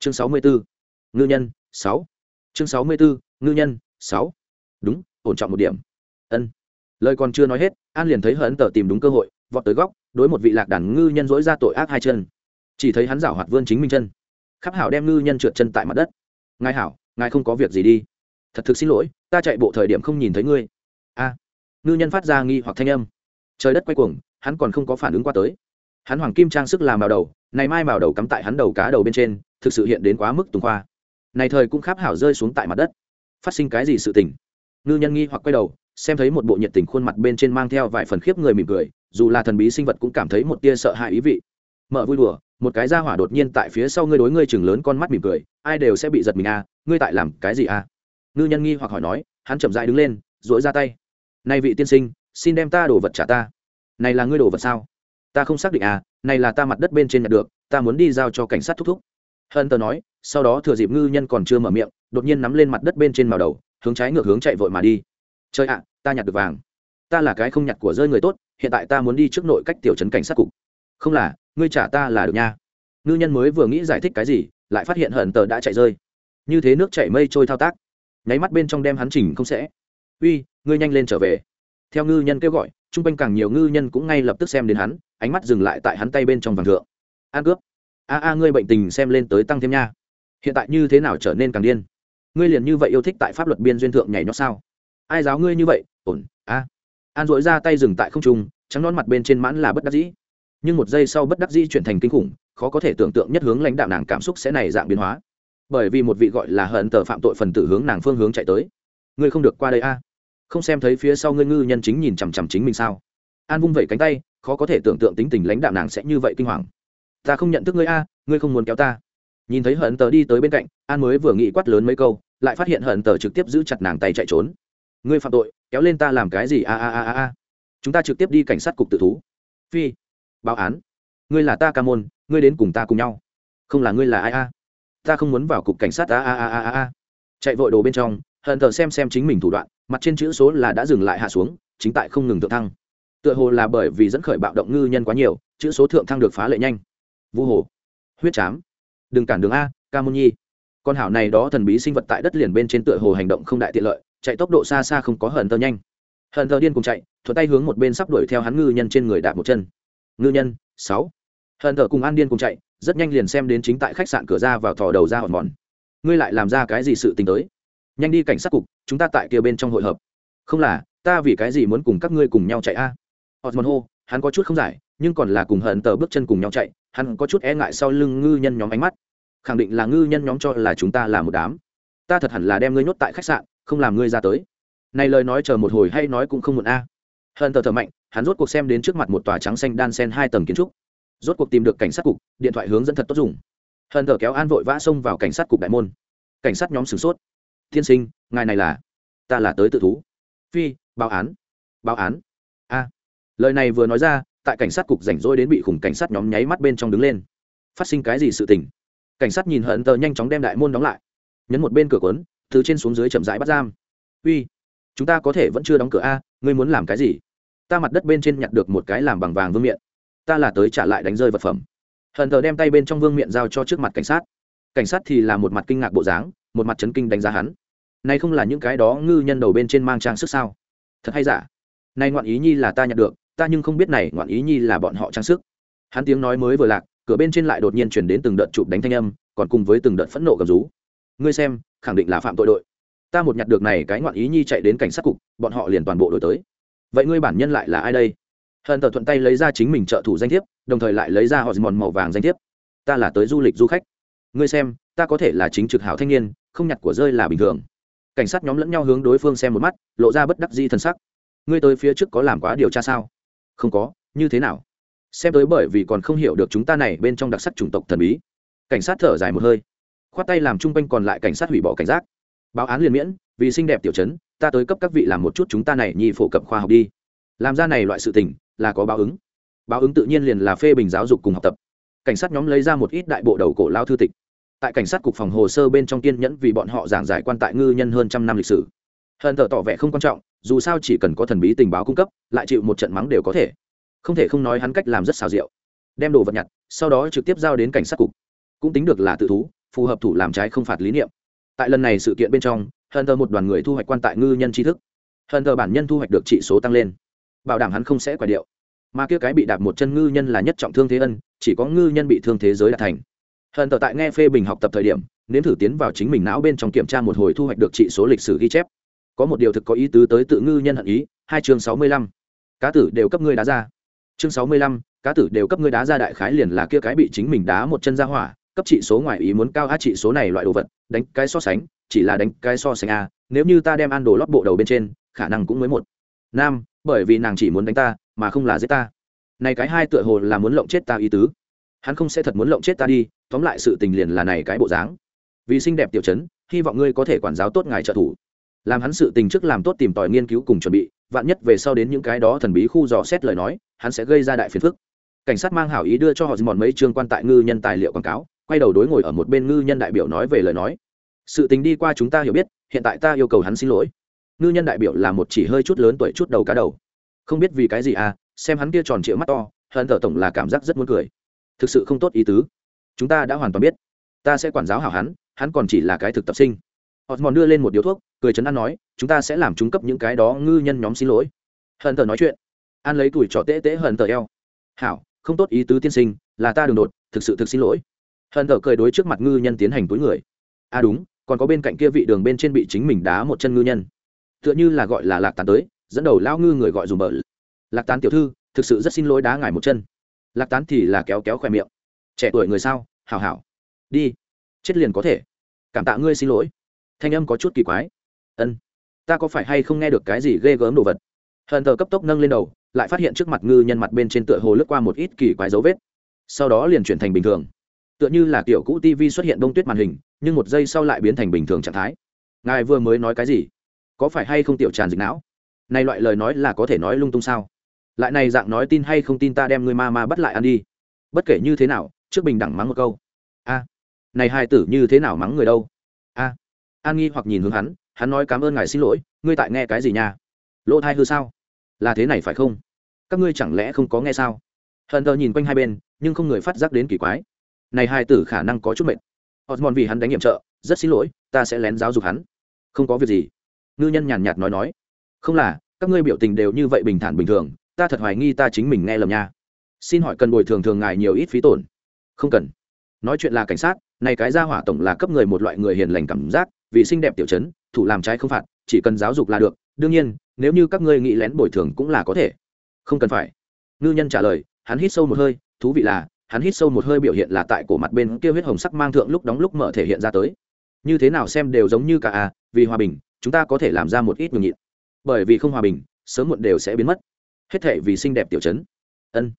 chương sáu mươi bốn ngư nhân, sáu. Chương sáu mươi bốn ngư nhân, sáu. Đúng, ổn trọng một điểm. Ân. Lời còn chưa nói hết, an liền thấy hận tờ tìm đúng cơ hội, vọt tới góc, đối một vị lạc đàn ngư nhân dỗi ra tội ác hai chân. Chỉ thấy hắn rảo hoạt vươn chính minh chân. Khắc hảo đem ngư nhân trượt chân tại mặt đất. Ngài hảo, ngài không có việc gì đi. Thật thực xin lỗi, ta chạy bộ thời điểm không nhìn thấy ngươi. A. Ngư nhân phát ra nghi hoặc thanh âm. Trời đất quay cuồng, hắn còn không có phản ứng qua tới. Hắn hoàng kim trang sức làm màu đầu, này mai màu đầu cắm tại hắn đầu cá đầu bên trên thực sự hiện đến quá mức tùng khoa. Này thời cũng kháp hảo rơi xuống tại mặt đất. Phát sinh cái gì sự tình? Ngư nhân nghi hoặc quay đầu, xem thấy một bộ nhiệt tình khuôn mặt bên trên mang theo vài phần khiếp người mỉm cười, dù là thần bí sinh vật cũng cảm thấy một tia sợ hãi ý vị. Mở vui đùa, một cái ra hỏa đột nhiên tại phía sau ngươi đối ngươi chừng lớn con mắt mỉm cười, ai đều sẽ bị giật mình à ngươi tại làm cái gì à? Ngư nhân nghi hoặc hỏi nói, hắn chậm dại đứng lên dỗi ra tay. Này vị tiên sinh, xin đem ta đồ vật trả ta. Này là ngươi đồ vật sao? Ta không xác định à này là ta mặt đất bên trên nhặt được, ta muốn đi giao cho cảnh sát thúc thúc hân tờ nói, sau đó thừa dịp ngư nhân còn chưa mở miệng, đột nhiên nắm lên mặt đất bên trên màu đầu, hướng trái ngược hướng chạy vội mà đi. Chơi ạ, ta nhặt được vàng. Ta là cái không nhặt của rơi người tốt, hiện tại ta muốn đi trước nội cách tiểu trấn cảnh sát cục. Không là, ngươi trả ta là được nha. Ngư nhân mới vừa nghĩ giải thích cái gì, lại phát hiện hận tờ đã chạy rơi. Như thế nước chảy mây trôi thao tác. Nháy mắt bên trong đem hắn chỉnh không sẽ. Uy, ngươi nhanh lên trở về. Theo ngư nhân kêu gọi chung quanh càng nhiều ngư nhân cũng ngay lập tức xem đến hắn, ánh mắt dừng lại tại hắn tay bên trong vàng thượng. An cướp a a, ngươi bệnh tình xem lên tới tăng thêm nha. Hiện tại như thế nào trở nên càng điên? Ngươi liền như vậy yêu thích tại pháp luật biên duyên thượng nhảy nhót sao? Ai giáo ngươi như vậy? Ổn, a. An dội ra tay dừng tại không trung, trắng non mặt bên trên mãn là bất đắc dĩ. Nhưng một giây sau bất đắc dĩ chuyển thành kinh khủng, khó có thể tưởng tượng nhất hướng lãnh đạo nàng cảm xúc sẽ này dạng biến hóa. Bởi vì một vị gọi là hận tờ phạm tội phần tử hướng nàng phương hướng chạy tới. Ngươi không được qua đây a. Không xem thấy phía sau ngươi ngư nhân chính nhìn chằm chằm chính mình sao? An vung vẩy cánh tay, khó có thể tưởng tượng tính tình lãnh đạo nàng sẽ như vậy kinh hoàng ta không nhận thức ngươi a, ngươi không muốn kéo ta. Nhìn thấy hận tờ đi tới bên cạnh, an mới vừa nghĩ quát lớn mấy câu, lại phát hiện hận tờ trực tiếp giữ chặt nàng tay chạy trốn. Ngươi phạm tội, kéo lên ta làm cái gì? A a a a a. Chúng ta trực tiếp đi cảnh sát cục tự thú. Phi, báo án. Ngươi là ta ca môn, ngươi đến cùng ta cùng nhau. Không là ngươi là ai a? Ta không muốn vào cục cảnh sát, a a a a a. Chạy vội đồ bên trong, hận thờ xem xem chính mình thủ đoạn, mặt trên chữ số là đã dừng lại hạ xuống, chính tại không ngừng thượng thăng. Tựa hồ là bởi vì dẫn khởi bạo động ngư nhân quá nhiều, chữ số thượng thăng được phá lệ nhanh vu hồ. Huyết chám. Đừng cản đường a, ca môn nhi. Con hảo này đó thần bí sinh vật tại đất liền bên trên tựa hồ hành động không đại tiện lợi, chạy tốc độ xa xa không có hận thờ nhanh. Hận thờ điên cùng chạy, thuận tay hướng một bên sắp đuổi theo hắn ngư nhân trên người đạp một chân. Ngư nhân, sáu. Hận thờ cùng an điên cùng chạy, rất nhanh liền xem đến chính tại khách sạn cửa ra vào thò đầu ra hòn mòn. Ngươi lại làm ra cái gì sự tình tới? Nhanh đi cảnh sát cục, chúng ta tại kia bên trong hội hợp. Không là, ta vì cái gì muốn cùng các ngươi cùng nhau chạy a? À? hòn hô, hắn có chút không giải, nhưng còn là cùng hận tờ bước chân cùng nhau chạy hắn có chút e ngại sau lưng ngư nhân nhóm ánh mắt. Khẳng định là ngư nhân nhóm cho là chúng ta là một đám. Ta thật hẳn là đem ngươi nhốt tại khách sạn, không làm ngươi ra tới. Này lời nói chờ một hồi hay nói cũng không muộn a. Hận thờ thở mạnh, hắn rốt cuộc xem đến trước mặt một tòa trắng xanh đan sen hai tầng kiến trúc. Rốt cuộc tìm được cảnh sát cục, điện thoại hướng dẫn thật tốt dùng. Hận thờ kéo an vội vã xông vào cảnh sát cục đại môn. Cảnh sát nhóm sửng sốt. Tiên sinh, ngài này là? Ta là tới tự thú. Phi, báo án. Báo án? A. Lời này vừa nói ra tại cảnh sát cục rảnh rỗi đến bị khủng cảnh sát nhóm nháy mắt bên trong đứng lên. Phát sinh cái gì sự tình? Cảnh sát nhìn hận tờ nhanh chóng đem đại môn đóng lại. Nhấn một bên cửa quấn từ trên xuống dưới chậm rãi bắt giam. Uy, chúng ta có thể vẫn chưa đóng cửa a, ngươi muốn làm cái gì? Ta mặt đất bên trên nhặt được một cái làm bằng vàng vương miện. Ta là tới trả lại đánh rơi vật phẩm. Hận tờ đem tay bên trong vương miện giao cho trước mặt cảnh sát. Cảnh sát thì là một mặt kinh ngạc bộ dáng, một mặt chấn kinh đánh giá hắn. Này không là những cái đó ngư nhân đầu bên trên mang trang sức sao? Thật hay giả? Này ngoạn ý nhi là ta nhặt được ta nhưng không biết này ngoạn ý nhi là bọn họ trang sức. Hắn tiếng nói mới vừa lạc, cửa bên trên lại đột nhiên chuyển đến từng đợt chụp đánh thanh âm, còn cùng với từng đợt phẫn nộ gầm rú. Ngươi xem, khẳng định là phạm tội đội. Ta một nhặt được này cái ngoạn ý nhi chạy đến cảnh sát cục, bọn họ liền toàn bộ đổi tới. Vậy ngươi bản nhân lại là ai đây? Hận tờ thuận tay lấy ra chính mình trợ thủ danh thiếp, đồng thời lại lấy ra họ mòn màu vàng danh thiếp. Ta là tới du lịch du khách. Ngươi xem, ta có thể là chính trực hảo thanh niên, không nhặt của rơi là bình thường. Cảnh sát nhóm lẫn nhau hướng đối phương xem một mắt, lộ ra bất đắc di thân sắc. Ngươi tới phía trước có làm quá điều tra sao? Không có, như thế nào? Xem tới bởi vì còn không hiểu được chúng ta này bên trong đặc sắc chủng tộc thần bí. Cảnh sát thở dài một hơi. Khoát tay làm chung quanh còn lại cảnh sát hủy bỏ cảnh giác. Báo án liền miễn, vì xinh đẹp tiểu chấn ta tới cấp các vị làm một chút chúng ta này nhi phổ cập khoa học đi. Làm ra này loại sự tình, là có báo ứng. Báo ứng tự nhiên liền là phê bình giáo dục cùng học tập. Cảnh sát nhóm lấy ra một ít đại bộ đầu cổ lao thư tịch. Tại cảnh sát cục phòng hồ sơ bên trong kiên nhẫn vì bọn họ giảng giải quan tại ngư nhân hơn trăm năm lịch sử hận thờ tỏ vẻ không quan trọng, dù sao chỉ cần có thần bí tình báo cung cấp, lại chịu một trận mắng đều có thể. Không thể không nói hắn cách làm rất xào rượu đem đồ vật nhặt, sau đó trực tiếp giao đến cảnh sát cục. Cũng tính được là tự thú, phù hợp thủ làm trái không phạt lý niệm. Tại lần này sự kiện bên trong, hận tờ một đoàn người thu hoạch quan tại ngư nhân tri thức. Hận tờ bản nhân thu hoạch được trị số tăng lên. Bảo đảm hắn không sẽ quả điệu. Mà kia cái bị đạp một chân ngư nhân là nhất trọng thương thế ân, chỉ có ngư nhân bị thương thế giới đạt thành. Hận tờ tại nghe phê bình học tập thời điểm, nếm thử tiến vào chính mình não bên trong kiểm tra một hồi thu hoạch được trị số lịch sử ghi chép có một điều thực có ý tứ tới tự ngư nhân hận ý, hai chương sáu mươi lăm. Cá tử đều cấp ngươi đá ra. Chương sáu mươi lăm, cá tử đều cấp ngươi đá ra đại khái liền là kia cái bị chính mình đá một chân ra hỏa, cấp trị số ngoài ý muốn cao á trị số này loại đồ vật, đánh cái so sánh, chỉ là đánh cái so sánh a, nếu như ta đem ăn đồ lót bộ đầu bên trên, khả năng cũng mới một. Nam, bởi vì nàng chỉ muốn đánh ta, mà không là giết ta. Này cái hai tựa hồ là muốn lộng chết ta ý tứ. Hắn không sẽ thật muốn lộng chết ta đi, tóm lại sự tình liền là này cái bộ dáng. Vì xinh đẹp tiểu chấn, hy vọng ngươi có thể quản giáo tốt ngài trợ thủ làm hắn sự tình trước làm tốt tìm tòi nghiên cứu cùng chuẩn bị, vạn nhất về sau đến những cái đó thần bí khu dò xét lời nói, hắn sẽ gây ra đại phiền phức. Cảnh sát mang hảo ý đưa cho họ mòn mấy chương quan tại ngư nhân tài liệu quảng cáo, quay đầu đối ngồi ở một bên ngư nhân đại biểu nói về lời nói. Sự tình đi qua chúng ta hiểu biết, hiện tại ta yêu cầu hắn xin lỗi. Ngư nhân đại biểu là một chỉ hơi chút lớn tuổi chút đầu cá đầu. Không biết vì cái gì à xem hắn kia tròn trịa mắt to hận thở tổng là cảm giác rất muốn cười. Thực sự không tốt ý tứ. Chúng ta đã hoàn toàn biết. Ta sẽ quản giáo hảo hắn hắn còn chỉ là cái thực tập sinh. Osmond đưa lên một điếu thuốc, cười chấn an nói, chúng ta sẽ làm chúng cấp những cái đó ngư nhân nhóm xin lỗi. Hận thờ nói chuyện. An lấy tuổi trọ tễ tễ hận thờ eo. Hảo, không tốt ý tứ tiên sinh, là ta đường đột, thực sự thực xin lỗi. Hận thờ cười đối trước mặt ngư nhân tiến hành túi người. À đúng, còn có bên cạnh kia vị đường bên trên bị chính mình đá một chân ngư nhân. Tựa như là gọi là lạc tán tới, dẫn đầu lao ngư người gọi dùng bợ. lạc tán tiểu thư, thực sự rất xin lỗi đá ngài một chân. Lạc tán thì là kéo kéo khoe miệng. Trẻ tuổi người sao? Hảo hảo. Đi. Chết liền có thể. Cảm tạ ngươi xin lỗi thanh âm có chút kỳ quái. Ân, ta có phải hay không nghe được cái gì ghê gớm đồ vật? Hận thờ cấp tốc nâng lên đầu, lại phát hiện trước mặt ngư nhân mặt bên trên tựa hồ lướt qua một ít kỳ quái dấu vết. Sau đó liền chuyển thành bình thường. Tựa như là kiểu cũ tv xuất hiện đông tuyết màn hình, nhưng một giây sau lại biến thành bình thường trạng thái. Ngài vừa mới nói cái gì? Có phải hay không tiểu tràn dịch não? Này loại lời nói là có thể nói lung tung sao? Lại này dạng nói tin hay không tin ta đem người ma ma bắt lại ăn đi. Bất kể như thế nào, trước bình đẳng mắng một câu. A, này hai tử như thế nào mắng người đâu? An nghi hoặc nhìn hướng hắn hắn nói cảm ơn ngài xin lỗi, ngươi tại nghe cái gì nha? Lỗ thai hư sao? Là thế này phải không? Các ngươi chẳng lẽ không có nghe sao? Hận thờ nhìn quanh hai bên, nhưng không người phát giác đến kỳ quái. Này hai tử khả năng có chút mệt. Osmond vì hắn đánh nhiệm trợ, rất xin lỗi, ta sẽ lén giáo dục hắn. Không có việc gì. Ngư nhân nhàn nhạt nói nói. Không là, các ngươi biểu tình đều như vậy bình thản bình thường, ta thật hoài nghi ta chính mình nghe lầm nha. Xin hỏi cần bồi thường thường ngài nhiều ít phí tổn? Không cần. Nói chuyện là cảnh sát, này cái gia hỏa tổng là cấp người một loại người hiền lành cảm giác vì xinh đẹp tiểu chấn thủ làm trái không phạt, chỉ cần giáo dục là được. Đương nhiên, nếu như các ngươi nghĩ lén bồi thường cũng là có thể. Không cần phải. Ngư nhân trả lời, hắn hít sâu một hơi, thú vị là, hắn hít sâu một hơi biểu hiện là tại cổ mặt bên kia huyết hồng sắc mang thượng lúc đóng lúc mở thể hiện ra tới. Như thế nào xem đều giống như cả à vì hòa bình, chúng ta có thể làm ra một ít nhường nhịn. Bởi vì không hòa bình, sớm muộn đều sẽ biến mất. Hết thể vì xinh đẹp tiểu chấn ân.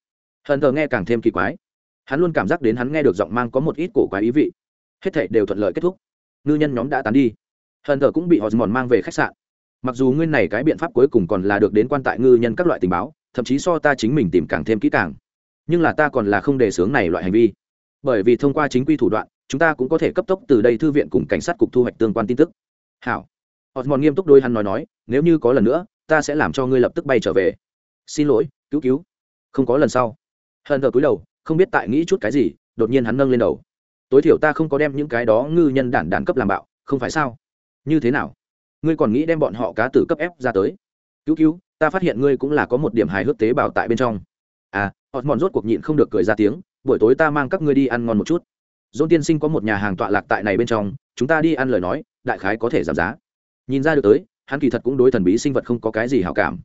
Hận thờ nghe càng thêm kỳ quái. Hắn luôn cảm giác đến hắn nghe được giọng mang có một ít cổ quái ý vị. Hết thể đều thuận lợi kết thúc ngư nhân nhóm đã tán đi. Hận thờ cũng bị họ mòn mang về khách sạn. Mặc dù nguyên này cái biện pháp cuối cùng còn là được đến quan tại ngư nhân các loại tình báo, thậm chí so ta chính mình tìm càng thêm kỹ càng. Nhưng là ta còn là không đề xướng này loại hành vi. Bởi vì thông qua chính quy thủ đoạn, chúng ta cũng có thể cấp tốc từ đây thư viện cùng cảnh sát cục thu hoạch tương quan tin tức. Hảo. Osmond nghiêm túc đôi hắn nói nói, nếu như có lần nữa, ta sẽ làm cho ngươi lập tức bay trở về. Xin lỗi, cứu cứu. Không có lần sau. Hận thờ cúi đầu, không biết tại nghĩ chút cái gì, đột nhiên hắn nâng lên đầu tối thiểu ta không có đem những cái đó ngư nhân đản đản cấp làm bạo, không phải sao? Như thế nào? Ngươi còn nghĩ đem bọn họ cá tử cấp ép ra tới? Cứu cứu, ta phát hiện ngươi cũng là có một điểm hài hước tế bào tại bên trong. À họ mòn rốt cuộc nhịn không được cười ra tiếng, buổi tối ta mang các ngươi đi ăn ngon một chút. Dôn tiên sinh có một nhà hàng tọa lạc tại này bên trong, chúng ta đi ăn lời nói, đại khái có thể giảm giá. Nhìn ra được tới, hắn kỳ thật cũng đối thần bí sinh vật không có cái gì hảo cảm.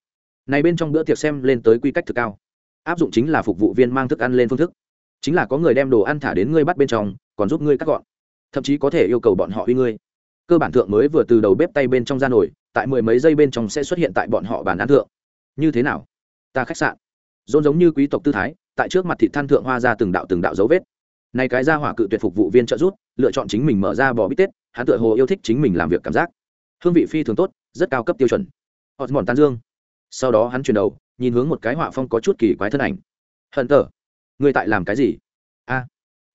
Này bên trong bữa tiệc xem lên tới quy cách thực cao. Áp dụng chính là phục vụ viên mang thức ăn lên phương thức. Chính là có người đem đồ ăn thả đến ngươi bắt bên trong còn giúp ngươi cắt gọn. Thậm chí có thể yêu cầu bọn họ uy ngươi. Cơ bản thượng mới vừa từ đầu bếp tay bên trong ra nổi, tại mười mấy giây bên trong sẽ xuất hiện tại bọn họ bàn ăn thượng. Như thế nào? Ta khách sạn. Dôn giống như quý tộc tư thái, tại trước mặt thị than thượng hoa ra từng đạo từng đạo dấu vết. Nay cái ra hỏa cự tuyệt phục vụ viên trợ rút lựa chọn chính mình mở ra bò bít tết, hắn tựa hồ yêu thích chính mình làm việc cảm giác. Hương vị phi thường tốt, rất cao cấp tiêu chuẩn. Osmond tan dương. Sau đó hắn chuyển đầu, nhìn hướng một cái họa phong có chút kỳ quái thân ảnh. Hận tờ người tại làm cái gì? A. À.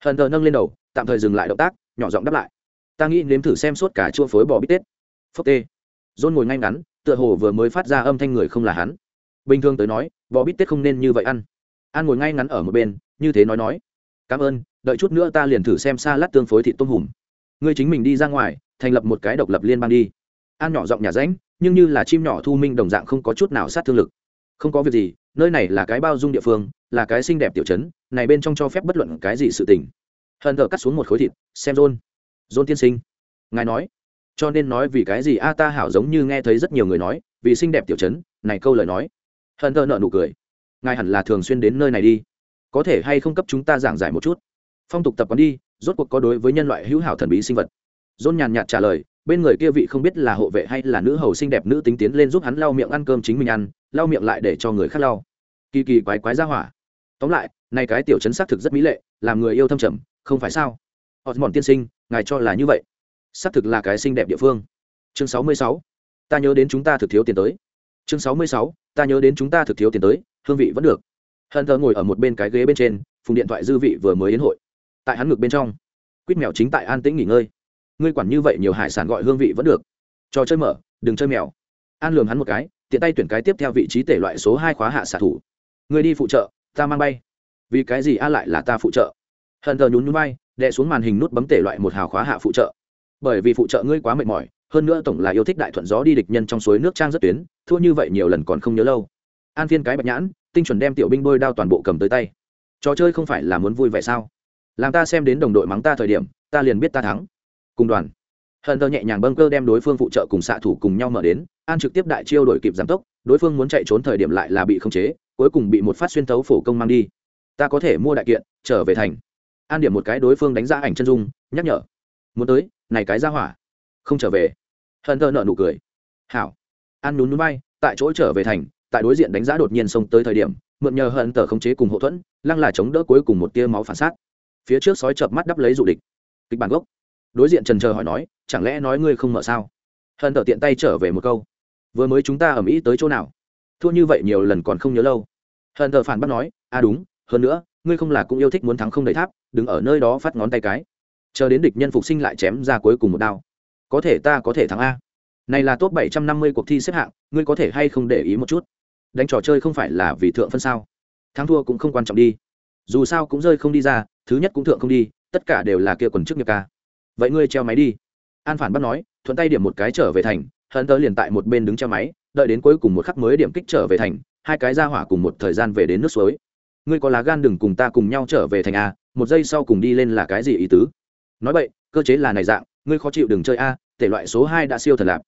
hận tờ nâng lên đầu tạm thời dừng lại động tác, nhỏ giọng đáp lại. Ta nghĩ nếm thử xem suốt cả chua phối bò bít tết. Phốc tê. Dôn ngồi ngay ngắn, tựa hồ vừa mới phát ra âm thanh người không là hắn. Bình thường tới nói, bò bít tết không nên như vậy ăn. An ngồi ngay ngắn ở một bên, như thế nói nói. Cảm ơn, đợi chút nữa ta liền thử xem xa lát tương phối thị tôm hùm. Ngươi chính mình đi ra ngoài, thành lập một cái độc lập liên bang đi. An nhỏ giọng nhà ránh, nhưng như là chim nhỏ thu minh đồng dạng không có chút nào sát thương lực. Không có việc gì, nơi này là cái bao dung địa phương, là cái xinh đẹp tiểu chấn này bên trong cho phép bất luận cái gì sự tình hận thờ cắt xuống một khối thịt, xem rôn rôn tiên sinh, ngài nói. Cho nên nói vì cái gì a ta hảo giống như nghe thấy rất nhiều người nói, vì xinh đẹp tiểu chấn này câu lời nói. Hận thờ nợ nụ cười. Ngài hẳn là thường xuyên đến nơi này đi. Có thể hay không cấp chúng ta giảng giải một chút? Phong tục tập quán đi, rốt cuộc có đối với nhân loại hữu hảo thần bí sinh vật. Rôn nhàn nhạt trả lời, bên người kia vị không biết là hộ vệ hay là nữ hầu xinh đẹp nữ tính tiến lên giúp hắn lau miệng ăn cơm chính mình ăn, lau miệng lại để cho người khác lau. Kỳ kỳ quái quái ra hỏa. Tóm lại nay cái tiểu chấn xác thực rất mỹ lệ, làm người yêu thâm trầm, không phải sao? Họ mòn tiên sinh, ngài cho là như vậy. Xác thực là cái xinh đẹp địa phương. Chương sáu mươi sáu. Ta nhớ đến chúng ta thực thiếu tiền tới. Chương sáu mươi sáu. Ta nhớ đến chúng ta thực thiếu tiền tới, hương vị vẫn được. Hận thơ ngồi ở một bên cái ghế bên trên, phùng điện thoại dư vị vừa mới đến hội. Tại hắn ngực bên trong, quýt mèo chính tại an tĩnh nghỉ ngơi. Ngươi quản như vậy nhiều hải sản gọi hương vị vẫn được. Trò chơi mở, đừng chơi mèo. An lường hắn một cái, tiện tay tuyển cái tiếp theo vị trí tể loại số hai khóa hạ xạ thủ. Người đi phụ trợ, ta mang bay vì cái gì a lại là ta phụ trợ? Hận thờ nhún nhún bay đè xuống màn hình nút bấm tể loại một hào khóa hạ phụ trợ. Bởi vì phụ trợ ngươi quá mệt mỏi, hơn nữa tổng là yêu thích đại thuận gió đi địch nhân trong suối nước trang rất tuyến, thua như vậy nhiều lần còn không nhớ lâu. An phiên cái bạch nhãn, tinh chuẩn đem tiểu binh bôi đao toàn bộ cầm tới tay. Trò chơi không phải là muốn vui vẻ sao? Làm ta xem đến đồng đội mắng ta thời điểm, ta liền biết ta thắng. Cùng đoàn. Hận thờ nhẹ nhàng bâng cơ đem đối phương phụ trợ cùng xạ thủ cùng nhau mở đến, an trực tiếp đại chiêu đổi kịp giảm tốc, đối phương muốn chạy trốn thời điểm lại là bị khống chế, cuối cùng bị một phát xuyên thấu phổ công mang đi ta có thể mua đại kiện, trở về thành. An điểm một cái đối phương đánh giá ảnh chân dung, nhắc nhở. Muốn tới, này cái ra hỏa. Không trở về. Hận thơ nợ nụ cười. Hảo. An nhún núi bay, tại chỗ trở về thành, tại đối diện đánh giá đột nhiên xông tới thời điểm, mượn nhờ hận tờ khống chế cùng hậu thuẫn, lăng là chống đỡ cuối cùng một tia máu phản sát phía trước sói chợp mắt đắp lấy dụ địch. Kịch bản gốc. Đối diện trần chờ hỏi nói, chẳng lẽ nói ngươi không mở sao? Hận tờ tiện tay trở về một câu. Vừa mới chúng ta ở mỹ tới chỗ nào? Thua như vậy nhiều lần còn không nhớ lâu. Hận tờ phản bác nói à đúng hơn nữa, ngươi không là cũng yêu thích muốn thắng không đầy tháp, đứng ở nơi đó phát ngón tay cái. Chờ đến địch nhân phục sinh lại chém ra cuối cùng một đao. Có thể ta có thể thắng a. Này là top bảy trăm năm mươi cuộc thi xếp hạng, ngươi có thể hay không để ý một chút? Đánh trò chơi không phải là vì thượng phân sao? Thắng thua cũng không quan trọng đi. Dù sao cũng rơi không đi ra, thứ nhất cũng thượng không đi, tất cả đều là kia quần chức nghiệp ca. Vậy ngươi treo máy đi. An phản bắt nói, thuận tay điểm một cái trở về thành hận tớ liền tại một bên đứng treo máy, đợi đến cuối cùng một khắc mới điểm kích trở về thành, hai cái ra hỏa cùng một thời gian về đến nước suối ngươi có lá gan đừng cùng ta cùng nhau trở về thành a, một giây sau cùng đi lên là cái gì ý tứ? Nói vậy, cơ chế là này dạng, ngươi khó chịu đừng chơi a, thể loại số hai đã siêu thật lạp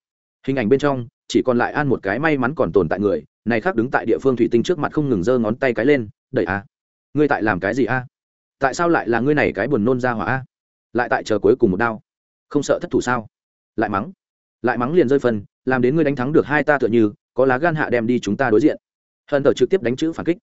hình ảnh bên trong, chỉ còn lại an một cái may mắn còn tồn tại người, này khác đứng tại địa phương thủy tinh trước mặt không ngừng giơ ngón tay cái lên, đẩy a, ngươi tại làm cái gì a? Tại sao lại là ngươi này cái buồn nôn ra hỏa a? Lại tại chờ cuối cùng một đao. Không sợ thất thủ sao? Lại mắng lại mắng liền rơi phân, làm đến ngươi đánh thắng được hai ta tựa như, có lá gan hạ đem đi chúng ta đối diện. Hận tờ trực tiếp đánh chữ phản kích.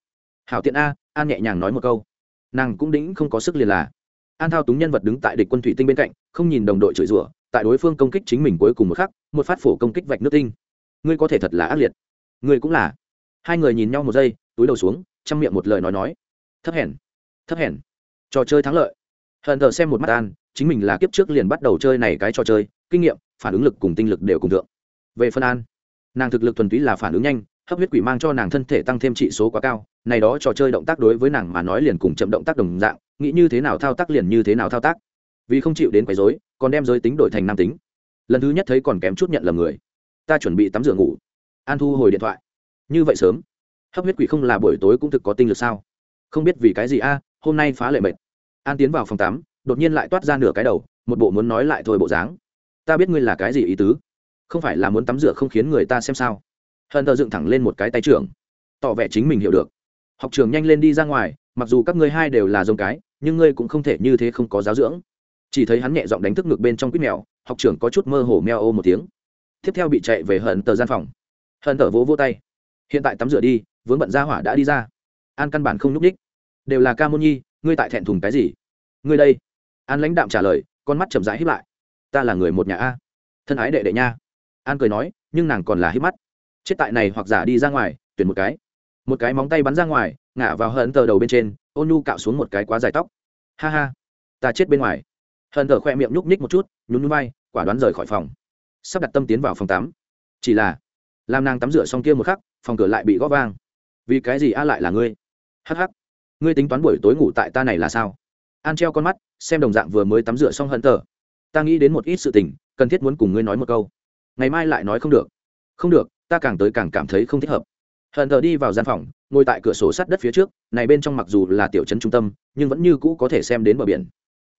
Hảo tiện a an nhẹ nhàng nói một câu. Nàng cũng đĩnh không có sức liền là. An thao túng nhân vật đứng tại địch quân thủy tinh bên cạnh, không nhìn đồng đội chửi rủa, tại đối phương công kích chính mình cuối cùng một khắc, một phát phổ công kích vạch nước tinh. Ngươi có thể thật là ác liệt. Ngươi cũng là. Hai người nhìn nhau một giây, túi đầu xuống, chăm miệng một lời nói nói. Thấp hèn. Thấp hèn. Trò chơi thắng lợi. Hận thờ xem một mắt an, chính mình là kiếp trước liền bắt đầu chơi này cái trò chơi, kinh nghiệm, phản ứng lực cùng tinh lực đều cùng thượng. Về phân an, nàng thực lực thuần túy là phản ứng nhanh hấp huyết quỷ mang cho nàng thân thể tăng thêm trị số quá cao, này đó trò chơi động tác đối với nàng mà nói liền cùng chậm động tác đồng dạng, nghĩ như thế nào thao tác liền như thế nào thao tác. Vì không chịu đến quấy rối, còn đem giới tính đổi thành nam tính. Lần thứ nhất thấy còn kém chút nhận lầm người. Ta chuẩn bị tắm rửa ngủ. An thu hồi điện thoại. Như vậy sớm? Hấp huyết quỷ không là buổi tối cũng thực có tinh lực sao? Không biết vì cái gì a à, hôm nay phá lệ mệt. An tiến vào phòng tắm, đột nhiên lại toát ra nửa cái đầu, một bộ muốn nói lại thôi bộ dáng. Ta biết ngươi là cái gì ý tứ. Không phải là muốn tắm rửa không khiến người ta xem sao hận thờ dựng thẳng lên một cái tay trưởng, tỏ vẻ chính mình hiểu được. Học trường nhanh lên đi ra ngoài, mặc dù các ngươi hai đều là giống cái, nhưng ngươi cũng không thể như thế không có giáo dưỡng. Chỉ thấy hắn nhẹ giọng đánh thức ngực bên trong quýt mèo, học trưởng có chút mơ hồ meo ô một tiếng. Tiếp theo bị chạy về hận tờ gian phòng. Hận tờ vỗ vỗ tay. Hiện tại tắm rửa đi, vướng bận ra hỏa đã đi ra. An căn bản không nhúc ních đều là ca môn nhi, ngươi tại thẹn thùng cái gì? Ngươi đây. An lãnh đạm trả lời, con mắt chậm rãi hiếp lại. Ta là người một nhà a. Thân ái đệ đệ nha. An cười nói, nhưng nàng còn là hiếp mắt chết tại này hoặc giả đi ra ngoài, tuyển một cái. Một cái móng tay bắn ra ngoài, ngả vào hận tờ đầu bên trên, ôn nhu cạo xuống một cái quá dài tóc. Ha ha, ta chết bên ngoài. Hận tờ khoe miệng nhúc nhích một chút, nhún nhún bay quả đoán rời khỏi phòng. Sắp đặt tâm tiến vào phòng tắm. Chỉ là, làm nàng tắm rửa xong kia một khắc, phòng cửa lại bị góp vang. Vì cái gì a lại là ngươi? Hắc hắc, ngươi tính toán buổi tối ngủ tại ta này là sao? An treo con mắt, xem đồng dạng vừa mới tắm rửa xong hận tờ. Ta nghĩ đến một ít sự tình, cần thiết muốn cùng ngươi nói một câu. Ngày mai lại nói không được. Không được ta càng tới càng cảm thấy không thích hợp. Hận thờ đi vào gian phòng, ngồi tại cửa sổ sát đất phía trước, này bên trong mặc dù là tiểu trấn trung tâm, nhưng vẫn như cũ có thể xem đến bờ biển.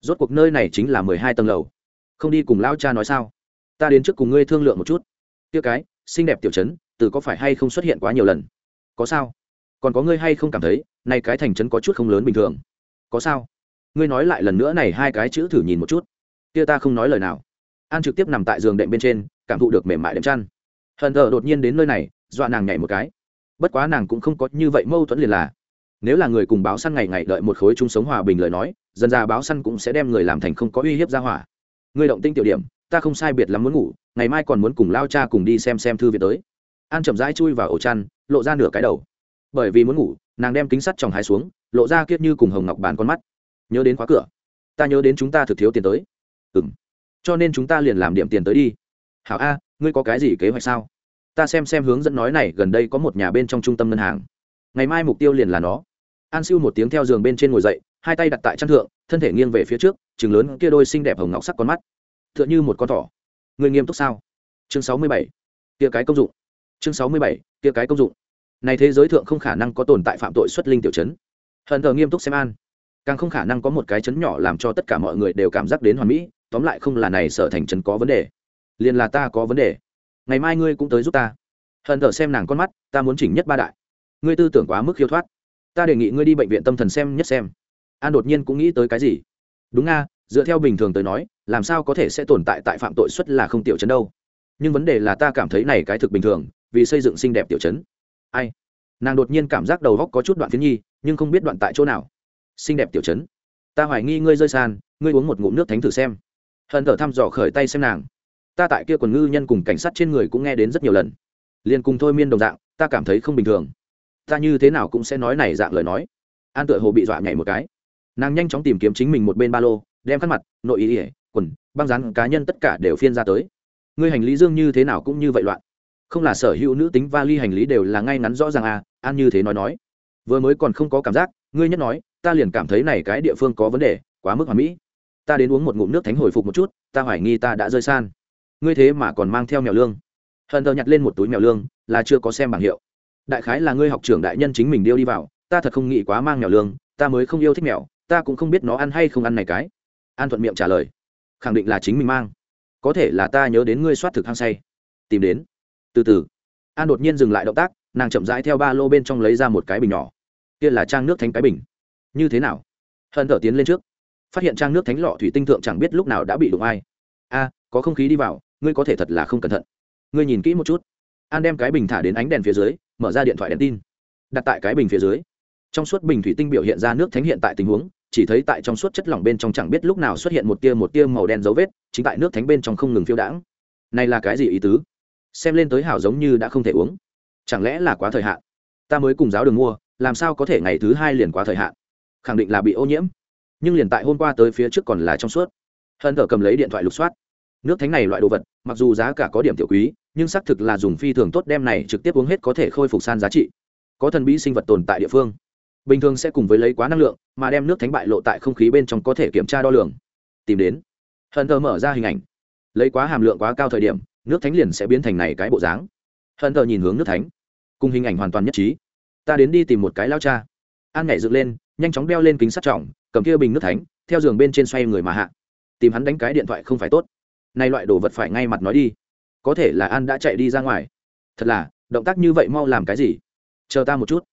Rốt cuộc nơi này chính là mười hai tầng lầu. Không đi cùng lao cha nói sao? Ta đến trước cùng ngươi thương lượng một chút. Tiêu cái, xinh đẹp tiểu trấn, từ có phải hay không xuất hiện quá nhiều lần? Có sao? Còn có ngươi hay không cảm thấy nay cái thành trấn có chút không lớn bình thường? Có sao? Ngươi nói lại lần nữa này hai cái chữ thử nhìn một chút. Kia ta không nói lời nào. An trực tiếp nằm tại giường đệm bên trên, cảm thụ được mềm mại đệm chăn hận thờ đột nhiên đến nơi này, dọa nàng nhảy một cái. Bất quá nàng cũng không có như vậy mâu thuẫn liền là, nếu là người cùng báo săn ngày ngày đợi một khối chung sống hòa bình lời nói, dần ra báo săn cũng sẽ đem người làm thành không có uy hiếp ra hỏa. Người động tinh tiểu điểm, ta không sai biệt lắm muốn ngủ, ngày mai còn muốn cùng lao cha cùng đi xem xem thư viện tới. An chậm rãi chui vào ổ chăn, lộ ra nửa cái đầu. Bởi vì muốn ngủ, nàng đem kính sắt tròng hai xuống, lộ ra kiết như cùng hồng ngọc bàn con mắt. Nhớ đến khóa cửa. Ta nhớ đến chúng ta thực thiếu tiền tới. Ừ m cho nên chúng ta liền làm điểm tiền tới đi. Hảo a, ngươi có cái gì kế hoạch sao? Ta xem xem hướng dẫn nói này gần đây có một nhà bên trong trung tâm ngân hàng. Ngày mai mục tiêu liền là nó. An siêu một tiếng theo giường bên trên ngồi dậy, hai tay đặt tại chăn thượng, thân thể nghiêng về phía trước chừng lớn kia đôi xinh đẹp hồng ngọc sắc con mắt. T h ư ợ n h ư một con thỏ. Người nghiêm túc sao? Chương sáu mươi bảy. Kia cái công dụng. Chương sáu mươi bảy, kia cái công dụng. Này thế giới thượng không khả năng có tồn tại phạm tội xuất linh tiểu chấn. Hận thờ nghiêm túc xem an. Càng không khả năng có một cái chấn nhỏ làm cho tất cả mọi người đều cảm giác đến hoàn mỹ, tóm lại không là này sở thành chấn có vấn đề. Liền là ta có vấn đề ngày mai ngươi cũng tới giúp ta. Hận thở xem nàng con mắt ta muốn chỉnh nhất ba đại. Ngươi tư tưởng quá mức khiêu thoát. Ta đề nghị ngươi đi bệnh viện tâm thần xem nhất xem. An đột nhiên cũng nghĩ tới cái gì? Đúng nga dựa theo bình thường tới nói làm sao có thể sẽ tồn tại tại phạm tội xuất là không tiểu chấn đâu. Nhưng vấn đề là ta cảm thấy này cái thực bình thường vì xây dựng xinh đẹp tiểu chấn. Ai? Nàng đột nhiên cảm giác đầu góc có chút đoạn phiến nhi nhưng không biết đoạn tại chỗ nào. Xinh đẹp tiểu chấn. Ta hoài nghi ngươi rơi sàn, ngươi uống một ngụm nước thánh thử xem. Hận thở thăm dò khởi tay xem nàng ta tại kia quần ngư nhân cùng cảnh sát trên người cũng nghe đến rất nhiều lần. Liền cùng thôi miên đồng dạng, ta cảm thấy không bình thường. Ta như thế nào cũng sẽ nói này dạng lời nói. An tựa hồ bị dọa nhảy một cái. Nàng nhanh chóng tìm kiếm chính mình một bên ba lô, đem khăn mặt, nội ý ỉa quần, băng rán cá nhân tất cả đều phiên ra tới. Ngươi hành lý dương như thế nào cũng như vậy loạn. Không là sở hữu nữ tính vali hành lý đều là ngay ngắn rõ ràng à an như thế nói nói. Vừa mới còn không có cảm giác, ngươi nhất nói, ta liền cảm thấy này cái địa phương có vấn đề, quá mức hoàn mỹ. Ta đến uống một ngụm nước thánh hồi phục một chút, ta hoài nghi ta đã rơi san ngươi thế mà còn mang theo mèo lương. Hận thờ nhặt lên một túi mèo lương, là chưa có xem bảng hiệu. Đại khái là ngươi học trưởng đại nhân chính mình điêu đi vào, ta thật không nghĩ quá mang mèo lương, ta mới không yêu thích mèo, ta cũng không biết nó ăn hay không ăn này cái. An thuận miệng trả lời, khẳng định là chính mình mang. Có thể là ta nhớ đến ngươi soát thực hăng say. Tìm đến. Từ từ. An đột nhiên dừng lại động tác, nàng chậm rãi theo ba lô bên trong lấy ra một cái bình nhỏ. Kia là trang nước thánh cái bình. Như thế nào? Hận thở tiến lên trước. Phát hiện trang nước thánh lọ thủy tinh thượng chẳng biết lúc nào đã bị đụng ai. A, có không khí đi vào ngươi có thể thật là không cẩn thận. Ngươi nhìn kỹ một chút. An đem cái bình thả đến ánh đèn phía dưới, mở ra điện thoại đèn tin. Đặt tại cái bình phía dưới. Trong suốt bình thủy tinh biểu hiện ra nước thánh hiện tại tình huống, chỉ thấy tại trong suốt chất lỏng bên trong chẳng biết lúc nào xuất hiện một tia một tia màu đen dấu vết, chính tại nước thánh bên trong không ngừng phiêu đãng. Này là cái gì ý tứ? Xem lên tới hảo giống như đã không thể uống. Chẳng lẽ là quá thời hạn? Ta mới cùng giáo đường mua, làm sao có thể ngày thứ hai liền quá thời hạn? Khẳng định là bị ô nhiễm. Nhưng liền tại hôm qua tới phía trước còn là trong suốt. Hân thở cầm lấy điện thoại lục soát nước thánh này loại đồ vật, mặc dù giá cả có điểm tiểu quý, nhưng xác thực là dùng phi thường tốt đem này trực tiếp uống hết có thể khôi phục san giá trị. Có thần bí sinh vật tồn tại địa phương. Bình thường sẽ cùng với lấy quá năng lượng, mà đem nước thánh bại lộ tại không khí bên trong có thể kiểm tra đo lường. Tìm đến. Hận thờ mở ra hình ảnh. Lấy quá hàm lượng quá cao thời điểm, nước thánh liền sẽ biến thành này cái bộ dáng. Hận thờ nhìn hướng nước thánh. Cùng hình ảnh hoàn toàn nhất trí. Ta đến đi tìm một cái lao cha. An nhảy dựng lên, nhanh chóng đeo lên kính sắt trọng, cầm kia bình nước thánh, theo giường bên trên xoay người mà hạ. Tìm hắn đánh cái điện thoại không phải tốt nay loại đồ vật phải ngay mặt nói đi. Có thể là an đã chạy đi ra ngoài. Thật là, động tác như vậy mau làm cái gì? Chờ ta một chút.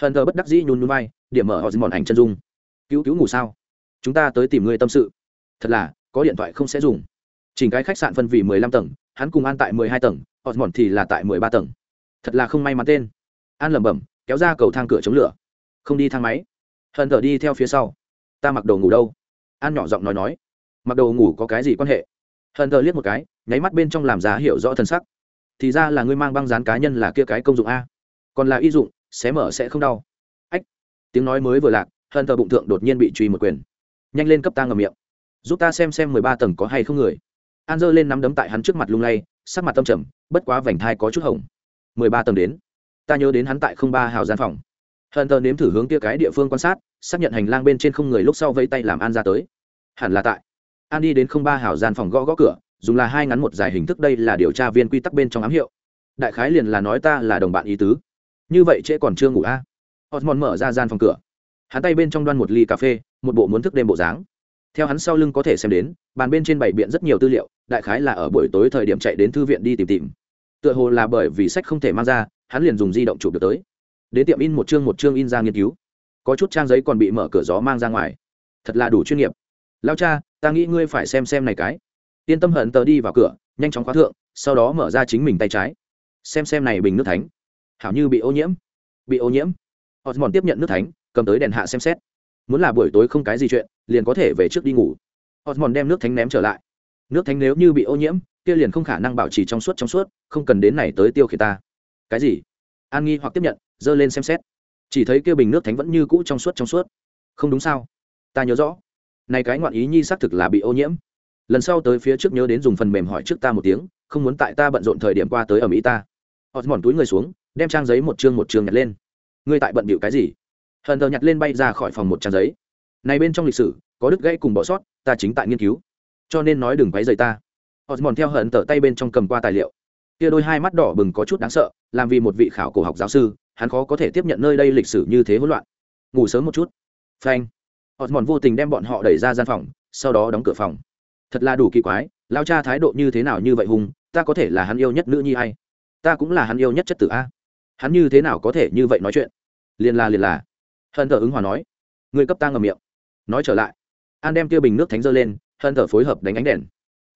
Hận thờ bất đắc dĩ nhún nhún vai, điểm mở họ dìm bọn ảnh chân dung. Cứu cứu ngủ sao? Chúng ta tới tìm người tâm sự. Thật là, có điện thoại không sẽ dùng. Chỉnh cái khách sạn phân vì mười lăm tầng, hắn cùng an tại mười hai tầng họ mòn thì là tại mười ba tầng. Thật là không may mắn tên. An lẩm bẩm, kéo ra cầu thang cửa chống lửa. Không đi thang máy. Hận thờ đi theo phía sau. Ta mặc đồ ngủ đâu? An nhỏ giọng nói nói. Mặc đồ ngủ có cái gì quan hệ? Hận thờ liếc một cái, nháy mắt bên trong làm giá hiểu rõ thân sắc. Thì ra là ngươi mang băng dán cá nhân là kia cái công dụng a. Còn là y dụng, xé mở sẽ không đau. Ách, tiếng nói mới vừa lạc, hận thờ bụng thượng đột nhiên bị truy một quyền. Nhanh lên cấp ta ngầm miệng. Giúp ta xem xem mười ba tầng có hay không người. An dơ lên nắm đấm tại hắn trước mặt lung lay, sắc mặt tâm trầm, bất quá vành thai có chút hồng. Mười ba tầng đến. Ta nhớ đến hắn tại không ba hào gian phòng. Hận thờ nếm thử hướng kia cái địa phương quan sát, xác nhận hành lang bên trên không người lúc sau vây tay làm an ra tới. Hẳn là tại an đi đến không ba hảo gian phòng gõ gõ cửa, dùng là hai ngắn một dài hình thức đây là điều tra viên quy tắc bên trong ám hiệu. Đại khái liền là nói ta là đồng bạn ý tứ. Như vậy trễ còn chưa ngủ a? À? osmond mở ra gian phòng cửa. Hắn tay bên trong đoan một ly cà phê, một bộ muốn thức đêm bộ dáng. Theo hắn sau lưng có thể xem đến, bàn bên trên bảy biện rất nhiều tư liệu, đại khái là ở buổi tối thời điểm chạy đến thư viện đi tìm tìm. Tựa hồ là bởi vì sách không thể mang ra, hắn liền dùng di động chụp được tới. Đến tiệm in một chương một chương in ra nghiên cứu. Có chút trang giấy còn bị mở cửa gió mang ra ngoài. Thật là đủ chuyên nghiệp. Lao cha ta nghĩ ngươi phải xem xem này cái. Yên tâm hận tờ đi vào cửa, nhanh chóng khóa thượng, sau đó mở ra chính mình tay trái. Xem xem này bình nước thánh. Hảo như bị ô nhiễm. Bị ô nhiễm. Họ mòn tiếp nhận nước thánh, cầm tới đèn hạ xem xét. Muốn là buổi tối không cái gì chuyện, liền có thể về trước đi ngủ. Họ mòn đem nước thánh ném trở lại. Nước thánh nếu như bị ô nhiễm, kia liền không khả năng bảo trì trong suốt trong suốt, không cần đến này tới tiêu khiển ta. Cái gì? An nghi hoặc tiếp nhận dơ lên xem xét. Chỉ thấy kia bình nước thánh vẫn như cũ trong suốt trong suốt. Không đúng sao? Ta nhớ rõ này cái ngoạn ý nhi xác thực là bị ô nhiễm. Lần sau tới phía trước nhớ đến dùng phần mềm hỏi trước ta một tiếng, không muốn tại ta bận rộn thời điểm qua tới ở mỹ ta. Họ mòn túi người xuống, đem trang giấy một chương một chương nhặt lên. Ngươi tại bận bịu cái gì? Hờn thờ nhặt lên bay ra khỏi phòng một trang giấy. Này bên trong lịch sử, có đứt gãy cùng bỏ sót, ta chính tại nghiên cứu. Cho nên nói đừng váy dày ta. Họ mòn theo hận tờ tay bên trong cầm qua tài liệu. Kia đôi hai mắt đỏ bừng có chút đáng sợ, làm vì một vị khảo cổ học giáo sư, hắn khó có thể tiếp nhận nơi đây lịch sử như thế hỗn loạn. Ngủ sớm một chút. Phanh họ mòn vô tình đem bọn họ đẩy ra gian phòng sau đó đóng cửa phòng. Thật là đủ kỳ quái lao cha thái độ như thế nào như vậy hùng ta có thể là hắn yêu nhất nữ nhi hay? Ta cũng là hắn yêu nhất chất tử a. Hắn như thế nào có thể như vậy nói chuyện? Liền là liền là hận thờ ứng hòa nói. Người cấp ta ngầm miệng. Nói trở lại. An đem tiêu bình nước thánh dơ lên hận thờ phối hợp đánh ánh đèn.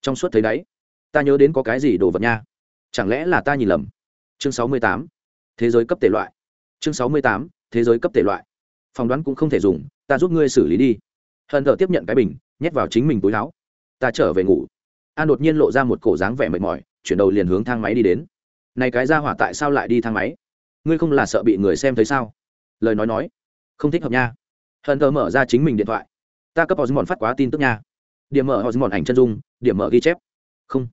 Trong suốt thấy đấy, ta nhớ đến có cái gì đồ vật nha. Chẳng lẽ là ta nhìn lầm? Chương sáu mươi tám. Thế giới cấp tể loại. Chương sáu mươi tám. Thế giới cấp tể loại. Phỏng đoán cũng không thể dùng ta giúp ngươi xử lý đi. Hận thờ tiếp nhận cái bình, nhét vào chính mình túi áo. Ta trở về ngủ. An đột nhiên lộ ra một cổ dáng vẻ mệt mỏi, chuyển đầu liền hướng thang máy đi đến. Này cái ra hỏa tại sao lại đi thang máy? Ngươi không là sợ bị người xem thấy sao? Lời nói nói. Không thích hợp nha. Hận thờ mở ra chính mình điện thoại. Ta cấp họ mòn phát quá tin tức nha. Điểm mở họ mòn ảnh chân dung, điểm mở ghi chép. Không.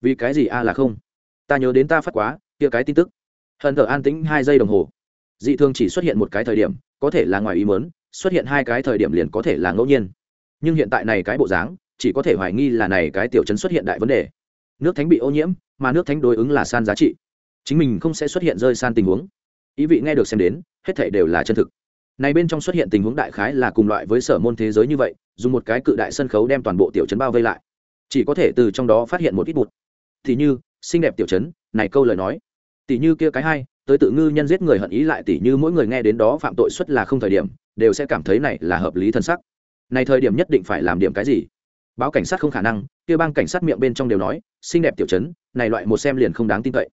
Vì cái gì a là không? Ta nhớ đến ta phát quá, kia cái tin tức. Hận thờ an tĩnh hai giây đồng hồ. Dị thường chỉ xuất hiện một cái thời điểm, có thể là ngoài ý mớn xuất hiện hai cái thời điểm liền có thể là ngẫu nhiên. Nhưng hiện tại này cái bộ dáng, chỉ có thể hoài nghi là này cái tiểu chấn xuất hiện đại vấn đề. Nước thánh bị ô nhiễm, mà nước thánh đối ứng là san giá trị. Chính mình không sẽ xuất hiện rơi san tình huống. Ý vị nghe được xem đến, hết thể đều là chân thực. Này bên trong xuất hiện tình huống đại khái là cùng loại với sở môn thế giới như vậy, dùng một cái cự đại sân khấu đem toàn bộ tiểu chấn bao vây lại. Chỉ có thể từ trong đó phát hiện một ít bụt. Thì như, xinh đẹp tiểu chấn này câu lời nói. Tỷ như kia cái hai tới tự ngư nhân giết người hận ý lại tỷ như mỗi người nghe đến đó phạm tội suất là không thời điểm đều sẽ cảm thấy này là hợp lý thân sắc. Này thời điểm nhất định phải làm điểm cái gì? Báo cảnh sát không khả năng, kia bang cảnh sát miệng bên trong đều nói, xinh đẹp tiểu chấn này loại một xem liền không đáng tin cậy.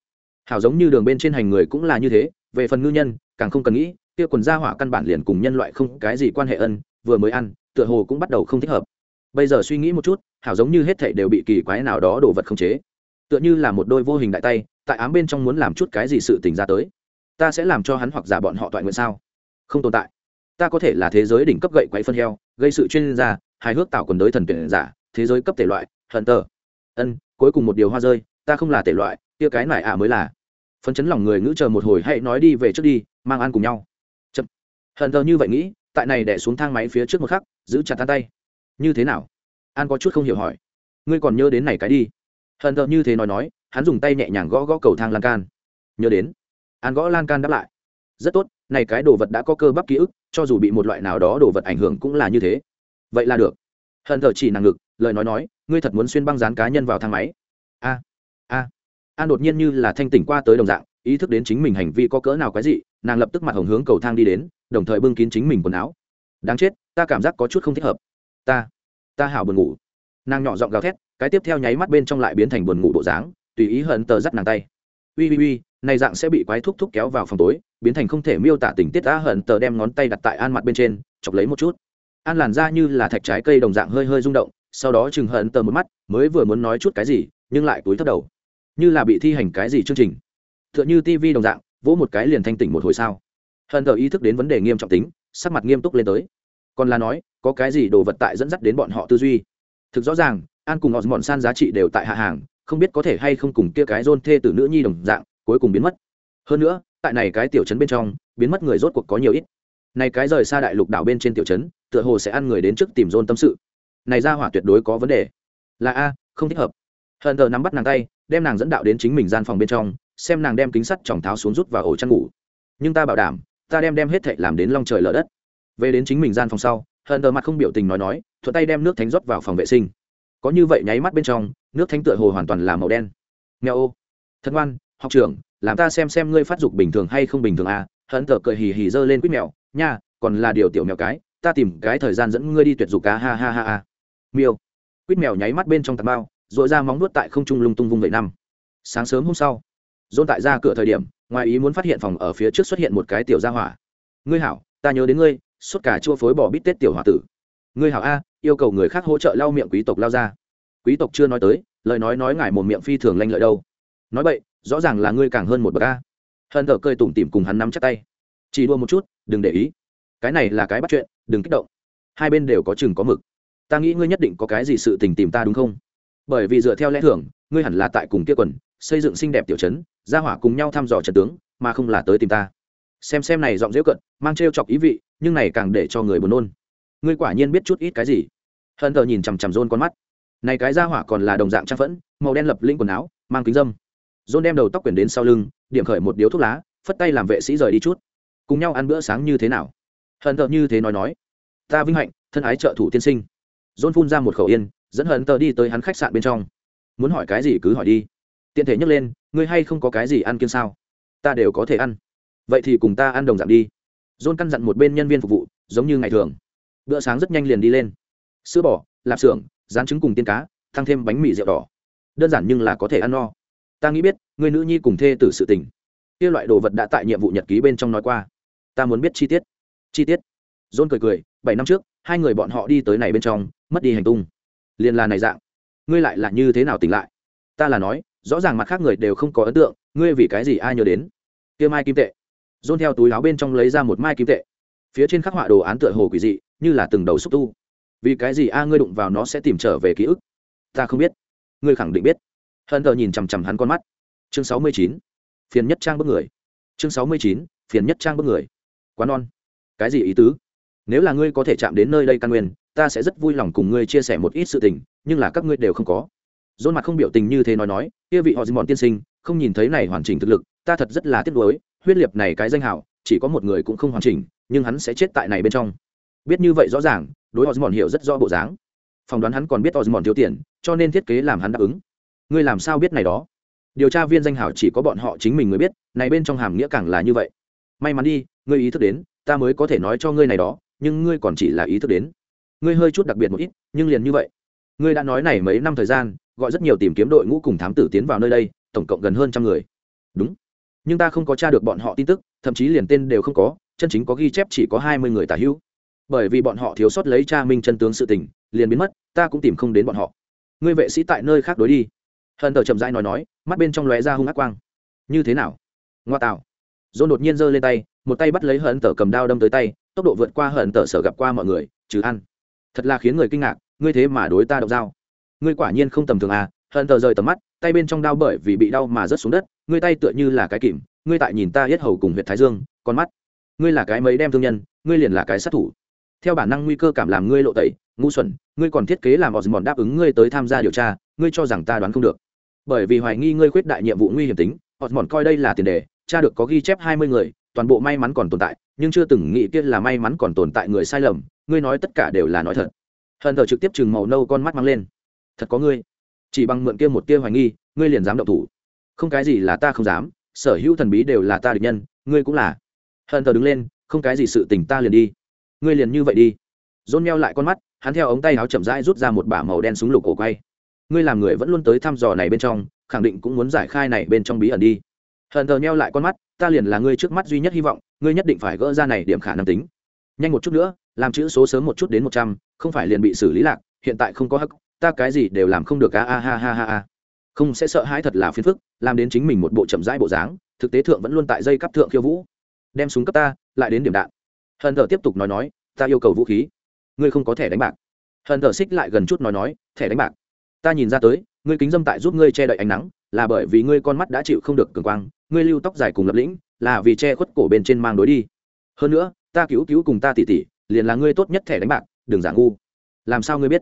Hảo giống như đường bên trên hành người cũng là như thế, về phần ngư nhân, càng không cần nghĩ, kia quần gia hỏa căn bản liền cùng nhân loại không cái gì quan hệ ân, vừa mới ăn, tựa hồ cũng bắt đầu không thích hợp. Bây giờ suy nghĩ một chút, hảo giống như hết thảy đều bị kỳ quái nào đó đồ vật không chế. Tựa như là một đôi vô hình đại tay, tại ám bên trong muốn làm chút cái gì sự tình ra tới. Ta sẽ làm cho hắn hoặc giả bọn họ toại nguyện sao? Không tồn tại ta có thể là thế giới đỉnh cấp gậy quậy phân heo, gây sự chuyên gia, hài hước tạo quần đới thần tuyển giả, thế giới cấp thể loại hận tờ ân, cuối cùng một điều hoa rơi, ta không là thể loại, kia cái này ạ mới là. Phấn chấn lòng người ngữ chờ một hồi hãy nói đi về trước đi, mang ăn cùng nhau. Chậm. Hận tờ như vậy nghĩ, tại này đẻ xuống thang máy phía trước một khắc, giữ chặt tan tay. Như thế nào? An có chút không hiểu hỏi. Ngươi còn nhớ đến này cái đi. Hận tờ như thế nói nói, hắn dùng tay nhẹ nhàng gõ gõ cầu thang lan can. Nhớ đến. An gõ lan can đáp lại rất tốt, này cái đồ vật đã có cơ bắp ký ức, cho dù bị một loại nào đó đồ vật ảnh hưởng cũng là như thế. Vậy là được. Hận thờ chỉ nàng ngực, lời nói nói, ngươi thật muốn xuyên băng dán cá nhân vào thang máy. A a. An đột nhiên như là thanh tỉnh qua tới đồng dạng, ý thức đến chính mình hành vi có cỡ nào cái gì nàng lập tức mặt hồng hướng cầu thang đi đến, đồng thời bưng kín chính mình quần áo. Đáng chết, ta cảm giác có chút không thích hợp. Ta ta hảo buồn ngủ. Nàng nhỏ giọng gào thét, cái tiếp theo nháy mắt bên trong lại biến thành buồn ngủ bộ dáng, tùy ý hận tờ dắt nàng tay. Ui ui ui này dạng sẽ bị quái thúc thúc kéo vào phòng tối, biến thành không thể miêu tả tình tiết á hận tờ đem ngón tay đặt tại an mặt bên trên, chọc lấy một chút. An làn ra như là thạch trái cây đồng dạng hơi hơi rung động, sau đó chừng hận tờ một mắt, mới vừa muốn nói chút cái gì, nhưng lại túi thấp đầu. Như là bị thi hành cái gì chương trình. T h ư ợ n h ư tv đồng dạng, vỗ một cái liền thanh tỉnh một hồi sao. Hận tờ ý thức đến vấn đề nghiêm trọng tính, sắc mặt nghiêm túc lên tới. Còn là nói, có cái gì đồ vật tại dẫn dắt đến bọn họ tư duy? Thực rõ ràng, an cùng họ mọn san giá trị đều tại hạ hàng, không biết có thể hay không cùng kia cái rôn thê từ nữ nhi đồng dạng cuối cùng biến mất. Hơn nữa, tại này cái tiểu trấn bên trong, biến mất người rốt cuộc có nhiều ít. Này cái rời xa đại lục đảo bên trên tiểu trấn, tựa hồ sẽ ăn người đến trước tìm dôn tâm sự. Này ra hỏa tuyệt đối có vấn đề. Là a, không thích hợp. Hận thờ nắm bắt nàng tay, đem nàng dẫn đạo đến chính mình gian phòng bên trong, xem nàng đem kính sắt chòng tháo xuống rút vào ổ chăn ngủ. Nhưng ta bảo đảm, ta đem đem hết thệ làm đến long trời lở đất. Về đến chính mình gian phòng sau, hận thờ mặt không biểu tình nói nói, thuận tay đem nước thánh rót vào phòng vệ sinh. Có như vậy nháy mắt bên trong, nước thánh tựa hồ hoàn toàn là màu đen. Nghèo ô. Thật ngoan học trưởng, làm ta xem xem ngươi phát dục bình thường hay không bình thường à? Hận thờ cười hì hì giơ lên quýt mèo, nha, còn là điều tiểu mèo cái, ta tìm cái thời gian dẫn ngươi đi tuyệt dục cá ha ha ha ha. Miêu. Quýt mèo nháy mắt bên trong tạt bao r i ra móng nuốt tại không trung lung tung vung vậy năm. Sáng sớm hôm sau dôn tại ra cửa thời điểm, ngoài ý muốn phát hiện phòng ở phía trước xuất hiện một cái tiểu gia hỏa. Ngươi hảo, ta nhớ đến ngươi suốt cả chua phối bỏ bít tết tiểu h a tử. Ngươi hảo a, yêu cầu người khác hỗ trợ lau miệng quý tộc lao ra. Quý tộc chưa nói tới, lời nói nói ngài một miệng phi thường lanh lợi đâu. Nói vậy rõ ràng là ngươi càng hơn một bậc a. Hận thờ cười tủm tỉm cùng hắn nắm chắc tay. Chỉ đua một chút, đừng để ý. Cái này là cái bắt chuyện, đừng kích động. Hai bên đều có chừng có mực. Ta nghĩ ngươi nhất định có cái gì sự tình tìm ta đúng không? Bởi vì dựa theo lẽ thường, ngươi hẳn là tại cùng kia quần, xây dựng xinh đẹp tiểu chấn ra hỏa cùng nhau thăm dò trận tướng, mà không là tới tìm ta. Xem xem này giọng dễ cận, mang t chọc ý vị, nhưng này càng để cho người buồn nôn. Ngươi quả nhiên biết chút ít cái gì? Hận thờ nhìn chằm chằm rôn con mắt. Này cái ra hỏa còn là đồng dạng trang phẫn, màu đen lập linh quần áo, mang kính dâm. John đem đầu tóc quyển đến sau lưng, điểm khởi một điếu thuốc lá, phất tay làm vệ sĩ rời đi chút. Cùng nhau ăn bữa sáng như thế nào? Hận thờ như thế nói nói. Ta vinh hạnh, thân ái trợ thủ tiên sinh. John phun ra một khẩu yên, dẫn hận tờ đi tới hắn khách sạn bên trong. Muốn hỏi cái gì cứ hỏi đi. Tiện thể nhấc lên, ngươi hay không có cái gì ăn kiêng sao? Ta đều có thể ăn. Vậy thì cùng ta ăn đồng dạng đi. John căn dặn một bên nhân viên phục vụ, giống như ngày thường. Bữa sáng rất nhanh liền đi lên. Sữa bò, lạp xưởng, rán trứng cùng tiên cá thăng thêm bánh mì rượu đỏ. Đơn giản nhưng là có thể ăn no ta nghĩ biết người nữ nhi cùng thê tử sự tình. Kia loại đồ vật đã tại nhiệm vụ nhật ký bên trong nói qua. Ta muốn biết chi tiết. Chi tiết? John cười cười, bảy năm trước, hai người bọn họ đi tới này bên trong, mất đi hành tung. Liền là này dạng. Ngươi lại là như thế nào tỉnh lại? Ta là nói, rõ ràng mặt khác người đều không có ấn tượng, ngươi vì cái gì ai nhớ đến? Kia mai kim tệ. John theo túi áo bên trong lấy ra một mai kim tệ. Phía trên khắc họa đồ án tựa hồ quỷ dị, như là từng đầu xúc tu. Vì cái gì a ngươi đụng vào nó sẽ tìm trở về ký ức? Ta không biết. Ngươi khẳng định biết hận thờ nhìn chằm chằm hắn con mắt. Chương sáu mươi chín, phiền nhất trang bức người. Chương sáu mươi chín, phiền nhất trang bức người. Quá non. Cái gì ý tứ? Nếu là ngươi có thể chạm đến nơi đây căn nguyên, ta sẽ rất vui lòng cùng ngươi chia sẻ một ít sự tình, nhưng là các ngươi đều không có. Dôn mặt không biểu tình như thế nói nói, kia vị họ dìm bọn tiên sinh, không nhìn thấy này hoàn chỉnh thực lực, ta thật rất là tiếc nuối, huyết liệt này cái danh hào chỉ có một người cũng không hoàn chỉnh, nhưng hắn sẽ chết tại này bên trong. Biết như vậy rõ ràng, đối họ dìm bọn hiểu rất rõ bộ dáng. Phỏng đoán hắn còn biết họ dìm bọn thiếu tiền, cho nên thiết kế làm hắn đáp ứng ngươi làm sao biết này đó? Điều tra viên danh hảo chỉ có bọn họ chính mình mới biết, này bên trong hàm nghĩa càng là như vậy. May mắn đi, ngươi ý thức đến, ta mới có thể nói cho ngươi này đó, nhưng ngươi còn chỉ là ý thức đến. Ngươi hơi chút đặc biệt một ít, nhưng liền như vậy. Ngươi đã nói này mấy năm thời gian, gọi rất nhiều tìm kiếm đội ngũ cùng thám tử tiến vào nơi đây, tổng cộng gần hơn trăm người. Đúng. Nhưng ta không có t r a được bọn họ tin tức, thậm chí liền tên đều không có, chân chính có ghi chép chỉ có hai mươi người tả hữu. Bởi vì bọn họ thiếu sót lấy cha minh chân tướng sự tình, liền biến mất, ta cũng tìm không đến bọn họ. Ngươi vệ sĩ tại nơi khác đối đi hận tờ chậm rãi nói nói, mắt bên trong lóe ra hung ác quang. Như thế nào? Ngoa tạo. Dô đột nhiên giơ lên tay, một tay bắt lấy hận tờ cầm đao đâm tới tay, tốc độ vượt qua hận tờ sở gặp qua mọi người, trừ ăn. Thật là khiến người kinh ngạc, ngươi thế mà đối ta độc dao. Ngươi quả nhiên không tầm thường à hận tờ rời tầm mắt, tay bên trong đao bởi vì bị đau mà rớt xuống đất, ngươi tay tựa như là cái kìm, ngươi tại nhìn ta yết hầu cùng huyện thái dương, con mắt. Ngươi là cái mấy đem thương nhân, ngươi liền là cái sát thủ. Theo bản năng nguy cơ cảm làm ngươi lộ tẩy, ngu xuẩn, ngươi còn thiết kế làm osmond đáp ứng ngươi tới tham gia điều tra, ngươi cho rằng ta đoán không được bởi vì hoài nghi ngươi khuyết đại nhiệm vụ nguy hiểm tính osmond coi đây là tiền đề, cha được có ghi chép hai mươi người, toàn bộ may mắn còn tồn tại, nhưng chưa từng nghĩ kia là may mắn còn tồn tại người sai lầm, ngươi nói tất cả đều là nói thật. Hận thờ trực tiếp chừng màu nâu con mắt mang lên. Thật có ngươi. Chỉ bằng mượn kia một tia hoài nghi, ngươi liền dám động thủ. Không cái gì là ta không dám, sở hữu thần bí đều là ta địch nhân, ngươi cũng là. Hận thờ đứng lên, không cái gì sự tình ta liền đi. Ngươi liền như vậy đi. Dôn meo lại con mắt, hắn theo ống tay áo chậm rãi rút ra một bả màu đen súng lục cổ quay ngươi làm người vẫn luôn tới thăm dò này bên trong, khẳng định cũng muốn giải khai này bên trong bí ẩn đi. Hận thờ neo lại con mắt, ta liền là ngươi trước mắt duy nhất hy vọng, ngươi nhất định phải gỡ ra này điểm khả năng tính. Nhanh một chút nữa, làm chữ số sớm một chút đến một trăm, không phải liền bị xử lý lạc, hiện tại không có hắc, ta cái gì đều làm không được, a a, ha ha ha ha. Không sẽ sợ hãi thật là phiền phức, làm đến chính mình một bộ chậm rãi bộ dáng, thực tế thượng vẫn luôn tại dây cắp thượng khiêu vũ. Đem súng cấp ta, lại đến điểm đạn. Hận thờ tiếp tục nói nói, ta yêu cầu vũ khí. Ngươi không có thẻ đánh bạc. Hận thờ xích lại gần chút nói nói, thẻ đánh bạc ta nhìn ra tới, ngươi kính dâm tại giúp ngươi che đậy ánh nắng, là bởi vì ngươi con mắt đã chịu không được cường quang, ngươi lưu tóc dài cùng lập lĩnh, là vì che khuất cổ bên trên mang đối đi. Hơn nữa, ta cứu cứu cùng ta tỉ tỉ, liền là ngươi tốt nhất thẻ đánh bạc, đừng giả ngu. Làm sao ngươi biết?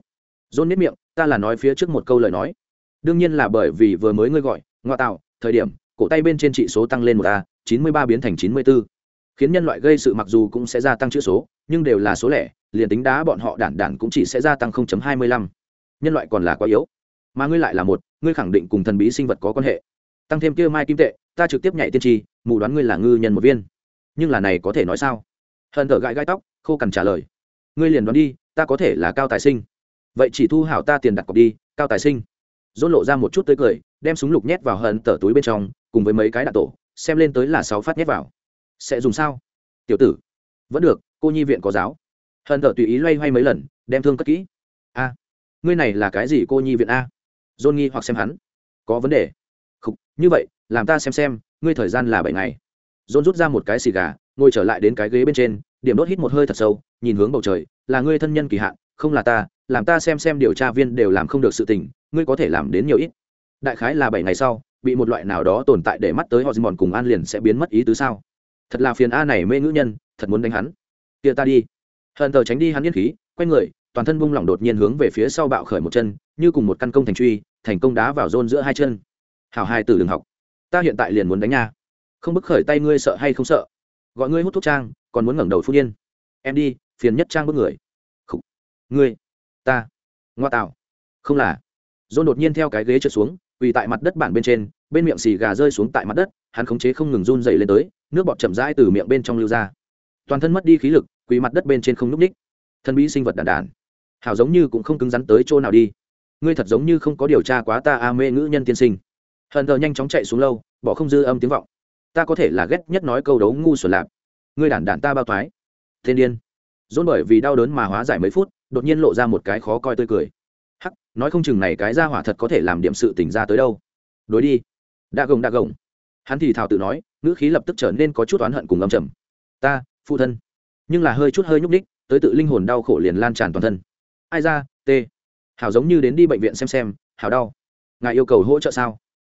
Dôn nếp miệng, ta là nói phía trước một câu lời nói. Đương nhiên là bởi vì vừa mới ngươi gọi, ngoa tạo, thời điểm, cổ tay bên trên trị số tăng lên một a, chín mươi ba biến thành chín mươi b ố khiến nhân loại gây sự mặc dù cũng sẽ gia tăng chữ số, nhưng đều là số lẻ, liền tính đá bọn họ đản đản cũng chỉ sẽ gia tăng hai mươi lăm nhân loại còn là quá yếu. Mà ngươi lại là một, ngươi khẳng định cùng thần bí sinh vật có quan hệ. Tăng thêm kia mai kim tệ, ta trực tiếp nhảy tiên tri, mù đoán ngươi là ngư nhân một viên. Nhưng là này có thể nói sao? Hận thở gãi gai tóc, khô cằn trả lời. Ngươi liền đoán đi, ta có thể là cao tài sinh. Vậy chỉ thu hảo ta tiền đặt cọc đi, cao tài sinh. Dôn lộ ra một chút tới cười, đem súng lục nhét vào hận tở túi bên trong, cùng với mấy cái đạn tổ, xem lên tới là sáu phát nhét vào. Sẽ dùng sao? Tiểu tử, vẫn được, cô nhi viện có giáo. Hận tở tùy ý loay hoay mấy lần, đem thương cất kỹ. A ngươi này là cái gì cô nhi viện a? Dôn nghi hoặc xem hắn. Có vấn đề. Khúc, như vậy làm ta xem xem ngươi thời gian là bảy ngày. Dôn rút ra một cái xì gà ngồi trở lại đến cái ghế bên trên điểm đốt hít một hơi thật sâu nhìn hướng bầu trời là ngươi thân nhân kỳ hạn không là ta làm ta xem xem điều tra viên đều làm không được sự tình ngươi có thể làm đến nhiều ít. Đại khái là bảy ngày sau bị một loại nào đó tồn tại để mắt tới họ dìm mòn cùng an liền sẽ biến mất ý tứ sao? Thật là phiền a này mê ngữ nhân thật muốn đánh hắn. Kia ta đi. Hận tờ tránh đi hắn yên khí quay người toàn thân bung lỏng đột nhiên hướng về phía sau bạo khởi một chân, như cùng một căn công thành truy, thành công đá vào rôn giữa hai chân. Hảo hai từ đường học. Ta hiện tại liền muốn đánh nha. Không bức khởi tay ngươi sợ hay không sợ? Gọi ngươi hút thuốc trang, còn muốn ngẩng đầu phu niên em đi, phiền nhất trang bức người. Khủ. ngươi. Ta. Ngoa tạo. Không là. Dôn đột nhiên theo cái ghế trượt xuống, quỳ tại mặt đất bản bên trên, bên miệng xì gà rơi xuống tại mặt đất, hắn khống chế không ngừng run dày lên tới, nước bọt chậm rãi từ miệng bên trong lưu ra. Toàn thân mất đi khí lực, quỳ mặt đất bên trên không n ú c ních. Thân bí sinh vật đàn đàn hảo giống như cũng không cứng rắn tới chỗ nào đi. Ngươi thật giống như không có điều tra quá ta a mê ngữ nhân tiên sinh. Hận thờ nhanh chóng chạy xuống lâu, bỏ không dư âm tiếng vọng. Ta có thể là ghét nhất nói câu đấu ngu xuẩn lạp. Ngươi đản đản ta bao thoái. Thiên điên. Dôn bởi vì đau đớn mà hóa giải mấy phút, đột nhiên lộ ra một cái khó coi tươi cười. Hắc, nói không chừng này cái ra hỏa thật có thể làm điểm sự tỉnh ra tới đâu. Đối đi. Đa gồng đa gồng. Hắn thì thào tự nói, ngữ khí lập tức trở nên có chút oán hận cùng âm trầm. Ta, phụ thân. Nhưng là hơi chút hơi nhúc ních tới tự linh hồn đau khổ liền lan tràn toàn thân ai ra t hảo giống như đến đi bệnh viện xem xem, hảo đau. Ngài yêu cầu hỗ trợ sao?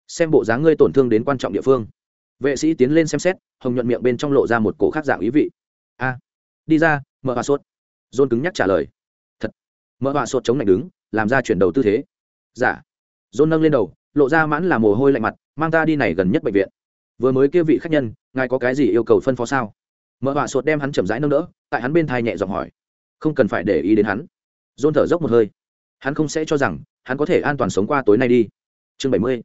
Xem bộ dáng ngươi tổn thương đến quan trọng địa phương. Vệ sĩ tiến lên xem xét, hồng nhuận miệng bên trong lộ ra một cổ khác dạng ý vị. A. Đi ra, mở hòa sốt. Dôn cứng nhắc trả lời. Thật. Mở hòa sốt chống lạnh đứng, làm ra chuyển đầu tư thế. Giả dạ. dôn nâng lên đầu, lộ ra mãn là mồ hôi lạnh mặt, mang ta đi này gần nhất bệnh viện. Vừa mới kêu vị khách nhân, ngài có cái gì yêu cầu phân phó sao? Mở hòa sốt đem hắn chậm rãi nâng đỡ, tại hắn bên thai nhẹ giọng hỏi. Không cần phải để ý đến hắn dôn thở dốc một hơi. Hắn không sẽ cho rằng, hắn có thể an toàn sống qua tối nay đi. Chương bảy mươi.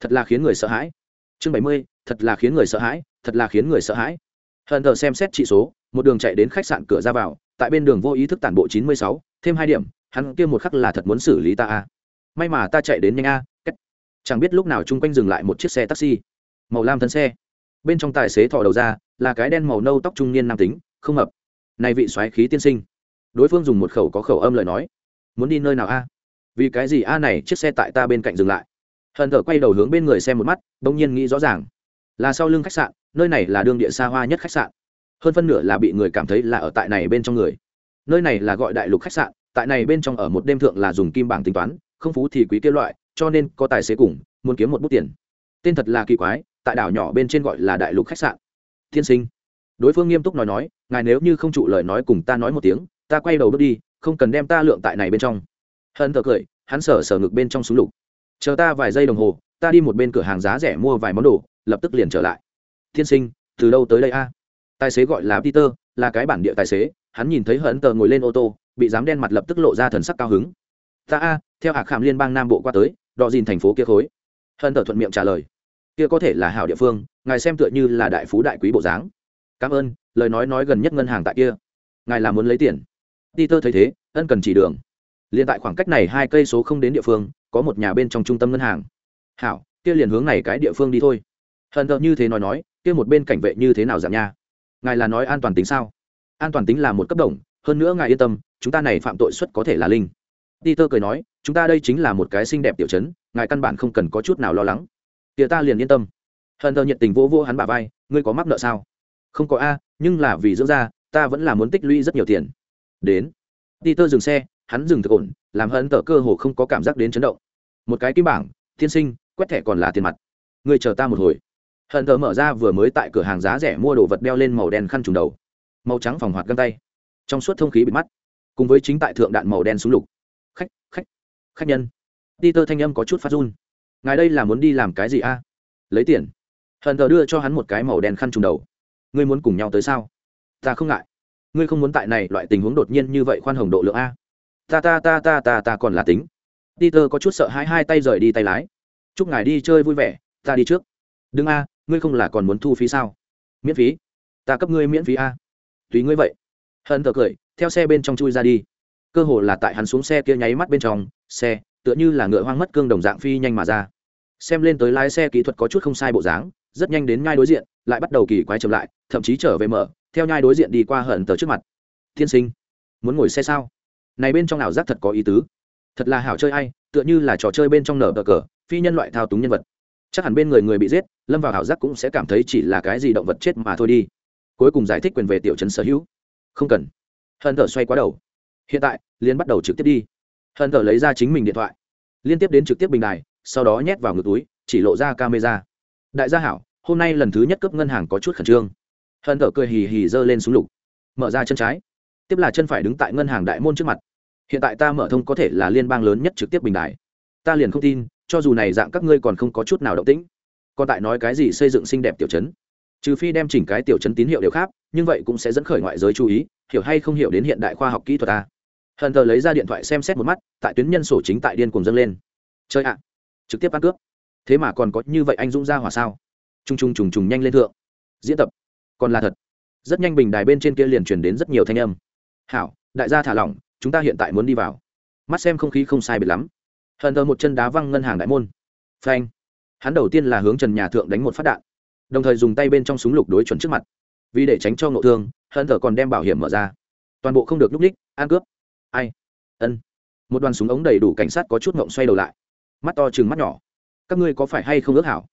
Thật là khiến người sợ hãi. Chương bảy mươi, thật là khiến người sợ hãi, thật là khiến người sợ hãi. Hận thờ xem xét trị số, một đường chạy đến khách sạn cửa ra vào, tại bên đường vô ý thức tản bộ chín mươi sáu, thêm hai điểm, hắn kia một khắc là thật muốn xử lý ta a. May mà ta chạy đến nhanh a chẳng biết lúc nào chung quanh dừng lại một chiếc xe taxi. Màu lam thân xe. Bên trong tài xế thò đầu ra, là cái đen màu nâu tóc trung niên nam tính, không hợp. Này vị soái khí tiên sinh đối phương dùng một khẩu có khẩu âm lời nói. Muốn đi nơi nào a? Vì cái gì a này chiếc xe tại ta bên cạnh dừng lại? Hận thở quay đầu hướng bên người xem một mắt, đông nhiên nghĩ rõ ràng. Là sau lưng khách sạn, nơi này là đương địa xa hoa nhất khách sạn. Hơn phân nửa là bị người cảm thấy là ở tại này bên trong người. Nơi này là gọi đại lục khách sạn, tại này bên trong ở một đêm thượng là dùng kim bảng tính toán, không phú thì quý kia loại, cho nên có tài xế cùng, muốn kiếm một bút tiền. Tên thật là kỳ quái, tại đảo nhỏ bên trên gọi là đại lục khách sạn. Thiên sinh. Đối phương nghiêm túc nói nói, ngài nếu như không trụ lời nói cùng ta nói một tiếng ta quay đầu bước đi, không cần đem ta lượng tại này bên trong. Hận thờ cười, hắn sở sở ngực bên trong súng lục. Chờ ta vài giây đồng hồ, ta đi một bên cửa hàng giá rẻ mua vài món đồ, lập tức liền trở lại. Tiên sinh, từ đâu tới đây a? Tài xế gọi là peter, là cái bản địa tài xế, hắn nhìn thấy hận tờ ngồi lên ô tô, bị dám đen mặt lập tức lộ ra thần sắc cao hứng. Ta a, theo hạc khảm liên bang nam bộ qua tới đò dìn thành phố kia khối. Hận tờ thuận miệng trả lời. Kia có thể là hảo địa phương, ngài xem tựa như là đại phú đại quý bộ dáng. Cảm ơn, lời nói nói gần nhất ngân hàng tại kia. Ngài là muốn lấy tiền peter thấy thế, ân cần chỉ đường. Liền tại khoảng cách này hai cây số không đến địa phương, có một nhà bên trong trung tâm ngân hàng. Hảo, kia liền hướng này cái địa phương đi thôi. Hận thợ như thế nói nói, kia một bên cảnh vệ như thế nào giảm nha? Ngài là nói an toàn tính sao? An toàn tính là một cấp đồng, hơn nữa ngài yên tâm, chúng ta này phạm tội suất có thể là linh. Peter cười nói, chúng ta đây chính là một cái xinh đẹp tiểu chấn ngài căn bản không cần có chút nào lo lắng. Kia ta liền yên tâm. Hận thợ nhiệt tình vô vô hắn bả vai, ngươi có mắc nợ sao? Không có a, nhưng là vì dưỡng ra ta vẫn là muốn tích lũy rất nhiều tiền đến. Peter dừng xe, hắn dừng thực ổn, làm hận tờ cơ hồ không có cảm giác đến chấn động. Một cái kim bảng, tiên sinh, quét thẻ còn là tiền mặt. Người chờ ta một hồi. Hận tờ mở ra vừa mới tại cửa hàng giá rẻ mua đồ vật đeo lên màu đen khăn trùng đầu. Màu trắng phòng hoạt găng tay. Trong suốt thông khí bị mắt. Cùng với chính tại thượng đạn màu đen súng lục. Khách khách khách nhân. Peter thanh âm có chút phát run. Ngài đây là muốn đi làm cái gì a? Lấy tiền. Hận thờ đưa cho hắn một cái màu đen khăn trùng đầu. Ngươi muốn cùng nhau tới sao? Ta không ngại ngươi không muốn tại này, loại tình huống đột nhiên như vậy khoan hồng độ lượng a? Ta ta ta ta ta ta còn là tính. Peter có chút sợ hãi, hai tay rời đi tay lái. Chúc ngài đi chơi vui vẻ, ta đi trước. Đừng a, ngươi không là còn muốn thu phí sao? Miễn phí. Ta cấp ngươi miễn phí a. Tùy ngươi vậy. Hận thờ cười, theo xe bên trong chui ra đi. Cơ hồ là tại hắn xuống xe kia nháy mắt bên trong, xe, tựa như là ngựa hoang mất cương đồng dạng phi nhanh mà ra. Xem lên tới lái xe kỹ thuật có chút không sai bộ dáng, rất nhanh đến ngay đối diện, lại bắt đầu kỳ quái chậm lại, thậm chí trở về mở theo nhai đối diện đi qua hận tờ trước mặt. Tiên sinh, muốn ngồi xe sao? Này bên trong ảo giác thật có ý tứ. Thật là hảo chơi ai, tựa như là trò chơi bên trong nở cờ cờ, phi nhân loại thao túng nhân vật. Chắc hẳn bên người người bị giết, lâm vào ảo giác cũng sẽ cảm thấy chỉ là cái gì động vật chết mà thôi đi. Cuối cùng giải thích quyền về tiểu trấn sở hữu. Không cần. Hận tờ xoay quá đầu. Hiện tại liên bắt đầu trực tiếp đi. Hận tờ lấy ra chính mình điện thoại. Liên tiếp đến trực tiếp bình đài, sau đó nhét vào ngực túi, chỉ lộ ra camera. Đại gia hảo, hôm nay lần thứ nhất cấp ngân hàng có chút khẩn trương hận thở cười hì hì giơ lên súng lục. Mở ra chân trái. Tiếp là chân phải đứng tại ngân hàng đại môn trước mặt. Hiện tại ta mở thông có thể là liên bang lớn nhất trực tiếp bình đại. Ta liền không tin, cho dù này dạng các ngươi còn không có chút nào động tĩnh. Còn tại nói cái gì xây dựng xinh đẹp tiểu chấn trừ phi đem chỉnh cái tiểu chấn tín hiệu đều khác, nhưng vậy cũng sẽ dẫn khởi ngoại giới chú ý, hiểu hay không hiểu đến hiện đại khoa học kỹ thuật ta. Hận thờ lấy ra điện thoại xem xét một mắt, tại tuyến nhân sổ chính tại điên cùng dâng lên. Chơi ạ. Trực tiếp ăn cướp. Thế mà còn có như vậy anh dũng ra hỏa sao? T r u n g t r n g trùng trùng nhanh lên thượng. Diễn tập còn là thật. Rất nhanh bình đài bên trên kia liền truyền đến rất nhiều thanh âm. Hảo, đại gia thả lỏng, chúng ta hiện tại muốn đi vào. Mắt xem không khí không sai biệt lắm. Hận thờ một chân đá văng ngân hàng đại môn. Phanh. Hắn đầu tiên là hướng trần nhà thượng đánh một phát đạn, đồng thời dùng tay bên trong súng lục đối chuẩn trước mặt. Vì để tránh cho ngộ thương, hận thờ còn đem bảo hiểm mở ra. Toàn bộ không được núp ních ăn cướp. Ai? Ân. Một đoàn súng ống đầy đủ cảnh sát có chút ngộng xoay đầu lại. Mắt to chừng mắt nhỏ. Các ngươi có phải hay không ước hảo?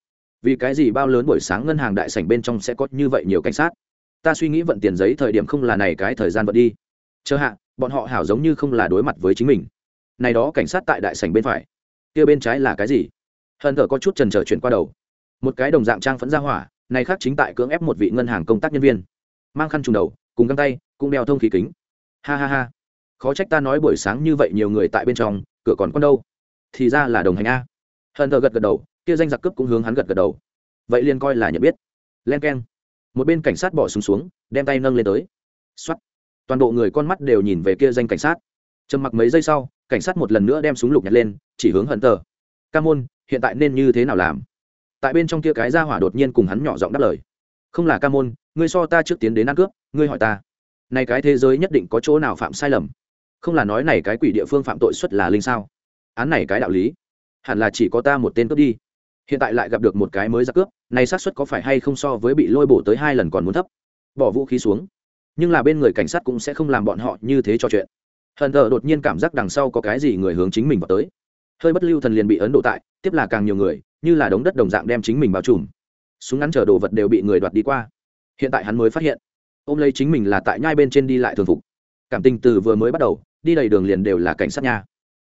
Vì cái gì bao lớn buổi sáng ngân hàng đại sảnh bên trong sẽ có như vậy nhiều cảnh sát? Ta suy nghĩ vận tiền giấy thời điểm không là này cái thời gian vận đi. Chờ hạ, bọn họ hảo giống như không là đối mặt với chính mình. Này đó cảnh sát tại đại sảnh bên phải. Kia bên trái là cái gì? Hận thở có chút trần trở chuyển qua đầu. Một cái đồng dạng trang phẫn ra hỏa, này khác chính tại cưỡng ép một vị ngân hàng công tác nhân viên. Mang khăn trùng đầu, cùng găng tay, cũng đeo thông khí kính. Ha ha ha. Khó trách ta nói buổi sáng như vậy nhiều người tại bên trong, cửa còn con đâu. Thì ra là đồng hành a. Hận thờ gật gật đầu kia danh giặc cướp cũng hướng hắn gật gật đầu. Vậy liền coi là nhận biết. Len k e n một bên cảnh sát bỏ súng xuống, xuống đem tay nâng lên tới. X o á t toàn bộ người con mắt đều nhìn về kia danh cảnh sát. Trầm mặc mấy giây sau cảnh sát một lần nữa đem súng lục nhặt lên chỉ hướng hận tờ ca môn hiện tại nên như thế nào làm? Tại bên trong kia cái ra hỏa đột nhiên cùng hắn nhỏ giọng đáp lời. Không là ca môn ngươi so ta trước tiến đến ăn cướp ngươi hỏi ta. Này cái thế giới nhất định có chỗ nào phạm sai lầm. Không là nói này cái quỷ địa phương phạm tội xuất là linh sao? Án này cái đạo lý. Hẳn là chỉ có ta một tên cướp đi hiện tại lại gặp được một cái mới ra cướp này xác suất có phải hay không so với bị lôi bổ tới hai lần còn muốn thấp? Bỏ vũ khí xuống. Nhưng là bên người cảnh sát cũng sẽ không làm bọn họ như thế cho chuyện. Hận thờ đột nhiên cảm giác đằng sau có cái gì người hướng chính mình vào tới. Hơi bất lưu thần liền bị ấn độ tại, tiếp là càng nhiều người, như là đống đất đồng dạng đem chính mình bao trùm. Súng ngắn chở đồ vật đều bị người đoạt đi qua. Hiện tại hắn mới phát hiện, ôm lấy chính mình là tại nhai bên trên đi lại thường phục. Cảm tình từ vừa mới bắt đầu, đi đầy đường liền đều là cảnh sát nha.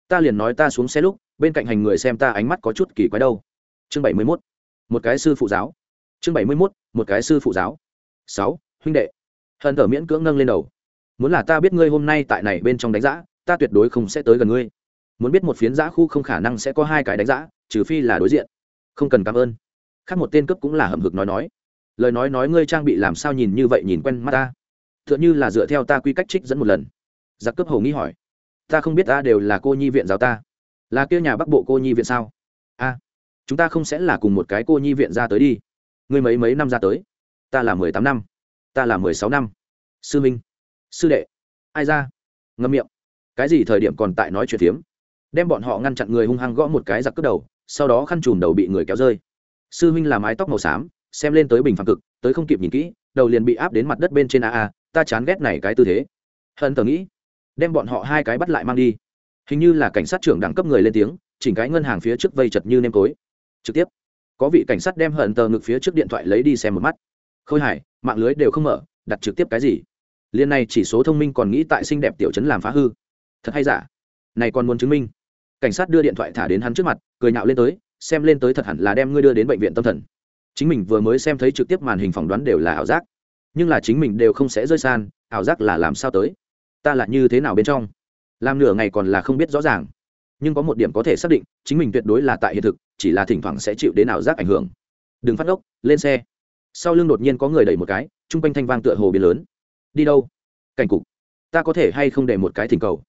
Ta liền nói ta xuống xe lúc, bên cạnh hành người xem ta ánh mắt có chút kỳ quái đâu chương bảy mươi mốt, một cái sư phụ giáo. Chương bảy mươi mốt, một cái sư phụ giáo. Sáu, huynh đệ. Hận thở miễn cưỡng nâng lên đầu. Muốn là ta biết ngươi hôm nay tại này bên trong đánh giã ta tuyệt đối không sẽ tới gần ngươi. Muốn biết một phiến giã khu không khả năng sẽ có hai cái đánh giã trừ phi là đối diện. Không cần cảm ơn. Khác một tên cấp cũng là hậm hực nói nói. Lời nói nói ngươi trang bị làm sao nhìn như vậy nhìn quen mắt ta. T h ư ợ n h ư là dựa theo ta quy cách trích dẫn một lần. Giặc cấp hầu nghĩ hỏi. Ta không biết ta đều là cô nhi viện giáo ta. Là kia nhà bắc bộ cô nhi viện sao? A chúng ta không sẽ là cùng một cái cô nhi viện ra tới đi. Ngươi mấy mấy năm ra tới? Ta là mười tám năm, ta là mười sáu năm. Sư minh, sư đệ, ai ra? Ngâm miệng. Cái gì thời điểm còn tại nói chuyện phiếm đem bọn họ ngăn chặn người hung hăng gõ một cái giặc cướp đầu, sau đó khăn chùm đầu bị người kéo rơi. Sư huynh là mái tóc màu xám, xem lên tới bình phẳng cực, tới không kịp nhìn kỹ, đầu liền bị áp đến mặt đất bên trên a a, ta chán ghét này cái tư thế. Hận tờ nghĩ, đem bọn họ hai cái bắt lại mang đi. Hình như là cảnh sát trưởng đẳng cấp người lên tiếng, chỉnh cái ngân hàng phía trước vây chật như nêm tối trực tiếp. Có vị cảnh sát đem hận tờ ngực phía trước điện thoại lấy đi xem một mắt. Khôi hải, mạng lưới đều không mở, đặt trực tiếp cái gì? Liên này chỉ số thông minh còn nghĩ tại xinh đẹp tiểu chấn làm phá hư. Thật hay giả? Này còn muốn chứng minh. Cảnh sát đưa điện thoại thả đến hắn trước mặt, cười nhạo lên tới, xem lên tới thật hẳn là đem ngươi đưa đến bệnh viện tâm thần. Chính mình vừa mới xem thấy trực tiếp màn hình phỏng đoán đều là ảo giác. Nhưng là chính mình đều không sẽ rơi san, ảo giác là làm sao tới? Ta là như thế nào bên trong? Làm nửa ngày còn là không biết rõ ràng. Nhưng có một điểm có thể xác định, chính mình tuyệt đối là tại hiện thực chỉ là thỉnh thoảng sẽ chịu đến ảo giác ảnh hưởng. Đừng phát ốc lên xe. Sau lưng đột nhiên có người đẩy một cái, chung quanh thanh vang tựa hồ biến lớn. Đi đâu? Cảnh cục. Ta có thể hay không để một cái thỉnh cầu?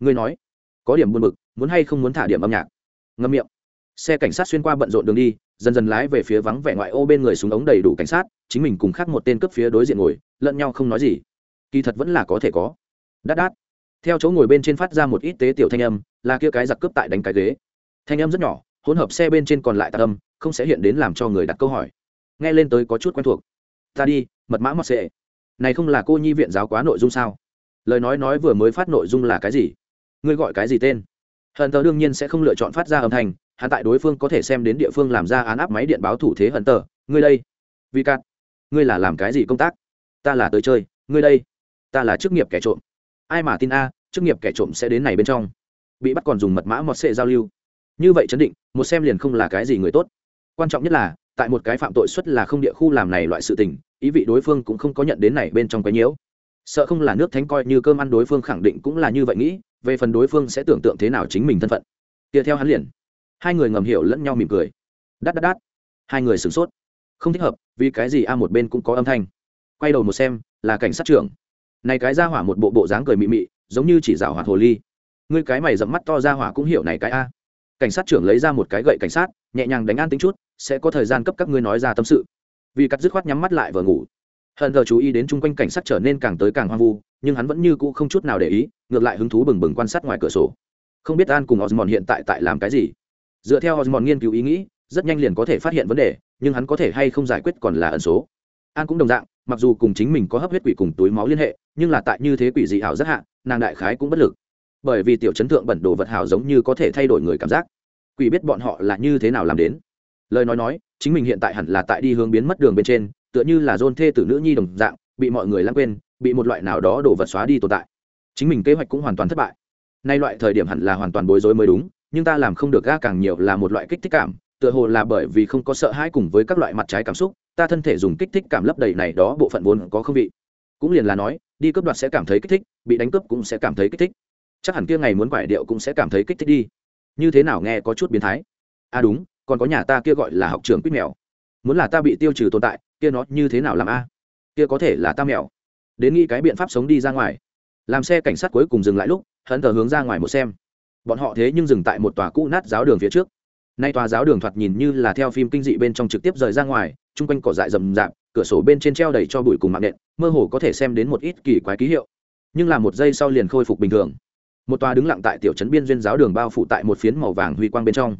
Ngươi nói. Có điểm buồn bực, muốn hay không muốn thả điểm âm nhạc. Ngâm miệng. Xe cảnh sát xuyên qua bận rộn đường đi, dần dần lái về phía vắng vẻ ngoại ô bên người súng ống đầy đủ cảnh sát, chính mình cùng khác một tên cướp phía đối diện ngồi, lẫn nhau không nói gì. Kỳ thật vẫn là có thể có. Đát đát. Theo chỗ ngồi bên trên phát ra một ít tế tiểu thanh âm, là kia cái giặc cướp tại đánh cái ghế. Thanh âm rất nhỏ hỗn hợp xe bên trên còn lại tạc âm, không sẽ hiện đến làm cho người đặt câu hỏi. Nghe lên tới có chút quen thuộc. Ta đi, mật mã mọt sệ. Này không là cô nhi viện giáo quá nội dung sao? Lời nói nói vừa mới phát nội dung là cái gì? Ngươi gọi cái gì tên? Hận tờ đương nhiên sẽ không lựa chọn phát ra âm thanh hạ tại đối phương có thể xem đến địa phương làm ra án áp máy điện báo thủ thế hận tờ. Ngươi đây. Vì cát. Ngươi là làm cái gì công tác? Ta là tới chơi. Ngươi đây. Ta là chức nghiệp kẻ trộm. Ai mà tin a, chức nghiệp kẻ trộm sẽ đến này bên trong. Bị bắt còn dùng mật mã mọt sệ giao lưu như vậy chấn định, một xem liền không là cái gì người tốt. Quan trọng nhất là, tại một cái phạm tội suất là không địa khu làm này loại sự tình, ý vị đối phương cũng không có nhận đến này bên trong cái nhiễu. Sợ không là nước thánh coi như cơm ăn đối phương khẳng định cũng là như vậy nghĩ, về phần đối phương sẽ tưởng tượng thế nào chính mình thân phận. Kia theo hắn liền. Hai người ngầm hiểu lẫn nhau mỉm cười. Đắt đắt đắt hai người sửng sốt. Không thích hợp, vì cái gì a một bên cũng có âm thanh. Quay đầu một xem, là cảnh sát trưởng. Này cái ra hỏa một bộ bộ dáng cười mị mị, giống như chỉ rào hoạt hồ ly. Ngươi cái mày dẫm mắt to ra hỏa cũng hiểu này cái a cảnh sát trưởng lấy ra một cái gậy cảnh sát, nhẹ nhàng đánh an tính chút, sẽ có thời gian cấp các ngươi nói ra tâm sự. Vì cắt dứt khoát nhắm mắt lại vừa ngủ. Hận thờ chú ý đến chung quanh cảnh sát trở nên càng tới càng hoang vu, nhưng hắn vẫn như cũ không chút nào để ý, ngược lại hứng thú bừng bừng quan sát ngoài cửa sổ. Không biết an cùng osmond hiện tại tại làm cái gì. Dựa theo osmond nghiên cứu ý nghĩ, rất nhanh liền có thể phát hiện vấn đề, nhưng hắn có thể hay không giải quyết còn là ẩn số. An cũng đồng dạng, mặc dù cùng chính mình có hấp huyết quỷ cùng túi máu liên hệ, nhưng là tại như thế quỷ dị ảo rất hạ, nàng đại khái cũng bất lực bởi vì tiểu chấn thượng bẩn đồ vật hảo giống như có thể thay đổi người cảm giác. Quỷ biết bọn họ là như thế nào làm đến. Lời nói nói, chính mình hiện tại hẳn là tại đi hướng biến mất đường bên trên, tựa như là dôn thê tử nữ nhi đồng dạng, bị mọi người lãng quên, bị một loại nào đó đổ vật xóa đi tồn tại. Chính mình kế hoạch cũng hoàn toàn thất bại. Nay loại thời điểm hẳn là hoàn toàn bối rối mới đúng, nhưng ta làm không được ga càng nhiều là một loại kích thích cảm, tựa hồ là bởi vì không có sợ hãi cùng với các loại mặt trái cảm xúc, ta thân thể dùng kích thích cảm lấp đầy này đó bộ phận vốn có không vị. Cũng liền là nói, đi cướp đoạt sẽ cảm thấy kích thích, bị đánh cướp cũng sẽ cảm thấy kích thích chắc hẳn kia ngày muốn quải điệu cũng sẽ cảm thấy kích thích đi. Như thế nào nghe có chút biến thái. À đúng, còn có nhà ta kia gọi là học trường quýt mèo. Muốn là ta bị tiêu trừ tồn tại, kia nó như thế nào làm a? À? Kia có thể là ta mèo. Đến nghĩ cái biện pháp sống đi ra ngoài. Làm xe cảnh sát cuối cùng dừng lại lúc hận thờ hướng ra ngoài một xem. Bọn họ thế nhưng dừng tại một tòa cũ nát giáo đường phía trước. Nay tòa giáo đường thoạt nhìn như là theo phim kinh dị bên trong trực tiếp rời ra ngoài, chung quanh cỏ dại rầm rạp, cửa sổ bên trên treo đầy cho bụi cùng mạng nện, mơ hồ có thể xem đến một ít kỳ quái ký hiệu. Nhưng là một giây sau liền khôi phục bình thường một tòa đứng lặng tại tiểu trấn biên duyên giáo đường bao phủ tại một phiến màu vàng huy quang bên trong.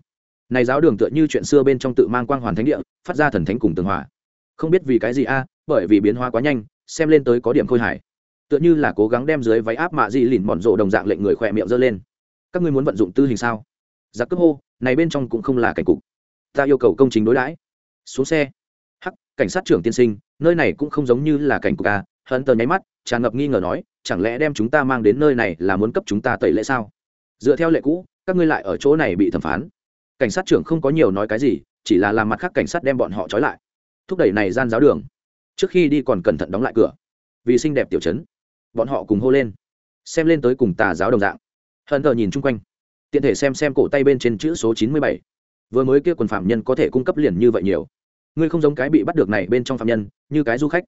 Này giáo đường tựa như chuyện xưa bên trong tự mang quang hoàn thánh địa, phát ra thần thánh cùng tường hòa. Không biết vì cái gì a à, bởi vì biến hóa quá nhanh, xem lên tới có điểm khôi hài. Tựa như là cố gắng đem dưới váy áp mạ di lìn mòn rộ đồng dạng lệnh người khỏe miệng dơ lên. Các ngươi muốn vận dụng tư hình sao? Giặc cướp hô, này bên trong cũng không là cảnh cục. Ta yêu cầu công chính đối đãi. Xuống xe. Hắc, cảnh sát trưởng tiên sinh, nơi này cũng không giống như là cảnh cục a, hận tờ nháy mắt, tràn ngập nghi ngờ nói chẳng lẽ đem chúng ta mang đến nơi này là muốn cấp chúng ta tẩy lễ sao? Dựa theo lệ cũ, các ngươi lại ở chỗ này bị thẩm phán. Cảnh sát trưởng không có nhiều nói cái gì, chỉ là làm mặt khác cảnh sát đem bọn họ trói lại. Thúc đẩy này gian giáo đường. Trước khi đi còn cẩn thận đóng lại cửa. Vì xinh đẹp tiểu chấn bọn họ cùng hô lên. Xem lên tới cùng tà giáo đồng dạng. Hận thờ nhìn chung quanh. Tiện thể xem xem cổ tay bên trên chữ số chín mươi bảy. Vừa mới kia quần phạm nhân có thể cung cấp liền như vậy nhiều. Ngươi không giống cái bị bắt được này bên trong phạm nhân, như cái du khách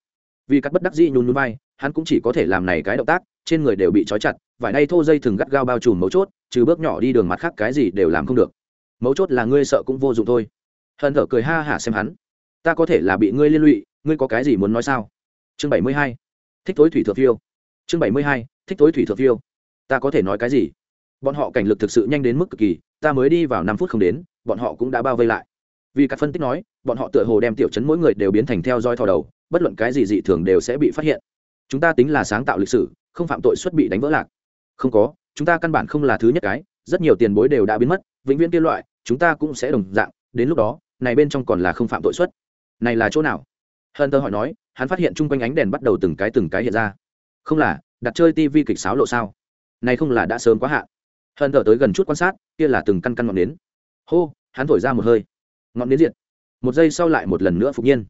vì cắt bất đắc dĩ nhún nhún bay hắn cũng chỉ có thể làm này cái động tác, trên người đều bị trói chặt, vải đay thô dây thường gắt gao bao trùm mấu chốt, trừ bước nhỏ đi đường mặt khác cái gì đều làm không được. Mấu chốt là ngươi sợ cũng vô dụng thôi. Hận thở cười ha hả xem hắn. Ta có thể là bị ngươi liên lụy, ngươi có cái gì muốn nói sao? Chương bảy mươi hai. Thích tối thủy thượng phiêu. Chương bảy mươi hai, thích tối thủy thượng phiêu. Ta có thể nói cái gì? Bọn họ cảnh lực thực sự nhanh đến mức cực kỳ, ta mới đi vào năm phút không đến, bọn họ cũng đã bao vây lại. Vì các phân tích nói, bọn họ tựa hồ đem tiểu chấn mỗi người đều biến thành theo dõi thò đầu bất luận cái gì dị thường đều sẽ bị phát hiện. Chúng ta tính là sáng tạo lịch sử, không phạm tội xuất bị đánh vỡ lạc. Không có, chúng ta căn bản không là thứ nhất cái, rất nhiều tiền bối đều đã biến mất, vĩnh viễn kia loại, chúng ta cũng sẽ đồng dạng, đến lúc đó, này bên trong còn là không phạm tội xuất. Này là chỗ nào? Hân tơ hỏi nói, hắn phát hiện chung quanh ánh đèn bắt đầu từng cái từng cái hiện ra. Không là, đặt chơi tivi kịch sáo lộ sao? Này không là đã sớm quá hạn. Hân tơ tới gần chút quan sát, kia là từng căn căn ngọn nến. Hô, hắn thổi ra một hơi. Ngọn nến diệt. Một giây sau lại một lần nữa phục nhiên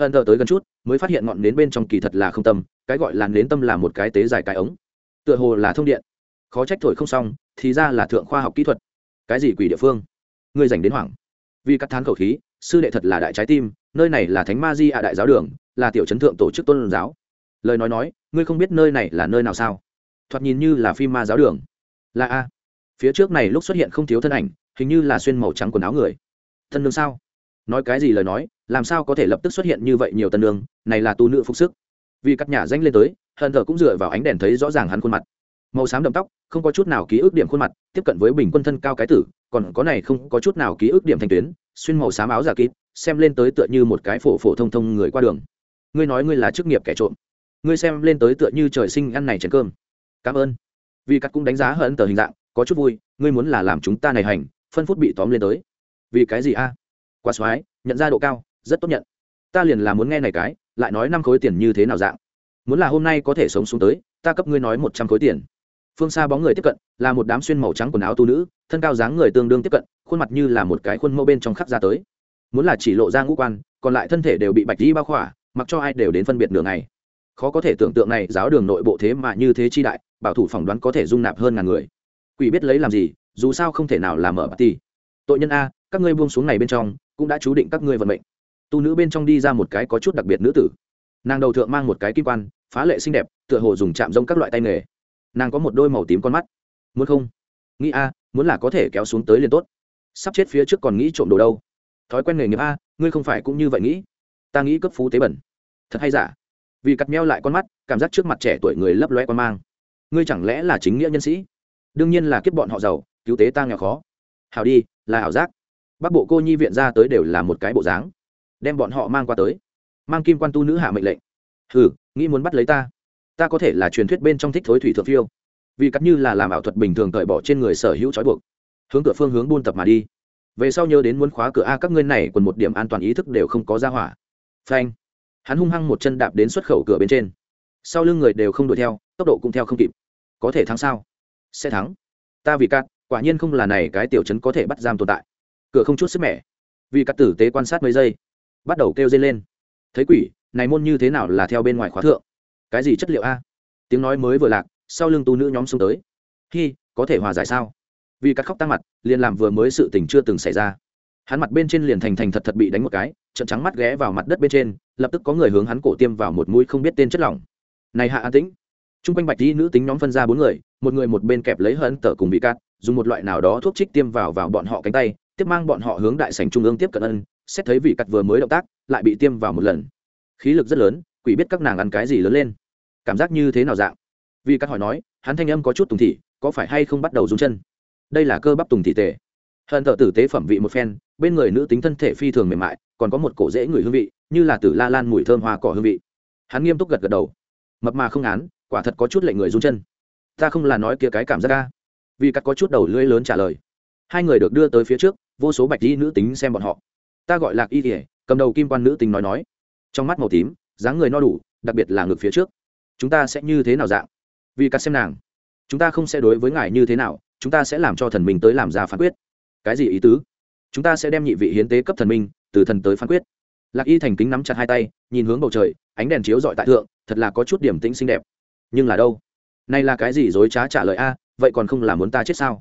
hận thờ tới gần chút, mới phát hiện ngọn nến bên trong kỳ thật là không tâm, cái gọi là nến tâm là một cái tế dài cái ống. Tựa hồ là thông điện. Khó trách thổi không xong, thì ra là thượng khoa học kỹ thuật. Cái gì quỷ địa phương? Ngươi dành đến hoảng. Vì cắt thán khẩu khí, sư đệ thật là đại trái tim, nơi này là thánh ma di ạ đại giáo đường, là tiểu chấn thượng tổ chức tôn giáo. Lời nói nói, ngươi không biết nơi này là nơi nào sao? Thoạt nhìn như là phim ma giáo đường. Là a. Phía trước này lúc xuất hiện không thiếu thân ảnh, hình như là xuyên màu trắng quần áo người. Thân nương sao? Nói cái gì lời nói? Làm sao có thể lập tức xuất hiện như vậy nhiều tân lương này là tu nữ phục sức. Vì cắt nhà danh lên tới, hận thờ cũng dựa vào ánh đèn thấy rõ ràng hắn khuôn mặt. Màu xám đậm tóc, không có chút nào ký ức điểm khuôn mặt, tiếp cận với bình quân thân cao cái tử, còn có này không có chút nào ký ức điểm thành tuyến, xuyên màu xám áo giả kín xem lên tới tựa như một cái phổ phổ thông thông người qua đường. Ngươi nói ngươi là chức nghiệp kẻ trộm. Ngươi xem lên tới tựa như trời sinh ăn này chén cơm. Cảm ơn. Vì cắt cũng đánh giá hận tờ hình dạng, có chút vui, ngươi muốn là làm chúng ta này hành, phân phút bị tóm lên tới. Vì cái gì a? Quá soái nhận ra độ cao rất tốt nhận. Ta liền là muốn nghe này cái, lại nói năm khối tiền như thế nào dạng? Muốn là hôm nay có thể sống xuống tới, ta cấp ngươi nói một trăm khối tiền. Phương xa bóng người tiếp cận, là một đám xuyên màu trắng quần áo tu nữ, thân cao dáng người tương đương tiếp cận, khuôn mặt như là một cái khuôn mẫu bên trong khắc ra tới. Muốn là chỉ lộ ra ngũ quan, còn lại thân thể đều bị bạch đi bao khỏa, mặc cho ai đều đến phân biệt nửa ngày. Khó có thể tưởng tượng này giáo đường nội bộ thế mà như thế chi đại, bảo thủ phỏng đoán có thể dung nạp hơn ngàn người. Quỷ biết lấy làm gì, dù sao không thể nào làm mở bà ti tội nhân a, các ngươi buông xuống này bên trong, cũng đã chú định các ngươi vận mệnh tu nữ bên trong đi ra một cái có chút đặc biệt nữ tử. Nàng đầu thượng mang một cái kim quan, phá lệ xinh đẹp, tựa hồ dùng chạm rông các loại tay nghề. Nàng có một đôi màu tím con mắt. Muốn không? Nghĩ a, muốn là có thể kéo xuống tới liền tốt. Sắp chết phía trước còn nghĩ trộm đồ đâu. Thói quen nghề nghiệp a, ngươi không phải cũng như vậy nghĩ. Ta nghĩ cấp phú tế bẩn. Thật hay giả? Vì cặt meo lại con mắt, cảm giác trước mặt trẻ tuổi người lấp loe con mang. Ngươi chẳng lẽ là chính nghĩa nhân sĩ? Đương nhiên là kiếp bọn họ giàu, cứu tế ta nghèo khó. Hào đi, là hảo giác. Bắc bộ cô nhi viện ra tới đều là một cái bộ dáng đem bọn họ mang qua tới. Mang kim quan tu nữ hạ mệnh lệnh. Hừ, nghĩ muốn bắt lấy ta? Ta có thể là truyền thuyết bên trong thích thối thủy thượng phiêu. Vì cắt như là làm ảo thuật bình thường cởi bỏ trên người sở hữu trói buộc. Hướng cửa phương hướng buôn tập mà đi. Về sau nhớ đến muốn khóa cửa a, các ngươi này còn một điểm an toàn ý thức đều không có ra hỏa. Phanh. Hắn hung hăng một chân đạp đến xuất khẩu cửa bên trên. Sau lưng người đều không đuổi theo, tốc độ cũng theo không kịp. Có thể thắng sao? Sẽ thắng. Ta vì cắt, quả nhiên không là này cái tiểu chấn có thể bắt giam tồn tại. Cửa không chút sức mẻ. Vì cắt tử tế quan sát mấy giây bắt đầu kêu dây lên. Thấy quỷ này môn như thế nào là theo bên ngoài khóa thượng? Cái gì chất liệu a? Tiếng nói mới vừa lạc sau lưng tu nữ nhóm xuống tới. Hi có thể hòa giải sao? Vì cắt khóc tăng mặt liền làm vừa mới sự tình chưa từng xảy ra. Hắn mặt bên trên liền thành thành thật thật bị đánh một cái trận trắng mắt ghé vào mặt đất bên trên lập tức có người hướng hắn cổ tiêm vào một mũi không biết tên chất lỏng. Này hạ an tĩnh. T r u n g quanh bạch đi nữ tính nhóm phân ra bốn người một người một bên kẹp lấy hận tở cùng bị cắt, dùng một loại nào đó thuốc trích tiêm vào vào bọn họ cánh tay tiếp mang bọn họ hướng đại sảnh trung ương tiếp cận ân, xét thấy vị cắt vừa mới động tác, lại bị tiêm vào một lần. Khí lực rất lớn, quỷ biết các nàng ăn cái gì lớn lên. Cảm giác như thế nào dạng? Vì cắt hỏi nói, hắn thanh âm có chút tùng thị, có phải hay không bắt đầu rung chân? Đây là cơ bắp tùng thị tề. Hận thợ tử tế phẩm vị một phen, bên người nữ tính thân thể phi thường mềm mại, còn có một cổ dễ người hương vị, như là tử la lan mùi thơm hoa cỏ hương vị. Hắn nghiêm túc gật gật đầu. Mập mà không án, quả thật có chút lệnh người run chân. Ta không là nói kia cái cảm giác ca vì cắt có chút đầu lưỡi lớn trả lời. Hai người được đưa tới phía trước vô số bạch y nữ tính xem bọn họ. Ta gọi lạc y kỉa cầm đầu kim quan nữ tính nói nói. Trong mắt màu tím, dáng người no đủ, đặc biệt là ngực phía trước. Chúng ta sẽ như thế nào dạng? Vì cắt xem nàng. Chúng ta không sẽ đối với ngài như thế nào, chúng ta sẽ làm cho thần mình tới làm ra phán quyết. Cái gì ý tứ? Chúng ta sẽ đem nhị vị hiến tế cấp thần minh từ thần tới phán quyết. Lạc y thành kính nắm chặt hai tay, nhìn hướng bầu trời, ánh đèn chiếu dọi tại thượng, thật là có chút điểm tĩnh xinh đẹp. Nhưng là đâu? Này là cái gì dối trá trả lời a, vậy còn không là muốn ta chết sao?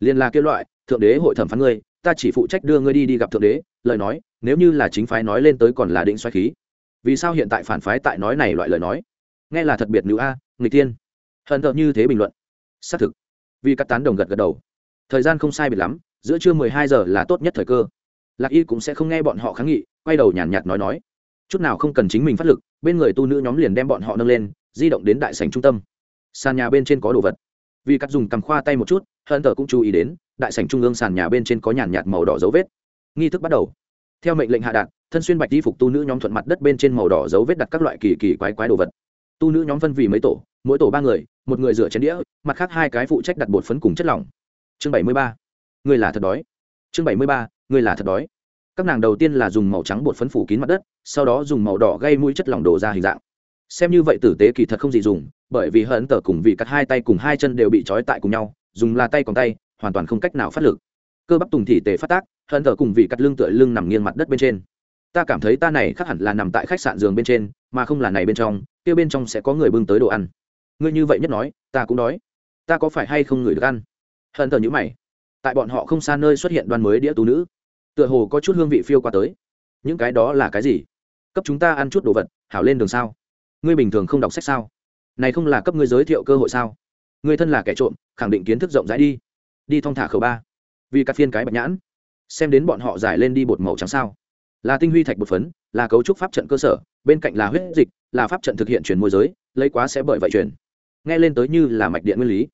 Liên là kêu loại, thượng đế hội thẩm phán ngươi ta chỉ phụ trách đưa ngươi đi đi gặp thượng đế, lời nói, nếu như là chính phái nói lên tới còn là định xoay khí. Vì sao hiện tại phản phái tại nói này loại lời nói? Nghe là thật biệt nữ a người tiên hận thợ như thế bình luận. Xác thực. Vì cắt tán đồng gật gật đầu. Thời gian không sai biệt lắm, giữa trưa mười hai giờ là tốt nhất thời cơ. Lạc y cũng sẽ không nghe bọn họ kháng nghị, quay đầu nhàn nhạt nói nói. Chút nào không cần chính mình phát lực, bên người tu nữ nhóm liền đem bọn họ nâng lên, di động đến đại sành trung tâm. Sàn nhà bên trên có đồ vật. Vì cắt dùng cầm khoa tay một chút, hận thợ cũng chú ý đến đại sảnh trung ương sàn nhà bên trên có nhàn nhạt màu đỏ dấu vết. Nghi thức bắt đầu. Theo mệnh lệnh hạ đạt, thân xuyên bạch y phục tu nữ nhóm thuận mặt đất bên trên màu đỏ dấu vết đặt các loại kỳ kỳ quái quái đồ vật. Tu nữ nhóm phân vì mấy tổ, mỗi tổ ba người, một người rửa chén đĩa, mặt khác hai cái phụ trách đặt bột phấn cùng chất lỏng. Chương bảy mươi ba. Người là thật đói. Chương bảy mươi ba. Người là thật đói. Các nàng đầu tiên là dùng màu trắng bột phấn phủ kín mặt đất, sau đó dùng màu đỏ gây mũi chất lỏng đồ ra hình dạng. Xem như vậy tử tế kỳ thật không gì dùng, bởi vì hận tở cùng vì cắt hai tay cùng hai chân đều bị trói tại cùng nhau, dùng là tay còn tay hoàn toàn không cách nào phát lực. Cơ bắp tùng thị tề phát tác, hận thờ cùng vì cắt lưng tựa lưng nằm nghiêng mặt đất bên trên. Ta cảm thấy ta này khác hẳn là nằm tại khách sạn giường bên trên, mà không là này bên trong, kia bên trong sẽ có người bưng tới đồ ăn. Ngươi như vậy nhất nói, ta cũng đói. Ta có phải hay không người được ăn? Hận thờ nhữ mày. Tại bọn họ không xa nơi xuất hiện đoan mới đĩa tú nữ, tựa hồ có chút hương vị phiêu qua tới. Những cái đó là cái gì? Cấp chúng ta ăn chút đồ vật, hảo lên đường sao? Ngươi bình thường không đọc sách sao? Này không là cấp ngươi giới thiệu cơ hội sao? Ngươi thân là kẻ trộm, khẳng định kiến thức rộng rãi đi đi thong thả khẩu ba. Vì các phiên cái bạch nhãn. Xem đến bọn họ giải lên đi bột màu trắng sao. Là tinh huy thạch bột phấn, là cấu trúc pháp trận cơ sở, bên cạnh là huyết dịch, là pháp trận thực hiện chuyển môi giới, lấy quá sẽ bởi vậy chuyển. Nghe lên tới như là mạch điện nguyên lý.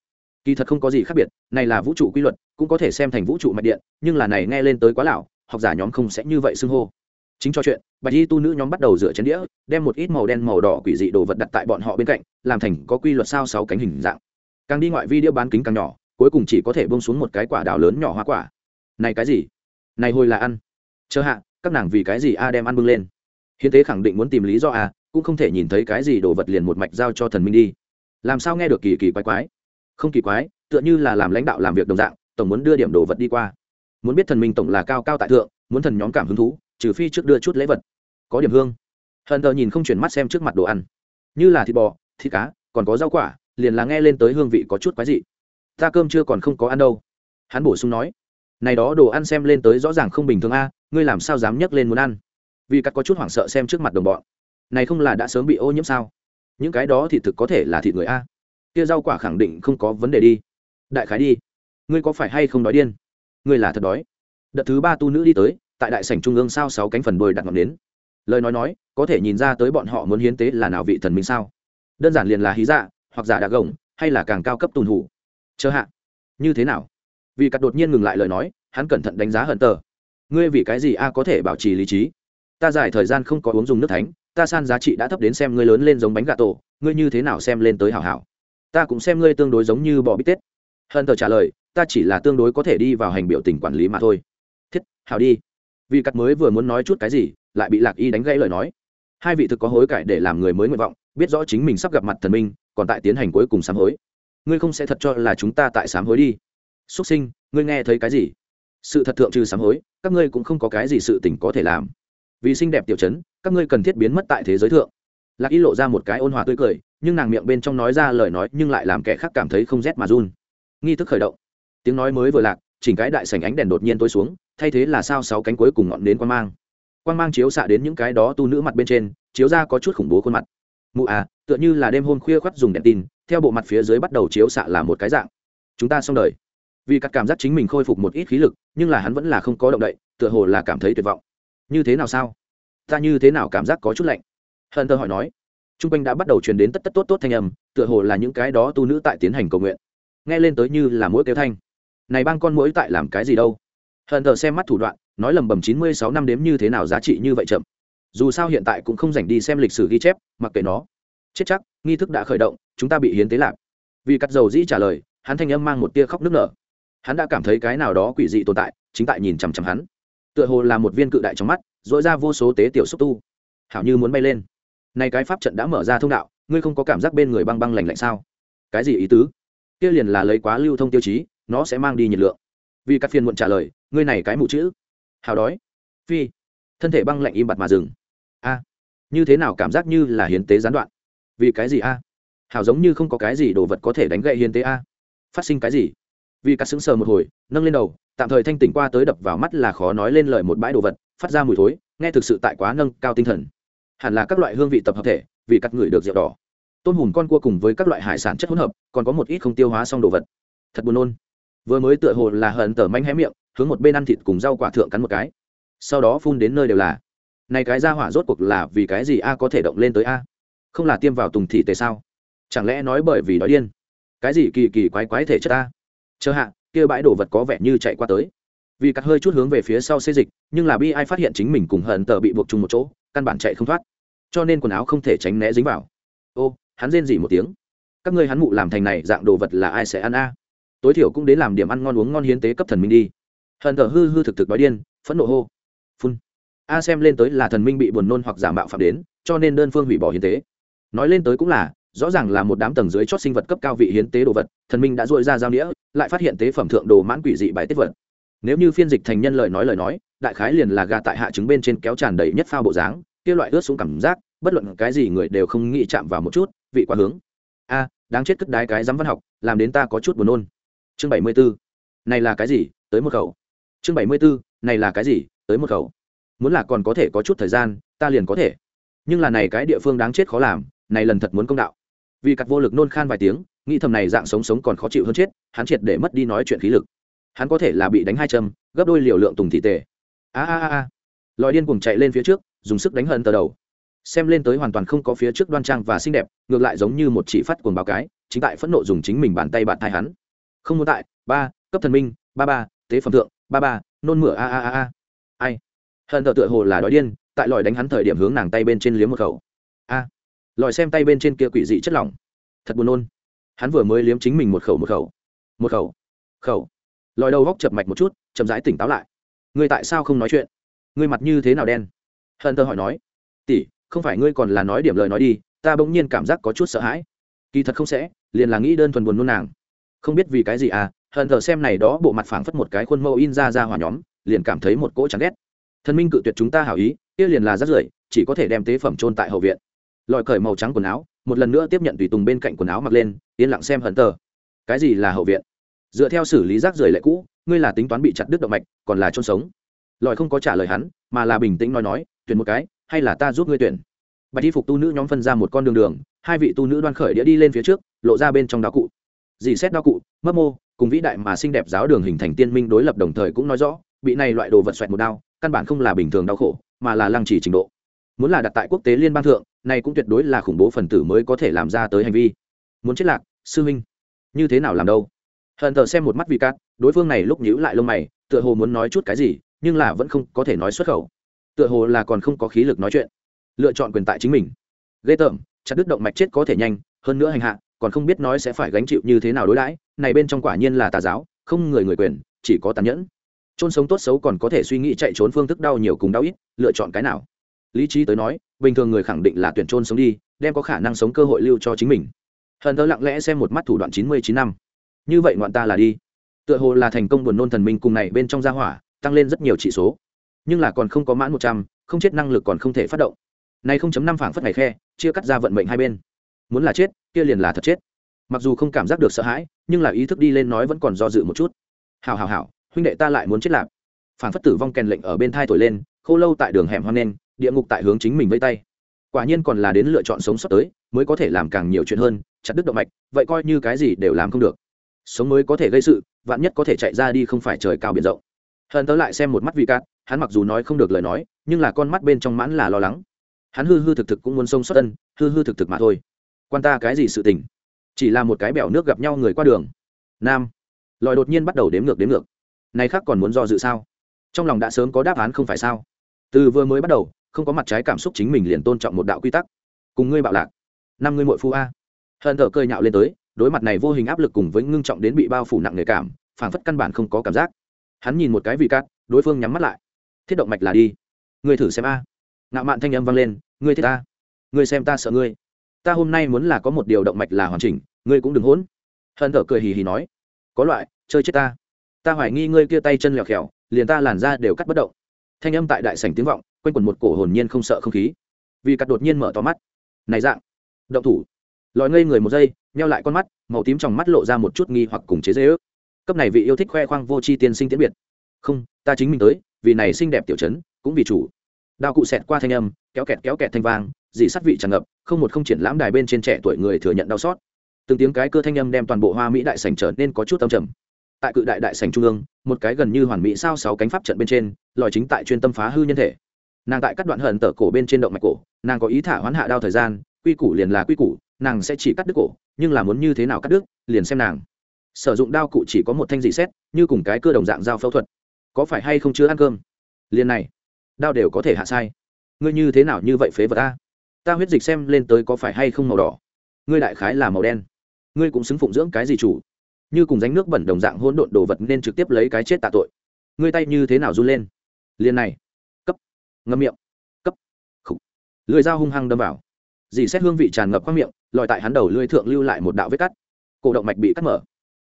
Kỳ thật không có gì khác biệt, này là vũ trụ quy luật, cũng có thể xem thành vũ trụ mạch điện, nhưng là này nghe lên tới quá lão, học giả nhóm không sẽ như vậy xưng hô. Chính cho chuyện, bạch y tu nữ nhóm bắt đầu rửa chén đĩa, đem một ít màu đen màu đỏ quỷ dị đồ vật đặt tại bọn họ bên cạnh, làm thành có quy luật sao sáu cánh hình dạng. Càng đi ngoại vi đĩa bán kính càng nhỏ cuối cùng chỉ có thể bông xuống một cái quả đào lớn nhỏ hoa quả. Này cái gì? Này hồi là ăn. Chờ hạ, các nàng vì cái gì a đem ăn bưng lên? Hiến tế khẳng định muốn tìm lý do a, cũng không thể nhìn thấy cái gì đồ vật liền một mạch giao cho thần minh đi. Làm sao nghe được kỳ kỳ quái quái? Không kỳ quái, tựa như là làm lãnh đạo làm việc đồng dạng, tổng muốn đưa điểm đồ vật đi qua. Muốn biết thần minh tổng là cao cao tại thượng, muốn thần nhóm cảm hứng thú, trừ phi trước đưa chút lễ vật. Có điểm hương. Hận tờ nhìn không chuyển mắt xem trước mặt đồ ăn. Như là thịt bò, thịt cá, còn có rau quả, liền là nghe lên tới hương vị có chút quái dị ta cơm chưa còn không có ăn đâu. Hắn bổ sung nói, này đó đồ ăn xem lên tới rõ ràng không bình thường a, ngươi làm sao dám nhấc lên muốn ăn? Vì cắt có chút hoảng sợ xem trước mặt đồng bọn. Này không là đã sớm bị ô nhiễm sao? Những cái đó thì thực có thể là thịt người a. Kia rau quả khẳng định không có vấn đề đi. Đại khái đi. Ngươi có phải hay không đói điên? Ngươi là thật đói. Đợt thứ ba tu nữ đi tới, tại đại sảnh trung ương sao sáu cánh phần đôi đặt ngọn đến lời nói nói, có thể nhìn ra tới bọn họ muốn hiến tế là nào vị thần minh sao? Đơn giản liền là hí dạ hoặc giả đạ gồng, hay là càng cao cấp tùn hủ chờ hạ. Như thế nào? Vì cắt đột nhiên ngừng lại lời nói, hắn cẩn thận đánh giá hận tờ. Ngươi vì cái gì a có thể bảo trì lý trí? Ta giải thời gian không có uống dùng nước thánh, ta san giá trị đã thấp đến xem ngươi lớn lên giống bánh gà tổ, ngươi như thế nào xem lên tới hảo hảo. Ta cũng xem ngươi tương đối giống như bò bít tết. Hận tờ trả lời, ta chỉ là tương đối có thể đi vào hành biểu tình quản lý mà thôi. Thiết, hảo đi. Vì cắt mới vừa muốn nói chút cái gì, lại bị lạc y đánh gãy lời nói. Hai vị thực có hối cải để làm người mới nguyện vọng, biết rõ chính mình sắp gặp mặt thần minh, còn tại tiến hành cuối cùng sám hối ngươi không sẽ thật cho là chúng ta tại sám hối đi. Xuất sinh, ngươi nghe thấy cái gì? Sự thật thượng trừ sám hối, các ngươi cũng không có cái gì sự tình có thể làm. Vì xinh đẹp tiểu chấn, các ngươi cần thiết biến mất tại thế giới thượng. Lạc y lộ ra một cái ôn hòa tươi cười, nhưng nàng miệng bên trong nói ra lời nói nhưng lại làm kẻ khác cảm thấy không rét mà run. Nghi thức khởi động. Tiếng nói mới vừa lạc, chỉnh cái đại sảnh ánh đèn đột nhiên tối xuống, thay thế là sao sáu cánh cuối cùng ngọn đến quan mang. Quan mang chiếu xạ đến những cái đó tu nữ mặt bên trên, chiếu ra có chút khủng bố khuôn mặt. Mụ à tựa như là đêm hôm khuya khoắt dùng đèn tin theo bộ mặt phía dưới bắt đầu chiếu xạ là một cái dạng. Chúng ta xong đời. Vì các cảm giác chính mình khôi phục một ít khí lực, nhưng là hắn vẫn là không có động đậy, tựa hồ là cảm thấy tuyệt vọng. Như thế nào sao? Ta như thế nào cảm giác có chút lạnh? Hận thơ hỏi nói. T r u n g quanh đã bắt đầu truyền đến tất tất tốt tốt thanh âm, tựa hồ là những cái đó tu nữ tại tiến hành cầu nguyện. Nghe lên tới như là mỗi kêu thanh. Này bang con mũi tại làm cái gì đâu? Hận tờ xem mắt thủ đoạn, nói lầm bầm chín mươi sáu năm đếm như thế nào giá trị như vậy chậm. Dù sao hiện tại cũng không dành đi xem lịch sử ghi chép, mặc kệ nó chết chắc, nghi thức đã khởi động, chúng ta bị hiến tế lạc. Vì cắt dầu dĩ trả lời, hắn thanh âm mang một tia khóc nức nở. Hắn đã cảm thấy cái nào đó quỷ dị tồn tại, chính tại nhìn chằm chằm hắn. Tựa hồ là một viên cự đại trong mắt dội ra vô số tế tiểu xúc tu. Hảo như muốn bay lên. Nay cái pháp trận đã mở ra thông đạo, ngươi không có cảm giác bên người băng băng lạnh lạnh sao? Cái gì ý tứ? Kia liền là lấy quá lưu thông tiêu chí, nó sẽ mang đi nhiệt lượng. Vì các phiên muộn trả lời, ngươi này cái mụ chữ. Hào đói. Phi. Thân thể băng lạnh im bặt mà dừng. A. Như thế nào cảm giác như là hiến tế gián đoạn? Vì cái gì a? Hào giống như không có cái gì đồ vật có thể đánh gậy hiến tế a. Phát sinh cái gì? Vì cắt sững sờ một hồi, nâng lên đầu, tạm thời thanh tỉnh qua tới đập vào mắt là khó nói lên lời một bãi đồ vật, phát ra mùi thối, nghe thực sự tại quá nâng cao tinh thần. Hẳn là các loại hương vị tập hợp thể, vì cắt người được rượu đỏ. Tôm hùm con cua cùng với các loại hải sản chất hỗn hợp, còn có một ít không tiêu hóa xong đồ vật. Thật buồn nôn. Vừa mới tựa hồ là hận tở manh hé miệng, hướng một bên ăn thịt cùng rau quả thượng cắn một cái. Sau đó phun đến nơi đều là. Này cái ra hỏa rốt cuộc là vì cái gì a có thể động lên tới a? Không là tiêm vào tùng thị tề sao? Chẳng lẽ nói bởi vì đói điên? Cái gì kỳ kỳ quái quái thể chất ta? chờ hạ, kia bãi đồ vật có vẻ như chạy qua tới. Vì cắt hơi chút hướng về phía sau xê dịch, nhưng là bi ai phát hiện chính mình cùng hận tờ bị buộc chung một chỗ, căn bản chạy không thoát. Cho nên quần áo không thể tránh né dính vào. Ô, hắn rên dỉ một tiếng. Các ngươi hắn mụ làm thành này, dạng đồ vật là ai sẽ ăn a? Tối thiểu cũng đến làm điểm ăn ngon uống ngon hiến tế cấp thần minh đi. Hận tờ hư hư thực thực đói điên, phẫn nộ hô. Phun. A xem lên tới là thần minh bị buồn nôn hoặc giả mạo phạm đến, cho nên đơn phương hủy bỏ hiến tế nói lên tới cũng là, rõ ràng là một đám tầng dưới chót sinh vật cấp cao vị hiến tế đồ vật, thần minh đã dội ra giao nghĩa lại phát hiện tế phẩm thượng đồ mãn quỷ dị bài tiết vật. Nếu như phiên dịch thành nhân lời nói lời nói, đại khái liền là gà tại hạ trứng bên trên kéo tràn đầy nhất phao bộ dáng, kia loại ướt xuống cảm giác, bất luận cái gì người đều không nghĩ chạm vào một chút, vị quá hướng. A, đáng chết cất đái cái dám văn học, làm đến ta có chút buồn nôn. Chương bảy mươi bốn. Này là cái gì? Tới một khẩu. Chương bảy mươi bốn. Này là cái gì? Tới một khẩu. Muốn là còn có thể có chút thời gian, ta liền có thể. Nhưng là này cái địa phương đáng chết khó làm này lần thật muốn công đạo. Vì cặt vô lực nôn khan vài tiếng, nghĩ thầm này dạng sống sống còn khó chịu hơn chết, hắn triệt để mất đi nói chuyện khí lực. Hắn có thể là bị đánh hai châm, gấp đôi liều lượng tùng thị tề. A a a a. Lòi điên cùng chạy lên phía trước, dùng sức đánh hận tờ đầu. Xem lên tới hoàn toàn không có phía trước đoan trang và xinh đẹp, ngược lại giống như một chỉ phát cuồng báo cái, chính tại phẫn nộ dùng chính mình bàn tay bạn thai hắn. Không muốn tại, ba, cấp thần minh, ba ba, tế phẩm thượng, ba ba, nôn mửa, a a a a. Ai? Hận tờ tựa hồ là đói điên, tại lòi đánh hắn thời điểm hướng nàng tay bên trên liếm một khẩu. A lòi xem tay bên trên kia quỷ dị chất lỏng. Thật buồn nôn. Hắn vừa mới liếm chính mình một khẩu một khẩu. Một khẩu. Khẩu. Lòi đầu góc chập mạch một chút, chậm rãi tỉnh táo lại. Ngươi tại sao không nói chuyện? Ngươi mặt như thế nào đen? Hận tơ hỏi nói. Tỷ, không phải ngươi còn là nói điểm lời nói đi, ta bỗng nhiên cảm giác có chút sợ hãi. Kỳ thật không sẽ, liền là nghĩ đơn thuần buồn nôn nàng. Không biết vì cái gì à hận thờ xem này đó bộ mặt phảng phất một cái khuôn mẫu in ra ra hỏa nhóm, liền cảm thấy một cỗ chán ghét. Thần minh cự tuyệt chúng ta hảo ý, kia liền là rất rưởi, chỉ có thể đem tế phẩm trôn tại hậu viện lòi cởi màu trắng quần áo, một lần nữa tiếp nhận tùy tùng bên cạnh quần áo mặc lên, yên lặng xem hận tờ cái gì là hậu viện? Dựa theo xử lý rác rưởi lệ cũ, ngươi là tính toán bị chặt đứt động mạch, còn là chôn sống. Lòi không có trả lời hắn, mà là bình tĩnh nói nói, tuyển một cái, hay là ta giúp ngươi tuyển? Bạch y phục tu nữ nhóm phân ra một con đường đường, hai vị tu nữ đoan khởi đĩa đi lên phía trước, lộ ra bên trong đao cụ. Dì xét đao cụ, mấp mô, cùng vĩ đại mà xinh đẹp giáo đường hình thành tiên minh đối lập đồng thời cũng nói rõ, bị này loại đồ vật xoẹt một đao, căn bản không là bình thường đau khổ, mà là lăng trì trình độ muốn là đặt tại quốc tế liên bang thượng, này cũng tuyệt đối là khủng bố phần tử mới có thể làm ra tới hành vi. Muốn chết lạc, sư huynh, như thế nào làm đâu? Hận thờ xem một mắt vị cát, đối phương này lúc nhíu lại lông mày, tựa hồ muốn nói chút cái gì, nhưng là vẫn không có thể nói xuất khẩu. Tựa hồ là còn không có khí lực nói chuyện. Lựa chọn quyền tại chính mình. Ghê tởm, chặt đứt động mạch chết có thể nhanh, hơn nữa hành hạ, còn không biết nói sẽ phải gánh chịu như thế nào đối đãi, này bên trong quả nhiên là tà giáo, không người người quyền, chỉ có tàn nhẫn. Chôn sống tốt xấu còn có thể suy nghĩ chạy trốn phương thức đau nhiều cùng đau ít, lựa chọn cái nào? Lý trí tới nói, bình thường người khẳng định là tuyển trôn sống đi, đem có khả năng sống cơ hội lưu cho chính mình. Hận thơ lặng lẽ xem một mắt thủ đoạn chín mươi chín năm. Như vậy ngoạn ta là đi. Tựa hồ là thành công buồn nôn thần minh cùng này bên trong gia hỏa, tăng lên rất nhiều chỉ số. Nhưng là còn không có mãn một trăm, không chết năng lực còn không thể phát động. Này không chấm năm phảng phất ngày khe, chia cắt ra vận mệnh hai bên. Muốn là chết, kia liền là thật chết. Mặc dù không cảm giác được sợ hãi, nhưng là ý thức đi lên nói vẫn còn do dự một chút. Hào hào hào huynh đệ ta lại muốn chết lạp phảng phất tử vong kèn lệnh ở bên thai thổi lên, khô lâu tại đường hẻm hoang nen địa ngục tại hướng chính mình vây tay. Quả nhiên còn là đến lựa chọn sống sót tới, mới có thể làm càng nhiều chuyện hơn, chặt đứt động mạch, vậy coi như cái gì đều làm không được. Sống mới có thể gây sự, vạn nhất có thể chạy ra đi không phải trời cao biển rộng. Hận tớ lại xem một mắt vị cát, hắn mặc dù nói không được lời nói, nhưng là con mắt bên trong mãn là lo lắng. Hắn hư hư thực thực cũng muốn sông xuất ân, hư hư thực thực mà thôi. Quan ta cái gì sự tình? Chỉ là một cái bẻo nước gặp nhau người qua đường. Nam. Lòi đột nhiên bắt đầu đếm ngược đếm ngược. Này khác còn muốn do dự sao? Trong lòng đã sớm có đáp án không phải sao? Từ vừa mới bắt đầu không có mặt trái cảm xúc chính mình liền tôn trọng một đạo quy tắc. Cùng ngươi bạo lạc. Năm ngươi mội phu a. Hận thở cơi nhạo lên tới, đối mặt này vô hình áp lực cùng với ngưng trọng đến bị bao phủ nặng nề cảm, phảng phất căn bản không có cảm giác. Hắn nhìn một cái vị cát, đối phương nhắm mắt lại. Thiết động mạch là đi. Ngươi thử xem a. Ngạo mạn thanh âm vang lên, ngươi thiết ta. Ngươi xem ta sợ ngươi. Ta hôm nay muốn là có một điều động mạch là hoàn chỉnh, ngươi cũng đừng hỗn. Hận thở cười hì hì nói. Có loại, chơi chết ta. Ta hoài nghi ngươi kia tay chân lèo khèo liền ta làn ra đều cắt bất động thanh âm tại đại sảnh tiếng vọng, quanh quẩn một cổ hồn nhiên không sợ không khí. Vì cắt đột nhiên mở to mắt. Này dạng, động thủ. Lòi ngây người một giây neo lại con mắt, màu tím trong mắt lộ ra một chút nghi hoặc cùng chế dễ ước cấp này vị yêu thích khoe khoang vô tri tiên sinh tiễn biệt. Không, ta chính mình tới, vì này xinh đẹp tiểu chấn cũng vì chủ. Đao cụ xẹt qua thanh âm, kéo kẹt kéo kẹt thanh vang, dị sắt vị tràn ngập, không một không triển lãm đài bên trên trẻ tuổi người thừa nhận đau xót. Từng tiếng cái cơ thanh âm đem toàn bộ hoa mỹ đại sảnh trở nên có chút tâm trầm tại cự đại đại sảnh trung ương, một cái gần như hoàn mỹ sao sáu cánh pháp trận bên trên, lòi chính tại chuyên tâm phá hư nhân thể. Nàng tại các đoạn hận tở cổ bên trên động mạch cổ, nàng có ý thả hoán hạ đao thời gian, quy củ liền là quy củ, nàng sẽ chỉ cắt đứt cổ, nhưng là muốn như thế nào cắt đứt, liền xem nàng. Sử dụng đao cụ chỉ có một thanh dị xét, như cùng cái cơ đồng dạng dao phẫu thuật. Có phải hay không chưa ăn cơm? Liền này, đao đều có thể hạ sai. Ngươi như thế nào như vậy phế vật ta ta huyết dịch xem lên tới có phải hay không màu đỏ? Ngươi đại khái là màu đen. Ngươi cũng xứng phụng dưỡng cái gì chủ? Như cùng ránh nước bẩn đồng dạng hỗn độn đồ vật nên trực tiếp lấy cái chết tạ tội. Ngươi tay như thế nào run lên? Liền này. Cấp. Ngâm miệng. Cấp. Khục. Lưỡi dao hung hăng đâm vào. Dì xét hương vị tràn ngập qua miệng, lòi tại hắn đầu lưỡi thượng lưu lại một đạo vết cắt. Cổ động mạch bị cắt mở.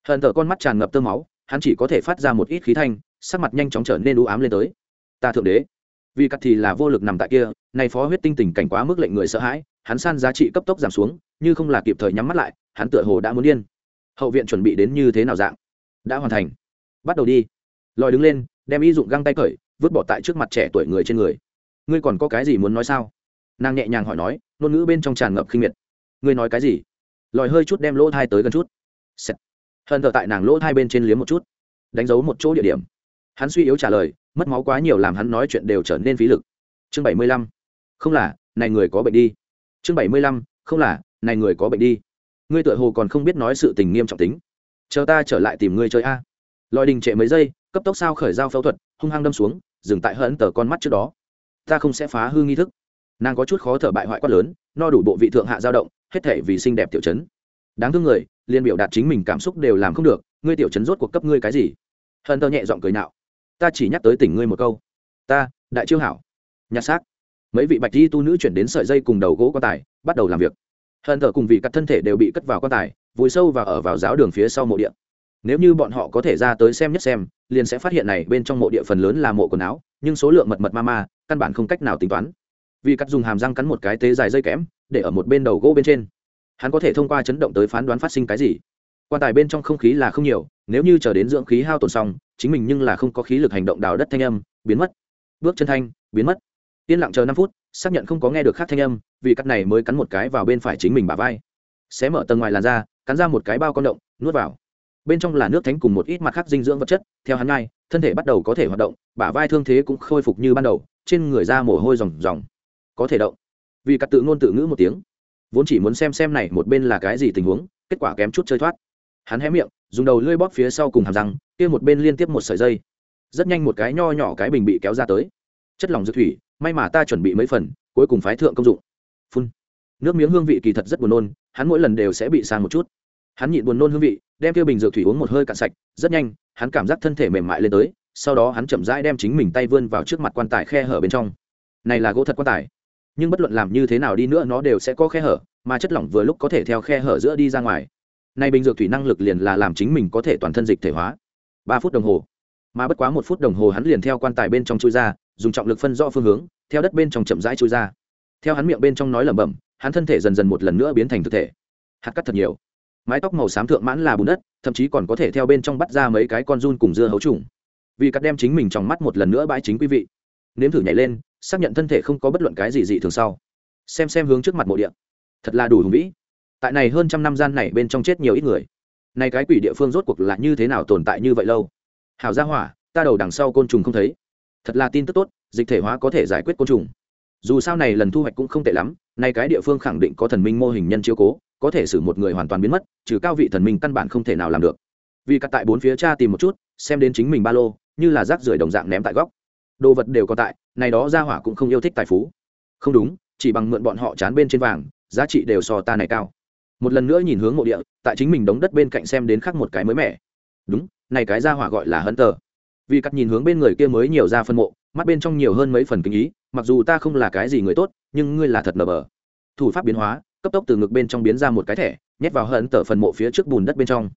Hận thở con mắt tràn ngập tơ máu, hắn chỉ có thể phát ra một ít khí thanh, sắc mặt nhanh chóng trở nên u ám lên tới. Ta thượng đế. Vì cắt thì là vô lực nằm tại kia, này phó huyết tinh tình cảnh quá mức lệnh người sợ hãi, hắn san giá trị cấp tốc giảm xuống, như không là kịp thời nhắm mắt lại, hắn tựa hồ đã muốn điên hậu viện chuẩn bị đến như thế nào dạng? Đã hoàn thành. Bắt đầu đi. Lòi đứng lên, đem y dụng găng tay cởi, vứt bỏ tại trước mặt trẻ tuổi người trên người. Ngươi còn có cái gì muốn nói sao? Nàng nhẹ nhàng hỏi nói, ngôn ngữ bên trong tràn ngập khinh miệt. Ngươi nói cái gì? Lòi hơi chút đem lỗ thai tới gần chút. Sẹt. hận thở tại nàng lỗ thai bên trên liếm một chút. Đánh dấu một chỗ địa điểm. Hắn suy yếu trả lời, mất máu quá nhiều làm hắn nói chuyện đều trở nên phí lực. Chương bảy mươi lăm. Không là, này người có bệnh đi. Chương bảy mươi lăm. Không là, này người có bệnh đi ngươi tựa hồ còn không biết nói sự tình nghiêm trọng tính. Chờ ta trở lại tìm ngươi chơi a. Lòi đình trệ mấy giây, cấp tốc sao khởi giao phẫu thuật, hung hăng đâm xuống, dừng tại hận tờ con mắt trước đó. Ta không sẽ phá hư nghi thức. Nàng có chút khó thở bại hoại quát lớn, no đủ bộ vị thượng hạ dao động, hết thể vì xinh đẹp tiểu chấn. Đáng thương người liên biểu đạt chính mình cảm xúc đều làm không được, ngươi tiểu chấn rốt cuộc cấp ngươi cái gì? Hận tờ nhẹ giọng cười nạo. Ta chỉ nhắc tới tỉnh ngươi một câu. Ta, đại chiêu hảo. Nhặt xác. Mấy vị bạch di tu nữ chuyển đến sợi dây cùng đầu gỗ quan tài, bắt đầu làm việc hận thờ cùng vị cắt thân thể đều bị cất vào quan tài, vùi sâu và ở vào giáo đường phía sau mộ điện nếu như bọn họ có thể ra tới xem nhất xem, liền sẽ phát hiện này bên trong mộ địa phần lớn là mộ quần áo, nhưng số lượng mật mật ma ma, căn bản không cách nào tính toán. Vì cắt dùng hàm răng cắn một cái tế dài dây kẽm, để ở một bên đầu gỗ bên trên. Hắn có thể thông qua chấn động tới phán đoán phát sinh cái gì? Quan tài bên trong không khí là không nhiều, nếu như chờ đến dưỡng khí hao tổn xong, chính mình nhưng là không có khí lực hành động đào đất thanh âm, biến mất. Bước chân thanh, biến mất. Yên lặng chờ năm phút xác nhận không có nghe được khác thanh âm, vì cắt này mới cắn một cái vào bên phải chính mình bả vai. Xé mở tầng ngoài làn da, cắn ra một cái bao con động, nuốt vào. Bên trong là nước thánh cùng một ít mặt khác dinh dưỡng vật chất, theo hắn ngay thân thể bắt đầu có thể hoạt động, bả vai thương thế cũng khôi phục như ban đầu, trên người da mồ hôi ròng ròng. Có thể động. Vì cắt tự ngôn tự ngữ một tiếng. Vốn chỉ muốn xem xem này một bên là cái gì tình huống, kết quả kém chút chơi thoát. Hắn hé miệng, dùng đầu lưỡi bóp phía sau cùng hàm răng, kia một bên liên tiếp một sợi dây. Rất nhanh một cái nho nhỏ cái bình bị kéo ra tới. Chất lỏng dược thủy may mà ta chuẩn bị mấy phần, cuối cùng phái thượng công dụng. Phun. Nước miếng hương vị kỳ thật rất buồn nôn, hắn mỗi lần đều sẽ bị sang một chút. Hắn nhịn buồn nôn hương vị, đem tiêu bình dược thủy uống một hơi cạn sạch, rất nhanh, hắn cảm giác thân thể mềm mại lên tới, sau đó hắn chậm rãi đem chính mình tay vươn vào trước mặt quan tài khe hở bên trong. Này là gỗ thật quan tài. Nhưng bất luận làm như thế nào đi nữa nó đều sẽ có khe hở, mà chất lỏng vừa lúc có thể theo khe hở giữa đi ra ngoài. Nay bình dược thủy năng lực liền là làm chính mình có thể toàn thân dịch thể hóa. Ba phút đồng hồ. Mà bất quá một phút đồng hồ hắn liền theo quan tài bên trong chui ra dùng trọng lực phân rõ phương hướng, theo đất bên trong chậm rãi trôi ra. Theo hắn miệng bên trong nói lẩm bẩm, hắn thân thể dần dần một lần nữa biến thành thực thể. Hạt cắt thật nhiều. Mái tóc màu xám thượng mãn là bùn đất, thậm chí còn có thể theo bên trong bắt ra mấy cái con run cùng dưa hấu trùng. Vì cắt đem chính mình trong mắt một lần nữa bãi chính quý vị. Nếm thử nhảy lên, xác nhận thân thể không có bất luận cái gì dị thường sau. Xem xem hướng trước mặt mộ điện thật là đủ hùng vĩ. Tại này hơn trăm năm gian này bên trong chết nhiều ít người. Này cái quỷ địa phương rốt cuộc là như thế nào tồn tại như vậy lâu? Hảo gia hỏa, ta đầu đằng sau côn trùng không thấy thật là tin tức tốt, dịch thể hóa có thể giải quyết côn trùng. Dù sao này lần thu hoạch cũng không tệ lắm, nay cái địa phương khẳng định có thần minh mô hình nhân chiếu cố, có thể xử một người hoàn toàn biến mất, trừ cao vị thần minh căn bản không thể nào làm được. Vì cắt tại bốn phía cha tìm một chút, xem đến chính mình ba lô, như là rác rưởi đồng dạng ném tại góc. Đồ vật đều có tại, này đó ra hỏa cũng không yêu thích tài phú. Không đúng, chỉ bằng mượn bọn họ chán bên trên vàng, giá trị đều so ta này cao. Một lần nữa nhìn hướng mộ địa, tại chính mình đống đất bên cạnh xem đến khác một cái mới mẻ. Đúng, này cái ra hỏa gọi là hấn tờ vì cắt nhìn hướng bên người kia mới nhiều ra phân mộ, mắt bên trong nhiều hơn mấy phần kinh ý, mặc dù ta không là cái gì người tốt, nhưng ngươi là thật nở bờ. Thủ pháp biến hóa, cấp tốc từ ngực bên trong biến ra một cái thẻ, nhét vào hận tờ phần mộ phía trước bùn đất bên trong.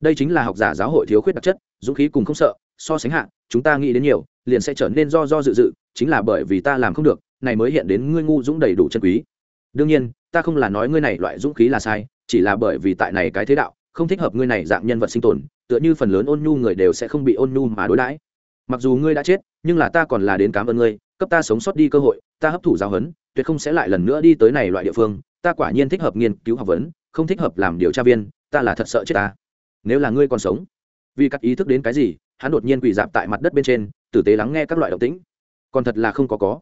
Đây chính là học giả giáo hội thiếu khuyết đặc chất, dũng khí cùng không sợ, so sánh hạ, chúng ta nghĩ đến nhiều, liền sẽ trở nên do do dự dự, chính là bởi vì ta làm không được, này mới hiện đến ngươi ngu dũng đầy đủ chân quý. Đương nhiên, ta không là nói ngươi này loại dũng khí là sai, chỉ là bởi vì tại này cái thế đạo không thích hợp ngươi này dạng nhân vật sinh tồn, tựa như phần lớn ôn nhu người đều sẽ không bị ôn nhu mà đối đãi. Mặc dù ngươi đã chết, nhưng là ta còn là đến cảm ơn ngươi, cấp ta sống sót đi cơ hội, ta hấp thụ giáo huấn, tuyệt không sẽ lại lần nữa đi tới này loại địa phương, ta quả nhiên thích hợp nghiên cứu học vấn, không thích hợp làm điều tra viên, ta là thật sợ chết ta. Nếu là ngươi còn sống, vì các ý thức đến cái gì, hắn đột nhiên quỳ dạp tại mặt đất bên trên, tử tế lắng nghe các loại động tĩnh. Còn thật là không có có.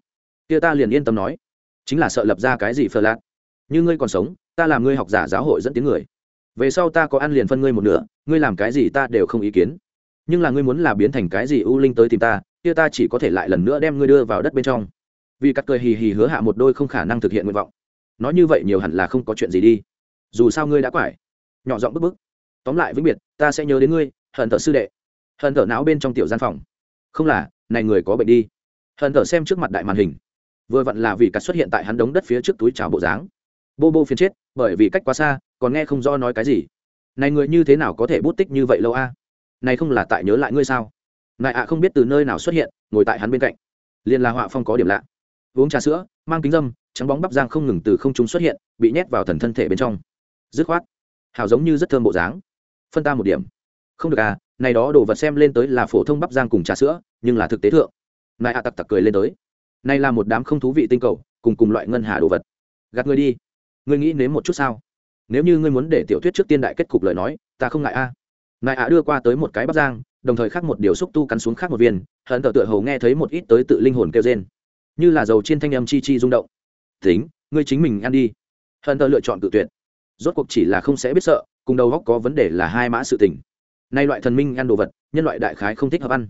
Kia ta liền yên tâm nói, chính là sợ lập ra cái gì phờ lạc như ngươi còn sống, ta làm ngươi học giả giáo hội dẫn tiếng người về sau ta có ăn liền phân ngươi một nửa, ngươi làm cái gì ta đều không ý kiến. Nhưng là ngươi muốn là biến thành cái gì U linh tới tìm ta, kia ta chỉ có thể lại lần nữa đem ngươi đưa vào đất bên trong. Vì cắt cười hì hì hứa hạ một đôi không khả năng thực hiện nguyện vọng. Nói như vậy nhiều hẳn là không có chuyện gì đi. Dù sao ngươi đã quải. Nhỏ giọng bức bức. Tóm lại vĩnh biệt, ta sẽ nhớ đến ngươi, hận thở sư đệ. Hận thở não bên trong tiểu gian phòng. Không là, này người có bệnh đi. Hận thở xem trước mặt đại màn hình. Vừa vặn là vì cắt xuất hiện tại hắn đống đất phía trước túi trào bộ dáng. Bô bô phiền chết, bởi vì cách quá xa còn nghe không do nói cái gì. Này người như thế nào có thể bút tích như vậy lâu a? Này không là tại nhớ lại ngươi sao? Nại ạ, không biết từ nơi nào xuất hiện, ngồi tại hắn bên cạnh. Liền là họa phong có điểm lạ. Uống trà sữa, mang kính dâm, trắng bóng bắp giang không ngừng từ không trung xuất hiện, bị nhét vào thần thân thể bên trong. Dứt khoát, hào giống như rất thơm bộ dáng. Phân ta một điểm. Không được à này đó đồ vật xem lên tới là phổ thông bắp giang cùng trà sữa, nhưng là thực tế thượng. Nại ạ, tặc tặc cười lên tới. Này là một đám không thú vị tinh cầu, cùng cùng loại ngân hà đồ vật. Gạt người đi. Ngươi nghĩ nếm một chút sao? Nếu như ngươi muốn để tiểu thuyết trước tiên đại kết cục lời nói, ta không ngại a. Nại ạ đưa qua tới một cái bắp giang, đồng thời khắc một điều xúc tu cắn xuống khác một viên, hận tờ tựa hầu nghe thấy một ít tới tự linh hồn kêu trên như là dầu trên thanh âm chi chi rung động. Tính, ngươi chính mình ăn đi. Hận tờ lựa chọn tự tuyệt. Rốt cuộc chỉ là không sẽ biết sợ, cùng đầu góc có vấn đề là hai mã sự tình. Nay loại thần minh ăn đồ vật, nhân loại đại khái không thích hợp ăn.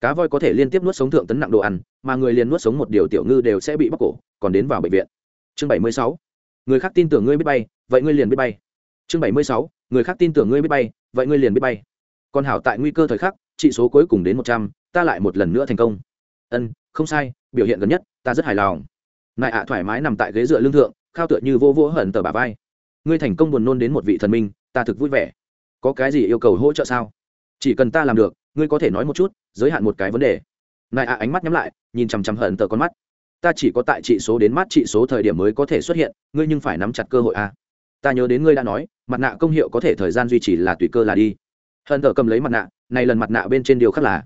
Cá voi có thể liên tiếp nuốt sống thượng tấn nặng đồ ăn, mà người liền nuốt sống một điều tiểu ngư đều sẽ bị bóc cổ, còn đến vào bệnh viện. Chương bảy mươi sáu. Người khác tin tưởng ngươi biết bay vậy ngươi liền biết bay. Chương bảy mươi sáu, người khác tin tưởng ngươi biết bay, vậy ngươi liền biết bay. Còn hảo tại nguy cơ thời khắc trị số cuối cùng đến một trăm, ta lại một lần nữa thành công. Ân, không sai, biểu hiện gần nhất, ta rất hài lòng. Nại ạ thoải mái nằm tại ghế dựa lương thượng, khao tựa như vô vỗ hận tờ bà vai. Ngươi thành công buồn nôn đến một vị thần minh, ta thực vui vẻ. Có cái gì yêu cầu hỗ trợ sao? Chỉ cần ta làm được, ngươi có thể nói một chút, giới hạn một cái vấn đề. Nại ạ ánh mắt nhắm lại, nhìn chằm chằm hận tờ con mắt. Ta chỉ có tại trị số đến mắt trị số thời điểm mới có thể xuất hiện, ngươi nhưng phải nắm chặt cơ hội a à ta nhớ đến ngươi đã nói, mặt nạ công hiệu có thể thời gian duy trì là tùy cơ là đi. Hận thờ cầm lấy mặt nạ, này lần mặt nạ bên trên điều khác là.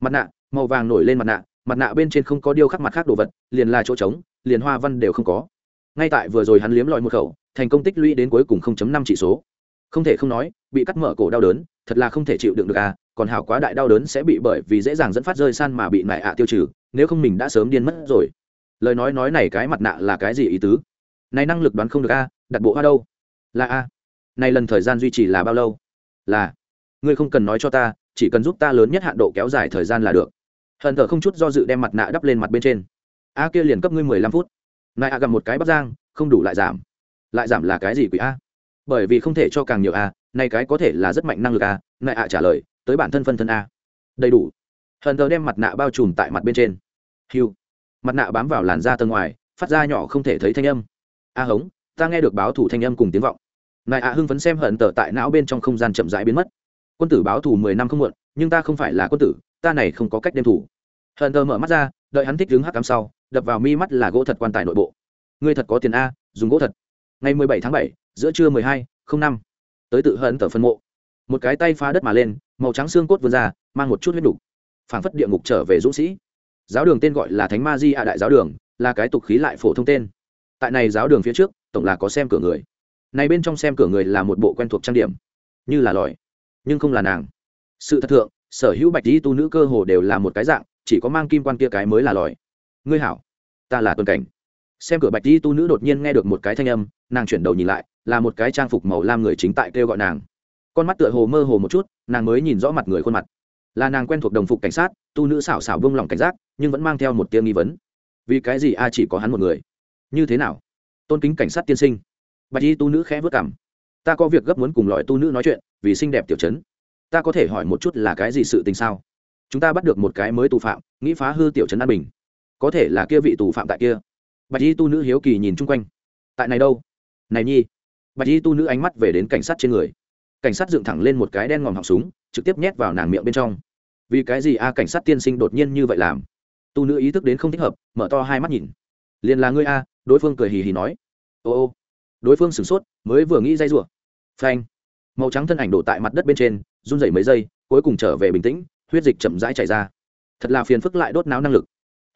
Mặt nạ, màu vàng nổi lên mặt nạ mặt nạ bên trên không có điêu khắc mặt khác đồ vật, liền là chỗ trống, liền hoa văn đều không có. Ngay tại vừa rồi hắn liếm lòi một khẩu, thành công tích lũy đến cuối cùng 0.5 chỉ số. Không thể không nói, bị cắt mở cổ đau đớn, thật là không thể chịu đựng được à còn hảo quá đại đau đớn sẽ bị bởi vì dễ dàng dẫn phát rơi san mà bị nại ạ tiêu trừ, nếu không mình đã sớm điên mất rồi. Lời nói nói này cái mặt nạ là cái gì ý tứ? Này năng lực đoán không được a đặt bộ hoa đâu? Là a. Này lần thời gian duy trì là bao lâu? Là. Ngươi không cần nói cho ta, chỉ cần giúp ta lớn nhất hạn độ kéo dài thời gian là được. Hận thờ không chút do dự đem mặt nạ đắp lên mặt bên trên. A kia liền cấp ngươi mười lăm phút. Nại a gặp một cái bắp giang, không đủ lại giảm. Lại giảm là cái gì quỷ a? Bởi vì không thể cho càng nhiều a, nay cái có thể là rất mạnh năng lực a nại a trả lời, tới bản thân phân thân a. Đầy đủ. Hận thờ đem mặt nạ bao trùm tại mặt bên trên. Hiu. Mặt nạ bám vào làn da tầng ngoài, phát ra nhỏ không thể thấy thanh âm. A hống, ta nghe được báo thủ thanh âm cùng tiếng vọng nại a hưng phấn xem hận tở tại não bên trong không gian chậm rãi biến mất. Quân tử báo thù mười năm không muộn, nhưng ta không phải là quân tử, ta này không có cách đem thủ. Hận tở mở mắt ra, đợi hắn thích đứng hắc cắm sau, đập vào mi mắt là gỗ thật quan tài nội bộ. Ngươi thật có tiền a, dùng gỗ thật. Ngày mười bảy tháng bảy, giữa trưa mười hai, không năm. Tới tự hận tở phân mộ. Một cái tay phá đất mà lên, màu trắng xương cốt vươn ra, mang một chút huyết đục. Phảng phất địa ngục trở về dũng sĩ. Giáo đường tên gọi là thánh ma di a đại giáo đường, là cái tục khí lại phổ thông tên. Tại này giáo đường phía trước, tổng là có xem cửa người này bên trong xem cửa người là một bộ quen thuộc trang điểm, như là lòi, nhưng không là nàng. Sự thật thượng, sở hữu bạch di tu nữ cơ hồ đều là một cái dạng, chỉ có mang kim quan kia cái mới là lòi. Ngươi hảo, ta là tuần cảnh. Xem cửa bạch di tu nữ đột nhiên nghe được một cái thanh âm, nàng chuyển đầu nhìn lại, là một cái trang phục màu lam người chính tại kêu gọi nàng. Con mắt tựa hồ mơ hồ một chút, nàng mới nhìn rõ mặt người khuôn mặt. Là nàng quen thuộc đồng phục cảnh sát, tu nữ xảo xảo bông lòng cảnh giác, nhưng vẫn mang theo một tiếng nghi vấn. Vì cái gì a chỉ có hắn một người? Như thế nào? Tôn kính cảnh sát tiên sinh bạch y tu nữ khẽ vớt cảm ta có việc gấp muốn cùng loại tu nữ nói chuyện, vì xinh đẹp tiểu chấn ta có thể hỏi một chút là cái gì sự tình sao? Chúng ta bắt được một cái mới tù phạm, nghĩ phá hư tiểu chấn an bình. Có thể là kia vị tù phạm tại kia. Bạch y tu nữ hiếu kỳ nhìn chung quanh. Tại này đâu? Này nhi. Bạch y tu nữ ánh mắt về đến cảnh sát trên người. Cảnh sát dựng thẳng lên một cái đen ngòm họng súng, trực tiếp nhét vào nàng miệng bên trong. Vì cái gì a, cảnh sát tiên sinh đột nhiên như vậy làm? Tu nữ ý thức đến không thích hợp, mở to hai mắt nhìn. Liền là ngươi a, đối phương cười hì hì nói. Ô ô đối phương sửng sốt, mới vừa nghĩ dây rủa. Phanh. Màu trắng thân ảnh đổ tại mặt đất bên trên, run rẩy mấy giây, cuối cùng trở về bình tĩnh, huyết dịch chậm rãi chảy ra. Thật là phiền phức lại đốt não năng lực.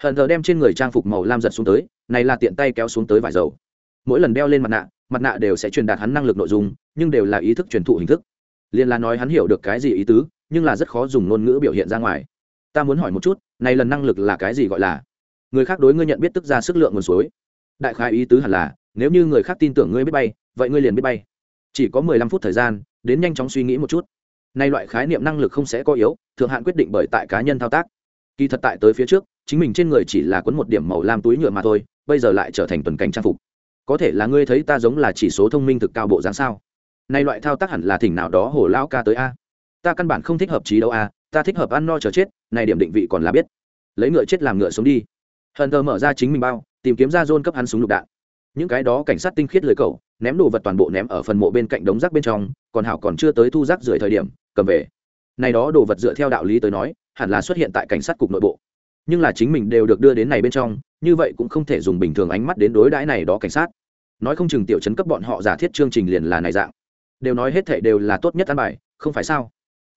Hận thờ đem trên người trang phục màu lam giật xuống tới, này là tiện tay kéo xuống tới vải dầu. Mỗi lần đeo lên mặt nạ mặt nạ đều sẽ truyền đạt hắn năng lực nội dung, nhưng đều là ý thức truyền thụ hình thức. Liền là nói hắn hiểu được cái gì ý tứ, nhưng là rất khó dùng ngôn ngữ biểu hiện ra ngoài. Ta muốn hỏi một chút, này lần năng lực là cái gì gọi là? Người khác đối ngươi nhận biết tức ra sức lượng nguồn suối. Đại khái ý tứ hẳn là nếu như người khác tin tưởng ngươi biết bay, vậy ngươi liền biết bay. Chỉ có mười lăm phút thời gian, đến nhanh chóng suy nghĩ một chút. Nay loại khái niệm năng lực không sẽ có yếu, thượng hạn quyết định bởi tại cá nhân thao tác. Kỳ thật tại tới phía trước, chính mình trên người chỉ là quấn một điểm màu lam túi nhựa mà thôi, bây giờ lại trở thành tuần cảnh trang phục. Có thể là ngươi thấy ta giống là chỉ số thông minh thực cao bộ dáng sao? Nay loại thao tác hẳn là thỉnh nào đó hổ lao ca tới a. Ta căn bản không thích hợp trí đâu a, ta thích hợp ăn no chờ chết, này điểm định vị còn là biết. Lấy ngựa chết làm ngựa sống đi. Hờn thờ mở ra chính mình bao, tìm kiếm ra dôn cấp hắn súng lục đạn những cái đó cảnh sát tinh khiết lưới cầu ném đồ vật toàn bộ ném ở phần mộ bên cạnh đống rác bên trong, còn hảo còn chưa tới thu rác rưởi thời điểm, cầm về. Này đó đồ vật dựa theo đạo lý tới nói, hẳn là xuất hiện tại cảnh sát cục nội bộ. Nhưng là chính mình đều được đưa đến này bên trong, như vậy cũng không thể dùng bình thường ánh mắt đến đối đãi này đó cảnh sát. Nói không chừng tiểu chấn cấp bọn họ giả thiết chương trình liền là này dạng. Đều nói hết thảy đều là tốt nhất ăn bài, không phải sao?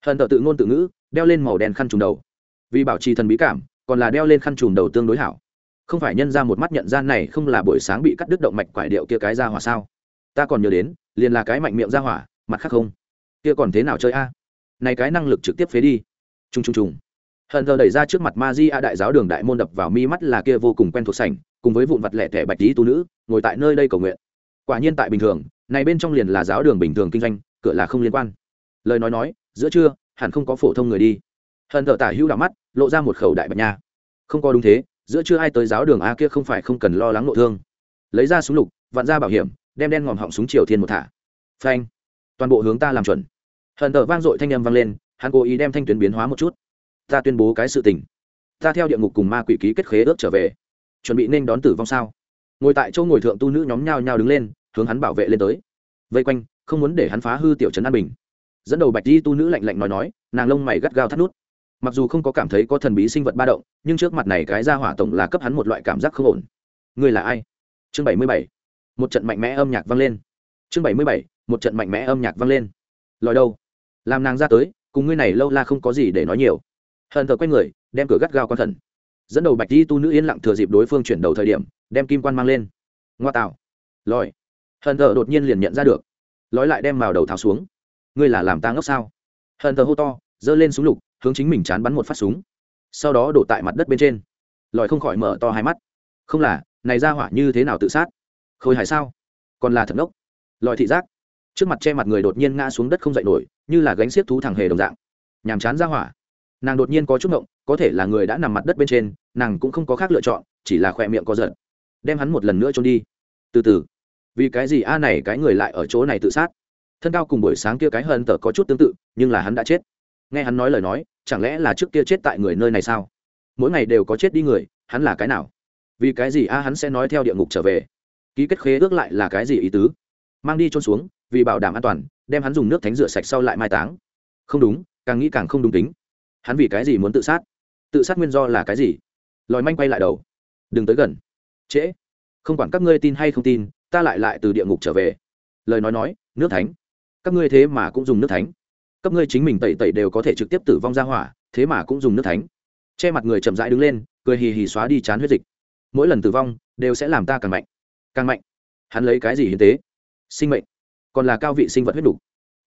Hận tự ngôn tự ngữ, đeo lên màu đen khăn trùm đầu. Vì bảo trì thần bí cảm, còn là đeo lên khăn trùm đầu tương đối hảo không phải nhân ra một mắt nhận gian này không là buổi sáng bị cắt đứt động mạch quải điệu kia cái ra hỏa sao? Ta còn nhớ đến, liền là cái mạnh miệng ra hỏa, mặt khác không. Kia còn thế nào chơi a? Này cái năng lực trực tiếp phế đi. Trung trung trung. hận thờ đẩy ra trước mặt ma di a đại giáo đường đại môn đập vào mi mắt là kia vô cùng quen thuộc sảnh, cùng với vụn vặt lẻ thẻ bạch tí tu nữ, ngồi tại nơi đây cầu nguyện. Quả nhiên tại bình thường, này bên trong liền là giáo đường bình thường kinh doanh, cửa là không liên quan. Lời nói nói, giữa trưa, hẳn không có phổ thông người đi. Hận thờ tả hữu đạo mắt, lộ ra một khẩu đại bạch nha. Không có đúng thế giữa chưa ai tới giáo đường a kia không phải không cần lo lắng nội thương. Lấy ra súng lục, vặn ra bảo hiểm, đem đen ngòm họng súng triều thiên một thả. Phanh. Toàn bộ hướng ta làm chuẩn. Hận tờ vang dội thanh âm vang lên, hắn cố ý đem thanh tuyến biến hóa một chút. Ta tuyên bố cái sự tình. Ta theo địa ngục cùng ma quỷ ký kết khế ước trở về. Chuẩn bị nên đón tử vong sao? Ngồi tại chỗ ngồi thượng tu nữ nhóm nhao nhao đứng lên, hướng hắn bảo vệ lên tới. Vây quanh, không muốn để hắn phá hư tiểu trấn an bình. Dẫn đầu bạch di tu nữ lạnh lạnh nói nói, nàng lông mày gắt gao thắt nút mặc dù không có cảm thấy có thần bí sinh vật ba động, nhưng trước mặt này cái ra hỏa tổng là cấp hắn một loại cảm giác không ổn. Người là ai? Chương bảy mươi bảy. Một trận mạnh mẽ âm nhạc vang lên. Chương bảy mươi bảy. Một trận mạnh mẽ âm nhạc vang lên. Lòi đâu? Làm nàng ra tới, cùng ngươi này lâu la không có gì để nói nhiều. Hận thờ quay người, đem cửa gắt gao con thần dẫn đầu bạch di tu nữ yên lặng thừa dịp đối phương chuyển đầu thời điểm, đem kim quan mang lên. Ngoa tạo. Lòi. Hận thờ đột nhiên liền nhận ra được. Lói lại đem vào đầu tháo xuống. Ngươi là làm ta ngốc sao? Hận thờ hô to, giơ lên súng lục hướng chính mình chán bắn một phát súng. Sau đó đổ tại mặt đất bên trên. Lòi không khỏi mở to hai mắt. Không là, này ra hỏa như thế nào tự sát? Khôi hài sao? Còn là thật ngốc. Lòi thị giác. Trước mặt che mặt người đột nhiên ngã xuống đất không dậy nổi, như là gánh xiết thú thằng hề đồng dạng. Nhàm chán ra hỏa. Nàng đột nhiên có chút ngộng, có thể là người đã nằm mặt đất bên trên, nàng cũng không có khác lựa chọn, chỉ là khỏe miệng có giận đem hắn một lần nữa trốn đi. Từ từ. Vì cái gì a này cái người lại ở chỗ này tự sát? Thân cao cùng buổi sáng kia cái hơn tở có chút tương tự, nhưng là hắn đã chết nghe hắn nói lời nói, chẳng lẽ là trước kia chết tại người nơi này sao? Mỗi ngày đều có chết đi người, hắn là cái nào? Vì cái gì a hắn sẽ nói theo địa ngục trở về? Ký kết khế ước lại là cái gì ý tứ? Mang đi trôn xuống, vì bảo đảm an toàn, đem hắn dùng nước thánh rửa sạch sau lại mai táng. Không đúng, càng nghĩ càng không đúng tính. Hắn vì cái gì muốn tự sát? Tự sát nguyên do là cái gì? Lòi manh quay lại đầu. Đừng tới gần. Trễ. Không quản các ngươi tin hay không tin, ta lại lại từ địa ngục trở về. Lời nói nói, nước thánh. Các ngươi thế mà cũng dùng nước thánh cấp ngươi chính mình tẩy tẩy đều có thể trực tiếp tử vong ra hỏa, thế mà cũng dùng nước thánh. Che mặt người chậm rãi đứng lên, cười hì hì xóa đi chán huyết dịch. Mỗi lần tử vong, đều sẽ làm ta càng mạnh. Càng mạnh. Hắn lấy cái gì hiến tế? Sinh mệnh. Còn là cao vị sinh vật huyết đủ.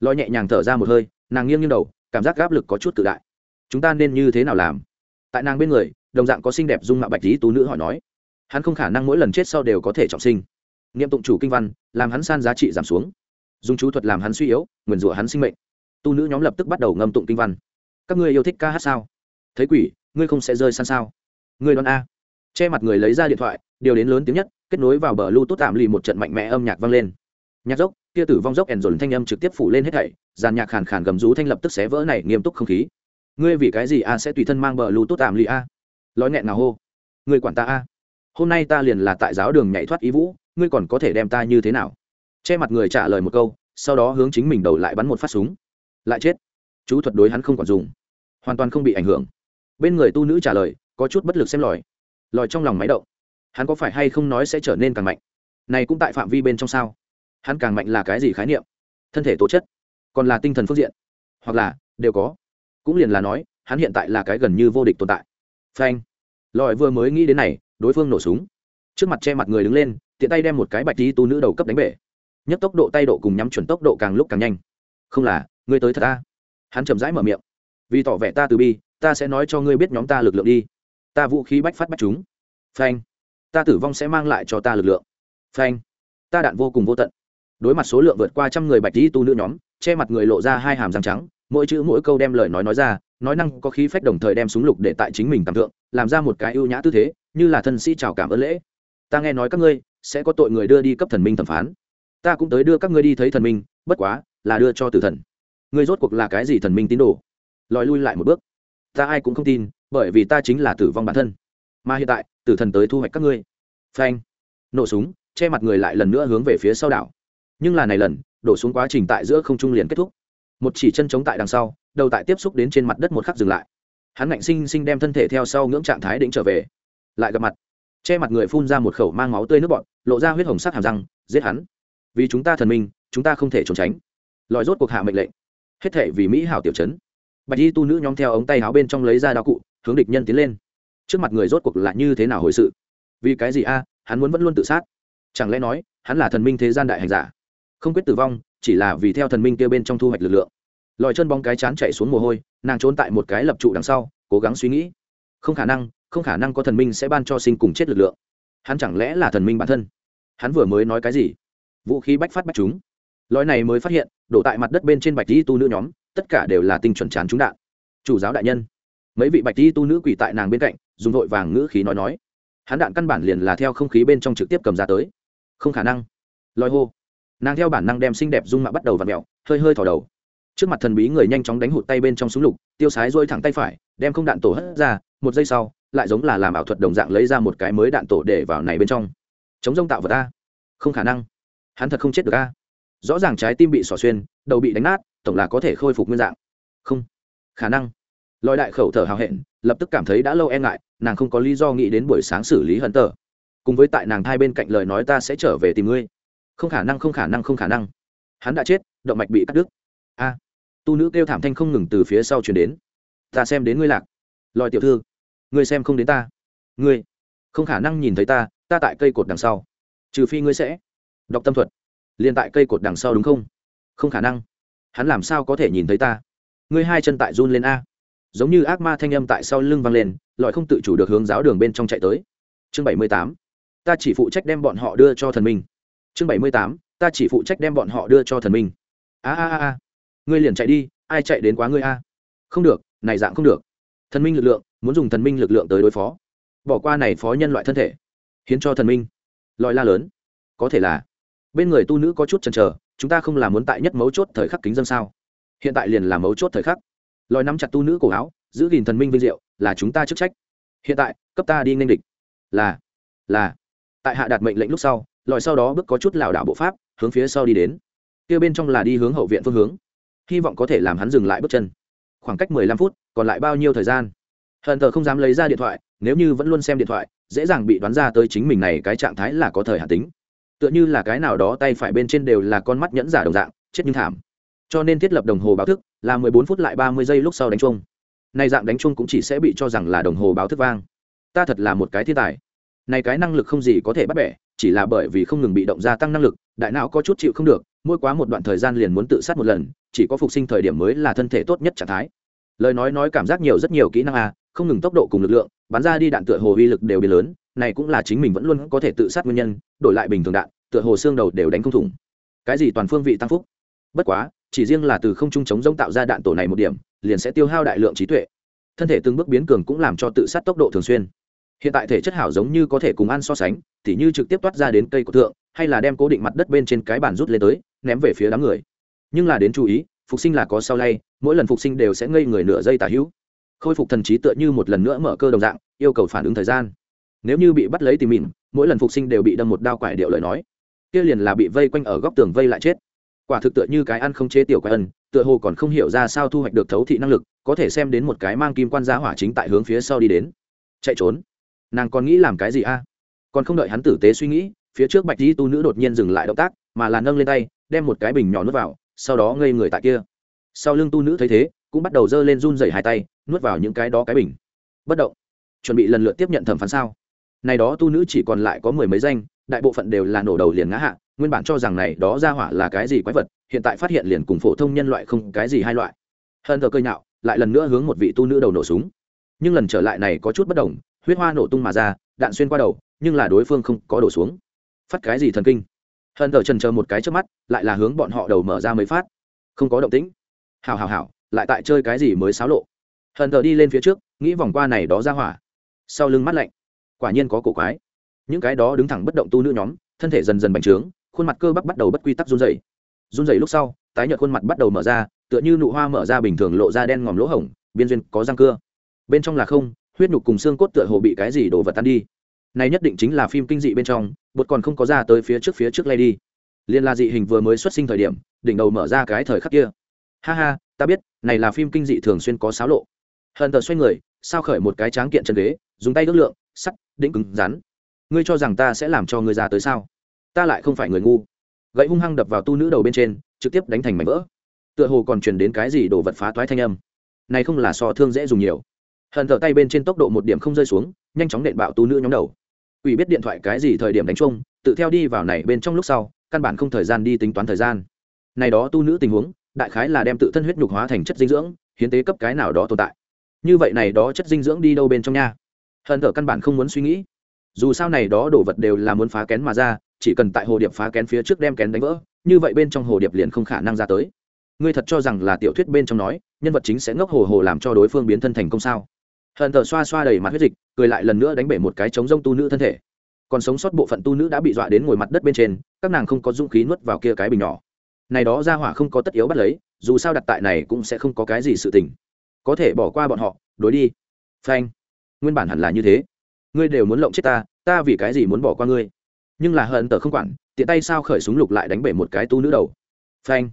lo nhẹ nhàng thở ra một hơi, nàng nghiêng nghiêng đầu, cảm giác áp lực có chút tự đại. Chúng ta nên như thế nào làm? Tại nàng bên người, đồng dạng có xinh đẹp dung mạo bạch lý tú nữ hỏi nói. Hắn không khả năng mỗi lần chết sau đều có thể trọng sinh. Nghiệm tụng chủ kinh văn, làm hắn san giá trị giảm xuống. Dùng chú thuật làm hắn suy yếu, nguyền rủa hắn sinh mệnh tu nữ nhóm lập tức bắt đầu ngâm tụng kinh văn. Các ngươi yêu thích ca hát sao? Thấy quỷ, ngươi không sẽ rơi san sao? Ngươi đoán a. Che mặt người lấy ra điện thoại, điều đến lớn tiếng nhất, kết nối vào bờ lưu tốt tạm lì một trận mạnh mẽ âm nhạc vang lên. Nhạc dốc, kia tử vong dốc ẻn dồn thanh âm trực tiếp phủ lên hết thảy, dàn nhạc khàn khàn gầm rú thanh lập tức xé vỡ này nghiêm túc không khí. Ngươi vì cái gì a sẽ tùy thân mang bờ lưu tốt tạm lì a? Lói nghẹn nào hô. Ngươi quản ta a. Hôm nay ta liền là tại giáo đường nhảy thoát ý vũ, ngươi còn có thể đem ta như thế nào? Che mặt người trả lời một câu, sau đó hướng chính mình đầu lại bắn một phát súng lại chết. Chú thuật đối hắn không còn dùng, hoàn toàn không bị ảnh hưởng. Bên người tu nữ trả lời, có chút bất lực xem lòi. Lòi trong lòng máy động. Hắn có phải hay không nói sẽ trở nên càng mạnh? Này cũng tại phạm vi bên trong sao? Hắn càng mạnh là cái gì khái niệm? Thân thể tố chất, còn là tinh thần phương diện? Hoặc là, đều có. Cũng liền là nói, hắn hiện tại là cái gần như vô địch tồn tại. Phanh. Lòi vừa mới nghĩ đến này, đối phương nổ súng. Trước mặt che mặt người đứng lên, tiện tay đem một cái bạch tí tu nữ đầu cấp đánh bể. Nhất tốc độ, tay độ cùng nhắm chuẩn tốc độ càng lúc càng nhanh. Không là ngươi tới thật ta hắn chậm rãi mở miệng. Vì tỏ vẻ ta từ bi, ta sẽ nói cho ngươi biết nhóm ta lực lượng đi. Ta vũ khí bách phát bách chúng. Phanh. Ta tử vong sẽ mang lại cho ta lực lượng. Phanh. Ta đạn vô cùng vô tận. Đối mặt số lượng vượt qua trăm người bạch tí tu nữ nhóm, che mặt người lộ ra hai hàm răng trắng, mỗi chữ mỗi câu đem lời nói nói ra, nói năng có khí phách đồng thời đem súng lục để tại chính mình cảm thượng, làm ra một cái ưu nhã tư thế, như là thân sĩ chào cảm ơn lễ. Ta nghe nói các ngươi sẽ có tội người đưa đi cấp thần minh thẩm phán. Ta cũng tới đưa các ngươi đi thấy thần minh, bất quá là đưa cho tử thần ngươi rốt cuộc là cái gì thần minh tín đồ? Lòi lui lại một bước. Ta ai cũng không tin, bởi vì ta chính là tử vong bản thân. Mà hiện tại, tử thần tới thu hoạch các ngươi. Phanh. Nổ súng, che mặt người lại lần nữa hướng về phía sau đảo. Nhưng là này lần, đổ xuống quá trình tại giữa không trung liền kết thúc. Một chỉ chân chống tại đằng sau, đầu tại tiếp xúc đến trên mặt đất một khắc dừng lại. Hắn ngạnh sinh sinh đem thân thể theo sau ngưỡng trạng thái định trở về. Lại gặp mặt. Che mặt người phun ra một khẩu mang máu tươi nước bọn lộ ra huyết hồng sắc hàm răng, giết hắn. Vì chúng ta thần minh, chúng ta không thể trốn tránh. Lòi rốt cuộc hạ mệnh lệnh hết thể vì mỹ hảo tiểu chấn bạch y tu nữ nhóm theo ống tay áo bên trong lấy ra đạo cụ, hướng địch nhân tiến lên. Trước mặt người rốt cuộc là như thế nào hồi sự? Vì cái gì a? Hắn muốn vẫn luôn tự sát. Chẳng lẽ nói, hắn là thần minh thế gian đại hành giả? Không quyết tử vong, chỉ là vì theo thần minh kia bên trong thu hoạch lực lượng. Lòi chân bóng cái chán chạy xuống mồ hôi, nàng trốn tại một cái lập trụ đằng sau, cố gắng suy nghĩ. Không khả năng, không khả năng có thần minh sẽ ban cho sinh cùng chết lực lượng. Hắn chẳng lẽ là thần minh bản thân? Hắn vừa mới nói cái gì? Vũ khí bách phát bách chúng lói này mới phát hiện, đổ tại mặt đất bên trên bạch di tu nữ nhóm, tất cả đều là tinh chuẩn chán trúng đạn. Chủ giáo đại nhân. Mấy vị bạch di tu nữ quỳ tại nàng bên cạnh, dùng vội vàng ngữ khí nói nói. Hắn đạn căn bản liền là theo không khí bên trong trực tiếp cầm ra tới. Không khả năng. Lói hô. Nàng theo bản năng đem xinh đẹp dung mạ bắt đầu và mẹo hơi hơi thỏ đầu. Trước mặt thần bí người nhanh chóng đánh hụt tay bên trong súng lục, tiêu sái dôi thẳng tay phải, đem không đạn tổ hất ra, một giây sau, lại giống là làm ảo thuật đồng dạng lấy ra một cái mới đạn tổ để vào này bên trong. Chống rông tạo vật ta không khả năng. Hắn thật không chết được a rõ ràng trái tim bị xỏ xuyên, đầu bị đánh nát, tổng là có thể khôi phục nguyên dạng. Không. Khả năng. Lòi đại khẩu thở hào hẹn, lập tức cảm thấy đã lâu e ngại, nàng không có lý do nghĩ đến buổi sáng xử lý hận tờ cùng với tại nàng hai bên cạnh lời nói ta sẽ trở về tìm ngươi. Không khả năng, không khả năng, không khả năng. Hắn đã chết, động mạch bị cắt đứt. A. Tu nữ kêu thảm thanh không ngừng từ phía sau chuyển đến. Ta xem đến ngươi lạc. Lòi tiểu thư, ngươi xem không đến ta. Ngươi. Không khả năng nhìn thấy ta ta tại cây cột đằng sau. Trừ phi ngươi sẽ. Đọc tâm thuật liền tại cây cột đằng sau đúng không? Không khả năng. Hắn làm sao có thể nhìn thấy ta? Ngươi hai chân tại run lên a. Giống như ác ma thanh âm tại sau lưng văng lên, lọi không tự chủ được hướng giáo đường bên trong chạy tới. Chương bảy mươi tám. Ta chỉ phụ trách đem bọn họ đưa cho thần minh. Chương bảy mươi tám. Ta chỉ phụ trách đem bọn họ đưa cho thần minh. A a a a. Ngươi liền chạy đi, ai chạy đến quá ngươi a? Không được, này dạng không được. Thần minh lực lượng, muốn dùng thần minh lực lượng tới đối phó. Bỏ qua này phó nhân loại thân thể hiến cho thần minh. Lòi la lớn. Có thể là bên người tu nữ có chút chần chờ, chúng ta không làm muốn tại nhất mấu chốt thời khắc kính dân sao? Hiện tại liền là mấu chốt thời khắc. Lòi nắm chặt tu nữ cổ áo, giữ gìn thần minh vinh diệu, là chúng ta chức trách. Hiện tại, cấp ta đi nên địch. Là là. Tại hạ đạt mệnh lệnh lúc sau, lòi sau đó bước có chút lảo đảo bộ pháp, hướng phía sau đi đến. Kia bên trong là đi hướng hậu viện phương hướng. Hy vọng có thể làm hắn dừng lại bước chân. Khoảng cách mười lăm phút, còn lại bao nhiêu thời gian? Hận thờ không dám lấy ra điện thoại, nếu như vẫn luôn xem điện thoại, dễ dàng bị đoán ra tới chính mình này cái trạng thái là có thời hạn tính tựa như là cái nào đó tay phải bên trên đều là con mắt nhẫn giả đồng dạng, chết nhưng thảm. Cho nên thiết lập đồng hồ báo thức là mười bốn phút lại ba mươi giây lúc sau đánh chung này dạng đánh chung cũng chỉ sẽ bị cho rằng là đồng hồ báo thức vang. Ta thật là một cái thiên tài. Này cái năng lực không gì có thể bắt bẻ, chỉ là bởi vì không ngừng bị động gia tăng năng lực, đại não có chút chịu không được, mỗi quá một đoạn thời gian liền muốn tự sát một lần, chỉ có phục sinh thời điểm mới là thân thể tốt nhất trạng thái. Lời nói nói cảm giác nhiều rất nhiều kỹ năng a không ngừng tốc độ cùng lực lượng, bắn ra đi đạn tựa hồ uy lực đều biến lớn này cũng là chính mình vẫn luôn có thể tự sát nguyên nhân, đổi lại bình thường đạn, tựa hồ xương đầu đều đánh không thủng. Cái gì toàn phương vị tăng phúc? Bất quá, chỉ riêng là từ không trung chống giống tạo ra đạn tổ này một điểm, liền sẽ tiêu hao đại lượng trí tuệ. Thân thể từng bước biến cường cũng làm cho tự sát tốc độ thường xuyên. Hiện tại thể chất hảo giống như có thể cùng ăn so sánh, tỉ như trực tiếp toát ra đến cây của thượng, hay là đem cố định mặt đất bên trên cái bàn rút lên tới, ném về phía đám người. Nhưng là đến chú ý, phục sinh là có sau lay, mỗi lần phục sinh đều sẽ ngây người nửa giây tả hữu. Khôi phục thần trí tựa như một lần nữa mở cơ đồng dạng, yêu cầu phản ứng thời gian nếu như bị bắt lấy tìm mìn mỗi lần phục sinh đều bị đâm một đao quải điệu lời nói. Kia liền là bị vây quanh ở góc tường vây lại chết. Quả thực tựa như cái ăn không chế tiểu quái ân, tựa hồ còn không hiểu ra sao thu hoạch được thấu thị năng lực, có thể xem đến một cái mang kim quan giá hỏa chính tại hướng phía sau đi đến. Chạy trốn. Nàng còn nghĩ làm cái gì a? Còn không đợi hắn tử tế suy nghĩ, phía trước bạch di tu nữ đột nhiên dừng lại động tác, mà là nâng lên tay, đem một cái bình nhỏ nuốt vào, sau đó ngây người tại kia. Sau lưng tu nữ thấy thế, cũng bắt đầu giơ lên run rẩy hai tay, nuốt vào những cái đó cái bình. Bất động. Chuẩn bị lần lượt tiếp nhận thẩm phán sao? Này đó tu nữ chỉ còn lại có mười mấy danh, đại bộ phận đều là nổ đầu liền ngã hạ, nguyên bản cho rằng này đó ra hỏa là cái gì quái vật, hiện tại phát hiện liền cùng phổ thông nhân loại không cái gì hai loại. Hơn thờ cơ nhạo, lại lần nữa hướng một vị tu nữ đầu nổ súng. Nhưng lần trở lại này có chút bất đồng, huyết hoa nổ tung mà ra, đạn xuyên qua đầu, nhưng là đối phương không có đổ xuống. Phát cái gì thần kinh? Hận thờ trần chờ một cái trước mắt, lại là hướng bọn họ đầu mở ra mới phát. Không có động tĩnh. Hào hào hào lại tại chơi cái gì mới xáo lộ? Hận thờ đi lên phía trước, nghĩ vòng qua này đó ra hỏa. Sau lưng mắt lạnh quả nhiên có cổ quái. Những cái đó đứng thẳng bất động tu nữ nhóm, thân thể dần dần bành trướng, khuôn mặt cơ bắp bắt đầu bất quy tắc run rẩy. run rẩy lúc sau, tái nhợt khuôn mặt bắt đầu mở ra, tựa như nụ hoa mở ra bình thường lộ ra đen ngòm lỗ hổng, biên duyên có răng cưa. Bên trong là không, huyết nhục cùng xương cốt tựa hồ bị cái gì đổ vật tan đi. Này nhất định chính là phim kinh dị bên trong, bột còn không có ra tới phía trước phía trước lay đi. Liên la dị hình vừa mới xuất sinh thời điểm, đỉnh đầu mở ra cái thời khắc kia. Ha ha, ta biết, này là phim kinh dị thường xuyên có xáo lộ. Hận tờ xoay người, sao khởi một cái tráng kiện chân ghế, dùng tay ước lượng sắt, đĩnh cứng, rắn. Ngươi cho rằng ta sẽ làm cho ngươi ra tới sao? Ta lại không phải người ngu. Gậy hung hăng đập vào tu nữ đầu bên trên, trực tiếp đánh thành mảnh vỡ. Tựa hồ còn truyền đến cái gì đổ vật phá toái thanh âm. Này không là so thương dễ dùng nhiều. Hận thở tay bên trên tốc độ một điểm không rơi xuống, nhanh chóng nện bạo tu nữ nhóm đầu. Ủy biết điện thoại cái gì thời điểm đánh chung, tự theo đi vào này bên trong lúc sau, căn bản không thời gian đi tính toán thời gian. Này đó tu nữ tình huống, đại khái là đem tự thân huyết nhục hóa thành chất dinh dưỡng, hiến tế cấp cái nào đó tồn tại. Như vậy này đó chất dinh dưỡng đi đâu bên trong nha? Hận thở căn bản không muốn suy nghĩ. Dù sao này đó đồ vật đều là muốn phá kén mà ra, chỉ cần tại hồ điệp phá kén phía trước đem kén đánh vỡ, như vậy bên trong hồ điệp liền không khả năng ra tới. Ngươi thật cho rằng là tiểu thuyết bên trong nói, nhân vật chính sẽ ngốc hồ hồ làm cho đối phương biến thân thành công sao? Hận thở xoa xoa đầy mặt huyết dịch, cười lại lần nữa đánh bể một cái chống rông tu nữ thân thể. Còn sống sót bộ phận tu nữ đã bị dọa đến ngồi mặt đất bên trên, các nàng không có dũng khí nuốt vào kia cái bình nhỏ. Này đó ra hỏa không có tất yếu bắt lấy, dù sao đặt tại này cũng sẽ không có cái gì sự tình. Có thể bỏ qua bọn họ, đối đi. Phanh nguyên bản hẳn là như thế. Ngươi đều muốn lộng chết ta ta vì cái gì muốn bỏ qua ngươi? Nhưng là hận tờ không quản, tiện tay sao khởi súng lục lại đánh bể một cái tu nữ đầu. Phanh.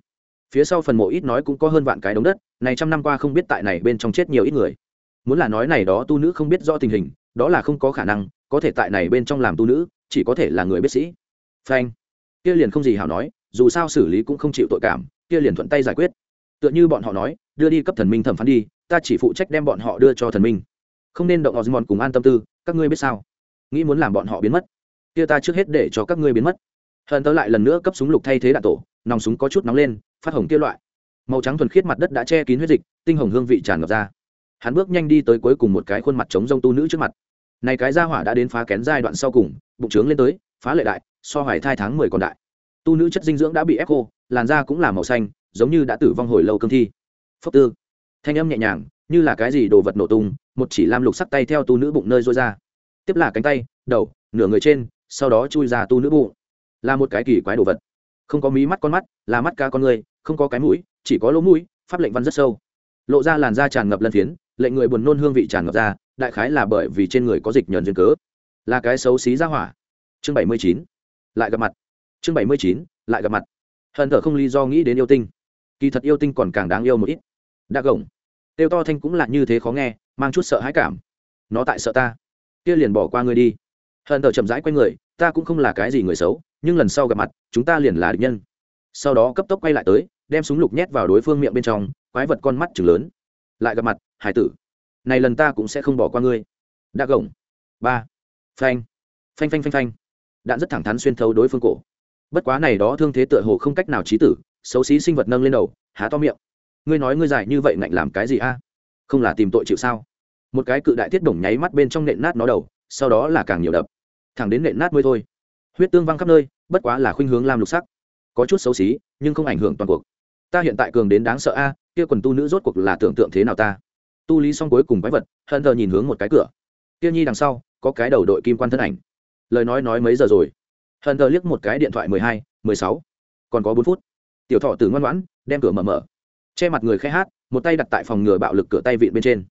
Phía sau phần mộ ít nói cũng có hơn vạn cái đống đất, này trăm năm qua không biết tại này bên trong chết nhiều ít người. Muốn là nói này đó tu nữ không biết rõ tình hình, đó là không có khả năng, có thể tại này bên trong làm tu nữ, chỉ có thể là người biết sĩ. Phanh. Kia liền không gì hảo nói, dù sao xử lý cũng không chịu tội cảm, kia liền thuận tay giải quyết. Tựa như bọn họ nói, đưa đi cấp thần minh thẩm phán đi, ta chỉ phụ trách đem bọn họ đưa cho thần minh không nên động osmond cùng an tâm tư, các ngươi biết sao? Nghĩ muốn làm bọn họ biến mất. Kia ta trước hết để cho các ngươi biến mất. Hận tớ lại lần nữa cấp súng lục thay thế đạn tổ, nòng súng có chút nóng lên, phát hồng kia loại. Màu trắng thuần khiết mặt đất đã che kín huyết dịch, tinh hồng hương vị tràn ngập ra. Hắn bước nhanh đi tới cuối cùng một cái khuôn mặt chống rông tu nữ trước mặt. Này cái ra hỏa đã đến phá kén giai đoạn sau cùng, bụng trướng lên tới, phá lệ đại, so hoài thai tháng mười còn đại. Tu nữ chất dinh dưỡng đã bị ép khô, làn da cũng là màu xanh, giống như đã tử vong hồi lâu cương thi. Phốc tư. Thanh âm nhẹ nhàng như là cái gì đồ vật nổ tung, một chỉ lam lục sắc tay theo tu nữ bụng nơi rối ra. Tiếp là cánh tay, đầu, nửa người trên, sau đó chui ra tu nữ bụng. Là một cái kỳ quái đồ vật. Không có mí mắt con mắt, là mắt cá con người, không có cái mũi, chỉ có lỗ mũi, pháp lệnh văn rất sâu. Lộ ra làn da tràn ngập lân phiến, lệnh người buồn nôn hương vị tràn ngập ra, đại khái là bởi vì trên người có dịch nhờn duyên cớ. Là cái xấu xí ra hỏa. Chương bảy mươi chín. Lại gặp mặt. Chương bảy mươi chín, lại gặp mặt. Hận thở không lý do nghĩ đến yêu tinh. Kỳ thật yêu tinh còn càng đáng yêu một ít. Đã gồng tiêu to thanh cũng là như thế khó nghe, mang chút sợ hãi cảm. Nó tại sợ ta. Kia liền bỏ qua ngươi đi. Hận Tở chậm rãi quay người, ta cũng không là cái gì người xấu, nhưng lần sau gặp mặt, chúng ta liền là địch nhân. Sau đó cấp tốc quay lại tới, đem súng lục nhét vào đối phương miệng bên trong, quái vật con mắt trừng lớn. Lại gặp mặt, hải tử. Này lần ta cũng sẽ không bỏ qua ngươi. Đã gồng. Ba. Phanh. Phanh phanh phanh phanh. Đạn rất thẳng thắn xuyên thấu đối phương cổ. Bất quá này đó thương thế tựa hồ không cách nào chí tử, xấu xí sinh vật nâng lên đầu, há to miệng ngươi nói ngươi dài như vậy ngạnh làm cái gì a? Không là tìm tội chịu sao? Một cái cự đại thiết đồng nháy mắt bên trong nện nát nó đầu, sau đó là càng nhiều đập. Thẳng đến nện nát mới thôi. Huyết tương văng khắp nơi, bất quá là khuynh hướng làm lục sắc. Có chút xấu xí, nhưng không ảnh hưởng toàn cuộc. Ta hiện tại cường đến đáng sợ a, kia quần tu nữ rốt cuộc là tưởng tượng thế nào ta? Tu lý xong cuối cùng quái vật, hận thờ nhìn hướng một cái cửa. Kia nhi đằng sau, có cái đầu đội kim quan thân ảnh. Lời nói nói mấy giờ rồi? Hận thờ liếc một cái điện thoại mười hai, mười sáu. Còn có bốn phút. Tiểu thọ tử ngoan ngoãn, đem cửa mở mở che mặt người khai hát, một tay đặt tại phòng ngừa bạo lực cửa tay vịn bên trên.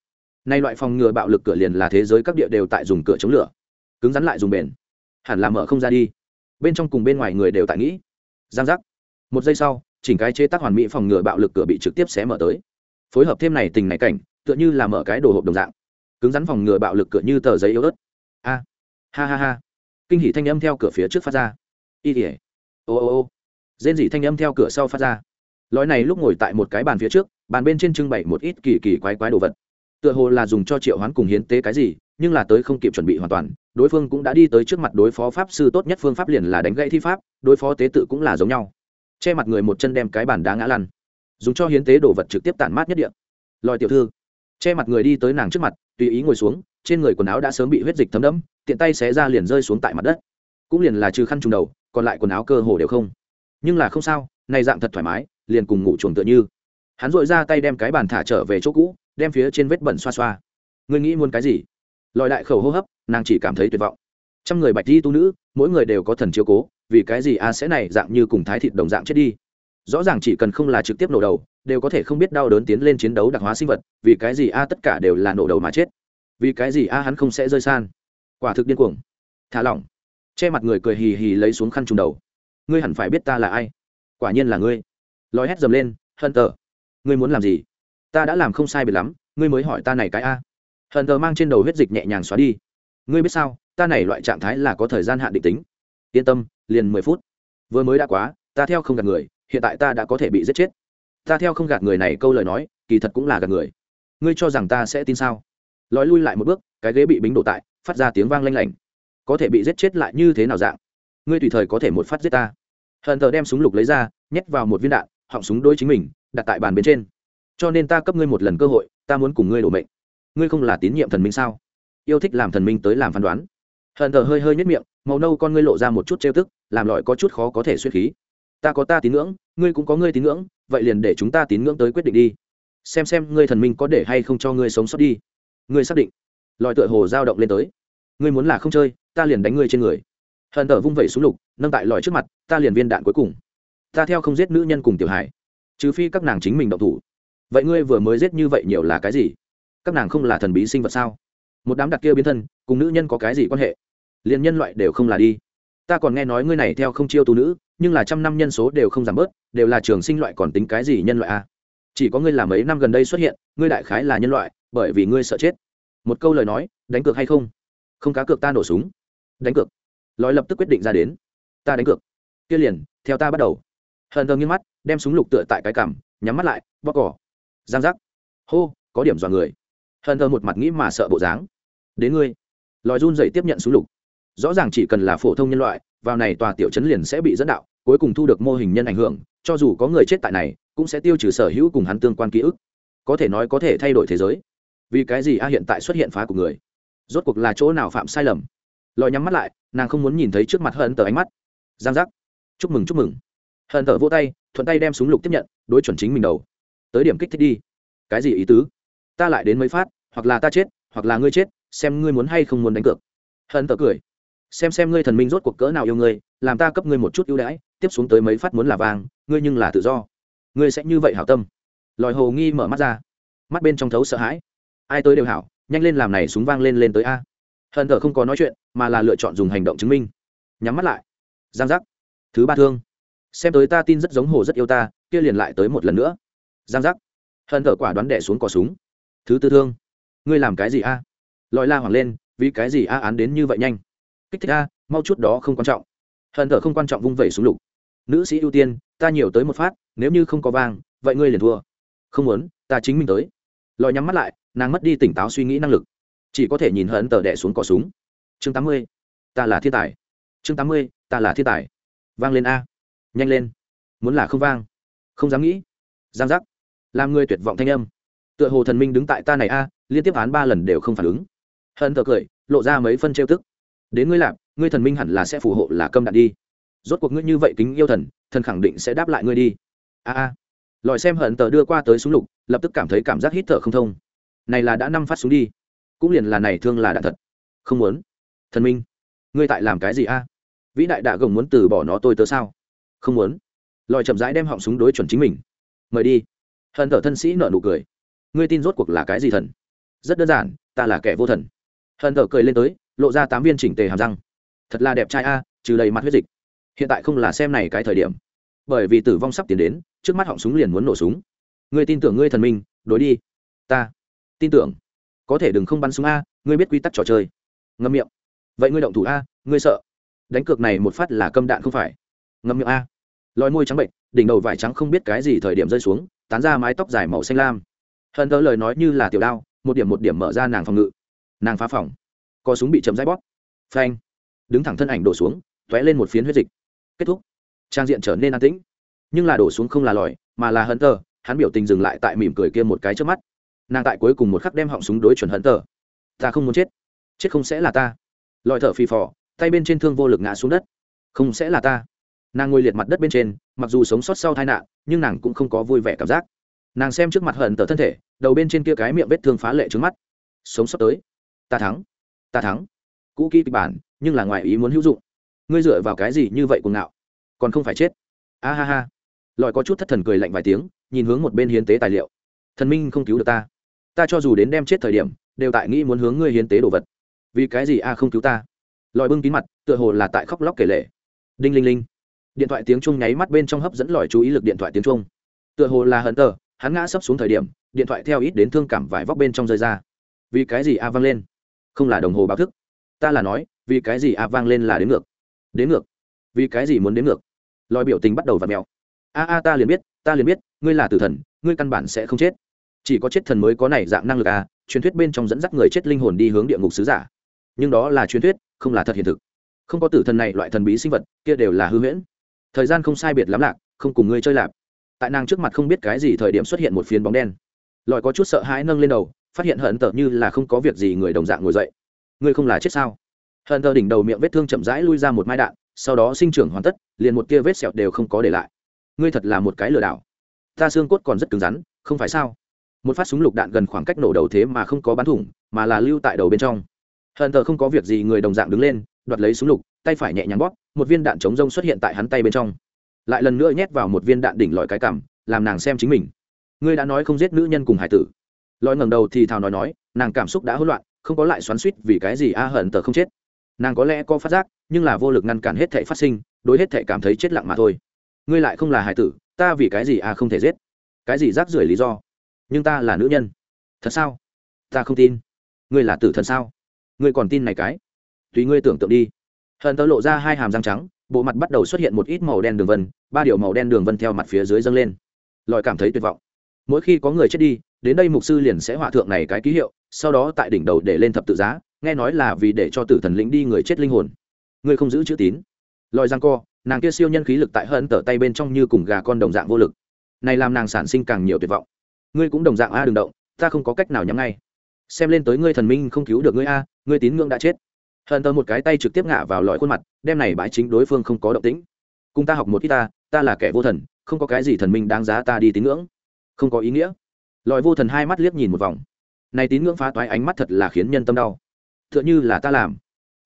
Nay loại phòng ngừa bạo lực cửa liền là thế giới các địa đều tại dùng cửa chống lửa. Cứng rắn lại dùng bền. Hẳn là mở không ra đi. Bên trong cùng bên ngoài người đều tại nghĩ. Giang giác. Một giây sau, chỉnh cái chế tác hoàn mỹ phòng ngừa bạo lực cửa bị trực tiếp xé mở tới. Phối hợp thêm này tình này cảnh, tựa như là mở cái đồ hộp đồng dạng. Cứng rắn phòng ngừa bạo lực cửa như tờ giấy yếu ớt. A. Ha ha ha. Kinh hỉ thanh âm theo cửa phía trước phát ra. Y tỉa ô ô ô. Rên dỉ thanh âm theo cửa sau phát ra lói này lúc ngồi tại một cái bàn phía trước, bàn bên trên trưng bày một ít kỳ kỳ quái quái đồ vật. Tựa hồ là dùng cho triệu hoán cùng hiến tế cái gì, nhưng là tới không kịp chuẩn bị hoàn toàn, đối phương cũng đã đi tới trước mặt đối phó pháp sư tốt nhất phương pháp liền là đánh gãy thi pháp, đối phó tế tự cũng là giống nhau. Che mặt người một chân đem cái bàn đá ngã lăn, dùng cho hiến tế đồ vật trực tiếp tản mát nhất địa. Lòi tiểu thư, che mặt người đi tới nàng trước mặt, tùy ý ngồi xuống, trên người quần áo đã sớm bị huyết dịch thấm đẫm, tiện tay xé ra liền rơi xuống tại mặt đất. Cũng liền là trừ khăn trùng đầu, còn lại quần áo cơ hồ đều không. Nhưng là không sao, này dạng thật thoải mái liền cùng ngủ chuồng tựa như. Hắn dội ra tay đem cái bàn thả trở về chỗ cũ, đem phía trên vết bẩn xoa xoa. Ngươi nghĩ muốn cái gì? Lòi đại khẩu hô hấp, nàng chỉ cảm thấy tuyệt vọng. Trăm người bạch di tu nữ, mỗi người đều có thần chiếu cố, vì cái gì a sẽ này dạng như cùng thái thịt đồng dạng chết đi? Rõ ràng chỉ cần không là trực tiếp nổ đầu, đều có thể không biết đau đớn tiến lên chiến đấu đặc hóa sinh vật, vì cái gì a tất cả đều là nổ đầu mà chết? Vì cái gì a hắn không sẽ rơi san? Quả thực điên cuồng. Thả lỏng. Che mặt người cười hì hì lấy xuống khăn trùng đầu. Ngươi hẳn phải biết ta là ai. Quả nhiên là ngươi lói hét dầm lên hận tờ ngươi muốn làm gì? Ta đã làm không sai biệt lắm, ngươi mới hỏi ta này cái a. Hận tờ mang trên đầu huyết dịch nhẹ nhàng xóa đi. Ngươi biết sao, ta này loại trạng thái là có thời gian hạn định tính. Yên tâm, liền mười phút. Vừa mới đã quá, ta theo không gạt người, hiện tại ta đã có thể bị giết chết. Ta theo không gạt người này câu lời nói, kỳ thật cũng là gạt người. Ngươi cho rằng ta sẽ tin sao? Lói lui lại một bước, cái ghế bị bính đổ tại, phát ra tiếng vang lanh lảnh. Có thể bị giết chết lại như thế nào dạng? Ngươi tùy thời có thể một phát giết ta. Hận thờ đem súng lục lấy ra, nhét vào một viên đạn họng súng đôi chính mình, đặt tại bàn bên trên. Cho nên ta cấp ngươi một lần cơ hội, ta muốn cùng ngươi đổ mệnh. Ngươi không là tín nhiệm thần minh sao? Yêu thích làm thần minh tới làm phán đoán. Hận thờ hơi hơi nhất miệng, màu nâu con ngươi lộ ra một chút trêu tức, làm lọi có chút khó có thể suy khí. Ta có ta tín ngưỡng, ngươi cũng có ngươi tín ngưỡng, vậy liền để chúng ta tín ngưỡng tới quyết định đi. Xem xem ngươi thần minh có để hay không cho ngươi sống sót đi. Ngươi xác định. Lọi tựa hồ dao động lên tới. Ngươi muốn là không chơi, ta liền đánh ngươi trên người. Hận thờ vung vẩy xuống lục, nâng tại lọi trước mặt, ta liền viên đạn cuối cùng ta theo không giết nữ nhân cùng tiểu hải trừ phi các nàng chính mình động thủ. Vậy ngươi vừa mới giết như vậy nhiều là cái gì? Các nàng không là thần bí sinh vật sao? Một đám đặc kia biến thân, cùng nữ nhân có cái gì quan hệ? Liền nhân loại đều không là đi. Ta còn nghe nói ngươi này theo không chiêu tu nữ, nhưng là trăm năm nhân số đều không giảm bớt, đều là trường sinh loại còn tính cái gì nhân loại a à? chỉ có ngươi làm mấy năm gần đây xuất hiện, ngươi đại khái là nhân loại, bởi vì ngươi sợ chết. Một câu lời nói, đánh cược hay không? Không cá cược ta nổ súng. Đánh cược. Lói lập tức quyết định ra đến. Ta đánh cược. Kia liền, theo ta bắt đầu hờn thờ nghiêng mắt, đem súng lục tựa tại cái cằm, nhắm mắt lại bóc cỏ giang giác. Hô, có điểm dọa người. Hờn thờ một mặt nghĩ mà sợ bộ dáng. Đến ngươi. Lòi run dậy tiếp nhận súng lục. Rõ ràng chỉ cần là phổ thông nhân loại, vào này tòa tiểu chấn liền sẽ bị dẫn đạo, cuối cùng thu được mô hình nhân ảnh hưởng, cho dù có người chết tại này, cũng sẽ tiêu trừ sở hữu cùng hắn tương quan ký ức. Có thể nói có thể thay đổi thế giới. Vì cái gì a hiện tại xuất hiện phá của người? Rốt cuộc là chỗ nào phạm sai lầm? Lòi nhắm mắt lại, nàng không muốn nhìn thấy trước mặt hận tờ ánh mắt. Giang giác. Chúc mừng chúc mừng hận thở vô tay, thuận tay đem súng lục tiếp nhận, đối chuẩn chính mình đầu. Tới điểm kích thích đi. Cái gì ý tứ? Ta lại đến mấy phát, hoặc là ta chết, hoặc là ngươi chết, xem ngươi muốn hay không muốn đánh cược. Hận thở cười. Xem xem ngươi thần minh rốt cuộc cỡ nào yêu ngươi, làm ta cấp ngươi một chút ưu đãi, tiếp xuống tới mấy phát muốn là vàng, ngươi nhưng là tự do. Ngươi sẽ như vậy hảo tâm. Lòi hồ nghi mở mắt ra. Mắt bên trong thấu sợ hãi. Ai tới đều hảo, nhanh lên làm này súng vang lên lên tới a. Hận thở không có nói chuyện, mà là lựa chọn dùng hành động chứng minh. Nhắm mắt lại. Giang giác. Thứ ba thương xem tới ta tin rất giống hồ rất yêu ta, kia liền lại tới một lần nữa. Giang giác. Hận thở quả đoán đẻ xuống cò súng. Thứ tư thương. Ngươi làm cái gì a? À? lọi la hoảng lên, vì cái gì a án đến như vậy nhanh? Kích thích a, mau chút đó không quan trọng. Hận thở không quan trọng vung vẩy súng lục. Nữ sĩ ưu tiên, ta nhiều tới một phát, nếu như không có vang, vậy ngươi liền thua. Không muốn, ta chính mình tới. Lòi nhắm mắt lại, nàng mất đi tỉnh táo suy nghĩ năng lực. Chỉ có thể nhìn hận tờ đẻ xuống cỏ súng. Chương tám mươi, ta là thiên tài. Chương tám mươi, ta là thiên tài. Vang lên a nhanh lên. Muốn là không vang. Không dám nghĩ. Giang giác. Làm người tuyệt vọng thanh âm. Tựa hồ thần minh đứng tại ta này a, liên tiếp án ba lần đều không phản ứng. Hận tờ cười, lộ ra mấy phân trêu tức. Đến ngươi lạp ngươi thần minh hẳn là sẽ phù hộ là câm đạn đi. Rốt cuộc ngươi như vậy kính yêu thần thần khẳng định sẽ đáp lại ngươi đi. A a. Lòi xem hận tờ đưa qua tới súng lục, lập tức cảm thấy cảm giác hít thở không thông. Này là đã năm phát súng đi. Cũng liền là này thương là đạn thật. Không muốn. Thần minh, ngươi tại làm cái gì a? Vĩ đại đạ gồng muốn từ bỏ nó tôi tớ sao? Không muốn. Lòi chậm rãi đem họng súng đối chuẩn chính mình. Mời đi. Hận thở thân sĩ nợ nụ cười. Ngươi tin rốt cuộc là cái gì thần? Rất đơn giản, ta là kẻ vô thần. Hận thở cười lên tới, lộ ra tám viên chỉnh tề hàm răng. Thật là đẹp trai a, trừ đầy mặt huyết dịch. Hiện tại không là xem này cái thời điểm. Bởi vì tử vong sắp tiến đến, trước mắt họng súng liền muốn nổ súng. Ngươi tin tưởng ngươi thần minh, đối đi. Ta tin tưởng. Có thể đừng không bắn súng a, ngươi biết quy tắc trò chơi. Ngâm miệng. Vậy ngươi động thủ a, ngươi sợ. Đánh cược này một phát là câm đạn không phải. Ngâm miệng a lòi môi trắng bệnh, đỉnh đầu vải trắng không biết cái gì thời điểm rơi xuống, tán ra mái tóc dài màu xanh lam. Hận thơ lời nói như là tiểu đao, một điểm một điểm mở ra nàng phòng ngự. Nàng phá phòng. Có súng bị chấm dãi bóp. Phanh. Đứng thẳng thân ảnh đổ xuống t ó é lên một phiến huyết dịch. Kết thúc. Trang diện trở nên an tĩnh. Nhưng là đổ xuống không là lòi, mà là hận tơ hắn biểu tình dừng lại tại mỉm cười kia một cái trước mắt. Nàng tại cuối cùng một khắc đem họng súng đối chuẩn hận tơ ta không muốn chết. Chết không sẽ là ta. Lòi thở phì phò, tay bên trên thương vô lực ngã xuống đất. Không sẽ là ta nàng ngồi liệt mặt đất bên trên, mặc dù sống sót sau tai nạn, nhưng nàng cũng không có vui vẻ cảm giác. Nàng xem trước mặt hận tờ thân thể, đầu bên trên kia cái miệng vết thương phá lệ trước mắt. Sống sót tới. Ta thắng. Ta thắng. Cũ kỹ kịch bản, nhưng là ngoài ý muốn hữu dụng. Ngươi dựa vào cái gì như vậy cuồng ngạo? Còn không phải chết. A ha ha. Lòi có chút thất thần cười lạnh vài tiếng, nhìn hướng một bên hiến tế tài liệu. Thần minh không cứu được ta. Ta cho dù đến đem chết thời điểm, đều tại nghĩ muốn hướng ngươi hiến tế đồ vật. Vì cái gì a không cứu ta? Lòi bưng kín mặt, tựa hồ là tại khóc lóc kể lệ đinh linh linh điện thoại tiếng chung nháy mắt bên trong hấp dẫn lòi chú ý lực điện thoại tiếng chung tựa hồ là hận tờ hắn ngã sấp xuống thời điểm, điện thoại theo ít đến thương cảm vải vóc bên trong rơi ra. Vì cái gì a vang lên? Không là đồng hồ báo thức. Ta là nói, vì cái gì a vang lên là đến ngược. Đến ngược. Vì cái gì muốn đến ngược? Lòi biểu tình bắt đầu v ặ mèo. A a, ta liền biết, ta liền biết, ngươi là tử thần, ngươi căn bản sẽ không chết. Chỉ có chết thần mới có này dạng năng lực à truyền thuyết bên trong dẫn dắt người chết linh hồn đi hướng địa ngục sứ giả. Nhưng đó là truyền thuyết, không là thật hiện thực. Không có tử thần này loại thần bí sinh vật, kia đều là hư huyễn thời gian không sai biệt lắm lạc, không cùng ngươi chơi lạp tại nàng trước mặt không biết cái gì thời điểm xuất hiện một phiến bóng đen. Lòi có chút sợ hãi nâng lên đầu, phát hiện hận tờ như là không có việc gì người đồng dạng ngồi dậy. Ngươi không là chết sao? Hận tờ đỉnh đầu miệng vết thương chậm rãi lui ra một mai đạn, sau đó sinh trưởng hoàn tất, liền một kia vết sẹo đều không có để lại. Ngươi thật là một cái lừa đảo. Ta xương cốt còn rất cứng rắn, không phải sao? Một phát súng lục đạn gần khoảng cách nổ đầu thế mà không có bắn thủng, mà là lưu tại đầu bên trong. Hận tờ không có việc gì người đồng dạng đứng lên đoạt lấy súng lục, tay phải nhẹ nhàng bóp, một viên đạn chống rông xuất hiện tại hắn tay bên trong. Lại lần nữa nhét vào một viên đạn đỉnh lòi cái cảm làm nàng xem chính mình. Ngươi đã nói không giết nữ nhân cùng hải tử. Lòi ngẩng đầu thì thào nói nói, nàng cảm xúc đã hỗn loạn, không có lại xoắn suýt vì cái gì a hận tờ không chết. Nàng có lẽ có phát giác, nhưng là vô lực ngăn cản hết thệ phát sinh, đối hết thệ cảm thấy chết lặng mà thôi. Ngươi lại không là hải tử, ta vì cái gì a không thể giết? Cái gì rác rưởi lý do? Nhưng ta là nữ nhân. Thật sao? Ta không tin. Ngươi là tử thần sao? Ngươi còn tin này cái? Tùy ngươi tưởng tượng đi. Hận tơ lộ ra hai hàm răng trắng, bộ mặt bắt đầu xuất hiện một ít màu đen đường vân, ba điều màu đen đường vân theo mặt phía dưới dâng lên. Lòi cảm thấy tuyệt vọng. Mỗi khi có người chết đi, đến đây mục sư liền sẽ họa thượng này cái ký hiệu, sau đó tại đỉnh đầu để lên thập tự giá, nghe nói là vì để cho tử thần lĩnh đi người chết linh hồn. Ngươi không giữ chữ tín. Lòi răng co, nàng kia siêu nhân khí lực tại hơn tở tay bên trong như cùng gà con đồng dạng vô lực. Này làm nàng sản sinh càng nhiều tuyệt vọng. Ngươi cũng đồng dạng a, đừng động, ta không có cách nào nhắm ngay. Xem lên tới ngươi thần minh không cứu được ngươi a, ngươi tín ngưỡng đã chết hận tờ một cái tay trực tiếp ngã vào lọi khuôn mặt, đem này bãi chính đối phương không có động tĩnh. Cùng ta học một ít ta ta là kẻ vô thần, không có cái gì thần minh đáng giá ta đi tín ngưỡng. Không có ý nghĩa. Lọi vô thần hai mắt liếc nhìn một vòng. Này tín ngưỡng phá toái ánh mắt thật là khiến nhân tâm đau. T h ư ợ n h ư là ta làm.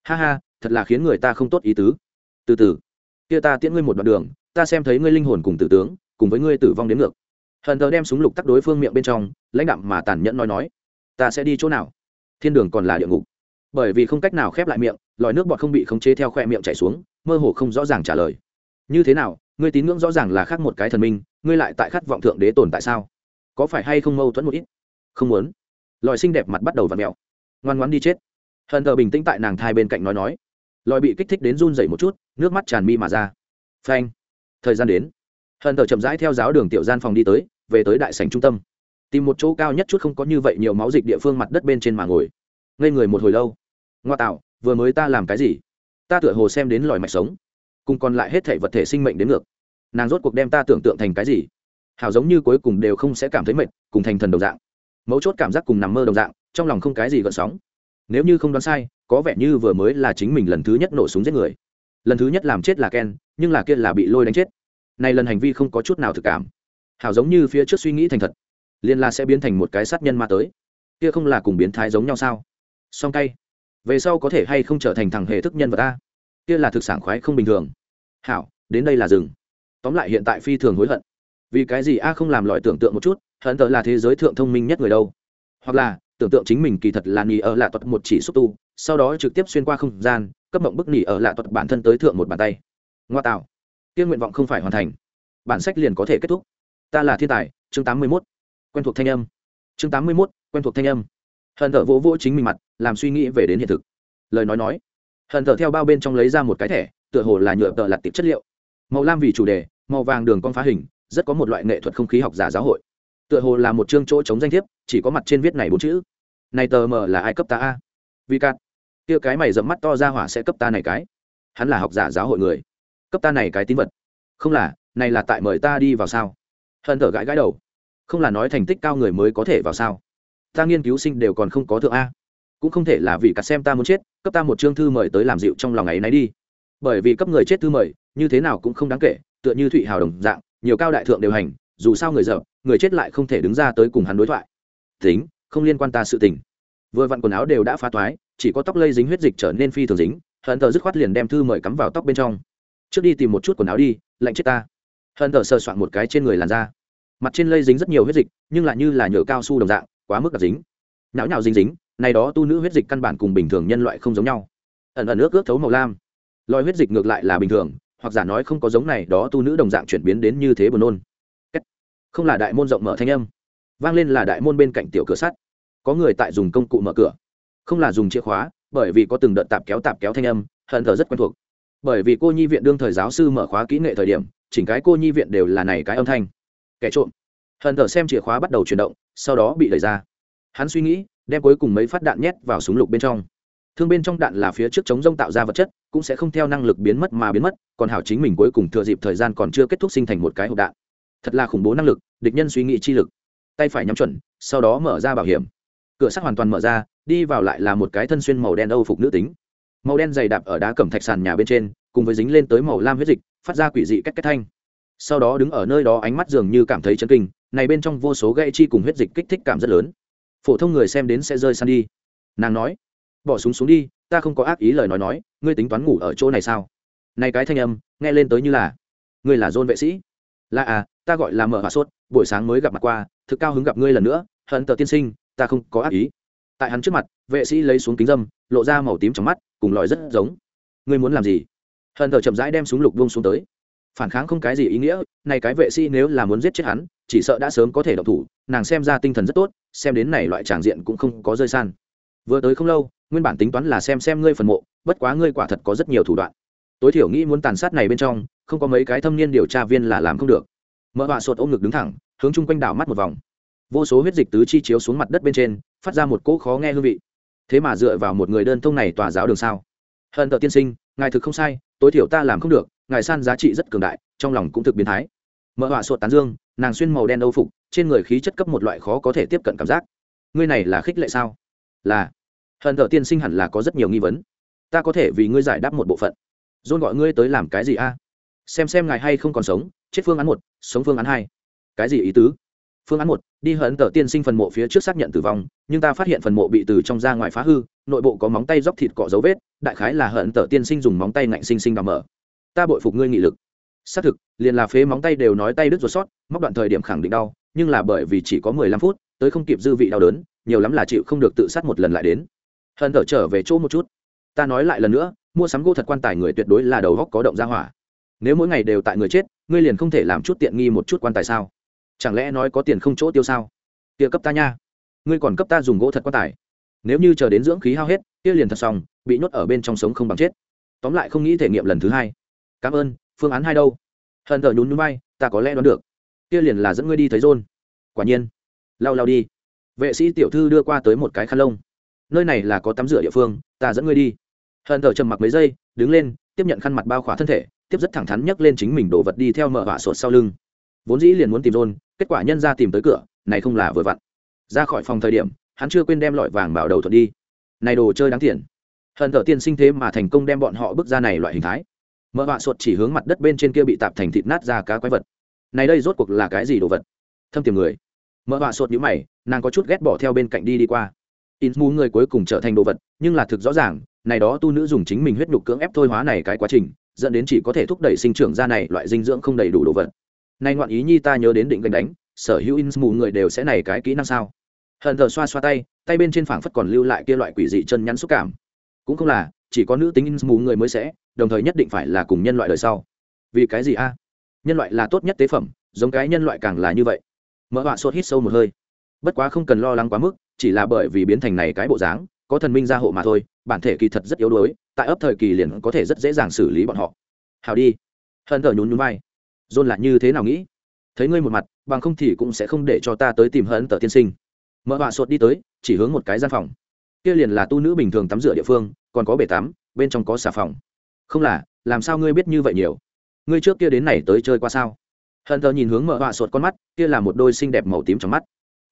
Ha ha, thật là khiến người ta không tốt ý tứ. Từ từ. Kia ta tiễn ngươi một đoạn đường, ta xem thấy ngươi linh hồn cùng tử tướng, cùng với ngươi tử vong đến ngược. Hận tờ đem súng lục tắc đối phương miệng bên trong, lãnh đạm mà tàn nhẫn nói nói. Ta sẽ đi chỗ nào? Thiên đường còn là địa ngục bởi vì không cách nào khép lại miệng, lòi nước bọt không bị khống chế theo khoe miệng chảy xuống, mơ hồ không rõ ràng trả lời. Như thế nào, ngươi tín ngưỡng rõ ràng là khác một cái thần minh, ngươi lại tại khát vọng thượng đế tồn tại sao? Có phải hay không mâu thuẫn một ít? Không muốn. Lòi xinh đẹp mặt bắt đầu v ặ mẹo ngoan ngoan đi chết. Hận thờ bình tĩnh tại nàng thai bên cạnh nói nói. Lòi bị kích thích đến run dậy một chút, nước mắt tràn mi mà ra. Phanh. Thời gian đến. Hận thờ chậm rãi theo giáo đường tiểu gian phòng đi tới, về tới đại sành trung tâm. Tìm một chỗ cao nhất chút không có như vậy nhiều máu dịch địa phương mặt đất bên trên mà ngồi ngây người một hồi lâu. Ngoa tạo, vừa mới ta làm cái gì? Ta tựa hồ xem đến lòi mạch sống, cùng còn lại hết thể vật thể sinh mệnh đến ngược. Nàng rốt cuộc đem ta tưởng tượng thành cái gì? Hào giống như cuối cùng đều không sẽ cảm thấy mệt, cùng thành thần đồng dạng. Mấu chốt cảm giác cùng nằm mơ đồng dạng, trong lòng không cái gì gợn sóng. Nếu như không đoán sai, có vẻ như vừa mới là chính mình lần thứ nhất nổ súng giết người. Lần thứ nhất làm chết là ken, nhưng là kia là bị lôi đánh chết. Này lần hành vi không có chút nào thực cảm. Hào giống như phía trước suy nghĩ thành thật liên la sẽ biến thành một cái sát nhân ma tới. Kia không là cùng biến thái giống nhau sao? Song cay về sau có thể hay không trở thành thằng hề thức nhân vật ta? Kia là thực sản khoái không bình thường. Hảo đến đây là rừng tóm lại hiện tại phi thường hối hận. Vì cái gì a không làm loại tưởng tượng một chút hận tờ là thế giới thượng thông minh nhất người đâu? Hoặc là tưởng tượng chính mình kỳ thật là nghỉ ở lạ tuật một chỉ xúc tu sau đó trực tiếp xuyên qua không gian cấp mộng bức nghỉ ở lạ tuật bản thân tới thượng một bàn tay. Ngoa tạo. Kia nguyện vọng không phải hoàn thành. Bản sách liền có thể kết thúc. Ta là thiên tài chương tám mươi 81. quen thuộc thanh âm. Chương tám mươi 81, quen thuộc thanh âm. Hận tờ vỗ vỗ chính mình mặt làm suy nghĩ về đến hiện thực. Lời nói nói, hận thờ theo bao bên trong lấy ra một cái thẻ, tựa hồ là nhựa tợ lặt tiệp chất liệu. Màu lam vì chủ đề, màu vàng đường con phá hình, rất có một loại nghệ thuật không khí học giả giáo hội. Tựa hồ là một chương chỗ chống danh thiếp, chỉ có mặt trên viết này bốn chữ. Này tờ mờ là ai cấp ta a? Vì cạn kia cái mày dẫm mắt to ra hỏa sẽ cấp ta này cái. Hắn là học giả giáo hội người. Cấp ta này cái tín vật. Không là, này là tại mời ta đi vào sao? Hận thở gãi gãi đầu. Không là nói thành tích cao người mới có thể vào sao? Ta nghiên cứu sinh đều còn không có thượng a cũng không thể là vì cả xem ta muốn chết, cấp ta một chương thư mời tới làm dịu trong lòng ấy nấy đi. Bởi vì cấp người chết thư mời, như thế nào cũng không đáng kể, tựa như thụy hào đồng dạng, nhiều cao đại thượng đều hành, dù sao người dở, người chết lại không thể đứng ra tới cùng hắn đối thoại. Tính, không liên quan ta sự tình. Vừa vặn quần áo đều đã phá toái, chỉ có tóc lây dính huyết dịch trở nên phi thường dính, hận tờ dứt khoát liền đem thư mời cắm vào tóc bên trong. Trước đi tìm một chút quần áo đi, lạnh chết ta. Hận tờ sờ soạn một cái trên người làn da. Mặt trên lây dính rất nhiều huyết dịch, nhưng lại như là nhựa cao su đồng dạng, quá mức đặc dính. Não nhào dính dính này đó tu nữ huyết dịch căn bản cùng bình thường nhân loại không giống nhau. Ẩn ẩn ước ước thấu màu lam. Lòi huyết dịch ngược lại là bình thường, hoặc giả nói không có giống này đó tu nữ đồng dạng chuyển biến đến như thế buồn nôn. Không là đại môn rộng mở thanh âm. Vang lên là đại môn bên cạnh tiểu cửa sắt. Có người tại dùng công cụ mở cửa. Không là dùng chìa khóa, bởi vì có từng đợt tạp kéo tạp kéo thanh âm, hận thờ rất quen thuộc. Bởi vì cô nhi viện đương thời giáo sư mở khóa kỹ nghệ thời điểm, chỉnh cái cô nhi viện đều là này cái âm thanh. Kẻ trộm. Hận thờ xem chìa khóa bắt đầu chuyển động, sau đó bị đẩy ra. Hắn suy nghĩ đem cuối cùng mấy phát đạn nhét vào súng lục bên trong. Thương bên trong đạn là phía trước chống rông tạo ra vật chất, cũng sẽ không theo năng lực biến mất mà biến mất, còn hảo chính mình cuối cùng thừa dịp thời gian còn chưa kết thúc sinh thành một cái hộp đạn. Thật là khủng bố năng lực, địch nhân suy nghĩ chi lực. Tay phải nhắm chuẩn, sau đó mở ra bảo hiểm. Cửa sắt hoàn toàn mở ra, đi vào lại là một cái thân xuyên màu đen âu phục nữ tính. Màu đen dày đạp ở đá cẩm thạch sàn nhà bên trên, cùng với dính lên tới màu lam huyết dịch, phát ra quỷ dị cách cách thanh. Sau đó đứng ở nơi đó ánh mắt dường như cảm thấy chấn kinh, này bên trong vô số gãy chi cùng huyết dịch kích thích cảm rất lớn phổ thông người xem đến sẽ rơi săn đi. Nàng nói, bỏ súng xuống đi, ta không có ác ý lời nói nói, ngươi tính toán ngủ ở chỗ này sao? Này cái thanh âm, nghe lên tới như là, ngươi là dôn vệ sĩ. Là à ta gọi là mở hạ sốt, buổi sáng mới gặp mặt qua, thực cao hứng gặp ngươi lần nữa, hận tờ tiên sinh, ta không có ác ý. Tại hắn trước mặt, vệ sĩ lấy xuống kính dâm, lộ ra màu tím trong mắt, cùng lòi rất giống. Ngươi muốn làm gì? Hận tờ chậm rãi đem súng lục buông xuống tới. Phản kháng không cái gì ý nghĩa, này cái vệ sĩ nếu là muốn giết chết hắn, chỉ sợ đã sớm có thể động thủ, nàng xem ra tinh thần rất tốt xem đến này loại tràng diện cũng không có rơi san. Vừa tới không lâu, nguyên bản tính toán là xem xem ngươi phần mộ, bất quá ngươi quả thật có rất nhiều thủ đoạn. Tối thiểu nghĩ muốn tàn sát này bên trong, không có mấy cái thâm niên điều tra viên là làm không được. Mợ họa sột ôm ngực đứng thẳng, hướng chung quanh đảo mắt một vòng. Vô số huyết dịch tứ chi chiếu xuống mặt đất bên trên, phát ra một cỗ khó nghe hương vị. Thế mà dựa vào một người đơn thông này tòa giáo đường sao? Hận tợ tiên sinh, ngài thực không sai, tối thiểu ta làm không được, ngài san giá trị rất cường đại, trong lòng cũng thực biến thái. Mợ họa sột tán dương nàng xuyên màu đen âu phục, trên người khí chất cấp một loại khó có thể tiếp cận cảm giác. Ngươi này là khích lệ sao? Là. Hận thợ tiên sinh hẳn là có rất nhiều nghi vấn. Ta có thể vì ngươi giải đáp một bộ phận. Dôn gọi ngươi tới làm cái gì a? Xem xem ngài hay không còn sống, chết phương án một, sống phương án hai. Cái gì ý tứ? Phương án một, đi hận tờ tiên sinh phần mộ phía trước xác nhận tử vong, nhưng ta phát hiện phần mộ bị từ trong ra ngoài phá hư, nội bộ có móng tay dóc thịt cọ dấu vết, đại khái là hận tờ tiên sinh dùng móng tay ngạnh sinh sinh đào mở. Ta bội phục ngươi nghị lực. Xác thực liền là phế móng tay đều nói tay đứt ruột sót, móc đoạn thời điểm khẳng định đau, nhưng là bởi vì chỉ có mười lăm phút, tới không kịp dư vị đau đớn, nhiều lắm là chịu không được tự sát một lần lại đến. Hận thở trở về chỗ một chút. Ta nói lại lần nữa, mua sắm gỗ thật quan tài người tuyệt đối là đầu góc có động ra hỏa. Nếu mỗi ngày đều tại người chết, ngươi liền không thể làm chút tiện nghi một chút quan tài sao? Chẳng lẽ nói có tiền không chỗ tiêu sao? Kia cấp ta nha. Ngươi còn cấp ta dùng gỗ thật quan tài. Nếu như chờ đến dưỡng khí hao hết, kia liền thật xong, bị nhốt ở bên trong sống không bằng chết. Tóm lại không nghĩ thể nghiệm lần thứ hai. Cảm ơn, phương án hai đâu? Hận thờ nhún nhún bay ta có lẽ đoán được. Kia liền là dẫn ngươi đi thấy rôn quả nhiên. Lau lau đi. Vệ sĩ tiểu thư đưa qua tới một cái khăn lông. Nơi này là có tắm rửa địa phương, ta dẫn ngươi đi. Hận thờ trầm mặc mấy giây, đứng lên, tiếp nhận khăn mặt bao khỏa thân thể, tiếp rất thẳng thắn nhấc lên chính mình đổ vật đi theo mở hỏa sột sau lưng. Vốn dĩ liền muốn tìm rôn kết quả nhân ra tìm tới cửa, này không là vừa vặn. Ra khỏi phòng thời điểm, hắn chưa quên đem lọi vàng bảo đầu thuật đi. Này đồ chơi đáng tiền. Hận thờ tiên sinh thế mà thành công đem bọn họ bước ra này loại hình thái mở họa sột chỉ hướng mặt đất bên trên kia bị tạp thành thịt nát ra cá quái vật. Này đây rốt cuộc là cái gì đồ vật? Thâm tiềm người. Mở họa sột nhữ mày, nàng có chút ghét bỏ theo bên cạnh đi đi qua. In mù người cuối cùng trở thành đồ vật, nhưng là thực rõ ràng, này đó tu nữ dùng chính mình huyết nhục cưỡng ép thôi hóa này cái quá trình, dẫn đến chỉ có thể thúc đẩy sinh trưởng ra này loại dinh dưỡng không đầy đủ đồ vật. Nay ngoạn ý nhi ta nhớ đến định gánh đánh, sở hữu in mù người đều sẽ này cái kỹ năng sao? Hận thờ xoa xoa tay tay bên trên phảng phất còn lưu lại kia loại quỷ dị chân nhắn xúc cảm. Cũng không là, chỉ có nữ tính in mù người mới sẽ đồng thời nhất định phải là cùng nhân loại đời sau. Vì cái gì a? Nhân loại là tốt nhất tế phẩm, giống cái nhân loại càng là như vậy. Mỡ họa sốt hít sâu một hơi. Bất quá không cần lo lắng quá mức, chỉ là bởi vì biến thành này cái bộ dáng, có thần minh gia hộ mà thôi, bản thể kỳ thật rất yếu đuối, tại ấp thời kỳ liền có thể rất dễ dàng xử lý bọn họ. Hào đi. Hận thở nhún nhún vai. Dôn lại như thế nào nghĩ? Thấy ngươi một mặt, bằng không thì cũng sẽ không để cho ta tới tìm hận tờ tiên sinh. Mỡ họa sốt đi tới, chỉ hướng một cái gian phòng. Kia liền là tu nữ bình thường tắm rửa địa phương, còn có bể tắm, bên trong có xà phòng không là, làm sao ngươi biết như vậy nhiều? Ngươi trước kia đến này tới chơi qua sao? Hận thờ nhìn hướng mở họa sột con mắt, kia là một đôi xinh đẹp màu tím trong mắt.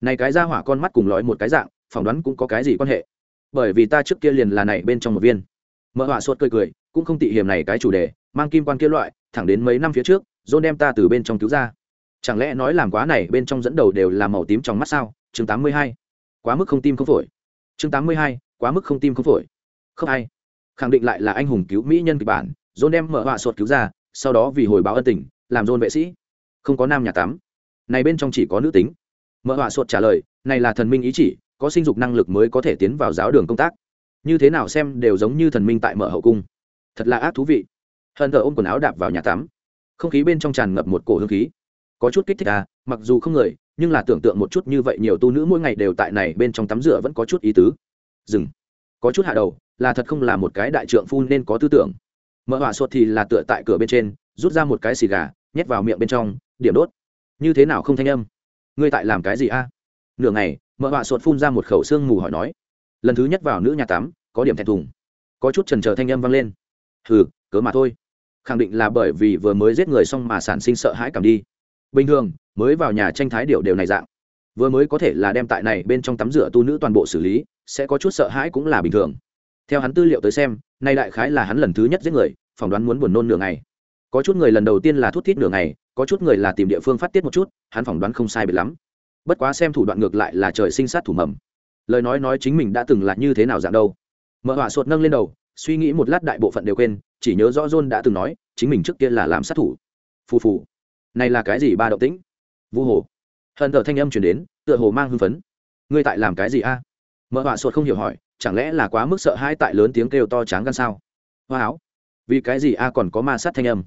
Này cái ra hỏa con mắt cùng lõi một cái dạng, phỏng đoán cũng có cái gì quan hệ? Bởi vì ta trước kia liền là này bên trong một viên. Mở họa sột cười cười, cũng không tị hiểm này cái chủ đề, mang kim quan kia loại, thẳng đến mấy năm phía trước, john đem ta từ bên trong cứu ra. Chẳng lẽ nói làm quá này bên trong dẫn đầu đều là màu tím trong mắt sao? Chương tám mươi hai. Quá mức không tim không phổi. Chương tám mươi hai. Quá mức không tim không phổi. Không ai khẳng định lại là anh hùng cứu mỹ nhân kịch bản, john đem mở họa sột cứu ra, sau đó vì hồi báo ân tình, làm john vệ sĩ. Không có nam nhà tắm. Này bên trong chỉ có nữ tính. Mở họa sột trả lời, này là thần minh ý chỉ, có sinh dục năng lực mới có thể tiến vào giáo đường công tác. Như thế nào xem đều giống như thần minh tại mở hậu cung. Thật là ác thú vị. Hận thờ ôm quần áo đạp vào nhà tắm. Không khí bên trong tràn ngập một cổ hương khí. Có chút kích thích à mặc dù không người, nhưng là tưởng tượng một chút như vậy nhiều tu nữ mỗi ngày đều tại này bên trong tắm rửa vẫn có chút ý tứ. Dừng. Có chút hạ đầu là thật không là một cái đại trượng phu nên có tư tưởng. Mở hỏa sột thì là tựa tại cửa bên trên, rút ra một cái xì gà, nhét vào miệng bên trong, điểm đốt. Như thế nào không thanh âm? Ngươi tại làm cái gì a? Nửa ngày mợ họa sột phun ra một khẩu xương mù hỏi nói. Lần thứ nhất vào nữ nhà tắm, có điểm thẹn thùng. Có chút trần trờ thanh âm vang lên. Hừ, cớ mà thôi. Khẳng định là bởi vì vừa mới giết người xong mà sản sinh sợ hãi cảm đi. Bình thường, mới vào nhà tranh thái điệu đều này dạng. Vừa mới có thể là đem tại này bên trong tắm rửa tu nữ toàn bộ xử lý, sẽ có chút sợ hãi cũng là bình thường theo hắn tư liệu tới xem, nay đại khái là hắn lần thứ nhất giết người, phỏng đoán muốn buồn nôn nửa ngày. Có chút người lần đầu tiên là thút thít nửa ngày, có chút người là tìm địa phương phát tiết một chút, hắn phỏng đoán không sai biệt lắm. Bất quá xem thủ đoạn ngược lại là trời sinh sát thủ mầm. Lời nói nói chính mình đã từng là như thế nào dạng đâu. Mở họa sột nâng lên đầu, suy nghĩ một lát đại bộ phận đều quên, chỉ nhớ rõ john đã từng nói, chính mình trước kia là làm sát thủ. Phù phù. Này là cái gì ba động tĩnh? Vu hồ. Hận thờ thanh âm chuyển đến, tựa hồ mang hưng phấn. Ngươi tại làm cái gì a? Mở họa sột không hiểu hỏi chẳng lẽ là quá mức sợ hãi tại lớn tiếng kêu to tráng gan sao? Hoa áo, vì cái gì a còn có ma sát thanh âm?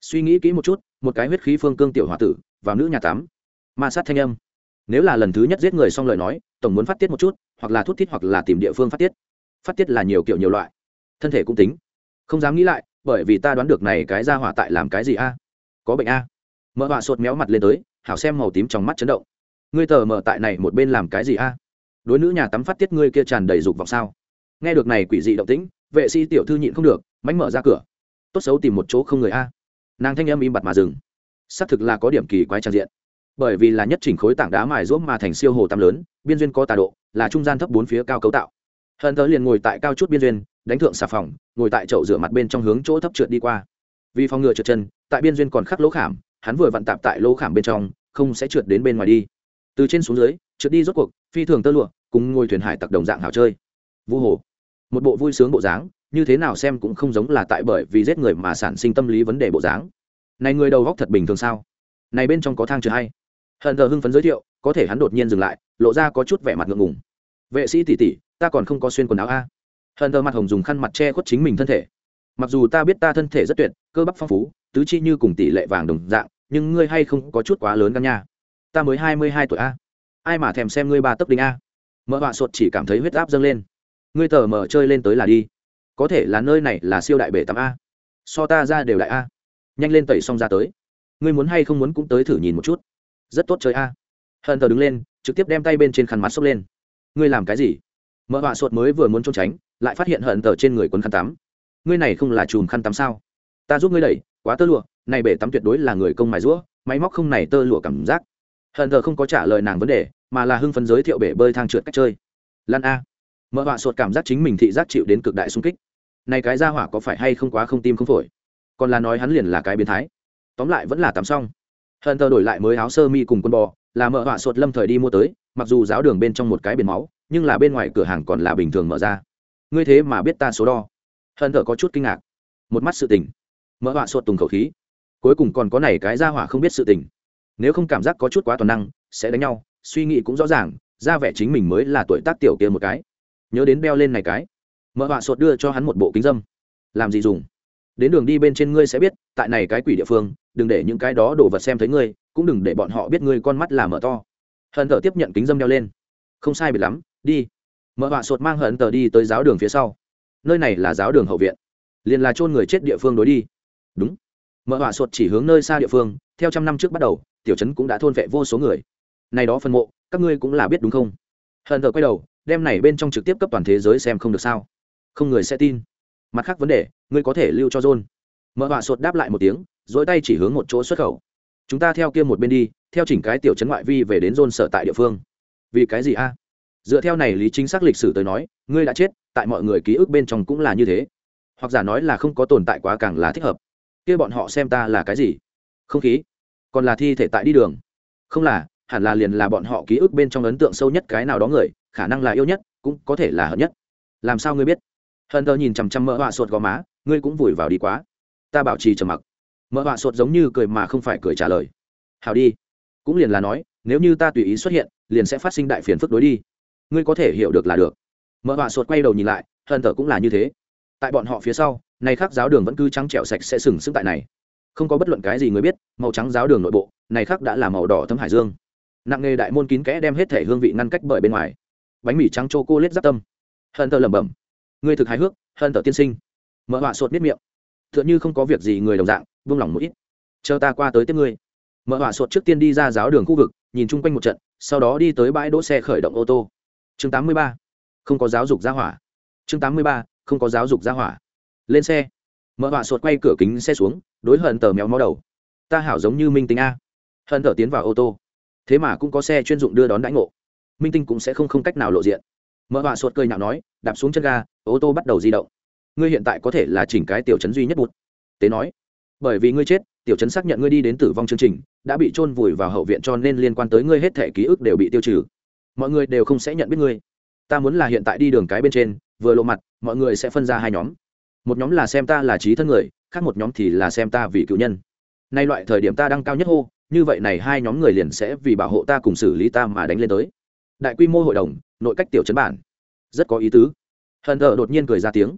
Suy nghĩ kỹ một chút, một cái huyết khí phương cương tiểu h o a tử, vào nữ nhà tắm. Ma sát thanh âm. Nếu là lần thứ nhất giết người xong lời nói, tổng muốn phát tiết một chút, hoặc là thút thít hoặc là tìm địa phương phát tiết. Phát tiết là nhiều kiểu nhiều loại. Thân thể cũng tính. Không dám nghĩ lại, bởi vì ta đoán được này cái ra hỏa tại làm cái gì a? Có bệnh a. Mỡ họa sột méo mặt lên tới, hảo xem màu tím trong mắt chấn động. Ngươi tờ mờ tại này một bên làm cái gì a? Đối nữ nhà tắm phát tiết ngươi kia tràn đầy dục vọng sao? Nghe được này quỷ dị động tĩnh, vệ sĩ tiểu thư nhịn không được, mánh mở ra cửa. Tốt xấu tìm một chỗ không người a. Nàng thanh âm im bặt mà dừng. Xác thực là có điểm kỳ quái trang diện. Bởi vì là nhất chỉnh khối tảng đá mài ruốc mà thành siêu hồ tam lớn, biên duyên có tà độ, là trung gian thấp bốn phía cao cấu tạo. Hận tớ liền ngồi tại cao chút biên duyên, đánh thượng xà phòng, ngồi tại chậu rửa mặt bên trong hướng chỗ thấp trượt đi qua. Vì phòng ngừa trượt chân, tại biên duyên còn khắc lỗ khảm, hắn vừa vặn tạp tại lỗ khảm bên trong, không sẽ trượt đến bên ngoài đi. Từ trên xuống dưới trượt đi rốt cuộc, phi thường tơ lụa, cùng ngồi thuyền hải tặc đồng dạng hào chơi. Vu hồ, một bộ vui sướng bộ dáng, như thế nào xem cũng không giống là tại bởi vì giết người mà sản sinh tâm lý vấn đề bộ dáng. Này người đầu góc thật bình thường sao? Này bên trong có thang chưa hay? Hận thờ hưng phấn giới thiệu, có thể hắn đột nhiên dừng lại, lộ ra có chút vẻ mặt ngượng ngùng. Vệ sĩ tỷ tỷ, ta còn không có xuyên quần áo a. Hận thờ mặt hồng dùng khăn mặt che khuất chính mình thân thể. Mặc dù ta biết ta thân thể rất tuyệt, cơ bắp phong phú, tứ chi như cùng tỷ lệ vàng đồng dạng, nhưng ngươi hay không có chút quá lớn căn nha. Ta mới hai mươi hai tuổi a ai mà thèm xem ngươi ba tấc đinh a? Mỡ họa sột chỉ cảm thấy huyết áp dâng lên. Ngươi tờ mờ chơi lên tới là đi. Có thể là nơi này là siêu đại bể tắm a. So ta ra đều đại a. Nhanh lên tẩy xong ra tới. Ngươi muốn hay không muốn cũng tới thử nhìn một chút. Rất tốt chơi a. Hận tờ đứng lên, trực tiếp đem tay bên trên khăn mặt xốc lên. Ngươi làm cái gì? Mỡ họa sột mới vừa muốn trốn tránh, lại phát hiện hận tờ trên người quấn khăn tắm. Ngươi này không là chùm khăn tắm sao? Ta giúp ngươi đẩy, quá tơ lụa, này bể tắm tuyệt đối là người công mài rũa máy móc không này tơ lụa cảm giác hận thờ không có trả lời nàng vấn đề, mà là hưng phấn giới thiệu bể bơi thang trượt cách chơi. Lan a. Mỡ họa sột cảm giác chính mình thị giác chịu đến cực đại sung kích. Này cái ra hỏa có phải hay không quá không tim không phổi? Còn là nói hắn liền là cái biến thái. Tóm lại vẫn là tắm xong. Hận thờ đổi lại mới áo sơ mi cùng quân bò, là mỡ họa sột lâm thời đi mua tới, mặc dù giáo đường bên trong một cái biển máu, nhưng là bên ngoài cửa hàng còn là bình thường mở ra. Ngươi thế mà biết ta số đo. Hận thờ có chút kinh ngạc. Một mắt sự tình. Mỡ họa sột tùng khẩu khí. Cuối cùng còn có này cái ra hỏa không biết sự tình nếu không cảm giác có chút quá toàn năng, sẽ đánh nhau, suy nghĩ cũng rõ ràng, ra vẻ chính mình mới là tuổi tác tiểu kia một cái. Nhớ đến beo lên này cái. Mợ họa sột đưa cho hắn một bộ kính dâm. Làm gì dùng? Đến đường đi bên trên ngươi sẽ biết, tại này cái quỷ địa phương, đừng để những cái đó đổ vật xem thấy ngươi, cũng đừng để bọn họ biết ngươi con mắt là mở to. Hận tờ tiếp nhận kính dâm đeo lên. Không sai biệt lắm, đi. Mợ họa sột mang hận tờ đi tới giáo đường phía sau. Nơi này là giáo đường hậu viện. Liền là chôn người chết địa phương đối đi. Đúng. Mợ họa sột chỉ hướng nơi xa địa phương, theo trăm năm trước bắt đầu tiểu trấn cũng đã thôn vệ vô số người. Này đó phân mộ, các ngươi cũng là biết đúng không? Hận thờ quay đầu, đem này bên trong trực tiếp cấp toàn thế giới xem không được sao. Không người sẽ tin. Mặt khác vấn đề, ngươi có thể lưu cho john. Mở họa sột đáp lại một tiếng, dỗi tay chỉ hướng một chỗ xuất khẩu. Chúng ta theo kia một bên đi, theo chỉnh cái tiểu trấn ngoại vi về đến john sở tại địa phương. Vì cái gì a? Dựa theo này lý chính xác lịch sử tới nói, ngươi đã chết, tại mọi người ký ức bên trong cũng là như thế. Hoặc giả nói là không có tồn tại quá càng là thích hợp. Kia bọn họ xem ta là cái gì? Không khí còn là thi thể tại đi đường. Không là, hẳn là liền là bọn họ ký ức bên trong ấn tượng sâu nhất cái nào đó người, khả năng là yêu nhất, cũng có thể là hận nhất. Làm sao ngươi biết? Hận tờ nhìn chằm chằm mỡ họa sột gò má, ngươi cũng vùi vào đi quá. Ta bảo trì trầm mặc. Mỡ họa sột giống như cười mà không phải cười trả lời. Hào đi. Cũng liền là nói, nếu như ta tùy ý xuất hiện, liền sẽ phát sinh đại phiền phức đối đi. Ngươi có thể hiểu được là được. Mỡ họa sột quay đầu nhìn lại, hận tờ cũng là như thế. Tại bọn họ phía sau nay khác giáo đường vẫn cứ trắng trẹo sạch sẽ sừng sững tại này không có bất luận cái gì người biết, màu trắng giáo đường nội bộ, này khác đã là màu đỏ thấm hải dương. Nặng nghề đại môn kín kẽ đem hết thể hương vị ngăn cách bởi bên ngoài. Bánh mì trắng chô cô lết giáp tâm. Hân tờ lẩm bẩm. Người thực hài hước hân tờ tiên sinh. Mở họa sột biết miệng. T h ư ợ n như không có việc gì người đồng dạng, vung lòng một ít. Chờ ta qua tới tiếp ngươi. Mở họa sột trước tiên đi ra giáo đường khu vực, nhìn chung quanh một trận, sau đó đi tới bãi đỗ xe khởi động ô tô. Chương 83. không có giáo dục gia hỏa. Chương 83. không có giáo dục gia hỏa. Lên xe mở họa sột quay cửa kính xe xuống, đối hận tờ méo mó đầu. Ta hảo giống như minh tính a. Hận tờ tiến vào ô tô. Thế mà cũng có xe chuyên dụng đưa đón đãi ngộ. Minh tinh cũng sẽ không không cách nào lộ diện. Mở họa sột cười nhạo nói, đạp xuống chân ga, ô tô bắt đầu di động. Ngươi hiện tại có thể là chỉnh cái tiểu chấn duy nhất bụt. Tế nói, bởi vì ngươi chết, tiểu chấn xác nhận ngươi đi đến tử vong chương trình, đã bị chôn vùi vào hậu viện cho nên liên quan tới ngươi hết thể ký ức đều bị tiêu trừ. Mọi người đều không sẽ nhận biết ngươi. Ta muốn là hiện tại đi đường cái bên trên, vừa lộ mặt, mọi người sẽ phân ra hai nhóm một nhóm là xem ta là trí thân người, khác một nhóm thì là xem ta vì cựu nhân. Nay loại thời điểm ta đang cao nhất hô, như vậy này hai nhóm người liền sẽ vì bảo hộ ta cùng xử lý ta mà đánh lên tới. Đại quy mô hội đồng, nội cách tiểu chấn bản. Rất có ý tứ. Hận thờ đột nhiên cười ra tiếng.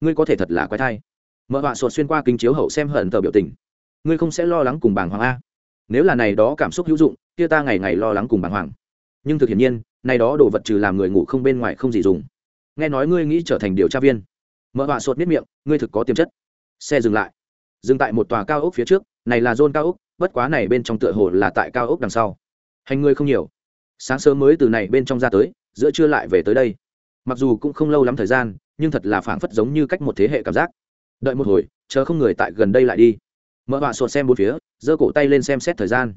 Ngươi có thể thật là quái thai. Mở họa sột xuyên qua kính chiếu hậu xem hận thờ biểu tình. Ngươi không sẽ lo lắng cùng bàng hoàng a. Nếu là này đó cảm xúc hữu dụng, kia ta ngày ngày lo lắng cùng bàng hoàng. Nhưng thực hiện nhiên, này đó đồ vật trừ làm người ngủ không bên ngoài không gì dùng. Nghe nói ngươi nghĩ trở thành điều tra viên mở họa sột biết miệng, ngươi thực có tiềm chất. Xe dừng lại. Dừng tại một tòa cao ốc phía trước, này là zone cao ốc, bất quá này bên trong tựa hồ là tại cao ốc đằng sau. Hành ngươi không nhiều. Sáng sớm mới từ này bên trong ra tới, giữa trưa lại về tới đây. Mặc dù cũng không lâu lắm thời gian, nhưng thật là phảng phất giống như cách một thế hệ cảm giác. Đợi một hồi, chờ không người tại gần đây lại đi. Mở họa sột xem bốn phía, giơ cổ tay lên xem xét thời gian.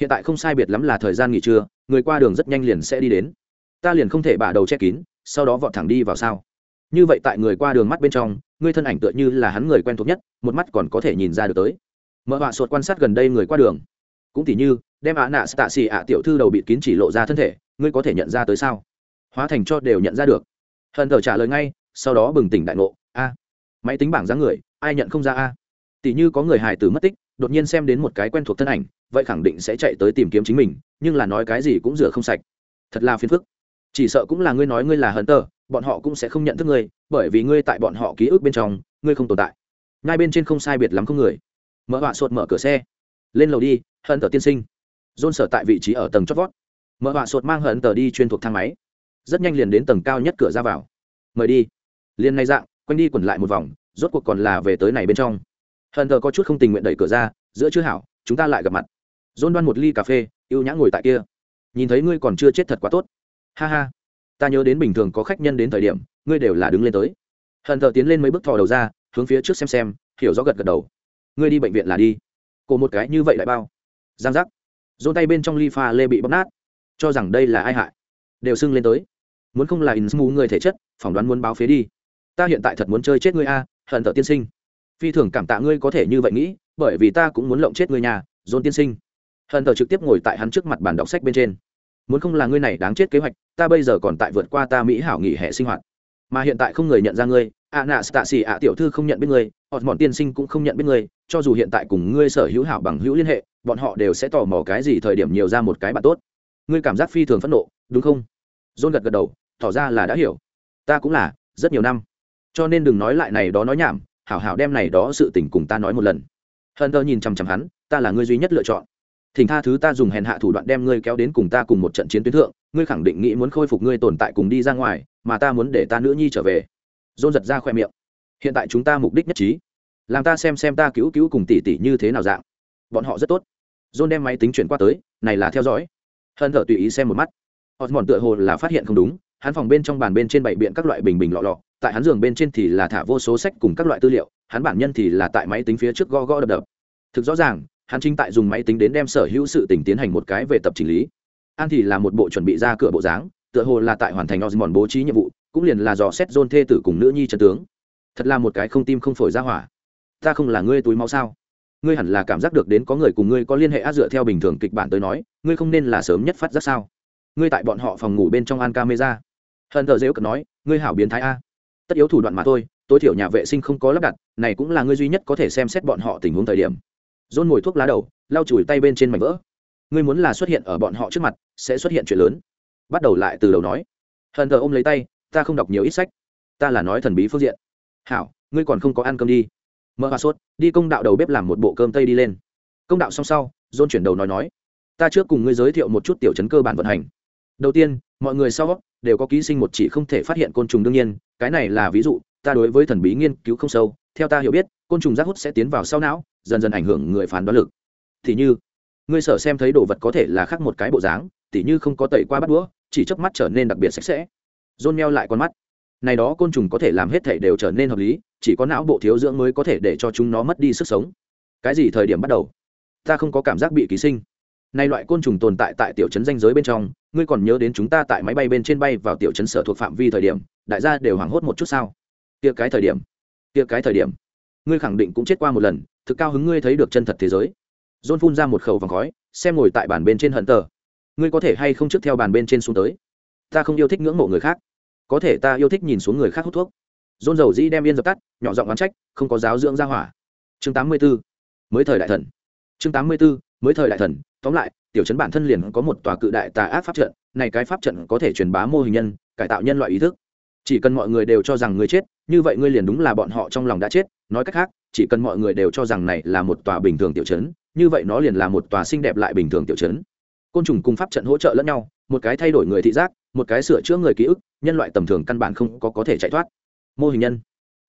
Hiện tại không sai biệt lắm là thời gian nghỉ trưa, người qua đường rất nhanh liền sẽ đi đến. Ta liền không thể bả đầu che kín, sau đó vọt thẳng đi vào sao như vậy tại người qua đường mắt bên trong, ngươi thân ảnh tựa như là hắn người quen thuộc nhất, một mắt còn có thể nhìn ra được tới. Mở họa sột quan sát gần đây người qua đường. Cũng tỉ như, đem ạ nạ tạ xì ạ tiểu thư đầu bịt kín chỉ lộ ra thân thể, ngươi có thể nhận ra tới sao? Hóa thành cho đều nhận ra được. Hận thờ trả lời ngay, sau đó bừng tỉnh đại ngộ, a. Máy tính bảng dáng người, ai nhận không ra a? Tỷ như có người hài tử mất tích, đột nhiên xem đến một cái quen thuộc thân ảnh, vậy khẳng định sẽ chạy tới tìm kiếm chính mình, nhưng là nói cái gì cũng rửa không sạch. Thật là phiền phức. Chỉ sợ cũng là ngươi nói ngươi là hận tờ bọn họ cũng sẽ không nhận thức ngươi, bởi vì ngươi tại bọn họ ký ức bên trong, ngươi không tồn tại. Ngay bên trên không sai biệt lắm không người. Mở họa sột mở cửa xe. Lên lầu đi, hận tờ tiên sinh. Dôn sở tại vị trí ở tầng chót vót. Mở họa sột mang hận tờ đi chuyên thuộc thang máy. Rất nhanh liền đến tầng cao nhất cửa ra vào. Mời đi. Liền nay dạng, quanh đi quẩn lại một vòng, rốt cuộc còn là về tới này bên trong. Hận tờ có chút không tình nguyện đẩy cửa ra, giữa chưa hảo, chúng ta lại gặp mặt. Dôn đoan một ly cà phê ưu nhã ngồi tại kia. Nhìn thấy ngươi còn chưa chết thật quá tốt. Ha ha ta nhớ đến bình thường có khách nhân đến thời điểm, ngươi đều là đứng lên tới. Hận thờ tiến lên mấy bước thò đầu ra, hướng phía trước xem xem, hiểu rõ gật gật đầu. Ngươi đi bệnh viện là đi. Cổ một cái như vậy lại bao. Giang giác. Dôn tay bên trong ly pha lê bị bóc nát. Cho rằng đây là ai hại. Đều sưng lên tới. Muốn không là in mù người thể chất, phỏng đoán muốn báo phế đi. Ta hiện tại thật muốn chơi chết ngươi a, hận thợ tiên sinh. Phi thường cảm tạ ngươi có thể như vậy nghĩ, bởi vì ta cũng muốn lộng chết ngươi nhà dồn tiên sinh. Hận thợ trực tiếp ngồi tại hắn trước mặt bàn đọc sách bên trên muốn không là ngươi này đáng chết kế hoạch, ta bây giờ còn tại vượt qua ta mỹ hảo nghỉ hè sinh hoạt. Mà hiện tại không người nhận ra ngươi, ạ nạ tạ xì ạ tiểu thư không nhận biết ngươi họ bọn tiên sinh cũng không nhận biết ngươi, cho dù hiện tại cùng ngươi sở hữu hảo bằng hữu liên hệ, bọn họ đều sẽ tò mò cái gì thời điểm nhiều ra một cái bạn tốt. Ngươi cảm giác phi thường phẫn nộ, đúng không? Dôn gật gật đầu, tỏ ra là đã hiểu. Ta cũng là, rất nhiều năm. Cho nên đừng nói lại này đó nói nhảm, hảo hảo đem này đó sự tình cùng ta nói một lần. Hờn thơ nhìn chằm chằm hắn, ta là ngươi duy nhất lựa chọn thỉnh tha thứ ta dùng hèn hạ thủ đoạn đem ngươi kéo đến cùng ta cùng một trận chiến tuyến thượng, ngươi khẳng định nghĩ muốn khôi phục ngươi tồn tại cùng đi ra ngoài, mà ta muốn để ta nữ nhi trở về. Dôn giật ra khoe miệng. Hiện tại chúng ta mục đích nhất trí, làm ta xem xem ta cứu cứu cùng tỷ tỷ như thế nào dạng. Bọn họ rất tốt. Dôn đem máy tính chuyển qua tới, này là theo dõi. Hân thở tùy ý xem một mắt. Họ mòn tựa hồ là phát hiện không đúng, hắn phòng bên trong bàn bên trên bảy biện các loại bình bình lọ lọ, tại hắn giường bên trên thì là thả vô số sách cùng các loại tư liệu, hắn bản nhân thì là tại máy tính phía trước go go đập đập. Thực rõ ràng hắn chính tại dùng máy tính đến đem sở hữu sự tỉnh tiến hành một cái về tập chỉnh lý. An thì là một bộ chuẩn bị ra cửa bộ dáng, tựa hồ là tại hoàn thành osmond bố trí nhiệm vụ, cũng liền là dò xét dôn thê tử cùng nữ nhi trần tướng. Thật là một cái không tim không phổi ra hỏa. Ta không là ngươi túi máu sao? Ngươi hẳn là cảm giác được đến có người cùng ngươi có liên hệ á dựa theo bình thường kịch bản tới nói, ngươi không nên là sớm nhất phát giác sao? Ngươi tại bọn họ phòng ngủ bên trong an camera. Hận thờ dễ ước nói, ngươi hảo biến thái a. Tất yếu thủ đoạn mà thôi, tối thiểu nhà vệ sinh không có lắp đặt, này cũng là ngươi duy nhất có thể xem xét bọn họ tình huống thời điểm dôn ngồi thuốc lá đầu, lau chùi tay bên trên mảnh vỡ. Ngươi muốn là xuất hiện ở bọn họ trước mặt, sẽ xuất hiện chuyện lớn. Bắt đầu lại từ đầu nói. Hận thờ ôm lấy tay, ta không đọc nhiều ít sách. Ta là nói thần bí phương diện. Hảo, ngươi còn không có ăn cơm đi. Mơ hoa sốt, đi công đạo đầu bếp làm một bộ cơm tây đi lên. Công đạo xong sau, dôn chuyển đầu nói nói. Ta trước cùng ngươi giới thiệu một chút tiểu chấn cơ bản vận hành. Đầu tiên, mọi người sau đều có ký sinh một chỉ không thể phát hiện côn trùng đương nhiên, cái này là ví dụ, ta đối với thần bí nghiên cứu không sâu, theo ta hiểu biết, côn trùng rác hút sẽ tiến vào sau não dần dần ảnh hưởng người phán đoán lực. Thì như, ngươi sở xem thấy đồ vật có thể là khác một cái bộ dáng, tỉ như không có tẩy qua bắt đũa, chỉ chớp mắt trở nên đặc biệt sạch sẽ. Rôn meo lại con mắt. Này đó côn trùng có thể làm hết thể đều trở nên hợp lý, chỉ có não bộ thiếu dưỡng mới có thể để cho chúng nó mất đi sức sống. Cái gì thời điểm bắt đầu? Ta không có cảm giác bị ký sinh. Này loại côn trùng tồn tại tại tiểu trấn danh giới bên trong, ngươi còn nhớ đến chúng ta tại máy bay bên trên bay vào tiểu trấn sở thuộc phạm vi thời điểm, đại gia đều hoảng hốt một chút sao? Kia cái thời điểm. Kia cái thời điểm ngươi khẳng định cũng chết qua một lần, thực cao hứng ngươi thấy được chân thật thế giới. John phun ra một khẩu vòng khói, xem ngồi tại bàn bên trên hận tờ ngươi có thể hay không trước theo bàn bên trên xuống tới? Ta không yêu thích ngưỡng mộ người khác. Có thể ta yêu thích nhìn xuống người khác hút thuốc. John dầu dĩ đem yên dập tắt, nhỏ giọng oán trách, không có giáo dưỡng ra hỏa. Chương 84. mới thời đại thần. Chương 84. mới thời đại thần. Tóm lại, tiểu chấn bản thân liền có một tòa cự đại tà ác pháp trận, này cái pháp trận có thể truyền bá mô hình nhân, cải tạo nhân loại ý thức. Chỉ cần mọi người đều cho rằng ngươi chết, như vậy ngươi liền đúng là bọn họ trong lòng đã chết nói cách khác, chỉ cần mọi người đều cho rằng này là một tòa bình thường tiểu trấn, như vậy nó liền là một tòa xinh đẹp lại bình thường tiểu trấn. Côn trùng cùng pháp trận hỗ trợ lẫn nhau, một cái thay đổi người thị giác, một cái sửa chữa người ký ức, nhân loại tầm thường căn bản không có có thể chạy thoát. Mô hình nhân,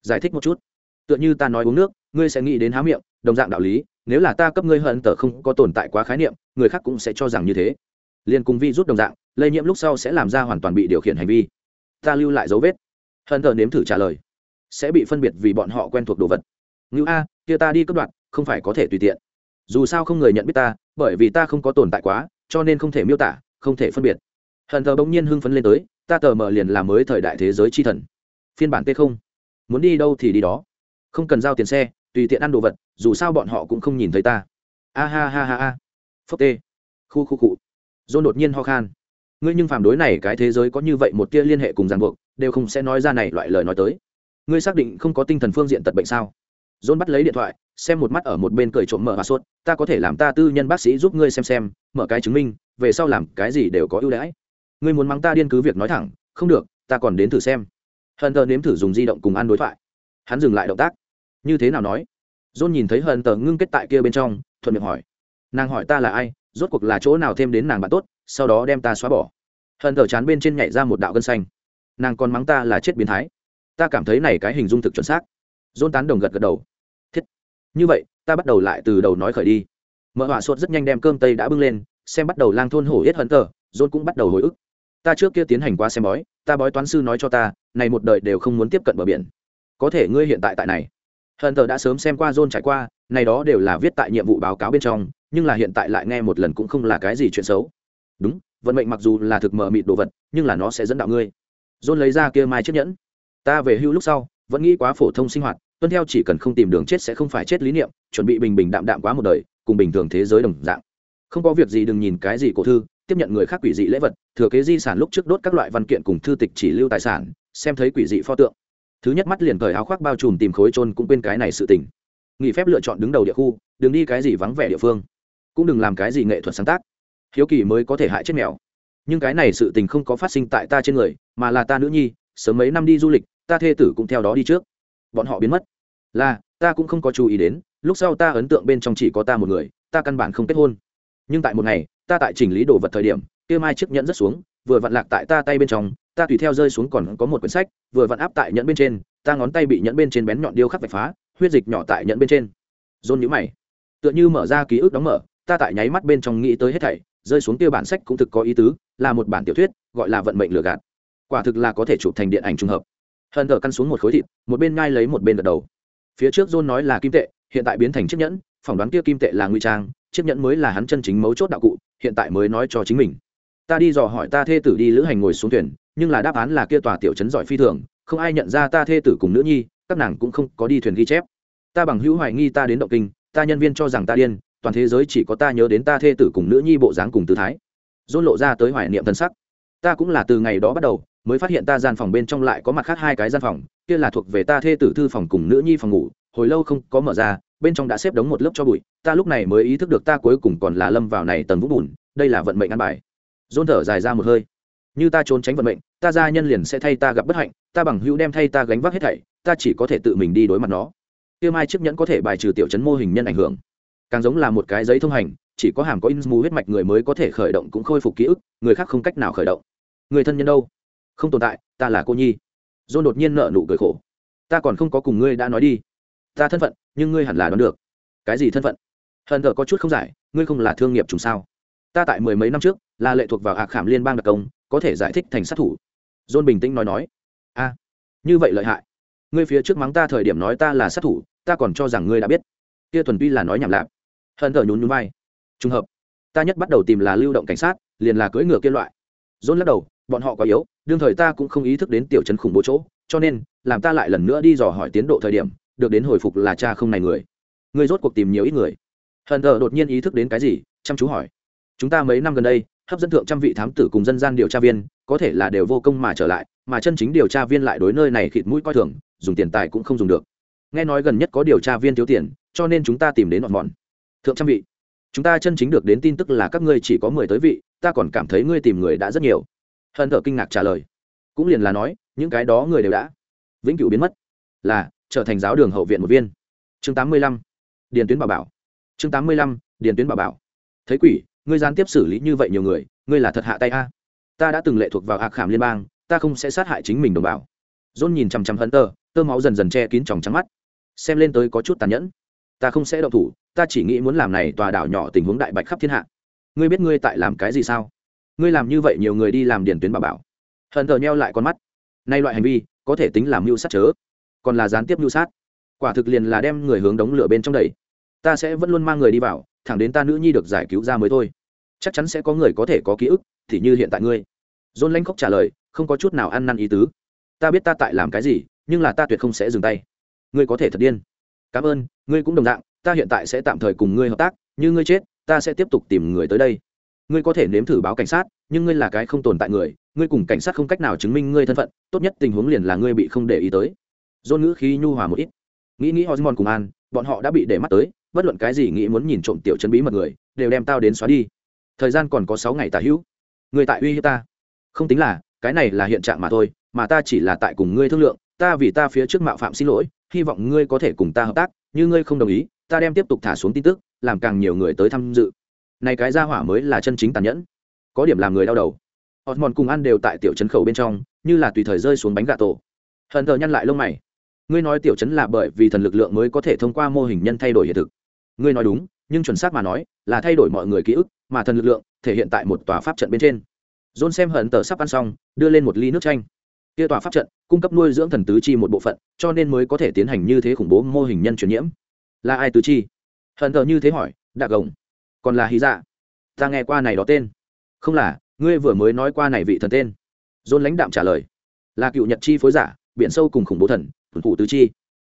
giải thích một chút. Tựa như ta nói uống nước, ngươi sẽ nghĩ đến há miệng, đồng dạng đạo lý, nếu là ta cấp ngươi hận tờ không có tồn tại quá khái niệm, người khác cũng sẽ cho rằng như thế. Liên cùng vi rút đồng dạng, lây nhiễm lúc sau sẽ làm ra hoàn toàn bị điều khiển hành vi. Ta lưu lại dấu vết. Hận tờ nếm thử trả lời sẽ bị phân biệt vì bọn họ quen thuộc đồ vật. Ngữ a, kia ta đi cấp đoạn không phải có thể tùy tiện. Dù sao không người nhận biết ta, bởi vì ta không có tồn tại quá, cho nên không thể miêu tả, không thể phân biệt. Hận thờ bỗng nhiên hưng phấn lên tới, ta tờ mở liền làm mới thời đại thế giới chi thần. Phiên bản t không. Muốn đi đâu thì đi đó. Không cần giao tiền xe, tùy tiện ăn đồ vật, dù sao bọn họ cũng không nhìn thấy ta. A ha ha ha ha. Phốc tê. Khu khu cụ dôn đột nhiên ho khan. Ngươi nhưng phàm đối này cái thế giới có như vậy một tia liên hệ cùng ràng buộc, đều không sẽ nói ra này loại lời nói tới ngươi xác định không có tinh thần phương diện tật bệnh sao? Dôn bắt lấy điện thoại, xem một mắt ở một bên cười trộm mở và suốt ta có thể làm ta tư nhân bác sĩ giúp ngươi xem xem, mở cái chứng minh, về sau làm cái gì đều có ưu đãi. Ngươi muốn mắng ta điên cứ việc nói thẳng, không được, ta còn đến thử xem. Hận tờ nếm thử dùng di động cùng ăn đối thoại. Hắn dừng lại động tác. Như thế nào nói? John nhìn thấy hận tờ ngưng kết tại kia bên trong, thuận miệng hỏi. Nàng hỏi ta là ai, rốt cuộc là chỗ nào thêm đến nàng bạn tốt, sau đó đem ta xóa bỏ. Hận tờ chán bên trên nhảy ra một đạo gân xanh. Nàng còn mắng ta là chết biến thái ta cảm thấy này cái hình dung thực chuẩn xác. John tán đồng gật gật đầu. Thiết. Như vậy, ta bắt đầu lại từ đầu nói khởi đi. Mợ họa sốt rất nhanh đem cơm tây đã bưng lên, xem bắt đầu lang thôn hổ yết hận tờ, john cũng bắt đầu hồi ức. Ta trước kia tiến hành qua xem bói, ta bói toán sư nói cho ta, này một đời đều không muốn tiếp cận bờ biển. Có thể ngươi hiện tại tại này. Hận tờ đã sớm xem qua john trải qua, này đó đều là viết tại nhiệm vụ báo cáo bên trong, nhưng là hiện tại lại nghe một lần cũng không là cái gì chuyện xấu. Đúng, vận mệnh mặc dù là thực mờ mịt đồ vật, nhưng là nó sẽ dẫn đạo ngươi. John lấy ra kia mai chiếc nhẫn ta về hưu lúc sau, vẫn nghĩ quá phổ thông sinh hoạt, tuân theo chỉ cần không tìm đường chết sẽ không phải chết lý niệm, chuẩn bị bình bình đạm đạm quá một đời, cùng bình thường thế giới đồng dạng. Không có việc gì đừng nhìn cái gì cổ thư, tiếp nhận người khác quỷ dị lễ vật, thừa kế di sản lúc trước đốt các loại văn kiện cùng thư tịch chỉ lưu tài sản, xem thấy quỷ dị pho tượng. Thứ nhất mắt liền cởi áo khoác bao trùm tìm khối trôn cũng quên cái này sự tình. Nghỉ phép lựa chọn đứng đầu địa khu, đừng đi cái gì vắng vẻ địa phương. Cũng đừng làm cái gì nghệ thuật sáng tác. Hiếu kỳ mới có thể hại chết mèo. Nhưng cái này sự tình không có phát sinh tại ta trên người, mà là ta nữ nhi, sớm mấy năm đi du lịch ta thê tử cũng theo đó đi trước. Bọn họ biến mất. Là, ta cũng không có chú ý đến, lúc sau ta ấn tượng bên trong chỉ có ta một người, ta căn bản không kết hôn. Nhưng tại một ngày, ta tại chỉnh lý đồ vật thời điểm, kia mai chiếc nhẫn rất xuống, vừa vặn lạc tại ta tay bên trong, ta tùy theo rơi xuống còn có một quyển sách, vừa vặn áp tại nhẫn bên trên, ta ngón tay bị nhẫn bên trên bén nhọn điêu khắc vạch phá, huyết dịch nhỏ tại nhẫn bên trên. Dôn nhữ mày. Tựa như mở ra ký ức đóng mở, ta tại nháy mắt bên trong nghĩ tới hết thảy, rơi xuống tiêu bản sách cũng thực có ý tứ, là một bản tiểu thuyết, gọi là vận mệnh lừa gạt. Quả thực là có thể chụp thành điện ảnh trùng hợp hận thở căn xuống một khối thịt, một bên ngai lấy một bên gật đầu. Phía trước john nói là kim tệ, hiện tại biến thành chiếc nhẫn, phỏng đoán kia kim tệ là nguy trang, chiếc nhẫn mới là hắn chân chính mấu chốt đạo cụ, hiện tại mới nói cho chính mình. Ta đi dò hỏi ta thê tử đi lữ hành ngồi xuống thuyền, nhưng là đáp án là kia tòa tiểu trấn giỏi phi thường, không ai nhận ra ta thê tử cùng nữ nhi, các nàng cũng không có đi thuyền ghi chép. Ta bằng hữu hoài nghi ta đến động kinh, ta nhân viên cho rằng ta điên, toàn thế giới chỉ có ta nhớ đến ta thê tử cùng nữ nhi bộ dáng cùng tư thái. Dôn lộ ra tới hoài niệm thân sắc. Ta cũng là từ ngày đó bắt đầu mới phát hiện ta gian phòng bên trong lại có mặt khác hai cái gian phòng, kia là thuộc về ta thê tử thư phòng cùng nữ nhi phòng ngủ, hồi lâu không có mở ra, bên trong đã xếp đống một lớp cho bụi, ta lúc này mới ý thức được ta cuối cùng còn là lâm vào này tầng vũng bùn, đây là vận mệnh ăn bài. Dôn thở dài ra một hơi. Như ta trốn tránh vận mệnh, ta gia nhân liền sẽ thay ta gặp bất hạnh, ta bằng hữu đem thay ta gánh vác hết thảy, ta chỉ có thể tự mình đi đối mặt nó. Kia mai chiếc nhẫn có thể bài trừ tiểu chấn mô hình nhân ảnh hưởng. Càng giống là một cái giấy thông hành, chỉ có hàm có in mù huyết mạch người mới có thể khởi động cũng khôi phục ký ức, người khác không cách nào khởi động. Người thân nhân đâu? Không tồn tại, ta là cô nhi. Dôn đột nhiên nợ nụ cười khổ. Ta còn không có cùng ngươi đã nói đi. Ta thân phận, nhưng ngươi hẳn là đoán được. Cái gì thân phận? Hận thờ có chút không giải, ngươi không là thương nghiệp trùng sao? Ta tại mười mấy năm trước, là lệ thuộc vào hạc khảm liên bang đặc công, có thể giải thích thành sát thủ. John bình tĩnh nói nói. A, như vậy lợi hại. Ngươi phía trước mắng ta thời điểm nói ta là sát thủ, ta còn cho rằng ngươi đã biết. Kia thuần vi là nói nhảm lạp. Hận thờ nhún nhún vai. Trùng hợp. Ta nhất bắt đầu tìm là lưu động cảnh sát, liền là cưỡi ngựa kia loại. John lắc đầu, bọn họ quá yếu đương thời ta cũng không ý thức đến tiểu trấn khủng bố chỗ, cho nên, làm ta lại lần nữa đi dò hỏi tiến độ thời điểm, được đến hồi phục là cha không này người. Người rốt cuộc tìm nhiều ít người. Hận thờ đột nhiên ý thức đến cái gì, chăm chú hỏi. Chúng ta mấy năm gần đây, hấp dẫn thượng trăm vị thám tử cùng dân gian điều tra viên, có thể là đều vô công mà trở lại, mà chân chính điều tra viên lại đối nơi này khịt mũi coi thường, dùng tiền tài cũng không dùng được. Nghe nói gần nhất có điều tra viên thiếu tiền, cho nên chúng ta tìm đến ngọn mòn thượng trăm vị, chúng ta chân chính được đến tin tức là các ngươi chỉ có mười tới vị, ta còn cảm thấy ngươi tìm người đã rất nhiều hận thở kinh ngạc trả lời. Cũng liền là nói, những cái đó người đều đã vĩnh cửu biến mất. Là, trở thành giáo đường hậu viện một viên. Chương tám mươi lăm, điền tuyến bảo bảo. Chương tám mươi lăm, điền tuyến bảo bảo. Thấy quỷ, ngươi gián tiếp xử lý như vậy nhiều người, ngươi là thật hạ tay a. Ta đã từng lệ thuộc vào hạc khảm liên bang, ta không sẽ sát hại chính mình đồng bào. Dôn nhìn chằm chằm hận tơ tơ máu dần dần che kín tròng trắng mắt. Xem lên tới có chút tàn nhẫn. Ta không sẽ động thủ, ta chỉ nghĩ muốn làm này tòa đảo nhỏ tình huống đại bạch khắp thiên hạ. Ngươi biết ngươi tại làm cái gì sao? Ngươi làm như vậy nhiều người đi làm điển tuyến bảo bảo. Hận thờ neo lại con mắt. Nay loại hành vi, có thể tính làm mưu sát chớ. Còn là gián tiếp mưu sát. Quả thực liền là đem người hướng đống lửa bên trong đầy ta sẽ vẫn luôn mang người đi vào, thẳng đến ta nữ nhi được giải cứu ra mới thôi. Chắc chắn sẽ có người có thể có ký ức, thì như hiện tại ngươi. Dôn lanh khóc trả lời, không có chút nào ăn năn ý tứ. Ta biết ta tại làm cái gì, nhưng là ta tuyệt không sẽ dừng tay. Ngươi có thể thật điên. Cảm ơn, ngươi cũng đồng dạng, ta hiện tại sẽ tạm thời cùng ngươi hợp tác, như ngươi chết, ta sẽ tiếp tục tìm người tới đây ngươi có thể nếm thử báo cảnh sát, nhưng ngươi là cái không tồn tại người, ngươi cùng cảnh sát không cách nào chứng minh ngươi thân phận, tốt nhất tình huống liền là ngươi bị không để ý tới. Dôn ngữ khí nhu hòa một ít. Nghĩ nghĩ hormone cùng an, bọn họ đã bị để mắt tới, bất luận cái gì nghĩ muốn nhìn trộm tiểu chân bí mật người, đều đem tao đến xóa đi. Thời gian còn có sáu ngày tả hữu. Người tại uy hiếp ta. Không tính là, cái này là hiện trạng mà thôi, mà ta chỉ là tại cùng ngươi thương lượng, ta vì ta phía trước mạo phạm xin lỗi, hy vọng ngươi có thể cùng ta hợp tác, như ngươi không đồng ý, ta đem tiếp tục thả xuống tin tức, làm càng nhiều người tới tham dự này cái ra hỏa mới là chân chính tàn nhẫn. Có điểm làm người đau đầu. Hòn mòn cùng ăn đều tại tiểu trấn khẩu bên trong, như là tùy thời rơi xuống bánh gà tổ. Hận thờ nhăn lại lông mày. Ngươi nói tiểu trấn là bởi vì thần lực lượng mới có thể thông qua mô hình nhân thay đổi hiện thực. Ngươi nói đúng, nhưng chuẩn xác mà nói, là thay đổi mọi người ký ức, mà thần lực lượng thể hiện tại một tòa pháp trận bên trên. John xem hận tờ sắp ăn xong, đưa lên một ly nước chanh. Kia tòa pháp trận, cung cấp nuôi dưỡng thần tứ chi một bộ phận, cho nên mới có thể tiến hành như thế khủng bố mô hình nhân truyền nhiễm. Là ai tứ chi? Hận tờ như thế hỏi đạc gồng còn là hy dạ. Ta nghe qua này đó tên. Không là, ngươi vừa mới nói qua này vị thần tên. Dôn lãnh đạm trả lời. Là cựu nhật chi phối giả, biển sâu cùng khủng bố thần thuần phụ tứ chi.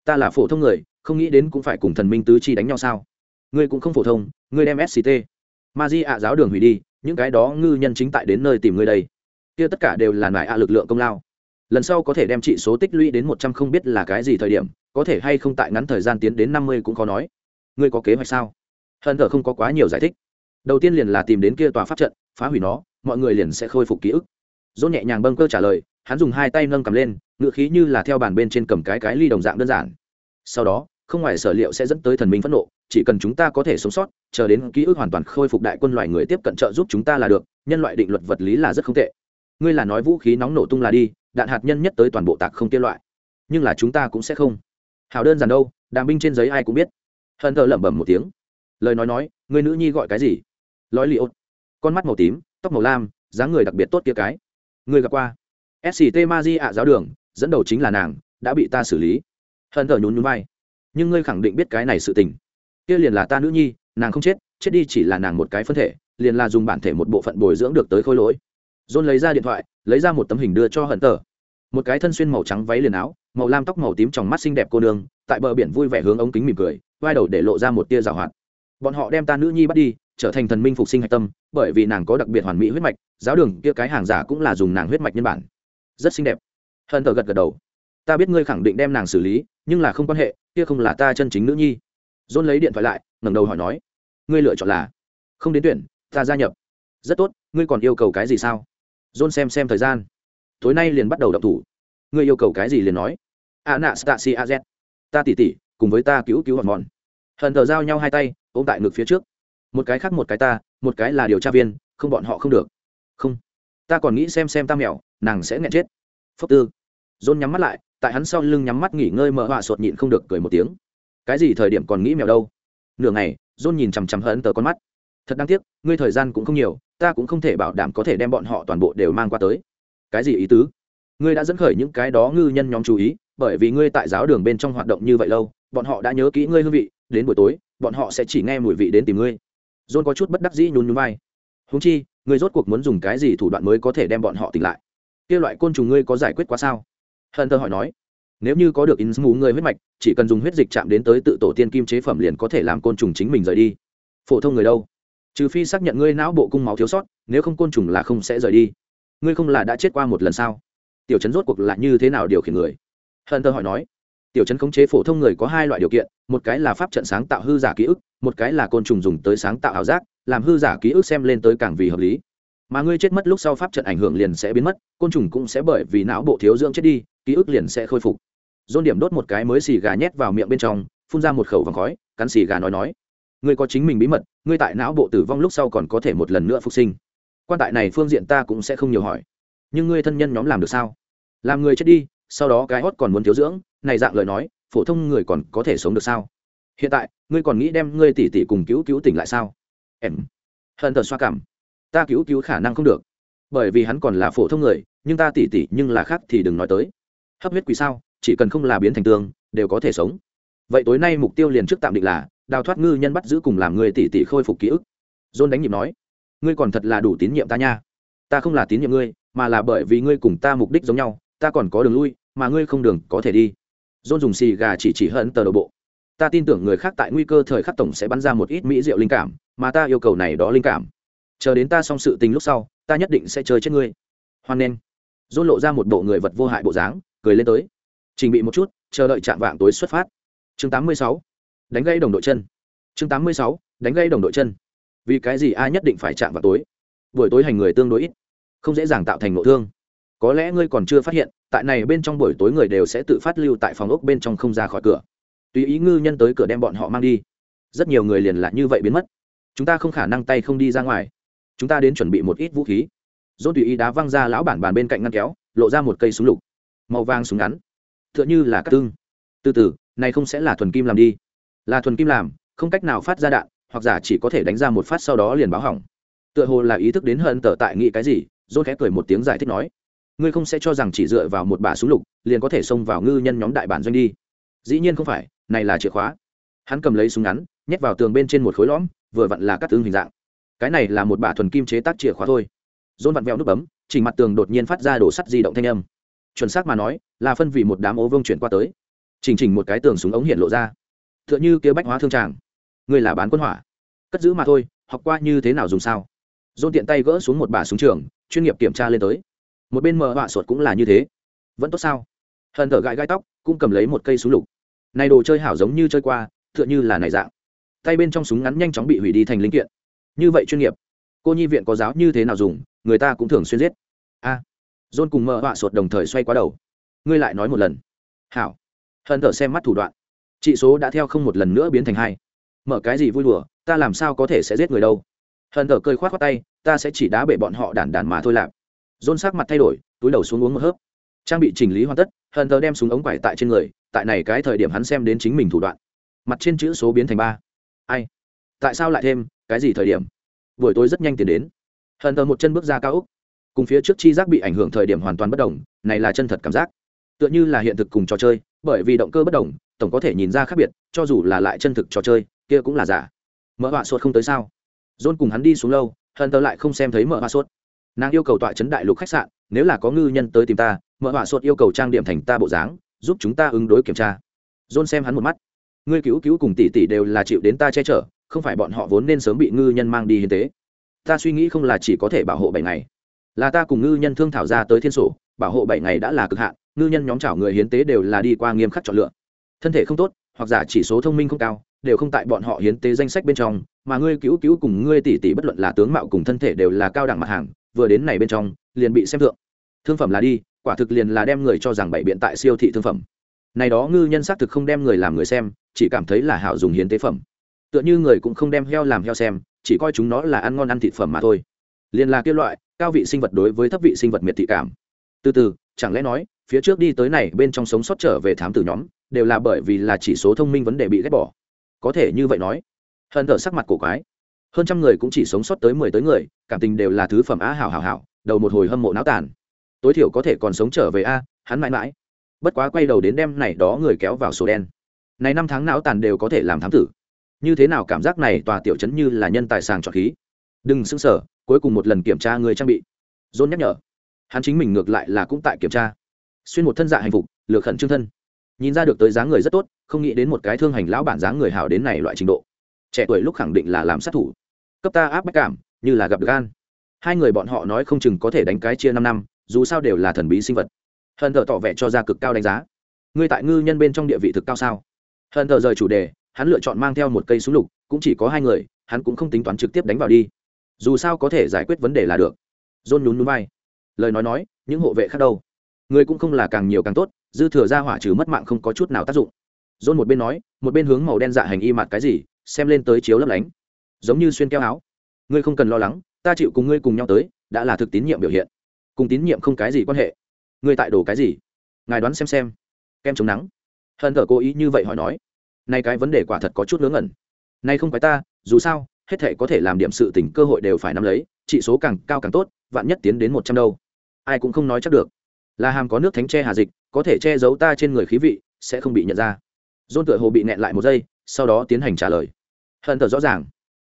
Ta là phổ thông người, không nghĩ đến cũng phải cùng thần minh tứ chi đánh nhau sao? Ngươi cũng không phổ thông, ngươi đem sct ma di ạ giáo đường hủy đi, những cái đó ngư nhân chính tại đến nơi tìm ngươi đây. Kia tất cả đều là nải ạ lực lượng công lao. Lần sau có thể đem trị số tích lũy đến một trăm không biết là cái gì thời điểm, có thể hay không tại ngắn thời gian tiến đến năm mươi cũng khó nói. Ngươi có kế hoạch sao? Hận thờ không có quá nhiều giải thích. Đầu tiên liền là tìm đến kia tòa pháp trận, phá hủy nó, mọi người liền sẽ khôi phục ký ức. Dỗ nhẹ nhàng bâng cơ trả lời, hắn dùng hai tay nâng cầm lên, ngựa khí như là theo bàn bên trên cầm cái cái ly đồng dạng đơn giản. Sau đó, không ngoài sở liệu sẽ dẫn tới thần minh phẫn nộ, chỉ cần chúng ta có thể sống sót, chờ đến ký ức hoàn toàn khôi phục đại quân loài người tiếp cận trợ giúp chúng ta là được, nhân loại định luật vật lý là rất không tệ. Ngươi là nói vũ khí nóng nổ tung là đi, đạn hạt nhân nhất tới toàn bộ tạc không tiên loại. Nhưng là chúng ta cũng sẽ không. Hào đơn giản đâu, đàm binh trên giấy ai cũng biết. Hận thờ lẩm bẩm một tiếng lời nói nói, người nữ nhi gọi cái gì? Lói li ốt. Con mắt màu tím, tóc màu lam, dáng người đặc biệt tốt kia cái. Người gặp qua. Sct ma di ạ giáo đường, dẫn đầu chính là nàng, đã bị ta xử lý. Hận thờ nhún nhún vai. Nhưng ngươi khẳng định biết cái này sự tình. Kia liền là ta nữ nhi, nàng không chết chết đi chỉ là nàng một cái phân thể, liền là dùng bản thể một bộ phận bồi dưỡng được tới khôi lỗi. John lấy ra điện thoại, lấy ra một tấm hình đưa cho hận tờ một cái thân xuyên màu trắng váy liền áo, màu lam tóc màu tím trong mắt xinh đẹp cô nương, tại bờ biển vui vẻ hướng ống kính mỉm cười, vai đầu để lộ ra một tia rào hoạt bọn họ đem ta nữ nhi bắt đi, trở thành thần minh phục sinh hạch tâm, bởi vì nàng có đặc biệt hoàn mỹ huyết mạch, giáo đường kia cái hàng giả cũng là dùng nàng huyết mạch nhân bản. Rất xinh đẹp. Hận thờ gật gật đầu. Ta biết ngươi khẳng định đem nàng xử lý, nhưng là không quan hệ, kia không là ta chân chính nữ nhi. John lấy điện thoại lại, ngẩng đầu hỏi nói, ngươi lựa chọn là? Không đến tuyển, ta gia nhập. Rất tốt, ngươi còn yêu cầu cái gì sao? John xem xem thời gian. Tối nay liền bắt đầu đọc thủ. Ngươi yêu cầu cái gì liền nói. Anastasia z. Ta tỉ tỉ, cùng với ta cứu cứu hòn mòn hận thờ giao nhau hai tay, ôm tại ngực phía trước. Một cái khác một cái ta, một cái là điều tra viên, không bọn họ không được. Không. Ta còn nghĩ xem xem ta mèo, nàng sẽ nghẹn chết. Phúc tư. John nhắm mắt lại, tại hắn sau lưng nhắm mắt nghỉ ngơi mở họa sột nhịn không được cười một tiếng. Cái gì thời điểm còn nghĩ mèo đâu? Nửa ngày, john nhìn chằm chằm hận tờ con mắt. Thật đáng tiếc, ngươi thời gian cũng không nhiều, ta cũng không thể bảo đảm có thể đem bọn họ toàn bộ đều mang qua tới. Cái gì ý tứ? Ngươi đã dẫn khởi những cái đó ngư nhân nhóm chú ý, bởi vì ngươi tại giáo đường bên trong hoạt động như vậy lâu, bọn họ đã nhớ kỹ ngươi hương vị đến buổi tối, bọn họ sẽ chỉ nghe mùi vị đến tìm ngươi. John có chút bất đắc dĩ nhún nhún vai. Húng chi, ngươi rốt cuộc muốn dùng cái gì thủ đoạn mới có thể đem bọn họ tỉnh lại? Kia loại côn trùng ngươi có giải quyết quá sao? Hận tờ hỏi nói. Nếu như có được in mù người huyết mạch, chỉ cần dùng huyết dịch chạm đến tới tự tổ tiên kim chế phẩm liền có thể làm côn trùng chính mình rời đi. Phổ thông người đâu? Trừ phi xác nhận ngươi não bộ cung máu thiếu sót, nếu không côn trùng là không sẽ rời đi. Ngươi không là đã chết qua một lần sao? Tiểu chấn rốt cuộc là như thế nào điều khiển người? Hận tờ hỏi nói tiểu chấn khống chế phổ thông người có hai loại điều kiện, một cái là pháp trận sáng tạo hư giả ký ức, một cái là côn trùng dùng tới sáng tạo ảo giác, làm hư giả ký ức xem lên tới càng vì hợp lý. Mà ngươi chết mất lúc sau pháp trận ảnh hưởng liền sẽ biến mất, côn trùng cũng sẽ bởi vì não bộ thiếu dưỡng chết đi, ký ức liền sẽ khôi phục. Dôn điểm đốt một cái mới xì gà nhét vào miệng bên trong, phun ra một khẩu vòng khói, cắn xì gà nói nói. Ngươi có chính mình bí mật, ngươi tại não bộ tử vong lúc sau còn có thể một lần nữa phục sinh. Quan tại này phương diện ta cũng sẽ không nhiều hỏi. Nhưng ngươi thân nhân nhóm làm được sao? Làm người chết đi sau đó cái hót còn muốn thiếu dưỡng, này dạng lời nói, phổ thông người còn có thể sống được sao? Hiện tại, ngươi còn nghĩ đem ngươi tỷ tỷ cùng cứu cứu tỉnh lại sao? Em, hận tờ xoa cảm. Ta cứu cứu khả năng không được. Bởi vì hắn còn là phổ thông người, nhưng ta tỷ tỷ nhưng là khác thì đừng nói tới. Hấp huyết quỷ sao, chỉ cần không là biến thành tương, đều có thể sống. Vậy tối nay mục tiêu liền trước tạm định là, đào thoát ngư nhân bắt giữ cùng làm người tỷ tỷ khôi phục ký ức. John đánh nhịp nói, ngươi còn thật là đủ tín nhiệm ta nha. Ta không là tín nhiệm ngươi, mà là bởi vì ngươi cùng ta mục đích giống nhau, ta còn có đường lui mà ngươi không đường có thể đi. John dùng xì gà chỉ chỉ hận tờ đầu bộ. Ta tin tưởng người khác tại nguy cơ thời khắc tổng sẽ bắn ra một ít mỹ rượu linh cảm, mà ta yêu cầu này đó linh cảm. Chờ đến ta xong sự tình lúc sau, ta nhất định sẽ chơi chết ngươi. Hoan nghênh. Dôn lộ ra một bộ người vật vô hại bộ dáng, cười lên tới. Trình bị một chút, chờ đợi chạm vạng tối xuất phát. Chương 86. đánh gây đồng đội chân. Chương 86. đánh gây đồng đội chân. Vì cái gì ai nhất định phải chạm vào tối? Buổi tối hành người tương đối ít, không dễ dàng tạo thành nội thương có lẽ ngươi còn chưa phát hiện, tại này bên trong buổi tối người đều sẽ tự phát lưu tại phòng ốc bên trong không ra khỏi cửa. Tùy ý ngư nhân tới cửa đem bọn họ mang đi. Rất nhiều người liền lại như vậy biến mất. Chúng ta không khả năng tay không đi ra ngoài. Chúng ta đến chuẩn bị một ít vũ khí. Dôn tùy ý đá văng ra lão bản bàn bên cạnh ngăn kéo, lộ ra một cây súng lục. Màu vàng súng ngắn. T h ư ợ n h ư là cắt tương. Từ từ, này không sẽ là thuần kim làm đi. Là thuần kim làm, không cách nào phát ra đạn, hoặc giả chỉ có thể đánh ra một phát sau đó liền báo hỏng. Tựa hồ là ý thức đến hận tở tại nghĩ cái gì dôn khẽ cười một tiếng giải thích nói ngươi không sẽ cho rằng chỉ dựa vào một bả súng lục, liền có thể xông vào ngư nhân nhóm đại bản doanh đi. Dĩ nhiên không phải, này là chìa khóa. Hắn cầm lấy súng ngắn, nhét vào tường bên trên một khối lõm, vừa vặn là cắt tương hình dạng. Cái này là một bả thuần kim chế tác chìa khóa thôi. Dôn vặn vẹo nút bấm chỉnh mặt tường đột nhiên phát ra đổ sắt di động thanh âm. Chuẩn xác mà nói, là phân vì một đám ố vương chuyển qua tới. Chỉnh chỉnh một cái tường súng ống hiện lộ ra. T h ư ợ n h ư kia bách hóa thương tràng. Người là bán quân hỏa. Cất giữ mà thôi, học qua như thế nào dùng sao? Dôn tiện tay gỡ xuống một bả súng trường, chuyên nghiệp kiểm tra lên tới một bên mờ họa sột cũng là như thế. Vẫn tốt sao? Hận thở gãi gai tóc cũng cầm lấy một cây súng lục. Này đồ chơi hảo giống như chơi qua t h ư ợ n h ư là này dạng. Tay bên trong súng ngắn nhanh chóng bị hủy đi thành linh kiện. Như vậy chuyên nghiệp. Cô nhi viện có giáo như thế nào dùng người ta cũng thường xuyên giết. A. À, john cùng mờ họa sột đồng thời xoay qua đầu. Ngươi lại nói một lần. Hảo. Hận thở xem mắt thủ đoạn. Trị số đã theo không một lần nữa biến thành hai. Mở cái gì vui đùa ta làm sao có thể sẽ giết người đâu. Hận thở cơi khoát khoát tay ta sẽ chỉ đá bể bọn họ đản đản mà thôi lạp john sắc mặt thay đổi, túi đầu xuống uống một hớp. Trang bị chỉnh lý hoàn tất, hận thở đem súng ống quải tại trên người, tại này cái thời điểm hắn xem đến chính mình thủ đoạn. Mặt trên chữ số biến thành ba. Ai? Tại sao lại thêm, cái gì thời điểm? Buổi tối rất nhanh tiến đến. Hận tờ một chân bước ra cao úc cùng phía trước chi giác bị ảnh hưởng thời điểm hoàn toàn bất đồng, này là chân thật cảm giác. Tựa như là hiện thực cùng trò chơi, bởi vì động cơ bất đồng, tổng có thể nhìn ra khác biệt, cho dù là lại chân thực trò chơi, kia cũng là giả. Mỡ họa sốt không tới sao? John cùng hắn đi xuống lâu, hận tờ lại không xem thấy mỡ họa sốt nàng yêu cầu tọa chấn đại lục khách sạn, nếu là có ngư nhân tới tìm ta, mở họa sốt yêu cầu trang điểm thành ta bộ dáng, giúp chúng ta ứng đối kiểm tra. John xem hắn một mắt. Ngươi cứu cứu cùng tỷ tỷ đều là chịu đến ta che chở, không phải bọn họ vốn nên sớm bị ngư nhân mang đi hiến tế. Ta suy nghĩ không là chỉ có thể bảo hộ bảy ngày. Là ta cùng ngư nhân thương thảo ra tới thiên sổ, bảo hộ bảy ngày đã là cực hạn, ngư nhân nhóm chảo người hiến tế đều là đi qua nghiêm khắc chọn lựa. Thân thể không tốt, hoặc giả chỉ số thông minh không cao, đều không tại bọn họ hiến tế danh sách bên trong, mà ngươi cứu cứu cùng ngươi tỷ tỷ bất luận là tướng mạo cùng thân thể đều là cao đẳng mặt hàng vừa đến này bên trong, liền bị xem thượng. Thương phẩm là đi, quả thực liền là đem người cho rằng bảy biện tại siêu thị thương phẩm. Này đó ngư nhân xác thực không đem người làm người xem, chỉ cảm thấy là hảo dùng hiến tế phẩm. Tựa như người cũng không đem heo làm heo xem, chỉ coi chúng nó là ăn ngon ăn thịt phẩm mà thôi. Liền là kia loại, cao vị sinh vật đối với thấp vị sinh vật miệt thị cảm. Từ từ, chẳng lẽ nói, phía trước đi tới này bên trong sống sót trở về thám tử nhóm, đều là bởi vì là chỉ số thông minh vấn đề bị ghét bỏ. Có thể như vậy nói. Hận thở sắc mặt cổ quái hơn trăm người cũng chỉ sống sót tới mười tới người, cảm tình đều là thứ phẩm á hảo hảo hảo, đầu một hồi hâm mộ náo tàn. Tối thiểu có thể còn sống trở về a, hắn mãi mãi. Bất quá quay đầu đến đêm này đó người kéo vào sổ đen. Này năm tháng não tàn đều có thể làm thám tử. Như thế nào cảm giác này tòa tiểu chấn như là nhân tài sàng trọt khí. Đừng xứng sở cuối cùng một lần kiểm tra người trang bị. Dôn nhắc nhở. Hắn chính mình ngược lại là cũng tại kiểm tra. Xuyên một thân dạ hành phục, lược khẩn trương thân. Nhìn ra được tới dáng người rất tốt, không nghĩ đến một cái thương hành lão bản dáng người hảo đến này loại trình độ. Trẻ tuổi lúc khẳng định là làm sát thủ cấp ta áp bách cảm, như là gặp được an hai người bọn họ nói không chừng có thể đánh cái chia năm năm, dù sao đều là thần bí sinh vật. Hận thờ tỏ vẻ cho ra cực cao đánh giá. Ngươi tại ngư nhân bên trong địa vị thực cao sao? Hận thờ rời chủ đề, hắn lựa chọn mang theo một cây súng lục, cũng chỉ có hai người, hắn cũng không tính toán trực tiếp đánh vào đi. Dù sao có thể giải quyết vấn đề là được. John nhún núi bay lời nói nói, những hộ vệ khác đâu? Người cũng không là càng nhiều càng tốt, dư thừa ra hỏa trừ mất mạng không có chút nào tác dụng. John một bên nói, một bên hướng màu đen dạ hành y mặt cái gì, xem lên tới chiếu lấp lánh giống như xuyên keo áo. Ngươi không cần lo lắng, ta chịu cùng ngươi cùng nhau tới, đã là thực tín nhiệm biểu hiện. Cùng tín nhiệm không cái gì quan hệ. Ngươi tại đồ cái gì? Ngài đoán xem xem. Kem chống nắng. Hận thở cố ý như vậy hỏi nói. Nay cái vấn đề quả thật có chút ngớ ngẩn. Nay không phải ta, dù sao, hết thể có thể làm điểm sự tình cơ hội đều phải nắm lấy trị số càng cao càng tốt, vạn nhất tiến đến một trăm đâu. Ai cũng không nói chắc được. Là hàm có nước thánh che hà dịch, có thể che giấu ta trên người khí vị, sẽ không bị nhận ra. Dôn tựa hồ bị nẹn lại một giây, sau đó tiến hành trả lời. Hận thở rõ ràng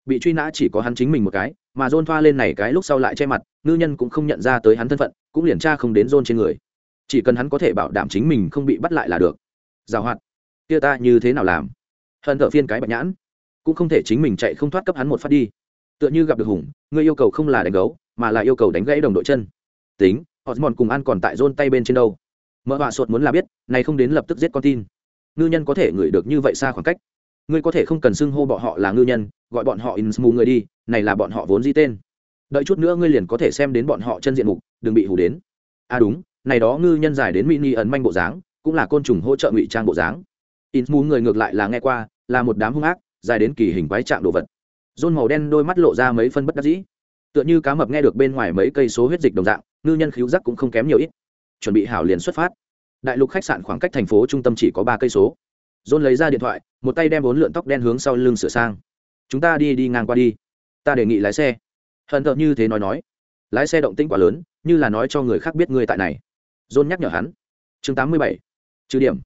bị truy nã chỉ có hắn chính mình một cái, mà dôn thoa lên này cái lúc sau lại che mặt, ngư nhân cũng không nhận ra tới hắn thân phận, cũng liền tra không đến dôn trên người. Chỉ cần hắn có thể bảo đảm chính mình không bị bắt lại là được. Giảo hoạt. Kia ta như thế nào làm? Hận thợ phiên cái bạch nhãn. Cũng không thể chính mình chạy không thoát cấp hắn một phát đi. Tựa như gặp được hùng, ngươi yêu cầu không là đánh gấu, mà là yêu cầu đánh gãy đồng đội chân. Tính họ mòn cùng ăn còn tại rôn tay bên trên đâu. Mợ họa sột muốn là biết, này không đến lập tức giết con tin. Ngư nhân có thể ngửi được như vậy xa khoảng cách. Ngươi có thể không cần xưng hô bọn họ là ngư nhân gọi bọn họ in mù người đi, này là bọn họ vốn di tên. Đợi chút nữa ngươi liền có thể xem đến bọn họ chân diện mục, đừng bị hù đến. À đúng, này đó ngư nhân dài đến mini ấn manh bộ dáng, cũng là côn trùng hỗ trợ ngụy trang bộ dáng. In mù người ngược lại là nghe qua, là một đám hung ác, dài đến kỳ hình quái trạng đồ vật. Rôn màu đen đôi mắt lộ ra mấy phân bất đắc dĩ. Tựa như cá mập nghe được bên ngoài mấy cây số huyết dịch đồng dạng, ngư nhân khíu giác cũng không kém nhiều ít. Chuẩn bị hảo liền xuất phát. Đại lục khách sạn khoảng cách thành phố trung tâm chỉ có ba cây số. John lấy ra điện thoại, một tay đem bốn lượn tóc đen hướng sau lưng sửa sang chúng ta đi đi ngang qua đi. Ta đề nghị lái xe. Hận thợ như thế nói nói. Lái xe động tĩnh quá lớn, như là nói cho người khác biết ngươi tại này. John nhắc nhở hắn. Chương tám mươi bảy. Trừ điểm.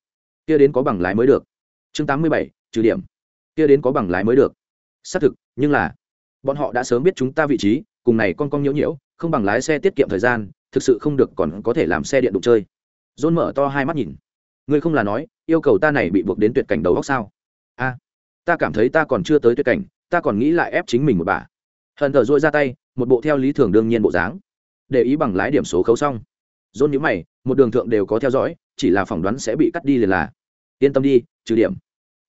Kia đến có bằng lái mới được. Chương tám mươi bảy. Trừ điểm. Kia đến có bằng lái mới được. Xác thực, nhưng là, bọn họ đã sớm biết chúng ta vị trí, cùng này con con nhiễu nhiễu, không bằng lái xe tiết kiệm thời gian, thực sự không được còn có thể làm xe điện đụng chơi. Dôn mở to hai mắt nhìn. Ngươi không là nói, yêu cầu ta này bị buộc đến tuyệt cảnh đầu góc sao? A ta cảm thấy ta còn chưa tới tuyệt cảnh, ta còn nghĩ lại ép chính mình một bà. Hận thờ dội ra tay, một bộ theo lý thường đương nhiên bộ dáng. Để ý bằng lái điểm số khấu xong. Dôn nhữ mày, một đường thượng đều có theo dõi, chỉ là phỏng đoán sẽ bị cắt đi liền là. Yên tâm đi, trừ điểm.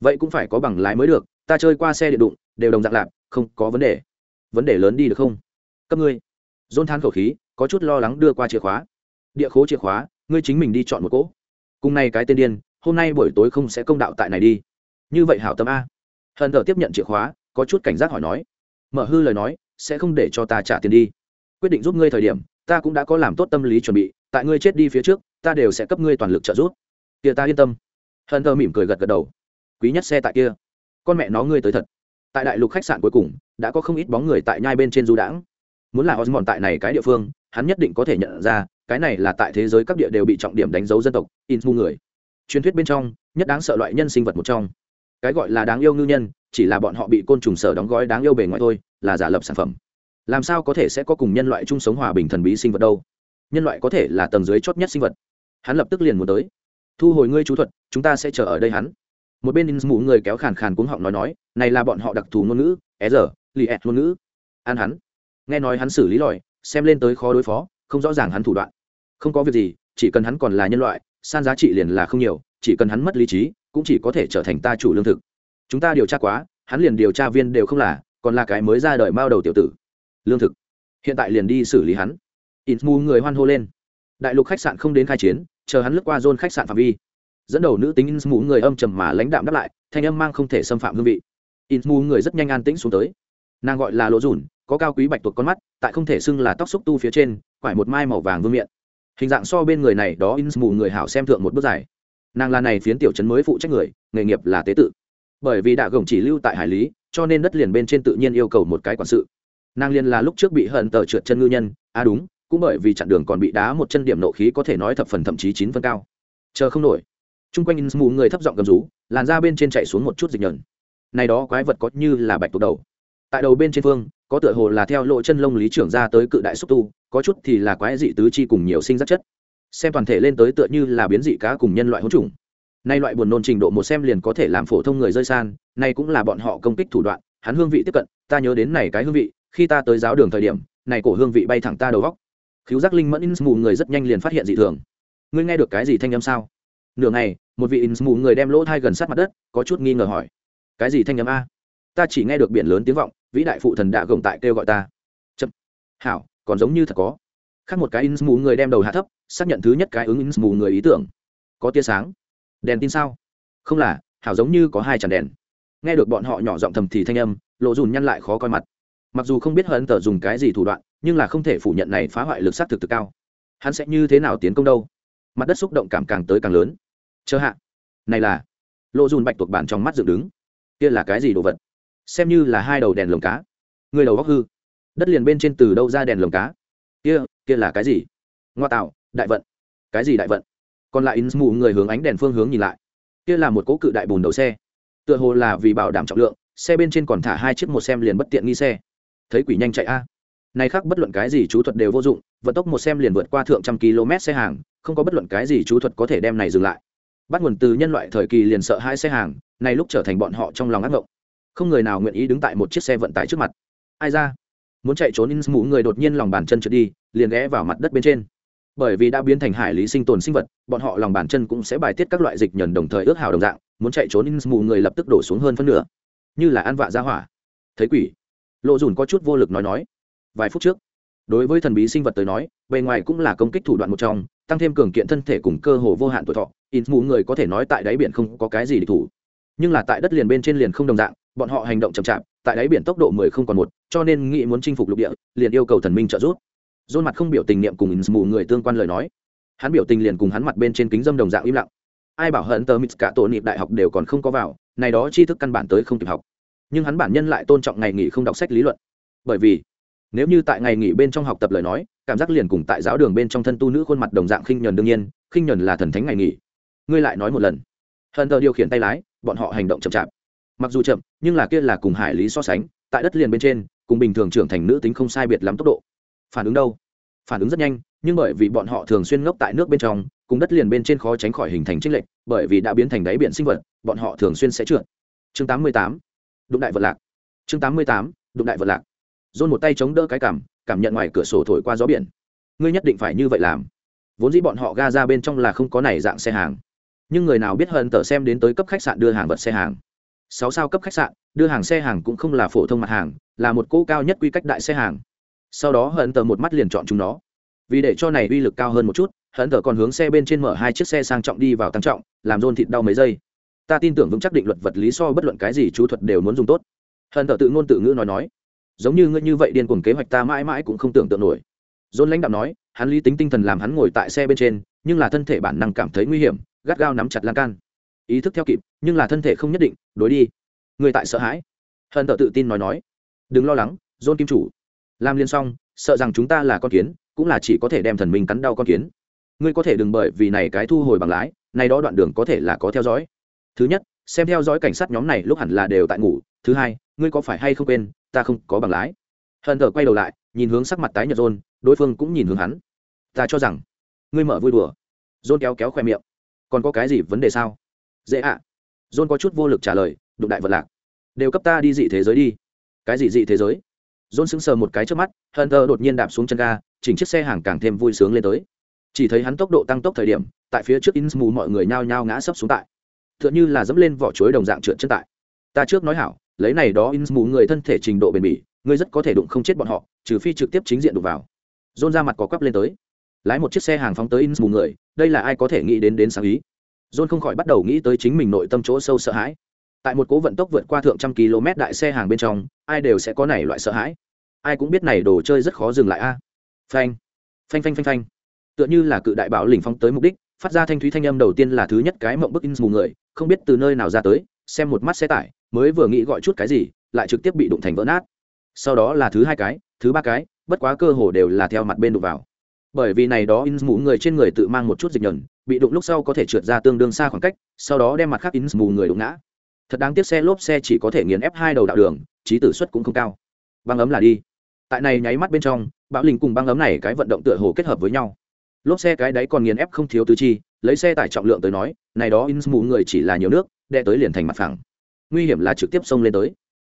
Vậy cũng phải có bằng lái mới được, ta chơi qua xe điện đụng, đều đồng dạng lạc, không có vấn đề. Vấn đề lớn đi được không? Cấp ngươi. Dôn than khẩu khí, có chút lo lắng đưa qua chìa khóa. Địa khố chìa khóa, ngươi chính mình đi chọn một cỗ. Cùng này cái tên điên, hôm nay buổi tối không sẽ công đạo tại này đi. Như vậy hảo tâm a hận thờ tiếp nhận chìa khóa, có chút cảnh giác hỏi nói, mở hư lời nói, sẽ không để cho ta trả tiền đi. Quyết định giúp ngươi thời điểm, ta cũng đã có làm tốt tâm lý chuẩn bị, tại ngươi chết đi phía trước, ta đều sẽ cấp ngươi toàn lực trợ giúp. Kia ta yên tâm. Hận thờ mỉm cười gật gật đầu. Quý nhất xe tại kia. Con mẹ nó ngươi tới thật. Tại đại lục khách sạn cuối cùng, đã có không ít bóng người tại nhai bên trên du đãng. Muốn là osmond tại này cái địa phương, hắn nhất định có thể nhận ra, cái này là tại thế giới các địa đều bị trọng điểm đánh dấu dân tộc in mu người. Truyền thuyết bên trong, nhất đáng sợ loại nhân sinh vật một trong cái gọi là đáng yêu ngư nhân, chỉ là bọn họ bị côn trùng sở đóng gói đáng yêu bề ngoài thôi, là giả lập sản phẩm. Làm sao có thể sẽ có cùng nhân loại chung sống hòa bình thần bí sinh vật đâu? Nhân loại có thể là tầng dưới chót nhất sinh vật. Hắn lập tức liền muốn tới. Thu hồi ngươi chú thuật, chúng ta sẽ chờ ở đây hắn. Một bên in mũ người kéo khàn khàn cuống họng nói nói, này là bọn họ đặc thù ngôn ngữ é giờ, lì ẹt ngôn ngữ. An hắn. Nghe nói hắn xử lý lòi, xem lên tới khó đối phó, không rõ ràng hắn thủ đoạn. Không có việc gì, chỉ cần hắn còn là nhân loại, san giá trị liền là không nhiều, chỉ cần hắn mất lý trí cũng chỉ có thể trở thành ta chủ lương thực. Chúng ta điều tra quá, hắn liền điều tra viên đều không là, còn là cái mới ra đời mao đầu tiểu tử. Lương thực. Hiện tại liền đi xử lý hắn. Ít mu người hoan hô lên. Đại lục khách sạn không đến khai chiến, chờ hắn lướt qua zone khách sạn phạm vi. Dẫn đầu nữ tính in mu người âm trầm mà lãnh đạm đáp lại, thanh âm mang không thể xâm phạm hương vị. In mu người rất nhanh an tĩnh xuống tới. Nàng gọi là lỗ dùn, có cao quý bạch tuộc con mắt, tại không thể xưng là tóc xúc tu phía trên, quải một mai màu vàng vương miệng hình dạng so bên người này đó in mù người hảo xem thượng một bước dài nàng là này phiến tiểu trấn mới phụ trách người, nghề nghiệp là tế tự. Bởi vì đạ gồng chỉ lưu tại hải lý, cho nên đất liền bên trên tự nhiên yêu cầu một cái quản sự. Nàng liền là lúc trước bị hận tờ trượt chân ngư nhân à đúng, cũng bởi vì chặn đường còn bị đá một chân điểm nộ khí có thể nói thập phần thậm chí chín phân cao. Chờ không nổi t r u n g quanh in mù người thấp giọng cầm rú, làn ra bên trên chạy xuống một chút dịch nhờn. Này đó quái vật có như là bạch tuộc đầu. Tại đầu bên trên phương, có tựa hồ là theo lộ chân lông lý trưởng ra tới cự đại xúc tu, có chút thì là quái dị tứ chi cùng nhiều sinh rất chất xem toàn thể lên tới tựa như là biến dị cá cùng nhân loại hỗn trùng. Nay loại buồn nôn trình độ một xem liền có thể làm phổ thông người rơi san, nay cũng là bọn họ công kích thủ đoạn, hắn hương vị tiếp cận, ta nhớ đến này cái hương vị, khi ta tới giáo đường thời điểm, này cổ hương vị bay thẳng ta đầu góc. Khiếu giác linh mẫn in mù người rất nhanh liền phát hiện dị thường. Ngươi nghe được cái gì thanh âm sao? Nửa ngày, một vị in mù người đem lỗ thai gần sát mặt đất, có chút nghi ngờ hỏi. Cái gì thanh âm a? Ta chỉ nghe được biển lớn tiếng vọng, vĩ đại phụ thần đạ gồng tại kêu gọi ta. Chậm. Hảo, còn giống như thật có. Khác một cái in mù người đem đầu hạ thấp xác nhận thứ nhất cái ứng ứng mù người ý tưởng. Có tia sáng. Đèn tin sao? Không là, hảo giống như có hai tràn đèn. Nghe được bọn họ nhỏ giọng thầm thì thanh âm, lộ dùn nhăn lại khó coi mặt. Mặc dù không biết hận tờ dùng cái gì thủ đoạn, nhưng là không thể phủ nhận này phá hoại lực sát thực thực cao. Hắn sẽ như thế nào tiến công đâu? Mặt đất xúc động cảm càng tới càng lớn. Chờ hạ. Này là. Lộ dùn bạch tuộc bản trong mắt dựng đứng. Kia là cái gì đồ vật? Xem như là hai đầu đèn lồng cá. Người đầu góc hư. Đất liền bên trên từ đâu ra đèn lồng cá? Kia kia là cái gì? Ngoa tạo đại vận. Cái gì đại vận? Còn lại in mù người hướng ánh đèn phương hướng nhìn lại. Kia là một cỗ cự đại bùn đầu xe. Tựa hồ là vì bảo đảm trọng lượng, xe bên trên còn thả hai chiếc một xem liền bất tiện nghi xe. Thấy quỷ nhanh chạy a. Này khác bất luận cái gì chú thuật đều vô dụng, vận tốc một xem liền vượt qua thượng trăm km xe hàng, không có bất luận cái gì chú thuật có thể đem này dừng lại. Bắt nguồn từ nhân loại thời kỳ liền sợ hai xe hàng, này lúc trở thành bọn họ trong lòng ác mộng không người nào nguyện ý đứng tại một chiếc xe vận tải trước mặt. Ai ra? Muốn chạy trốn in mũ người đột nhiên lòng bàn chân trượt đi, liền ghé vào mặt đất bên trên bởi vì đã biến thành hải lý sinh tồn sinh vật, bọn họ lòng bàn chân cũng sẽ bài tiết các loại dịch nhờn đồng thời ước hào đồng dạng, muốn chạy trốn in mù người lập tức đổ xuống hơn phân nửa. Như là ăn vạ ra hỏa. Thấy quỷ. Lộ dùn có chút vô lực nói nói. Vài phút trước, đối với thần bí sinh vật tới nói, bề ngoài cũng là công kích thủ đoạn một trong, tăng thêm cường kiện thân thể cùng cơ hồ vô hạn tuổi thọ in mù người có thể nói tại đáy biển không có cái gì để thủ. Nhưng là tại đất liền bên trên liền không đồng dạng, bọn họ hành động chậm chạp, tại đáy biển tốc độ mười không còn một, cho nên nghĩ muốn chinh phục lục địa, liền yêu cầu thần minh trợ giúp dôn mặt không biểu tình niệm cùng in mù người tương quan lời nói. Hắn biểu tình liền cùng hắn mặt bên trên kính dâm đồng dạng im lặng. Ai bảo hận tờ mít cả tổ niệm đại học đều còn không có vào, này đó tri thức căn bản tới không kịp học. Nhưng hắn bản nhân lại tôn trọng ngày nghỉ không đọc sách lý luận. Bởi vì, nếu như tại ngày nghỉ bên trong học tập lời nói, cảm giác liền cùng tại giáo đường bên trong thân tu nữ khuôn mặt đồng dạng khinh nhuần đương nhiên, khinh nhuần là thần thánh ngày nghỉ. Ngươi lại nói một lần. Hận tờ điều khiển tay lái, bọn họ hành động chậm chạp. Mặc dù chậm, nhưng là kia là cùng hải lý so sánh, tại đất liền bên trên, cùng bình thường trưởng thành nữ tính không sai biệt lắm tốc độ phản ứng đâu? Phản ứng rất nhanh, nhưng bởi vì bọn họ thường xuyên ngốc tại nước bên trong, cùng đất liền bên trên khó tránh khỏi hình thành trích lệch, bởi vì đã biến thành đáy biển sinh vật, bọn họ thường xuyên sẽ trượt. Chương 88. đụng đại vật lạc. Chương 88. đụng đại vật lạc. Dôn một tay chống đỡ cái cảm cảm nhận ngoài cửa sổ thổi qua gió biển. Ngươi nhất định phải như vậy làm. Vốn dĩ bọn họ ga ra bên trong là không có này dạng xe hàng. Nhưng người nào biết hơn tờ xem đến tới cấp khách sạn đưa hàng vật xe hàng. Sáu sao cấp khách sạn, đưa hàng xe hàng cũng không là phổ thông mặt hàng, là một cỗ cao nhất quy cách đại xe hàng sau đó hận tờ một mắt liền chọn chúng nó. Vì để cho này uy lực cao hơn một chút, hận tờ còn hướng xe bên trên mở hai chiếc xe sang trọng đi vào tăng trọng, làm rôn thịt đau mấy giây. Ta tin tưởng vững chắc định luật vật lý so bất luận cái gì chú thuật đều muốn dùng tốt. Hận tờ tự ngôn tự ngữ nói nói. Giống như ngươi như vậy điên cuồng kế hoạch ta mãi mãi cũng không tưởng tượng nổi. Dôn lãnh đạo nói, hắn lý tính tinh thần làm hắn ngồi tại xe bên trên, nhưng là thân thể bản năng cảm thấy nguy hiểm, gắt gao nắm chặt lan can. Ý thức theo kịp, nhưng là thân thể không nhất định, đối đi. Người tại sợ hãi. Hận tờ tự tin nói nói. Đừng lo lắng dôn kim chủ làm liên xong sợ rằng chúng ta là con kiến, cũng là chỉ có thể đem thần minh cắn đau con kiến. Ngươi có thể đừng bởi vì này cái thu hồi bằng lái, này đó đoạn đường có thể là có theo dõi. Thứ nhất, xem theo dõi cảnh sát nhóm này lúc hẳn là đều tại ngủ. Thứ hai, ngươi có phải hay không quên, ta không có bằng lái. Hận thờ quay đầu lại, nhìn hướng sắc mặt tái nhợt rôn đối phương cũng nhìn hướng hắn. Ta cho rằng, ngươi mở vui đùa. Rôn kéo kéo khoe miệng. Còn có cái gì vấn đề sao? Dễ ạ. À. rôn có chút vô lực trả lời, đụng đại vật lạc. Đều cấp ta đi dị thế giới đi. Cái gì dị thế giới? John sững sờ một cái trước mắt, Hunter đột nhiên đạp xuống chân ga, chỉnh chiếc xe hàng càng thêm vui sướng lên tới. Chỉ thấy hắn tốc độ tăng tốc thời điểm, tại phía trước Insmu mọi người nhao nhao ngã sấp xuống tại. Tựa như là dẫm lên vỏ chuối đồng dạng trượt chân tại. Ta trước nói hảo, lấy này đó Insmu người thân thể trình độ bền bỉ, ngươi rất có thể đụng không chết bọn họ, trừ phi trực tiếp chính diện đụng vào. John ra mặt có quắp lên tới. Lái một chiếc xe hàng phóng tới Insmu người, đây là ai có thể nghĩ đến đến sáng ý. John không khỏi bắt đầu nghĩ tới chính mình nội tâm chỗ sâu sợ hãi tại một cố vận tốc vượt qua thượng trăm km đại xe hàng bên trong ai đều sẽ có này loại sợ hãi. Ai cũng biết này đồ chơi rất khó dừng lại a. Phanh phanh phanh phanh phanh. Tựa như là cự đại bảo lình phóng tới mục đích phát ra thanh thúy thanh âm đầu tiên là thứ nhất cái mộng bức in mù người không biết từ nơi nào ra tới xem một mắt xe tải mới vừa nghĩ gọi chút cái gì lại trực tiếp bị đụng thành vỡ nát. Sau đó là thứ hai cái thứ ba cái bất quá cơ hồ đều là theo mặt bên đụng vào. Bởi vì này đó in mù người trên người tự mang một chút dịch nhẩn, bị đụng lúc sau có thể trượt ra tương đương xa khoảng cách sau đó đem mặt khác in mù người đụng ngã thật đáng tiếc xe lốp xe chỉ có thể nghiền ép hai đầu đạo đường, trí tử suất cũng không cao. Băng ấm là đi. Tại này nháy mắt bên trong, bão linh cùng băng ấm này cái vận động tựa hồ kết hợp với nhau. Lốp xe cái đấy còn nghiền ép không thiếu tứ chi, lấy xe tải trọng lượng tới nói, này đó in mù người chỉ là nhiều nước đe tới liền thành mặt phẳng. Nguy hiểm là trực tiếp xông lên tới.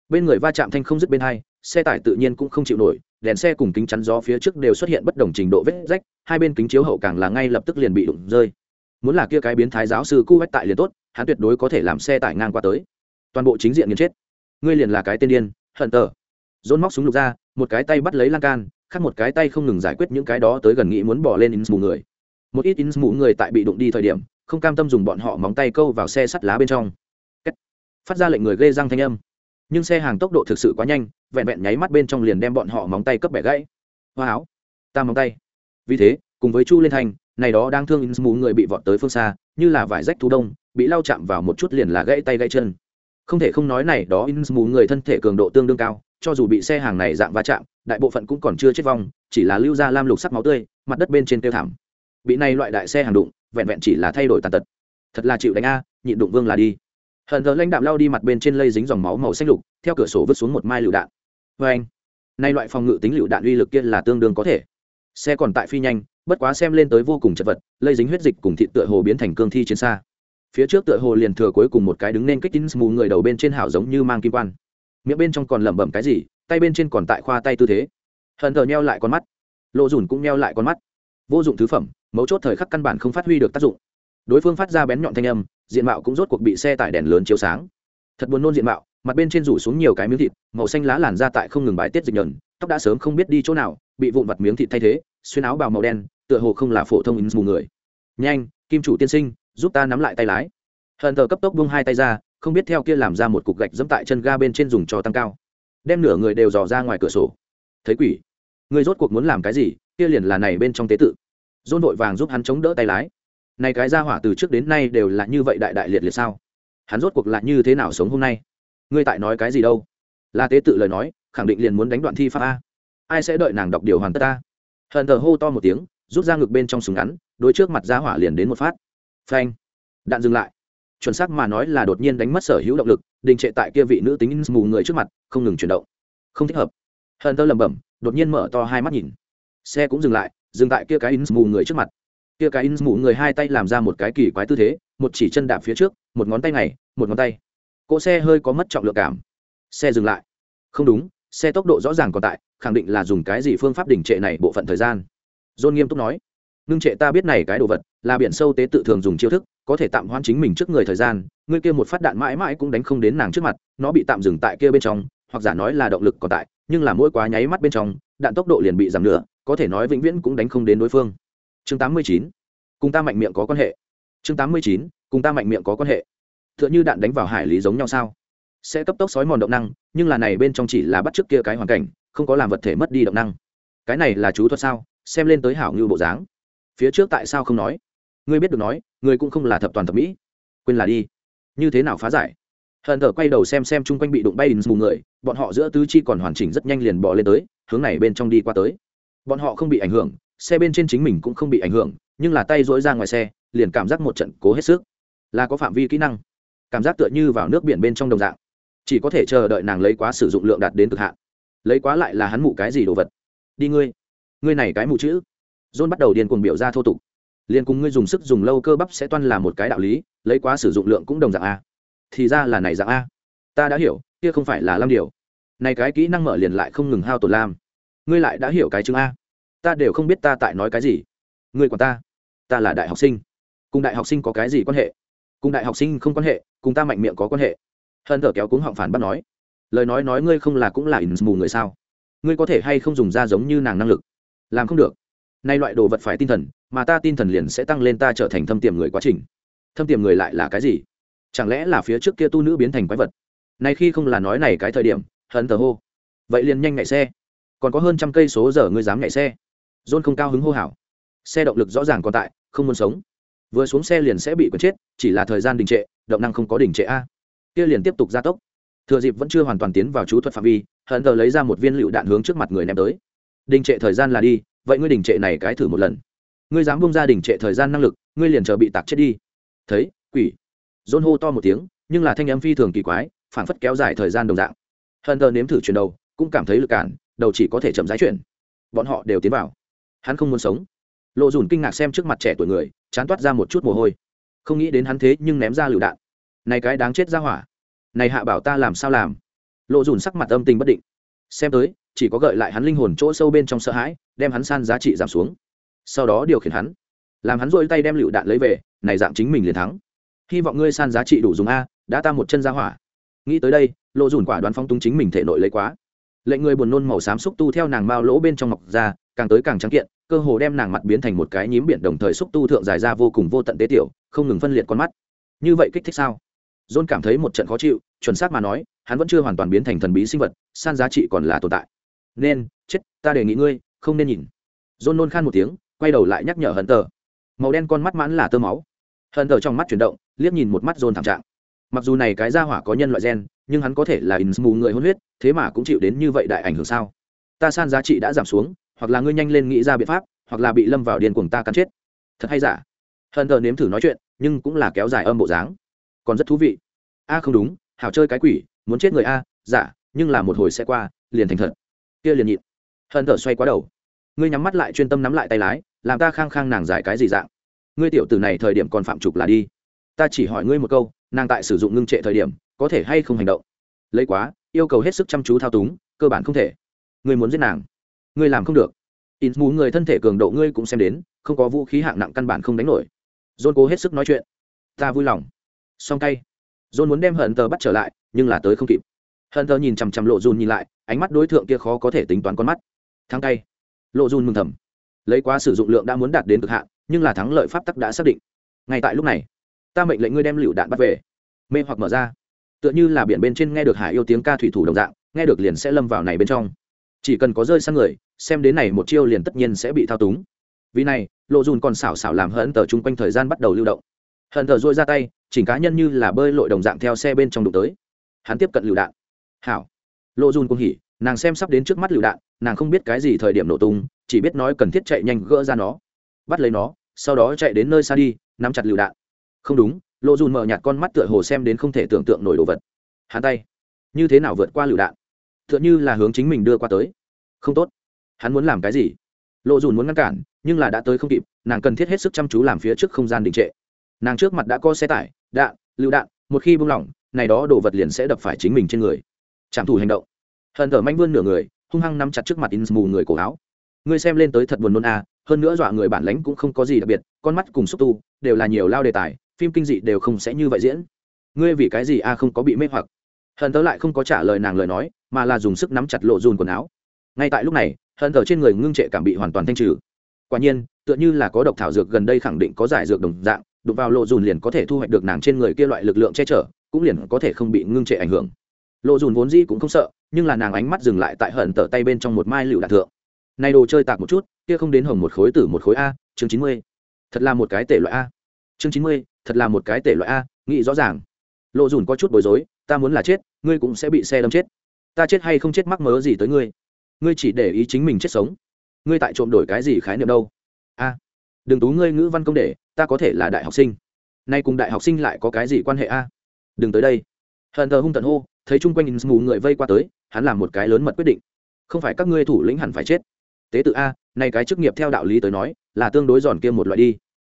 Bên người va chạm thanh không dứt bên hai, xe tải tự nhiên cũng không chịu nổi, đèn xe cùng kính chắn gió phía trước đều xuất hiện bất đồng trình độ vết rách, hai bên kính chiếu hậu càng là ngay lập tức liền bị đụng rơi. Muốn là kia cái biến thái giáo sư cu vách tại liền tốt hắn tuyệt đối có thể làm xe tải ngang qua tới. Toàn bộ chính diện nghiền chết. Ngươi liền là cái tên điên hận tờ dôn móc súng lục ra, một cái tay bắt lấy lan can, khác một cái tay không ngừng giải quyết những cái đó tới gần nghĩ muốn bỏ lên in mù người. Một ít in mù người tại bị đụng đi thời điểm, không cam tâm dùng bọn họ móng tay câu vào xe sắt lá bên trong. Phát ra lệnh người gây răng thanh âm. Nhưng xe hàng tốc độ thực sự quá nhanh, vẹn vẹn nháy mắt bên trong liền đem bọn họ móng tay cấp bẻ gãy. Hoa áo. Ta móng tay. Vì thế, cùng với chu lên thành, này đó đang thương in mù người bị vọt tới phương xa, như là vải rách thu đông bị lao chạm vào một chút liền là gãy tay gãy chân. Không thể không nói này, đó in mù người thân thể cường độ tương đương cao, cho dù bị xe hàng này dạng va chạm, đại bộ phận cũng còn chưa chết vong, chỉ là lưu ra lam lục sắc máu tươi, mặt đất bên trên tiêu thảm. Bị này loại đại xe hàng đụng, vẹn vẹn chỉ là thay đổi tàn tật. Thật là chịu đánh a, nhịn đụng vương là đi. Hận thờ lãnh đạm lao đi mặt bên trên lây dính dòng máu màu xanh lục, theo cửa sổ vứt xuống một mai lựu đạn. Vê anh. Nay loại phòng ngự tính lựu đạn uy lực kia là tương đương có thể. Xe còn tại phi nhanh, bất quá xem lên tới vô cùng chật vật, lây dính huyết dịch cùng thịt tựa hồ biến thành cương thi trên xa phía trước tựa hồ liền thừa cuối cùng một cái đứng nên kích tín mù người đầu bên trên hảo giống như mang kim quan. Miệng bên trong còn lẩm bẩm cái gì, tay bên trên còn tại khoa tay tư thế. Hận thờ nheo lại con mắt. Lộ dùn cũng nheo lại con mắt. Vô dụng thứ phẩm, mấu chốt thời khắc căn bản không phát huy được tác dụng. Đối phương phát ra bén nhọn thanh âm, diện mạo cũng rốt cuộc bị xe tải đèn lớn chiếu sáng. Thật buồn nôn diện mạo, mặt bên trên rủ xuống nhiều cái miếng thịt, màu xanh lá làn ra tại không ngừng bài tiết dịch nhờn, tóc đã sớm không biết đi chỗ nào, bị vụn vặt miếng thịt thay thế, xuyên áo bào màu đen, tựa hồ không là phổ thông in mù người. Nhanh, kim chủ tiên sinh giúp ta nắm lại tay lái. Hận thờ cấp tốc buông hai tay ra, không biết theo kia làm ra một cục gạch dẫm tại chân ga bên trên dùng cho tăng cao. Đem nửa người đều dò ra ngoài cửa sổ. Thấy quỷ. Người rốt cuộc muốn làm cái gì, kia liền là này bên trong tế tự. Dôn vội vàng giúp hắn chống đỡ tay lái. Này cái ra hỏa từ trước đến nay đều là như vậy đại đại liệt liệt sao? Hắn rốt cuộc là như thế nào sống hôm nay? Ngươi tại nói cái gì đâu? Là tế tự lời nói, khẳng định liền muốn đánh đoạn thi pháp a. Ai sẽ đợi nàng đọc điều hoàn tất ta hận thờ hô to một tiếng, rút ra ngực bên trong súng ngắn đôi trước mặt ra hỏa liền đến một phát phanh. Đạn dừng lại. Chuẩn xác mà nói là đột nhiên đánh mất sở hữu động lực, đình trệ tại kia vị nữ tính mù người trước mặt, không ngừng chuyển động. Không thích hợp. Hờn tơ lẩm bẩm, đột nhiên mở to hai mắt nhìn. Xe cũng dừng lại, dừng tại kia cái in mù người trước mặt. Kia cái in mù người hai tay làm ra một cái kỳ quái tư thế, một chỉ chân đạp phía trước, một ngón tay này, một ngón tay. Cỗ xe hơi có mất trọng lượng cảm. Xe dừng lại. Không đúng, xe tốc độ rõ ràng còn tại, khẳng định là dùng cái gì phương pháp đỉnh trệ này bộ phận thời gian. John nghiêm túc nói. Ngưng trệ ta biết này cái đồ vật là biển sâu tế tự thường dùng chiêu thức, có thể tạm hoãn chính mình trước người thời gian, ngươi kia một phát đạn mãi mãi cũng đánh không đến nàng trước mặt, nó bị tạm dừng tại kia bên trong, hoặc giả nói là động lực còn tại, nhưng là mỗi quá nháy mắt bên trong, đạn tốc độ liền bị giảm nữa có thể nói vĩnh viễn cũng đánh không đến đối phương. Chương 89. cùng ta mạnh miệng có quan hệ. Chương 89. cùng ta mạnh miệng có quan hệ. T h ư ợ n h ư đạn đánh vào hải lý giống nhau sao? Sẽ cấp tốc sói mòn động năng, nhưng là này bên trong chỉ là bắt trước kia cái hoàn cảnh, không có làm vật thể mất đi động năng. Cái này là chú thuật sao? Xem lên tới hảo như bộ dáng. Phía trước tại sao không nói? Ngươi biết được nói, ngươi cũng không là thập toàn thập mỹ. Quên là đi. Như thế nào phá giải? Hận thở quay đầu xem xem chung quanh bị đụng bay in mù người, bọn họ giữa tứ chi còn hoàn chỉnh rất nhanh liền bỏ lên tới, hướng này bên trong đi qua tới. Bọn họ không bị ảnh hưởng, xe bên trên chính mình cũng không bị ảnh hưởng, nhưng là tay dỗi ra ngoài xe, liền cảm giác một trận cố hết sức. Là có phạm vi kỹ năng. Cảm giác tựa như vào nước biển bên trong đồng dạng. Chỉ có thể chờ đợi nàng lấy quá sử dụng lượng đạt đến cực hạn. Lấy quá lại là hắn mụ cái gì đồ vật? Đi ngươi. Ngươi này cái mụ chữ. John bắt đầu điên cuồng biểu ra thô tục. Liên cùng ngươi dùng sức dùng lâu cơ bắp sẽ toan là một cái đạo lý, lấy quá sử dụng lượng cũng đồng dạng a. Thì ra là này dạng a. Ta đã hiểu, kia không phải là lam điều. Này cái kỹ năng mở liền lại không ngừng hao tổn lam. Ngươi lại đã hiểu cái chứng a. Ta đều không biết ta tại nói cái gì. Ngươi quản ta. Ta là đại học sinh. Cùng đại học sinh có cái gì quan hệ? Cùng đại học sinh không quan hệ, cùng ta mạnh miệng có quan hệ. Hân thở kéo cuống họng phản bắt nói. Lời nói nói ngươi không là cũng là in mù người sao? Ngươi có thể hay không dùng ra giống như nàng năng lực? Làm không được nay loại đồ vật phải tin thần, mà ta tin thần liền sẽ tăng lên ta trở thành thâm tiềm người quá trình. Thâm tiềm người lại là cái gì? Chẳng lẽ là phía trước kia tu nữ biến thành quái vật? Nay khi không là nói này cái thời điểm hận tờ hô. Vậy liền nhanh nhạy xe. Còn có hơn trăm cây số giờ ngươi dám nhạy xe. John không cao hứng hô hào. Xe động lực rõ ràng còn tại, không muốn sống. Vừa xuống xe liền sẽ bị quật chết, chỉ là thời gian đình trệ, động năng không có đình trệ a. Kia liền tiếp tục gia tốc. Thừa dịp vẫn chưa hoàn toàn tiến vào chú thuật phạm vi hận tờ lấy ra một viên lựu đạn hướng trước mặt người ném tới. Đình trệ thời gian là đi vậy ngươi đình trệ này cái thử một lần. Ngươi dám bung ra đình trệ thời gian năng lực, ngươi liền chờ bị tạc chết đi. Thấy, quỷ. Dôn hô to một tiếng, nhưng là thanh âm phi thường kỳ quái phản phất kéo dài thời gian đồng dạng. Hờn tờ nếm thử chuyển đầu, cũng cảm thấy lực cản, đầu chỉ có thể chậm rãi chuyển. Bọn họ đều tiến vào. Hắn không muốn sống. Lộ dùn kinh ngạc xem trước mặt trẻ tuổi người, chán toát ra một chút mồ hôi. Không nghĩ đến hắn thế nhưng ném ra lựu đạn. Này cái đáng chết ra hỏa. Này hạ bảo ta làm sao làm? Lộ dùn sắc mặt âm tình bất định. Xem tới chỉ có gợi lại hắn linh hồn chỗ sâu bên trong sợ hãi, đem hắn san giá trị giảm xuống. Sau đó điều khiển hắn, làm hắn rỗi tay đem lựu đạn lấy về, này dạng chính mình liền thắng. Hy vọng ngươi san giá trị đủ dùng a, đã ta một chân ra hỏa. Nghĩ tới đây lộ dùn quả đoán phong tung chính mình thể nội lấy quá. Lệnh người buồn nôn màu xám xúc tu theo nàng mao lỗ bên trong ngọc ra, càng tới càng trắng kiện, cơ hồ đem nàng mặt biến thành một cái nhím biển đồng thời xúc tu thượng dài ra vô cùng vô tận tế tiểu, không ngừng phân liệt con mắt. Như vậy kích thích sao? John cảm thấy một trận khó chịu, chuẩn xác mà nói, hắn vẫn chưa hoàn toàn biến thành thần bí sinh vật, san giá trị còn là tồn tại nên, chết, ta đề nghị ngươi, không nên nhìn. John nôn khan một tiếng, quay đầu lại nhắc nhở hận tờ màu đen con mắt mãn là tơ máu. Hận tờ trong mắt chuyển động, liếc nhìn một mắt john thảm trạng. Mặc dù này cái ra hỏa có nhân loại gen, nhưng hắn có thể là in mù người hôn huyết, thế mà cũng chịu đến như vậy đại ảnh hưởng sao? Ta san giá trị đã giảm xuống, hoặc là ngươi nhanh lên nghĩ ra biện pháp, hoặc là bị lâm vào điên cuồng ta cắn chết. Thật hay giả? Hận tờ nếm thử nói chuyện, nhưng cũng là kéo dài âm bộ dáng. Còn rất thú vị. A, không đúng, hảo chơi cái quỷ, muốn chết người a, giả, nhưng là một hồi sẽ qua, liền thành thật kia liền nhịn. Hận thở xoay quá đầu. Ngươi nhắm mắt lại, chuyên tâm nắm lại tay lái, làm ta khang khang nàng giải cái gì dạng? Ngươi tiểu tử này thời điểm còn phạm trục là đi. Ta chỉ hỏi ngươi một câu, nàng tại sử dụng ngưng trệ thời điểm, có thể hay không hành động? Lấy quá, yêu cầu hết sức chăm chú thao túng, cơ bản không thể. Ngươi muốn giết nàng? Ngươi làm không được. In mù người thân thể cường độ ngươi cũng xem đến, không có vũ khí hạng nặng căn bản không đánh nổi. John cố hết sức nói chuyện. Ta vui lòng. Song tay. John muốn đem hận tờ bắt trở lại, nhưng là tới không kịp hận tờ nhìn chằm chằm lộ dùn nhìn lại, ánh mắt đối tượng kia khó có thể tính toán con mắt. Thắng tay lộ dùn mừng thầm. Lấy quá sử dụng lượng đã muốn đạt đến cực hạn, nhưng là thắng lợi pháp tắc đã xác định. Ngay tại lúc này, ta mệnh lệnh ngươi đem lựu đạn bắt về. Mê hoặc mở ra. Tựa như là biển bên trên nghe được hải yêu tiếng ca thủy thủ đồng dạng, nghe được liền sẽ lâm vào này bên trong. Chỉ cần có rơi sang người, xem đến này một chiêu liền tất nhiên sẽ bị thao túng. Vì này, lộ dùn còn xảo xảo làm hận tờ chung quanh thời gian bắt đầu lưu động. Hận tờ dội ra tay, chỉnh cá nhân như là bơi lội đồng dạng theo xe bên trong đụng tới. Hắn tiếp cận lựu đạn hảo. Lộ dùn cũng hỉ, nàng xem sắp đến trước mắt lựu đạn, nàng không biết cái gì thời điểm nổ tung, chỉ biết nói cần thiết chạy nhanh gỡ ra nó. Bắt lấy nó, sau đó chạy đến nơi xa đi, nắm chặt lựu đạn. Không đúng lộ dùn mở nhạt con mắt tựa hồ xem đến không thể tưởng tượng nổi đồ vật. Hắn tay, như thế nào vượt qua lựu đạn? Tựa như là hướng chính mình đưa qua tới. Không tốt. Hắn muốn làm cái gì? Lộ dùn muốn ngăn cản, nhưng là đã tới không kịp, nàng cần thiết hết sức chăm chú làm phía trước không gian đình trệ. Nàng trước mặt đã có xe tải, đạn, lựu đạn, một khi buông lỏng, này đó đồ vật liền sẽ đập phải chính mình trên người trạm thủ hành động. Hận thở manh vươn nửa người, hung hăng nắm chặt trước mặt in mù người cổ áo. Ngươi xem lên tới thật buồn nôn à hơn nữa dọa người bản lãnh cũng không có gì đặc biệt, con mắt cùng xúc tu đều là nhiều lao đề tài, phim kinh dị đều không sẽ như vậy diễn. Ngươi vì cái gì a không có bị mê hoặc? Hận thở lại không có trả lời nàng lời nói, mà là dùng sức nắm chặt lộ dùn quần áo. Ngay tại lúc này, hận thở trên người ngưng trệ cảm bị hoàn toàn thanh trừ. Quả nhiên, tựa như là có độc thảo dược gần đây khẳng định có giải dược đồng dạng, đụng vào lộ dùn liền có thể thu hoạch được nàng trên người kia loại lực lượng che chở, cũng liền có thể không bị ngưng trệ ảnh hưởng lộ dùn vốn dĩ cũng không sợ, nhưng là nàng ánh mắt dừng lại tại hận tở tay bên trong một mai lựu đạn thượng. Nay đồ chơi tạc một chút, kia không đến hồng một khối tử một khối a, chương chín mươi. Thật là một cái tể loại a. Chương chín mươi, thật là một cái tể loại a, nghĩ rõ ràng. Lộ dùn có chút bối rối, ta muốn là chết, ngươi cũng sẽ bị xe đâm chết. Ta chết hay không chết mắc mớ gì tới ngươi. Ngươi chỉ để ý chính mình chết sống. Ngươi tại trộm đổi cái gì khái niệm đâu? A, đừng tú ngươi ngữ văn công để, ta có thể là đại học sinh. Nay cùng đại học sinh lại có cái gì quan hệ a? Đừng tới đây. Hận thờ hung tận hô thấy chung quanh mù người vây qua tới, hắn làm một cái lớn mật quyết định. Không phải các ngươi thủ lĩnh hẳn phải chết. Tế tự a, này cái chức nghiệp theo đạo lý tới nói, là tương đối giòn kia một loại đi.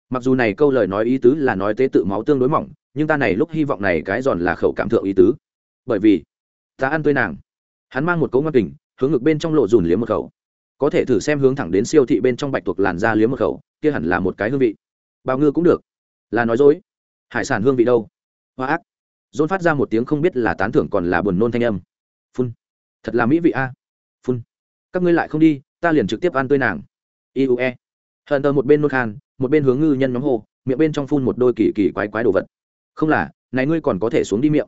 Mặc dù này câu lời nói ý tứ là nói tế tự máu tương đối mỏng, nhưng ta này lúc hy vọng này cái giòn là khẩu cảm thượng ý tứ. Bởi vì, ta ăn tươi nàng. Hắn mang một cấu ngoan kình, hướng ngực bên trong lộ dùn liếm một khẩu. Có thể thử xem hướng thẳng đến siêu thị bên trong bạch tuộc làn da liếm một khẩu, kia hẳn là một cái hương vị. Bao ngư cũng được. Là nói dối. Hải sản hương vị đâu? Hoa ác dôn phát ra một tiếng không biết là tán thưởng còn là buồn nôn thanh âm. Phun. Thật là mỹ vị a. Phun. Các ngươi lại không đi, ta liền trực tiếp ăn tươi nàng. Iue hờn tờ một bên nôn khan, một bên hướng ngư nhân nhóm hồ miệng bên trong phun một đôi kỳ kỳ quái quái đồ vật. Không là, này ngươi còn có thể xuống đi miệng.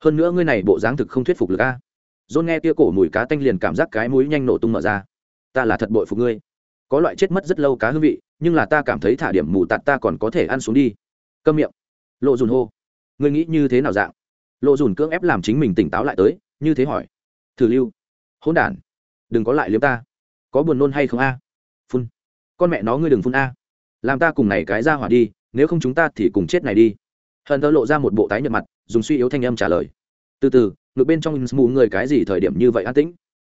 Hơn nữa ngươi này bộ dáng thực không thuyết phục được a. Dôn nghe kia cổ mùi cá tanh liền cảm giác cái mũi nhanh nổ tung mở ra. Ta là thật bội phục ngươi. Có loại chết mất rất lâu cá hương vị, nhưng là ta cảm thấy thả điểm mù tạt ta còn có thể ăn xuống đi. Câm miệng. Lộ dùn hô ngươi nghĩ như thế nào dạng? Lộ dùn cưỡng ép làm chính mình tỉnh táo lại tới, như thế hỏi. Thử lưu hôn đản, đừng có lại liếm ta. Có buồn nôn hay không a? Phun. Con mẹ nó ngươi đừng phun a. Làm ta cùng này cái ra hỏa đi, nếu không chúng ta thì cùng chết này đi. Hận thơ lộ ra một bộ tái nhợt mặt, dùng suy yếu thanh âm trả lời. Từ từ ngược bên trong mù người cái gì thời điểm như vậy an tĩnh?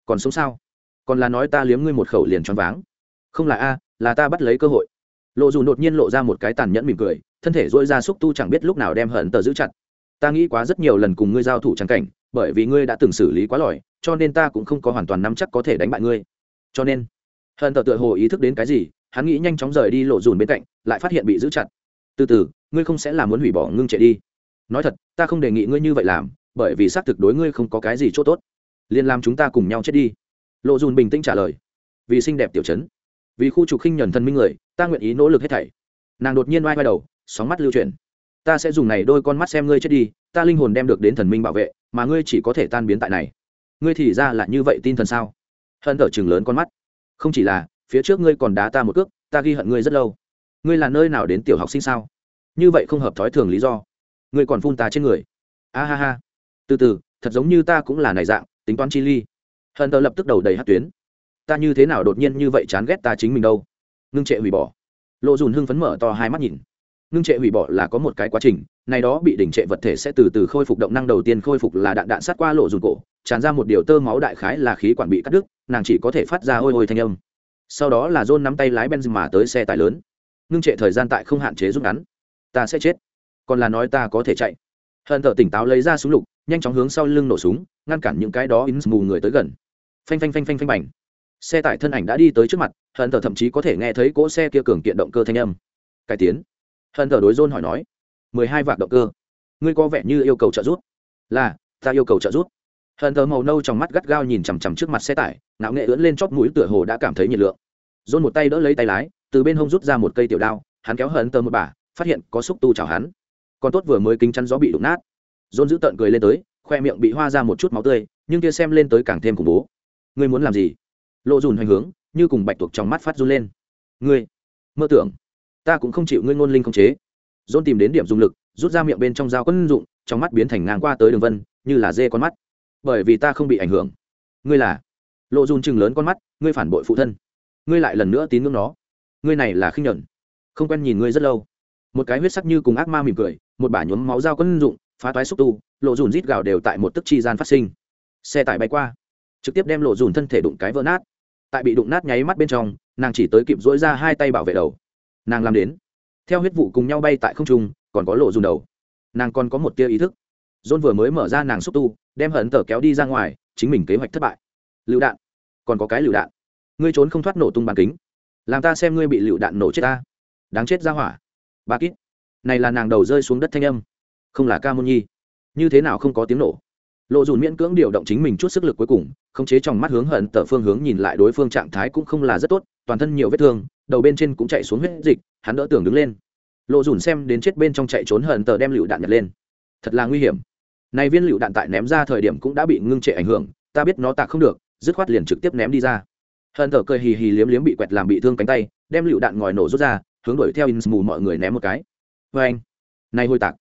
Còn sống sao? Còn là nói ta liếm ngươi một khẩu liền choáng váng. Không là a, là ta bắt lấy cơ hội. Lộ dù đột nhiên lộ ra một cái tàn nhẫn mỉm cười thân thể dỗi ra xúc tu chẳng biết lúc nào đem hận tờ giữ chặt. Ta nghĩ quá rất nhiều lần cùng ngươi giao thủ trắng cảnh, bởi vì ngươi đã từng xử lý quá lỏi, cho nên ta cũng không có hoàn toàn nắm chắc có thể đánh bại ngươi. Cho nên, hận tờ tựa hồ ý thức đến cái gì, hắn nghĩ nhanh chóng rời đi lộ dùn bên cạnh, lại phát hiện bị giữ chặt. Từ từ, ngươi không sẽ là muốn hủy bỏ ngưng chạy đi. Nói thật, ta không đề nghị ngươi như vậy làm, bởi vì xác thực đối ngươi không có cái gì c h ỗ t ố t liên làm chúng ta cùng nhau chết đi. Lộ dùn bình tĩnh trả lời. Vì xinh đẹp tiểu chấn, vì khu trục khinh nhuần thân minh người, ta nguyện ý nỗ lực hết thảy. Nàng đột nhiên oai oai đầu sóng mắt lưu chuyển. Ta sẽ dùng này đôi con mắt xem ngươi chết đi, ta linh hồn đem được đến thần minh bảo vệ, mà ngươi chỉ có thể tan biến tại này. Ngươi thì ra là như vậy tin thần sao? Hận thở chừng lớn con mắt. Không chỉ là, phía trước ngươi còn đá ta một cước, ta ghi hận ngươi rất lâu. Ngươi là nơi nào đến tiểu học sinh sao? Như vậy không hợp thói thường lý do. Ngươi còn phun ta trên người. A ha ha. Từ từ, thật giống như ta cũng là này dạng, tính toán chi ly. Hận thở lập tức đầu đầy hát tuyến. Ta như thế nào đột nhiên như vậy chán ghét ta chính mình đâu? Ngưng trệ hủy bỏ. Lộ dùn hưng phấn mở to hai mắt nhìn ngưng trệ hủy bỏ là có một cái quá trình, này đó bị đỉnh trệ vật thể sẽ từ từ khôi phục, động năng đầu tiên khôi phục là đạn đạn sát qua lộ dùng cổ, tràn ra một điều tơ máu đại khái là khí quản bị cắt đứt, nàng chỉ có thể phát ra ôi ôi thanh âm. Sau đó là john nắm tay lái benz mà tới xe tải lớn. Ngưng trệ thời gian tại không hạn chế rút ngắn. Ta sẽ chết. Còn là nói ta có thể chạy. Hận thợ tỉnh táo lấy ra súng lục, nhanh chóng hướng sau lưng nổ súng, ngăn cản những cái đó in mù người tới gần. Phanh phanh phanh phanh phanh bành. Xe tải thân ảnh đã đi tới trước mặt hận thợ thậm chí có thể nghe thấy cỗ xe kia cường kiện động cơ thanh âm. Cải tiến hận thờ đối john hỏi nói, mười hai vạn động cơ, ngươi có vẻ như yêu cầu trợ giúp. Là, ta yêu cầu trợ giúp. Hận thờ màu nâu trong mắt gắt gao nhìn chằm chằm trước mặt xe tải não nghệ ưỡn lên chóp mũi tựa hồ đã cảm thấy nhiệt lượng. Dôn một tay đỡ lấy tay lái, từ bên hông rút ra một cây tiểu đao, hắn kéo hận thờ một bà phát hiện có xúc tu chào hắn. Còn tốt vừa mới kính chắn gió bị đụng nát. Dôn giữ tợn cười lên tới, khoe miệng bị hoa ra một chút máu tươi, nhưng kia xem lên tới càng thêm khủng bố. Ngươi muốn làm gì? Lộ dùn hoành hướng, như cùng bạch tuộc trong mắt phát run lên. Ngươi, mơ tưởng ta cũng không chịu ngươi ngôn linh không chế. Dôn tìm đến điểm dùng lực, rút ra miệng bên trong dao quân dụng, trong mắt biến thành ngang qua tới đường vân, như là dê con mắt. Bởi vì ta không bị ảnh hưởng. Ngươi là? Lộ dùn chừng lớn con mắt, ngươi phản bội phụ thân. Ngươi lại lần nữa tín ngưỡng nó. Ngươi này là khinh nhẫn không quen nhìn ngươi rất lâu. Một cái huyết sắc như cùng ác ma mỉm cười, một bả nhuốm máu dao quân dụng, phá toái xúc tu, lộ dùn rít gào đều tại một tức chi gian phát sinh. Xe tải bay qua. Trực tiếp đem lộ dùn thân thể đụng cái vỡ nát. Tại bị đụng nát nháy mắt bên trong, nàng chỉ tới kịp dỗi ra hai tay bảo vệ đầu nàng làm đến. Theo huyết vụ cùng nhau bay tại không trung, còn có lộ dùng đầu. Nàng còn có một tia ý thức. John vừa mới mở ra nàng xúc tu, đem hận tờ kéo đi ra ngoài, chính mình kế hoạch thất bại. Lựu đạn. Còn có cái lựu đạn. Ngươi trốn không thoát nổ tung bàn kính. Làm ta xem ngươi bị lựu đạn nổ chết ta. Đáng chết ra hỏa. Ba kít. Này là nàng đầu rơi xuống đất thanh âm. Không là ca môn nhi. Như thế nào không có tiếng nổ? Lộ dùn miễn cưỡng điều động chính mình chút sức lực cuối cùng, khống chế trong mắt hướng hận tờ phương hướng nhìn lại đối phương trạng thái cũng không là rất tốt, toàn thân nhiều vết thương, đầu bên trên cũng chạy xuống huyết dịch, hắn đỡ tưởng đứng lên. Lộ dùn xem đến chết bên trong chạy trốn hận tờ đem lựu đạn nhặt lên. Thật là nguy hiểm. Này viên lựu đạn tại ném ra thời điểm cũng đã bị ngưng trệ ảnh hưởng, ta biết nó tạc không được, dứt khoát liền trực tiếp ném đi ra. Hận tờ cười hì hì liếm liếm bị quẹt làm bị thương cánh tay, đem lựu đạn ngòi nổ rút ra, hướng đuổi theo in mù mọi người ném một cái. Vê anh này hôi tạc.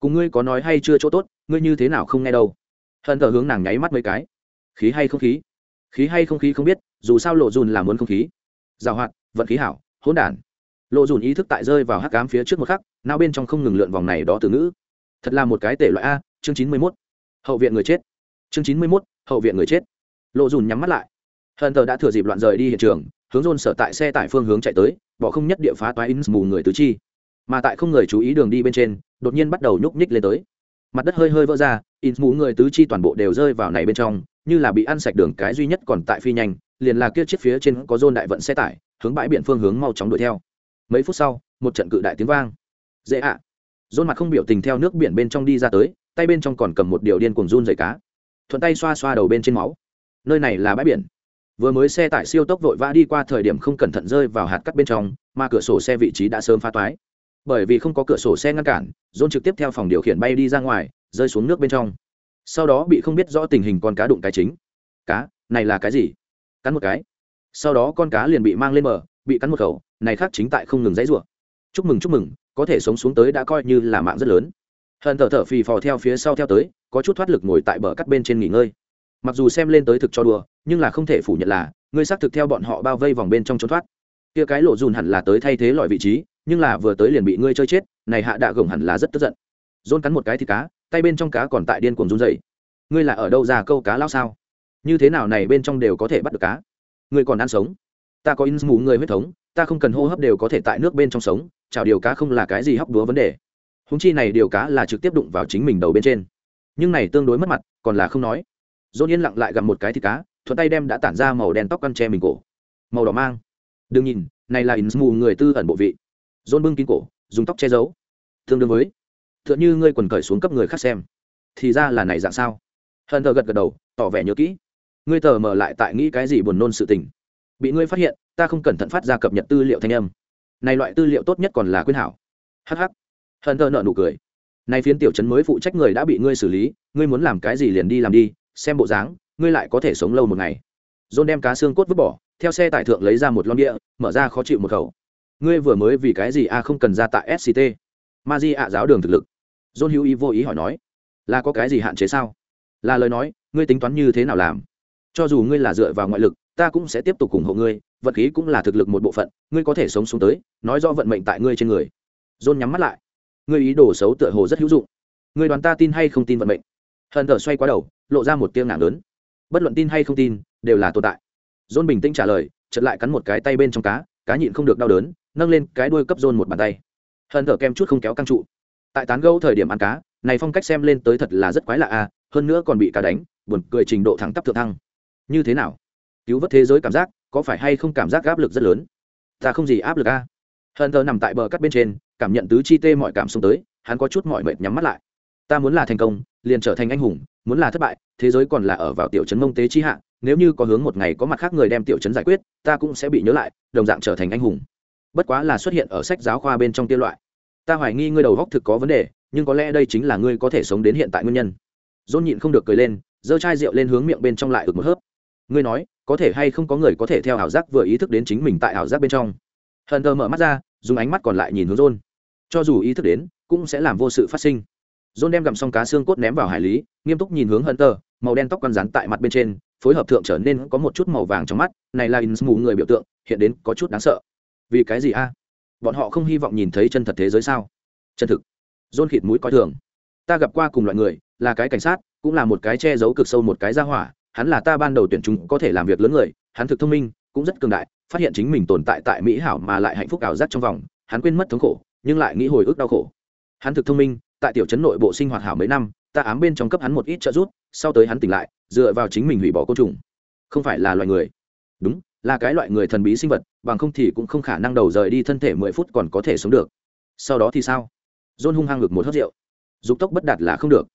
Cùng ngươi có nói hay chưa chỗ tốt, ngươi như thế nào không nghe đâu hận thờ hướng nàng nháy mắt mấy cái. Khí hay không khí? Khí hay không khí không biết, dù sao lộ dùn là muốn không khí. Giảo hoạt, vận khí hảo, hỗn đản. Lộ dùn ý thức tại rơi vào hắc cám phía trước một khắc nao bên trong không ngừng lượn vòng này đó từ ngữ. Thật là một cái tể loại a, chương chín mươi mốt. Hậu viện người chết. Chương chín mươi mốt, hậu viện người chết. Lộ dùn nhắm mắt lại. Hận thờ đã thừa dịp loạn rời đi hiện trường, hướng dồn sở tại xe tải phương hướng chạy tới, bỏ không nhất địa phá toái in mù người tứ chi. Mà tại không người chú ý đường đi bên trên, đột nhiên bắt đầu nhúc nhích lên tới mặt đất hơi hơi vỡ ra, in mù người tứ chi toàn bộ đều rơi vào này bên trong, như là bị ăn sạch đường cái duy nhất còn tại phi nhanh, liền là kia chiếc phía trên có dôn đại vận xe tải, hướng bãi biển phương hướng mau chóng đuổi theo. Mấy phút sau, một trận cự đại tiếng vang. Dễ ạ. À. dôn mặt không biểu tình theo nước biển bên trong đi ra tới, tay bên trong còn cầm một điều điên cuồng run dày cá. Thuận tay xoa xoa đầu bên trên máu. Nơi này là bãi biển. Vừa mới xe tải siêu tốc vội vã đi qua thời điểm không cẩn thận rơi vào hạt cắt bên trong, mà cửa sổ xe vị trí đã sớm phá toái bởi vì không có cửa sổ xe ngăn cản dôn trực tiếp theo phòng điều khiển bay đi ra ngoài, rơi xuống nước bên trong. Sau đó bị không biết rõ tình hình con cá đụng cái chính. Cá, này là cái gì? Cắn một cái. Sau đó con cá liền bị mang lên bờ, bị cắn một khẩu, này khác chính tại không ngừng dãy rủa chúc mừng chúc mừng, có thể sống xuống tới đã coi như là mạng rất lớn. Hận thở thở phì phò theo phía sau theo tới, có chút thoát lực ngồi tại bờ cắt bên trên nghỉ ngơi. Mặc dù xem lên tới thực cho đùa, nhưng là không thể phủ nhận là, ngươi xác thực theo bọn họ bao vây vòng bên trong trốn thoát. Kia cái lộ dùn hẳn là tới thay thế loại vị trí nhưng là vừa tới liền bị ngươi chơi chết, này hạ đạ gồng hẳn là rất tức giận. Dôn cắn một cái thì cá, tay bên trong cá còn tại điên cuồng run dậy ngươi là ở đâu ra câu cá lao sao? Như thế nào này bên trong đều có thể bắt được cá? Ngươi còn ăn sống. Ta có in mù người huyết thống, ta không cần hô hấp đều có thể tại nước bên trong sống chào điều cá không là cái gì hóc đúa vấn đề. Húng chi này điều cá là trực tiếp đụng vào chính mình đầu bên trên. Nhưng này tương đối mất mặt, còn là không nói. Dôn yên lặng lại gặp một cái thịt cá, thuận tay đem đã tản ra màu đen tóc căn che mình cổ. Màu đỏ mang. Đừng nhìn, này là in mù người tư ẩn bộ vị dôn bưng kín cổ, dùng tóc che giấu. Tương đương với t h ư ợ n h ư ngươi quần cởi xuống cấp người khác xem. Thì ra là này dạng sao? Hận thờ gật gật đầu, tỏ vẻ nhớ kỹ. Ngươi tờ mở lại tại nghĩ cái gì buồn nôn sự tình? Bị ngươi phát hiện, ta không cẩn thận phát ra cập nhật tư liệu thanh âm. Này loại tư liệu tốt nhất còn là quyên hảo. Hh hận thờ nợ nụ cười. Nay phiến tiểu chấn mới phụ trách người đã bị ngươi xử lý, ngươi muốn làm cái gì liền đi làm đi, xem bộ dáng, ngươi lại có thể sống lâu một ngày. Dôn đem cá xương cốt vứt bỏ, theo xe tải thượng lấy ra một lon địa mở ra khó chịu một khẩu ngươi vừa mới vì cái gì a không cần ra tại sct ma di ạ giáo đường thực lực. John hữu ý vô ý hỏi nói, là có cái gì hạn chế sao? Là lời nói, ngươi tính toán như thế nào làm? Cho dù ngươi là dựa vào ngoại lực, ta cũng sẽ tiếp tục ủng hộ ngươi, vật khí cũng là thực lực một bộ phận, ngươi có thể sống xuống tới, nói do vận mệnh tại ngươi trên người. John nhắm mắt lại. Ngươi ý đồ xấu tựa hồ rất hữu dụng. Ngươi đoán ta tin hay không tin vận mệnh? Hận thở xoay qua đầu, lộ ra một tiếng nặng lớn. Bất luận tin hay không tin, đều là tồn tại. John bình tĩnh trả lời chật lại cắn một cái tay bên trong cá cá nhịn không được đau đớn nâng lên cái đuôi cấp rôn một bàn tay. Hận thở kem chút không kéo căng trụ. Tại tán gấu thời điểm ăn cá, này phong cách xem lên tới thật là rất quái lạ à hơn nữa còn bị cá đánh, buồn cười trình độ thẳng tắp thượng thăng. Như thế nào? Cứu vớt thế giới cảm giác, có phải hay không cảm giác áp lực rất lớn? Ta không gì áp lực a. À? hận thở nằm tại bờ cắt bên trên, cảm nhận tứ chi tê mọi cảm xúc tới, hắn có chút mọi mệt nhắm mắt lại. Ta muốn là thành công, liền trở thành anh hùng, muốn là thất bại, thế giới còn là ở vào tiểu trấn mông tế chi hạ, nếu như có hướng một ngày có mặt khác người đem tiểu trấn giải quyết, ta cũng sẽ bị nhớ lại, đồng dạng trở thành anh hùng bất quá là xuất hiện ở sách giáo khoa bên trong tiêu loại. Ta hoài nghi ngươi đầu góc thực có vấn đề, nhưng có lẽ đây chính là ngươi có thể sống đến hiện tại nguyên nhân. Dôn nhịn không được cười lên, giơ chai rượu lên hướng miệng bên trong lại ực một hớp. Ngươi nói, có thể hay không có người có thể theo ảo giác vừa ý thức đến chính mình tại ảo giác bên trong? Hờn thờ mở mắt ra, dùng ánh mắt còn lại nhìn hướng dôn. Cho dù ý thức đến, cũng sẽ làm vô sự phát sinh. Dôn đem gặm xong cá xương cốt ném vào hải lý, nghiêm túc nhìn hướng hờn tờ màu đen tóc con rắn tại mặt bên trên, phối hợp thượng trở nên có một chút màu vàng trong mắt, này là in mù người biểu tượng, hiện đến có chút đáng sợ vì cái gì a? Bọn họ không hy vọng nhìn thấy chân thật thế giới sao? Chân thực. Dôn khịt mũi coi thường. Ta gặp qua cùng loại người, là cái cảnh sát, cũng là một cái che giấu cực sâu một cái ra hỏa. Hắn là ta ban đầu tuyển chúng có thể làm việc lớn người, hắn thực thông minh, cũng rất cường đại, phát hiện chính mình tồn tại tại mỹ hảo mà lại hạnh phúc ảo giác trong vòng, hắn quên mất thống khổ, nhưng lại nghĩ hồi ức đau khổ. Hắn thực thông minh, tại tiểu trấn nội bộ sinh hoạt hảo mấy năm, ta ám bên trong cấp hắn một ít trợ giúp, sau tới hắn tỉnh lại, dựa vào chính mình hủy bỏ côn trùng. Không phải là loài người. Đúng là cái loại người thần bí sinh vật, bằng không thì cũng không khả năng đầu rời đi thân thể mười phút còn có thể sống được. Sau đó thì sao? John hung hăng ngực một hớt rượu. Dục tốc bất đạt là không được.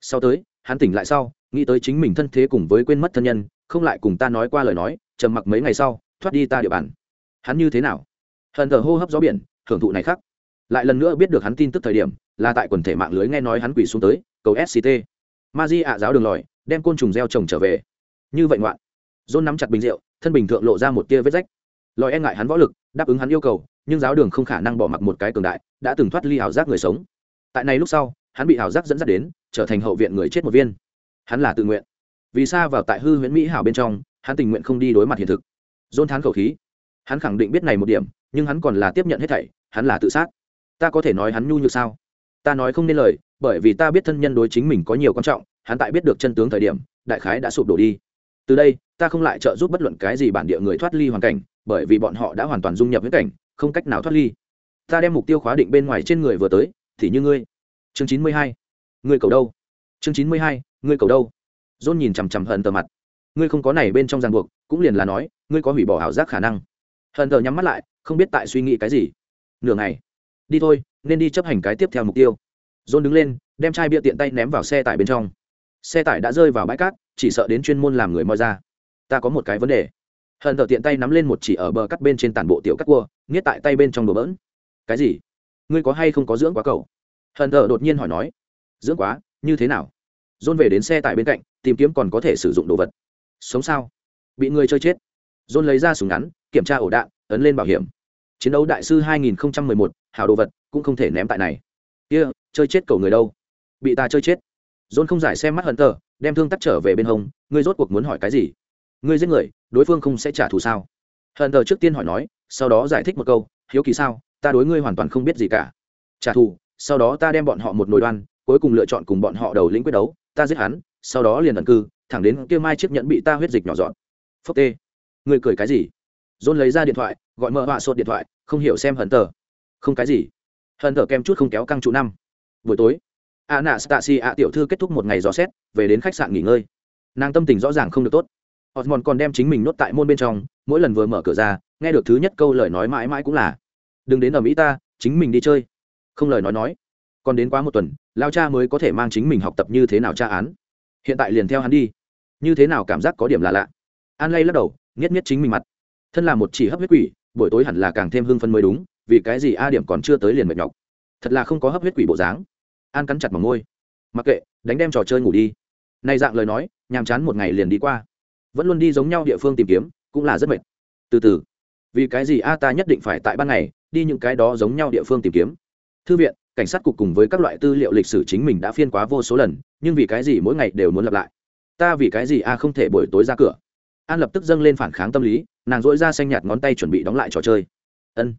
Sau tới, hắn tỉnh lại sau, nghĩ tới chính mình thân thế cùng với quên mất thân nhân, không lại cùng ta nói qua lời nói, trầm mặc mấy ngày sau, thoát đi ta địa bàn. Hắn như thế nào? Hận thờ hô hấp gió biển, hưởng thụ này khác lại lần nữa biết được hắn tin tức thời điểm, là tại quần thể mạng lưới nghe nói hắn quỷ xuống tới, cầu sct ma di ạ giáo đường lòi, đem côn trùng gieo trồng trở về. Như vậy ngoạn. Dôn nắm chặt bình rượu thân bình thượng lộ ra một tia vết rách. Lòi e ngại hắn võ lực, đáp ứng hắn yêu cầu, nhưng giáo đường không khả năng bỏ mặc một cái cường đại, đã từng thoát ly ảo giác người sống. Tại này lúc sau, hắn bị ảo giác dẫn dắt đến, trở thành hậu viện người chết một viên. Hắn là tự nguyện. Vì xa vào tại hư huyễn mỹ hảo bên trong, hắn tình nguyện không đi đối mặt hiện thực. Dôn thán khẩu khí. Hắn khẳng định biết này một điểm, nhưng hắn còn là tiếp nhận hết thảy, hắn là tự sát. Ta có thể nói hắn nhu như sao? Ta nói không nên lời, bởi vì ta biết thân nhân đối chính mình có nhiều quan trọng, hắn tại biết được chân tướng thời điểm, đại khái đã sụp đổ đi từ đây, ta không lại trợ giúp bất luận cái gì bản địa người thoát ly hoàn cảnh, bởi vì bọn họ đã hoàn toàn dung nhập với cảnh, không cách nào thoát ly. Ta đem mục tiêu khóa định bên ngoài trên người vừa tới, thì như ngươi. Chương chín mươi hai. Ngươi cầu đâu? Chương chín mươi hai, ngươi cầu đâu? Dôn nhìn chằm chằm hận tờ mặt. Ngươi không có này bên trong ràng buộc, cũng liền là nói, ngươi có hủy bỏ ảo giác khả năng. Hận tờ nhắm mắt lại, không biết tại suy nghĩ cái gì. Nửa ngày. Đi thôi, nên đi chấp hành cái tiếp theo mục tiêu. John đứng lên, đem chai bia tiện tay ném vào xe tải bên trong. Xe tải đã rơi vào bãi cát chỉ sợ đến chuyên môn làm người moi ra. Ta có một cái vấn đề. Hận thợ tiện tay nắm lên một chỉ ở bờ cắt bên trên tàn bộ tiểu cắt cua nghiết tại tay bên trong đồ bỡn. Cái gì? Ngươi có hay không có dưỡng quá cầu hận thợ đột nhiên hỏi nói. Dưỡng quá như thế nào? Dôn về đến xe tại bên cạnh tìm kiếm còn có thể sử dụng đồ vật. Sống sao? Bị người chơi chết. Dôn lấy ra súng ngắn kiểm tra ổ đạn ấn lên bảo hiểm. Chiến đấu đại sư 2011, hào đồ vật cũng không thể ném tại này. Kia chơi chết cầu người đâu? Bị ta chơi chết. John không giải xem mắt hận tờ đem thương tắt trở về bên hông, ngươi rốt cuộc muốn hỏi cái gì? Ngươi giết người, đối phương không sẽ trả thù sao? Hận thờ trước tiên hỏi nói, sau đó giải thích một câu, hiếu kỳ sao? Ta đối ngươi hoàn toàn không biết gì cả. Trả thù, sau đó ta đem bọn họ một nồi đoan, cuối cùng lựa chọn cùng bọn họ đầu lĩnh quyết đấu, ta giết hắn, sau đó liền ẩn cư, thẳng đến kia mai chiếc nhẫn bị ta huyết dịch nhỏ dọn. Phốc tê, ngươi cười cái gì? John lấy ra điện thoại, gọi mợ họa sốt điện thoại, không hiểu xem hận tờ không cái gì. Hận tờ kem chút không kéo căng trụ năm. Buổi tối anastasia tiểu thư kết thúc một ngày dò xét, về đến khách sạn nghỉ ngơi. Nàng tâm tình rõ ràng không được tốt. Osmond còn đem chính mình nốt tại môn bên trong, mỗi lần vừa mở cửa ra, nghe được thứ nhất câu lời nói mãi mãi cũng là, đừng đến ở mỹ ta, chính mình đi chơi. Không lời nói nói. Còn đến quá một tuần, lao cha mới có thể mang chính mình học tập như thế nào tra án. Hiện tại liền theo hắn đi. Như thế nào cảm giác có điểm là lạ. An lay lắc đầu, nghiết nghiết chính mình mặt. Thân là một chỉ hấp huyết quỷ, buổi tối hẳn là càng thêm hưng phân mới đúng, vì cái gì a điểm còn chưa tới liền mệt nhọc. Thật là không có hấp huyết quỷ bộ dáng an cắn chặt mỏng môi mặc kệ, đánh đem trò chơi ngủ đi. Nay dạng lời nói, nhàm chán một ngày liền đi qua. Vẫn luôn đi giống nhau địa phương tìm kiếm, cũng là rất mệt. Từ từ, vì cái gì a ta nhất định phải tại ban ngày, đi những cái đó giống nhau địa phương tìm kiếm. Thư viện, cảnh sát cục cùng với các loại tư liệu lịch sử chính mình đã phiên quá vô số lần, nhưng vì cái gì mỗi ngày đều muốn lặp lại? Ta vì cái gì a không thể buổi tối ra cửa? An lập tức dâng lên phản kháng tâm lý, nàng dỗi ra xanh nhạt ngón tay chuẩn bị đóng lại trò chơi. Ân.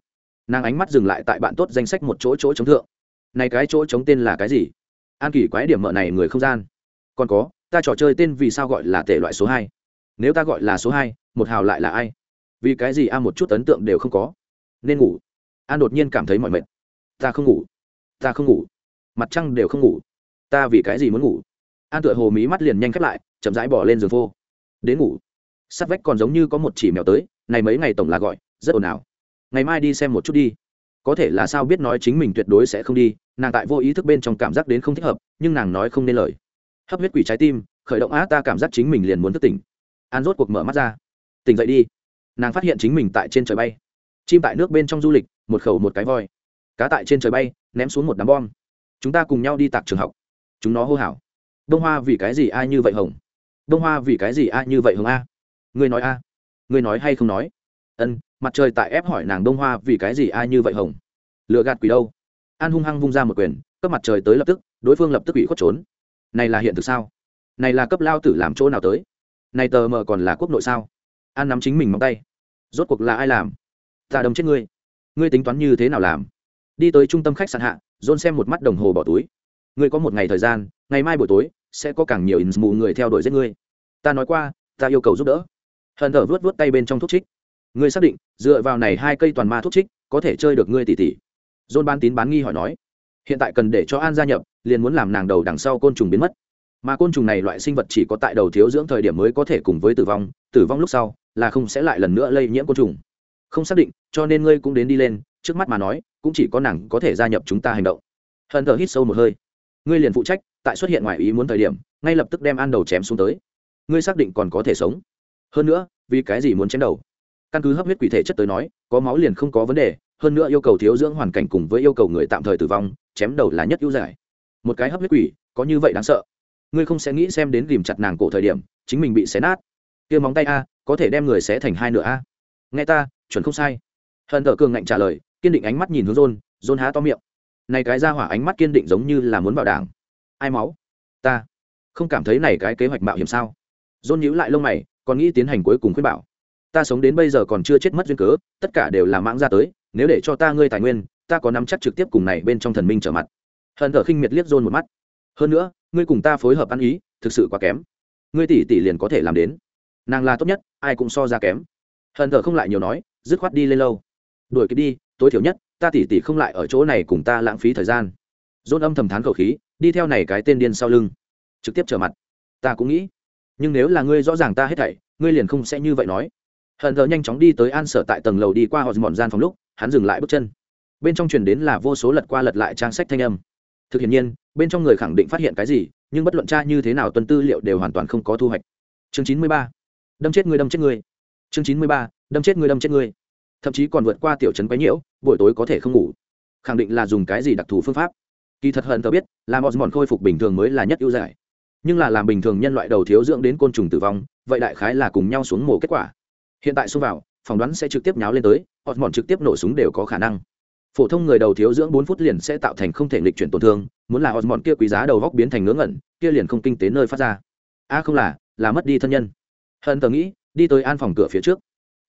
Nàng ánh mắt dừng lại tại bạn tốt danh sách một chỗ chỗ chống thượng này cái chỗ chống tên là cái gì? An kỳ quái điểm mở này người không gian. Còn có, ta trò chơi tên vì sao gọi là tể loại số hai? Nếu ta gọi là số hai, một hào lại là ai? Vì cái gì a một chút ấn tượng đều không có? Nên ngủ. An đột nhiên cảm thấy mỏi mệt. Ta không ngủ. Ta không ngủ. Mặt trăng đều không ngủ. Ta vì cái gì muốn ngủ? An tựa hồ mí mắt liền nhanh khép lại, chậm rãi bỏ lên giường vô đến ngủ. Sắt vách còn giống như có một chỉ mèo tới, này mấy ngày tổng là gọi, rất ồn ào. Ngày mai đi xem một chút đi có thể là sao biết nói chính mình tuyệt đối sẽ không đi, nàng tại vô ý thức bên trong cảm giác đến không thích hợp, nhưng nàng nói không nên lời. Hấp huyết quỷ trái tim, khởi động á, ta cảm giác chính mình liền muốn thức tỉnh. An rốt cuộc mở mắt ra. Tỉnh dậy đi. Nàng phát hiện chính mình tại trên trời bay. Chim tại nước bên trong du lịch, một khẩu một cái voi. Cá tại trên trời bay, ném xuống một đám bom. Chúng ta cùng nhau đi tạc trường học. Chúng nó hô hào. Đông hoa vì cái gì ai như vậy hồng? Đông hoa vì cái gì ai như vậy hồng a? Ngươi nói a. Ngươi nói hay không nói? Ân mặt trời tại ép hỏi nàng đông hoa vì cái gì ai như vậy hồng? Lựa gạt quỷ đâu? An hung hăng vung ra một quyền, cấp mặt trời tới lập tức, đối phương lập tức bị khuất trốn. Này là hiện thực sao? Này là cấp lao tử làm chỗ nào tới? Này tờ mờ còn là quốc nội sao? An nắm chính mình móng tay. Rốt cuộc là ai làm? Ta đâm chết ngươi. Ngươi tính toán như thế nào làm? Đi tới trung tâm khách sạn hạ dôn xem một mắt đồng hồ bỏ túi. Ngươi có một ngày thời gian, ngày mai buổi tối, sẽ có càng nhiều in mù người theo đuổi giết ngươi. Ta nói qua, ta yêu cầu giúp đỡ. Hận thở vớt vớt tay bên trong thuốc trích ngươi xác định, dựa vào này hai cây toàn ma thuốc trích, có thể chơi được ngươi tỷ tỷ dôn bán tín bán nghi hỏi nói, hiện tại cần để cho an gia nhập, liền muốn làm nàng đầu đằng sau côn trùng biến mất. Mà côn trùng này loại sinh vật chỉ có tại đầu thiếu dưỡng thời điểm mới có thể cùng với tử vong tử vong lúc sau, là không sẽ lại lần nữa lây nhiễm côn trùng. Không xác định, cho nên ngươi cũng đến đi lên, trước mắt mà nói, cũng chỉ có nàng có thể gia nhập chúng ta hành động. Hận thờ hít sâu một hơi. Ngươi liền phụ trách, tại xuất hiện ngoài ý muốn thời điểm, ngay lập tức đem an đầu chém xuống tới. Ngươi xác định còn có thể sống. Hơn nữa, vì cái gì muốn chém đầu? Căn cứ hấp huyết quỷ thể chất tới nói, có máu liền không có vấn đề, hơn nữa yêu cầu thiếu dưỡng hoàn cảnh cùng với yêu cầu người tạm thời tử vong, chém đầu là nhất ưu giải. Một cái hấp huyết quỷ, có như vậy đáng sợ. Ngươi không sẽ nghĩ xem đến ghìm chặt nàng cổ thời điểm, chính mình bị xé nát. Kia móng tay a, có thể đem người xé thành hai nửa a. Nghe ta, chuẩn không sai. Hận thờ cường ngạnh trả lời, kiên định ánh mắt nhìn hướng rôn rôn há to miệng. Này cái ra hỏa ánh mắt kiên định giống như là muốn vào đảng ai máu? Ta. Không cảm thấy này cái kế hoạch mạo hiểm sao? Rôn nhíu lại lông mày, còn nghĩ tiến hành cuối cùng khuyên bảo ta sống đến bây giờ còn chưa chết mất duyên cớ, tất cả đều là mãng ra tới, nếu để cho ta ngươi tài nguyên, ta có nắm chắc trực tiếp cùng này bên trong thần minh trở mặt. Hận thở khinh miệt liếc rôn một mắt. Hơn nữa, ngươi cùng ta phối hợp ăn ý, thực sự quá kém. Ngươi tỷ tỷ liền có thể làm đến. Nàng là tốt nhất, ai cũng so ra kém. Hận thở không lại nhiều nói, dứt khoát đi lên lâu đuổi kịp đi, tối thiểu nhất, ta tỷ tỷ không lại ở chỗ này cùng ta lãng phí thời gian. Dôn âm thầm thán khẩu khí, đi theo này cái tên điên sau lưng, trực tiếp trở mặt. Ta cũng nghĩ, nhưng nếu là ngươi rõ ràng ta hết thảy, ngươi liền không sẽ như vậy nói hận thờ nhanh chóng đi tới an sở tại tầng lầu đi qua họ mòn gian phòng lúc, hắn dừng lại bước chân. Bên trong truyền đến là vô số lật qua lật lại trang sách thanh âm. Thực hiện nhiên, bên trong người khẳng định phát hiện cái gì, nhưng bất luận tra như thế nào tuần tư liệu đều hoàn toàn không có thu hoạch. Chương chín mươi ba. Đâm chết người đâm chết người. Chương chín mươi ba. Đâm chết người đâm chết người. Thậm chí còn vượt qua tiểu trấn quấy nhiễu, buổi tối có thể không ngủ. Khẳng định là dùng cái gì đặc thù phương pháp. Kỳ thật hận tớ biết làm họ mòn khôi phục bình thường mới là nhất ưu giải. Nhưng là làm bình thường nhân loại đầu thiếu dưỡng đến côn trùng tử vong, vậy đại khái là cùng nhau xuống mổ kết quả hiện tại xông vào, phỏng đoán sẽ trực tiếp nháo lên tới họ mòn trực tiếp nổ súng đều có khả năng. Phổ thông người đầu thiếu dưỡng bốn phút liền sẽ tạo thành không thể nghịch chuyển tổn thương, muốn là osmond kia quý giá đầu góc biến thành ngớ ngẩn, kia liền không kinh tế nơi phát ra. A không là là mất đi thân nhân. Hận tờ nghĩ, đi tới an phòng cửa phía trước.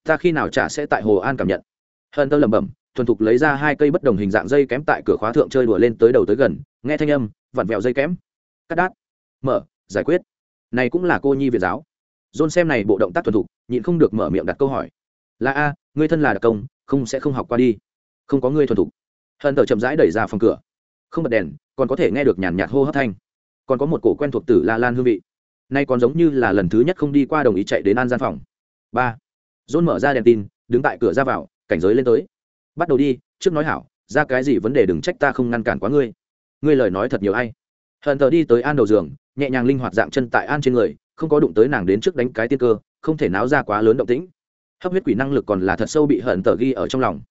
Ta khi nào trả sẽ tại hồ an cảm nhận. Hận tờ lẩm bẩm, thuần thục lấy ra hai cây bất đồng hình dạng dây kém tại cửa khóa thượng chơi đùa lên tới đầu tới gần, nghe thanh âm, vặn vẹo dây kém. Cắt đát. Mở, giải quyết. Này cũng là cô nhi việt giáo john xem này bộ động tác thuần thục, nhịn không được mở miệng đặt câu hỏi. Là a, ngươi thân là đặc công, không sẽ không học qua đi. Không có ngươi thuần thục. Hận tờ chậm rãi đẩy ra phòng cửa. Không bật đèn, còn có thể nghe được nhàn nhạt hô hấp thanh. Còn có một cổ quen thuộc tử la lan hương vị. Nay còn giống như là lần thứ nhất không đi qua đồng ý chạy đến an gian phòng. Ba. John mở ra đèn tin, đứng tại cửa ra vào, cảnh giới lên tới. Bắt đầu đi, trước nói hảo, ra cái gì vấn đề đừng trách ta không ngăn cản quá ngươi. Ngươi lời nói thật nhiều hay. hận tờ đi tới an đầu giường, nhẹ nhàng linh hoạt dạng chân tại an trên người không có đụng tới nàng đến trước đánh cái tiên cơ, không thể náo ra quá lớn động tĩnh. Hấp huyết quỷ năng lực còn là thật sâu bị hận tờ ghi ở trong lòng.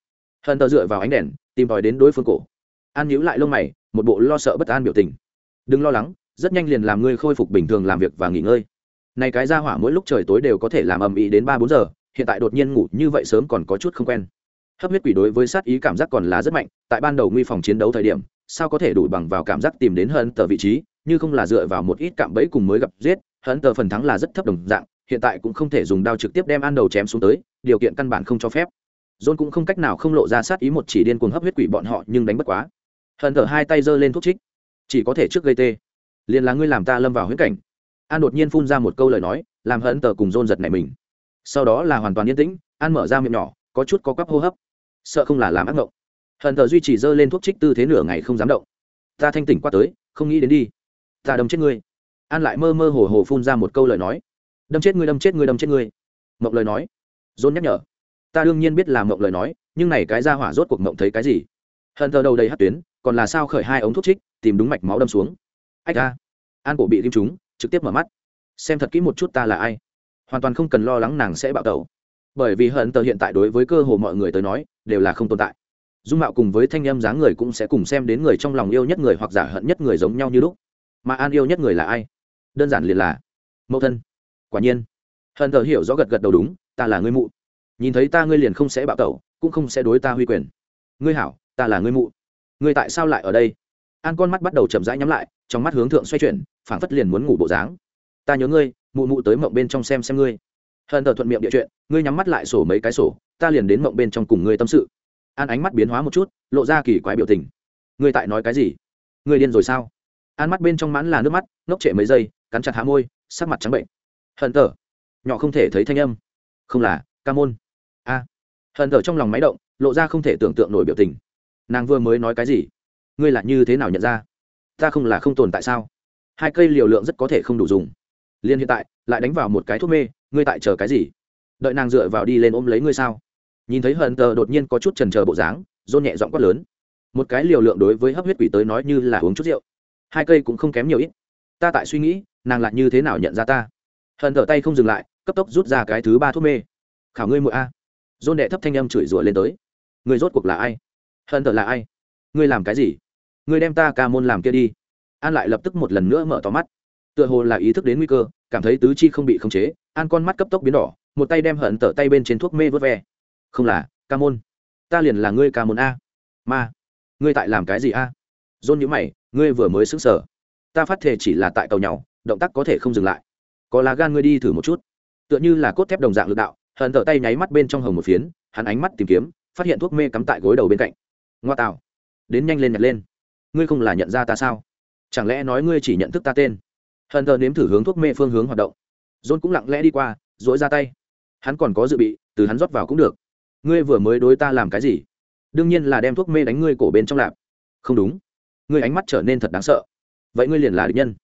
Hận tờ dựa vào ánh đèn, tìm tòi đến đối phương cổ. An nhíu lại lông mày, một bộ lo sợ bất an biểu tình. Đừng lo lắng, rất nhanh liền làm ngươi khôi phục bình thường làm việc và nghỉ ngơi. Này cái ra hỏa mỗi lúc trời tối đều có thể làm ầm ĩ đến ba bốn giờ, hiện tại đột nhiên ngủ như vậy sớm còn có chút không quen. Hấp huyết quỷ đối với sát ý cảm giác còn là rất mạnh, tại ban đầu nguy phòng chiến đấu thời điểm, sao có thể đủ bằng vào cảm giác tìm đến hận tờ vị trí, như không là dựa vào một ít cạm bẫy cùng mới gặp giết hận tờ phần thắng là rất thấp đồng dạng, hiện tại cũng không thể dùng đao trực tiếp đem an đầu chém xuống tới, điều kiện căn bản không cho phép. John cũng không cách nào không lộ ra sát ý một chỉ điên cuồng hấp huyết quỷ bọn họ, nhưng đánh bất quá. Hận thở hai tay giơ lên thuốc trích. Chỉ có thể trước gây tê. Liền là ngươi làm ta lâm vào huyết cảnh. An đột nhiên phun ra một câu lời nói, làm hận tờ cùng John giật nảy mình. Sau đó là hoàn toàn yên tĩnh, an mở ra miệng nhỏ, có chút có quắp hô hấp. Sợ không là làm ác mộng hận tờ duy trì giơ lên thuốc trích tư thế nửa ngày không dám động. Ta thanh tỉnh qua tới, không nghĩ đến đi. Ta đâm chết ngươi an lại mơ mơ hồ hồ phun ra một câu lời nói. Đâm chết ngươi, đâm chết ngươi, đâm chết ngươi. Mộng lời nói. Dôn nhắc nhở. Ta đương nhiên biết là mộng lời nói, nhưng này cái ra hỏa rốt cuộc mộng thấy cái gì? Hận thờ đầu đầy hát tuyến, còn là sao khởi hai ống thuốc trích, tìm đúng mạch máu đâm xuống. Ách ra an cổ bị tim trúng, trực tiếp mở mắt. Xem thật kỹ một chút ta là ai. Hoàn toàn không cần lo lắng nàng sẽ bạo tẩu. Bởi vì hận tờ hiện tại đối với cơ hồ mọi người tới nói, đều là không tồn tại. Dung mạo cùng với thanh em dáng người cũng sẽ cùng xem đến người trong lòng yêu nhất người hoặc giả hận nhất người giống nhau như lúc. Mà an yêu nhất người là ai? Đơn giản liền là, mẫu thân. Quả nhiên. Hận thờ hiểu rõ gật gật đầu đúng, ta là ngươi mụ. Nhìn thấy ta ngươi liền không sẽ bạo tẩu, cũng không sẽ đối ta huy quyền. Ngươi hảo, ta là ngươi mụ. Ngươi tại sao lại ở đây? An con mắt bắt đầu chậm rãi nhắm lại, trong mắt hướng thượng xoay chuyển, phảng phất liền muốn ngủ bộ dáng. Ta nhớ ngươi, mụ mụ tới mộng bên trong xem xem ngươi. Hận thờ thuận miệng địa chuyện, ngươi nhắm mắt lại sổ mấy cái sổ, ta liền đến mộng bên trong cùng ngươi tâm sự. An ánh mắt biến hóa một chút, lộ ra kỳ quái biểu tình. Ngươi tại nói cái gì? Ngươi điên rồi sao? An mắt bên trong mãn là nước mắt, ngốc trệ mấy giây cắn chặt hạ môi, sắc mặt trắng bệnh. Hận tở. Nhỏ không thể thấy thanh âm. Không là, ca môn. A. À. hận tở trong lòng máy động, lộ ra không thể tưởng tượng nổi biểu tình. Nàng vừa mới nói cái gì? Ngươi là như thế nào nhận ra? Ta không là không tồn tại sao? Hai cây liều lượng rất có thể không đủ dùng. Liên hiện tại, lại đánh vào một cái thuốc mê, ngươi tại chờ cái gì? Đợi nàng dựa vào đi lên ôm lấy ngươi sao? Nhìn thấy hận tờ đột nhiên có chút trần chờ bộ dáng dôn nhẹ giọng quát lớn. Một cái liều lượng đối với hấp huyết quỷ tới nói như là uống chút rượu. Hai cây cũng không kém nhiều ít ta tại suy nghĩ, nàng lại như thế nào nhận ra ta? Hận thở tay không dừng lại, cấp tốc rút ra cái thứ ba thuốc mê. Khảo ngươi mụi a. Dôn đệ thấp thanh âm chửi rủa lên tới. Người rốt cuộc là ai? Hận thở là ai? Ngươi làm cái gì? Ngươi đem ta ca môn làm kia đi. An lại lập tức một lần nữa mở tò mắt. Tựa hồ là ý thức đến nguy cơ, cảm thấy tứ chi không bị khống chế, an con mắt cấp tốc biến đỏ, một tay đem hận tở tay bên trên thuốc mê vớt ve. Không là, ca môn. Ta liền là ngươi ca môn a. Ma, ngươi tại làm cái gì a? Dôn nhữ mày, ngươi vừa mới xứng sở ta phát thể chỉ là tại cầu nhau, động tác có thể không dừng lại. Có lá gan ngươi đi thử một chút. Tựa như là cốt thép đồng dạng lực đạo, hận thở tay nháy mắt bên trong hồng một phiến, hắn ánh mắt tìm kiếm, phát hiện thuốc mê cắm tại gối đầu bên cạnh. Ngoa tạo đến nhanh lên nhặt lên. Ngươi không là nhận ra ta sao? Chẳng lẽ nói ngươi chỉ nhận thức ta tên? Hận thở nếm thử hướng thuốc mê phương hướng hoạt động. John cũng lặng lẽ đi qua dỗi ra tay. Hắn còn có dự bị, từ hắn rót vào cũng được. Ngươi vừa mới đối ta làm cái gì? Đương nhiên là đem thuốc mê đánh ngươi cổ bên trong lạp. Không đúng. Ngươi ánh mắt trở nên thật đáng sợ vậy ngươi liền là địch nhân.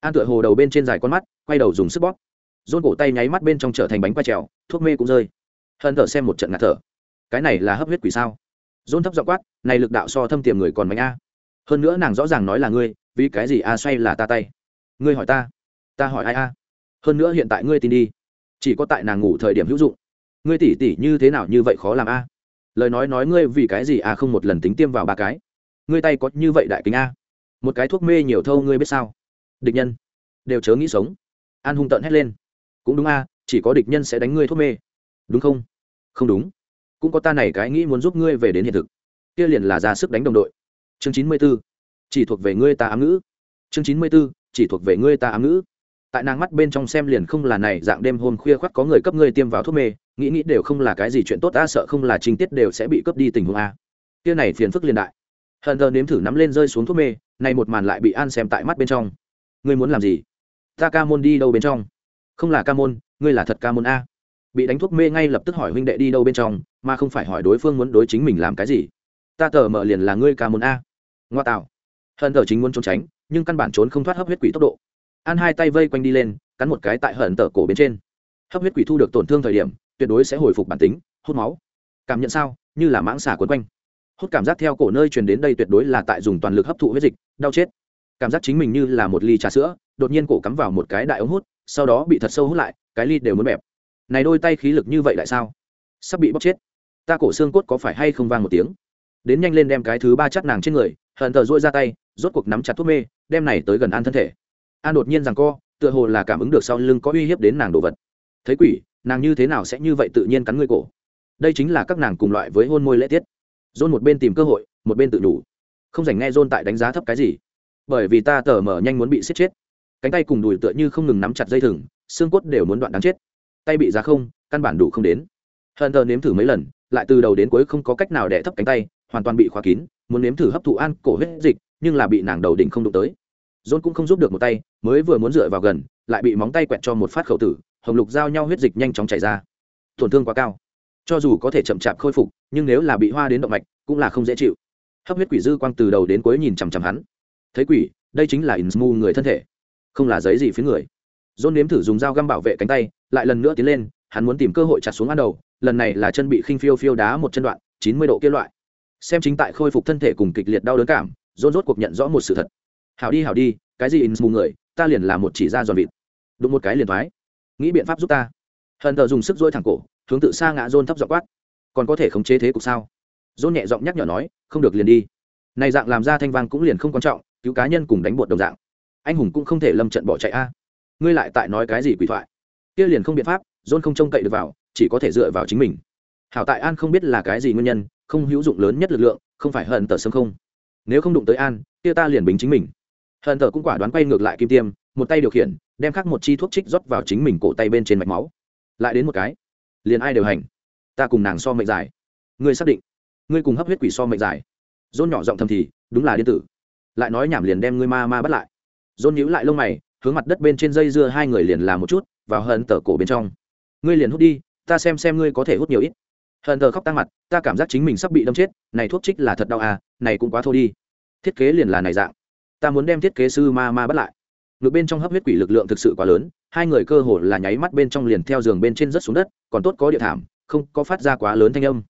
An tựa hồ đầu bên trên dài con mắt, quay đầu dùng sức bóp. Rôn cổ tay nháy mắt bên trong trở thành bánh quay trèo, thuốc mê cũng rơi. Hân thở xem một trận ngạt thở. Cái này là hấp huyết quỷ sao? Rôn thấp dọ quát, này lực đạo so thâm tiềm người còn mạnh a. Hơn nữa nàng rõ ràng nói là ngươi, vì cái gì a xoay là ta tay? Ngươi hỏi ta. Ta hỏi ai a? Hơn nữa hiện tại ngươi tin đi. Chỉ có tại nàng ngủ thời điểm hữu dụng. Ngươi tỉ tỉ như thế nào như vậy khó làm a? Lời nói nói ngươi vì cái gì a không một lần tính tiêm vào ba cái? Ngươi tay có như vậy đại kính a? Một cái thuốc mê nhiều thâu ngươi biết sao? Địch nhân. Đều chớ nghĩ sống. An hung tợn hét lên. Cũng đúng a, chỉ có địch nhân sẽ đánh ngươi thuốc mê. Đúng không? Không đúng. Cũng có ta này cái nghĩ muốn giúp ngươi về đến hiện thực. Kia liền là ra sức đánh đồng đội. Chương chín mươi b ố chỉ thuộc về ngươi ta ám ngữ. Chương chín mươi b ố chỉ thuộc về ngươi ta ám ngữ. Tại nàng mắt bên trong xem liền không là này dạng đêm hôm khuya khoắt có người cấp ngươi tiêm vào thuốc mê, nghĩ nghĩ đều không là cái gì chuyện tốt ta sợ không là trình tiết đều sẽ bị cướp đi tình huống, a. Kia này phiền phức liên đại. Hận thờ nếm thử nắm lên rơi xuống thuốc mê này một màn lại bị an xem tại mắt bên trong. Ngươi muốn làm gì? Ta ca môn đi đâu bên trong? Không là ca môn, ngươi là thật ca môn a. Bị đánh thuốc mê ngay lập tức hỏi huynh đệ đi đâu bên trong, mà không phải hỏi đối phương muốn đối chính mình làm cái gì. Ta tờ mở liền là ngươi ca môn a. Ngoa tạo. Hận tờ chính muốn trốn tránh, nhưng căn bản trốn không thoát hấp huyết quỷ tốc độ. An hai tay vây quanh đi lên, cắn một cái tại hận tờ cổ bên trên. Hấp huyết quỷ thu được tổn thương thời điểm, tuyệt đối sẽ hồi phục bản tính, hút máu. Cảm nhận sao? Như là mãng xả quấn quanh hút cảm giác theo cổ nơi truyền đến đây tuyệt đối là tại dùng toàn lực hấp thụ huyết dịch, đau chết. Cảm giác chính mình như là một ly trà sữa, đột nhiên cổ cắm vào một cái đại ống hút, sau đó bị thật sâu hút lại, cái ly đều muốn bẹp. Này đôi tay khí lực như vậy tại sao? Sắp bị bóc chết. Ta cổ xương cốt có phải hay không vang một tiếng? Đến nhanh lên đem cái thứ ba chắc nàng trên người, hận tờ dội ra tay, rốt cuộc nắm chặt thuốc mê, đem này tới gần an thân thể. An đột nhiên rằng co, tựa hồ là cảm ứng được sau lưng có uy hiếp đến nàng đồ vật. Thấy quỷ, nàng như thế nào sẽ như vậy tự nhiên cắn ngươi cổ? Đây chính là các nàng cùng loại với hôn môi lễ tiết john một bên tìm cơ hội, một bên tự đủ không dành nghe john tại đánh giá thấp cái gì. Bởi vì ta tờ mở nhanh muốn bị siết chết. Cánh tay cùng đùi tựa như không ngừng nắm chặt dây thừng, xương cốt đều muốn đoạn đáng chết. Tay bị giá không, căn bản đủ không đến. Hận tờ nếm thử mấy lần, lại từ đầu đến cuối không có cách nào đẻ thấp cánh tay, hoàn toàn bị khóa kín, muốn nếm thử hấp thụ an, cổ huyết dịch, nhưng là bị nàng đầu đỉnh không đụng tới. John cũng không giúp được một tay, mới vừa muốn dựa vào gần, lại bị móng tay quẹt cho một phát khẩu tử, hồng lục giao nhau huyết dịch nhanh chóng chảy ra. Tổn thương quá cao cho dù có thể chậm chạp khôi phục, nhưng nếu là bị hoa đến động mạch, cũng là không dễ chịu. Hấp huyết quỷ dư quang từ đầu đến cuối nhìn chằm chằm hắn. Thấy quỷ, đây chính là insmu người thân thể. Không là giấy gì phía người. John nếm thử dùng dao găm bảo vệ cánh tay, lại lần nữa tiến lên, hắn muốn tìm cơ hội chặt xuống ăn đầu, lần này là chân bị khinh phiêu phiêu đá một chân đoạn, chín mươi độ kia loại. Xem chính tại khôi phục thân thể cùng kịch liệt đau đớn cảm dôn rốt cuộc nhận rõ một sự thật. Hảo đi hảo đi, cái gì insmu người, ta liền là một chỉ ra giòn vịt. Đụng một cái liền thoái. Nghĩ biện pháp giúp ta. Hận thờ dùng sức dỗi thẳng cổ hướng tự xa ngã rôn thấp dọ quát. Còn có thể khống chế thế cục sao? Rôn nhẹ giọng nhắc nhở nói, không được liền đi. Này dạng làm ra thanh vang cũng liền không quan trọng, cứu cá nhân cùng đánh bột đồng dạng. Anh hùng cũng không thể lâm trận bỏ chạy a. À. Ngươi lại tại nói cái gì quỷ thoại? Kia liền không biện pháp rôn không trông cậy được vào, chỉ có thể dựa vào chính mình. Hảo tại an không biết là cái gì nguyên nhân, không hữu dụng lớn nhất lực lượng, không phải hận tờ sớm không. Nếu không đụng tới an, kia ta liền bính chính mình. Hận tờ cũng quả đoán quay ngược lại kim tiêm, một tay điều khiển, đem khắc một chi thuốc trích rót vào chính mình cổ tay bên trên mạch máu. Lại đến một cái liền ai đều hành. Ta cùng nàng so mệnh dài. Ngươi xác định. Ngươi cùng hấp huyết quỷ so mệnh dài. Dôn nhỏ giọng thầm thì, đúng là điên tử. Lại nói nhảm liền đem ngươi ma ma bắt lại. Dôn nhíu lại lông mày, hướng mặt đất bên trên dây dưa hai người liền làm một chút, vào hận tờ cổ bên trong. Ngươi liền hút đi, ta xem xem ngươi có thể hút nhiều ít. Hận tờ khóc tăng mặt, ta cảm giác chính mình sắp bị đâm chết, này thuốc trích là thật đau à này cũng quá thô đi. Thiết kế liền là này dạng. Ta muốn đem thiết kế sư ma ma bắt lại ngược bên trong hấp huyết quỷ lực lượng thực sự quá lớn, hai người cơ hồ là nháy mắt bên trong liền theo giường bên trên rất xuống đất, còn tốt có địa thảm, không có phát ra quá lớn thanh âm.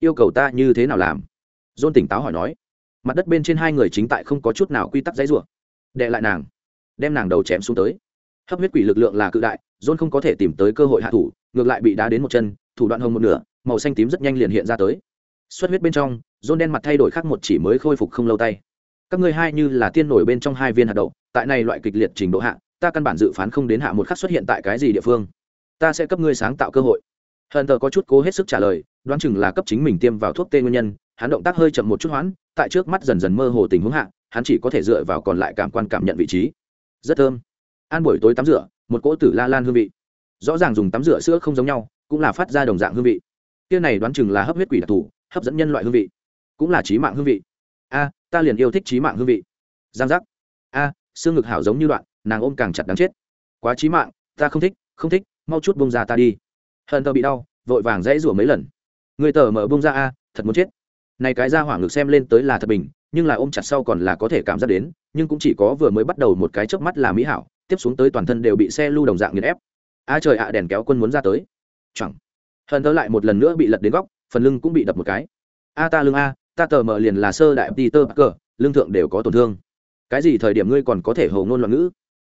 Yêu cầu ta như thế nào làm? Dôn tỉnh táo hỏi nói. Mặt đất bên trên hai người chính tại không có chút nào quy tắc dãy rủa. Đệ lại nàng, đem nàng đầu chém xuống tới. Hấp huyết quỷ lực lượng là cự đại, dôn không có thể tìm tới cơ hội hạ thủ, ngược lại bị đá đến một chân, thủ đoạn hồng một nửa, màu xanh tím rất nhanh liền hiện ra tới. Xuất huyết bên trong, dôn đen mặt thay đổi khác một chỉ mới khôi phục không lâu tay. Các ngươi hai như là tiên nổi bên trong hai viên hạt đậu tại này loại kịch liệt trình độ hạ, ta căn bản dự phán không đến hạ một khắc xuất hiện tại cái gì địa phương. Ta sẽ cấp ngươi sáng tạo cơ hội. Hận tờ có chút cố hết sức trả lời, đoán chừng là cấp chính mình tiêm vào thuốc tê nguyên nhân, hắn động tác hơi chậm một chút hoãn, tại trước mắt dần dần mơ hồ tình huống hạ, hắn chỉ có thể dựa vào còn lại cảm quan cảm nhận vị trí. Rất thơm. An buổi tối tắm rửa, một cỗ tử la lan hương vị. Rõ ràng dùng tắm rửa sữa không giống nhau, cũng là phát ra đồng dạng hương vị. Kia này đoán chừng là hấp huyết quỷ đặc thù, hấp dẫn nhân loại hương vị, cũng là trí mạng hương vị. A, ta liền yêu thích trí mạng hương vị. Giang giác. A xương ngực hảo giống như đoạn, nàng ôm càng chặt đáng chết. Quá trí mạng, ta không thích không thích, mau chút bông ra ta đi. Hận tờ bị đau, vội vàng dãy rủa mấy lần. Người tờ mở bông ra a, thật muốn chết. Này cái ra hỏa ngực xem lên tới là thật bình, nhưng là ôm chặt sau còn là có thể cảm giác đến, nhưng cũng chỉ có vừa mới bắt đầu một cái chớp mắt là mỹ hảo, tiếp xuống tới toàn thân đều bị xe lưu đồng dạng nghiền ép. A trời ạ, đèn kéo quân muốn ra tới. Chẳng. Hận tớ lại một lần nữa bị lật đến góc, phần lưng cũng bị đập một cái. A ta lưng a, ta tờ mờ liền là sơ đại peter cờ lưng thượng đều có tổn thương cái gì thời điểm ngươi còn có thể hầu ngôn loạn ngữ?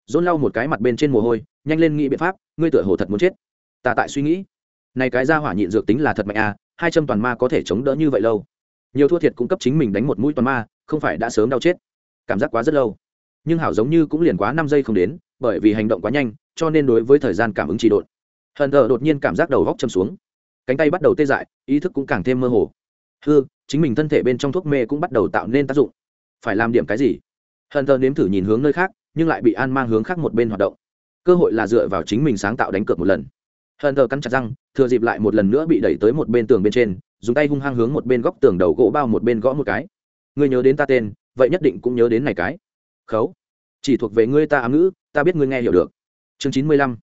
Dôn lau một cái mặt bên trên mồ hôi nhanh lên nghĩ biện pháp ngươi tựa hồ thật muốn chết. Ta tại suy nghĩ. Này cái ra hỏa nhịn dược tính là thật mạnh à, hai châm toàn ma có thể chống đỡ như vậy lâu. Nhiều thua thiệt cũng cấp chính mình đánh một mũi toàn ma không phải đã sớm đau chết. Cảm giác quá rất lâu. Nhưng hảo giống như cũng liền quá năm giây không đến bởi vì hành động quá nhanh cho nên đối với thời gian cảm ứng trị đột hờn thờ đột nhiên cảm giác đầu góc châm xuống. Cánh tay bắt đầu tê dại ý thức cũng càng thêm mơ hồ. Hư chính mình thân thể bên trong thuốc mê cũng bắt đầu tạo nên tác dụng. Phải làm điểm cái gì? Hận tờ nếm thử nhìn hướng nơi khác, nhưng lại bị an mang hướng khác một bên hoạt động. Cơ hội là dựa vào chính mình sáng tạo đánh cược một lần. Hận cắn chặt răng, thừa dịp lại một lần nữa bị đẩy tới một bên tường bên trên, dùng tay hung hăng hướng một bên góc tường đầu gỗ bao một bên gõ một cái. Ngươi nhớ đến ta tên, vậy nhất định cũng nhớ đến này cái. Khấu. Chỉ thuộc về ngươi ta ám ngữ, ta biết ngươi nghe hiểu được. Chương chín mươi lăm.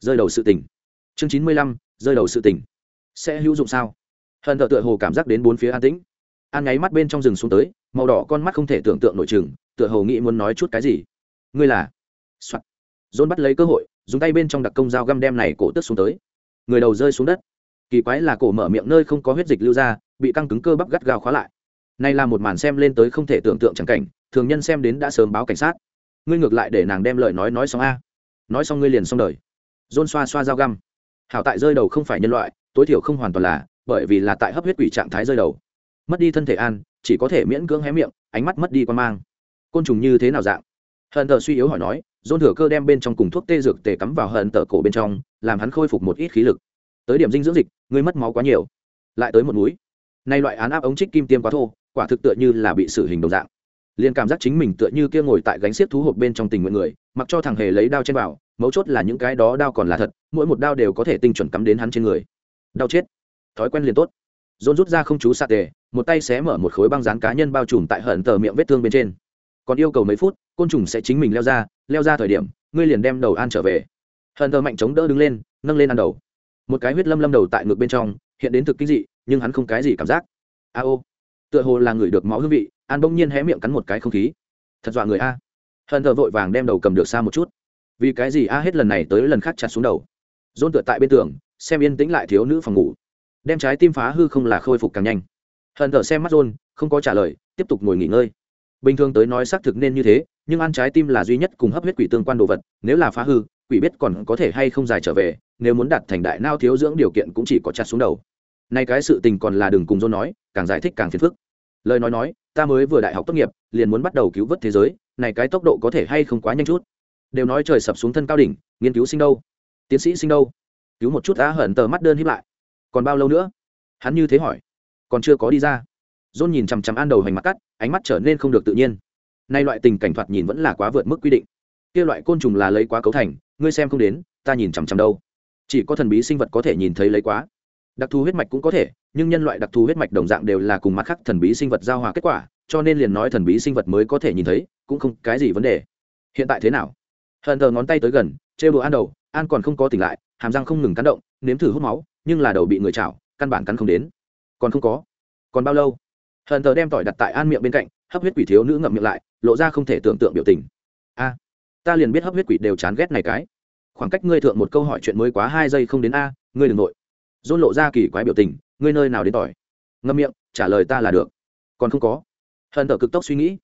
Rơi đầu sự tỉnh chương chín mươi lăm, rơi đầu sự tỉnh sẽ hữu dụng sao? Hận thợ tựa hồ cảm giác đến bốn phía an tĩnh. An ngáy mắt bên trong rừng xuống tới, màu đỏ con mắt không thể tưởng tượng nội chừng tựa hồ nghĩ muốn nói chút cái gì. Ngươi là? Soạt. Dôn bắt lấy cơ hội, dùng tay bên trong đặc công dao găm đem này cổ tức xuống tới. Người đầu rơi xuống đất. Kỳ quái là cổ mở miệng nơi không có huyết dịch lưu ra, bị căng cứng cơ bắp gắt gao khóa lại. Này là một màn xem lên tới không thể tưởng tượng chẳng cảnh, thường nhân xem đến đã sớm báo cảnh sát. Ngươi ngược lại để nàng đem lời nói nói xong a. Nói xong ngươi liền xong đời. Dôn xoa xoa dao găm. Hảo tại rơi đầu không phải nhân loại, tối thiểu không hoàn toàn là, bởi vì là tại hấp huyết quỷ trạng thái rơi đầu. Mất đi thân thể an, chỉ có thể miễn cưỡng hé miệng, ánh mắt mất đi quan mang côn trùng như thế nào dạng? Hận tờ suy yếu hỏi nói, dôn thừa cơ đem bên trong cùng thuốc tê dược tề cắm vào hận tờ cổ bên trong, làm hắn khôi phục một ít khí lực. Tới điểm dinh dưỡng dịch, ngươi mất máu quá nhiều. Lại tới một núi. Nay loại án áp ống trích kim tiêm quá thô, quả thực tựa như là bị xử hình đồng dạng. Liền cảm giác chính mình tựa như kia ngồi tại gánh xiếc thú hộp bên trong tình nguyện người, mặc cho thằng hề lấy đao trên vào, mấu chốt là những cái đó đao còn là thật, mỗi một đao đều có thể tinh chuẩn cắm đến hắn trên người. Đau chết. Thói quen liền tốt. Dôn rút ra không chú xạ tề, một tay xé mở một khối băng dán cá nhân bao trùm tại hận tờ miệng vết thương bên trên còn yêu cầu mấy phút, côn trùng sẽ chính mình leo ra leo ra thời điểm, ngươi liền đem đầu an trở về. Hận tờ mạnh chống đỡ đứng lên, nâng lên ăn đầu. Một cái huyết lâm lâm đầu tại ngực bên trong, hiện đến thực kinh dị, nhưng hắn không cái gì cảm giác. A ô. Tựa hồ là người được máu hương vị, an bỗng nhiên hé miệng cắn một cái không khí. Thật dọa người a. Hận thờ vội vàng đem đầu cầm được xa một chút. Vì cái gì a hết lần này tới lần khác chặt xuống đầu. Dôn tựa tại bên tường, xem yên tĩnh lại thiếu nữ phòng ngủ. Đem trái tim phá hư không là khôi phục càng nhanh. Hận thờ xem mắt dôn, không có trả lời, tiếp tục ngồi nghỉ ngơi bình thường tới nói xác thực nên như thế, nhưng ăn trái tim là duy nhất cùng hấp huyết quỷ tương quan đồ vật, nếu là phá hư, quỷ biết còn có thể hay không dài trở về, nếu muốn đặt thành đại nao thiếu dưỡng điều kiện cũng chỉ có chặt xuống đầu. Nay cái sự tình còn là đừng cùng dôn nói, càng giải thích càng phiền phức. Lời nói nói, ta mới vừa đại học tốt nghiệp, liền muốn bắt đầu cứu vớt thế giới, này cái tốc độ có thể hay không quá nhanh chút? Đều nói trời sập xuống thân cao đỉnh, nghiên cứu sinh đâu? Tiến sĩ sinh đâu? Cứu một chút á hận tờ mắt đơn hiếp lại. Còn bao lâu nữa? Hắn như thế hỏi. Còn chưa có đi ra dôn nhìn chằm chằm an đầu hành mặt cắt, ánh mắt trở nên không được tự nhiên. Nay loại tình cảnh thoạt nhìn vẫn là quá vượt mức quy định. Kia loại côn trùng là lấy quá cấu thành, ngươi xem không đến, ta nhìn chằm chằm đâu. Chỉ có thần bí sinh vật có thể nhìn thấy lấy quá. Đặc thù huyết mạch cũng có thể, nhưng nhân loại đặc thù huyết mạch đồng dạng đều là cùng mặt khác thần bí sinh vật giao hòa kết quả, cho nên liền nói thần bí sinh vật mới có thể nhìn thấy, cũng không cái gì vấn đề. Hiện tại thế nào? Hận thờ ngón tay tới gần, trêu đùa an đầu, an còn không có tỉnh lại, hàm răng không ngừng cắn động, nếm thử hút máu, nhưng là đầu bị người chảo, căn bản cắn không đến. Còn không có. Còn bao lâu? Hờn thờ đem tỏi đặt tại an miệng bên cạnh, hấp huyết quỷ thiếu nữ ngậm miệng lại, lộ ra không thể tưởng tượng biểu tình. A, ta liền biết hấp huyết quỷ đều chán ghét này cái. Khoảng cách ngươi thượng một câu hỏi chuyện mới quá hai giây không đến a, ngươi đừng nội. Dôn lộ ra kỳ quái biểu tình, ngươi nơi nào đến tỏi? Ngâm miệng, trả lời ta là được. Còn không có. Hờn tờ cực tốc suy nghĩ.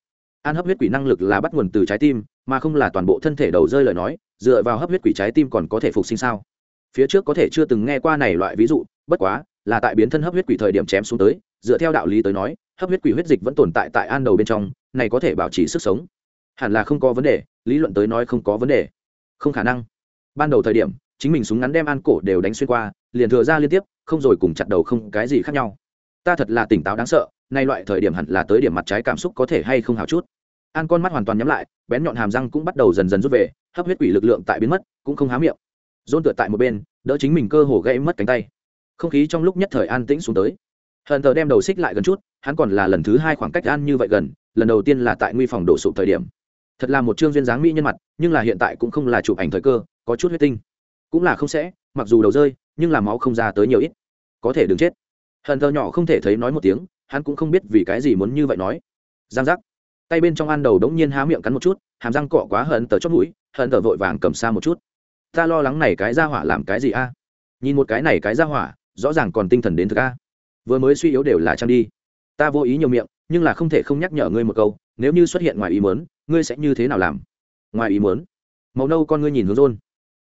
An hấp huyết quỷ năng lực là bắt nguồn từ trái tim, mà không là toàn bộ thân thể đầu rơi lời nói, dựa vào hấp huyết quỷ trái tim còn có thể phục sinh sao? Phía trước có thể chưa từng nghe qua này loại ví dụ, bất quá là tại biến thân hấp huyết quỷ thời điểm chém xuống tới, dựa theo đạo lý tới nói hấp huyết quỷ huyết dịch vẫn tồn tại tại an đầu bên trong, này có thể bảo trì sức sống. Hẳn là không có vấn đề, lý luận tới nói không có vấn đề. Không khả năng. Ban đầu thời điểm, chính mình súng ngắn đem an cổ đều đánh xuyên qua, liền thừa ra liên tiếp, không rồi cùng chặt đầu không, cái gì khác nhau. Ta thật là tỉnh táo đáng sợ, nay loại thời điểm hẳn là tới điểm mặt trái cảm xúc có thể hay không hào chút. An con mắt hoàn toàn nhắm lại, bén nhọn hàm răng cũng bắt đầu dần dần rút về, hấp huyết quỷ lực lượng tại biến mất, cũng không há miệng. Dôn tựa tại một bên, đỡ chính mình cơ hồ gãy mất cánh tay. Không khí trong lúc nhất thời an tĩnh xuống tới hận thờ đem đầu xích lại gần chút, hắn còn là lần thứ hai khoảng cách an như vậy gần, lần đầu tiên là tại nguy phòng đổ sụp thời điểm. Thật là một chương duyên dáng mỹ nhân mặt, nhưng là hiện tại cũng không là chụp ảnh thời cơ, có chút huyết tinh. Cũng là không sẽ, mặc dù đầu rơi, nhưng là máu không ra tới nhiều ít. Có thể đừng chết. Hận thờ nhỏ không thể thấy nói một tiếng, hắn cũng không biết vì cái gì muốn như vậy nói. Giang giác. Tay bên trong ăn đầu đống nhiên há miệng cắn một chút, hàm răng cọ quá hận tờ chót mũi, hận tờ vội vàng cầm xa một chút. Ta lo lắng này cái ra hỏa làm cái gì a? Nhìn một cái này cái ra hỏa, rõ ràng còn tinh thần đến thực a vừa mới suy yếu đều là trang đi. Ta vô ý nhiều miệng, nhưng là không thể không nhắc nhở ngươi một câu, nếu như xuất hiện ngoài ý mớn ngươi sẽ như thế nào làm? Ngoài ý mớn màu nâu con ngươi nhìn hướng rôn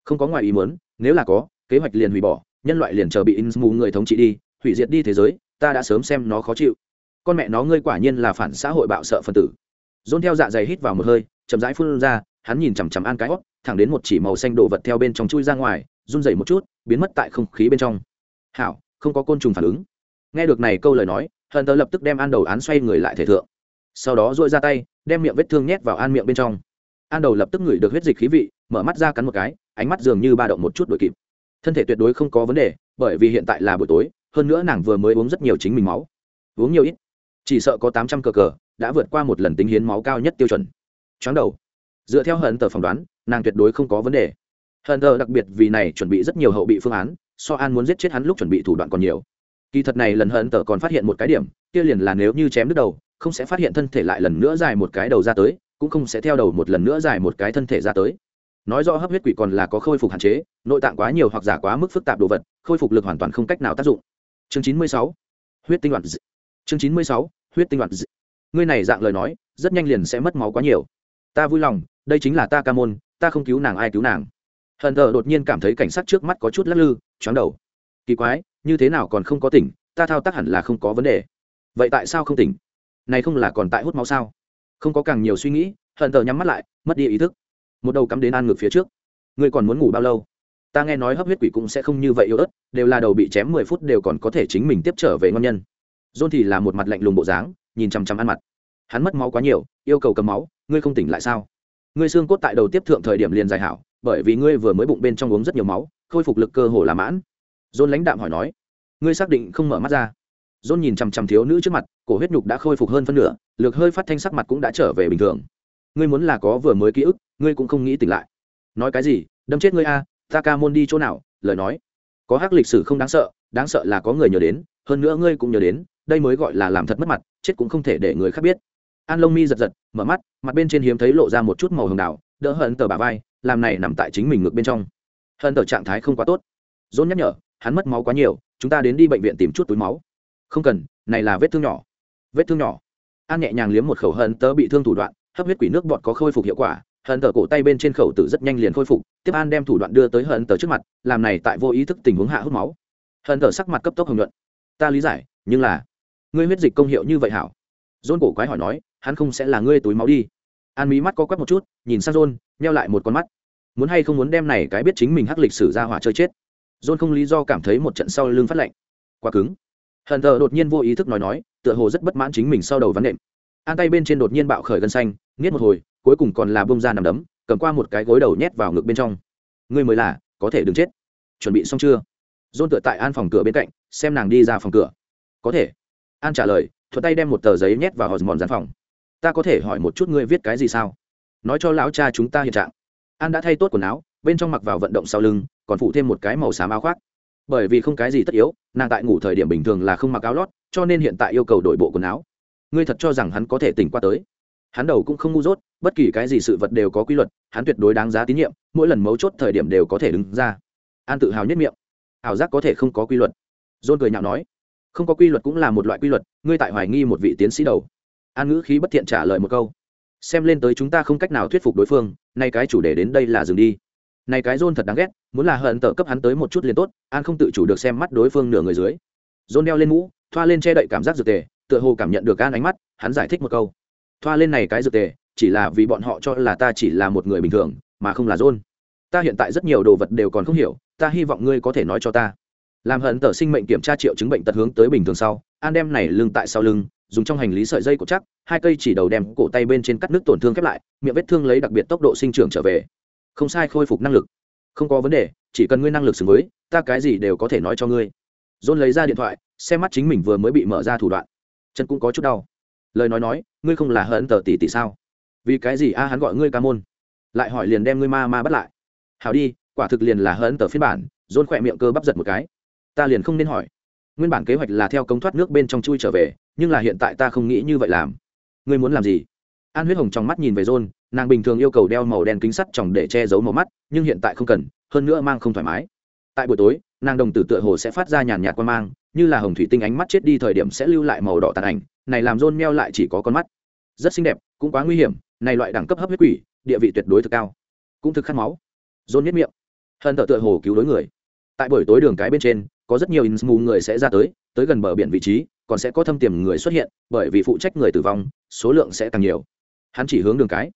không có ngoài ý mớn nếu là có, kế hoạch liền hủy bỏ, nhân loại liền chờ bị in mù người thống trị đi, hủy diệt đi thế giới, ta đã sớm xem nó khó chịu. Con mẹ nó ngươi quả nhiên là phản xã hội bạo sợ phân tử. Rôn theo dạ dày hít vào một hơi, chậm rãi phun ra, hắn nhìn chằm chằm an cái hót, thẳng đến một chỉ màu xanh đồ vật theo bên trong chui ra ngoài, run dày một chút, biến mất tại không khí bên trong. Hảo, không có côn trùng phản ứng nghe được này câu lời nói, hận tờ lập tức đem an đầu án xoay người lại thể thượng. Sau đó dội ra tay, đem miệng vết thương nhét vào an miệng bên trong. An đầu lập tức ngửi được huyết dịch khí vị, mở mắt ra cắn một cái, ánh mắt dường như ba động một chút đổi kịp. Thân thể tuyệt đối không có vấn đề, bởi vì hiện tại là buổi tối, hơn nữa nàng vừa mới uống rất nhiều chính mình máu. Uống nhiều ít, chỉ sợ có tám trăm cờ cờ, đã vượt qua một lần tính hiến máu cao nhất tiêu chuẩn. Chóng đầu. Dựa theo hận tờ phỏng đoán, nàng tuyệt đối không có vấn đề. Hận tờ đặc biệt vì này chuẩn bị rất nhiều hậu bị phương án, so an muốn giết chết hắn lúc chuẩn bị thủ đoạn còn nhiều kỳ thật này lần hận tờ còn phát hiện một cái điểm, kia liền là nếu như chém đứt đầu, không sẽ phát hiện thân thể lại lần nữa dài một cái đầu ra tới, cũng không sẽ theo đầu một lần nữa dài một cái thân thể ra tới. Nói rõ hấp huyết quỷ còn là có khôi phục hạn chế, nội tạng quá nhiều hoặc giả quá mức phức tạp đồ vật, khôi phục lực hoàn toàn không cách nào tác dụng. Chương chín mươi sáu, huyết tinh đoạn d... chương chín mươi sáu, huyết tinh đoạn d... ngươi này dạng lời nói, rất nhanh liền sẽ mất máu quá nhiều. Ta vui lòng, đây chính là ta ca môn, ta không cứu nàng ai cứu nàng. Hận thờ đột nhiên cảm thấy cảnh sát trước mắt có chút lắc lư, choáng đầu. Kỳ quái như thế nào còn không có tỉnh, ta thao tác hẳn là không có vấn đề. Vậy tại sao không tỉnh? Này không là còn tại hút máu sao? Không có càng nhiều suy nghĩ, hận tờ nhắm mắt lại, mất đi ý thức. Một đầu cắm đến an ngược phía trước. Ngươi còn muốn ngủ bao lâu? Ta nghe nói hấp huyết quỷ cũng sẽ không như vậy yếu ớt, đều là đầu bị chém mười phút đều còn có thể chính mình tiếp trở về ngon nhân. John thì là một mặt lạnh lùng bộ dáng, nhìn chằm chằm ăn mặt. Hắn mất máu quá nhiều, yêu cầu cầm máu, ngươi không tỉnh lại sao? Ngươi xương cốt tại đầu tiếp thượng thời điểm liền dài hảo, bởi vì ngươi vừa mới bụng bên trong uống rất nhiều máu, khôi phục lực cơ hồ là mãn john lãnh đạm hỏi nói, ngươi xác định không mở mắt ra? John nhìn chằm chằm thiếu nữ trước mặt, cổ huyết nhục đã khôi phục hơn phân nửa lược hơi phát thanh sắc mặt cũng đã trở về bình thường. Ngươi muốn là có vừa mới ký ức, ngươi cũng không nghĩ tỉnh lại. Nói cái gì? Đâm chết ngươi a, ta ca môn đi chỗ nào? Lời nói. Có hắc lịch sử không đáng sợ đáng sợ là có người nhớ đến, hơn nữa ngươi cũng nhớ đến, đây mới gọi là làm thật mất mặt, chết cũng không thể để người khác biết. An lông mi giật giật, mở mắt, mặt bên trên hiếm thấy lộ ra một chút màu hồng đào, đỡ hận tờ bà vai, làm này nằm tại chính mình ngược bên trong. Hận tờ trạng thái không quá tốt. Dôn nhắc nhở hắn mất máu quá nhiều, chúng ta đến đi bệnh viện tìm chút túi máu. Không cần, này là vết thương nhỏ. Vết thương nhỏ. An nhẹ nhàng liếm một khẩu hận tớ bị thương thủ đoạn, hấp huyết quỷ nước bọt có khôi phục hiệu quả, hận tờ cổ tay bên trên khẩu tử rất nhanh liền khôi phục. Tiếp an đem thủ đoạn đưa tới hận tờ trước mặt, làm này tại vô ý thức tình huống hạ hút máu. Hận tờ sắc mặt cấp tốc hồng nhuận. Ta lý giải, nhưng là, ngươi huyết dịch công hiệu như vậy hảo. Dôn cổ quái hỏi nói, hắn không sẽ là ngươi túi máu đi. An mí mắt có quắc một chút, nhìn sang dôn neo lại một con mắt. Muốn hay không muốn đem này cái biết chính mình hắc lịch sử ra hỏa chơi chết? John không lý do cảm thấy một trận sau lưng phát lạnh. Quá cứng. Hận thờ đột nhiên vô ý thức nói nói, tựa hồ rất bất mãn chính mình sau đầu vấn nệm an tay bên trên đột nhiên bạo khởi gân xanh, nghiết một hồi, cuối cùng còn là bông ra nằm đấm, cầm qua một cái gối đầu nhét vào ngực bên trong. Ngươi mới là, có thể đừng chết. Chuẩn bị xong chưa? Dôn tựa tại an phòng cửa bên cạnh, xem nàng đi ra phòng cửa. Có thể. An trả lời thuật tay đem một tờ giấy nhét vào hòn mòn gian phòng. Ta có thể hỏi một chút ngươi viết cái gì sao? Nói cho lão cha chúng ta hiện trạng. An đã thay tốt quần áo bên trong mặc vào vận động sau lưng, còn phụ thêm một cái màu xám áo khoác. Bởi vì không cái gì tất yếu, nàng tại ngủ thời điểm bình thường là không mặc áo lót, cho nên hiện tại yêu cầu đổi bộ quần áo. Ngươi thật cho rằng hắn có thể tỉnh qua tới. Hắn đầu cũng không ngu dốt, bất kỳ cái gì sự vật đều có quy luật, hắn tuyệt đối đáng giá tín nhiệm, mỗi lần mấu chốt thời điểm đều có thể đứng ra. An tự hào nhất miệng. Ảo giác có thể không có quy luật. Dôn cười nhạo nói. Không có quy luật cũng là một loại quy luật, ngươi tại hoài nghi một vị tiến sĩ đầu. An ngữ khí bất thiện trả lời một câu. Xem lên tới chúng ta không cách nào thuyết phục đối phương, nay cái chủ đề đến đây là dừng đi này cái John thật đáng ghét, muốn là hận tờ cấp hắn tới một chút liền tốt, an không tự chủ được xem mắt đối phương nửa người dưới. John đeo lên mũ, thoa lên che đậy cảm giác dược tề, tựa hồ cảm nhận được an ánh mắt, hắn giải thích một câu. Thoa lên này cái dược tề, chỉ là vì bọn họ cho là ta chỉ là một người bình thường, mà không là John. Ta hiện tại rất nhiều đồ vật đều còn không hiểu, ta hy vọng ngươi có thể nói cho ta. Làm hận tờ sinh mệnh kiểm tra triệu chứng bệnh tật hướng tới bình thường sau, an đem này lưng tại sau lưng, dùng trong hành lý sợi dây cột chắc, hai cây chỉ đầu đem cổ tay bên trên cắt nước tổn thương khép lại, miệng vết thương lấy đặc biệt tốc độ sinh trưởng trở về không sai, khôi phục năng lực. Không có vấn đề, chỉ cần ngươi năng lực xứng với, ta cái gì đều có thể nói cho ngươi. John lấy ra điện thoại, xem mắt chính mình vừa mới bị mở ra thủ đoạn. Chân cũng có chút đau. Lời nói nói, ngươi không là hận tờ tỷ tỷ sao? Vì cái gì a, hắn gọi ngươi ca môn? Lại hỏi liền đem ngươi ma ma bắt lại. Hào đi, quả thực liền là hận tờ phiên bản, john khỏe miệng cơ bắp giật một cái. Ta liền không nên hỏi. Nguyên bản kế hoạch là theo cống thoát nước bên trong chui trở về, nhưng là hiện tại ta không nghĩ như vậy làm. Ngươi muốn làm gì? An huyết hồng trong mắt nhìn về john nàng bình thường yêu cầu đeo màu đen kính sắt tròng để che giấu màu mắt, nhưng hiện tại không cần, hơn nữa mang không thoải mái. Tại buổi tối, nàng đồng tử tựa hồ sẽ phát ra nhàn nhạt quan mang, như là hồng thủy tinh ánh mắt chết đi thời điểm sẽ lưu lại màu đỏ tàn ảnh, này làm john meo lại chỉ có con mắt. Rất xinh đẹp, cũng quá nguy hiểm, này loại đẳng cấp hấp huyết quỷ, địa vị tuyệt đối thực cao. Cũng thực khát máu. John nhất miệng. Hận tợ tựa hồ cứu đối người. Tại buổi tối đường cái bên trên, có rất nhiều in mù người sẽ ra tới tới gần bờ biển vị trí, còn sẽ có thâm tiềm người xuất hiện, bởi vì phụ trách người tử vong, số lượng sẽ càng nhiều. Hắn chỉ hướng đường cái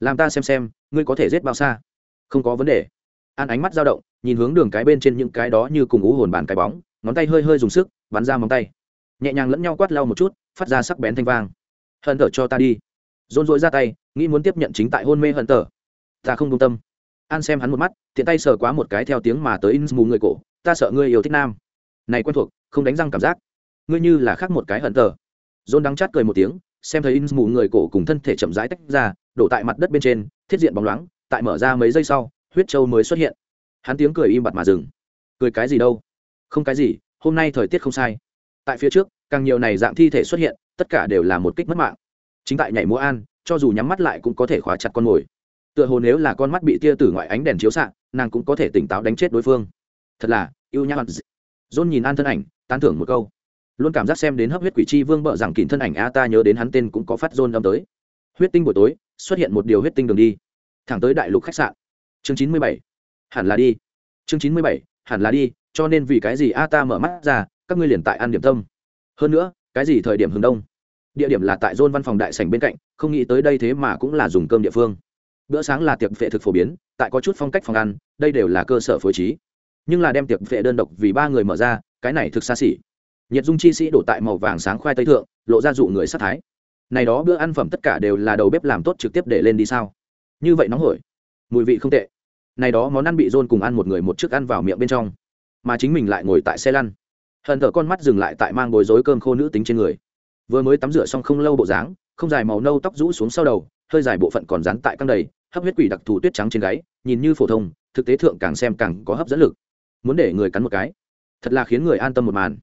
làm ta xem xem, ngươi có thể giết bao xa? Không có vấn đề. An ánh mắt dao động, nhìn hướng đường cái bên trên những cái đó như cùng ú hồn bàn cái bóng, ngón tay hơi hơi dùng sức, bắn ra móng tay. Nhẹ nhàng lẫn nhau quát lau một chút, phát ra sắc bén thanh vang. Hận tở cho ta đi. Rôn rỗi ra tay, nghĩ muốn tiếp nhận chính tại hôn mê hận tở ta không công tâm. An xem hắn một mắt, tiện tay sờ quá một cái theo tiếng mà tới in mù người cổ. Ta sợ ngươi yêu thích nam. Này quen thuộc, không đánh răng cảm giác. Ngươi như là khác một cái hận tở rôn đắng chát cười một tiếng, xem thấy in mù người cổ cùng thân thể chậm rãi tách ra đổ tại mặt đất bên trên, thiết diện bóng loáng, tại mở ra mấy giây sau, huyết châu mới xuất hiện. Hắn tiếng cười im bặt mà dừng. Cười cái gì đâu? Không cái gì, hôm nay thời tiết không sai. Tại phía trước, càng nhiều này dạng thi thể xuất hiện, tất cả đều là một kích mất mạng. Chính tại nhảy múa an, cho dù nhắm mắt lại cũng có thể khóa chặt con mồi. Tựa hồ nếu là con mắt bị tia tử ngoại ánh đèn chiếu xạ, nàng cũng có thể tỉnh táo đánh chết đối phương. Thật là, yêu nhã dôn nhìn an thân ảnh, tán thưởng một câu. Luôn cảm giác xem đến hấp huyết quỷ chi vương bợ rằng kìn thân ảnh a, ta nhớ đến hắn tên cũng có phát dôn đâm tới. Huyết tinh buổi tối xuất hiện một điều huyết tinh đường đi. Thẳng tới đại lục khách sạn. Chương chín mươi bảy. Hẳn là đi. Chương chín mươi bảy. Hẳn là đi, cho nên vì cái gì a ta mở mắt ra, các ngươi liền tại ăn điểm tâm. Hơn nữa, cái gì thời điểm hướng đông? Địa điểm là tại dôn văn phòng đại sảnh bên cạnh, không nghĩ tới đây thế mà cũng là dùng cơm địa phương. Bữa sáng là tiệc vệ thực phổ biến, tại có chút phong cách phòng ăn, đây đều là cơ sở phối trí. Nhưng là đem tiệc vệ đơn độc vì ba người mở ra, cái này thực xa xỉ. Nhiệt dung chi sĩ đổ tại màu vàng sáng khoai tây thượng, lộ ra dụ người sát thái này đó bữa ăn phẩm tất cả đều là đầu bếp làm tốt trực tiếp để lên đi sao? Như vậy nóng hổi, mùi vị không tệ. Này đó món ăn bị dôn cùng ăn một người một chiếc ăn vào miệng bên trong, mà chính mình lại ngồi tại xe lăn. Hận thở con mắt dừng lại tại mang bồi dối cơm khô nữ tính trên người. Vừa mới tắm rửa xong không lâu bộ dáng, không dài màu nâu tóc rũ xuống sau đầu, hơi dài bộ phận còn dán tại căng đầy, hấp huyết quỷ đặc thù tuyết trắng trên gáy, nhìn như phổ thông, thực tế thượng càng xem càng có hấp dẫn lực. Muốn để người cắn một cái, thật là khiến người an tâm một màn.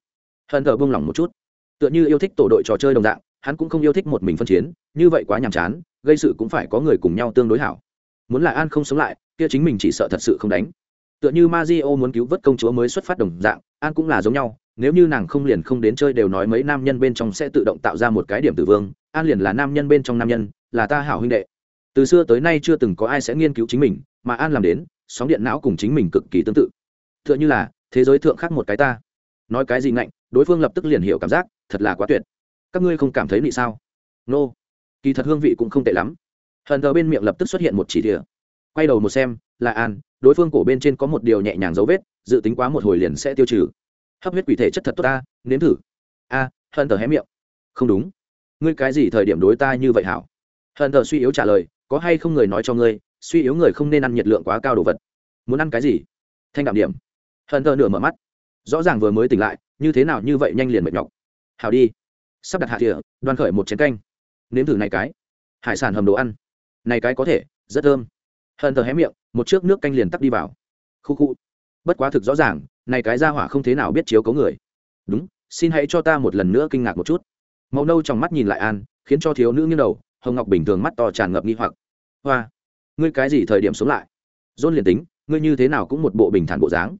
Hận thở buông lỏng một chút. Tựa như yêu thích tổ đội trò chơi đồng dạng hắn cũng không yêu thích một mình phân chiến, như vậy quá nhàm chán, gây sự cũng phải có người cùng nhau tương đối hảo. Muốn là an không sống lại, kia chính mình chỉ sợ thật sự không đánh. Tựa như Mazio muốn cứu vớt công chúa mới xuất phát đồng dạng, an cũng là giống nhau, nếu như nàng không liền không đến chơi đều nói mấy nam nhân bên trong sẽ tự động tạo ra một cái điểm tử vương, an liền là nam nhân bên trong nam nhân, là ta hảo huynh đệ. Từ xưa tới nay chưa từng có ai sẽ nghiên cứu chính mình, mà an làm đến, sóng điện não cùng chính mình cực kỳ tương tự. T h ư ợ n h ư là, thế giới thượng khác một cái ta. Nói cái gì ngạnh, đối phương lập tức liền hiểu cảm giác, thật là quá tuyệt các ngươi không cảm thấy nị sao? Nô、no. kỳ thật hương vị cũng không tệ lắm. Hận thờ bên miệng lập tức xuất hiện một chỉ đĩa quay đầu một xem, là an, đối phương cổ bên trên có một điều nhẹ nhàng dấu vết, dự tính quá một hồi liền sẽ tiêu trừ. Hấp huyết quỷ thể chất thật tốt ta, nếm thử. A, hận thờ hé miệng. Không đúng. Ngươi cái gì thời điểm đối ta như vậy hảo? Hận thờ suy yếu trả lời, có hay không người nói cho ngươi, suy yếu người không nên ăn nhiệt lượng quá cao đồ vật. Muốn ăn cái gì? Thanh đạm điểm. Hận thờ nửa mở mắt. Rõ ràng vừa mới tỉnh lại, như thế nào như vậy nhanh liền mệt nhọc. Hào đi sắp đặt hạ thìa, đoan khởi một chén canh. Nếm thử này cái. Hải sản hầm đồ ăn. Này cái có thể, rất thơm. Hận thờ hé miệng, một chiếc nước canh liền tắt đi vào. Khu khu. Bất quá thực rõ ràng, này cái ra hỏa không thế nào biết chiếu cấu người. Đúng, xin hãy cho ta một lần nữa kinh ngạc một chút. Màu nâu trong mắt nhìn lại an, khiến cho thiếu nữ nghiêng đầu, hồng ngọc bình thường mắt to tràn ngập nghi hoặc. Hoa, ngươi cái gì thời điểm sống lại? Dôn liền tính, ngươi như thế nào cũng một bộ bình thản bộ dáng.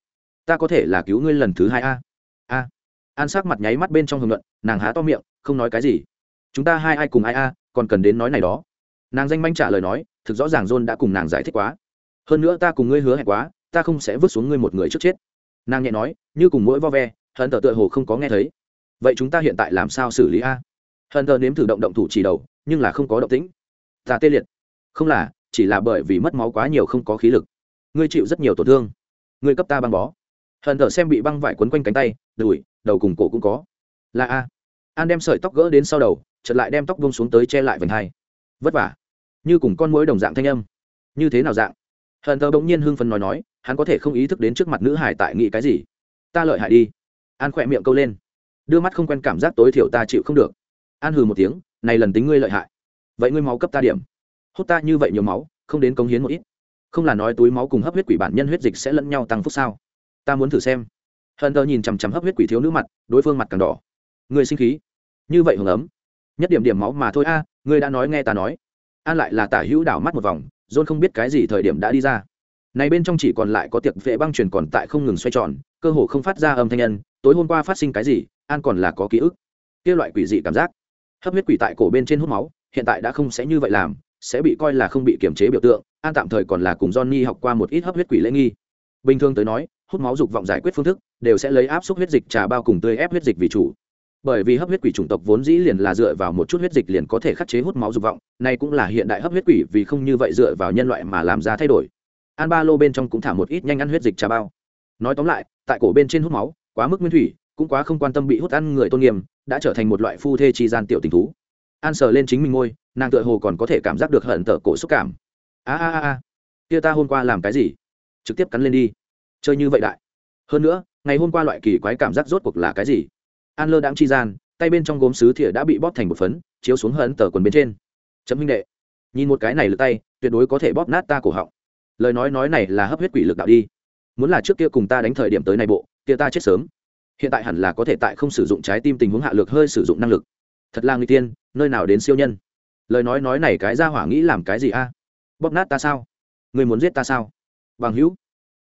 Ta có thể là cứu ngươi lần thứ hai a. A. An sắc mặt nháy mắt bên trong hồng luận nàng há to miệng không nói cái gì. Chúng ta hai ai cùng ai a, còn cần đến nói này đó. Nàng danh manh trả lời nói, thực rõ ràng john đã cùng nàng giải thích quá. Hơn nữa ta cùng ngươi hứa hẹn quá, ta không sẽ vứt xuống ngươi một người trước chết. Nàng nhẹ nói, như cùng mỗi vo ve hận tờ tựa hồ không có nghe thấy. Vậy chúng ta hiện tại làm sao xử lý a? Hận tờ nếm thử động động thủ chỉ đầu, nhưng là không có động tĩnh. Ta tê liệt. Không là, chỉ là bởi vì mất máu quá nhiều không có khí lực. Ngươi chịu rất nhiều tổn thương. Ngươi cấp ta băng bó. Hận thở xem bị băng vải quấn quanh cánh tay, đùi, đầu cùng cổ cũng có. Là a an đem sợi tóc gỡ đến sau đầu chợt lại đem tóc vông xuống tới che lại vành hai vất vả như cùng con mũi đồng dạng thanh âm như thế nào dạng hận thờ bỗng nhiên hưng phấn nói nói hắn có thể không ý thức đến trước mặt nữ hải tại nghĩ cái gì ta lợi hại đi an khỏe miệng câu lên đưa mắt không quen cảm giác tối thiểu ta chịu không được an hừ một tiếng này lần tính ngươi lợi hại vậy ngươi máu cấp ta điểm hút ta như vậy nhiều máu không đến cống hiến một ít không là nói túi máu cùng hấp huyết quỷ bản nhân huyết dịch sẽ lẫn nhau tăng phúc sao ta muốn thử xem hận thờ nhìn chằm chằm hấp huyết quỷ thiếu nữ mặt đối phương mặt càng đỏ ngươi sinh khí. Như vậy hưởng ấm. Nhất điểm điểm máu mà thôi. A à, ngươi đã nói nghe ta nói. An lại là tả hữu đảo mắt một vòng john không biết cái gì thời điểm đã đi ra. Này bên trong chỉ còn lại có tiệc vệ băng truyền còn tại không ngừng xoay tròn cơ hồ không phát ra âm thanh nhân tối hôm qua phát sinh cái gì an còn là có ký ức. Kia loại quỷ dị cảm giác. Hấp huyết quỷ tại cổ bên trên hút máu hiện tại đã không sẽ như vậy làm sẽ bị coi là không bị kiềm chế biểu tượng an tạm thời còn là cùng johnny học qua một ít hấp huyết quỷ lễ nghi. Bình thường tới nói hút máu dục vọng giải quyết phương thức đều sẽ lấy áp suất huyết dịch trà bao cùng tươi ép huyết dịch vì chủ bởi vì hấp huyết quỷ chủng tộc vốn dĩ liền là dựa vào một chút huyết dịch liền có thể khắc chế hút máu dục vọng, nay cũng là hiện đại hấp huyết quỷ vì không như vậy dựa vào nhân loại mà làm ra thay đổi. An ba lô bên trong cũng thả một ít nhanh ăn huyết dịch trà bao. Nói tóm lại, tại cổ bên trên hút máu, quá mức nguyên thủy, cũng quá không quan tâm bị hút ăn người tôn nghiêm, đã trở thành một loại phu thê tri gian tiểu tình thú. An sờ lên chính mình ngôi, nàng tựa hồ còn có thể cảm giác được hận tở cổ xúc cảm. A a a, kia ta hôm qua làm cái gì? Trực tiếp cắn lên đi. Chơi như vậy đại. Hơn nữa, ngày hôm qua loại kỳ quái cảm giác rốt cuộc là cái gì? An lơ đãng chi gian, tay bên trong gốm sứ thìa đã bị bóp thành một phấn, chiếu xuống hận tờ quần bên trên. Chấm Minh đệ, nhìn một cái này lượt tay, tuyệt đối có thể bóp nát ta cổ họng. Lời nói nói này là hấp huyết quỷ lực đạo đi. Muốn là trước kia cùng ta đánh thời điểm tới này bộ, kia ta chết sớm. Hiện tại hẳn là có thể tại không sử dụng trái tim tình huống hạ lực hơi sử dụng năng lực. Thật là người tiên, nơi nào đến siêu nhân. Lời nói nói này cái ra hỏa nghĩ làm cái gì a? Bóp nát ta sao? Người muốn giết ta sao? Bằng hữu.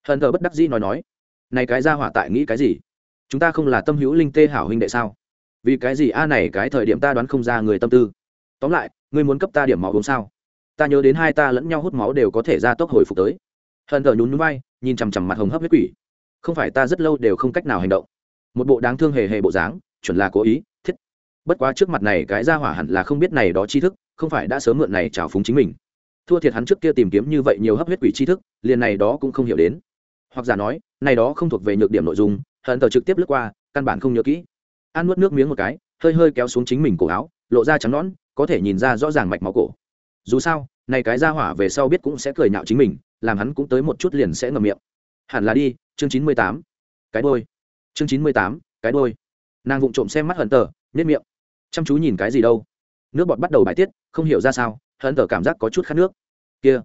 Hận thờ bất đắc dĩ nói nói. Này cái ra hỏa tại nghĩ cái gì? Chúng ta không là tâm hữu linh tê hảo huynh đệ sao? Vì cái gì a này cái thời điểm ta đoán không ra người tâm tư. Tóm lại, ngươi muốn cấp ta điểm máu uống sao? Ta nhớ đến hai ta lẫn nhau hút máu đều có thể ra tốc hồi phục tới. Hận thờ nhún núi bay, nhìn chằm chằm mặt hồng hấp huyết quỷ. Không phải ta rất lâu đều không cách nào hành động. Một bộ đáng thương hề hề bộ dáng, chuẩn là cố ý, thiết. Bất quá trước mặt này cái ra hỏa hẳn là không biết này đó tri thức, không phải đã sớm mượn này trào phúng chính mình. Thua thiệt hắn trước kia tìm kiếm như vậy nhiều hấp huyết quỷ tri thức, liền này đó cũng không hiểu đến hoặc giả nói, này đó không thuộc về nhược điểm nội dung, hận tờ trực tiếp lướt qua, căn bản không nhớ kỹ. An nuốt nước miếng một cái, hơi hơi kéo xuống chính mình cổ áo, lộ ra trắng nõn, có thể nhìn ra rõ ràng mạch máu cổ. Dù sao, này cái ra hỏa về sau biết cũng sẽ cười nhạo chính mình, làm hắn cũng tới một chút liền sẽ ngậm miệng. Hẳn là đi, chương chín mươi tám. Cái đôi chương chín mươi tám, cái đôi nàng vụng trộm xem mắt hận tờ nếp miệng. Chăm chú nhìn cái gì đâu. Nước bọt bắt đầu bài tiết, không hiểu ra sao, hận tờ cảm giác có chút khát nước. Kia,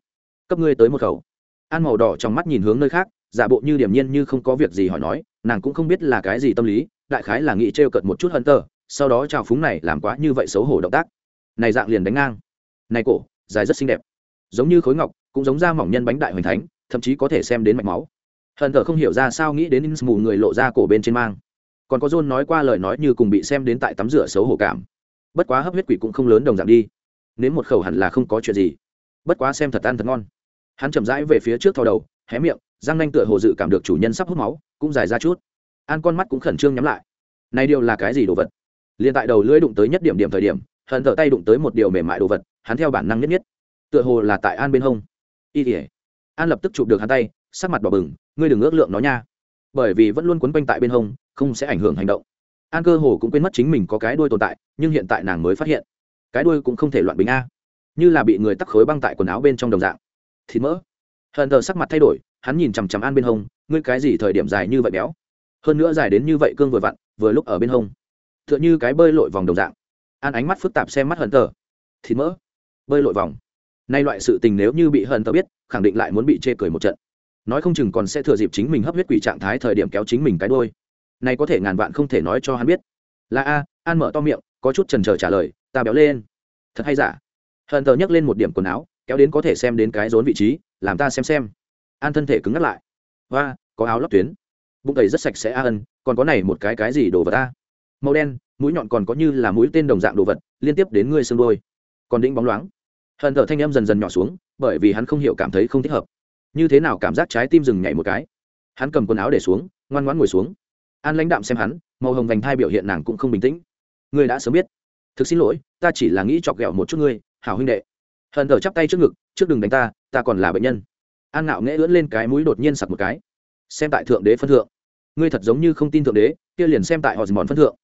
cấp ngươi tới một khẩu. An màu đỏ trong mắt nhìn hướng nơi khác giả bộ như điểm nhiên như không có việc gì hỏi nói, nàng cũng không biết là cái gì tâm lý, đại khái là nghĩ trêu cợt một chút hận tờ sau đó trào phúng này làm quá như vậy xấu hổ động tác. Này dạng liền đánh ngang. Này cổ, dài rất xinh đẹp. Giống như khối ngọc, cũng giống da mỏng nhân bánh đại hoành thánh, thậm chí có thể xem đến mạch máu. Hận thờ không hiểu ra sao nghĩ đến mù người lộ ra cổ bên trên mang. Còn có john nói qua lời nói như cùng bị xem đến tại tắm rửa xấu hổ cảm. Bất quá hấp huyết quỷ cũng không lớn đồng dạng đi. Nếu một khẩu hẳn là không có chuyện gì. Bất quá xem thật ăn thật ngon. Hắn chậm rãi về phía trước thò đầu hé miệng răng nanh tựa hồ dự cảm được chủ nhân sắp hút máu, cũng dài ra chút. An con mắt cũng khẩn trương nhắm lại. Này điều là cái gì đồ vật? Liền tại đầu lưỡi đụng tới nhất điểm điểm thời điểm, hận thở tay đụng tới một điều mềm mại đồ vật, hắn theo bản năng nhất nhất. Tựa hồ là tại an bên hông. Y tỉa an lập tức chụp được hắn tay, sắc mặt đỏ bừng, ngươi đừng ước lượng nó nha. Bởi vì vẫn luôn quấn quanh tại bên hông, không sẽ ảnh hưởng hành động. An cơ hồ cũng quên mất chính mình có cái đuôi tồn tại, nhưng hiện tại nàng mới phát hiện. Cái đuôi cũng không thể loạn bình a. Như là bị người tắc khối băng tại quần áo bên trong đồng dạng. Thịt mỡ hận thờ sắc mặt thay đổi, hắn nhìn chằm chằm an bên hông, ngươi cái gì thời điểm dài như vậy béo? Hơn nữa dài đến như vậy cương vừa vặn, vừa lúc ở bên hông. T h ư ợ n h ư cái bơi lội vòng đồng dạng. An ánh mắt phức tạp xem mắt hận thờ. Thịt mỡ, bơi lội vòng. Nay loại sự tình nếu như bị hận thờ biết, khẳng định lại muốn bị chê cười một trận. Nói không chừng còn sẽ thừa dịp chính mình hấp huyết quỷ trạng thái thời điểm kéo chính mình cái đôi này có thể ngàn vạn không thể nói cho hắn biết. Là a. An mở to miệng, có chút trần trờ trả lời, ta béo lên. Thật hay giả? Hận thờ nhấc lên một điểm quần áo, kéo đến có thể xem đến cái rốn vị trí làm ta xem xem. An thân thể cứng ngắt lại. Và có áo lót tuyến. Bụng tẩy rất sạch sẽ a ân, còn có này một cái cái gì đồ vật ta? Màu đen, mũi nhọn còn có như là mũi tên đồng dạng đồ vật, liên tiếp đến ngươi xương đôi còn đĩnh bóng loáng. Hận thở thanh em dần dần nhỏ xuống, bởi vì hắn không hiểu cảm thấy không thích hợp. Như thế nào cảm giác trái tim dừng nhảy một cái? Hắn cầm quần áo để xuống, ngoan ngoãn ngồi xuống. An lãnh đạm xem hắn, màu hồng vành thai biểu hiện nàng cũng không bình tĩnh. Ngươi đã sớm biết. Thực xin lỗi, ta chỉ là nghĩ chọc ghẹo một chút ngươi, hảo huynh đệ. Hận thở chắp tay trước ngực, trước đừng đánh ta ta còn là bệnh nhân. An ngạo nghễ lưỡn lên cái mũi đột nhiên sặc một cái. Xem tại thượng đế phân thượng. Ngươi thật giống như không tin thượng đế, kia liền xem tại họ dì mòn phân thượng.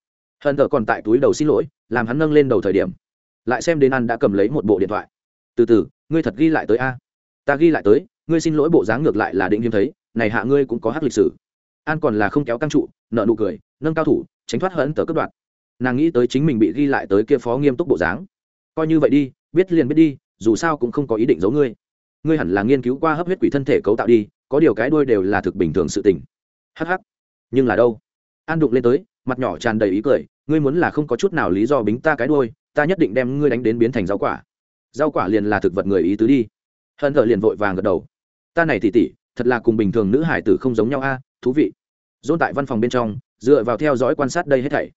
Hận thờ còn tại túi đầu xin lỗi, làm hắn nâng lên đầu thời điểm. Lại xem đến an đã cầm lấy một bộ điện thoại. Từ từ, ngươi thật ghi lại tới a. Ta ghi lại tới, ngươi xin lỗi bộ dáng ngược lại là định hiếm thấy, này hạ ngươi cũng có hát lịch sử. An còn là không kéo căng trụ nợ nụ cười, nâng cao thủ, tránh thoát hận tờ cất đoạn nàng nghĩ tới chính mình bị ghi lại tới kia phó nghiêm túc bộ dáng. Coi như vậy đi, biết liền biết đi, dù sao cũng không có ý định giấu ngươi ngươi hẳn là nghiên cứu qua hấp huyết quỷ thân thể cấu tạo đi, có điều cái đuôi đều là thực bình thường sự tình. Hh nhưng là đâu? An đụng lên tới, mặt nhỏ tràn đầy ý cười, ngươi muốn là không có chút nào lý do bính ta cái đuôi, ta nhất định đem ngươi đánh đến biến thành rau quả. Rau quả liền là thực vật người ý tứ đi. Hân thợ liền vội vàng gật đầu. Ta này tỉ tỉ, thật là cùng bình thường nữ hải tử không giống nhau a, thú vị. Dôn tại văn phòng bên trong, dựa vào theo dõi quan sát đây hết thảy.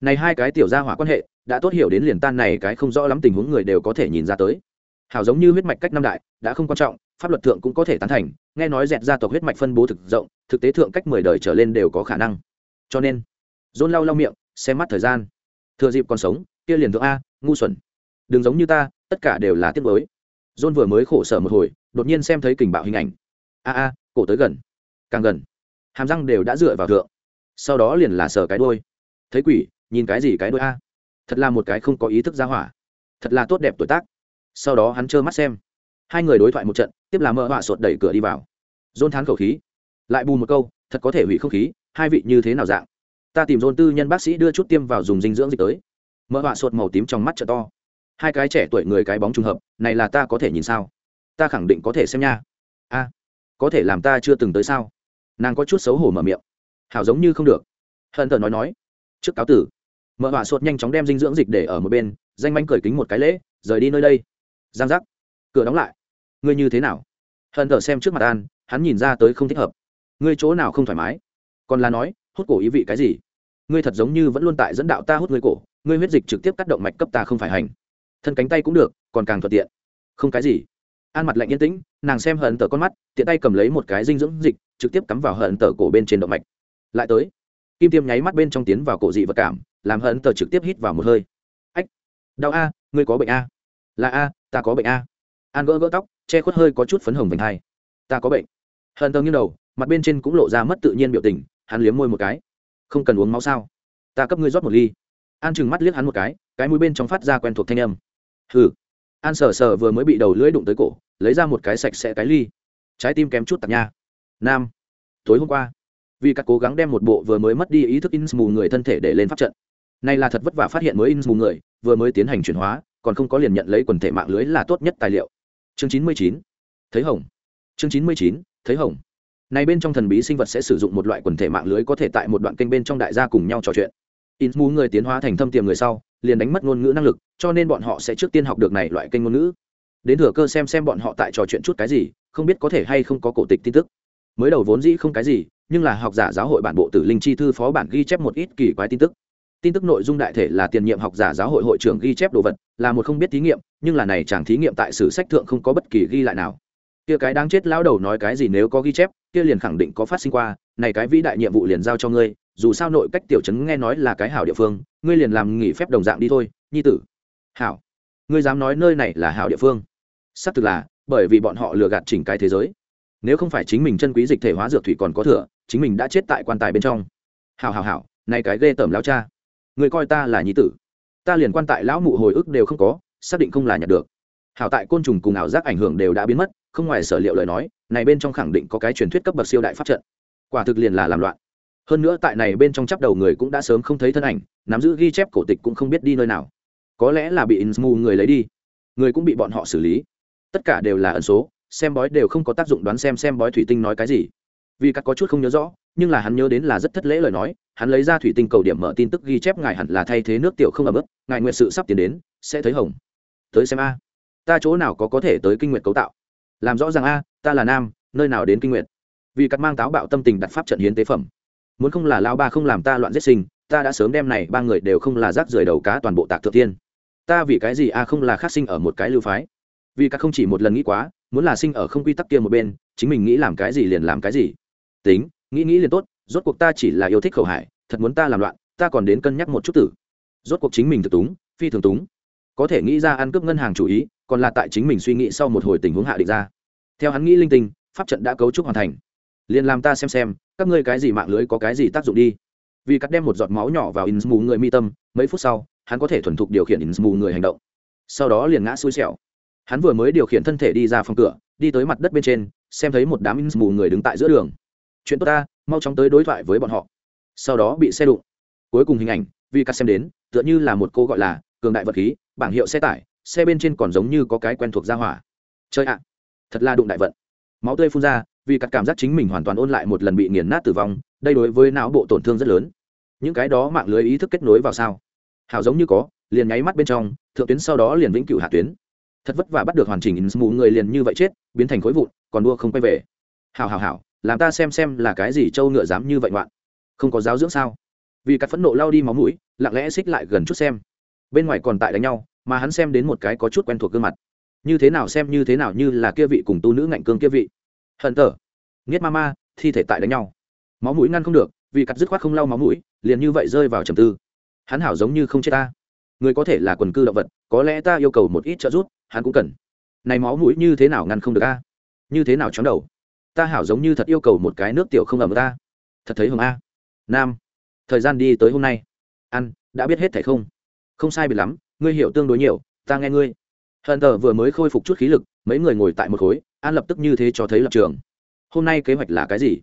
Này hai cái tiểu gia hỏa quan hệ, đã tốt hiểu đến liền tan này cái không rõ lắm tình huống người đều có thể nhìn ra tới hảo giống như huyết mạch cách năm đại, đã không quan trọng, pháp luật thượng cũng có thể tán thành, nghe nói dẹt gia tộc huyết mạch phân bố thực rộng, thực tế thượng cách mười đời trở lên đều có khả năng. Cho nên dôn lau lau miệng, xem mắt thời gian. Thừa dịp còn sống, kia liền thượng a, ngu xuẩn. Đừng giống như ta, tất cả đều là tiếc mới dôn vừa mới khổ sở một hồi, đột nhiên xem thấy kình bạo hình ảnh. A a, cổ tới gần. Càng gần, hàm răng đều đã dựa vào thượng. Sau đó liền là sờ cái đôi thấy quỷ, nhìn cái gì cái đôi a? Thật là một cái không có ý thức ra hỏa. Thật là tốt đẹp tuổi tác sau đó hắn trơ mắt xem. Hai người đối thoại một trận, tiếp là mơ họa sột đẩy cửa đi vào. Dôn thán khẩu khí. Lại bù một câu, thật có thể hủy không khí, hai vị như thế nào dạng? Ta tìm dôn tư nhân bác sĩ đưa chút tiêm vào dùng dinh dưỡng dịch tới. Mỡ họa sột màu tím trong mắt trợ to. Hai cái trẻ tuổi người cái bóng trùng hợp, này là ta có thể nhìn sao? Ta khẳng định có thể xem nha. A, có thể làm ta chưa từng tới sao? Nàng có chút xấu hổ mở miệng. Hảo giống như không được. Hận thờ nói nói. Trước cáo tử. Mợ họa sột nhanh chóng đem dinh dưỡng dịch để ở một bên, danh manh cởi kính một cái lễ, rời đi nơi đây giang giác. Cửa đóng lại. Ngươi như thế nào? Hận thở xem trước mặt an, hắn nhìn ra tới không thích hợp. Ngươi chỗ nào không thoải mái? Còn là nói, hút cổ ý vị cái gì? Ngươi thật giống như vẫn luôn tại dẫn đạo ta hút ngươi cổ, ngươi huyết dịch trực tiếp cắt động mạch cấp ta không phải hành. Thân cánh tay cũng được, còn càng thuận tiện. Không cái gì. An mặt lạnh yên tĩnh, nàng xem hận tờ con mắt, tiện tay cầm lấy một cái dinh dưỡng dịch, trực tiếp cắm vào hận tờ cổ bên trên động mạch. Lại tới. Kim tiêm nháy mắt bên trong tiến vào cổ dị vật cảm, làm hận tờ trực tiếp hít vào một hơi. Ách, đau a, ngươi có bệnh a là a, ta có bệnh a. An gỡ gỡ tóc, che khuất hơi có chút phấn hồng vành thai ta có bệnh. Hận tờ nghiêng đầu, mặt bên trên cũng lộ ra mất tự nhiên biểu tình, hắn liếm môi một cái. Không cần uống máu sao? Ta cấp ngươi rót một ly. An chừng mắt liếc hắn một cái cái mũi bên trong phát ra quen thuộc thanh âm. Hừ. An sờ sờ vừa mới bị đầu lưỡi đụng tới cổ, lấy ra một cái sạch sẽ cái ly. Trái tim kém chút tạc nha. Nam. Tối hôm qua, vì các cố gắng đem một bộ vừa mới mất đi ý thức in mù người thân thể để lên pháp trận. Này là thật vất vả phát hiện mới in mù người, vừa mới tiến hành chuyển hóa còn không có liền nhận lấy quần thể mạng lưới là tốt nhất tài liệu. Chương chín mươi chín, thấy hồng. Chương chín mươi chín, thấy hồng. Này bên trong thần bí sinh vật sẽ sử dụng một loại quần thể mạng lưới có thể tại một đoạn kênh bên trong đại gia cùng nhau trò chuyện. In người tiến hóa thành thâm tiềm người sau, liền đánh mất ngôn ngữ năng lực, cho nên bọn họ sẽ trước tiên học được này loại kênh ngôn ngữ. Đến thừa cơ xem xem bọn họ tại trò chuyện chút cái gì, không biết có thể hay không có cổ tịch tin tức. Mới đầu vốn dĩ không cái gì, nhưng là học giả giáo hội bản bộ tử linh chi thư phó bản ghi chép một ít kỳ quái tin tức tin tức nội dung đại thể là tiền nhiệm học giả giáo hội hội trưởng ghi chép đồ vật, là một không biết thí nghiệm, nhưng là này chẳng thí nghiệm tại sử sách thượng không có bất kỳ ghi lại nào. Kia cái đáng chết lão đầu nói cái gì nếu có ghi chép, kia liền khẳng định có phát sinh qua, này cái vĩ đại nhiệm vụ liền giao cho ngươi, dù sao nội cách tiểu trấn nghe nói là cái hảo địa phương, ngươi liền làm nghỉ phép đồng dạng đi thôi, nhi tử. Hảo. Ngươi dám nói nơi này là hảo địa phương. Xác thực là, bởi vì bọn họ lừa gạt chỉnh cái thế giới. Nếu không phải chính mình chân quý dịch thể hóa dược thủy còn có thừa, chính mình đã chết tại quan tài bên trong. Hảo hảo hảo, này cái ghê tởm lao cha người coi ta là nhi tử. Ta liền quan tại lão mụ hồi ức đều không có, xác định không là nhặt được. Hảo tại côn trùng cùng ảo giác ảnh hưởng đều đã biến mất, không ngoài sở liệu lời nói, này bên trong khẳng định có cái truyền thuyết cấp bậc siêu đại pháp trận. Quả thực liền là làm loạn. Hơn nữa tại này bên trong chắp đầu người cũng đã sớm không thấy thân ảnh, nắm giữ ghi chép cổ tịch cũng không biết đi nơi nào. Có lẽ là bị insmu người lấy đi. Người cũng bị bọn họ xử lý. Tất cả đều là ẩn số, xem bói đều không có tác dụng đoán xem xem bói thủy tinh nói cái gì. Vì các có chút không nhớ rõ nhưng là hắn nhớ đến là rất thất lễ lời nói, hắn lấy ra thủy tinh cầu điểm mở tin tức ghi chép ngài hẳn là thay thế nước tiểu không ấm ức, ngài nguyện sự sắp tiến đến, sẽ thấy hồng. Tới xem a. Ta chỗ nào có có thể tới kinh nguyện cấu tạo? Làm rõ ràng a, ta là nam, nơi nào đến kinh nguyện vì cắt mang táo bạo tâm tình đặt pháp trận hiến tế phẩm. Muốn không là lao ba không làm ta loạn giết sinh, ta đã sớm đem này ba người đều không là rác rưởi đầu cá toàn bộ tạc thượng tiên ta vì cái gì a không là khác sinh ở một cái lưu phái? Vì các không chỉ một lần nghĩ quá, muốn là sinh ở không quy tắc kia một bên, chính mình nghĩ làm cái gì liền làm cái gì. Tính nghĩ nghĩ liền tốt, rốt cuộc ta chỉ là yêu thích khẩu hải, thật muốn ta làm loạn, ta còn đến cân nhắc một chút tử. Rốt cuộc chính mình thực túng, phi thường túng. Có thể nghĩ ra ăn cướp ngân hàng chủ ý, còn là tại chính mình suy nghĩ sau một hồi tình huống hạ định ra. Theo hắn nghĩ linh tinh, pháp trận đã cấu trúc hoàn thành. Liền làm ta xem xem, các ngươi cái gì mạng lưới có cái gì tác dụng đi. Vì cắt đem một giọt máu nhỏ vào in mù người mi tâm, mấy phút sau, hắn có thể thuần thục điều khiển in mù người hành động. Sau đó liền ngã xui xẻo. Hắn vừa mới điều khiển thân thể đi ra phòng cửa, đi tới mặt đất bên trên, xem thấy một đám in mù người đứng tại giữa đường chuyện tốt ta, mau chóng tới đối thoại với bọn họ. Sau đó bị xe đụng. Cuối cùng hình ảnh, vì cắt xem đến, tựa như là một cô gọi là cường đại vật khí, bảng hiệu xe tải, xe bên trên còn giống như có cái quen thuộc ra hỏa. Chơi ạ, thật là đụng đại vận. Máu tươi phun ra, vì cắt cảm giác chính mình hoàn toàn ôn lại một lần bị nghiền nát tử vong, đây đối với não bộ tổn thương rất lớn. Những cái đó mạng lưới ý thức kết nối vào sao? Hào giống như có, liền nháy mắt bên trong, thượng tuyến sau đó liền vĩnh cửu hạ tuyến. Thật vất vả bắt được hoàn chỉnh in mù người liền như vậy chết, biến thành khối vụn, còn đua không quay về. Hào hào hào làm ta xem xem là cái gì trâu ngựa dám như vậy ngoạn. Không có giáo dưỡng sao? Vì cắt phẫn nộ lao đi máu mũi, lặng lẽ xích lại gần chút xem. Bên ngoài còn tại đánh nhau, mà hắn xem đến một cái có chút quen thuộc gương mặt. Như thế nào xem, như thế nào như là kia vị cùng tu nữ ngạnh cương kia vị. Hận tở nghiết ma ma, thi thể tại đánh nhau. Máu mũi ngăn không được, vì cắt dứt khoát không lau máu mũi, liền như vậy rơi vào trầm tư. Hắn hảo giống như không chết ta. Người có thể là quần cư động vật, có lẽ ta yêu cầu một ít trợ giúp, hắn cũng cần. Này máu mũi như thế nào ngăn không được a? Như thế nào chóng đầu? Ta hảo giống như thật yêu cầu một cái nước tiểu không ẩm ta. Thật thấy hồng a. Nam, thời gian đi tới hôm nay. Ăn đã biết hết thể không? Không sai biệt lắm, ngươi hiểu tương đối nhiều, ta nghe ngươi. Hận tờ vừa mới khôi phục chút khí lực, mấy người ngồi tại một khối, an lập tức như thế cho thấy lập trường. Hôm nay kế hoạch là cái gì?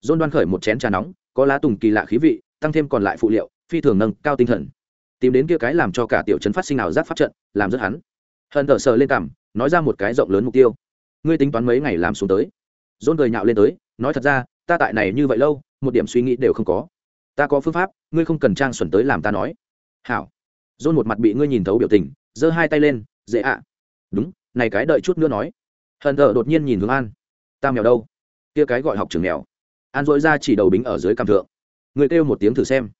Dôn đoan khởi một chén trà nóng, có lá tùng kỳ lạ khí vị, tăng thêm còn lại phụ liệu, phi thường nâng cao tinh thần. Tìm đến kia cái làm cho cả tiểu trấn phát sinh nào giác pháp trận, làm rất hắn. Hận tờ sờ lên cằm, nói ra một cái rộng lớn mục tiêu. Ngươi tính toán mấy ngày làm xuống tới? Dôn cười nhạo lên tới, nói thật ra, ta tại này như vậy lâu, một điểm suy nghĩ đều không có. Ta có phương pháp, ngươi không cần trang xuẩn tới làm ta nói. Hảo. Dôn một mặt bị ngươi nhìn thấu biểu tình, giơ hai tay lên, dễ ạ. Đúng, này cái đợi chút nữa nói. Hận thờ đột nhiên nhìn hướng an. Ta mèo đâu? Kia cái gọi học trường mèo. An dội ra chỉ đầu bính ở dưới cam thượng. Người kêu một tiếng thử xem.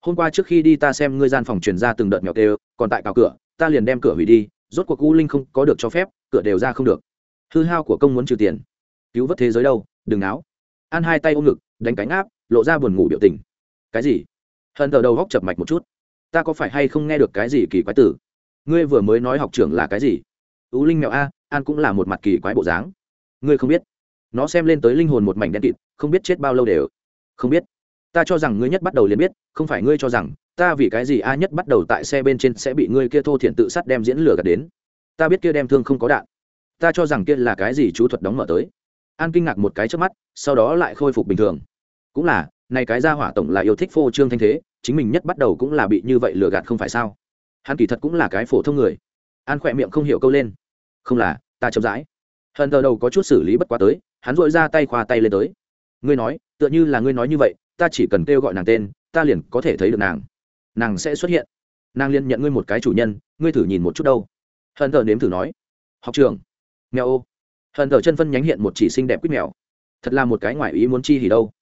Hôm qua trước khi đi ta xem ngươi gian phòng truyền ra từng đợt mèo kêu, còn tại cào cửa, ta liền đem cửa hủy đi, rốt cuộc u linh không có được cho phép, cửa đều ra không được. Hư hao của công muốn trừ tiền cứu vớt thế giới đâu, đừng náo. An hai tay ôm ngực, đánh cánh áp lộ ra buồn ngủ biểu tình. Cái gì? Hận thờ đầu góc chập mạch một chút. Ta có phải hay không nghe được cái gì kỳ quái tử? Ngươi vừa mới nói học trưởng là cái gì? Ú linh mèo a, an cũng là một mặt kỳ quái bộ dáng. Ngươi không biết. Nó xem lên tới linh hồn một mảnh đen kịt, không biết chết bao lâu đều. Không biết. Ta cho rằng ngươi nhất bắt đầu liền biết, không phải ngươi cho rằng, ta vì cái gì a nhất bắt đầu tại xe bên trên sẽ bị ngươi kia thô thiện tự sát đem diễn lửa gạt đến. Ta biết kia đem thương không có đạn. Ta cho rằng kia là cái gì chú thuật đóng mở tới an kinh ngạc một cái trước mắt, sau đó lại khôi phục bình thường. Cũng là, này cái gia hỏa tổng là yêu thích phô trương thanh thế, chính mình nhất bắt đầu cũng là bị như vậy lừa gạt không phải sao? Hắn kỳ thật cũng là cái phổ thông người. An khỏe miệng không hiểu câu lên. Không là, ta chậm rãi. Hận tờ đầu có chút xử lý bất quá tới, hắn dội ra tay khoa tay lên tới. Ngươi nói, tựa như là ngươi nói như vậy, ta chỉ cần kêu gọi nàng tên, ta liền có thể thấy được nàng. Nàng sẽ xuất hiện. Nàng liền nhận ngươi một cái chủ nhân, ngươi thử nhìn một chút đâu. Hận tờ nếm thử nói. Học trường. Nghèo ô hận thờ chân phân nhánh hiện một chỉ xinh đẹp quýt mèo. Thật là một cái ngoài ý muốn chi thì đâu.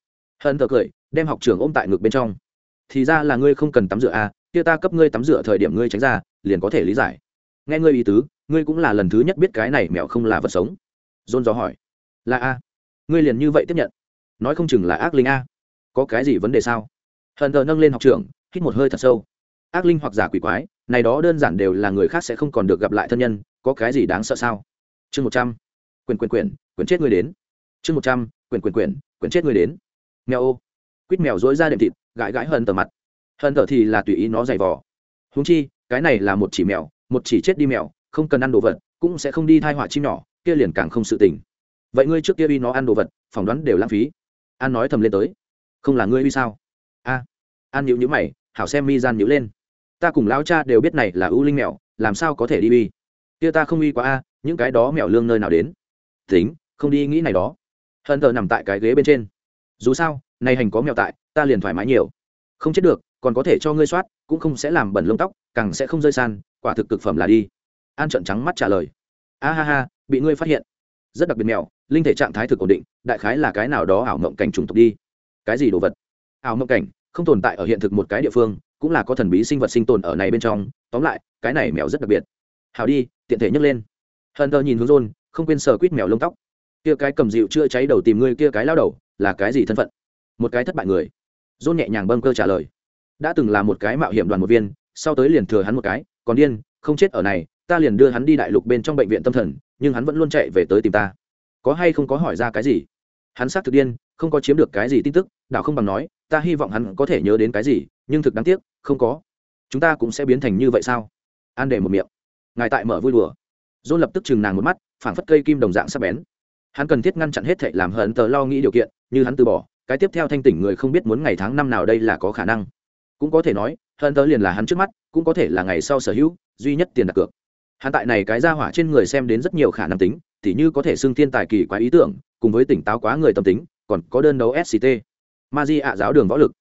Hận thờ cười, đem học trường ôm tại ngực bên trong. Thì ra là ngươi không cần tắm rửa à kia ta cấp ngươi tắm rửa thời điểm ngươi tránh ra, liền có thể lý giải. Nghe ngươi ý tứ, ngươi cũng là lần thứ nhất biết cái này mèo không là vật sống. Dôn gió hỏi. Là a. Ngươi liền như vậy tiếp nhận. Nói không chừng là ác linh a. Có cái gì vấn đề sao? Hận thờ nâng lên học trưởng hít một hơi thật sâu. Ác linh hoặc giả quỷ quái, này đó đơn giản đều là người khác sẽ không còn được gặp lại thân nhân, có cái gì đáng sợ sao? Chương một trăm quyền quyền quyền quyền chết ngươi đến. Chương một trăm quyền quyền quyền quyền chết ngươi đến. Mèo ô. Quýt mèo dối ra đệm thịt, gãi gãi hơn tờ mặt. Hơn tờ thì là tùy ý nó dày vò. Húng chi, cái này là một chỉ mèo, một chỉ chết đi mèo, không cần ăn đồ vật, cũng sẽ không đi thai họa chim nhỏ, kia liền càng không sự tình. Vậy ngươi trước kia uy nó ăn đồ vật, phỏng đoán đều lãng phí. An nói thầm lên tới. Không là ngươi uy sao? A. An nhịu nhữ mày, hảo xem mi gian nhữ lên. Ta cùng lão cha đều biết này là ưu linh mèo, làm sao có thể đi uy? Kia ta không uy quá a, những cái đó mèo lương nơi nào đến? Tính, không đi nghĩ này đó. Hận thờ nằm tại cái ghế bên trên. Dù sao nay hành có mèo tại, ta liền thoải mái nhiều. Không chết được, còn có thể cho ngươi soát, cũng không sẽ làm bẩn lông tóc, càng sẽ không rơi san, quả thực cực phẩm là đi. An trận trắng mắt trả lời. A ha ha, bị ngươi phát hiện. Rất đặc biệt mèo, linh thể trạng thái thực ổn định, đại khái là cái nào đó ảo mộng cảnh trùng tục đi. Cái gì đồ vật? Ảo mộng cảnh, không tồn tại ở hiện thực một cái địa phương, cũng là có thần bí sinh vật sinh tồn ở này bên trong. Tóm lại, cái này mèo rất đặc biệt. Hào đi, tiện thể nhấc lên. Hờn thờ nhìn hướng rôn không quên sờ quýt mèo lông tóc. Kia cái cầm dịu chưa cháy đầu tìm ngươi kia cái lao đầu, là cái gì thân phận? Một cái thất bại người. Rôn nhẹ nhàng bâng cơ trả lời. Đã từng là một cái mạo hiểm đoàn một viên, sau tới liền thừa hắn một cái, còn điên, không chết ở này, ta liền đưa hắn đi đại lục bên trong bệnh viện tâm thần, nhưng hắn vẫn luôn chạy về tới tìm ta. Có hay không có hỏi ra cái gì? Hắn xác thực điên, không có chiếm được cái gì tin tức đạo không bằng nói, ta hy vọng hắn có thể nhớ đến cái gì, nhưng thực đáng tiếc, không có. Chúng ta cũng sẽ biến thành như vậy sao? An để một miệng. Ngài tại mở vui đùa dôn lập tức chừng nàng một mắt, phảng phất cây kim đồng dạng sắp bén. Hắn cần thiết ngăn chặn hết thệ làm hận tờ lo nghĩ điều kiện, như hắn từ bỏ, cái tiếp theo thanh tỉnh người không biết muốn ngày tháng năm nào đây là có khả năng. Cũng có thể nói, hận tờ liền là hắn trước mắt, cũng có thể là ngày sau sở hữu, duy nhất tiền đặt cược. Hắn tại này cái ra hỏa trên người xem đến rất nhiều khả năng tính, tỉ như có thể xưng thiên tài kỳ quá ý tưởng, cùng với tỉnh táo quá người tâm tính, còn có đơn đấu sct ma di ạ giáo đường võ lực.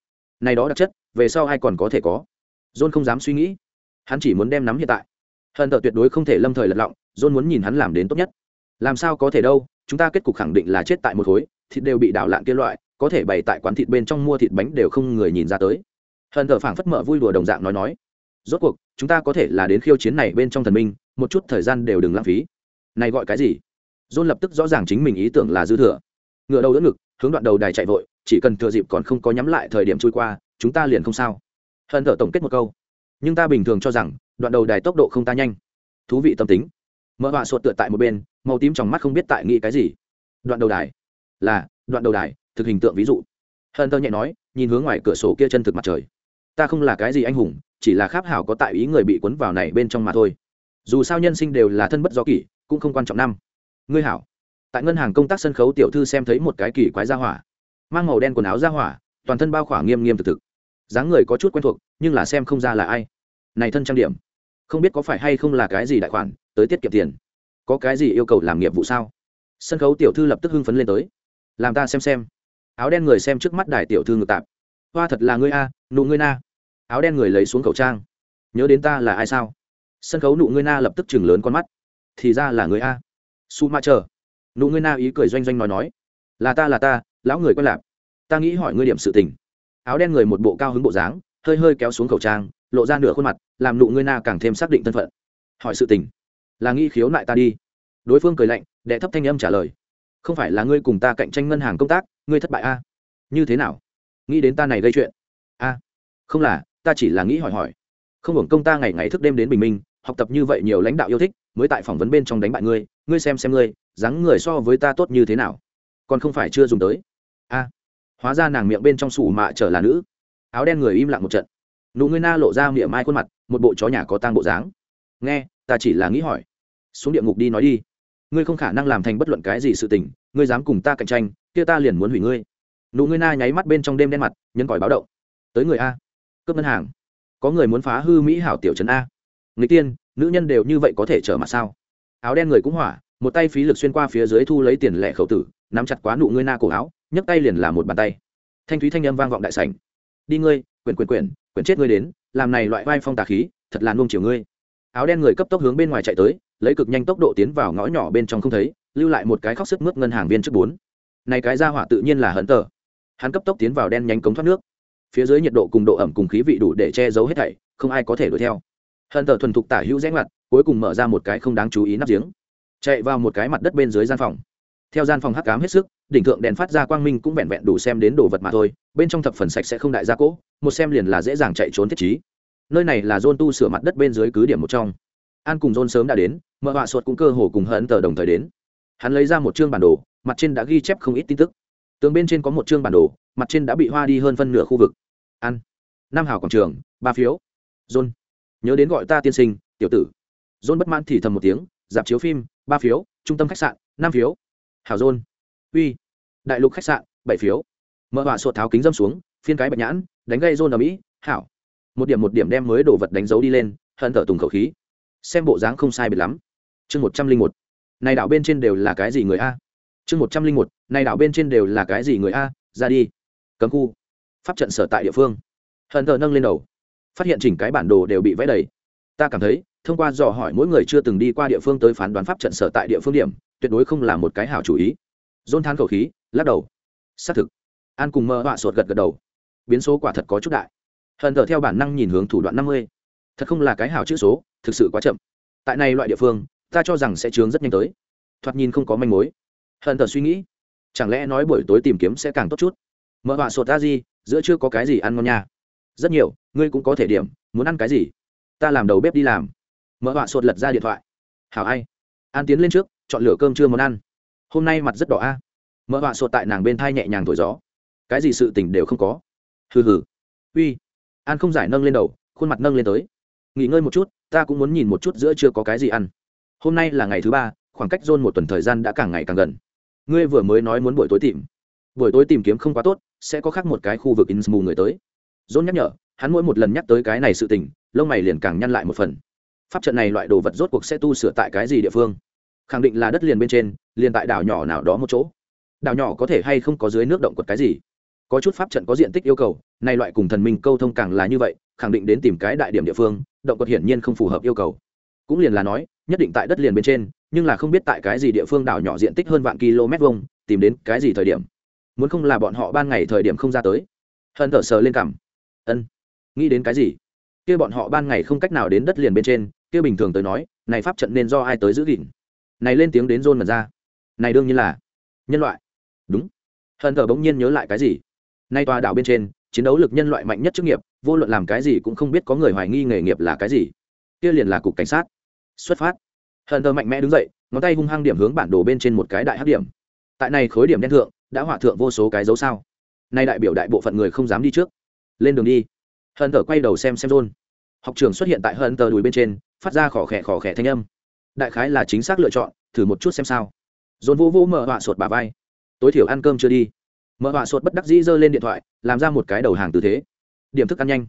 Này đó đặc chất, về sau ai còn có thể có? John không dám suy nghĩ. Hắn chỉ muốn đem nắm hiện tại. Hận tờ tuyệt đối không thể lâm thời lật lọng john muốn nhìn hắn làm đến tốt nhất. Làm sao có thể đâu, chúng ta kết cục khẳng định là chết tại một khối, thịt đều bị đảo lạn kia loại, có thể bày tại quán thịt bên trong mua thịt bánh đều không người nhìn ra tới. Hận thở phảng phất mở vui đùa đồng dạng nói nói. Rốt cuộc, chúng ta có thể là đến khiêu chiến này bên trong thần minh, một chút thời gian đều đừng lãng phí. Này gọi cái gì? John lập tức rõ ràng chính mình ý tưởng là dư thừa. Ngựa đầu đỡ ngực, hướng đoạn đầu đài chạy vội, chỉ cần thừa dịp còn không có nhắm lại thời điểm trôi qua, chúng ta liền không sao. Hận thở tổng kết một câu. Nhưng ta bình thường cho rằng, đoạn đầu đài tốc độ không ta nhanh. Thú vị tâm tính mở họa sột tựa tại một bên, màu tím trong mắt không biết tại nghĩ cái gì. Đoạn đầu đài. Là, đoạn đầu đài, thực hình tượng ví dụ. Hờn tơ nhẹ nói, nhìn hướng ngoài cửa sổ kia chân thực mặt trời. Ta không là cái gì anh hùng, chỉ là kháp hảo có tại ý người bị cuốn vào này bên trong mà thôi. Dù sao nhân sinh đều là thân bất do kỷ, cũng không quan trọng năm. Ngươi hảo. Tại ngân hàng công tác sân khấu tiểu thư xem thấy một cái kỳ quái ra hỏa. Mang màu đen quần áo ra hỏa, toàn thân bao khỏa nghiêm nghiêm thực thực. Dáng người có chút quen thuộc, nhưng là xem không ra là ai. Này thân trang điểm không biết có phải hay không là cái gì đại khoản, tới tiết kiệm tiền. Có cái gì yêu cầu làm nghiệp vụ sao? Sân khấu tiểu thư lập tức hưng phấn lên tới. Làm ta xem xem. Áo đen người xem trước mắt đài tiểu thư ngược tạp. Hoa thật là ngươi a, nụ ngươi na. Áo đen người lấy xuống khẩu trang. Nhớ đến ta là ai sao? Sân khấu nụ ngươi na lập tức chừng lớn con mắt. Thì ra là người a. Su ma chờ. Nụ ngươi na ý cười doanh doanh nói nói. Là ta là ta, lão người quen lạp. Ta nghĩ hỏi ngươi điểm sự tình. Áo đen người một bộ cao hứng bộ dáng, hơi hơi kéo xuống khẩu trang lộ ra nửa khuôn mặt, làm nụ ngươi na càng thêm xác định thân phận. Hỏi sự tình. Là nghi khiếu nại ta đi. Đối phương cười lạnh, đệ thấp thanh âm trả lời. Không phải là ngươi cùng ta cạnh tranh ngân hàng công tác, ngươi thất bại a? Như thế nào? Nghĩ đến ta này gây chuyện. A. Không là, ta chỉ là nghĩ hỏi hỏi. Không hưởng công ta ngày ngày thức đêm đến bình minh, học tập như vậy nhiều lãnh đạo yêu thích, mới tại phỏng vấn bên trong đánh bại ngươi ngươi xem xem ngươi, dáng người so với ta tốt như thế nào? Còn không phải chưa dùng tới. A. Hóa ra nàng miệng bên trong sủ mạ trở là nữ. Áo đen người im lặng một trận nụ ngươi na lộ ra miệng mai khuôn mặt, một bộ chó nhà có tang bộ dáng. Nghe, ta chỉ là nghĩ hỏi. Xuống địa ngục đi nói đi. Ngươi không khả năng làm thành bất luận cái gì sự tình, ngươi dám cùng ta cạnh tranh, kia ta liền muốn hủy ngươi. Nụ ngươi na nháy mắt bên trong đêm đen mặt nhân còi báo động. Tới người a. Cướp ngân hàng. Có người muốn phá hư mỹ hảo tiểu trấn a. Người tiên, nữ nhân đều như vậy có thể trở mặt sao? Áo đen người cũng hỏa, một tay phí lực xuyên qua phía dưới thu lấy tiền lẻ khẩu tử, nắm chặt quá nụ ngươi na cổ áo, nhấc tay liền là một bàn tay. Thanh thúy thanh âm vang vọng đại sảnh đi ngươi, quyển quyển quyển quyển chết ngươi đến, làm này loại vai phong tà khí, thật là nuông chiều ngươi. Áo đen người cấp tốc hướng bên ngoài chạy tới, lấy cực nhanh tốc độ tiến vào ngõ nhỏ bên trong không thấy, lưu lại một cái khóc sức mướt ngân hàng viên trước bốn. Này cái ra hỏa tự nhiên là hận tờ. Hắn cấp tốc tiến vào đen nhánh cống thoát nước. Phía dưới nhiệt độ cùng độ ẩm cùng khí vị đủ để che giấu hết thảy, không ai có thể đuổi theo. Hận tờ thuần thục tả hữu rẽ ngoặt, cuối cùng mở ra một cái không đáng chú ý nắp giếng. Chạy vào một cái mặt đất bên dưới gian phòng. Theo gian phòng hắc cám hết sức đỉnh thượng đèn phát ra quang minh cũng vẹn vẹn đủ xem đến đồ vật mà thôi, bên trong thập phần sạch sẽ không đại gia cỗ, một xem liền là dễ dàng chạy trốn thiết trí. Nơi này là dôn tu sửa mặt đất bên dưới cứ điểm một trong. An cùng dôn sớm đã đến, mợ họa sột cũng cơ hồ cùng hận tờ đồng thời đến. Hắn lấy ra một chương bản đồ, mặt trên đã ghi chép không ít tin tức. Tường bên trên có một chương bản đồ, mặt trên đã bị hoa đi hơn phân nửa khu vực. An, nam hảo quảng trường, ba phiếu. John nhớ đến gọi ta tiên sinh, tiểu tử. John bất mãn thì thầm một tiếng, dạp chiếu phim, ba phiếu, trung tâm khách sạn năm phiếu. Hảo john uy đại lục khách sạn, bảy phiếu. Mở họa sột tháo kính dâm xuống, phiên cái bạch nhãn, đánh gây john ở mỹ, hảo. Một điểm một điểm đem mới đổ vật đánh dấu đi lên, hận thở tùng khẩu khí. Xem bộ dáng không sai biệt lắm. Chương một trăm linh một. Này đảo bên trên đều là cái gì người a? Chương một trăm linh một. Này đảo bên trên đều là cái gì người a? Ra đi. Cấm khu. Pháp trận sở tại địa phương. Hận thờ nâng lên đầu. Phát hiện chỉnh cái bản đồ đều bị vẽ đầy. Ta cảm thấy, thông qua dò hỏi mỗi người chưa từng đi qua địa phương tới phán đoán pháp trận sở tại địa phương điểm, tuyệt đối không là một cái hảo chủ ý dôn than khẩu khí, lắc đầu. Xác thực. An cùng mơ họa sột gật gật đầu. Biến số quả thật có chút đại. Hận thờ theo bản năng nhìn hướng thủ đoạn năm mươi. Thật không là cái hảo chữ số, thực sự quá chậm. Tại này loại địa phương, ta cho rằng sẽ chướng rất nhanh tới. Thoạt nhìn không có manh mối. Hận thờ suy nghĩ. Chẳng lẽ nói buổi tối tìm kiếm sẽ càng tốt chút? Mở họa sột ta gì giữa chưa có cái gì ăn ngon nha. Rất nhiều, ngươi cũng có thể điểm, muốn ăn cái gì? Ta làm đầu bếp đi làm. Mở họa sột lật ra điện thoại. Hảo ai? An tiến lên trước, chọn lựa cơm trưa món ăn hôm nay mặt rất đỏ a. Mở họa sột tại nàng bên thai nhẹ nhàng thổi gió. Cái gì sự tình đều không có. Hừ hừ. Uy. An không giải nâng lên đầu, khuôn mặt nâng lên tới. Nghỉ ngơi một chút, ta cũng muốn nhìn một chút giữa chưa có cái gì ăn. Hôm nay là ngày thứ ba, khoảng cách dôn một tuần thời gian đã càng ngày càng gần. Ngươi vừa mới nói muốn buổi tối tìm. Buổi tối tìm kiếm không quá tốt, sẽ có khác một cái khu vực in mù người tới. Dôn nhắc nhở, hắn mỗi một lần nhắc tới cái này sự tình, lông mày liền càng nhăn lại một phần. Pháp trận này loại đồ vật rốt cuộc sẽ tu sửa tại cái gì địa phương? Khẳng định là đất liền bên trên, liền tại đảo nhỏ nào đó một chỗ. Đảo nhỏ có thể hay không có dưới nước động quật cái gì? Có chút pháp trận có diện tích yêu cầu, nay loại cùng thần minh câu thông càng là như vậy, khẳng định đến tìm cái đại điểm địa phương, động quật hiển nhiên không phù hợp yêu cầu. Cũng liền là nói, nhất định tại đất liền bên trên, nhưng là không biết tại cái gì địa phương đảo nhỏ diện tích hơn vạn km vuông, tìm đến cái gì thời điểm. Muốn không là bọn họ ban ngày thời điểm không ra tới. Hận thở sờ lên cằm ân. Nghĩ đến cái gì? Kia bọn họ ban ngày không cách nào đến đất liền bên trên, kia bình thường tới nói, này pháp trận nên do ai tới giữ gìn? Này lên tiếng đến rôn mật ra. Này đương nhiên là nhân loại. Đúng. Hận thờ bỗng nhiên nhớ lại cái gì. Nay tòa đảo bên trên, chiến đấu lực nhân loại mạnh nhất chức nghiệp, vô luận làm cái gì cũng không biết có người hoài nghi nghề nghiệp là cái gì. Kia liền là cục cảnh sát. Xuất phát. Hận thờ mạnh mẽ đứng dậy, ngón tay hung hăng điểm hướng bản đồ bên trên một cái đại hắc điểm. Tại này khối điểm đen thượng, đã hỏa thượng vô số cái dấu sao. Nay đại biểu đại bộ phận người không dám đi trước. Lên đường đi. Hận thờ quay đầu xem xem rôn. Học trường xuất hiện tại hận thờ đùi bên trên, phát ra khỏ khẽ khỏ khẽ thanh âm đại khái là chính xác lựa chọn, thử một chút xem sao. Dồn vô vô mở họa sột bà vai. Tối thiểu ăn cơm chưa đi. Mở họa sột bất đắc dĩ giơ lên điện thoại, làm ra một cái đầu hàng tư thế. Điểm thức ăn nhanh.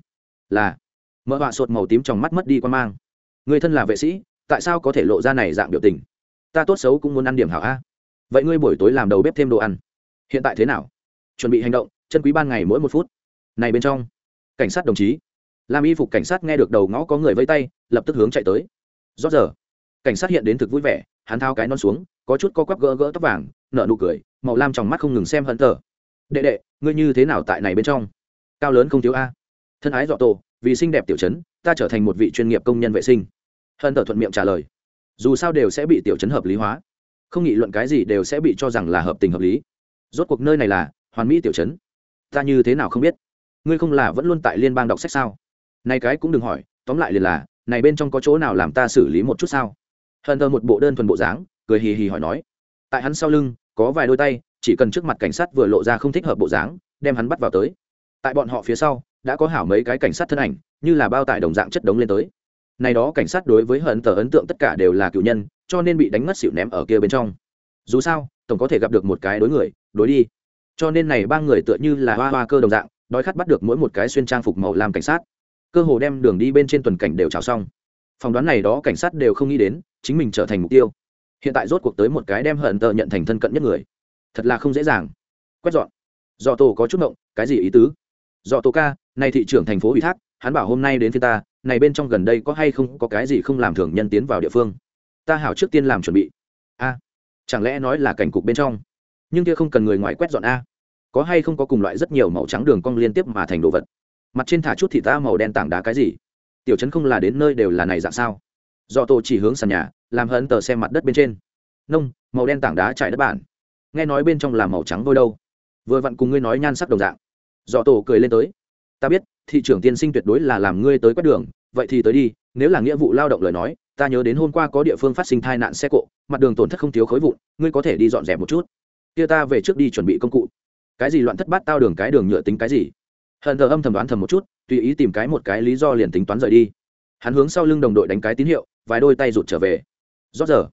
Là. Mở họa sột màu tím trong mắt mất đi quan mang. Người thân là vệ sĩ, tại sao có thể lộ ra này dạng biểu tình? Ta tốt xấu cũng muốn ăn điểm hảo a. Vậy ngươi buổi tối làm đầu bếp thêm đồ ăn. Hiện tại thế nào? Chuẩn bị hành động, chân quý ban ngày mỗi một phút. Này bên trong. Cảnh sát đồng chí. Làm y phục cảnh sát nghe được đầu ngõ có người vây tay, lập tức hướng chạy tới. Rót giờ cảnh sát hiện đến thực vui vẻ, hắn thao cái non xuống, có chút co quắp gỡ gỡ tóc vàng, nở nụ cười, màu lam trong mắt không ngừng xem hận tờ đệ đệ, ngươi như thế nào tại này bên trong? Cao lớn không thiếu a. Thân ái dọ tổ, vì xinh đẹp tiểu chấn ta trở thành một vị chuyên nghiệp công nhân vệ sinh. Hận tờ thuận miệng trả lời. Dù sao đều sẽ bị tiểu chấn hợp lý hóa. Không nghị luận cái gì đều sẽ bị cho rằng là hợp tình hợp lý. Rốt cuộc nơi này là hoàn mỹ tiểu chấn ta như thế nào không biết? Ngươi không là vẫn luôn tại liên bang đọc sách sao? Này cái cũng đừng hỏi, tóm lại liền là, này bên trong có chỗ nào làm ta xử lý một chút sao? Hận thơ một bộ đơn thuần bộ dáng, cười hì hì hỏi nói, tại hắn sau lưng, có vài đôi tay, chỉ cần trước mặt cảnh sát vừa lộ ra không thích hợp bộ dáng, đem hắn bắt vào tới. Tại bọn họ phía sau, đã có hảo mấy cái cảnh sát thân ảnh, như là bao tải đồng dạng chất đống lên tới. Này đó cảnh sát đối với hận tờ ấn tượng tất cả đều là cựu nhân, cho nên bị đánh mất xỉu ném ở kia bên trong. Dù sao, tổng có thể gặp được một cái đối người, đối đi. Cho nên này ba người tựa như là hoa hoa cơ đồng dạng, đói khát bắt được mỗi một cái xuyên trang phục màu làm cảnh sát. Cơ hồ đem đường đi bên trên tuần cảnh đều trào xong phỏng đoán này đó cảnh sát đều không nghĩ đến, chính mình trở thành mục tiêu. Hiện tại rốt cuộc tới một cái đem hận tờ nhận thành thân cận nhất người. Thật là không dễ dàng. Quét dọn. Dọ tổ có chút động cái gì ý tứ? Dọ tổ ca, này thị trưởng thành phố ủy thác, hắn bảo hôm nay đến phía ta, này bên trong gần đây có hay không có cái gì không làm thường nhân tiến vào địa phương? Ta hảo trước tiên làm chuẩn bị. A, chẳng lẽ nói là cảnh cục bên trong? Nhưng kia không cần người ngoài quét dọn a. Có hay không có cùng loại rất nhiều màu trắng đường cong liên tiếp mà thành đồ vật? Mặt trên thả chút thì ta màu đen tảng đá cái gì? Tiểu trấn không là đến nơi đều là này dạng sao? Do tổ chỉ hướng sàn nhà, làm hấn tờ xem mặt đất bên trên. Nông, màu đen tảng đá chạy đất bản. Nghe nói bên trong là màu trắng vôi đâu. Vừa vặn cùng ngươi nói nhan sắc đồng dạng. Do tổ cười lên tới. Ta biết, thị trưởng tiên sinh tuyệt đối là làm ngươi tới quét đường. Vậy thì tới đi, nếu là nghĩa vụ lao động lời nói, ta nhớ đến hôm qua có địa phương phát sinh tai nạn xe cộ, mặt đường tổn thất không thiếu khối vụn, ngươi có thể đi dọn dẹp một chút. Kia ta về trước đi chuẩn bị công cụ. Cái gì loạn thất bát tao đường cái đường nhựa tính cái gì? Hận thờ âm thầm đoán thầm một chút, tùy ý tìm cái một cái lý do liền tính toán rời đi. Hắn hướng sau lưng đồng đội đánh cái tín hiệu, vài đôi tay rụt trở về. Rót giờ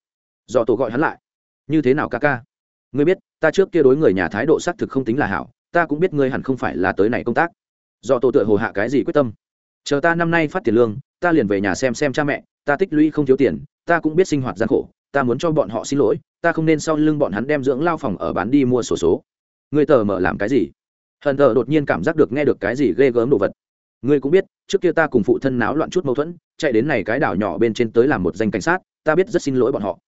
do tổ gọi hắn lại. Như thế nào ca ca? Ngươi biết, ta trước kia đối người nhà thái độ xác thực không tính là hảo, ta cũng biết ngươi hẳn không phải là tới này công tác. Do tổ tựa hồ hạ cái gì quyết tâm. Chờ ta năm nay phát tiền lương, ta liền về nhà xem xem cha mẹ, ta tích lũy không thiếu tiền, ta cũng biết sinh hoạt gian khổ, ta muốn cho bọn họ xin lỗi, ta không nên sau lưng bọn hắn đem dưỡng lao phòng ở bán đi mua sổ số. Ngươi tờ mở làm cái gì? Hận thờ đột nhiên cảm giác được nghe được cái gì ghê gớm đồ vật. Ngươi cũng biết, trước kia ta cùng phụ thân náo loạn chút mâu thuẫn, chạy đến này cái đảo nhỏ bên trên tới làm một danh cảnh sát, ta biết rất xin lỗi bọn họ.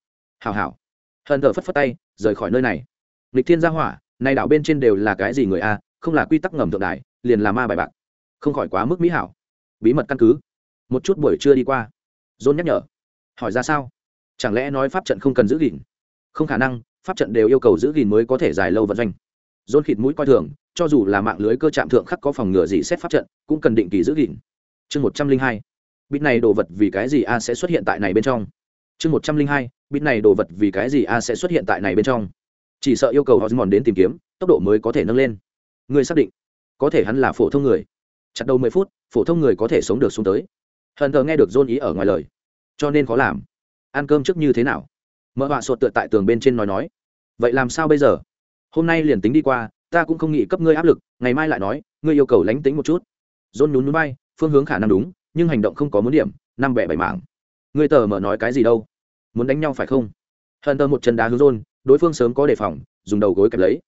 Hào hào hận thờ phất phất tay, rời khỏi nơi này. Lịch thiên gia hỏa, này đảo bên trên đều là cái gì người a, không là quy tắc ngầm thượng đài, liền là ma bài bạc. Không khỏi quá mức mỹ hảo. Bí mật căn cứ. Một chút buổi trưa đi qua. Dôn nhắc nhở. Hỏi ra sao? Chẳng lẽ nói pháp trận không cần giữ gìn? Không khả năng, pháp trận đều yêu cầu giữ gìn mới có thể dài lâu vận doanh. Dôn khịt mũi coi thường cho dù là mạng lưới cơ trạm thượng khắc có phòng ngừa gì xét pháp trận, cũng cần định kỳ giữ gìn. Chương một trăm linh hai bít này đồ vật vì cái gì a sẽ xuất hiện tại này bên trong? Chương một trăm linh hai bít này đồ vật vì cái gì a sẽ xuất hiện tại này bên trong? Chỉ sợ yêu cầu họ mòn đến tìm kiếm, tốc độ mới có thể nâng lên. Người xác định, có thể hắn là phổ thông người. Chặt đầu mười phút, phổ thông người có thể sống được xuống tới. Hận thờ nghe được dôn ý ở ngoài lời. Cho nên khó làm. Ăn cơm trước như thế nào? Mợ họa sột tựa tại tường bên trên nói nói. Vậy làm sao bây giờ? Hôm nay liền tính đi qua ta cũng không nghĩ cấp ngươi áp lực, ngày mai lại nói, ngươi yêu cầu lánh tính một chút. Dôn nhún núi bay phương hướng khả năng đúng, nhưng hành động không có muốn điểm, năm bẻ bảy mảng. Ngươi tờ mở nói cái gì đâu? Muốn đánh nhau phải không? Hận tờ một chân đá hướng dôn đối phương sớm có đề phòng, dùng đầu gối kẹp lấy.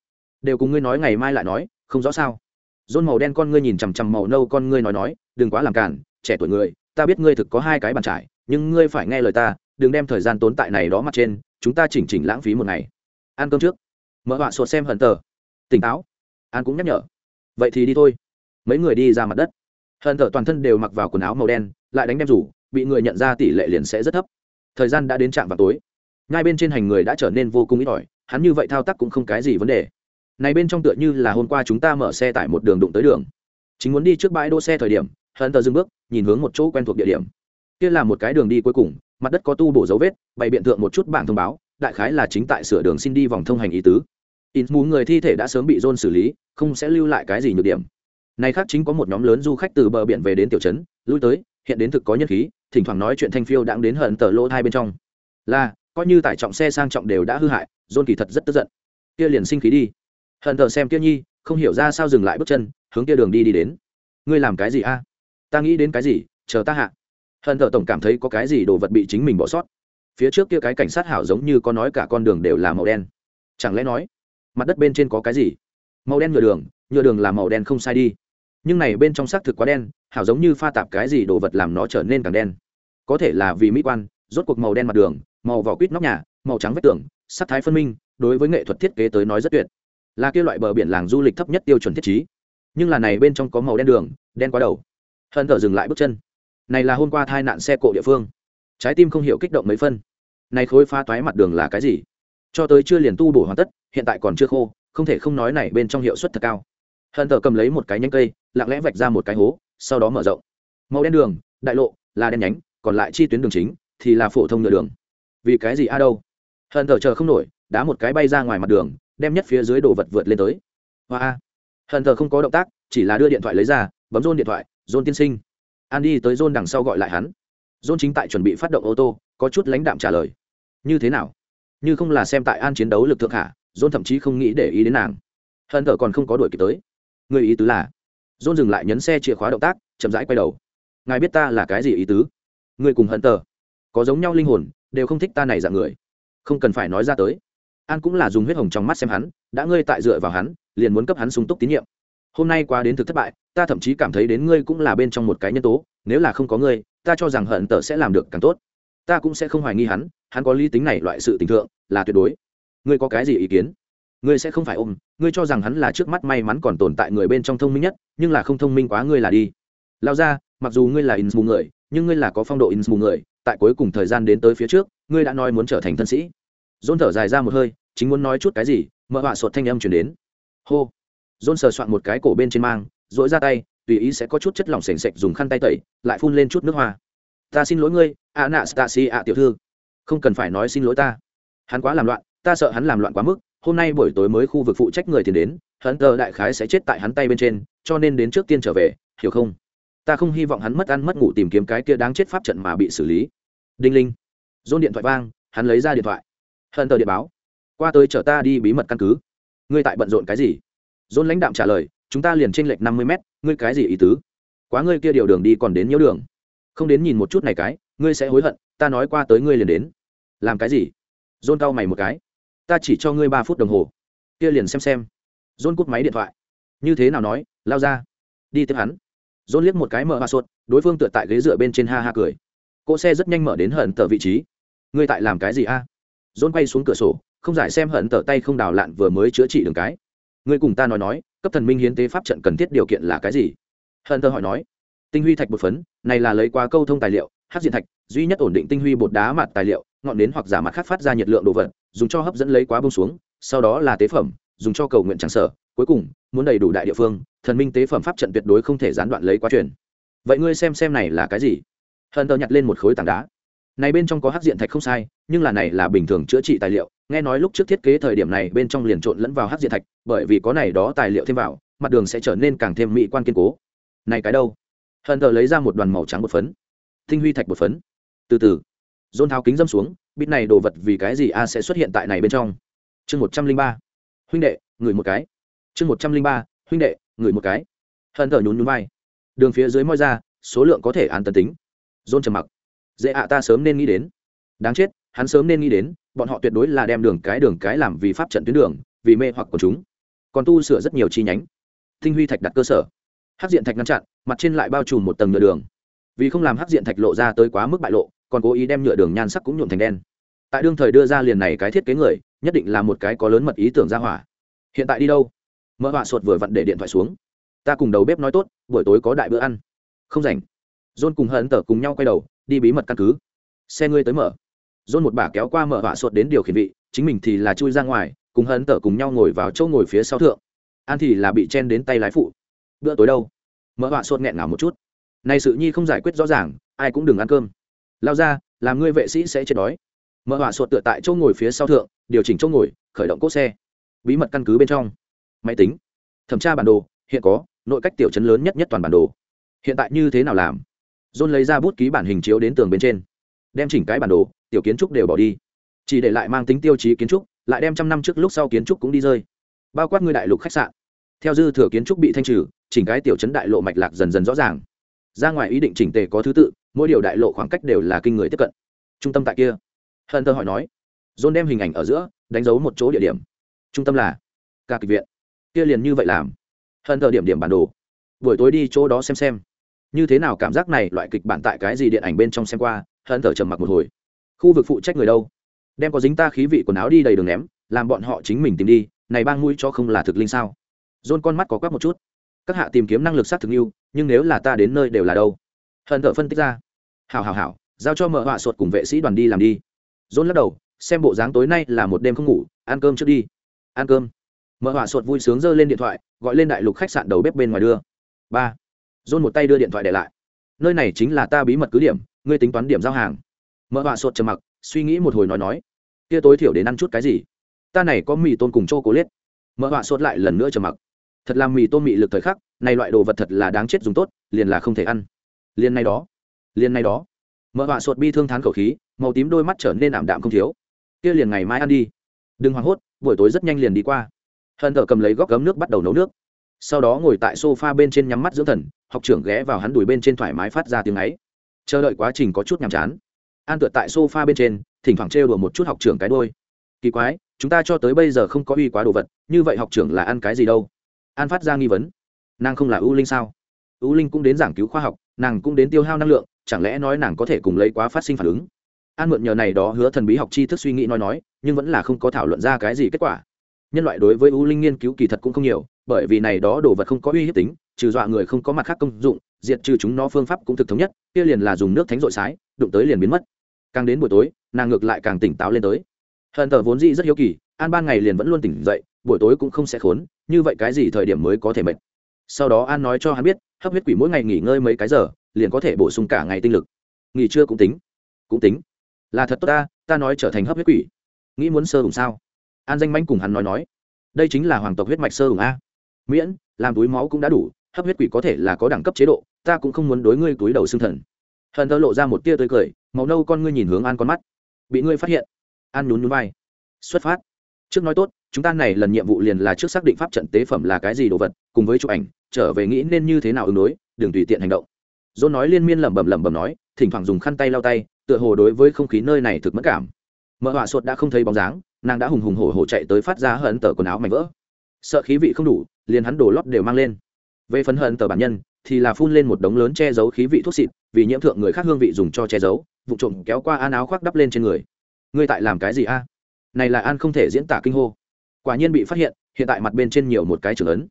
Đều cùng ngươi nói ngày mai lại nói, không rõ sao? Dôn màu đen con ngươi nhìn chằm chằm màu nâu con ngươi nói nói, đừng quá làm cản trẻ tuổi người, ta biết ngươi thực có hai cái bàn trải, nhưng ngươi phải nghe lời ta, đừng đem thời gian tốn tại này đó mặt trên, chúng ta chỉnh chỉnh lãng phí một ngày. Ăn cơm trước. Mở họa sột xem hận tờ tỉnh táo. An cũng nhắc nhở. Vậy thì đi thôi. Mấy người đi ra mặt đất. Hận tờ toàn thân đều mặc vào quần áo màu đen, lại đánh đem rủ, bị người nhận ra tỷ lệ liền sẽ rất thấp. Thời gian đã đến trạm vào tối. Ngay bên trên hành người đã trở nên vô cùng ít ỏi, hắn như vậy thao tác cũng không cái gì vấn đề. Này bên trong tựa như là hôm qua chúng ta mở xe tải một đường đụng tới đường. Chính muốn đi trước bãi đỗ xe thời điểm, hận tờ dừng bước, nhìn hướng một chỗ quen thuộc địa điểm. Kia là một cái đường đi cuối cùng, mặt đất có tu bổ dấu vết, bày biện thượng một chút bảng thông báo, đại khái là chính tại sửa đường xin đi vòng thông hành ý tứ in mù người thi thể đã sớm bị dôn xử lý, không sẽ lưu lại cái gì nhược điểm. Này khác chính có một nhóm lớn du khách từ bờ biển về đến tiểu trấn, lui tới, hiện đến thực có nhân khí, thỉnh thoảng nói chuyện thanh phiêu đang đến hận tờ lỗ hai bên trong. Là, coi như tải trọng xe sang trọng đều đã hư hại dôn kỳ thật rất tức giận. Kia liền sinh khí đi. Hận tờ xem kia nhi, không hiểu ra sao dừng lại bước chân, hướng kia đường đi đi đến. Ngươi làm cái gì a? Ta nghĩ đến cái gì, chờ ta hạ. Hận tờ tổng cảm thấy có cái gì đồ vật bị chính mình bỏ sót. Phía trước kia cái cảnh sát hảo giống như có nói cả con đường đều là màu đen. Chẳng lẽ nói mặt đất bên trên có cái gì? Màu đen nhựa đường nhựa đường là màu đen không sai đi. Nhưng này bên trong xác thực quá đen, hảo giống như pha tạp cái gì đồ vật làm nó trở nên càng đen. Có thể là vì mỹ quan, rốt cuộc màu đen mặt đường, màu vỏ quýt nóc nhà, màu trắng vách tường, sắc thái phân minh, đối với nghệ thuật thiết kế tới nói rất tuyệt. Là kia loại bờ biển làng du lịch thấp nhất tiêu chuẩn thiết chí nhưng là này bên trong có màu đen đường, đen quá đầu. Hận thở dừng lại bước chân. Này là hôm qua tai nạn xe cộ địa phương. Trái tim không hiểu kích động mấy phân. Này khối pha toái mặt đường là cái gì? Cho tới chưa liền tu bổ hoàn tất hiện tại còn chưa khô, không thể không nói này bên trong hiệu suất thật cao. Hận thờ cầm lấy một cái nhánh cây, lặng lẽ vạch ra một cái hố, sau đó mở rộng. Màu đen đường, đại lộ, là đen nhánh, còn lại chi tuyến đường chính thì là phổ thông nhựa đường. Vì cái gì a đâu? Hận thờ chờ không nổi, đá một cái bay ra ngoài mặt đường, đem nhất phía dưới đồ vật vượt lên tới. Hoa a. Hận thờ không có động tác, chỉ là đưa điện thoại lấy ra, bấm rôn điện thoại, rôn tiên sinh. An đi tới rôn đằng sau gọi lại hắn. Rôn chính tại chuẩn bị phát động ô tô, có chút lãnh đạm trả lời. Như thế nào? Như không là xem tại an chiến đấu lực thượng hạ rôn thậm chí không nghĩ để ý đến nàng. Hận thở còn không có đuổi kịp tới. Người ý tứ là, john dừng lại nhấn xe chìa khóa động tác, chậm rãi quay đầu. Ngài biết ta là cái gì ý tứ? Người cùng hận tờ có giống nhau linh hồn, đều không thích ta này dạng người. Không cần phải nói ra tới. An cũng là dùng huyết hồng trong mắt xem hắn, đã ngươi tại dựa vào hắn, liền muốn cấp hắn sung túc tín nhiệm. Hôm nay qua đến thực thất bại, ta thậm chí cảm thấy đến ngươi cũng là bên trong một cái nhân tố, nếu là không có ngươi, ta cho rằng hận tờ sẽ làm được càng tốt. Ta cũng sẽ không hoài nghi hắn hắn có lý tính này loại sự tình thượng, là tuyệt đối ngươi có cái gì ý kiến? Ngươi sẽ không phải ôm, ngươi cho rằng hắn là trước mắt may mắn còn tồn tại người bên trong thông minh nhất, nhưng là không thông minh quá ngươi là đi. Lao ra, mặc dù ngươi là in mù người, nhưng ngươi là có phong độ in mù người, tại cuối cùng thời gian đến tới phía trước, ngươi đã nói muốn trở thành thân sĩ. Dôn thở dài ra một hơi, chính muốn nói chút cái gì mợ họa sột thanh âm chuyển đến. Hô. Dôn sờ soạn một cái cổ bên trên mang dỗi ra tay, tùy ý sẽ có chút chất lỏng s ề n sệch dùng khăn tay tẩy, lại phun lên chút nước hoa. Ta xin lỗi ngươi a nạ stasi a tiểu thư. Không cần phải nói xin lỗi ta. Hắn quá làm loạn ta sợ hắn làm loạn quá mức, hôm nay buổi tối mới khu vực phụ trách người tiền đến, hắn tờ đại khái sẽ chết tại hắn tay bên trên, cho nên đến trước tiên trở về, hiểu không? Ta không hy vọng hắn mất ăn mất ngủ tìm kiếm cái kia đáng chết pháp trận mà bị xử lý. Đinh linh. Dôn điện thoại vang, hắn lấy ra điện thoại. Hận tờ điện báo. Qua tới chở ta đi bí mật căn cứ. Ngươi tại bận rộn cái gì? Dôn lãnh đạm trả lời, chúng ta liền tranh lệch năm mươi mét, ngươi cái gì ý tứ? Quá ngươi kia điều đường đi còn đến nhiễu đường. Không đến nhìn một chút này cái, ngươi sẽ hối hận, ta nói qua tới ngươi liền đến. Làm cái gì? Dôn cau mày một cái ta chỉ cho ngươi ba phút đồng hồ. Kia liền xem xem. Dôn cút máy điện thoại. Như thế nào nói, lao ra. Đi tiếp hắn. Dôn liếc một cái mở hoa sốt, đối phương tựa tại ghế dựa bên trên ha ha cười. Cỗ xe rất nhanh mở đến hận tờ vị trí. Ngươi tại làm cái gì a? Dôn quay xuống cửa sổ, không giải xem hận tờ tay không đào lạn vừa mới chữa trị đường cái. Ngươi cùng ta nói nói, cấp thần minh hiến tế pháp trận cần thiết điều kiện là cái gì? Hận tờ hỏi nói. Tinh huy thạch bột phấn, này là lấy qua câu thông tài liệu hát diện thạch, duy nhất ổn định tinh huy bột đá mặt tài liệu, ngọn nến hoặc giả mặt khác phát ra nhiệt lượng đồ vật dùng cho hấp dẫn lấy quá bông xuống, sau đó là tế phẩm, dùng cho cầu nguyện tràng sở cuối cùng, muốn đầy đủ đại địa phương, thần minh tế phẩm pháp trận tuyệt đối không thể gián đoạn lấy quá truyền. Vậy ngươi xem xem này là cái gì? Hận tờ nhặt lên một khối tảng đá. Này bên trong có hắc diện thạch không sai, nhưng là này là bình thường chữa trị tài liệu, nghe nói lúc trước thiết kế thời điểm này bên trong liền trộn lẫn vào hắc diện thạch, bởi vì có này đó tài liệu thêm vào, mặt đường sẽ trở nên càng thêm mỹ quan kiên cố. Này cái đâu? Hận tờ lấy ra một đoàn màu trắng bột phấn. Tinh huy thạch bột phấn. Từ từ. Dôn tháo kính dâm xuống bít này đồ vật vì cái gì a sẽ xuất hiện tại này bên trong? Chương một trăm linh ba. Huynh đệ, ngửi một cái. Chương một trăm linh ba, huynh đệ, ngửi một cái. Hận thở nhún nhún vai. Đường phía dưới moi ra, số lượng có thể an tân tính. Dôn trầm mặc. Dễ ạ, ta sớm nên nghĩ đến. Đáng chết, hắn sớm nên nghĩ đến, bọn họ tuyệt đối là đem đường cái đường cái làm vì pháp trận tuyến đường, vì mê hoặc của chúng. Còn tu sửa rất nhiều chi nhánh. Tinh huy thạch đặt cơ sở. Hắc diện thạch ngăn chặn, mặt trên lại bao trùm một tầng nhựa đường. Vì không làm hắc diện thạch lộ ra tới quá mức bại lộ còn cố ý đem nhựa đường nhan sắc cũng nhuộm thành đen. Tại đương thời đưa ra liền này cái thiết kế người, nhất định là một cái có lớn mật ý tưởng ra hỏa. Hiện tại đi đâu? Mỡ họa sột vừa vặn để điện thoại xuống. Ta cùng đầu bếp nói tốt, buổi tối có đại bữa ăn. Không rảnh. John cùng hận tở cùng nhau quay đầu, đi bí mật căn cứ. Xe ngươi tới mở. John một bà kéo qua mở họa sột đến điều khiển vị, chính mình thì là chui ra ngoài, cùng hận tở cùng nhau ngồi vào chỗ ngồi phía sau thượng. An thì là bị chen đến tay lái phụ. Bữa tối đâu? Mỡ họa sột nghẹn ngào một chút. Này sự nhi không giải quyết rõ ràng, ai cũng đừng ăn cơm lao ra, làm ngươi vệ sĩ sẽ chết đói. Mở họa sột tựa tại chỗ ngồi phía sau thượng, điều chỉnh chỗ ngồi, khởi động cốt xe. Bí mật căn cứ bên trong. Máy tính. Thẩm tra bản đồ, hiện có, nội cách tiểu chấn lớn nhất nhất toàn bản đồ. Hiện tại như thế nào làm? John lấy ra bút ký bản hình chiếu đến tường bên trên. Đem chỉnh cái bản đồ, tiểu kiến trúc đều bỏ đi. Chỉ để lại mang tính tiêu chí kiến trúc, lại đem trăm năm trước lúc sau kiến trúc cũng đi rơi. Bao quát ngươi đại lục khách sạn. Theo dư thừa kiến trúc bị thanh trừ, chỉnh cái tiểu chấn đại lộ mạch lạc dần dần rõ ràng ra ngoài ý định chỉnh tề có thứ tự, mỗi điều đại lộ khoảng cách đều là kinh người tiếp cận. Trung tâm tại kia. Hân tơ hỏi nói. John đem hình ảnh ở giữa, đánh dấu một chỗ địa điểm. Trung tâm là ca kịch viện. Kia liền như vậy làm. Hân tơ điểm điểm bản đồ. Buổi tối đi chỗ đó xem xem. Như thế nào cảm giác này loại kịch bản tại cái gì điện ảnh bên trong xem qua hân tơ trầm mặc một hồi. Khu vực phụ trách người đâu? Đem có dính ta khí vị quần áo đi đầy đường ném, làm bọn họ chính mình tìm đi, này bang mũi cho không là thực linh sao? Dồn con mắt có quắc một chút các hạ tìm kiếm năng lực sát thực yêu, nhưng nếu là ta đến nơi đều là đâu? Hận thợ phân tích ra. Hảo hảo hảo, giao cho mợ họa sột cùng vệ sĩ đoàn đi làm đi. Dôn lắc đầu, xem bộ dáng tối nay là một đêm không ngủ, ăn cơm trước đi. Ăn cơm. Mợ họa sột vui sướng giơ lên điện thoại, gọi lên đại lục khách sạn đầu bếp bên ngoài đưa. Ba. Dôn một tay đưa điện thoại để lại. Nơi này chính là ta bí mật cứ điểm, ngươi tính toán điểm giao hàng. Mợ họa sột trầm mặc, suy nghĩ một hồi nói nói. Kia tối thiểu đến ăn chút cái gì? Ta này có mì tôm cùng chô cố liết mợ họa sột lại lần nữa trầm mặc thật là mì tôm mị lực thời khắc, này loại đồ vật thật là đáng chết dùng tốt, liền là không thể ăn. Liền này đó, liền này đó. Mợ họa sột bi thương thán khẩu khí, màu tím đôi mắt trở nên ảm đạm không thiếu. Kia liền ngày mai ăn đi. Đừng hoảng hốt, buổi tối rất nhanh liền đi qua. Hận thờ cầm lấy góc gấm nước bắt đầu nấu nước. Sau đó ngồi tại sofa bên trên nhắm mắt dưỡng thần, học trưởng ghé vào hắn đùi bên trên thoải mái phát ra tiếng ấy. Chờ đợi quá trình có chút nhàm chán. An tựa tại sofa bên trên, thỉnh thoảng trêu đùa một chút học trưởng cái đôi kỳ quái, chúng ta cho tới bây giờ không có uy quá đồ vật, như vậy học trưởng là ăn cái gì đâu? An phát ra nghi vấn. Nàng không là ưu linh sao? Ưu linh cũng đến giảng cứu khoa học, nàng cũng đến tiêu hao năng lượng, chẳng lẽ nói nàng có thể cùng lấy quá phát sinh phản ứng? An mượn nhờ này đó hứa thần bí học tri thức suy nghĩ nói nói, nhưng vẫn là không có thảo luận ra cái gì kết quả. Nhân loại đối với ưu linh nghiên cứu kỳ thật cũng không nhiều, bởi vì này đó đồ vật không có uy hiếp tính, trừ dọa người không có mặt khác công dụng, diệt trừ chúng nó phương pháp cũng thực thống nhất, kia liền là dùng nước thánh rội sái, đụng tới liền biến mất. Càng đến buổi tối, nàng ngược lại càng tỉnh táo lên tới. Hận tờ vốn dĩ rất hiếu kỳ, an ban ngày liền vẫn luôn tỉnh dậy buổi tối cũng không sẽ khốn, như vậy cái gì thời điểm mới có thể mệt? Sau đó an nói cho hắn biết, hấp huyết quỷ mỗi ngày nghỉ ngơi mấy cái giờ, liền có thể bổ sung cả ngày tinh lực. Nghỉ trưa cũng tính. Cũng tính. Là thật tốt ta ta nói trở thành hấp huyết quỷ. Nghĩ muốn sơ hùng sao? An danh manh cùng hắn nói nói. Đây chính là hoàng tộc huyết mạch sơ hùng a. Miễn, làm túi máu cũng đã đủ, hấp huyết quỷ có thể là có đẳng cấp chế độ, ta cũng không muốn đối ngươi túi đầu xương thần. Hận thơ lộ ra một tia tươi cười, màu nâu con ngươi nhìn hướng an con mắt. Bị ngươi phát hiện. An nhún nhún vai. Xuất phát. Trước nói tốt chúng ta này lần nhiệm vụ liền là trước xác định pháp trận tế phẩm là cái gì đồ vật, cùng với chụp ảnh, trở về nghĩ nên như thế nào ứng đối, đừng tùy tiện hành động. Dôn nói liên miên lẩm bẩm lẩm bẩm nói, thỉnh thoảng dùng khăn tay lau tay, tựa hồ đối với không khí nơi này thực mất cảm. Mợ họa sột đã không thấy bóng dáng, nàng đã hùng hùng hổ hổ chạy tới phát ra hận tờ quần áo mảnh vỡ. Sợ khí vị không đủ, liền hắn đổ lót đều mang lên. Về phấn hận tờ bản nhân, thì là phun lên một đống lớn che giấu khí vị thuốc xịt, vì nhiễm thượng người khác hương vị dùng cho che giấu, vụ trộm kéo qua an áo khoác đắp lên trên người. Ngươi tại làm cái gì a? Này là an không thể diễn tả kinh hô quả nhiên bị phát hiện hiện tại mặt bên trên nhiều một cái trưởng ấn.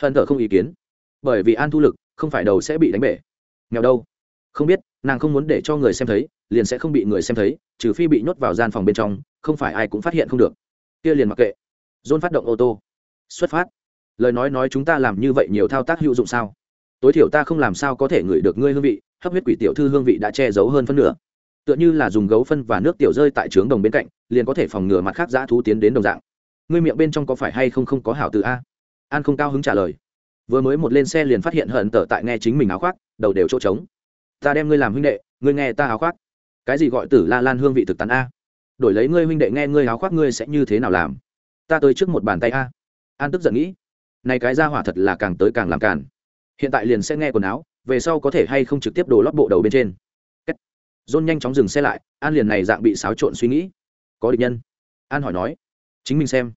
Hận thở không ý kiến. Bởi vì an thu lực, không phải đầu sẽ bị đánh bể. Nghèo đâu? Không biết, nàng không muốn để cho người xem thấy, liền sẽ không bị người xem thấy, trừ phi bị nhốt vào gian phòng bên trong, không phải ai cũng phát hiện không được. Kia liền mặc kệ. Dôn phát động ô tô. Xuất phát. Lời nói nói chúng ta làm như vậy nhiều thao tác hữu dụng sao? Tối thiểu ta không làm sao có thể ngửi được ngươi hương vị, hấp huyết quỷ tiểu thư hương vị đã che giấu hơn phân nửa. Tựa như là dùng gấu phân và nước tiểu rơi tại trướng đồng bên cạnh, liền có thể phòng ngừa mặt khác dã thú tiến đến đồng dạng ngươi miệng bên trong có phải hay không không có hảo từ a? An không cao hứng trả lời. Vừa mới một lên xe liền phát hiện hận tở tại nghe chính mình áo khoác đầu đều chỗ trống. Ta đem ngươi làm huynh đệ ngươi nghe ta áo khoác. Cái gì gọi tử la lan hương vị thực tán a? Đổi lấy ngươi huynh đệ nghe ngươi áo khoác ngươi sẽ như thế nào làm? Ta tới trước một bàn tay a. An tức giận nghĩ. Này cái ra hỏa thật là càng tới càng làm càn. Hiện tại liền sẽ nghe quần áo về sau có thể hay không trực tiếp đổ lót bộ đầu bên trên. John nhanh chóng dừng xe lại, An liền này dạng bị xáo trộn suy nghĩ. Có địch nhân? An hỏi nói. Chính mình xem.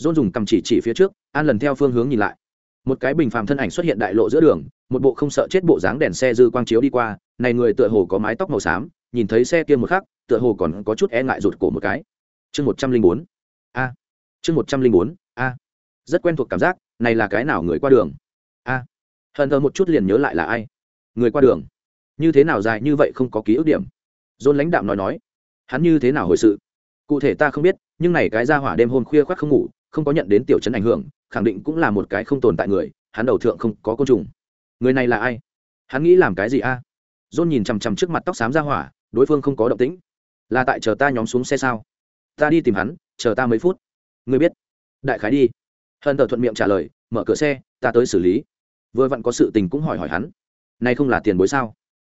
John dùng cầm chỉ chỉ phía trước, An lần theo phương hướng nhìn lại. Một cái bình phàm thân ảnh xuất hiện đại lộ giữa đường, một bộ không sợ chết bộ dáng đèn xe dư quang chiếu đi qua, này người tựa hồ có mái tóc màu xám, nhìn thấy xe kia một khắc, tựa hồ còn có chút e ngại rụt cổ một cái. Chương một trăm linh bốn A. Chương một trăm linh bốn A. Rất quen thuộc cảm giác, này là cái nào người qua đường? A. Hờn thơ một chút liền nhớ lại là ai? Người qua đường như thế nào dài như vậy không có ký ức điểm dôn lãnh đạm nói nói hắn như thế nào hồi sự cụ thể ta không biết nhưng này cái ra hỏa đêm hôm khuya khoác không ngủ, không có nhận đến tiểu chấn ảnh hưởng, khẳng định cũng là một cái không tồn tại người, hắn đầu thượng không có côn trùng. Người này là ai? Hắn nghĩ làm cái gì a? À? dôn nhìn chằm chằm trước mặt tóc xám ra hỏa, đối phương không có động tĩnh. Là tại chờ ta nhóm xuống xe sao? Ta đi tìm hắn, chờ ta mấy phút. Người biết. Đại khái đi. Hân tờ thuận miệng trả lời, mở cửa xe, ta tới xử lý. Vừa vặn có sự tình cũng hỏi hỏi hắn. Này không là tiền bối sao?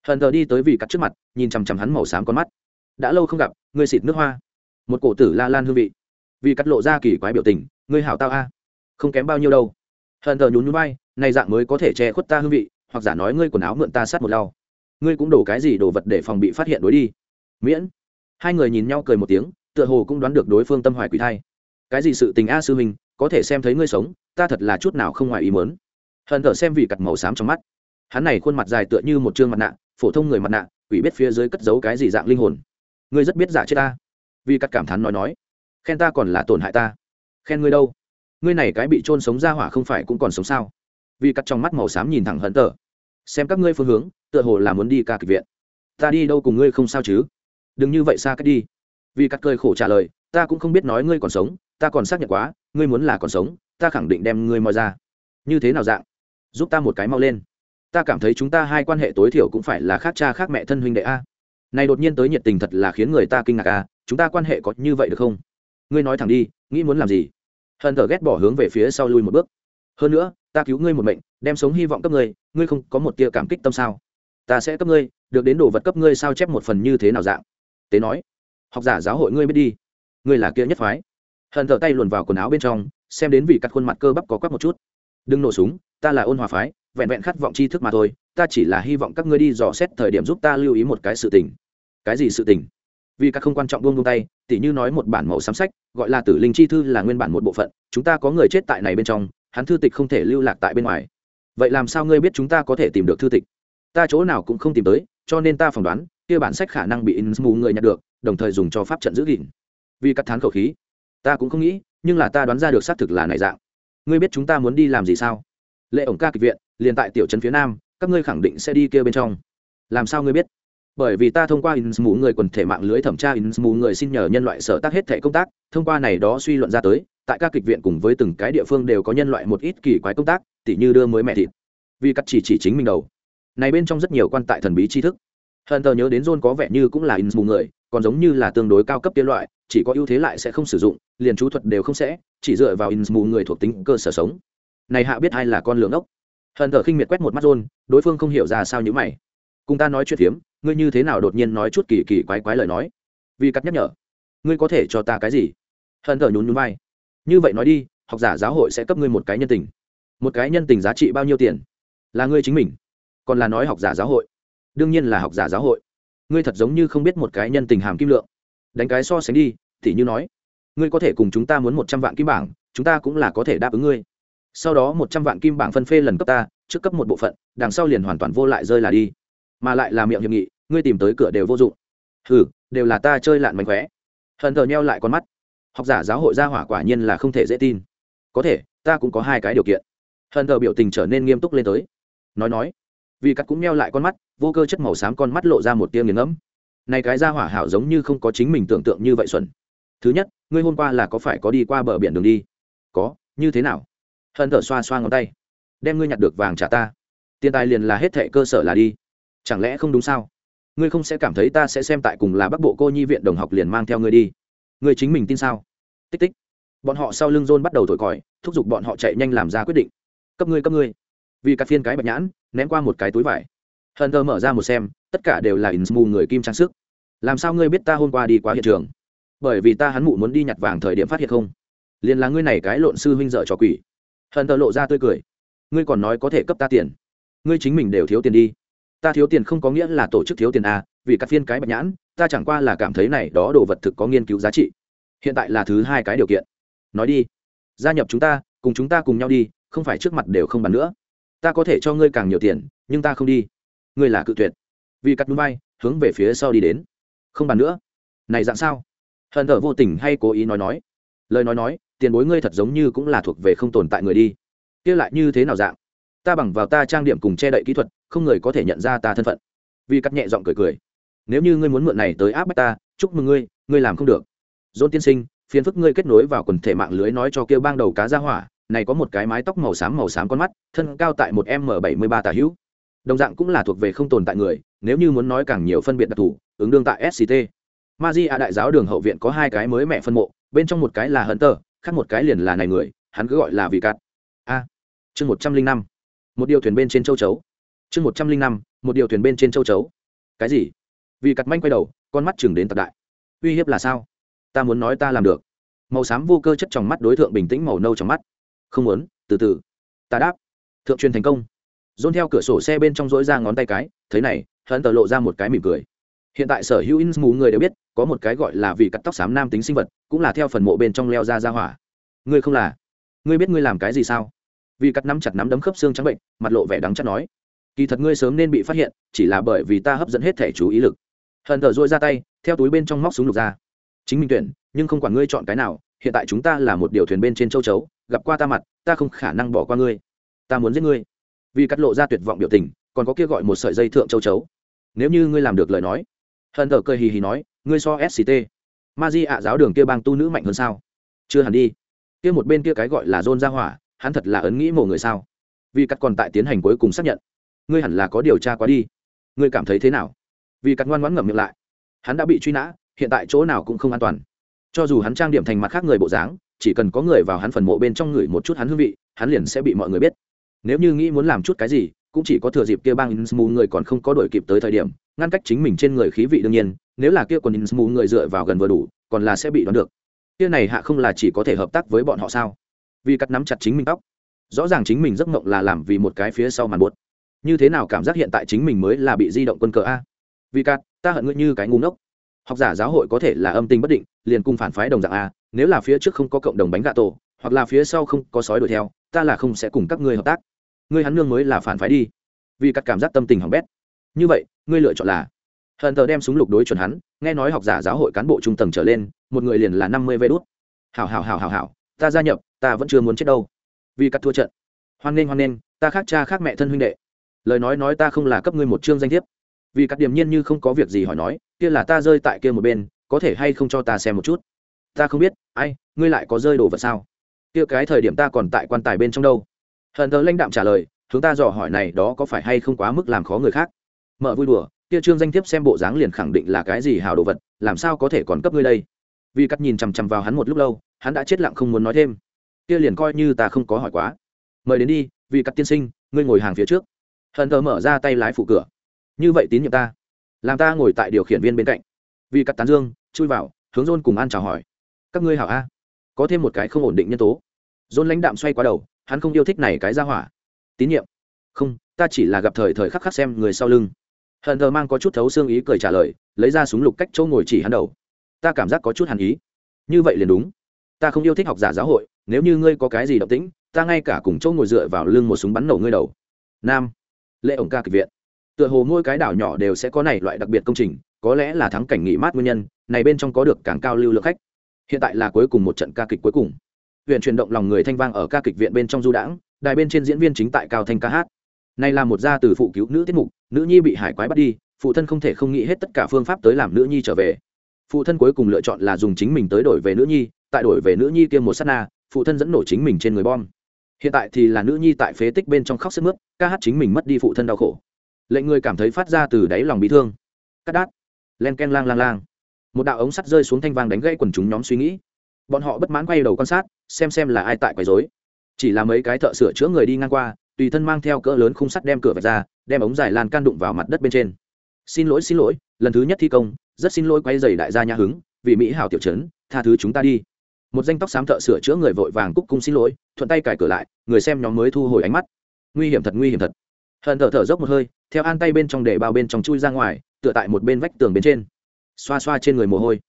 Hận tờ đi tới vì cắt trước mặt, nhìn chằm chằm hắn màu xám con mắt. Đã lâu không gặp, ngươi xịt nước hoa một cổ tử la lan hương vị. Vì cắt lộ ra kỳ quái biểu tình, ngươi hảo tao a. Không kém bao nhiêu đâu. Hận thờ nhún nhún bay này dạng mới có thể che khuất ta hương vị, hoặc giả nói ngươi quần áo mượn ta sát một lau. Ngươi cũng đổ cái gì đồ vật để phòng bị phát hiện đối đi. Miễn. Hai người nhìn nhau cười một tiếng, tựa hồ cũng đoán được đối phương tâm hoài quỷ thai. Cái gì sự tình a sư huynh, có thể xem thấy ngươi sống, ta thật là chút nào không ngoài ý mớn hận thở xem vì cặt màu xám trong mắt. Hắn này khuôn mặt dài tựa như một chương mặt nạ, phổ thông người mặt nạ, quỷ biết phía dưới cất giấu cái gì dạng linh hồn. Ngươi rất biết giả chết ta vì cắt cảm thán nói nói, khen ta còn là tổn hại ta. Khen ngươi đâu? Ngươi này cái bị trôn sống ra hỏa không phải cũng còn sống sao? Vì cắt trong mắt màu xám nhìn thẳng hận tờ xem các ngươi phương hướng, tựa hồ là muốn đi ca kịch viện. Ta đi đâu cùng ngươi không sao chứ? Đừng như vậy xa cách đi. Vì cắt cười khổ trả lời, ta cũng không biết nói ngươi còn sống, ta còn xác nhận quá, ngươi muốn là còn sống, ta khẳng định đem ngươi moi ra. Như thế nào dạng? Giúp ta một cái mau lên. Ta cảm thấy chúng ta hai quan hệ tối thiểu cũng phải là khác cha khác mẹ thân huynh đệ a. Này đột nhiên tới nhiệt tình thật là khiến người ta kinh ngạc a chúng ta quan hệ có như vậy được không? Ngươi nói thẳng đi, nghĩ muốn làm gì? Hận thờ ghét bỏ hướng về phía sau lui một bước. Hơn nữa, ta cứu ngươi một mệnh, đem sống hy vọng cấp ngươi ngươi không có một tia cảm kích tâm sao? Ta sẽ cấp ngươi, được đến đồ vật cấp ngươi sao chép một phần như thế nào dạng? Tế nói, học giả giáo hội ngươi biết đi. Ngươi là kia nhất phái. Hận thờ tay luồn vào quần áo bên trong, xem đến vì cắt khuôn mặt cơ bắp có quắc một chút. Đừng nổ súng, ta là ôn hòa phái, vẹn vẹn khát vọng tri thức mà thôi, ta chỉ là hy vọng các ngươi đi dò xét thời điểm giúp ta lưu ý một cái sự tình. Cái gì sự tình? Vì các không quan trọng buông buông tay, tỉ như nói một bản mẫu sám sách, gọi là tử linh chi thư là nguyên bản một bộ phận, chúng ta có người chết tại này bên trong, hắn thư tịch không thể lưu lạc tại bên ngoài. Vậy làm sao ngươi biết chúng ta có thể tìm được thư tịch? Ta chỗ nào cũng không tìm tới, cho nên ta phỏng đoán, kia bản sách khả năng bị in mù người nhặt được, đồng thời dùng cho pháp trận giữ gìn. Vì cắt thán khẩu khí. Ta cũng không nghĩ, nhưng là ta đoán ra được xác thực là này dạng. Ngươi biết chúng ta muốn đi làm gì sao? Lệ ổng ca kịch viện, liền tại tiểu trấn phía nam, các ngươi khẳng định sẽ đi kia bên trong. Làm sao ngươi biết? Bởi vì ta thông qua insmu người quần thể mạng lưới thẩm tra insmu người xin nhờ nhân loại sở tác hết thể công tác, thông qua này đó suy luận ra tới, tại các kịch viện cùng với từng cái địa phương đều có nhân loại một ít kỳ quái công tác, tỉ như đưa mới mẹ thịt. Vì cắt chỉ chỉ chính mình đầu. Này bên trong rất nhiều quan tại thần bí tri thức. Hận tờ nhớ đến john có vẻ như cũng là insmu người, còn giống như là tương đối cao cấp tiên loại, chỉ có ưu thế lại sẽ không sử dụng, liền chú thuật đều không sẽ, chỉ dựa vào insmu người thuộc tính cơ sở sống. Này hạ biết ai là con lường ốc. Hận thờ khinh miệt quét một mắt rôn đối phương không hiểu ra sao như mày cùng ta nói chuyện phiếm, ngươi như thế nào đột nhiên nói chút kỳ kỳ quái quái lời nói? Vì cắt nhắc nhở, ngươi có thể cho ta cái gì? Hận thở nhún nhún vai. Như vậy nói đi, học giả giáo hội sẽ cấp ngươi một cái nhân tình. Một cái nhân tình giá trị bao nhiêu tiền? Là ngươi chính mình, còn là nói học giả giáo hội? Đương nhiên là học giả giáo hội. Ngươi thật giống như không biết một cái nhân tình hàm kim lượng. Đánh cái so sánh đi, thì như nói, ngươi có thể cùng chúng ta muốn một trăm vạn kim bảng, chúng ta cũng là có thể đáp ứng ngươi. Sau đó một trăm vạn kim bảng phân phê lần cấp ta, trước cấp một bộ phận, đằng sau liền hoàn toàn vô lại rơi là đi mà lại là miệng hiệp nghị, ngươi tìm tới cửa đều vô dụng. Ừ đều là ta chơi lạn mánh khóe. Hận thờ nheo lại con mắt. Học giả giáo hội gia hỏa quả nhiên là không thể dễ tin. Có thể, ta cũng có hai cái điều kiện. Hận thờ biểu tình trở nên nghiêm túc lên tới. Nói nói. Vì cắt cũng meo lại con mắt, vô cơ chất màu xám con mắt lộ ra một tia nghiền ngẫm. Này cái gia hỏa hảo giống như không có chính mình tưởng tượng như vậy xuẩn. Thứ nhất, ngươi hôm qua là có phải có đi qua bờ biển đường đi? Có, như thế nào? Hận thờ xoa xoa ngón tay. Đem ngươi nhặt được vàng trả ta. Tiền tài liền là hết thệ cơ sở là đi chẳng lẽ không đúng sao? Ngươi không sẽ cảm thấy ta sẽ xem tại cùng là bắc bộ cô nhi viện đồng học liền mang theo ngươi đi. Ngươi chính mình tin sao? Tích tích. Bọn họ sau lưng rôn bắt đầu thổi còi, thúc giục bọn họ chạy nhanh làm ra quyết định. Cấp ngươi cấp ngươi. Vì cà phiên cái bạch nhãn, ném qua một cái túi vải. Hờn thơ mở ra một xem, tất cả đều là in mù người kim trang sức. Làm sao ngươi biết ta hôm qua đi qua hiện trường? Bởi vì ta hắn mụ muốn đi nhặt vàng thời điểm phát hiện không? Liền là ngươi này cái lộn sư huynh dợ trò quỷ. Hờn thơ lộ ra tươi cười. Ngươi còn nói có thể cấp ta tiền. Ngươi chính mình đều thiếu tiền đi ta thiếu tiền không có nghĩa là tổ chức thiếu tiền à vì các phiên cái bạch nhãn, ta chẳng qua là cảm thấy này đó đồ vật thực có nghiên cứu giá trị. Hiện tại là thứ hai cái điều kiện. Nói đi. Gia nhập chúng ta, cùng chúng ta cùng nhau đi, không phải trước mặt đều không bàn nữa. Ta có thể cho ngươi càng nhiều tiền, nhưng ta không đi. Ngươi là cự tuyệt. Vì cắt núi bay, hướng về phía sau đi đến. Không bàn nữa. Này dạng sao? Hận thở vô tình hay cố ý nói nói. Lời nói nói, tiền bối ngươi thật giống như cũng là thuộc về không tồn tại người đi. Kia lại như thế nào dạng? Ta bằng vào ta trang điểm cùng che đậy kỹ thuật không người có thể nhận ra ta thân phận. Vì cắt nhẹ giọng cười cười. Nếu như ngươi muốn mượn này tới áp bách ta, chúc mừng ngươi ngươi làm không được. Dôn tiên sinh, phiền phức ngươi kết nối vào quần thể mạng lưới nói cho kêu bang đầu cá ra hỏa, này có một cái mái tóc màu xám màu xám con mắt, thân cao tại một m bảy mươi ba tà hữu. Đồng dạng cũng là thuộc về không tồn tại người, nếu như muốn nói càng nhiều phân biệt đặc thù, ứng đương tại sct ma di a đại giáo đường hậu viện có hai cái mới mẹ phân mộ, bên trong một cái là hận tờ khác một cái liền là này người, hắn cứ gọi là vì cắt a, chương một trăm linh năm. Một điều thuyền bên trên châu chấu chương một trăm linh năm, một điều thuyền bên trên châu chấu. Cái gì? Vì cặt manh quay đầu, con mắt chừng đến tận đại. Uy hiếp là sao? Ta muốn nói ta làm được. Màu xám vô cơ chất trong mắt đối tượng bình tĩnh màu nâu trong mắt. Không muốn, từ từ. Ta đáp. Thượng truyền thành công. Dôn theo cửa sổ xe bên trong dỗi ra ngón tay cái, thấy này hận tờ lộ ra một cái mỉm cười. Hiện tại sở hữu in mù người đều biết, có một cái gọi là vì cắt tóc xám nam tính sinh vật, cũng là theo phần mộ bên trong leo ra ra hỏa. Ngươi không là. Ngươi biết ngươi làm cái gì sao? Vì cắt nắm chặt nắm đấm khớp xương trắng bệnh, mặt lộ vẻ đắng chắc nói kỳ thật ngươi sớm nên bị phát hiện, chỉ là bởi vì ta hấp dẫn hết thể chú ý lực. Hận thở dội ra tay, theo túi bên trong móc súng lục ra. Chính mình tuyển, nhưng không quản ngươi chọn cái nào, hiện tại chúng ta là một điều thuyền bên trên châu chấu, gặp qua ta mặt, ta không khả năng bỏ qua ngươi. Ta muốn giết ngươi. Vì cắt lộ ra tuyệt vọng biểu tình, còn có kia gọi một sợi dây thượng châu chấu. Nếu như ngươi làm được lời nói. Hận thở cười hì hì nói, ngươi so sct ma di ạ giáo đường kia bang tu nữ mạnh hơn sao? Chưa hẳn đi. Kia một bên kia cái gọi là dôn ra hỏa, hắn thật là ấn nghĩ mổ người sao? Vì cắt còn tại tiến hành cuối cùng xác nhận ngươi hẳn là có điều tra quá đi. Ngươi cảm thấy thế nào? Vì cắt ngoan ngoãn ngậm miệng lại, hắn đã bị truy nã, hiện tại chỗ nào cũng không an toàn. Cho dù hắn trang điểm thành mặt khác người bộ dáng, chỉ cần có người vào hắn phần mộ bên trong người một chút hắn hương vị, hắn liền sẽ bị mọi người biết. Nếu như nghĩ muốn làm chút cái gì, cũng chỉ có thừa dịp kia bang insmu người còn không có đổi kịp tới thời điểm, ngăn cách chính mình trên người khí vị đương nhiên, nếu là kia còn insmu người dựa vào gần vừa đủ, còn là sẽ bị đoán được. Kia này hạ không là chỉ có thể hợp tác với bọn họ sao? Vì cắt nắm chặt chính mình tóc. Rõ ràng chính mình giấc mộng là làm vì một cái phía sau màn buốt như thế nào cảm giác hiện tại chính mình mới là bị di động quân cờ a? Vì cát, ta hận ngươi như cái ngu ngốc. Học giả giáo hội có thể là âm tình bất định liền cùng phản phái đồng dạng a nếu là phía trước không có cộng đồng bánh gà tổ hoặc là phía sau không có sói đuổi theo ta là không sẽ cùng các ngươi hợp tác. Ngươi hắn nương mới là phản phái đi. Vì cát cảm giác tâm tình hỏng bét. Như vậy ngươi lựa chọn là? Hận tờ đem súng lục đối chuẩn hắn nghe nói học giả giáo hội cán bộ trung tầng trở lên một người liền là năm mươi vê đốt hảo hảo hảo hảo hảo ta gia nhập ta vẫn chưa muốn chết đâu. Vì cắt thua trận. Hoan nghênh hoan nghênh ta khác cha khác mẹ thân huynh đệ lời nói nói ta không là cấp ngươi một chương danh thiếp. Vì cắt điểm nhiên như không có việc gì hỏi nói, kia là ta rơi tại kia một bên, có thể hay không cho ta xem một chút? Ta không biết, ai, ngươi lại có rơi đồ vật sao? Kia cái thời điểm ta còn tại quan tài bên trong đâu? Hận thờ lãnh đạm trả lời, chúng ta dò hỏi này đó có phải hay không quá mức làm khó người khác? Mở vui đùa, kia trương danh thiếp xem bộ dáng liền khẳng định là cái gì hào đồ vật, làm sao có thể còn cấp ngươi đây? Vì cắt nhìn chằm chằm vào hắn một lúc lâu, hắn đã chết lặng không muốn nói thêm. Kia liền coi như ta không có hỏi quá. Mời đến đi, vì cắt tiên sinh, ngươi ngồi hàng phía trước hận thờ mở ra tay lái phụ cửa. Như vậy tín nhiệm ta. Làm ta ngồi tại điều khiển viên bên cạnh. Vì cắt tán dương, chui vào, hướng dôn cùng an chào hỏi. Các ngươi hảo a. Có thêm một cái không ổn định nhân tố. Dôn lãnh đạm xoay qua đầu, hắn không yêu thích này cái ra hỏa. Tín nhiệm. Không, ta chỉ là gặp thời thời khắc khắc xem người sau lưng. Hận thờ mang có chút thấu xương ý cười trả lời, lấy ra súng lục cách chỗ ngồi chỉ hắn đầu. Ta cảm giác có chút hàn ý. Như vậy liền đúng. Ta không yêu thích học giả giáo hội, nếu như ngươi có cái gì động tĩnh, ta ngay cả cùng chỗ ngồi dựa vào lưng một súng bắn nổ ngươi đầu. Nam lệ ổng ca kịch viện. Tựa hồ mỗi cái đảo nhỏ đều sẽ có này loại đặc biệt công trình, có lẽ là thắng cảnh nghỉ mát nguyên nhân, này bên trong có được càng cao lưu lượng khách. Hiện tại là cuối cùng một trận ca kịch cuối cùng. Huyện chuyển động lòng người thanh vang ở ca kịch viện bên trong du đãng, đài bên trên diễn viên chính tại cao thanh ca hát. Này là một gia từ phụ cứu nữ tiết mục, nữ nhi bị hải quái bắt đi, phụ thân không thể không nghĩ hết tất cả phương pháp tới làm nữ nhi trở về. Phụ thân cuối cùng lựa chọn là dùng chính mình tới đổi về nữ nhi, tại đổi về nữ nhi kia một s á t na, phụ thân dẫn nổ chính mình trên người bom hiện tại thì là nữ nhi tại phế tích bên trong khóc sức mướt, ca hát chính mình mất đi phụ thân đau khổ. Lệnh người cảm thấy phát ra từ đáy lòng bị thương. Cắt đát. Len ken lang lang lang. Một đạo ống sắt rơi xuống thanh vang đánh gãy quần chúng nhóm suy nghĩ. Bọn họ bất mãn quay đầu quan sát, xem xem là ai tại quấy dối chỉ là mấy cái thợ sửa chữa người đi ngang qua, tùy thân mang theo cỡ lớn khung sắt đem cửa vạch ra, đem ống dài lan can đụng vào mặt đất bên trên. Xin lỗi xin lỗi, lần thứ nhất thi công, rất xin lỗi quay dày đại gia nhà hứng, vì mỹ hảo tiểu trấn, tha thứ chúng ta đi. Một danh tóc xám thợ sửa chữa người vội vàng cúc cung xin lỗi thuận tay cài cửa lại, người xem nhóm mới thu hồi ánh mắt. Nguy hiểm thật, nguy hiểm thật. Hận thở thở dốc một hơi, theo an tay bên trong để bao bên trong chui ra ngoài, tựa tại một bên vách tường bên trên. Xoa xoa trên người mồ hôi.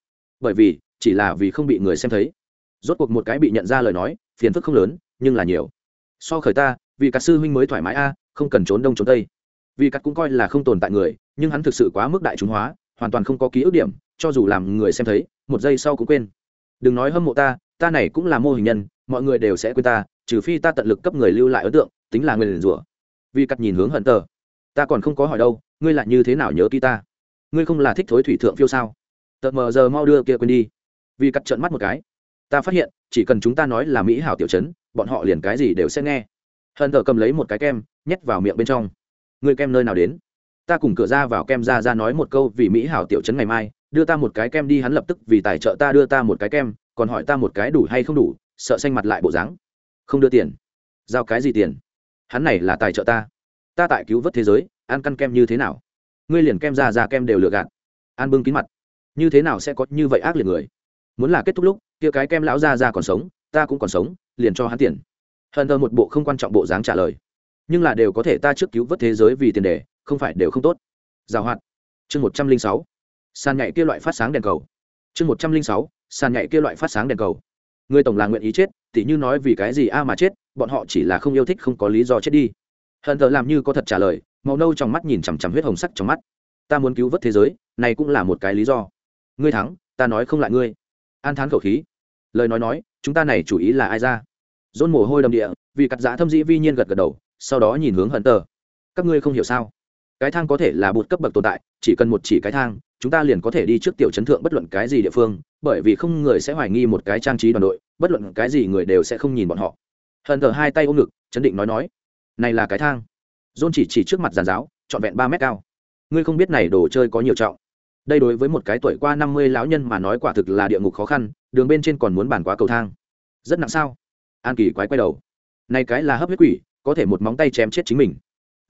Bởi vì, chỉ là vì không bị người xem thấy. Rốt cuộc một cái bị nhận ra lời nói, phiền phức không lớn, nhưng là nhiều. So khởi ta, vì cả sư huynh mới thoải mái a, không cần trốn đông trốn tây. Vì cắt cũng coi là không tồn tại người, nhưng hắn thực sự quá mức đại chúng hóa, hoàn toàn không có ký ức điểm, cho dù làm người xem thấy, một giây sau cũng quên. Đừng nói hâm mộ ta ta này cũng là mô hình nhân mọi người đều sẽ quên ta, trừ phi ta tận lực cấp người lưu lại ấn tượng, tính là người liền rủa. Vì cắt nhìn hướng hận tờ. Ta còn không có hỏi đâu, ngươi lại như thế nào nhớ ký ta? Ngươi không là thích thối thủy thượng phiêu sao? Tợt mờ giờ mau đưa kia quên đi. Vì cắt trợn mắt một cái. Ta phát hiện, chỉ cần chúng ta nói là mỹ hảo tiểu chấn bọn họ liền cái gì đều sẽ nghe. Hận tờ cầm lấy một cái kem, nhét vào miệng bên trong. Ngươi kem nơi nào đến? Ta cùng cửa ra vào kem ra ra nói một câu vì mỹ hảo tiểu chấn ngày mai, đưa ta một cái kem đi hắn lập tức vì tài trợ ta đưa ta một cái kem, còn hỏi ta một cái đủ hay không đủ sợ xanh mặt lại bộ dáng. Không đưa tiền. Giao cái gì tiền? Hắn này là tài trợ ta. Ta tại cứu vớt thế giới, ăn căn kem như thế nào? Ngươi liền kem ra ra kem đều lừa gạt. An bưng kín mặt. Như thế nào sẽ có như vậy ác liệt người? Muốn là kết thúc lúc, kia cái kem lão ra ra còn sống, ta cũng còn sống, liền cho hắn tiền. Hờn thơ một bộ không quan trọng bộ dáng trả lời. Nhưng là đều có thể ta trước cứu vớt thế giới vì tiền đề, không phải đều không tốt. Giảo hoạt chương một trăm linh sáu. Sàn nhảy kia loại phát sáng đèn cầu. Chương một trăm linh sáu. Sàn nhảy kia loại phát sáng đèn cầu người tổng là nguyện ý chết, tỉ như nói vì cái gì a mà chết, bọn họ chỉ là không yêu thích, không có lý do chết đi. Hận thờ làm như có thật trả lời, màu nâu trong mắt nhìn chằm chằm huyết hồng sắc trong mắt. Ta muốn cứu vớt thế giới, này cũng là một cái lý do. Ngươi thắng, ta nói không lại ngươi. An thán khẩu khí. Lời nói nói, chúng ta này chủ ý là ai ra? Dôn mồ hôi đầm địa, vì cắt giã thâm dĩ vi nhiên gật gật đầu, sau đó nhìn hướng hận tờ các ngươi không hiểu sao? Cái thang có thể là bột cấp bậc tồn tại, chỉ cần một chỉ cái thang chúng ta liền có thể đi trước tiểu chấn thượng bất luận cái gì địa phương, bởi vì không người sẽ hoài nghi một cái trang trí đoàn đội, bất luận cái gì người đều sẽ không nhìn bọn họ. Hận thờ hai tay ôm ngực, chấn định nói nói, này là cái thang. Dôn chỉ chỉ trước mặt giàn giáo, trọn vẹn ba mét cao. Ngươi không biết này đồ chơi có nhiều trọng. Đây đối với một cái tuổi qua năm mươi lão nhân mà nói quả thực là địa ngục khó khăn, đường bên trên còn muốn bàn quá cầu thang. Rất nặng sao? An kỳ quái quay đầu. Này cái là hấp huyết quỷ, có thể một móng tay chém chết chính mình.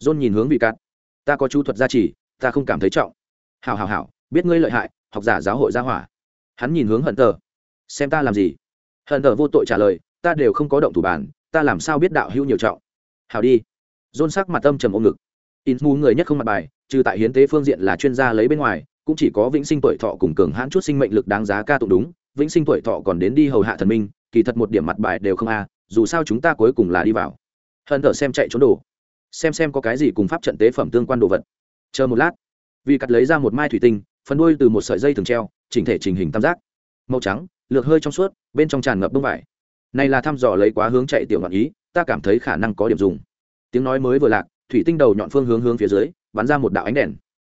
John nhìn hướng vị cạn ta có chú thuật gia trì, ta không cảm thấy trọng. Hảo hảo hảo biết ngươi lợi hại, học giả giáo hội gia hỏa. Hắn nhìn hướng hận tờ. Xem ta làm gì? Hận tờ vô tội trả lời, ta đều không có động thủ bản, ta làm sao biết đạo hữu nhiều trọng? Hào đi. Dôn sắc mặt tâm trầm ôm ngực. In mù người nhất không mặt bài, trừ tại hiến tế phương diện là chuyên gia lấy bên ngoài, cũng chỉ có vĩnh sinh tuổi thọ cùng cường hãn chút sinh mệnh lực đáng giá ca tụng đúng, vĩnh sinh tuổi thọ còn đến đi hầu hạ thần minh, kỳ thật một điểm mặt bài đều không a, dù sao chúng ta cuối cùng là đi vào. Hận thở xem chạy trốn đồ. Xem xem có cái gì cùng pháp trận tế phẩm tương quan đồ vật. Chờ một lát. Vì cắt lấy ra một mai thủy tinh phần đuôi từ một sợi dây thường treo, chỉnh thể trình hình tam giác. Màu trắng, lược hơi trong suốt, bên trong tràn ngập bông vải. Này là thăm dò lấy quá hướng chạy tiểu ngọn ý, ta cảm thấy khả năng có điểm dùng. Tiếng nói mới vừa lạc, thủy tinh đầu nhọn phương hướng hướng phía dưới, bắn ra một đạo ánh đèn.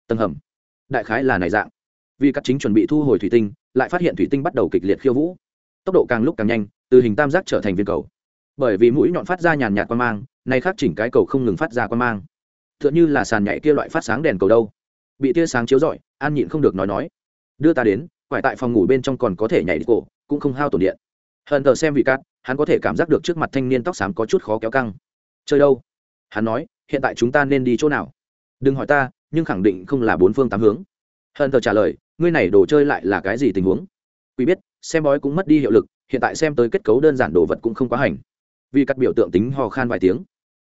Tầng hầm. Đại khái là này dạng. Vì các chính chuẩn bị thu hồi thủy tinh, lại phát hiện thủy tinh bắt đầu kịch liệt khiêu vũ. Tốc độ càng lúc càng nhanh, từ hình tam giác trở thành viên cầu. Bởi vì mũi nhọn phát ra nhàn nhạt quan mang nay khác chỉnh cái cầu không ngừng phát ra quan mang. T h ư ợ n h ư là sàn nhảy kia loại phát sáng đèn cầu đâu. Bị tia sáng chiếu rọi an nhịn không được nói nói. Đưa ta đến, quải tại phòng ngủ bên trong còn có thể nhảy đi cổ, cũng không hao tổn điện. Hận thờ xem vị cát, hắn có thể cảm giác được trước mặt thanh niên tóc xám có chút khó kéo căng. Chơi đâu? Hắn nói, hiện tại chúng ta nên đi chỗ nào? Đừng hỏi ta, nhưng khẳng định không là bốn phương tám hướng. Hận thờ trả lời, ngươi này đồ chơi lại là cái gì tình huống? Quý biết, xem bói cũng mất đi hiệu lực, hiện tại xem tới kết cấu đơn giản đồ vật cũng không quá hành. Vì các biểu tượng tính hò khan vài tiếng.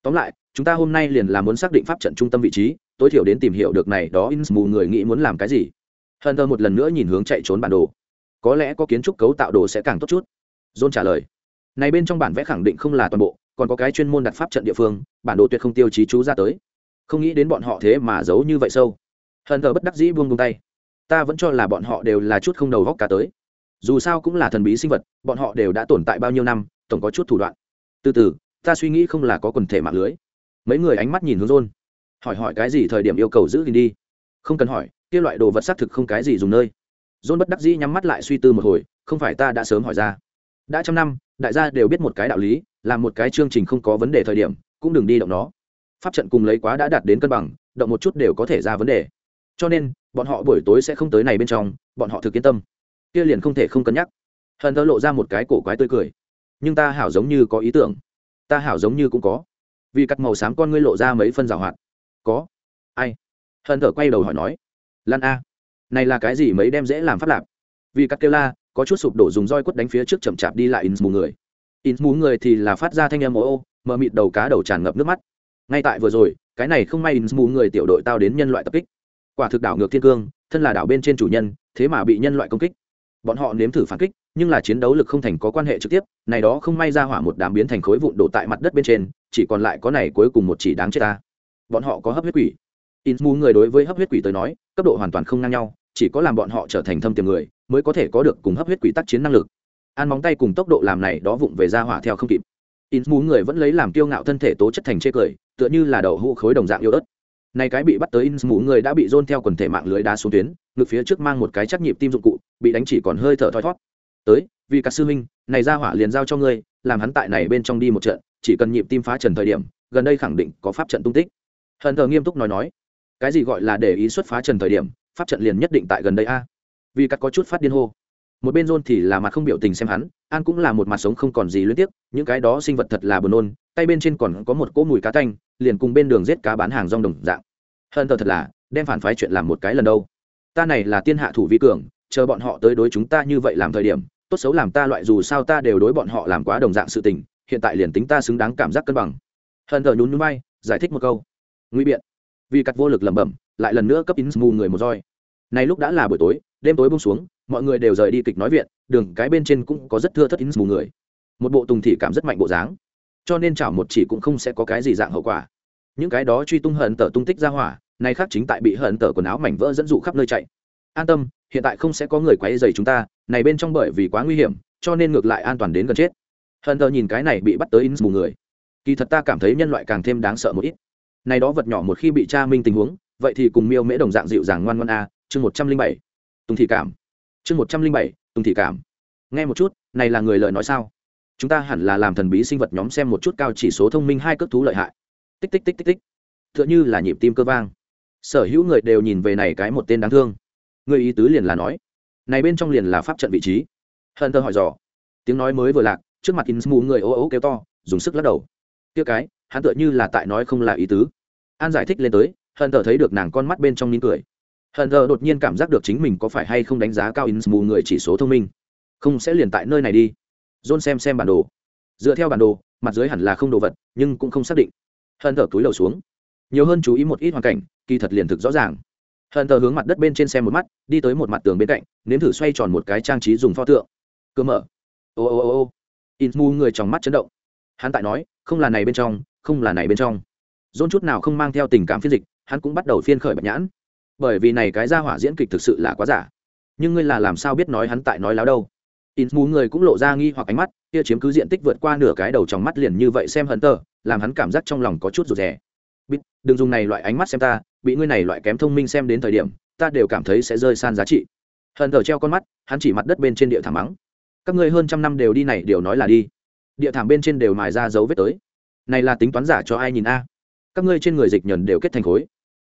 Tóm lại, chúng ta hôm nay liền là muốn xác định pháp trận trung tâm vị trí tối thiểu đến tìm hiểu được này đó in mù người nghĩ muốn làm cái gì. Hờn thơ một lần nữa nhìn hướng chạy trốn bản đồ. Có lẽ có kiến trúc cấu tạo đồ sẽ càng tốt chút. John trả lời. Này bên trong bản vẽ khẳng định không là toàn bộ, còn có cái chuyên môn đặt pháp trận địa phương, bản đồ tuyệt không tiêu chí chú ra tới. Không nghĩ đến bọn họ thế mà giấu như vậy sâu. Hờn thơ bất đắc dĩ buông buông tay. Ta vẫn cho là bọn họ đều là chút không đầu góc cả tới. Dù sao cũng là thần bí sinh vật, bọn họ đều đã tồn tại bao nhiêu năm, tổng có chút thủ đoạn. Từ từ, ta suy nghĩ không là có quần thể mạng lưới. Mấy người ánh mắt nhìn hướng rôn hỏi hỏi cái gì thời điểm yêu cầu giữ gìn đi. Không cần hỏi, kia loại đồ vật xác thực không cái gì dùng nơi. Rôn bất đắc dĩ nhắm mắt lại suy tư một hồi, không phải ta đã sớm hỏi ra. Đã trăm năm, đại gia đều biết một cái đạo lý làm một cái chương trình không có vấn đề thời điểm, cũng đừng đi động nó. Pháp trận cùng lấy quá đã đạt đến cân bằng, động một chút đều có thể ra vấn đề. Cho nên, bọn họ buổi tối sẽ không tới này bên trong, bọn họ thực yên tâm. Kia liền không thể không cân nhắc. Hận thơ lộ ra một cái cổ quái tươi cười. Nhưng ta hảo giống như có ý tưởng. Ta hảo giống như cũng có. Vì cắt màu xám con ngươi lộ ra mấy phân rào hoạt có. Ai? Hận thở quay đầu hỏi nói. Lan a. Này là cái gì mấy đem dễ làm pháp lạp? Vì cắt kêu la, có chút sụp đổ dùng roi quất đánh phía trước chậm chạp đi lại in mù người. In mù người thì là phát ra thanh âm ô ô mờ mịt đầu cá đầu tràn ngập nước mắt. Ngay tại vừa rồi, cái này không may in mù người tiểu đội tao đến nhân loại tập kích. Quả thực đảo ngược thiên cương, thân là đảo bên trên chủ nhân, thế mà bị nhân loại công kích. Bọn họ nếm thử phản kích, nhưng là chiến đấu lực không thành có quan hệ trực tiếp, này đó không may ra hỏa một đám biến thành khối vụn đổ tại mặt đất bên trên, chỉ còn lại có này cuối cùng một chỉ đáng chết ta bọn họ có hấp huyết quỷ. In mu người đối với hấp huyết quỷ tới nói, cấp độ hoàn toàn không ngang nhau, chỉ có làm bọn họ trở thành thâm tiềm người, mới có thể có được cùng hấp huyết quỷ tác chiến năng lực. An móng tay cùng tốc độ làm này đó vụng về ra hỏa theo không kịp. In mu người vẫn lấy làm kiêu ngạo thân thể tố chất thành chê cười, tựa như là đầu hũ khối đồng dạng yếu ớt. Này cái bị bắt tới in mũ người đã bị dôn theo quần thể mạng lưới đá xuống tuyến, ngực phía trước mang một cái chắc nhịp tim dụng cụ, bị đánh chỉ còn hơi thở thoi thót tới vì các sư huynh, này ra hỏa liền giao cho ngươi, làm hắn tại này bên trong đi một trận, chỉ cần nhịp tim phá trần thời điểm, gần đây khẳng định có pháp trận tung tích hận thờ nghiêm túc nói nói cái gì gọi là để ý xuất phá trần thời điểm pháp trận liền nhất định tại gần đây a. Vì các có chút phát điên hô. Một bên rôn thì là mặt không biểu tình xem hắn an cũng là một mặt sống không còn gì luyến tiếc, những cái đó sinh vật thật là buồn nôn tay bên trên còn có một cỗ mùi cá tanh liền cùng bên đường giết cá bán hàng rong đồng dạng. Hơn tờ thật là đem phản phái chuyện làm một cái lần đâu. Ta này là tiên hạ thủ vi cường chờ bọn họ tới đối chúng ta như vậy làm thời điểm tốt xấu làm ta loại dù sao ta đều đối bọn họ làm quá đồng dạng sự tình hiện tại liền tính ta xứng đáng cảm giác cân bằng. Hận thờ nhún nhún bay giải thích một câu nguy biện. Vì cắt vô lực lẩm bẩm, lại lần nữa cấp in mù người một roi. Này lúc đã là buổi tối, đêm tối bông xuống, mọi người đều rời đi kịch nói viện, đường cái bên trên cũng có rất thưa thất in mù người. Một bộ tùng thị cảm rất mạnh bộ dáng. Cho nên chảo một chỉ cũng không sẽ có cái gì dạng hậu quả. Những cái đó truy tung hận tờ tung tích ra hỏa này khác chính tại bị hận tờ quần áo mảnh vỡ dẫn dụ khắp nơi chạy. An tâm, hiện tại không sẽ có người quấy dày chúng ta, này bên trong bởi vì quá nguy hiểm, cho nên ngược lại an toàn đến gần chết. Hận tờ nhìn cái này bị bắt tới in mù người. Kỳ thật ta cảm thấy nhân loại càng thêm đáng sợ một ít này đó vật nhỏ một khi bị cha minh tình huống, vậy thì cùng miêu mễ đồng dạng dịu dàng ngoan ngoan a, chương một trăm linh bảy. Tùng thị cảm. Chương một trăm linh bảy, tùng thị cảm. Nghe một chút, này là người lời nói sao? Chúng ta hẳn là làm thần bí sinh vật nhóm xem một chút cao chỉ số thông minh hai cước thú lợi hại. Tích tích tích tích tích. T h ư ợ n h ư là nhịp tim cơ vang. Sở hữu người đều nhìn về này cái một tên đáng thương. Người ý tứ liền là nói, này bên trong liền là pháp trận vị trí. Hận thơ hỏi dò. Tiếng nói mới vừa lạc, trước mặt in mù người ô ô kêu to, dùng sức lắc đầu. Tiếc cái, hắn tựa như là tại nói không là ý tứ an giải thích lên tới, hận thờ thấy được nàng con mắt bên trong nín cười. Hận thờ đột nhiên cảm giác được chính mình có phải hay không đánh giá cao in mù người chỉ số thông minh. Không sẽ liền tại nơi này đi. John xem xem bản đồ. Dựa theo bản đồ, mặt dưới hẳn là không đồ vật, nhưng cũng không xác định. Hận thờ túi lầu xuống. Nhiều hơn chú ý một ít hoàn cảnh, kỳ thật liền thực rõ ràng. Hận thờ hướng mặt đất bên trên xem một mắt, đi tới một mặt tường bên cạnh, nếm thử xoay tròn một cái trang trí dùng pho tượng. Cơ mở. Ô ô ô ô in mu người trong mắt chấn động. Hắn tại nói, không là này bên trong, không là này bên trong dôn chút nào không mang theo tình cảm phiên dịch, hắn cũng bắt đầu phiên khởi bạch nhãn. Bởi vì này cái ra hỏa diễn kịch thực sự là quá giả. Nhưng ngươi là làm sao biết nói hắn tại nói láo đâu? In mù người cũng lộ ra nghi hoặc ánh mắt, kia chiếm cứ diện tích vượt qua nửa cái đầu trong mắt liền như vậy xem hận tờ làm hắn cảm giác trong lòng có chút rụt rè. Bít đừng dùng này loại ánh mắt xem ta, bị ngươi này loại kém thông minh xem đến thời điểm, ta đều cảm thấy sẽ rơi san giá trị. Hận tờ treo con mắt, hắn chỉ mặt đất bên trên địa thảm mắng. Các ngươi hơn trăm năm đều đi này đều nói là đi. Địa thảm bên trên đều mài ra dấu vết tới. Này là tính toán giả cho ai nhìn a? Các ngươi trên người dịch nhẫn đều kết thành khối.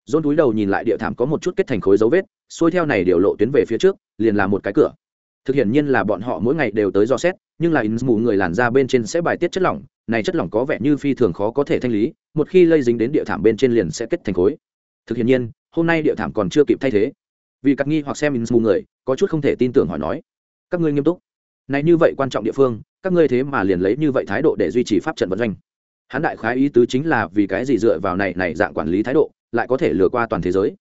Dôn túi đầu nhìn lại địa thảm có một chút kết thành khối dấu vết, xuôi theo này đều lộ tuyến về phía trước, liền là một cái cửa. Thực hiện nhiên là bọn họ mỗi ngày đều tới dò xét, nhưng là in mù người làn da bên trên sẽ bài tiết chất lỏng, này chất lỏng có vẻ như phi thường khó có thể thanh lý, một khi lây dính đến địa thảm bên trên liền sẽ kết thành khối. Thực hiện nhiên, hôm nay địa thảm còn chưa kịp thay thế. Vì cắt nghi hoặc xem in mù người, có chút không thể tin tưởng hỏi nói, các ngươi nghiêm túc. Này như vậy quan trọng địa phương, các ngươi thế mà liền lấy như vậy thái độ để duy trì pháp trận vận doanh hắn đại khái ý tứ chính là vì cái gì dựa vào này này dạng quản lý thái độ, lại có thể lừa qua toàn thế giới.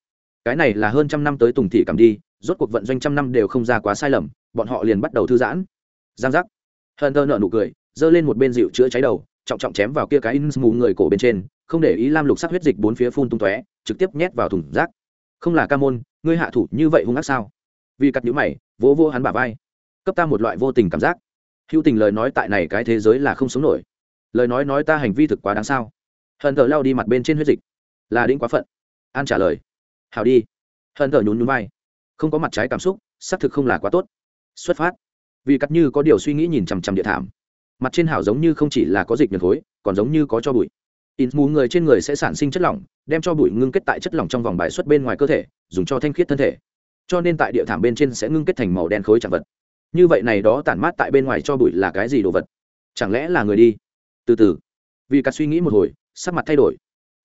Cái này là hơn trăm năm tới tùng thị cảm đi, rốt cuộc vận doanh trăm năm đều không ra quá sai lầm, bọn họ liền bắt đầu thư giãn. Giang giác. Hờn thơ nợ nụ cười, giơ lên một bên dịu chữa cháy đầu, trọng trọng chém vào kia cái in mù người cổ bên trên, không để ý lam lục sắc huyết dịch bốn phía phun tung tóe, trực tiếp nhét vào thùng rác. Không là ca môn, ngươi hạ thủ như vậy hung ác sao? Vì cắt nhũ mày, vỗ vô hắn bả vai. Cấp ta một loại vô tình cảm giác. Hữu tình lời nói tại này cái thế giới là không sống nổi lời nói nói ta hành vi thực quá đáng sao? Hận thờ lao đi mặt bên trên huyết dịch. Là đĩnh quá phận. An trả lời. Hào đi. Hận thờ nhún nhún vai. Không có mặt trái cảm xúc, xác thực không là quá tốt. Xuất phát. Vì cắt như có điều suy nghĩ nhìn chằm chằm địa thảm. Mặt trên hảo giống như không chỉ là có dịch nhật khối, còn giống như có cho bụi. In mù người trên người sẽ sản sinh chất lỏng, đem cho bụi ngưng kết tại chất lỏng trong vòng bài xuất bên ngoài cơ thể, dùng cho thanh khiết thân thể. Cho nên tại địa thảm bên trên sẽ ngưng kết thành màu đen khối chẳng vật. Như vậy này đó tản mát tại bên ngoài cho bụi là cái gì đồ vật? Chẳng lẽ là người đi? Từ từ. Vì cắt suy nghĩ một hồi, sắc mặt thay đổi.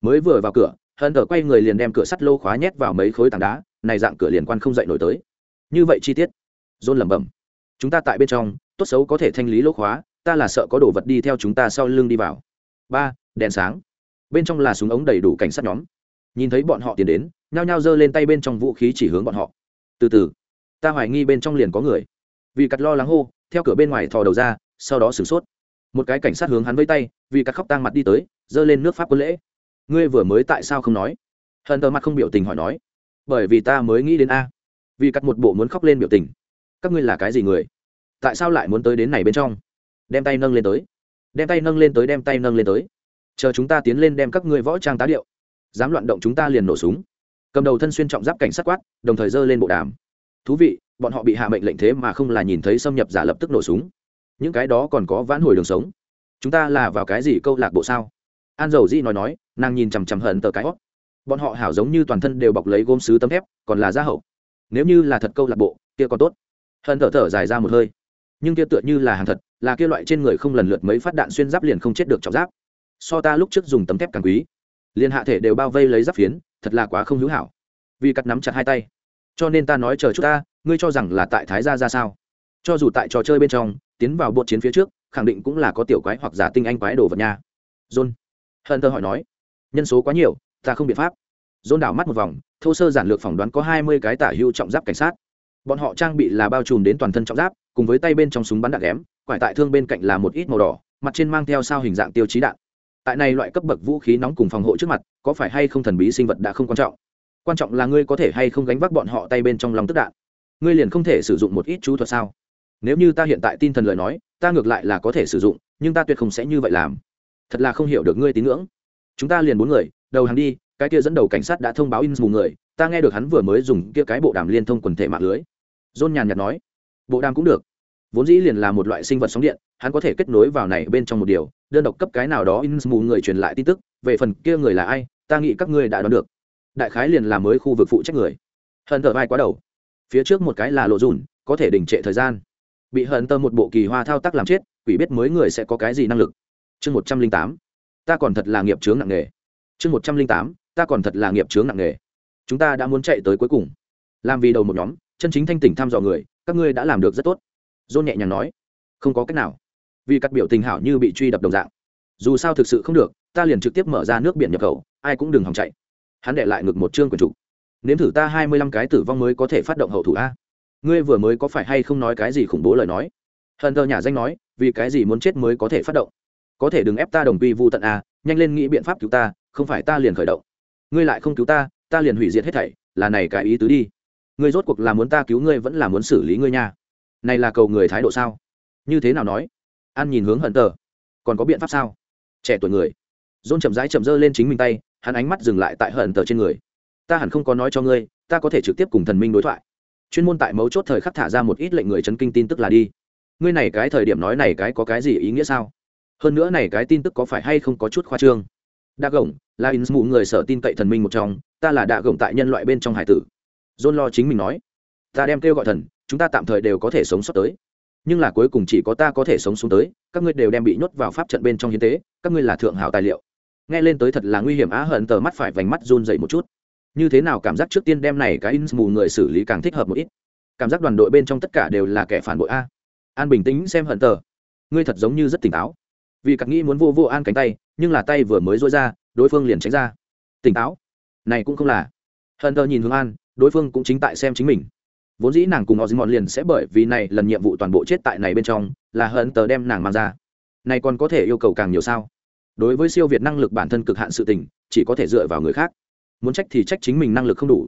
Mới vừa vào cửa hận tờ quay người liền đem cửa sắt lô khóa nhét vào mấy khối tảng đá, này dạng cửa liền quan không dậy nổi tới. Như vậy chi tiết. Dôn lẩm bẩm. Chúng ta tại bên trong, tốt xấu có thể thanh lý lỗ khóa, ta là sợ có đồ vật đi theo chúng ta sau lưng đi vào. Ba, đèn sáng. Bên trong là súng ống đầy đủ cảnh sát nhóm. Nhìn thấy bọn họ tiến đến, nhao nhao giơ lên tay bên trong vũ khí chỉ hướng bọn họ. Từ từ. Ta hoài nghi bên trong liền có người. Vì cắt lo lắng hô, theo cửa bên ngoài thò đầu ra, sau đó sửng sốt một cái cảnh sát hướng hắn vây tay, vì cắt khóc tang mặt đi tới, giơ lên nước pháp quân lễ. Ngươi vừa mới tại sao không nói? Hận tờ mặt không biểu tình hỏi nói. Bởi vì ta mới nghĩ đến a. Vì cắt một bộ muốn khóc lên biểu tình. Các ngươi là cái gì người? Tại sao lại muốn tới đến này bên trong? Đem tay nâng lên tới. Đem tay nâng lên tới, đem tay nâng lên tới. Chờ chúng ta tiến lên đem các ngươi võ trang tá điệu. Dám loạn động chúng ta liền nổ súng. Cầm đầu thân xuyên trọng giáp cảnh sát quát, đồng thời giơ lên bộ đàm. Thú vị, bọn họ bị hạ mệnh lệnh thế mà không là nhìn thấy xâm nhập giả lập tức nổ súng những cái đó còn có vãn hồi đường sống. Chúng ta là vào cái gì câu lạc bộ sao? An dầu dĩ nói nói, nàng nhìn chằm chằm hận tờ cái hót bọn họ hảo giống như toàn thân đều bọc lấy gôm sứ tấm thép, còn là gia hậu. Nếu như là thật câu lạc bộ, kia còn tốt. Hận thở thở dài ra một hơi. Nhưng kia tựa như là hàng thật, là kia loại trên người không lần lượt mấy phát đạn xuyên giáp liền không chết được trọng giáp. So ta lúc trước dùng tấm thép càng quý. Liền hạ thể đều bao vây lấy giáp phiến, thật là quá không hữu hảo. Vì cắt nắm chặt hai tay. Cho nên ta nói chờ chút ta, ngươi cho rằng là tại thái gia ra sao? Cho dù tại trò chơi bên trong tiến vào bột chiến phía trước, khẳng định cũng là có tiểu quái hoặc giả tinh anh quái đồ vật nha. John. Hận tơ hỏi nói, nhân số quá nhiều, ta không biện pháp. John đảo mắt một vòng, thô sơ giản lược phỏng đoán có hai mươi cái tả hưu trọng giáp cảnh sát. Bọn họ trang bị là bao trùm đến toàn thân trọng giáp, cùng với tay bên trong súng bắn đạn ghém, quải tại thương bên cạnh là một ít màu đỏ, mặt trên mang theo sao hình dạng tiêu chí đạn. Tại này loại cấp bậc vũ khí nóng cùng phòng hộ trước mặt, có phải hay không thần bí sinh vật đã không quan trọng? Quan trọng là ngươi có thể hay không gánh vác bọn họ tay bên trong lòng tức đạn. Ngươi liền không thể sử dụng một ít chú thuật sao? Nếu như ta hiện tại tin thần lời nói, ta ngược lại là có thể sử dụng, nhưng ta tuyệt không sẽ như vậy làm. Thật là không hiểu được ngươi tín ngưỡng. Chúng ta liền bốn người, đầu hàng đi, cái kia dẫn đầu cảnh sát đã thông báo in mù người, ta nghe được hắn vừa mới dùng kia cái bộ đàm liên thông quần thể mạng lưới. John nhàn nhạt nói, bộ đàm cũng được. Vốn dĩ liền là một loại sinh vật sóng điện, hắn có thể kết nối vào này bên trong một điều, đơn độc cấp cái nào đó in mù người truyền lại tin tức, về phần kia người là ai, ta nghĩ các ngươi đã đoán được. Đại khái liền là mới khu vực phụ trách người. Hận thở vai quá đầu. Phía trước một cái là lộ dùn, có thể đình trệ thời gian bị hận tơ một bộ kỳ hoa thao tác làm chết, quỷ biết mới người sẽ có cái gì năng lực. Chương một trăm linh tám, ta còn thật là nghiệp chướng nặng nghề chương một trăm linh tám, ta còn thật là nghiệp chướng nặng nghề chúng ta đã muốn chạy tới cuối cùng. Làm vì đầu một nhóm, chân chính thanh tỉnh thăm dò người, các ngươi đã làm được rất tốt. Dôn nhẹ nhàng nói, không có cách nào. Vì các biểu tình hảo như bị truy đập đồng dạng. Dù sao thực sự không được, ta liền trực tiếp mở ra nước biển nhập khẩu, ai cũng đừng hòng chạy. Hắn để lại ngực một chương quần trục nếm thử ta hai mươi lăm cái tử vong mới có thể phát động hậu thủ a ngươi vừa mới có phải hay không nói cái gì khủng bố lời nói? Hận thờ nhà danh nói, vì cái gì muốn chết mới có thể phát động? Có thể đừng ép ta đồng quy vu tận a nhanh lên nghĩ biện pháp cứu ta, không phải ta liền khởi động. Ngươi lại không cứu ta ta liền hủy diệt hết thảy, là này cái ý tứ đi. Ngươi rốt cuộc là muốn ta cứu ngươi vẫn là muốn xử lý ngươi nha? Này là cầu người thái độ sao? Như thế nào nói? An nhìn hướng hận tờ còn có biện pháp sao? Trẻ tuổi người. Dôn chậm rãi chậm rơ lên chính mình tay, hắn ánh mắt dừng lại tại hận tờ trên người. Ta hẳn không có nói cho ngươi, ta có thể trực tiếp cùng thần minh đối thoại chuyên môn tại mấu chốt thời khắc thả ra một ít lệnh người chấn kinh tin tức là đi. Ngươi này cái thời điểm nói này cái có cái gì ý nghĩa sao? Hơn nữa này cái tin tức có phải hay không có chút khoa trương? Đa gồng là in mụ người sở tin cậy thần minh một trong, ta là đa gồng tại nhân loại bên trong hải tử. John lo chính mình nói. Ta đem kêu gọi thần, chúng ta tạm thời đều có thể sống sót tới. Nhưng là cuối cùng chỉ có ta có thể sống xuống tới, các ngươi đều đem bị nhốt vào pháp trận bên trong hiến tế, các ngươi là thượng hảo tài liệu. Nghe lên tới thật là nguy hiểm á, hận tờ mắt phải vành mắt run dậy một chút như thế nào cảm giác trước tiên đem này cái in mù người xử lý càng thích hợp một ít? Cảm giác đoàn đội bên trong tất cả đều là kẻ phản bội a. An bình tĩnh xem hận tờ. Ngươi thật giống như rất tỉnh táo. Vì cặp nghĩ muốn vô vô an cánh tay, nhưng là tay vừa mới dối ra, đối phương liền tránh ra. Tỉnh táo? Này cũng không là. Hận tờ nhìn hướng an, đối phương cũng chính tại xem chính mình. Vốn dĩ nàng cùng họ dính mòn liền sẽ bởi vì này lần nhiệm vụ toàn bộ chết tại này bên trong, là hận tờ đem nàng mang ra. Này còn có thể yêu cầu càng nhiều sao? Đối với siêu việt năng lực bản thân cực hạn sự tình, chỉ có thể dựa vào người khác muốn trách thì trách chính mình năng lực không đủ.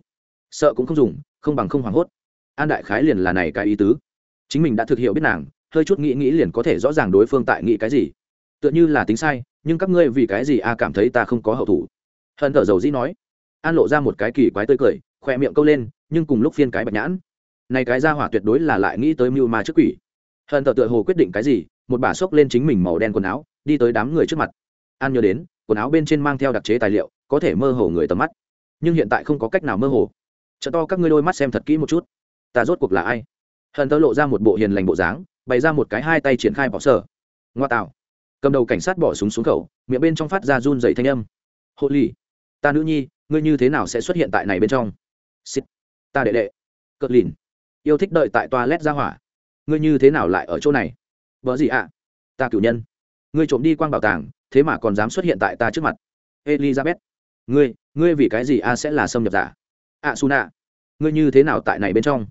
Sợ cũng không dùng, không bằng không hoảng hốt. An đại khái liền là này cái ý tứ. Chính mình đã thực hiệu biết nàng, hơi chút nghĩ nghĩ liền có thể rõ ràng đối phương tại nghĩ cái gì. Tựa như là tính sai, nhưng các ngươi vì cái gì a cảm thấy ta không có hậu thủ? Hận thở dầu dĩ nói. An lộ ra một cái kỳ quái tươi cười khoe miệng câu lên, nhưng cùng lúc phiên cái bạch nhãn. Này cái ra hỏa tuyệt đối là lại nghĩ tới mưu ma trước quỷ. Hận thở tựa hồ quyết định cái gì, một bà xốc lên chính mình màu đen quần áo, đi tới đám người trước mặt. An nhớ đến, quần áo bên trên mang theo đặc chế tài liệu, có thể mơ hồ người tầm mắt nhưng hiện tại không có cách nào mơ hồ. Chợ to các ngươi đôi mắt xem thật kỹ một chút. Ta rốt cuộc là ai? Hận tớ lộ ra một bộ hiền lành bộ dáng, bày ra một cái hai tay triển khai bỏ sở. Ngoa tạo. Cầm đầu cảnh sát bỏ súng xuống khẩu, miệng bên trong phát ra run dày thanh âm. Hộ ly ta nữ nhi, ngươi như thế nào sẽ xuất hiện tại này bên trong? Xít ta đệ đệ. Cợt lìn. Yêu thích đợi tại toa lét ra hỏa. Ngươi như thế nào lại ở chỗ này? Vợ gì ạ? Ta cử nhân. Ngươi trộm đi quang bảo tàng, thế mà còn dám xuất hiện tại ta trước mặt. Elizabeth. Ngươi ngươi vì cái gì a sẽ là xâm nhập giả? A su nạ ngươi như thế nào tại này bên trong?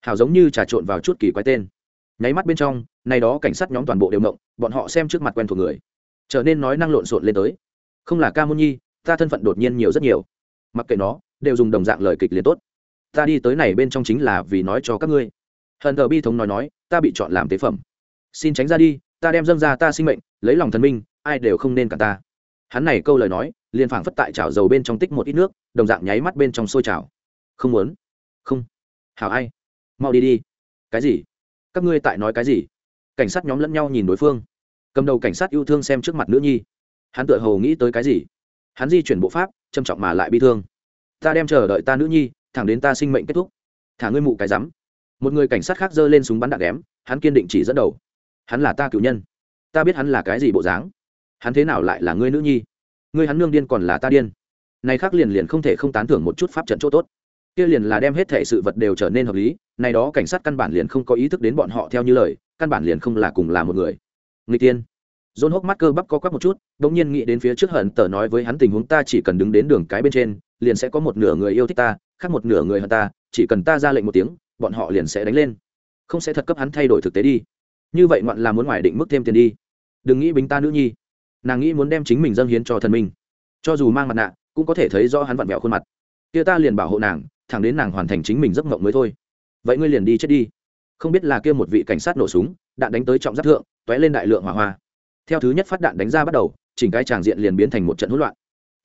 Hảo giống như trà trộn vào chút kỳ quái tên. Nháy mắt bên trong, này đó cảnh sát nhóm toàn bộ đều mộng bọn họ xem trước mặt quen thuộc người. Trở nên nói năng lộn xộn lên tới. Không là ca môn nhi, ta thân phận đột nhiên nhiều rất nhiều. Mặc kệ nó, đều dùng đồng dạng lời kịch liền tốt. Ta đi tới này bên trong chính là vì nói cho các ngươi. Hận thờ bi thống nói nói, ta bị chọn làm tế phẩm. Xin tránh ra đi, ta đem dâng ra ta sinh mệnh, lấy lòng thần minh, ai đều không nên cả ta. Hắn này câu lời nói liền phảng phất tại chảo dầu bên trong tích một ít nước, đồng dạng nháy mắt bên trong sôi chảo. Không muốn. Không. Hảo ai? Mau đi đi. Cái gì? Các ngươi tại nói cái gì? Cảnh sát nhóm lẫn nhau nhìn đối phương. Cầm đầu cảnh sát yêu thương xem trước mặt nữ nhi. Hắn tựa hồ nghĩ tới cái gì? Hắn di chuyển bộ pháp, trầm trọng mà lại bị thương. Ta đem chờ đợi ta nữ nhi, thẳng đến ta sinh mệnh kết thúc. Thả ngươi mụ cái rắm. Một người cảnh sát khác giơ lên súng bắn đạn ghém hắn kiên định chỉ dẫn đầu. Hắn là ta cựu nhân. Ta biết hắn là cái gì bộ dáng. Hắn thế nào lại là ngươi nữ nhi? Ngươi hắn nương điên còn là ta điên này khác liền liền không thể không tán thưởng một chút pháp trận chỗ tốt kia liền là đem hết thể sự vật đều trở nên hợp lý này đó cảnh sát căn bản liền không có ý thức đến bọn họ theo như lời căn bản liền không là cùng là một người người tiên John hốc mắt cơ bắp co quắp một chút, đột nhiên nghĩ đến phía trước hận tờ nói với hắn tình huống ta chỉ cần đứng đến đường cái bên trên, liền sẽ có một nửa người yêu thích ta, khác một nửa người hận ta, chỉ cần ta ra lệnh một tiếng, bọn họ liền sẽ đánh lên. Không sẽ thật cấp hắn thay đổi thực tế đi. Như vậy ngoạn là muốn ngoài định mức thêm tiền đi. Đừng nghĩ bính ta nữ nhi. Nàng nghĩ muốn đem chính mình dâng hiến cho thần minh. Cho dù mang mặt nạ, cũng có thể thấy rõ hắn vặn vẹo khuôn mặt. Kia ta liền bảo hộ nàng, thẳng đến nàng hoàn thành chính mình giấc mộng mới thôi. Vậy ngươi liền đi chết đi. Không biết là kia một vị cảnh sát nổ súng, đạn đánh tới trọng giáp thượng, tóe lên đại lượng hỏa hoa theo thứ nhất phát đạn đánh ra bắt đầu chỉnh cái tràng diện liền biến thành một trận hỗn loạn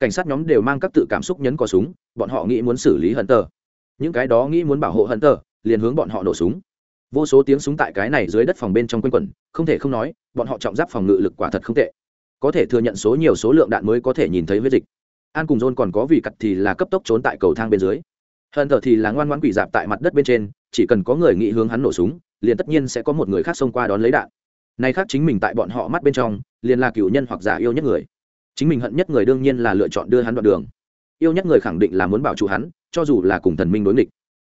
cảnh sát nhóm đều mang các tự cảm xúc nhấn cò súng bọn họ nghĩ muốn xử lý hận tờ những cái đó nghĩ muốn bảo hộ hận tờ liền hướng bọn họ nổ súng vô số tiếng súng tại cái này dưới đất phòng bên trong quanh quẩn không thể không nói bọn họ trọng giáp phòng ngự lực quả thật không tệ có thể thừa nhận số nhiều số lượng đạn mới có thể nhìn thấy huyết dịch. An cùng john còn có vị cặt thì là cấp tốc trốn tại cầu thang bên dưới. Hận thờ thì là ngoan ngoãn quỷ dạp tại mặt đất bên trên, chỉ cần có người nghĩ hướng hắn nổ súng, liền tất nhiên sẽ có một người khác xông qua đón lấy đạn. Nay khác chính mình tại bọn họ mắt bên trong, liền là cựu nhân hoặc giả yêu nhất người. Chính mình hận nhất người đương nhiên là lựa chọn đưa hắn đoạn đường. Yêu nhất người khẳng định là muốn bảo trụ hắn, cho dù là cùng thần minh đối nghịch.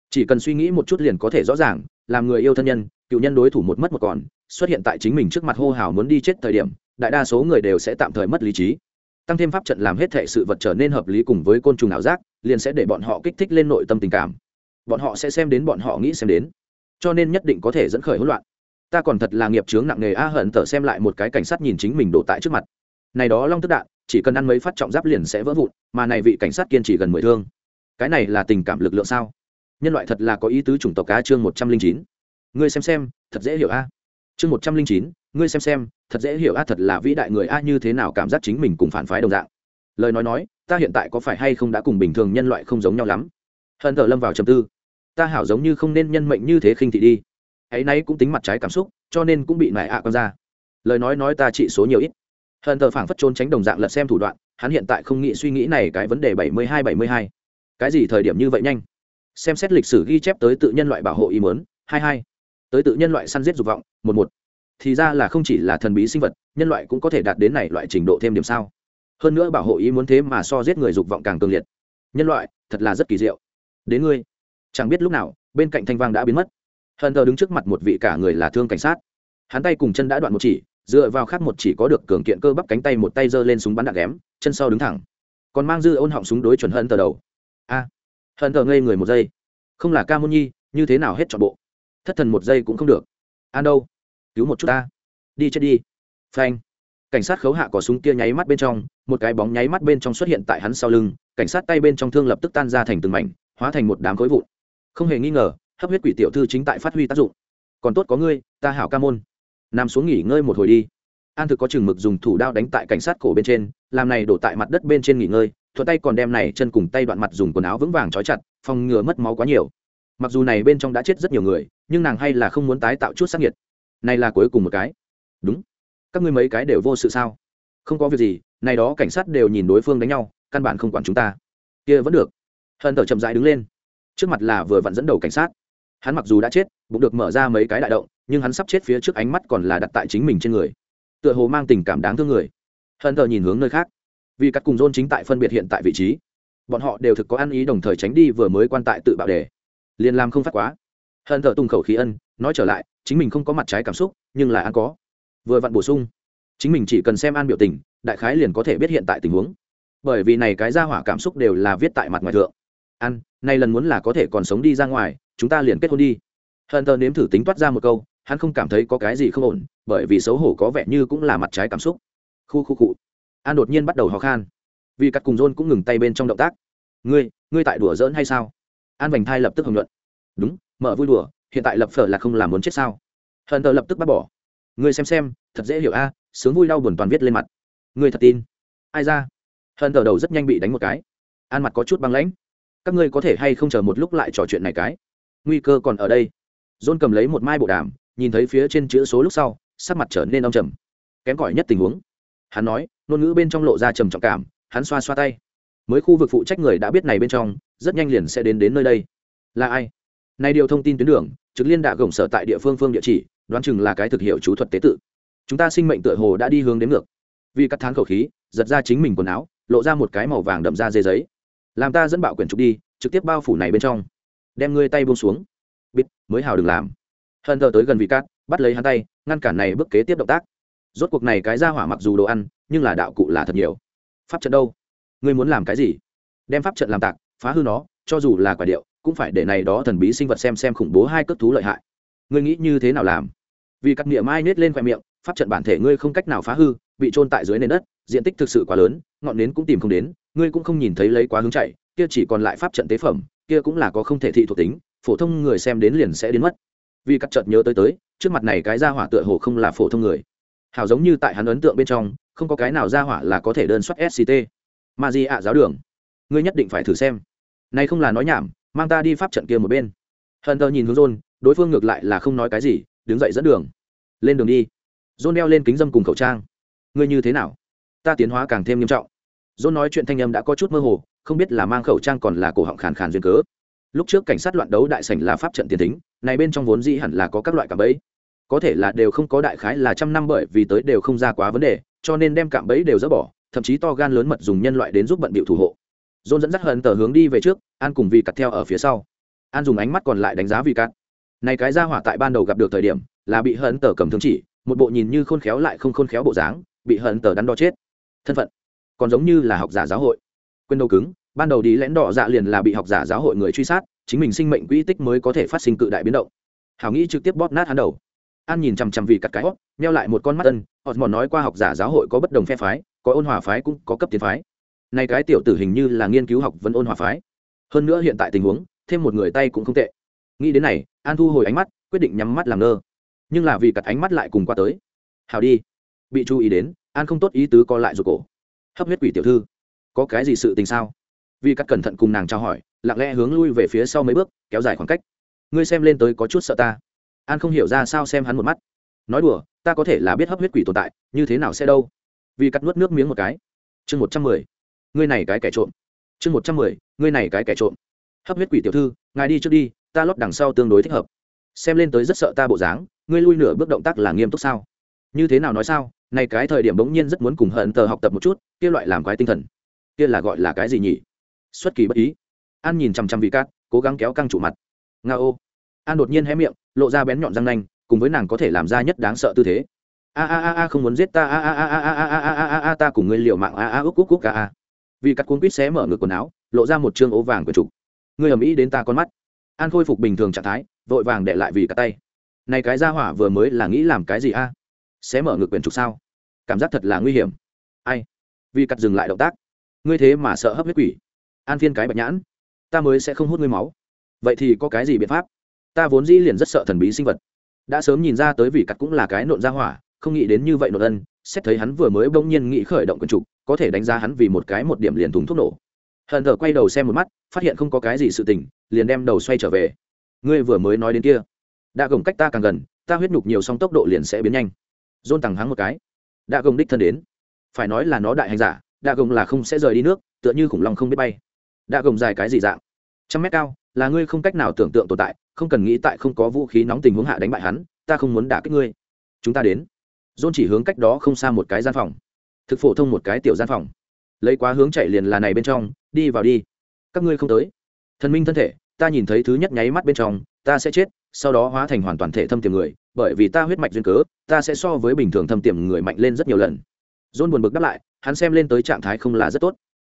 Chỉ cần suy nghĩ một chút liền có thể rõ ràng, làm người yêu thân nhân, cựu nhân đối thủ một mất một còn, xuất hiện tại chính mình trước mặt hô hào muốn đi chết thời điểm đại đa số người đều sẽ tạm thời mất lý trí. Tăng thêm pháp trận làm hết thệ sự vật trở nên hợp lý cùng với côn trùng ảo giác, liền sẽ để bọn họ kích thích lên nội tâm tình cảm. Bọn họ sẽ xem đến bọn họ nghĩ xem đến. Cho nên nhất định có thể dẫn khởi hỗn loạn. Ta còn thật là nghiệp chướng nặng nề a, hận tở xem lại một cái cảnh sát nhìn chính mình đổ tại trước mặt. Này đó long tức đạn, chỉ cần ăn mấy phát trọng giáp liền sẽ vỡ vụn, mà này vị cảnh sát kiên trì gần mười thương. Cái này là tình cảm lực lượng sao? Nhân loại thật là có ý tứ chủng tộc cá chương một trăm linh chín. Ngươi xem xem, thật dễ hiểu a. Chương một trăm linh chín ngươi xem xem, thật dễ hiểu a, thật là vĩ đại người a, như thế nào cảm giác chính mình cùng phản phái đồng dạng. Lời nói nói, ta hiện tại có phải hay không đã cùng bình thường nhân loại không giống nhau lắm? Hận thờ lâm vào trầm tư. Ta hảo giống như không nên nhân mệnh như thế khinh thị đi. Ấy nay cũng tính mặt trái cảm xúc, cho nên cũng bị nại ạ à con ra. Lời nói nói ta trị số nhiều ít. Hận thờ phảng phất trốn tránh đồng dạng lật xem thủ đoạn, hắn hiện tại không nghĩ suy nghĩ này cái vấn đề bảy mươi hai, bảy mươi hai. Cái gì thời điểm như vậy nhanh? Xem xét lịch sử ghi chép tới tự nhân loại bảo hộ ý mớn hai hai. Tới tự nhân loại săn giết dục vọng, một một thì ra là không chỉ là thần bí sinh vật nhân loại cũng có thể đạt đến này loại trình độ thêm điểm sao. Hơn nữa bảo hộ ý muốn thế mà so giết người dục vọng càng cường liệt. Nhân loại thật là rất kỳ diệu. Đến ngươi. Chẳng biết lúc nào bên cạnh thanh vang đã biến mất. Hận thờ đứng trước mặt một vị cả người là thương cảnh sát. Hắn tay cùng chân đã đoạn một chỉ dựa vào khác một chỉ có được cường kiện cơ bắp cánh tay một tay giơ lên súng bắn đạn ghém chân sau đứng thẳng. Còn mang dư ôn họng súng đối chuẩn hận tờ đầu. A. À, hận tờ ngây người một giây. Không là ca môn nhi như thế nào hết trọn bộ? Thất thần một giây cũng không được. An đâu? Cứu một chút ta. Đi chết đi. Phanh. Cảnh sát khấu hạ cỏ súng kia nháy mắt bên trong, một cái bóng nháy mắt bên trong xuất hiện tại hắn sau lưng, cảnh sát tay bên trong thương lập tức tan ra thành từng mảnh, hóa thành một đám khối vụn. Không hề nghi ngờ, hấp huyết quỷ tiểu thư chính tại phát huy tác dụng. Còn tốt có ngươi, ta hảo ca môn. Nằm xuống nghỉ ngơi một hồi đi. An thực có chừng mực dùng thủ đao đánh tại cảnh sát cổ bên trên, làm này đổ tại mặt đất bên trên nghỉ ngơi, thuận tay còn đem này chân cùng tay đoạn mặt dùng quần áo vững vàng trói chặt, phòng ngừa mất máu quá nhiều. Mặc dù này bên trong đã chết rất nhiều người, nhưng nàng hay là không muốn tái tạo chút sắc nhiệt này là cuối cùng một cái. Đúng. Các ngươi mấy cái đều vô sự sao? Không có việc gì, này đó cảnh sát đều nhìn đối phương đánh nhau, căn bản không quản chúng ta. Kia vẫn được. Hận thở chậm rãi đứng lên. Trước mặt là vừa vặn dẫn đầu cảnh sát. Hắn mặc dù đã chết, bụng được mở ra mấy cái đại động, nhưng hắn sắp chết phía trước ánh mắt còn là đặt tại chính mình trên người. Tựa hồ mang tình cảm đáng thương người. Hận thở nhìn hướng nơi khác. Vì các cùng dôn chính tại phân biệt hiện tại vị trí. Bọn họ đều thực có ăn ý đồng thời tránh đi vừa mới quan tại tự bạo đề. Liền làm không phát quá. Hận thở tung khẩu khí ân, nói trở lại chính mình không có mặt trái cảm xúc, nhưng là an có. Vừa vặn bổ sung, chính mình chỉ cần xem an biểu tình, đại khái liền có thể biết hiện tại tình huống. Bởi vì này cái ra hỏa cảm xúc đều là viết tại mặt ngoài thượng. An, nay lần muốn là có thể còn sống đi ra ngoài, chúng ta liền kết hôn đi. Hờn tờ nếm thử tính toát ra một câu, hắn không cảm thấy có cái gì không ổn, bởi vì xấu hổ có vẻ như cũng là mặt trái cảm xúc. Khu khu cụ an đột nhiên bắt đầu ho khan. Vì cắt cùng rôn cũng ngừng tay bên trong động tác. Ngươi ngươi tại đùa giỡn hay sao? An vành thai lập tức hồng luận đúng, mở vui đùa hiện tại lập phở là không làm muốn chết sao? Hận tờ lập tức bác bỏ. Người xem xem, thật dễ hiểu a, sướng vui đau buồn toàn viết lên mặt. Người thật tin? Ai ra? Hận tờ đầu rất nhanh bị đánh một cái. An mặt có chút băng lãnh. Các ngươi có thể hay không chờ một lúc lại trò chuyện này cái? Nguy cơ còn ở đây. John cầm lấy một mai bộ đàm, nhìn thấy phía trên chữ số lúc sau, sắc mặt trở nên đông trầm. Kém cỏi nhất tình huống. Hắn nói, ngôn ngữ bên trong lộ ra trầm trọng cảm, hắn xoa xoa tay. Mới khu vực phụ trách người đã biết này bên trong, rất nhanh liền sẽ đến đến nơi đây. Là ai? Nay điều thông tin tuyến đường, trực liên đạ gồng sở tại địa phương phương địa chỉ, đoán chừng là cái thực hiệu chú thuật tế tự. Chúng ta sinh mệnh tựa hồ đã đi hướng đến ngược. Vì cắt thán khẩu khí, giật ra chính mình quần áo, lộ ra một cái màu vàng đậm ra dây giấy. Làm ta dẫn bạo quyển trục đi, trực tiếp bao phủ này bên trong. Đem ngươi tay buông xuống. Biết, mới hào đừng làm. Hận thờ tới gần vị cát, bắt lấy hắn tay, ngăn cản này bước kế tiếp động tác. Rốt cuộc này cái ra hỏa mặc dù đồ ăn, nhưng là đạo cụ là thật nhiều. Pháp trận đâu? Ngươi muốn làm cái gì? Đem pháp trận làm tạc, phá hư nó, cho dù là quả điệu cũng phải để này đó thần bí sinh vật xem xem khủng bố hai cước thú lợi hại. Ngươi nghĩ như thế nào làm? Vì cắt miệng mai nết lên khoe miệng, pháp trận bản thể ngươi không cách nào phá hư, bị trôn tại dưới nền đất, diện tích thực sự quá lớn, ngọn nến cũng tìm không đến, ngươi cũng không nhìn thấy lấy quá hướng chạy, kia chỉ còn lại pháp trận tế phẩm, kia cũng là có không thể thị thuộc tính, phổ thông người xem đến liền sẽ đến mất. Vì cắt chợt nhớ tới tới, trước mặt này cái ra hỏa tựa hồ không là phổ thông người. Hảo giống như tại hắn ấn tượng bên trong, không có cái nào ra hỏa là có thể đơn xuất sct mà gì ạ giáo đường, ngươi nhất định phải thử xem. Này không là nói nhảm mang ta đi pháp trận kia một bên. Hận tờ nhìn hướng rôn đối phương ngược lại là không nói cái gì, đứng dậy dẫn đường. Lên đường đi. Rôn đeo lên kính dâm cùng khẩu trang. Ngươi như thế nào? Ta tiến hóa càng thêm nghiêm trọng. Rôn nói chuyện thanh âm đã có chút mơ hồ, không biết là mang khẩu trang còn là cổ họng khàn khàn duyên cớ. Lúc trước cảnh sát loạn đấu đại sảnh là pháp trận tiền thính, này bên trong vốn dĩ hẳn là có các loại cạm bẫy. Có thể là đều không có đại khái là trăm năm bởi vì tới đều không ra quá vấn đề, cho nên đem cạm bẫy đều dỡ bỏ, thậm chí to gan lớn mật dùng nhân loại đến giúp bận bịu thủ hộ dôn dẫn dắt hận tờ hướng đi về trước, an cùng vì cặt theo ở phía sau. An dùng ánh mắt còn lại đánh giá vì cặt. này cái ra hỏa tại ban đầu gặp được thời điểm, là bị hận tờ cầm thương chỉ, một bộ nhìn như khôn khéo lại không khôn khéo bộ dáng, bị hận tờ đắn đo chết. Thân phận còn giống như là học giả giáo hội. Quên đầu cứng, ban đầu đi lén đỏ dạ liền là bị học giả giáo hội người truy sát, chính mình sinh mệnh quỹ tích mới có thể phát sinh cự đại biến động. Hảo nghĩ trực tiếp bóp nát hắn đầu. An nhìn chằm chằm vì cặt cái hót neo lại một con mắt ân họ mòn nói qua học giả giáo hội có bất đồng phe phái, có ôn hòa phái cũng có cấp tiến phái nay cái tiểu tử hình như là nghiên cứu học vấn ôn hòa phái. Hơn nữa hiện tại tình huống, thêm một người tay cũng không tệ. Nghĩ đến này, an thu hồi ánh mắt, quyết định nhắm mắt làm ngơ. Nhưng là vì cặt ánh mắt lại cùng qua tới. Hào đi. Bị chú ý đến, an không tốt ý tứ co lại ruột cổ. Hấp huyết quỷ tiểu thư. Có cái gì sự tình sao? Vì cắt cẩn thận cùng nàng trao hỏi, lặng lẽ hướng lui về phía sau mấy bước, kéo dài khoảng cách. Ngươi xem lên tới có chút sợ ta. An không hiểu ra sao xem hắn một mắt. Nói đùa, ta có thể là biết hấp huyết quỷ tồn tại, như thế nào sẽ đâu? Vì cắt nuốt nước miếng một cái. Chương một trăm mười ngươi này cái kẻ trộm. Chương một trăm mười, ngươi này cái kẻ trộm. Hấp huyết quỷ tiểu thư, ngài đi trước đi, ta lót đằng sau tương đối thích hợp. Xem lên tới rất sợ ta bộ dáng, ngươi lui nửa bước động tác là nghiêm túc sao? Như thế nào nói sao? Này cái thời điểm bỗng nhiên rất muốn cùng hận tờ học tập một chút, kia loại làm quái tinh thần. Kia là gọi là cái gì nhỉ? Xuất kỳ bất ý. An nhìn chằm chằm vị cát, cố gắng kéo căng chủ mặt. Nga ô. An đột nhiên hé miệng, lộ ra bén nhọn răng nanh, cùng với nàng có thể làm ra nhất đáng sợ tư thế. A a a a, không muốn giết ta, a a a a a a a a a a ta cùng ngươi liều mạng, a a, úc úc úc, a a vì cắt cuốn quýt xé mở ngực quần áo, lộ ra một chương ố vàng quyển trục. Ngươi ầm ĩ đến ta con mắt. An khôi phục bình thường trạng thái, vội vàng để lại vì cắt tay. Này cái ra hỏa vừa mới là nghĩ làm cái gì a? Xé mở ngực quyển trục sao? Cảm giác thật là nguy hiểm. Ai? Vì cắt dừng lại động tác. Ngươi thế mà sợ hấp huyết quỷ. An phiên cái bạch nhãn. Ta mới sẽ không hút ngươi máu. Vậy thì có cái gì biện pháp? Ta vốn dĩ liền rất sợ thần bí sinh vật. Đã sớm nhìn ra tới vì cắt cũng là cái nộn ra hỏa, không nghĩ đến như vậy nộn ân xét thấy hắn vừa mới bỗng nhiên nghĩ khởi động quần trục, có thể đánh giá hắn vì một cái một điểm liền thùng thuốc nổ. Hận thờ quay đầu xem một mắt, phát hiện không có cái gì sự tình, liền đem đầu xoay trở về. Ngươi vừa mới nói đến kia đã gồng cách ta càng gần, ta huyết nhục nhiều song tốc độ liền sẽ biến nhanh. Dôn tằng hắng một cái. Đã gồng đích thân đến. Phải nói là nó đại hành giả đã gồng là không sẽ rời đi nước, tựa như khủng long không biết bay. Đã gồng dài cái gì dạng? Trăm mét cao, là ngươi không cách nào tưởng tượng tồn tại, không cần nghĩ tại không có vũ khí nóng tình huống hạ đánh bại hắn, ta không muốn đả kích ngươi. Chúng ta đến dôn chỉ hướng cách đó không xa một cái gian phòng. Thực phổ thông một cái tiểu gian phòng. Lấy quá hướng chạy liền là này bên trong, đi vào đi. Các ngươi không tới. Thần minh thân thể, ta nhìn thấy thứ nhất nháy mắt bên trong, ta sẽ chết, sau đó hóa thành hoàn toàn thể thâm tiềm người, bởi vì ta huyết mạch duyên cớ, ta sẽ so với bình thường thâm tiềm người mạnh lên rất nhiều lần. Dôn buồn bực đáp lại, hắn xem lên tới trạng thái không là rất tốt.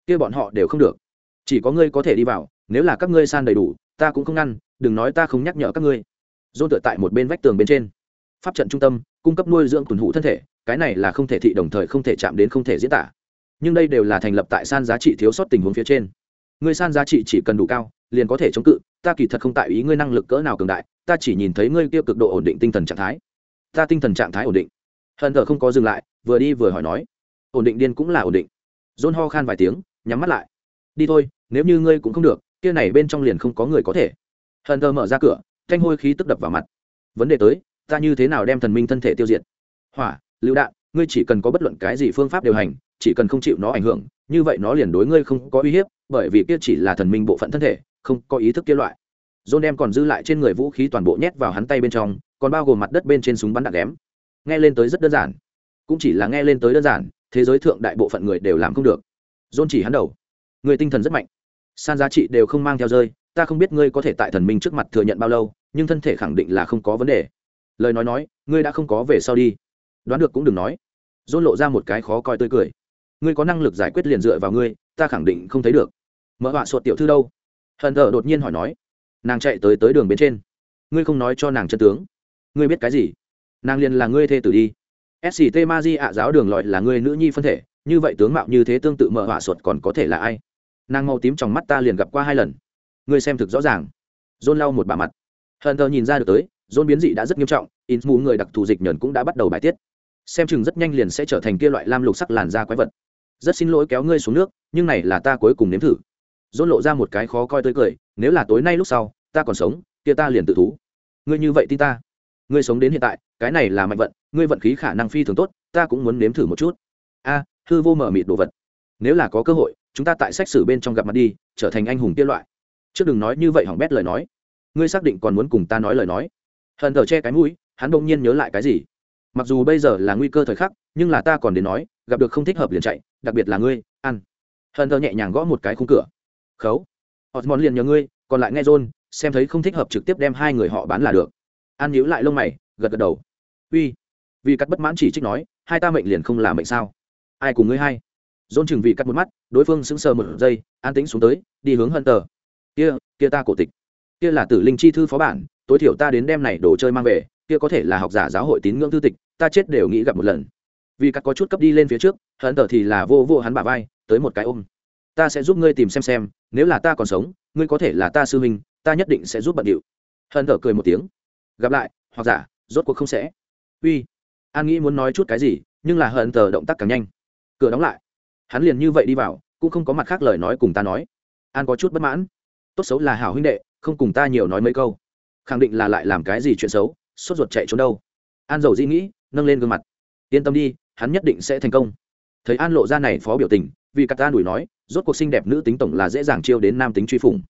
Kia bọn họ đều không được. Chỉ có ngươi có thể đi vào, nếu là các ngươi san đầy đủ, ta cũng không ngăn, đừng nói ta không nhắc nhở các ngươi. Dôn tựa tại một bên vách tường bên trên. Pháp trận trung tâm cung cấp nuôi dưỡng tuần hụ thân thể, cái này là không thể thị đồng thời không thể chạm đến không thể diễn tả. Nhưng đây đều là thành lập tại san giá trị thiếu sót tình huống phía trên. Người san giá trị chỉ cần đủ cao, liền có thể chống cự, ta kỳ thật không tại ý ngươi năng lực cỡ nào cường đại, ta chỉ nhìn thấy ngươi kia cực độ ổn định tinh thần trạng thái. Ta tinh thần trạng thái ổn định. Hận thờ không có dừng lại, vừa đi vừa hỏi nói. Ổn định điên cũng là ổn định. Dôn ho khan vài tiếng, nhắm mắt lại. Đi thôi, nếu như ngươi cũng không được, kia này bên trong liền không có người có thể. Hận thờ mở ra cửa, thanh hôi khí tức đập vào mặt. Vấn đề tới ta như thế nào đem thần minh thân thể tiêu diệt? Hỏa lựu đạn, ngươi chỉ cần có bất luận cái gì phương pháp điều hành, chỉ cần không chịu nó ảnh hưởng, như vậy nó liền đối ngươi không có uy hiếp, bởi vì kia chỉ là thần minh bộ phận thân thể, không có ý thức kia loại. John đem còn dư lại trên người vũ khí toàn bộ nhét vào hắn tay bên trong, còn bao gồm mặt đất bên trên súng bắn đạn ghém. Nghe lên tới rất đơn giản. Cũng chỉ là nghe lên tới đơn giản, thế giới thượng đại bộ phận người đều làm không được. John chỉ hắn đầu. Người tinh thần rất mạnh. San giá trị đều không mang theo rơi, ta không biết ngươi có thể tại thần minh trước mặt thừa nhận bao lâu, nhưng thân thể khẳng định là không có vấn đề lời nói nói, ngươi đã không có về sau đi. Đoán được cũng đừng nói. Dôn lộ ra một cái khó coi tươi cười. Ngươi có năng lực giải quyết liền dựa vào ngươi, ta khẳng định không thấy được. Mở họa sột tiểu thư đâu? Hận thờ đột nhiên hỏi nói. Nàng chạy tới tới đường bên trên. Ngươi không nói cho nàng chân tướng. Ngươi biết cái gì? Nàng liền là ngươi thê tử đi. Sct ma di ạ giáo đường lọi là ngươi nữ nhi phân thể, như vậy tướng mạo như thế tương tự mở họa sột còn có thể là ai? Nàng màu tím trong mắt ta liền gặp qua hai lần. Ngươi xem thực rõ ràng. Dôn lau một bà mặt. Hận thờ nhìn ra được tới dôn biến dị đã rất nghiêm trọng in mù người đặc thù dịch nhờn cũng đã bắt đầu bài tiết. Xem chừng rất nhanh liền sẽ trở thành kia loại lam lục sắc làn da quái vật. Rất xin lỗi kéo ngươi xuống nước nhưng này là ta cuối cùng nếm thử. Dôn lộ ra một cái khó coi tới cười nếu là tối nay lúc sau ta còn sống kia ta liền tự thú. Ngươi như vậy tin ta. Ngươi sống đến hiện tại cái này là mạnh vận ngươi vận khí khả năng phi thường tốt ta cũng muốn nếm thử một chút. A à, hư vô mở mịt đồ vật. Nếu là có cơ hội chúng ta tại sách sử bên trong gặp mặt đi trở thành anh hùng kia loại. Trước đừng nói như vậy hỏng bét lời nói. Ngươi xác định còn muốn cùng ta nói lời nói hận thờ che cái mũi, hắn bỗng nhiên nhớ lại cái gì. Mặc dù bây giờ là nguy cơ thời khắc, nhưng là ta còn đến nói, gặp được không thích hợp liền chạy, đặc biệt là ngươi, ăn. Hận thờ nhẹ nhàng gõ một cái khung cửa. Khấu. Osmond liền nhờ ngươi, còn lại nghe john xem thấy không thích hợp trực tiếp đem hai người họ bán là được. An nhíu lại lông mày, gật gật đầu. Uy. Vì cắt bất mãn chỉ trích nói, hai ta mệnh liền không là mệnh sao? Ai cùng ngươi hay? Dôn chừng vì cắt một mắt, đối phương sững sờ một giây, an tĩnh xuống tới, đi hướng hận tờ kia kia ta cổ tịch kia là tử linh chi thư phó bản, tối thiểu ta đến đem này đồ chơi mang về, kia có thể là học giả giáo hội tín ngưỡng thư tịch, ta chết đều nghĩ gặp một lần. Vì các có chút cấp đi lên phía trước hận tờ thì là vô vô hắn bả vai, tới một cái ôm. Ta sẽ giúp ngươi tìm xem xem, nếu là ta còn sống, ngươi có thể là ta sư huynh, ta nhất định sẽ giúp bận điệu. Hận tờ cười một tiếng. Gặp lại, hoặc giả, rốt cuộc không sẽ. Uy, an nghĩ muốn nói chút cái gì, nhưng là hận tờ động tác càng nhanh. Cửa đóng lại. Hắn liền như vậy đi vào, cũng không có mặt khác lời nói cùng ta nói. An có chút bất mãn. Tốt xấu là hảo huynh đệ không cùng ta nhiều nói mấy câu. Khẳng định là lại làm cái gì chuyện xấu, sốt ruột chạy trốn đâu. An dầu Di nghĩ, nâng lên gương mặt. Yên tâm đi, hắn nhất định sẽ thành công. Thấy an lộ ra này phó biểu tình, vì cắt an đuổi nói, rốt cuộc xinh đẹp nữ tính tổng là dễ dàng chiêu đến nam tính truy phủng.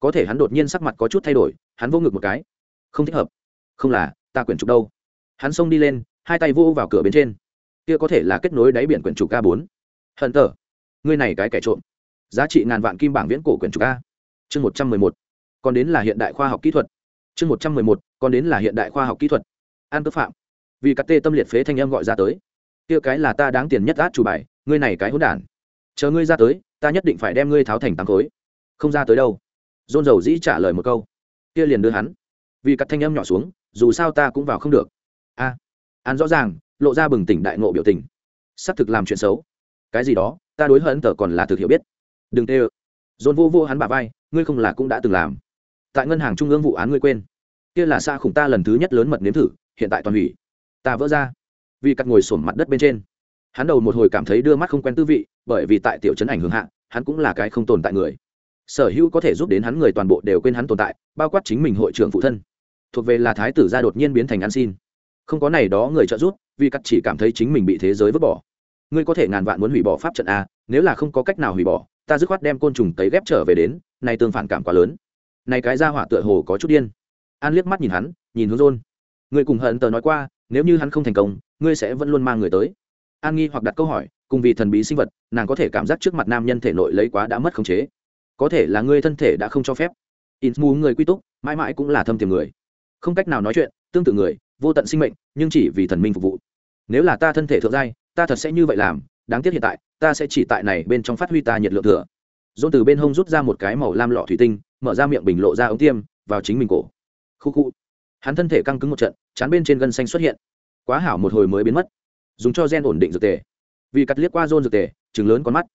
Có thể hắn đột nhiên sắc mặt có chút thay đổi, hắn vô ngực một cái. Không thích hợp. Không là, ta quyển trục đâu. Hắn xông đi lên, hai tay vô vào cửa bên trên. Kia có thể là kết nối đáy biển quyển trục k bốn. Hận tờ ngươi này cái kẻ trộm. Giá trị ngàn vạn kim bảng viễn cổ quyển trục a. Chương một trăm mười một còn đến là hiện đại khoa học kỹ thuật. Chương một trăm mười một, còn đến là hiện đại khoa học kỹ thuật. An cướp phạm. Vì cắt tê tâm liệt phế thanh em gọi ra tới. Kia cái là ta đáng tiền nhất át chủ bài, ngươi này cái hỗn đản. Chờ ngươi ra tới, ta nhất định phải đem ngươi tháo thành tám khối. Không ra tới đâu. Dôn dầu dĩ trả lời một câu. Kia liền đưa hắn. Vì cắt thanh em nhỏ xuống, dù sao ta cũng vào không được. A. An rõ ràng, lộ ra bừng tỉnh đại ngộ biểu tình. Xác thực làm chuyện xấu. Cái gì đó, ta đối hận tờ còn là thực hiểu biết. Đừng tê ơ. Dồn vô vô hắn bà vai, ngươi không là cũng đã từng làm tại ngân hàng trung ương vụ án ngươi quên. Kia là xa khủng ta lần thứ nhất lớn mật nếm thử, hiện tại toàn hủy. Ta vỡ ra. Vì cắt ngồi sổm mặt đất bên trên. Hắn đầu một hồi cảm thấy đưa mắt không quen tư vị, bởi vì tại tiểu trấn ảnh hưởng hạ, hắn cũng là cái không tồn tại người. Sở hữu có thể giúp đến hắn người toàn bộ đều quên hắn tồn tại, bao quát chính mình hội trưởng phụ thân. Thuộc về là thái tử gia đột nhiên biến thành ăn xin. Không có này đó người trợ giúp, vì cắt chỉ cảm thấy chính mình bị thế giới vứt bỏ. Ngươi có thể ngàn vạn muốn hủy bỏ pháp trận a, nếu là không có cách nào hủy bỏ, ta dứt khoát đem côn trùng tấy ghép trở về đến, nay tương phản cảm quá lớn này cái ra hỏa tựa hồ có chút điên. An liếc mắt nhìn hắn, nhìn hướng rôn ngươi cùng hận tờ nói qua, nếu như hắn không thành công, ngươi sẽ vẫn luôn mang người tới. An nghi hoặc đặt câu hỏi, cùng vì thần bí sinh vật, nàng có thể cảm giác trước mặt nam nhân thể nội lấy quá đã mất khống chế. Có thể là ngươi thân thể đã không cho phép. In mù người quy túc, mãi mãi cũng là thâm tiềm người. Không cách nào nói chuyện, tương tự người, vô tận sinh mệnh, nhưng chỉ vì thần minh phục vụ. Nếu là ta thân thể thượng giai, ta thật sẽ như vậy làm. Đáng tiếc hiện tại, ta sẽ chỉ tại này bên trong phát huy ta nhiệt lượng thừa. Dôn từ bên hông rút ra một cái màu lam lọ thủy tinh mở ra miệng bình lộ ra ống tiêm, vào chính mình cổ. Khu khu. Hắn thân thể căng cứng một trận, chán bên trên gân xanh xuất hiện. Quá hảo một hồi mới biến mất. Dùng cho gen ổn định dược tề. Vì cắt liếc qua rôn dược tề chừng lớn con mắt.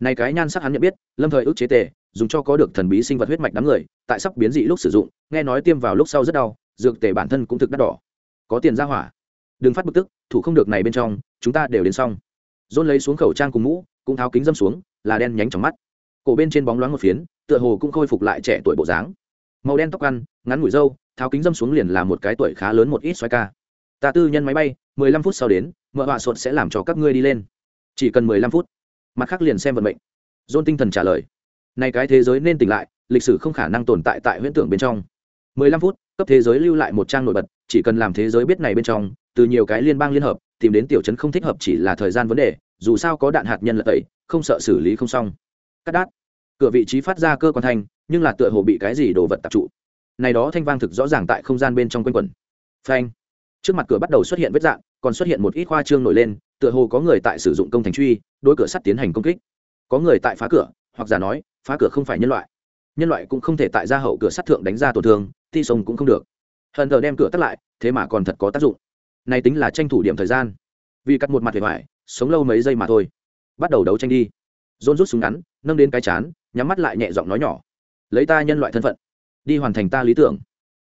Này cái nhan sắc hắn nhận biết, lâm thời ức chế tề, dùng cho có được thần bí sinh vật huyết mạch đám người, tại sắp biến dị lúc sử dụng, nghe nói tiêm vào lúc sau rất đau, dược tề bản thân cũng thực đắt đỏ. Có tiền ra hỏa. Đừng phát bực tức, thủ không được này bên trong, chúng ta đều đến xong. Rôn lấy xuống khẩu trang cùng mũ, cũng tháo kính dâm xuống, là đen nhánh trong mắt. Cổ bên trên bóng loáng một phiến tựa hồ cũng khôi phục lại trẻ tuổi bộ dáng. Màu đen tóc ăn, ngắn mũi râu, tháo kính dâm xuống liền là một cái tuổi khá lớn một ít xoay ca. Ta tư nhân máy bay, mười lăm phút sau đến, mợ họa sột sẽ làm cho các ngươi đi lên. Chỉ cần mười lăm phút. Mặt khác liền xem vận mệnh. Dôn tinh thần trả lời. Này cái thế giới nên tỉnh lại, lịch sử không khả năng tồn tại tại huyễn tưởng bên trong. Mười lăm phút, cấp thế giới lưu lại một trang nổi bật, chỉ cần làm thế giới biết này bên trong, từ nhiều cái liên bang liên hợp, tìm đến tiểu chấn không thích hợp chỉ là thời gian vấn đề, dù sao có đạn hạt nhân là tẩy, không sợ xử lý không xong. Cắt đát cửa vị trí phát ra cơ quan thanh nhưng là tựa hồ bị cái gì đồ vật tập trụ. Này đó thanh vang thực rõ ràng tại không gian bên trong quanh quẩn. Phanh. Trước mặt cửa bắt đầu xuất hiện vết dạng còn xuất hiện một ít khoa trương nổi lên tựa hồ có người tại sử dụng công thành truy đôi cửa sắt tiến hành công kích. Có người tại phá cửa hoặc giả nói phá cửa không phải nhân loại. Nhân loại cũng không thể tại gia hậu cửa sắt thượng đánh ra tổn thương thi sông cũng không được. Hận thờ đem cửa tắt lại thế mà còn thật có tác dụng. Này tính là tranh thủ điểm thời gian. Vì cắt một mặt về ngoài, sống lâu mấy giây mà thôi. Bắt đầu đấu tranh đi. Dôn rút súng ngắn nâng đến cái chán nhắm mắt lại nhẹ giọng nói nhỏ. Lấy ta nhân loại thân phận, đi hoàn thành ta lý tưởng.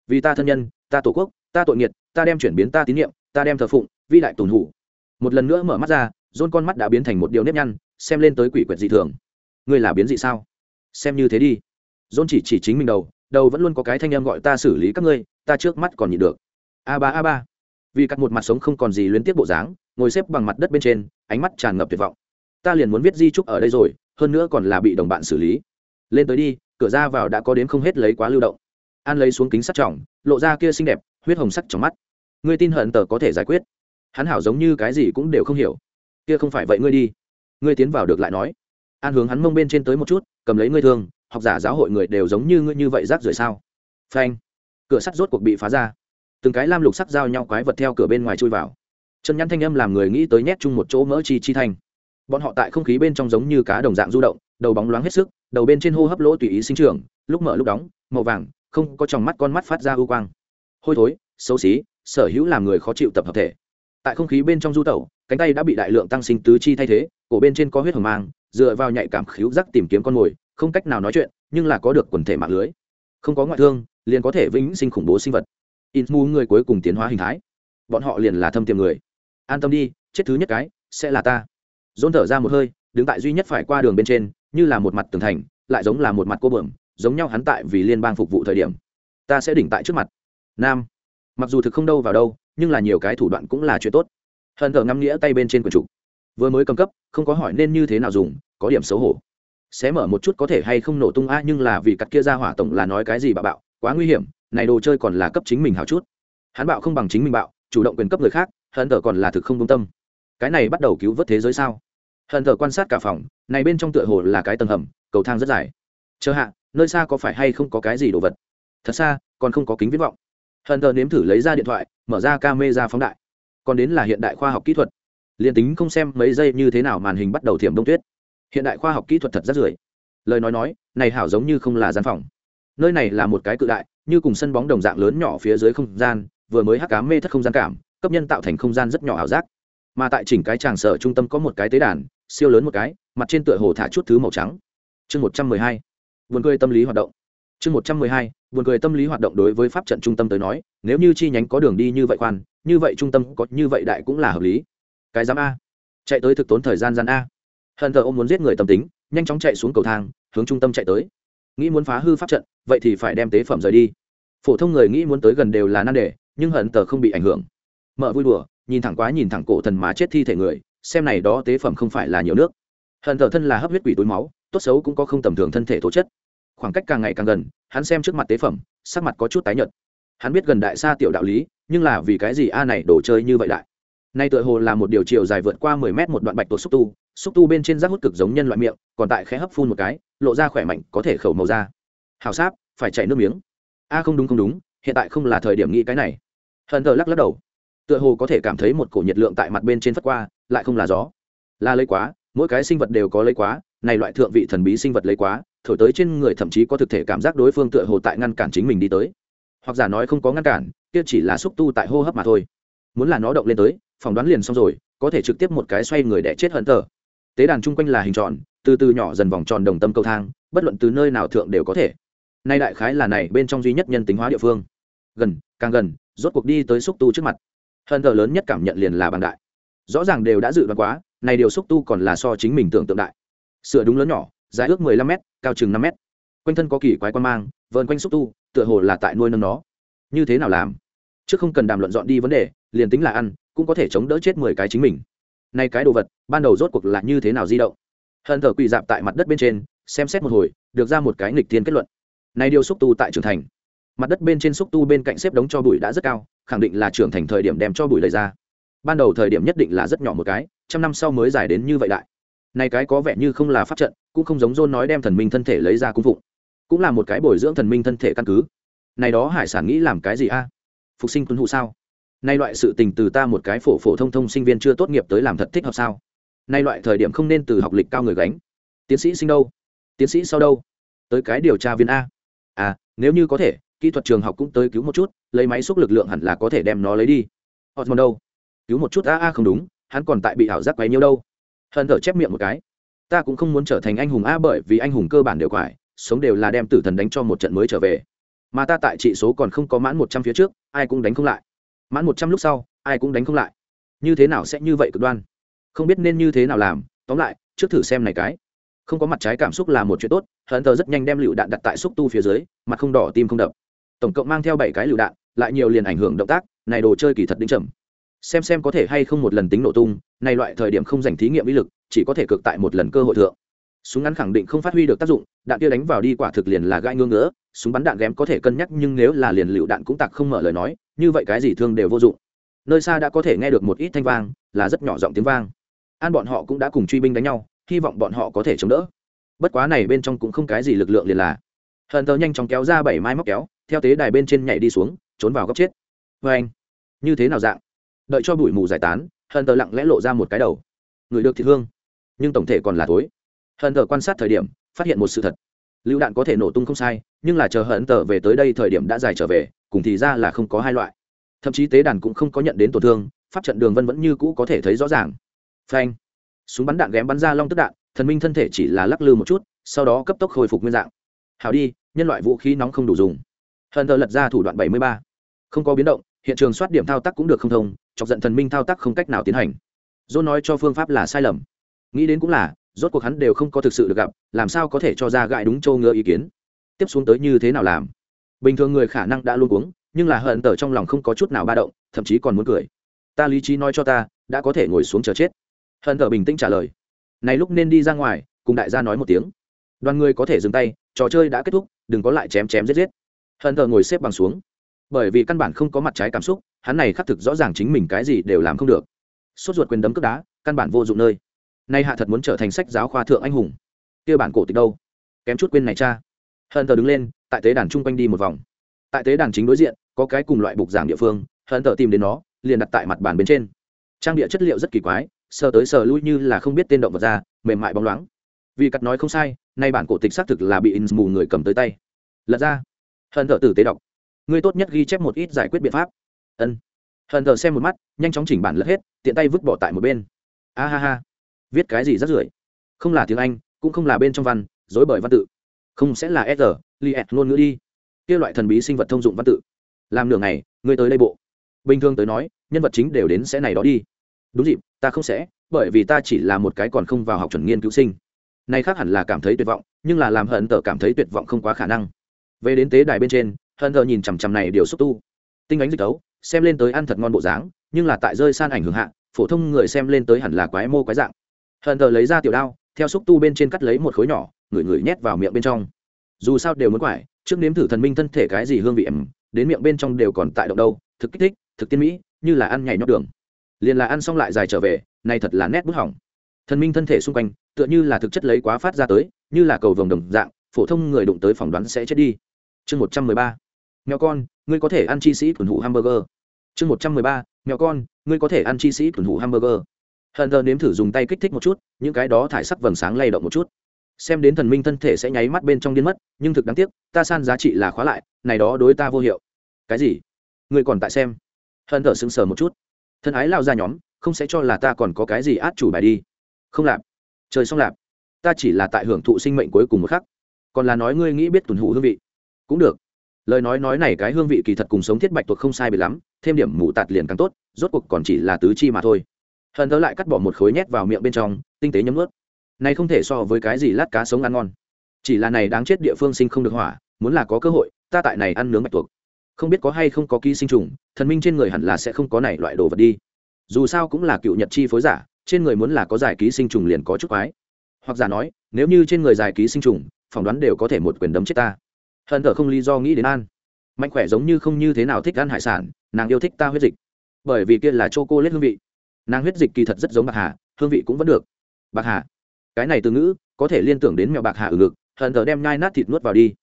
Vì ta thân nhân, ta tổ quốc, ta tội nghiệt, ta đem chuyển biến ta tín nhiệm ta đem thờ phụng, vi đại tùn hủ. Một lần nữa mở mắt ra dôn con mắt đã biến thành một điều nếp nhăn, xem lên tới quỷ quyệt dị thường. Ngươi là biến dị sao? Xem như thế đi. Dôn chỉ chỉ chính mình đầu đầu vẫn luôn có cái thanh em gọi ta xử lý các ngươi, ta trước mắt còn nhịn được. A ba a ba. Vì cắt một mặt sống không còn gì luyến tiếp bộ dáng, ngồi xếp bằng mặt đất bên trên, ánh mắt tràn ngập tuyệt vọng. Ta liền muốn viết di trúc ở đây rồi hơn nữa còn là bị đồng bạn xử lý. Lên tới đi, cửa ra vào đã có đến không hết lấy quá lưu động. An lấy xuống kính sắt trọng, lộ ra kia xinh đẹp, huyết hồng sắc trong mắt. Ngươi tin hận tờ có thể giải quyết. Hắn hảo giống như cái gì cũng đều không hiểu. Kia không phải vậy ngươi đi. Ngươi tiến vào được lại nói. An hướng hắn mông bên trên tới một chút, cầm lấy ngươi thương, học giả giáo hội người đều giống như ngươi như vậy rác rưởi sao? Phanh. Cửa sắt rốt cuộc bị phá ra. Từng cái lam lục sắc giao nhau quái vật theo cửa bên ngoài chui vào. Chân nhăn thanh âm làm người nghĩ tới nhét chung một chỗ mỡ chi chi thành bọn họ tại không khí bên trong giống như cá đồng dạng du động, đầu bóng loáng hết sức, đầu bên trên hô hấp lỗ tùy ý sinh trưởng, lúc mở lúc đóng, màu vàng, không có tròng mắt con mắt phát ra ưu quang. Hôi thối, xấu xí, sở hữu làm người khó chịu tập hợp thể. Tại không khí bên trong du tẩu, cánh tay đã bị đại lượng tăng sinh tứ chi thay thế, cổ bên trên có huyết hồng mang, dựa vào nhạy cảm khíu giác tìm kiếm con mồi, không cách nào nói chuyện, nhưng là có được quần thể mạng lưới. Không có ngoại thương, liền có thể vĩnh sinh khủng bố sinh vật. In mu người cuối cùng tiến hóa hình thái. Bọn họ liền là thâm tiềm người. An tâm đi, chết thứ nhất cái sẽ là ta dôn thở ra một hơi, đứng tại duy nhất phải qua đường bên trên, như là một mặt tường thành, lại giống là một mặt cô bờm giống nhau hắn tại vì liên bang phục vụ thời điểm. Ta sẽ đỉnh tại trước mặt. Nam. Mặc dù thực không đâu vào đâu, nhưng là nhiều cái thủ đoạn cũng là chuyện tốt. Hận thờ ngắm nghĩa tay bên trên quần trục. Vừa mới cầm cấp, không có hỏi nên như thế nào dùng, có điểm xấu hổ. Sẽ mở một chút có thể hay không nổ tung a, nhưng là vì cắt kia ra hỏa tổng là nói cái gì bạo bạo, quá nguy hiểm, này đồ chơi còn là cấp chính mình hào chút. Hắn bạo không bằng chính mình bạo, chủ động quyền cấp người khác, hận thờ còn là thực không công tâm cái này bắt đầu cứu vớt thế giới sao? Hận thờ quan sát cả phòng, này bên trong tựa hồ là cái tầng hầm, cầu thang rất dài. Chờ hạ, nơi xa có phải hay không có cái gì đồ vật? Thật xa, còn không có kính viễn vọng. Hận thờ nếm thử lấy ra điện thoại, mở ra ca mê ra phóng đại. Còn đến là hiện đại khoa học kỹ thuật. Liền tính không xem mấy giây như thế nào màn hình bắt đầu thiểm đông tuyết. Hiện đại khoa học kỹ thuật thật rất rưỡi. lời nói nói, này hảo giống như không là gian phòng. Nơi này là một cái cự đại, như cùng sân bóng đồng dạng lớn nhỏ phía dưới không gian, vừa mới hắc cá mê thất không gian cảm, cấp nhân tạo thành không gian rất nhỏ ảo giác mà tại chỉnh cái tràng sở trung tâm có một cái tế đàn, siêu lớn một cái, mặt trên tựa hồ thả chút thứ màu trắng. Chương một trăm mười hai vườn cười tâm lý hoạt động. Chương một trăm mười hai vườn cười tâm lý hoạt động đối với pháp trận trung tâm tới nói, nếu như chi nhánh có đường đi như vậy khoan, như vậy trung tâm có như vậy đại cũng là hợp lý. Cái giám a. Chạy tới thực tốn thời gian gian a. Hận thờ ông muốn giết người tâm tính, nhanh chóng chạy xuống cầu thang, hướng trung tâm chạy tới. Nghĩ muốn phá hư pháp trận, vậy thì phải đem tế phẩm rời đi. Phổ thông người nghĩ muốn tới gần đều là nan đề, nhưng hận tờ không bị ảnh hưởng. Mợ vui đùa nhìn thẳng quá nhìn thẳng cổ thần mà chết thi thể người, xem này đó tế phẩm không phải là nhiều nước. Hận thờ thân là hấp huyết quỷ túi máu, tốt xấu cũng có không tầm thường thân thể tố chất. Khoảng cách càng ngày càng gần, hắn xem trước mặt tế phẩm, sắc mặt có chút tái nhợt. Hắn biết gần đại xa tiểu đạo lý, nhưng là vì cái gì a này đồ chơi như vậy đại? Nay tựa hồ là một điều chiều dài vượt qua mười mét một đoạn bạch tuột xúc tu xúc tu bên trên rác hút cực giống nhân loại miệng, còn tại khẽ hấp phun một cái, lộ ra khỏe mạnh, có thể khẩu màu da. Hào sáp, phải chảy nước miếng. A không đúng không đúng, hiện tại không là thời điểm nghĩ cái này. Hận thờ lắc lắc đầu tựa hồ có thể cảm thấy một cổ nhiệt lượng tại mặt bên trên phất qua, lại không là gió. Là lấy quá, mỗi cái sinh vật đều có lấy quá, này loại thượng vị thần bí sinh vật lấy quá, thổi tới trên người thậm chí có thực thể cảm giác đối phương tựa hồ tại ngăn cản chính mình đi tới. Hoặc giả nói không có ngăn cản, kia chỉ là xúc tu tại hô hấp mà thôi. Muốn là nó động lên tới, phỏng đoán liền xong rồi, có thể trực tiếp một cái xoay người đẻ chết hận tờ. Tế đàn chung quanh là hình tròn, từ từ nhỏ dần vòng tròn đồng tâm cầu thang, bất luận từ nơi nào thượng đều có thể. Nay đại khái là này bên trong duy nhất nhân tính hóa địa phương. Gần, càng gần, rốt cuộc đi tới xúc tu trước mặt hận thờ lớn nhất cảm nhận liền là bằng đại. Rõ ràng đều đã dự đoán quá, này điều xúc tu còn là so chính mình tưởng tượng đại. Sửa đúng lớn nhỏ, dài ước mười lăm m cao chừng năm m quanh thân có kỳ quái quan mang, vờn quanh xúc tu, tựa hồ là tại nuôi nâng nó. Như thế nào làm? Chứ không cần đàm luận dọn đi vấn đề, liền tính là ăn, cũng có thể chống đỡ chết mười cái chính mình. Nay cái đồ vật, ban đầu rốt cuộc là như thế nào di động? Hận thờ quỳ dạp tại mặt đất bên trên, xem xét một hồi, được ra một cái nghịch thiên kết luận. Này điều xúc tu tại trưởng thành mặt đất bên trên xúc tu bên cạnh xếp đống cho bụi đã rất cao, khẳng định là trưởng thành thời điểm đem cho bụi lấy ra. Ban đầu thời điểm nhất định là rất nhỏ một cái, trăm năm sau mới dài đến như vậy đại. Này cái có vẻ như không là pháp trận, cũng không giống dôn nói đem thần minh thân thể lấy ra cung phụng. Cũng là một cái bồi dưỡng thần minh thân thể căn cứ. Này đó hải sản nghĩ làm cái gì a? Phục sinh tuân hụ sao? Nay loại sự tình từ ta một cái phổ phổ thông thông sinh viên chưa tốt nghiệp tới làm thật thích hợp sao? Nay loại thời điểm không nên từ học lịch cao người gánh. Tiến sĩ sinh đâu? Tiến sĩ sau đâu? Tới cái điều tra viên a. À nếu như có thể kỹ thuật trường học cũng tới cứu một chút, lấy máy xúc lực lượng hẳn là có thể đem nó lấy đi. Osmond đâu? Cứu một chút, a a, không đúng, hắn còn tại bị ảo giác quấy nhiêu đâu. Hận thở chép miệng một cái. Ta cũng không muốn trở thành anh hùng a bởi vì anh hùng cơ bản đều quải, sống đều là đem tử thần đánh cho một trận mới trở về. Mà ta tại trị số còn không có mãn một trăm phía trước, ai cũng đánh không lại. Mãn một trăm lúc sau, ai cũng đánh không lại. Như thế nào sẽ như vậy cực đoan? Không biết nên như thế nào làm, tóm lại, trước thử xem này cái. Không có mặt trái cảm xúc là một chuyện tốt, hận thở rất nhanh đem lựu đạn đặt tại xúc tu phía dưới, mặt không đỏ, tim không đập tổng cộng mang theo bảy cái lựu đạn, lại nhiều liền ảnh hưởng động tác, này đồ chơi kỳ thật đỉnh trầm. Xem xem có thể hay không một lần tính nổ tung, này loại thời điểm không dành thí nghiệm ý lực, chỉ có thể cực tại một lần cơ hội thượng. Súng ngắn khẳng định không phát huy được tác dụng, đạn kia đánh vào đi quả thực liền là gai ngưỡng ngỡ súng bắn đạn ghém có thể cân nhắc nhưng nếu là liền lựu đạn cũng tặc không mở lời nói, như vậy cái gì thương đều vô dụng. Nơi xa đã có thể nghe được một ít thanh vang, là rất nhỏ giọng tiếng vang. An bọn họ cũng đã cùng truy binh đánh nhau, hy vọng bọn họ có thể chống đỡ. Bất quá này bên trong cũng không cái gì lực lượng liền là. Hận tờ nhanh chóng kéo ra bảy mai móc kéo theo tế đài bên trên nhảy đi xuống, trốn vào góc chết. Vê anh, như thế nào dạng? Đợi cho bụi mù giải tán hận tờ lặng lẽ lộ ra một cái đầu. Người được thì hương nhưng tổng thể còn là thối. hận tờ quan sát thời điểm, phát hiện một sự thật. Lựu đạn có thể nổ tung không sai, nhưng là chờ hận tờ về tới đây thời điểm đã dài trở về, cùng thì ra là không có hai loại. Thậm chí tế đàn cũng không có nhận đến tổn thương, pháp trận đường vân vẫn như cũ có thể thấy rõ ràng. Phanh. Súng bắn đạn ghém bắn ra long tức đạn, thần minh thân thể chỉ là lắc lư một chút, sau đó cấp tốc khôi phục nguyên dạng. Hào đi, nhân loại vũ khí nóng không đủ dùng hận thờ lật ra thủ đoạn bảy mươi ba. Không có biến động, hiện trường soát điểm thao tác cũng được không thông, chọc giận thần minh thao tác không cách nào tiến hành. Dôn nói cho phương pháp là sai lầm. Nghĩ đến cũng là, rốt cuộc hắn đều không có thực sự được gặp, làm sao có thể cho ra gãi đúng châu ngựa ý kiến? Tiếp xuống tới như thế nào làm? Bình thường người khả năng đã luôn uống nhưng là hận tở trong lòng không có chút nào ba động, thậm chí còn muốn cười. Ta lý trí nói cho ta, đã có thể ngồi xuống chờ chết. Hận tở bình tĩnh trả lời. Này lúc nên đi ra ngoài, cùng đại gia nói một tiếng. Đoàn người có thể dừng tay, trò chơi đã kết thúc, đừng có lại chém chém giết giết hận thờ ngồi xếp bằng xuống. Bởi vì căn bản không có mặt trái cảm xúc, hắn này khắc thực rõ ràng chính mình cái gì đều làm không được. Sốt ruột quyền đấm cướp đá, căn bản vô dụng nơi. Nay hạ thật muốn trở thành sách giáo khoa thượng anh hùng. Kia bản cổ tịch đâu? Kém chút quên này cha. Hận tờ đứng lên, tại tế đàn chung quanh đi một vòng. Tại tế đàn chính đối diện, có cái cùng loại bục giảng địa phương, hận tờ tìm đến nó, liền đặt tại mặt bàn bên trên. Trang địa chất liệu rất kỳ quái, sờ tới sờ lui như là không biết tên động vật ra, mềm mại bóng loáng. Vì cắt nói không sai, nay bản cổ tịch xác thực là bị in mù người cầm tới tay. Lật ra hận thờ tử tế đọc. Ngươi tốt nhất ghi chép một ít giải quyết biện pháp. Ân. Hận thờ xem một mắt, nhanh chóng chỉnh bản lật hết, tiện tay vứt bỏ tại một bên. A ha ha. Viết cái gì rất rưởi. Không là tiếng anh, cũng không là bên trong văn, dối bởi văn tự. Không sẽ là s li s ngôn ngữ đi. Kia loại thần bí sinh vật thông dụng văn tự. Làm nửa ngày, ngươi tới đây bộ. Bình thường tới nói, nhân vật chính đều đến sẽ này đó đi. Đúng dịp, ta không sẽ, bởi vì ta chỉ là một cái còn không vào học chuẩn nghiên cứu sinh. Nay khác hẳn là cảm thấy tuyệt vọng, nhưng là làm hận tờ cảm thấy tuyệt vọng không quá khả năng về đến tế đài bên trên, hận thờ nhìn chằm chằm này điều xúc tu. Tinh ánh dịch tấu, xem lên tới ăn thật ngon bộ dáng, nhưng là tại rơi san ảnh hưởng hạ, phổ thông người xem lên tới hẳn là quái mô quái dạng. Hận thờ lấy ra tiểu đao, theo xúc tu bên trên cắt lấy một khối nhỏ, ngửi ngửi nhét vào miệng bên trong. Dù sao đều muốn quải, trước nếm thử thần minh thân thể cái gì hương vị ẩm, đến miệng bên trong đều còn tại động đâu, thực kích thích, thực tiên mỹ, như là ăn nhảy nhót đường. Liền là ăn xong lại dài trở về này thật là nét bút hỏng. Thần minh thân thể xung quanh, tựa như là thực chất lấy quá phát ra tới, như là cầu vồng đồng dạng, phổ thông người đụng tới phỏng đoán sẽ chết đi chương một trăm mười ba. Mèo con, ngươi có thể ăn chi sĩ thuần hủ hamburger. Chương một trăm mười ba, mèo con, ngươi có thể ăn chi sĩ thuần hủ hamburger. Hận thờ nếm thử dùng tay kích thích một chút, những cái đó thải sắc vầng sáng lay động một chút. Xem đến thần minh thân thể sẽ nháy mắt bên trong điên mất, nhưng thực đáng tiếc, ta san giá trị là khóa lại, này đó đối ta vô hiệu. Cái gì? Ngươi còn tại xem? Hận thờ sững sờ một chút. Thân ái lao ra nhóm, không sẽ cho là ta còn có cái gì át chủ bài đi. Không lạp. Trời xong lạp. Ta chỉ là tại hưởng thụ sinh mệnh cuối cùng một khắc. Còn là nói ngươi nghĩ biết tuần hủ hương vị cũng được. Lời nói nói này cái hương vị kỳ thật cùng sống thiết bạch tuộc không sai bị lắm, thêm điểm mù tạt liền càng tốt, rốt cuộc còn chỉ là tứ chi mà thôi. Hận thớ lại cắt bỏ một khối nhét vào miệng bên trong, tinh tế nhấm ướt này không thể so với cái gì lát cá sống ăn ngon. Chỉ là này đáng chết địa phương sinh không được hỏa, muốn là có cơ hội, ta tại này ăn nướng bạch tuộc. Không biết có hay không có ký sinh trùng, thần minh trên người hẳn là sẽ không có này loại đồ vật đi. Dù sao cũng là cựu nhật chi phối giả, trên người muốn là có giải ký sinh trùng liền có chút quái. Hoặc giả nói, nếu như trên người giải ký sinh trùng, phỏng đoán đều có thể một quyền đấm chết ta hận thở không lý do nghĩ đến an. Mạnh khỏe giống như không như thế nào thích ăn hải sản, nàng yêu thích ta huyết dịch. Bởi vì kia là c h o cô lết hương vị. Nàng huyết dịch kỳ thật rất giống bạc hà, hương vị cũng vẫn được. Bạc hà. Cái này từ ngữ, có thể liên tưởng đến mèo bạc hà ở ngực, hận thở đem nhai nát thịt nuốt vào đi.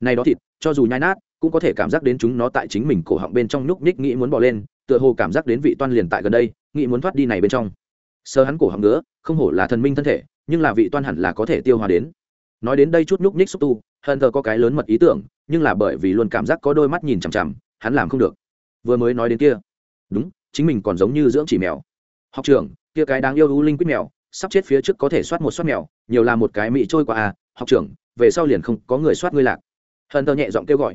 Này đó thịt, cho dù nhai nát, cũng có thể cảm giác đến chúng nó tại chính mình cổ họng bên trong nhúc nhích nghĩ muốn bỏ lên, tựa hồ cảm giác đến vị toan liền tại gần đây, nghĩ muốn thoát đi này bên trong. Sơ hắn cổ họng nữa không hổ là thần minh thân thể, nhưng là vị toan hẳn là có thể tiêu hóa đến nói đến đây chút nhúc nhích xúc tu hận thờ có cái lớn mật ý tưởng, nhưng là bởi vì luôn cảm giác có đôi mắt nhìn chằm chằm, hắn làm không được. Vừa mới nói đến kia. Đúng, chính mình còn giống như dưỡng chỉ mèo. Học trưởng, kia cái đáng yêu u linh quýt mèo, sắp chết phía trước có thể soát một soát mèo, nhiều là một cái mị trôi qua à học trưởng, về sau liền không có người soát ngươi lạc. Hận thờ nhẹ giọng kêu gọi.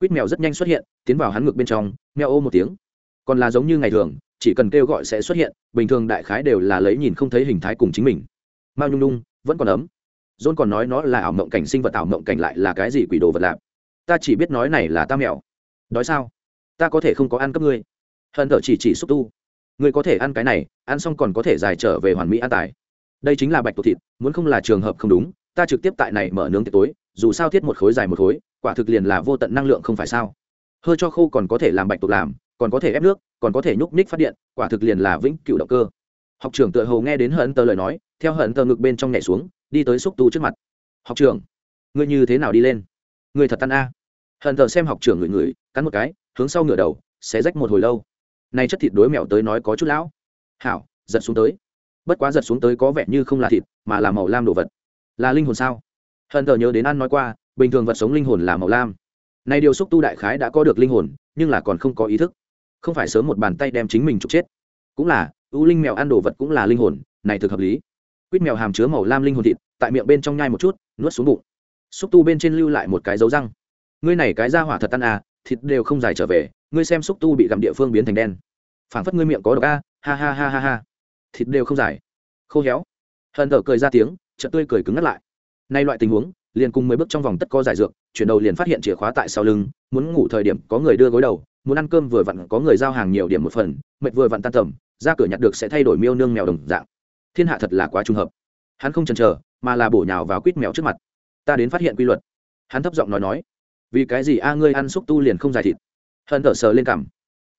Quýt mèo rất nhanh xuất hiện, tiến vào hắn ngực bên trong mèo ô một tiếng. Còn là giống như ngày thường, chỉ cần kêu gọi sẽ xuất hiện, bình thường đại khái đều là lấy nhìn không thấy hình thái cùng chính mình. Mao nhung nhung, vẫn còn ấm john còn nói nó là ảo mộng cảnh sinh vật, ảo mộng cảnh lại là cái gì quỷ đồ vật lạp ta chỉ biết nói này là ta mèo. Đói sao? Ta có thể không có ăn cấp ngươi. Hận thở chỉ chỉ xúc tu. Ngươi có thể ăn cái này, ăn xong còn có thể dài trở về hoàn mỹ an tài đây chính là bạch tuộc thịt, muốn không là trường hợp không đúng, ta trực tiếp tại này mở nướng tiệc tối, dù sao thiết một khối dài một khối, quả thực liền là vô tận năng lượng không phải sao? Hơi cho khô còn có thể làm bạch tuộc làm, còn có thể ép nước, còn có thể nhúc ních phát điện, quả thực liền là vĩnh cựu động cơ. Học trưởng tựa hồ nghe đến hận tờ lời nói, theo hận tờ ngực bên trong nhảy xuống đi tới xúc tu trước mặt. Học trưởng, ngươi như thế nào đi lên? Ngươi thật tan a. Hận thờ xem học trưởng người người cắn một cái, hướng sau ngửa đầu sẽ rách một hồi lâu. Nay chất thịt đối mèo tới nói có chút lão. Hảo, giật xuống tới. Bất quá giật xuống tới có vẻ như không là thịt, mà là màu lam đồ vật. Là linh hồn sao? Hận thờ nhớ đến ăn nói qua, bình thường vật sống linh hồn là màu lam. Này điều xúc tu đại khái đã có được linh hồn, nhưng là còn không có ý thức. Không phải sớm một bàn tay đem chính mình trục chết. Cũng là ưu linh mèo ăn đồ vật cũng là linh hồn, này thực hợp lý quýt mèo hàm chứa màu lam linh hồn thịt, tại miệng bên trong nhai một chút, nuốt xuống bụng. Xúc tu bên trên lưu lại một cái dấu răng. Ngươi này cái ra hỏa thật tan à thịt đều không dài trở về, ngươi xem xúc tu bị gặm địa phương biến thành đen. Phảng phất ngươi miệng có độc a, ha ha ha ha ha. Thịt đều không dài. Khô héo. Hận thở cười ra tiếng, chợt tươi cười cứng ngắt lại. Nay loại tình huống, liền cùng mười bước trong vòng tất có giải dược, chuyển đầu liền phát hiện chìa khóa tại sau lưng, muốn ngủ thời điểm có người đưa gối đầu, muốn ăn cơm vừa vặn có người giao hàng nhiều điểm một phần, mệt vừa vặn tan tầm, ra cửa nhặt được sẽ thay đổi miêu nương mèo đồng dạng thiên hạ thật là quá trùng hợp. Hắn không chần chờ, mà là bổ nhào vào quýt mèo trước mặt. Ta đến phát hiện quy luật. Hắn thấp giọng nói nói, vì cái gì a ngươi ăn xúc tu liền không dài thịt? Hận thở sờ lên cằm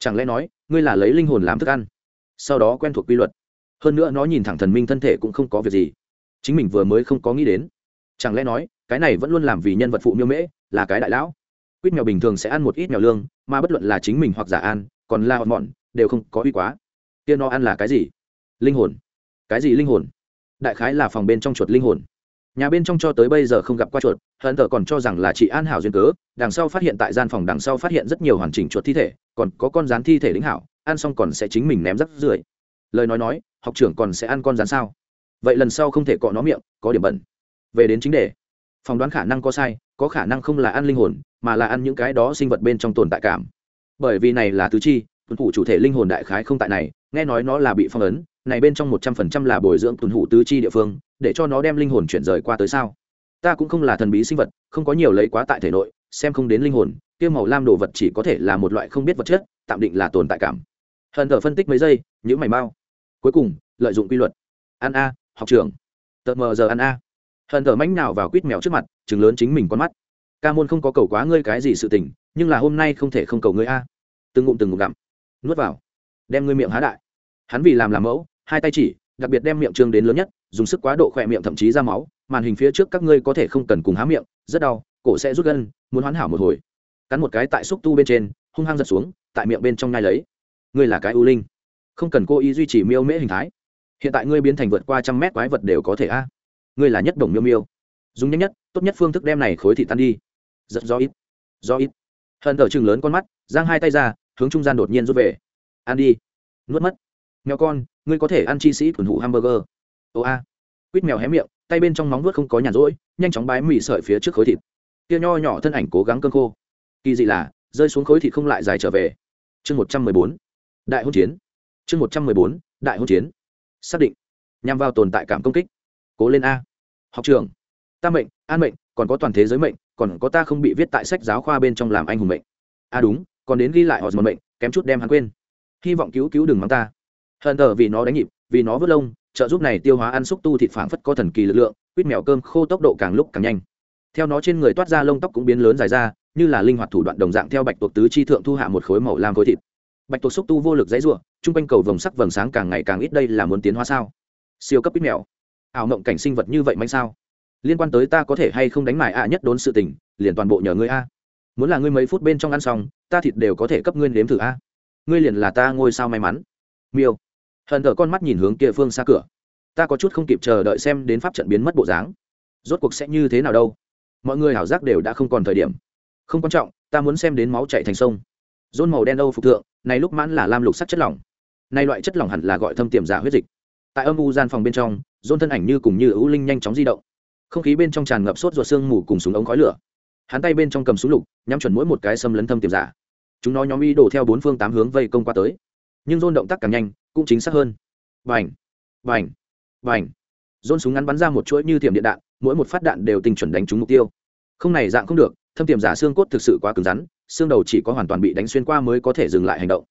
chẳng lẽ nói, ngươi là lấy linh hồn làm thức ăn? Sau đó quen thuộc quy luật. Hơn nữa nó nhìn thẳng thần minh thân thể cũng không có việc gì. Chính mình vừa mới không có nghĩ đến. Chẳng lẽ nói, cái này vẫn luôn làm vì nhân vật phụ miêu mễ, là cái đại lão? Quýt mèo bình thường sẽ ăn một ít mèo lương, mà bất luận là chính mình hoặc giả an còn la hòn mọn, đều không có uy quá. Kia nó ăn là cái gì? Linh hồn cái gì linh hồn? Đại khái là phòng bên trong chuột linh hồn. Nhà bên trong cho tới bây giờ không gặp qua chuột hận thờ còn cho rằng là chị an hảo duyên cớ, đằng sau phát hiện tại gian phòng đằng sau phát hiện rất nhiều hoàn chỉnh chuột thi thể, còn có con rán thi thể lính hảo, ăn xong còn sẽ chính mình ném rắc rưởi. Lời nói nói, học trưởng còn sẽ ăn con rán sao? Vậy lần sau không thể cọ nó miệng, có điểm bẩn. Về đến chính đề. Phỏng đoán khả năng có sai, có khả năng không là ăn linh hồn, mà là ăn những cái đó sinh vật bên trong tồn tại cảm. Bởi vì này là tứ chi tuân thủ chủ thể linh hồn đại khái không tại này, nghe nói nó là bị phong ấn này bên trong một trăm phần trăm là bồi dưỡng tuần hủ tứ chi địa phương, để cho nó đem linh hồn chuyển rời qua tới sao? Ta cũng không là thần bí sinh vật, không có nhiều lấy quá tại thể nội, xem không đến linh hồn, kia màu lam đồ vật chỉ có thể là một loại không biết vật chất, tạm định là tồn tại cảm. Hận thở phân tích mấy giây, những mày mau. Cuối cùng, lợi dụng quy luật. Ăn a, học trưởng. Tờ mờ giờ ăn a. Hận thở mánh nào vào quýt mèo trước mặt chừng lớn chính mình con mắt. Ca môn không có cầu quá ngươi cái gì sự tình, nhưng là hôm nay không thể không cầu ngươi a. Từng ngụm từng ngụm gặm. Nuốt vào. Đem ngươi miệng há đại. Hắn vì làm làm mẫu hai tay chỉ, đặc biệt đem miệng trương đến lớn nhất, dùng sức quá độ khỏe miệng thậm chí ra máu, màn hình phía trước các ngươi có thể không cần cùng há miệng, rất đau, cổ sẽ rút gân, muốn hoán hảo một hồi. Cắn một cái tại xúc tu bên trên, hung hăng giật xuống, tại miệng bên trong ngay lấy. Ngươi là cái ưu linh. Không cần cô ý duy trì miêu mễ hình thái. Hiện tại ngươi biến thành vượt qua trăm mét quái vật đều có thể a. Ngươi là nhất đồng miêu miêu. Dùng nhanh nhất, tốt nhất phương thức đem này khối thị tan đi. Giật do ít. Do ít. Hận thở chừng lớn con mắt, giang hai tay ra, hướng trung gian đột nhiên rút về. Ăn đi. Nuốt mất mèo con, ngươi có thể ăn chi sĩ thuần hụ hamburger. Ô a. Quýt mèo hé miệng, tay bên trong móng vuốt không có nhàn rỗi, nhanh chóng bái mì sợi phía trước khối thịt. Kia nho nhỏ thân ảnh cố gắng cơn khô. Kỳ dị là, rơi xuống khối thịt không lại dài trở về. Chương một trăm mười bốn. Đại hôn chiến. Chương một trăm mười bốn. Đại hôn chiến. Xác định. Nhằm vào tồn tại cảm công kích. Cố lên a. Học trường. Ta mệnh, an mệnh, còn có toàn thế giới mệnh, còn có ta không bị viết tại sách giáo khoa bên trong làm anh hùng mệnh. A đúng, còn đến ghi lại họ mệnh, kém chút đem hắn quên. Hy vọng cứu cứu đừng mắng ta hờn thờ vì nó đánh nhịp, vì nó vớt lông, trợ giúp này tiêu hóa ăn xúc tu thịt phảng phất có thần kỳ lực lượng, quýt mèo cơm khô tốc độ càng lúc càng nhanh. Theo nó trên người toát ra lông tóc cũng biến lớn dài ra, như là linh hoạt thủ đoạn đồng dạng theo bạch tuộc tứ chi thượng thu hạ một khối màu lam khối thịt. Bạch tuộc xúc tu vô lực dãy r u ộ chung quanh cầu vồng sắc vầng sáng càng ngày càng ít đây là muốn tiến hóa sao? Siêu cấp quýt mèo. Ảo mộng cảnh sinh vật như vậy manh sao? Liên quan tới ta có thể hay không đánh mải a nhất đốn sự tình, liền toàn bộ nhờ ngươi a. Muốn là ngươi mấy phút bên trong ăn xong, ta thịt đều có thể cấp ngươi nếm thử a. Ngươi liền là ta ngôi sao may mắn. Miêu hận thở con mắt nhìn hướng kia phương xa cửa. Ta có chút không kịp chờ đợi xem đến pháp trận biến mất bộ dáng. Rốt cuộc sẽ như thế nào đâu? Mọi người hảo giác đều đã không còn thời điểm. Không quan trọng, ta muốn xem đến máu chạy thành sông. Rôn màu đen âu phục thượng, này lúc mãn là lam lục sắc chất lỏng. Này loại chất lỏng hẳn là gọi thâm tiềm giả huyết dịch. Tại âm u gian phòng bên trong, rôn thân ảnh như cùng như ưu linh nhanh chóng di động. Không khí bên trong tràn ngập sốt ruột xương mù cùng súng ống khói lửa. Hắn tay bên trong cầm súng lục, nhắm chuẩn mỗi một cái xâm lấn thâm tiềm giả. Chúng nó nhóm ý đổ theo bốn phương tám hướng vây công qua tới nhưng rôn động tác càng nhanh, cũng chính xác hơn. Vành vành vành rôn súng ngắn bắn ra một chuỗi như tiệm điện đạn, mỗi một phát đạn đều tinh chuẩn đánh trúng mục tiêu. Không này dạng không được, thâm tiềm giả xương cốt thực sự quá cứng rắn, xương đầu chỉ có hoàn toàn bị đánh xuyên qua mới có thể dừng lại hành động.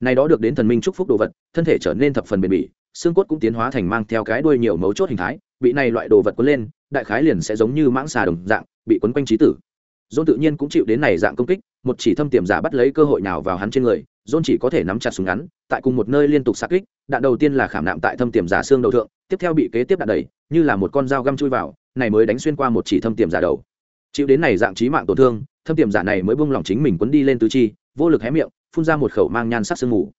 Này đó được đến thần minh chúc phúc đồ vật, thân thể trở nên thập phần bền bỉ, xương cốt cũng tiến hóa thành mang theo cái đuôi nhiều mấu chốt hình thái, bị này loại đồ vật quấn lên, đại khái liền sẽ giống như mãng xà đồng dạng, bị quấn quanh trí tử. Dôn tự nhiên cũng chịu đến này dạng công kích, một chỉ thâm tiềm giả bắt lấy cơ hội nào vào hắn trên người John chỉ có thể nắm chặt súng ngắn, tại cùng một nơi liên tục sạc kích, đạn đầu tiên là khảm nạm tại thâm tiềm giả xương đầu thượng, tiếp theo bị kế tiếp đạn đẩy, như là một con dao găm chui vào, này mới đánh xuyên qua một chỉ thâm tiềm giả đầu. Chịu đến này dạng trí mạng tổn thương, thâm tiềm giả này mới buông lỏng chính mình quấn đi lên tứ chi, vô lực hé miệng, phun ra một khẩu mang nhan sắc sương mù.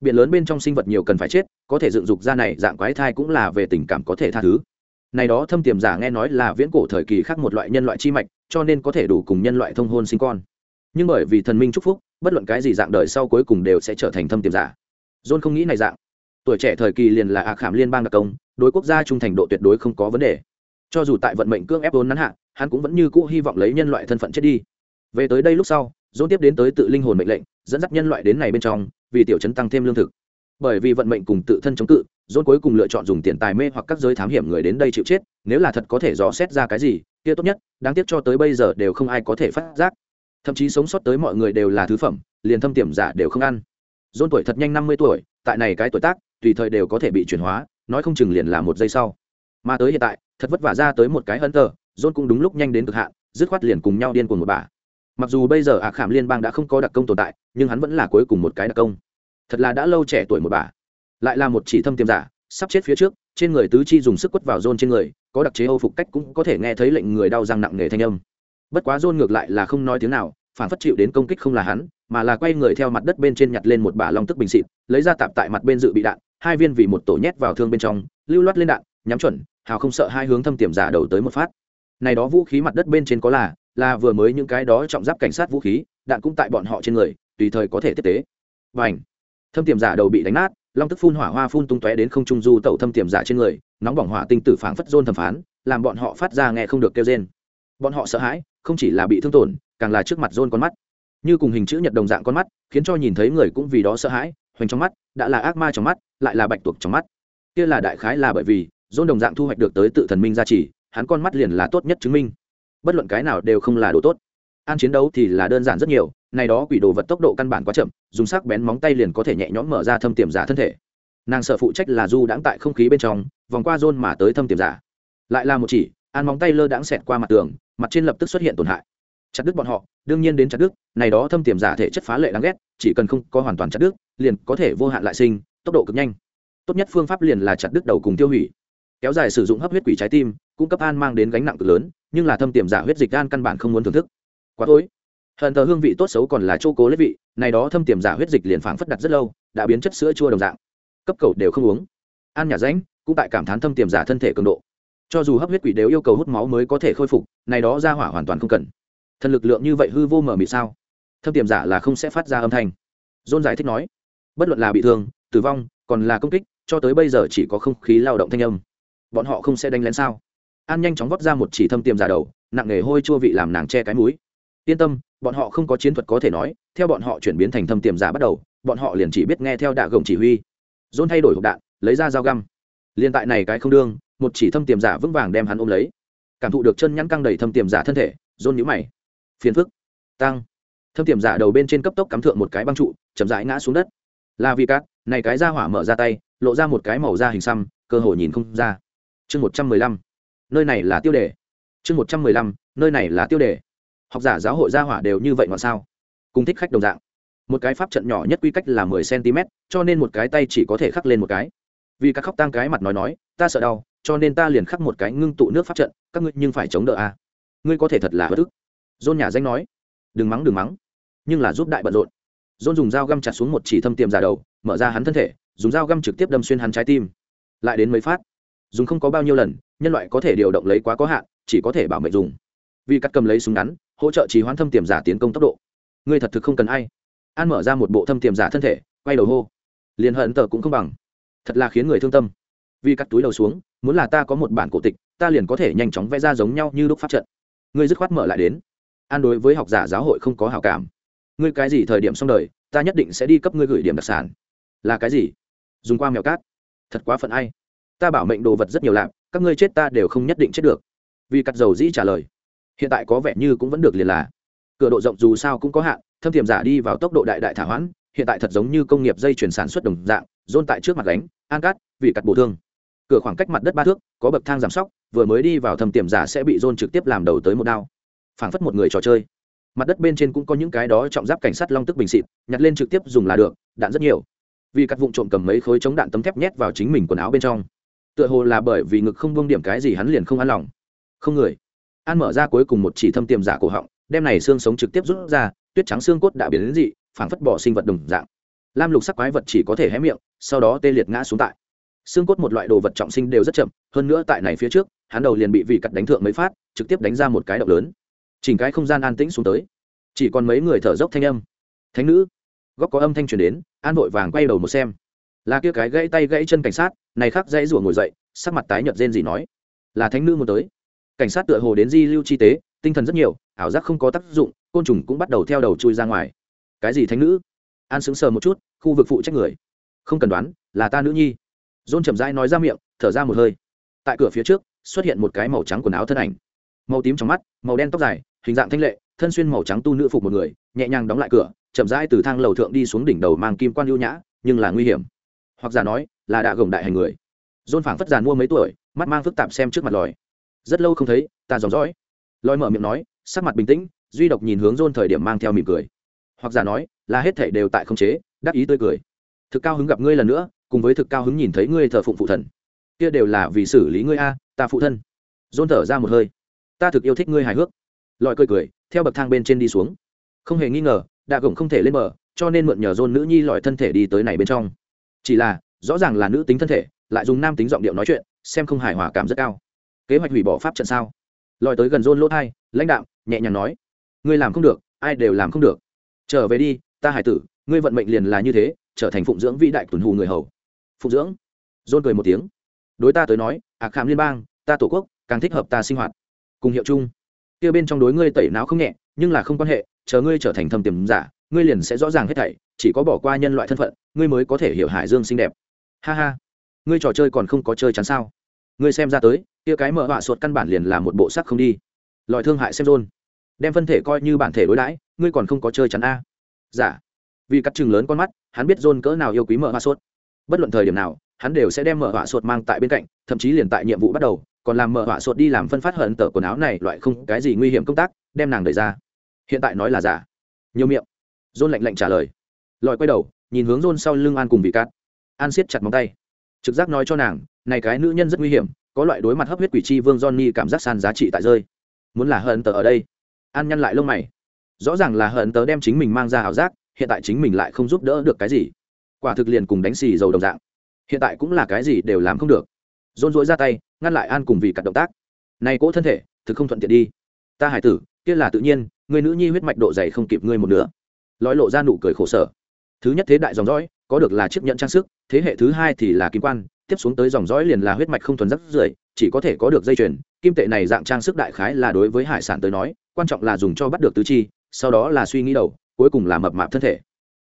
Biển lớn bên trong sinh vật nhiều cần phải chết, có thể dựng dục ra này dạng quái thai cũng là về tình cảm có thể tha thứ. Này đó thâm tiềm giả nghe nói là viễn cổ thời kỳ khác một loại nhân loại chi mạch, cho nên có thể đủ cùng nhân loại thông hôn sinh con. Nhưng bởi vì thần minh chúc phúc bất luận cái gì dạng đời sau cuối cùng đều sẽ trở thành thâm tiềm giả. John không nghĩ này dạng. Tuổi trẻ thời kỳ liền là ạc khảm liên bang đặc công, đối quốc gia trung thành độ tuyệt đối không có vấn đề. Cho dù tại vận mệnh cưỡng ép vốn nắn hạ, hắn cũng vẫn như cũ hy vọng lấy nhân loại thân phận chết đi. Về tới đây lúc sau dôn tiếp đến tới tự linh hồn mệnh lệnh, dẫn dắt nhân loại đến này bên trong, vì tiểu chấn tăng thêm lương thực. Bởi vì vận mệnh cùng tự thân chống cự dôn cuối cùng lựa chọn dùng tiền tài mê hoặc các giới thám hiểm người đến đây chịu chết, nếu là thật có thể dò xét ra cái gì, kia tốt nhất, đáng tiếc cho tới bây giờ đều không ai có thể phát giác thậm chí sống sót tới mọi người đều là thứ phẩm, liền thâm tiềm giả đều không ăn. Dôn tuổi thật nhanh năm mươi tuổi, tại này cái tuổi tác, tùy thời đều có thể bị chuyển hóa, nói không chừng liền là một giây sau. Mà tới hiện tại, thật vất vả ra tới một cái hân tờ dôn cũng đúng lúc nhanh đến cực hạn, dứt khoát liền cùng nhau điên cuồng một bà. Mặc dù bây giờ ạ khảm liên bang đã không có đặc công tồn tại, nhưng hắn vẫn là cuối cùng một cái đặc công. Thật là đã lâu trẻ tuổi một bà. Lại là một chỉ thâm tiềm giả, sắp chết phía trước, trên người tứ chi dùng sức quất vào rôn trên người, có đặc chế âu phục cách cũng có thể nghe thấy lệnh người đau răng nặng nề thanh âm bất quá john ngược lại là không nói tiếng nào, phản phất chịu đến công kích không là hắn, mà là quay người theo mặt đất bên trên nhặt lên một bả long tức bình xịt, lấy ra tạp tại mặt bên dự bị đạn, hai viên vì một tổ nhét vào thương bên trong, lưu loát lên đạn, nhắm chuẩn, hào không sợ hai hướng thâm tiềm giả đầu tới một phát. Này đó vũ khí mặt đất bên trên có là là vừa mới những cái đó trọng giáp cảnh sát vũ khí, đạn cũng tại bọn họ trên người, tùy thời có thể tiếp tế. Và ảnh thâm tiềm giả đầu bị đánh nát, long tức phun hỏa hoa phun tung tóe đến không trung du tẩu thâm tiềm giả trên người, nóng bỏng hỏa tinh tử phảng phất rôn thẩm phán, làm bọn họ phát ra nghe không được kêu rên bọn họ sợ hãi, không chỉ là bị thương tổn, càng là trước mặt rôn con mắt. Như cùng hình chữ nhật đồng dạng con mắt, khiến cho nhìn thấy người cũng vì đó sợ hãi, hoành trong mắt, đã là ác ma trong mắt, lại là bạch tuộc trong mắt. Kia là đại khái là bởi vì rôn đồng dạng thu hoạch được tới tự thần minh gia trì, hắn con mắt liền là tốt nhất chứng minh. Bất luận cái nào đều không là đồ tốt. An chiến đấu thì là đơn giản rất nhiều, này đó quỷ đồ vật tốc độ căn bản quá chậm, dùng sắc bén móng tay liền có thể nhẹ nhõm mở ra thâm tiềm giả thân thể. Nàng sợ phụ trách là du đãng tại không khí bên trong, vòng qua rôn mà tới thâm tiềm giả. Lại là một chỉ, an móng tay lơ đãng xẹt qua mặt tường mặt trên lập tức xuất hiện tổn hại. Chặt đứt bọn họ đương nhiên đến chặt đứt này đó thâm tiềm giả thể chất phá lệ đáng ghét chỉ cần không có hoàn toàn chặt đứt liền có thể vô hạn lại sinh tốc độ cực nhanh. Tốt nhất phương pháp liền là chặt đứt đầu cùng tiêu hủy. Kéo dài sử dụng hấp huyết quỷ trái tim cung cấp an mang đến gánh nặng cực lớn nhưng là thâm tiềm giả huyết dịch gan căn bản không muốn thưởng thức. Quá tối, hận thờ hương vị tốt xấu còn là chô cố lết vị này đó thâm tiềm giả huyết dịch liền phảng phất đặt rất lâu đã biến chất sữa chua đồng dạng. Cấp cầu đều không uống. An nhà ránh cũng tại cảm thán thâm tiềm giả thân thể cường độ cho dù hấp huyết quỷ đều yêu cầu hút máu mới có thể khôi phục, này đó ra hỏa hoàn toàn không cần. Thần lực lượng như vậy hư vô mở mịt sao? Thâm tiềm giả là không sẽ phát ra âm thanh. Dôn giải thích nói, bất luận là bị thương, tử vong, còn là công kích, cho tới bây giờ chỉ có không khí lao động thanh âm. Bọn họ không sẽ đánh lén sao? An nhanh chóng vót ra một chỉ thâm tiềm giả đầu, nặng nghề hôi chua vị làm nàng che cái mũi. Yên tâm, bọn họ không có chiến thuật có thể nói, theo bọn họ chuyển biến thành thâm tiềm giả bắt đầu, bọn họ liền chỉ biết nghe theo đạ gồng chỉ huy. Dôn thay đổi hộp đạn, lấy ra dao găm. Liên tại này cái không đương một chỉ thâm tiềm giả vững vàng đem hắn ôm lấy. Cảm thụ được chân nhắn căng đầy thâm tiềm giả thân thể dôn nhũ mày. Phiền phức. Tăng. Thâm tiềm giả đầu bên trên cấp tốc cắm thượng một cái băng trụ, chậm rãi ngã xuống đất. La vi cát, này cái ra hỏa mở ra tay, lộ ra một cái màu da hình xăm, cơ hội nhìn không ra. Chương một trăm mười lăm. Nơi này là tiêu đề. Chương một trăm mười lăm, nơi này là tiêu đề. Học giả giáo hội gia hỏa đều như vậy mà sao? Cùng thích khách đồng dạng. Một cái pháp trận nhỏ nhất quy cách là mười cm cho nên một cái tay chỉ có thể khắc lên một cái. Vì các khóc tang cái mặt nói nói, ta sợ đau cho nên ta liền khắc một cái ngưng tụ nước pháp trận, các ngươi nhưng phải chống đỡ a. À. ngươi có thể thật là bất ức. Dôn nhà danh nói. Đừng mắng đừng mắng, nhưng là giúp đại bận rộn. Dôn dùng dao găm chặt xuống một chỉ thâm tiềm giả đầu, mở ra hắn thân thể, dùng dao găm trực tiếp đâm xuyên hắn trái tim. Lại đến mấy phát, dùng không có bao nhiêu lần, nhân loại có thể điều động lấy quá có hạn, chỉ có thể bảo mệnh dùng. Vì cắt cầm lấy súng ngắn, hỗ trợ trì hoãn thâm tiềm giả tiến công tốc độ. Ngươi thật thực không cần ai. An mở ra một bộ thâm tiềm giả thân thể, quay đầu hô. Liền hận tờ cũng không bằng. Thật là khiến người thương tâm. Vì cắt túi đầu xuống muốn là ta có một bản cổ tịch, ta liền có thể nhanh chóng vẽ ra giống nhau như đúc pháp trận. Ngươi dứt khoát mở lại đến. An đối với học giả giáo hội không có hào cảm. Ngươi cái gì thời điểm xong đời, ta nhất định sẽ đi cấp ngươi gửi điểm đặc sản. Là cái gì? Dùng qua mèo cát. Thật quá phận ai. Ta bảo mệnh đồ vật rất nhiều lạp các ngươi chết ta đều không nhất định chết được. Vì cắt dầu dĩ trả lời. Hiện tại có vẻ như cũng vẫn được liền là. Cửa độ rộng dù sao cũng có hạn, thâm thiểm giả đi vào tốc độ đại đại thả hoãn, hiện tại thật giống như công nghiệp dây chuyển sản xuất đồng dạng dôn tại trước mặt gánh, an cát, vì cắt bổ thương cửa khoảng cách mặt đất ba thước, có bậc thang giảm sóc, vừa mới đi vào thâm tiềm giả sẽ bị dôn trực tiếp làm đầu tới một đao. Phảng phất một người trò chơi. Mặt đất bên trên cũng có những cái đó trọng giáp cảnh sát long tức bình xịt, nhặt lên trực tiếp dùng là được, đạn rất nhiều. Vì cắt vụn trộm cầm mấy khối chống đạn tấm thép nhét vào chính mình quần áo bên trong. Tựa hồ là bởi vì ngực không vương điểm cái gì hắn liền không an lòng. Không người. An mở ra cuối cùng một chỉ thâm tiềm giả cổ họng, đem này xương sống trực tiếp rút ra, tuyết trắng xương cốt đã biến đến dị, phảng phất bỏ sinh vật đồng dạng. Lam lục sắc quái vật chỉ có thể hé miệng, sau đó tê liệt ngã xuống tại xương cốt một loại đồ vật trọng sinh đều rất chậm, hơn nữa tại này phía trước, hắn đầu liền bị vị cắt đánh thượng mấy phát, trực tiếp đánh ra một cái động lớn. Chỉnh cái không gian an tĩnh xuống tới. Chỉ còn mấy người thở dốc thanh âm. Thánh nữ. Góc có âm thanh truyền đến, an vội vàng quay đầu một xem. Là kia cái gãy tay gãy chân cảnh sát, này khắc dãy rủa ngồi dậy, sắc mặt tái nhợt rên gì nói. Là thánh nữ muốn tới. Cảnh sát tựa hồ đến di lưu chi tế, tinh thần rất nhiều, ảo giác không có tác dụng, côn trùng cũng bắt đầu theo đầu chui ra ngoài. Cái gì thánh nữ? An sững sờ một chút, khu vực phụ trách người. Không cần đoán, là ta nữ nhi. John chậm rãi nói ra miệng, thở ra một hơi. Tại cửa phía trước, xuất hiện một cái màu trắng quần áo thân ảnh. Màu tím trong mắt, màu đen tóc dài, hình dạng thanh lệ, thân xuyên màu trắng tu nữ phục một người, nhẹ nhàng đóng lại cửa, chậm rãi từ thang lầu thượng đi xuống đỉnh đầu mang kim quan ưu nhã, nhưng là nguy hiểm. Hoặc giả nói, là đã gồng đại hành người. Dôn phảng phất giàn mua mấy tuổi, mắt mang phức tạp xem trước mặt lòi. Rất lâu không thấy, ta dòng dõi. Lòi mở miệng nói, sắc mặt bình tĩnh, duy độc nhìn hướng dôn thời điểm mang theo mỉm cười. Hoặc giả nói, là hết thể đều tại không chế, đắc ý tươi cười. Thực cao hứng gặp ngươi lần nữa cùng với thực cao hứng nhìn thấy ngươi thờ phụng phụ thần. Kia đều là vì xử lý ngươi a, ta phụ thân. Dôn thở ra một hơi. Ta thực yêu thích ngươi hài hước. Lọi cười cười, theo bậc thang bên trên đi xuống. Không hề nghi ngờ, đạ gồng không thể lên bờ, cho nên mượn nhờ dôn nữ nhi lọi thân thể đi tới này bên trong. Chỉ là, rõ ràng là nữ tính thân thể, lại dùng nam tính giọng điệu nói chuyện, xem không hài hòa cảm rất cao. Kế hoạch hủy bỏ pháp trận sao? Lòi tới gần dôn lỗ thai, lãnh đạo nhẹ nhàng nói. Ngươi làm không được, ai đều làm không được. Trở về đi, ta hải tử, ngươi vận mệnh liền là như thế, trở thành phụng dưỡng vĩ đại tuần hù người hầu phụng dưỡng. Dôn cười một tiếng. Đối ta tới nói ạc khảm liên bang, ta tổ quốc, càng thích hợp ta sinh hoạt. Cùng hiệu chung. Kia bên trong đối ngươi tẩy não không nhẹ, nhưng là không quan hệ, chờ ngươi trở thành thâm tiềm giả, ngươi liền sẽ rõ ràng hết thảy, chỉ có bỏ qua nhân loại thân phận, ngươi mới có thể hiểu hải dương xinh đẹp. Ha ha. Ngươi trò chơi còn không có chơi chắn sao? Ngươi xem ra tới, kia cái mở họa sột căn bản liền là một bộ sắc không đi. Lòi thương hại xem rôn đem phân thể coi như bản thể đối đãi, ngươi còn không có chơi chắn a. Giả vì cắt chừng lớn con mắt, hắn biết rôn cỡ nào yêu quý mở họa sột bất luận thời điểm nào, hắn đều sẽ đem mở họa sột mang tại bên cạnh, thậm chí liền tại nhiệm vụ bắt đầu, còn làm mở họa sột đi làm phân phát hận tờ quần áo này loại không cái gì nguy hiểm công tác, đem nàng đẩy ra. Hiện tại nói là giả. Nhiều miệng. Dôn lạnh lạnh trả lời. Lòi quay đầu, nhìn hướng dôn sau lưng an cùng vị cát. An siết chặt móng tay. Trực giác nói cho nàng, này cái nữ nhân rất nguy hiểm, có loại đối mặt hấp huyết quỷ chi vương johnny cảm giác san giá trị tại rơi. Muốn là hận tờ ở đây. An nhăn lại lông mày. Rõ ràng là hận tờ đem chính mình mang ra ảo giác, hiện tại chính mình lại không giúp đỡ được cái gì quả thực liền cùng đánh xì dầu đồng dạng. Hiện tại cũng là cái gì đều làm không được. Rôn rỗi ra tay, ngăn lại an cùng vì cặn động tác. Này cỗ thân thể, thực không thuận tiện đi. Ta hải tử, kia là tự nhiên, người nữ nhi huyết mạch độ dày không kịp ngươi một nữa lói lộ ra nụ cười khổ sở. Thứ nhất thế đại dòng dõi, có được là chiếc nhẫn trang sức, thế hệ thứ hai thì là kim quan, tiếp xuống tới dòng dõi liền là huyết mạch không thuần rất rưởi, chỉ có thể có được dây chuyền, kim tệ này dạng trang sức đại khái là đối với hải sản tới nói, quan trọng là dùng cho bắt được tứ chi, sau đó là suy nghĩ đầu, cuối cùng là mập mạp thân thể.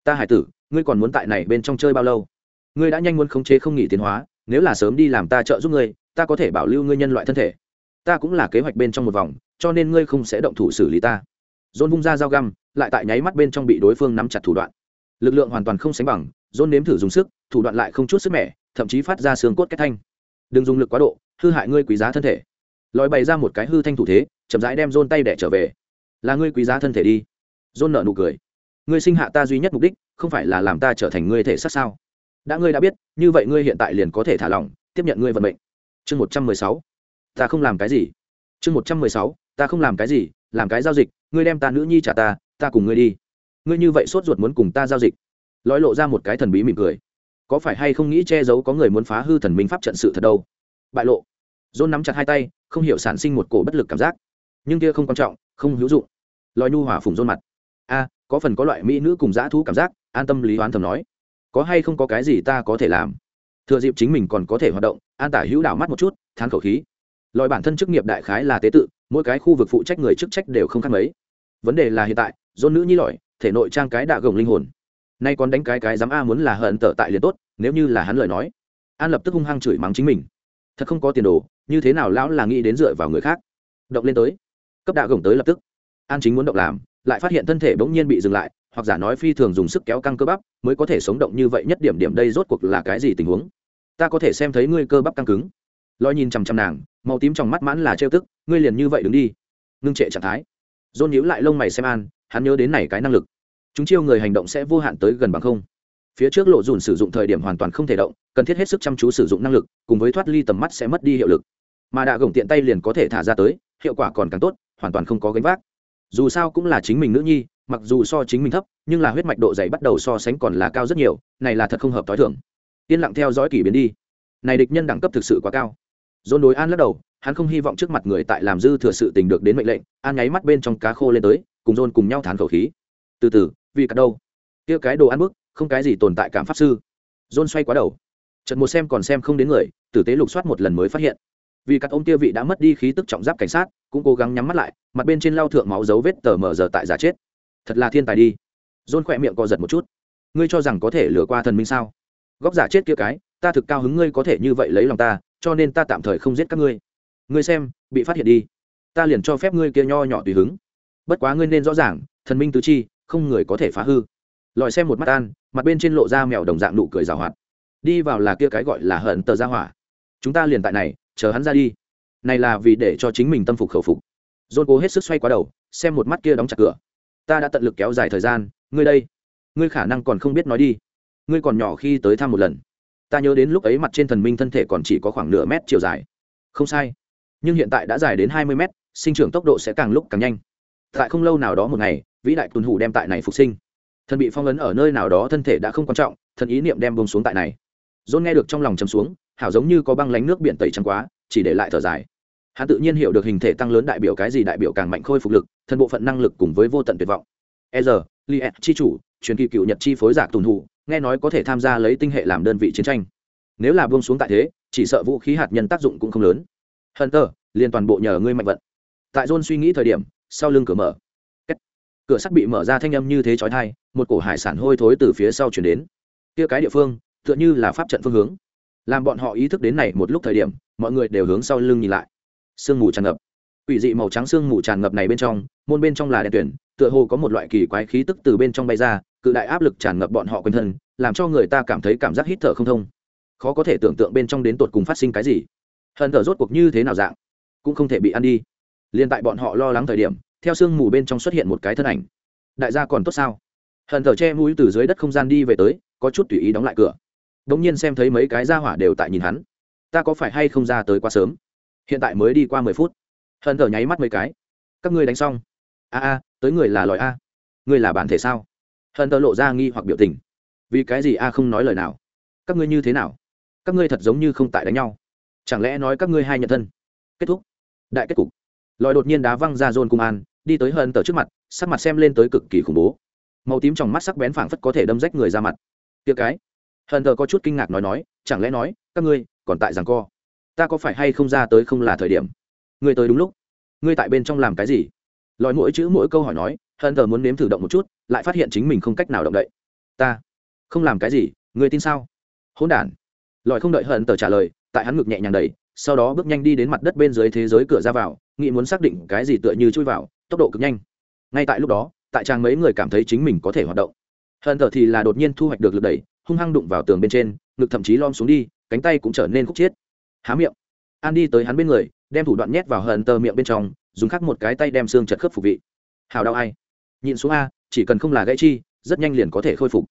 Ta hải tử ngươi còn muốn tại này bên trong chơi bao lâu? Ngươi đã nhanh muốn khống chế không nghỉ tiến hóa, nếu là sớm đi làm ta trợ giúp ngươi, ta có thể bảo lưu ngươi nhân loại thân thể. Ta cũng là kế hoạch bên trong một vòng, cho nên ngươi không sẽ động thủ xử lý ta. Dôn vung ra dao găm, lại tại nháy mắt bên trong bị đối phương nắm chặt thủ đoạn. Lực lượng hoàn toàn không sánh bằng dôn nếm thử dùng sức, thủ đoạn lại không chút sức mẻ, thậm chí phát ra xương cốt kết thanh. Đừng dùng lực quá độ, hư hại ngươi quý giá thân thể. Lòi bày ra một cái hư thanh thủ thế, chậm rãi đem dôn tay đẻ trở về. Là ngươi quý giá thân thể đi. Dôn nợ nụ cười ngươi sinh hạ ta duy nhất mục đích, không phải là làm ta trở thành ngươi thể xác sao? Đã ngươi đã biết, như vậy ngươi hiện tại liền có thể thả lỏng, tiếp nhận ngươi vận mệnh. Chương một trăm mười sáu. Ta không làm cái gì. Chương một trăm mười sáu. Ta không làm cái gì, làm cái giao dịch, ngươi đem ta nữ nhi trả ta ta cùng ngươi đi. Ngươi như vậy sốt ruột muốn cùng ta giao dịch. Lõi lộ ra một cái thần bí mỉm cười. Có phải hay không nghĩ che giấu có người muốn phá hư thần minh pháp trận sự thật đâu? Bại lộ. Dôn nắm chặt hai tay, không hiểu sản sinh một cổ bất lực cảm giác. Nhưng kia không quan trọng, không hữu dụng. Lòi nhu hỏa phùng dôn mặt. A có phần có loại mỹ nữ cùng dã thú cảm giác, an tâm lý hoán thầm nói. Có hay không có cái gì ta có thể làm? Thừa dịp chính mình còn có thể hoạt động, an tả hữu đảo mắt một chút, thán khẩu khí. Lòi bản thân chức nghiệp đại khái là tế tự, mỗi cái khu vực phụ trách người chức trách đều không khác mấy. Vấn đề là hiện tại, dôn nữ nhi lỏi, thể nội trang cái đạ gồng linh hồn. Nay còn đánh cái cái dám a muốn là hận tở tại liền tốt, nếu như là hắn lời nói. An lập tức hung hăng chửi mắng chính mình. Thật không có tiền đồ, như thế nào lão là nghĩ đến dựa vào người khác. Động lên tới. Cấp đạ gồng tới lập tức. An chính muốn động làm lại phát hiện thân thể bỗng nhiên bị dừng lại, hoặc giả nói phi thường dùng sức kéo căng cơ bắp, mới có thể sống động như vậy nhất điểm điểm đây rốt cuộc là cái gì tình huống? Ta có thể xem thấy ngươi cơ bắp căng cứng. Loi nhìn chằm chằm nàng, màu tím trong mắt mãn là trêu tức, ngươi liền như vậy đứng đi. Ngưng trệ trạng thái. Dôn nhíu lại lông mày xem an, hắn nhớ đến này cái năng lực. Chúng chiêu người hành động sẽ vô hạn tới gần bằng không. Phía trước lộ dùn sử dụng thời điểm hoàn toàn không thể động, cần thiết hết sức chăm chú sử dụng năng lực, cùng với thoát ly tầm mắt sẽ mất đi hiệu lực. Mà đạ gồng tiện tay liền có thể thả ra tới, hiệu quả còn càng tốt, hoàn toàn không có gánh vác dù sao cũng là chính mình nữ nhi, mặc dù so chính mình thấp, nhưng là huyết mạch độ dày bắt đầu so sánh còn là cao rất nhiều, này là thật không hợp t h o i thưởng yên lặng theo dõi kỷ biến đi. Này địch nhân đẳng cấp thực sự quá cao. Dồn đối an lắc đầu, hắn không hy vọng trước mặt người tại làm dư thừa sự tình được đến mệnh lệnh, an nháy mắt bên trong cá khô lên tới, cùng dồn cùng nhau thán khẩu khí. Từ từ, vì cắt đâu? Kia cái đồ ăn bức, không cái gì tồn tại cảm pháp sư. Dồn xoay quá đầu. Trận một xem còn xem không đến người, tử tế lục soát một lần mới phát hiện vì các ông kia vị đã mất đi khí tức trọng giáp cảnh sát, cũng cố gắng nhắm mắt lại, mặt bên trên lau thượng máu dấu vết tờ mờ giờ tại giả chết. Thật là thiên tài đi. Dôn khỏe miệng co giật một chút. Ngươi cho rằng có thể lừa qua thần minh sao? Góc giả chết kia cái, ta thực cao hứng ngươi có thể như vậy lấy lòng ta, cho nên ta tạm thời không giết các ngươi. Ngươi xem, bị phát hiện đi. Ta liền cho phép ngươi kia nho nhỏ tùy hứng. Bất quá ngươi nên rõ ràng, thần minh tứ chi, không người có thể phá hư. Lòi xem một mắt an, mặt bên trên lộ ra mèo đồng dạng nụ cười rào hoạt. Đi vào là kia cái gọi là hận tờ ra hỏa. Chúng ta liền tại này chờ hắn ra đi. Này là vì để cho chính mình tâm phục khẩu phục. John cố hết sức xoay quá đầu, xem một mắt kia đóng chặt cửa. Ta đã tận lực kéo dài thời gian, ngươi đây, ngươi khả năng còn không biết nói đi. Ngươi còn nhỏ khi tới thăm một lần. Ta nhớ đến lúc ấy mặt trên thần minh thân thể còn chỉ có khoảng nửa mét chiều dài. Không sai, nhưng hiện tại đã dài đến hai mươi mét, sinh trưởng tốc độ sẽ càng lúc càng nhanh. Tại không lâu nào đó một ngày, vĩ đại tuần hủ đem tại này phục sinh. Thần bị phong ấn ở nơi nào đó thân thể đã không quan trọng, thần ý niệm đem bông xuống tại này. Dôn nghe được trong lòng chầm xuống hảo giống như có băng lánh nước biển tẩy trắng quá, chỉ để lại thở dài. Hắn tự nhiên hiểu được hình thể tăng lớn đại biểu cái gì đại biểu càng mạnh khôi phục lực, thân bộ phận năng lực cùng với vô tận tuyệt vọng. E giờ li chi chủ, truyền kỳ cựu nhật chi phối giả tùn hụ nghe nói có thể tham gia lấy tinh hệ làm đơn vị chiến tranh. Nếu là buông xuống tại thế, chỉ sợ vũ khí hạt nhân tác dụng cũng không lớn. Hunter, liền toàn bộ nhờ ngươi mạnh vận. Tại john suy nghĩ thời điểm, sau lưng cửa mở. Cửa sắt bị mở ra thanh âm như thế chói tai, một cổ hải sản hôi thối từ phía sau chuyển đến. Kia cái địa phương, tựa như là pháp trận phương hướng làm bọn họ ý thức đến này một lúc thời điểm, mọi người đều hướng sau lưng nhìn lại. Sương mù tràn ngập. Quỷ dị màu trắng sương mù tràn ngập này bên trong, môn bên trong là đèn tuyển, tựa hồ có một loại kỳ quái khí tức từ bên trong bay ra, cự đại áp lực tràn ngập bọn họ quanh thân, làm cho người ta cảm thấy cảm giác hít thở không thông. Khó có thể tưởng tượng bên trong đến tột cùng phát sinh cái gì. Hận thở rốt cuộc như thế nào dạng, cũng không thể bị ăn đi. Liền tại bọn họ lo lắng thời điểm, theo sương mù bên trong xuất hiện một cái thân ảnh. Đại gia còn tốt sao? Hận thở che mũi từ dưới đất không gian đi về tới, có chút tùy ý đóng lại cửa đống nhiên xem thấy mấy cái ra hỏa đều tại nhìn hắn. Ta có phải hay không ra tới quá sớm? Hiện tại mới đi qua mười phút. Hận thở nháy mắt mấy cái. Các ngươi đánh xong. A a, tới người là lòi a. Ngươi là bản thể sao? Hận thở lộ ra nghi hoặc biểu tình. Vì cái gì a không nói lời nào? Các ngươi như thế nào? Các ngươi thật giống như không tại đánh nhau. Chẳng lẽ nói các ngươi hai nhận thân? Kết thúc. Đại kết cục. Lòi đột nhiên đá văng ra dôn cung an, đi tới hận tờ trước mặt, sắc mặt xem lên tới cực kỳ khủng bố. Màu tím trong mắt sắc bén phảng phất có thể đâm rách người ra mặt. Tiệc cái hận thờ có chút kinh ngạc nói nói, chẳng lẽ nói, các ngươi còn tại rằng co? Ta có phải hay không ra tới không là thời điểm? Ngươi tới đúng lúc. Ngươi tại bên trong làm cái gì? Lòi mỗi chữ mỗi câu hỏi nói, hận thờ muốn nếm thử động một chút, lại phát hiện chính mình không cách nào động đậy. Ta không làm cái gì, ngươi tin sao? Hỗn đản. Lòi không đợi hận tờ trả lời, tại hắn ngực nhẹ nhàng đầy sau đó bước nhanh đi đến mặt đất bên dưới thế giới cửa ra vào, nghĩ muốn xác định cái gì tựa như chui vào, tốc độ cực nhanh. Ngay tại lúc đó, tại trang mấy người cảm thấy chính mình có thể hoạt động. Hận thờ thì là đột nhiên thu hoạch được lực đẩy hung hăng đụng vào tường bên trên, ngực thậm chí lom xuống đi, cánh tay cũng trở nên khúc chiết. Há miệng. An đi tới hắn bên người, đem thủ đoạn nhét vào hận tờ miệng bên trong, dùng khắc một cái tay đem xương chật khớp phục vị. Hào đau ai? Nhịn xuống a, chỉ cần không là gãy chi, rất nhanh liền có thể khôi phục.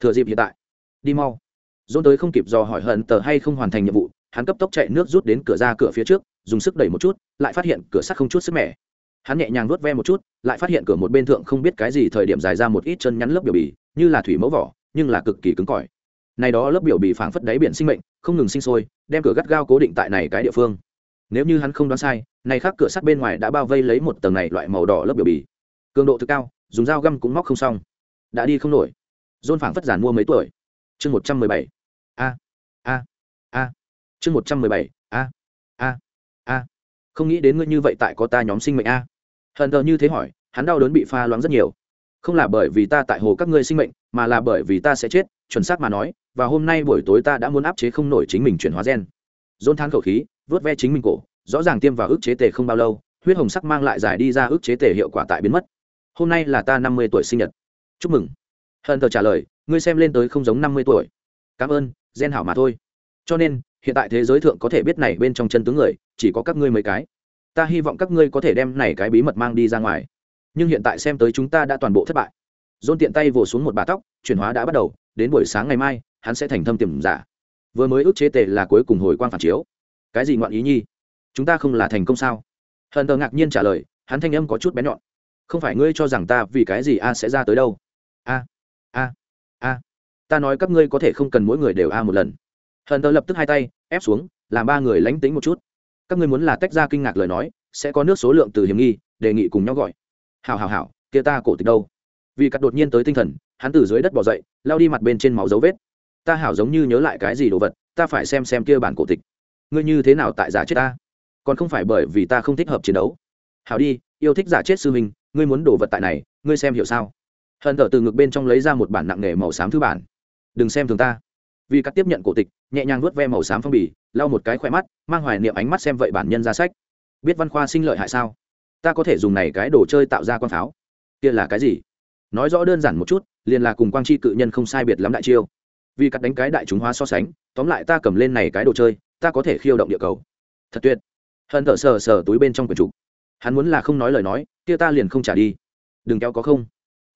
Thừa dịp hiện tại, đi mau. Dôn tới không kịp do hỏi hận tờ hay không hoàn thành nhiệm vụ, hắn cấp tốc chạy nước rút đến cửa ra cửa phía trước, dùng sức đẩy một chút, lại phát hiện cửa sắt không chút sức mẻ. Hắn nhẹ nhàng nuốt ve một chút, lại phát hiện cửa một bên thượng không biết cái gì thời điểm dài ra một ít chân nhắn lớp biểu bì, như là thủy mẫu vỏ nhưng là cực kỳ cứng cỏi. Này đó lớp biểu bị phảng phất đáy biển sinh mệnh, không ngừng sinh sôi, đem cửa gắt gao cố định tại này cái địa phương. Nếu như hắn không đoán sai, này khác cửa sắt bên ngoài đã bao vây lấy một tầng này loại màu đỏ lớp biểu bì. Cường độ thực cao, dùng dao găm cũng móc không xong. Đã đi không nổi. Dôn phảng phất giản mua mấy tuổi. Chương một trăm mười bảy. A a a. Chương một trăm mười bảy. A a a. Không nghĩ đến ngươi như vậy tại có ta nhóm sinh mệnh a. Hận thờ như thế hỏi, hắn đau đớn bị pha loãng rất nhiều. Không là bởi vì ta tại hồ các ngươi sinh mệnh mà là bởi vì ta sẽ chết, chuẩn xác mà nói, và hôm nay buổi tối ta đã muốn áp chế không nổi chính mình chuyển hóa gen. Dôn than khẩu khí, vớt ve chính mình cổ, rõ ràng tiêm vào ức chế tề không bao lâu, huyết hồng sắc mang lại giải đi ra ức chế tề hiệu quả tại biến mất. Hôm nay là ta năm mươi tuổi sinh nhật. Chúc mừng. Hận thờ trả lời, ngươi xem lên tới không giống năm mươi tuổi. Cảm ơn, gen hảo mà thôi. Cho nên, hiện tại thế giới thượng có thể biết này bên trong chân tướng người, chỉ có các ngươi mấy cái. Ta hy vọng các ngươi có thể đem này cái bí mật mang đi ra ngoài. Nhưng hiện tại xem tới chúng ta đã toàn bộ thất bại dôn tiện tay vồ xuống một bà tóc, chuyển hóa đã bắt đầu, đến buổi sáng ngày mai, hắn sẽ thành thâm tiềm giả. Vừa mới ước chế tề là cuối cùng hồi quang phản chiếu. Cái gì ngoạn ý nhi? Chúng ta không là thành công sao? Hờn tờ ngạc nhiên trả lời, hắn thanh âm có chút bé nhọn. Không phải ngươi cho rằng ta vì cái gì a sẽ ra tới đâu? A a a. Ta nói các ngươi có thể không cần mỗi người đều a một lần. Hờn tờ lập tức hai tay, ép xuống, làm ba người lánh tính một chút. Các ngươi muốn là tách ra kinh ngạc lời nói, sẽ có nước số lượng từ hiểm nghi, đề nghị cùng nhau gọi. Hào hào hào kia ta cổ tịch đâu? Vì cắt đột nhiên tới tinh thần, hắn từ dưới đất bỏ dậy, lao đi mặt bên trên máu dấu vết. Ta hảo giống như nhớ lại cái gì đồ vật, ta phải xem xem kia bản cổ tịch. Ngươi như thế nào tại giả chết ta? Còn không phải bởi vì ta không thích hợp chiến đấu. Hảo đi, yêu thích giả chết sư huynh, ngươi muốn đồ vật tại này, ngươi xem hiểu sao? Hận thở từ ngực bên trong lấy ra một bản nặng nghề màu xám thứ bản. Đừng xem thường ta. Vì cắt tiếp nhận cổ tịch, nhẹ nhàng vuốt ve màu xám phong bì, lau một cái khỏe mắt, mang hoài niệm ánh mắt xem vậy bản nhân ra sách. Biết văn khoa sinh lợi hại sao? Ta có thể dùng này cái đồ chơi tạo ra con pháo. Kia là cái gì? Nói rõ đơn giản một chút, liền là cùng quang chi cự nhân không sai biệt lắm đại chiêu. Vì cắt đánh cái đại chúng hóa so sánh, tóm lại ta cầm lên này cái đồ chơi, ta có thể khiêu động địa cầu. Thật tuyệt. Hận thở sờ sờ túi bên trong quyển trục. Hắn muốn là không nói lời nói, kia ta liền không trả đi. Đừng kéo có không.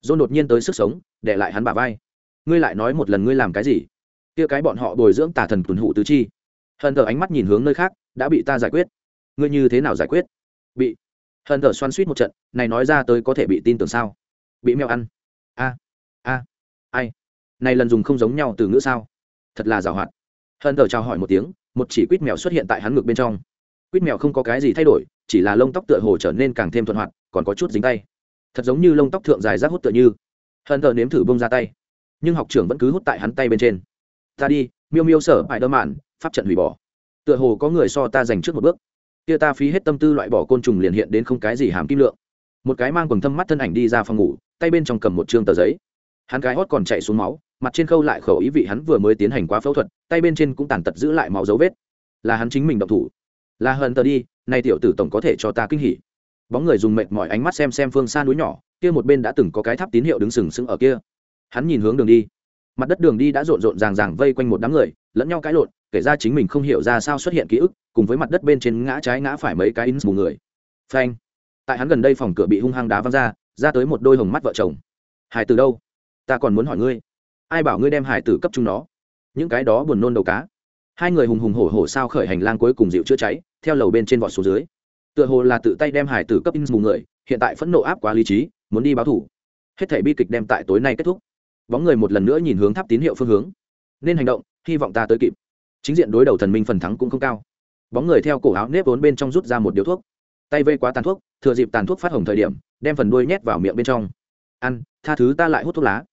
Dôn đột nhiên tới sức sống, để lại hắn bả vai. Ngươi lại nói một lần ngươi làm cái gì? Kia cái bọn họ bồi dưỡng tà thần tuần hụ tứ chi. Hận thở ánh mắt nhìn hướng nơi khác, đã bị ta giải quyết. Ngươi như thế nào giải quyết? Bị. Hận thở xoan suýt một trận, này nói ra tới có thể bị tin tưởng sao? Bị mèo ăn. A a, ai? Này lần dùng không giống nhau từ ngữ sao? Thật là giàu hoạt. Hận thờ chào hỏi một tiếng, một chỉ quýt mèo xuất hiện tại hắn ngực bên trong. Quýt mèo không có cái gì thay đổi, chỉ là lông tóc tựa hồ trở nên càng thêm thuận hoạt, còn có chút dính tay. Thật giống như lông tóc thượng dài rác hút tựa như. Hận thờ nếm thử bông ra tay. Nhưng học trưởng vẫn cứ hút tại hắn tay bên trên. Ta đi, miêu miêu sở bại đơ mạn, pháp trận hủy bỏ. Tựa hồ có người so ta dành trước một bước. Kia ta phí hết tâm tư loại bỏ côn trùng liền hiện đến không cái gì hàm kim lượng một cái mang quần thâm mắt thân ảnh đi ra phòng ngủ, tay bên trong cầm một chương tờ giấy. Hắn cái hót còn chạy xuống máu, mặt trên khâu lại khẩu ý vị hắn vừa mới tiến hành quá phẫu thuật, tay bên trên cũng tàn tật giữ lại máu dấu vết. Là hắn chính mình động thủ. Là hờn tờ đi nay tiểu tử tổng có thể cho ta kinh hỉ. Bóng người dùng mệt mỏi ánh mắt xem xem phương xa núi nhỏ, kia một bên đã từng có cái tháp tín hiệu đứng sừng sững ở kia. Hắn nhìn hướng đường đi. Mặt đất đường đi đã rộn rộn ràng ràng vây quanh một đám người, lẫn nhau cãi lộn, kể ra chính mình không hiểu ra sao xuất hiện ký ức, cùng với mặt đất bên trên ngã trái ngã phải mấy cái in bù người. Phanh tại hắn gần đây phòng cửa bị hung hăng đá văng ra ra tới một đôi hồng mắt vợ chồng. Hải từ đâu? Ta còn muốn hỏi ngươi, ai bảo ngươi đem hải tử cấp chúng nó? Những cái đó buồn nôn đầu cá. Hai người hùng hùng hổ hổ sao khởi hành lang cuối cùng dịu chữa cháy, theo lầu bên trên vọt xuống dưới. Tựa hồ là tự tay đem hải tử cấp in mù người, hiện tại phẫn nộ áp quá lý trí, muốn đi báo thủ. Hết thể bi kịch đem tại tối nay kết thúc. Bóng người một lần nữa nhìn hướng tháp tín hiệu phương hướng. Nên hành động, hy vọng ta tới kịp. Chính diện đối đầu thần minh phần thắng cũng không cao. Bóng người theo cổ áo nếp vốn bên trong rút ra một điếu thuốc tay vây quá tàn thuốc, thừa dịp tàn thuốc phát hồng thời điểm, đem phần đuôi nhét vào miệng bên trong. Ăn, tha thứ ta lại hút thuốc lá.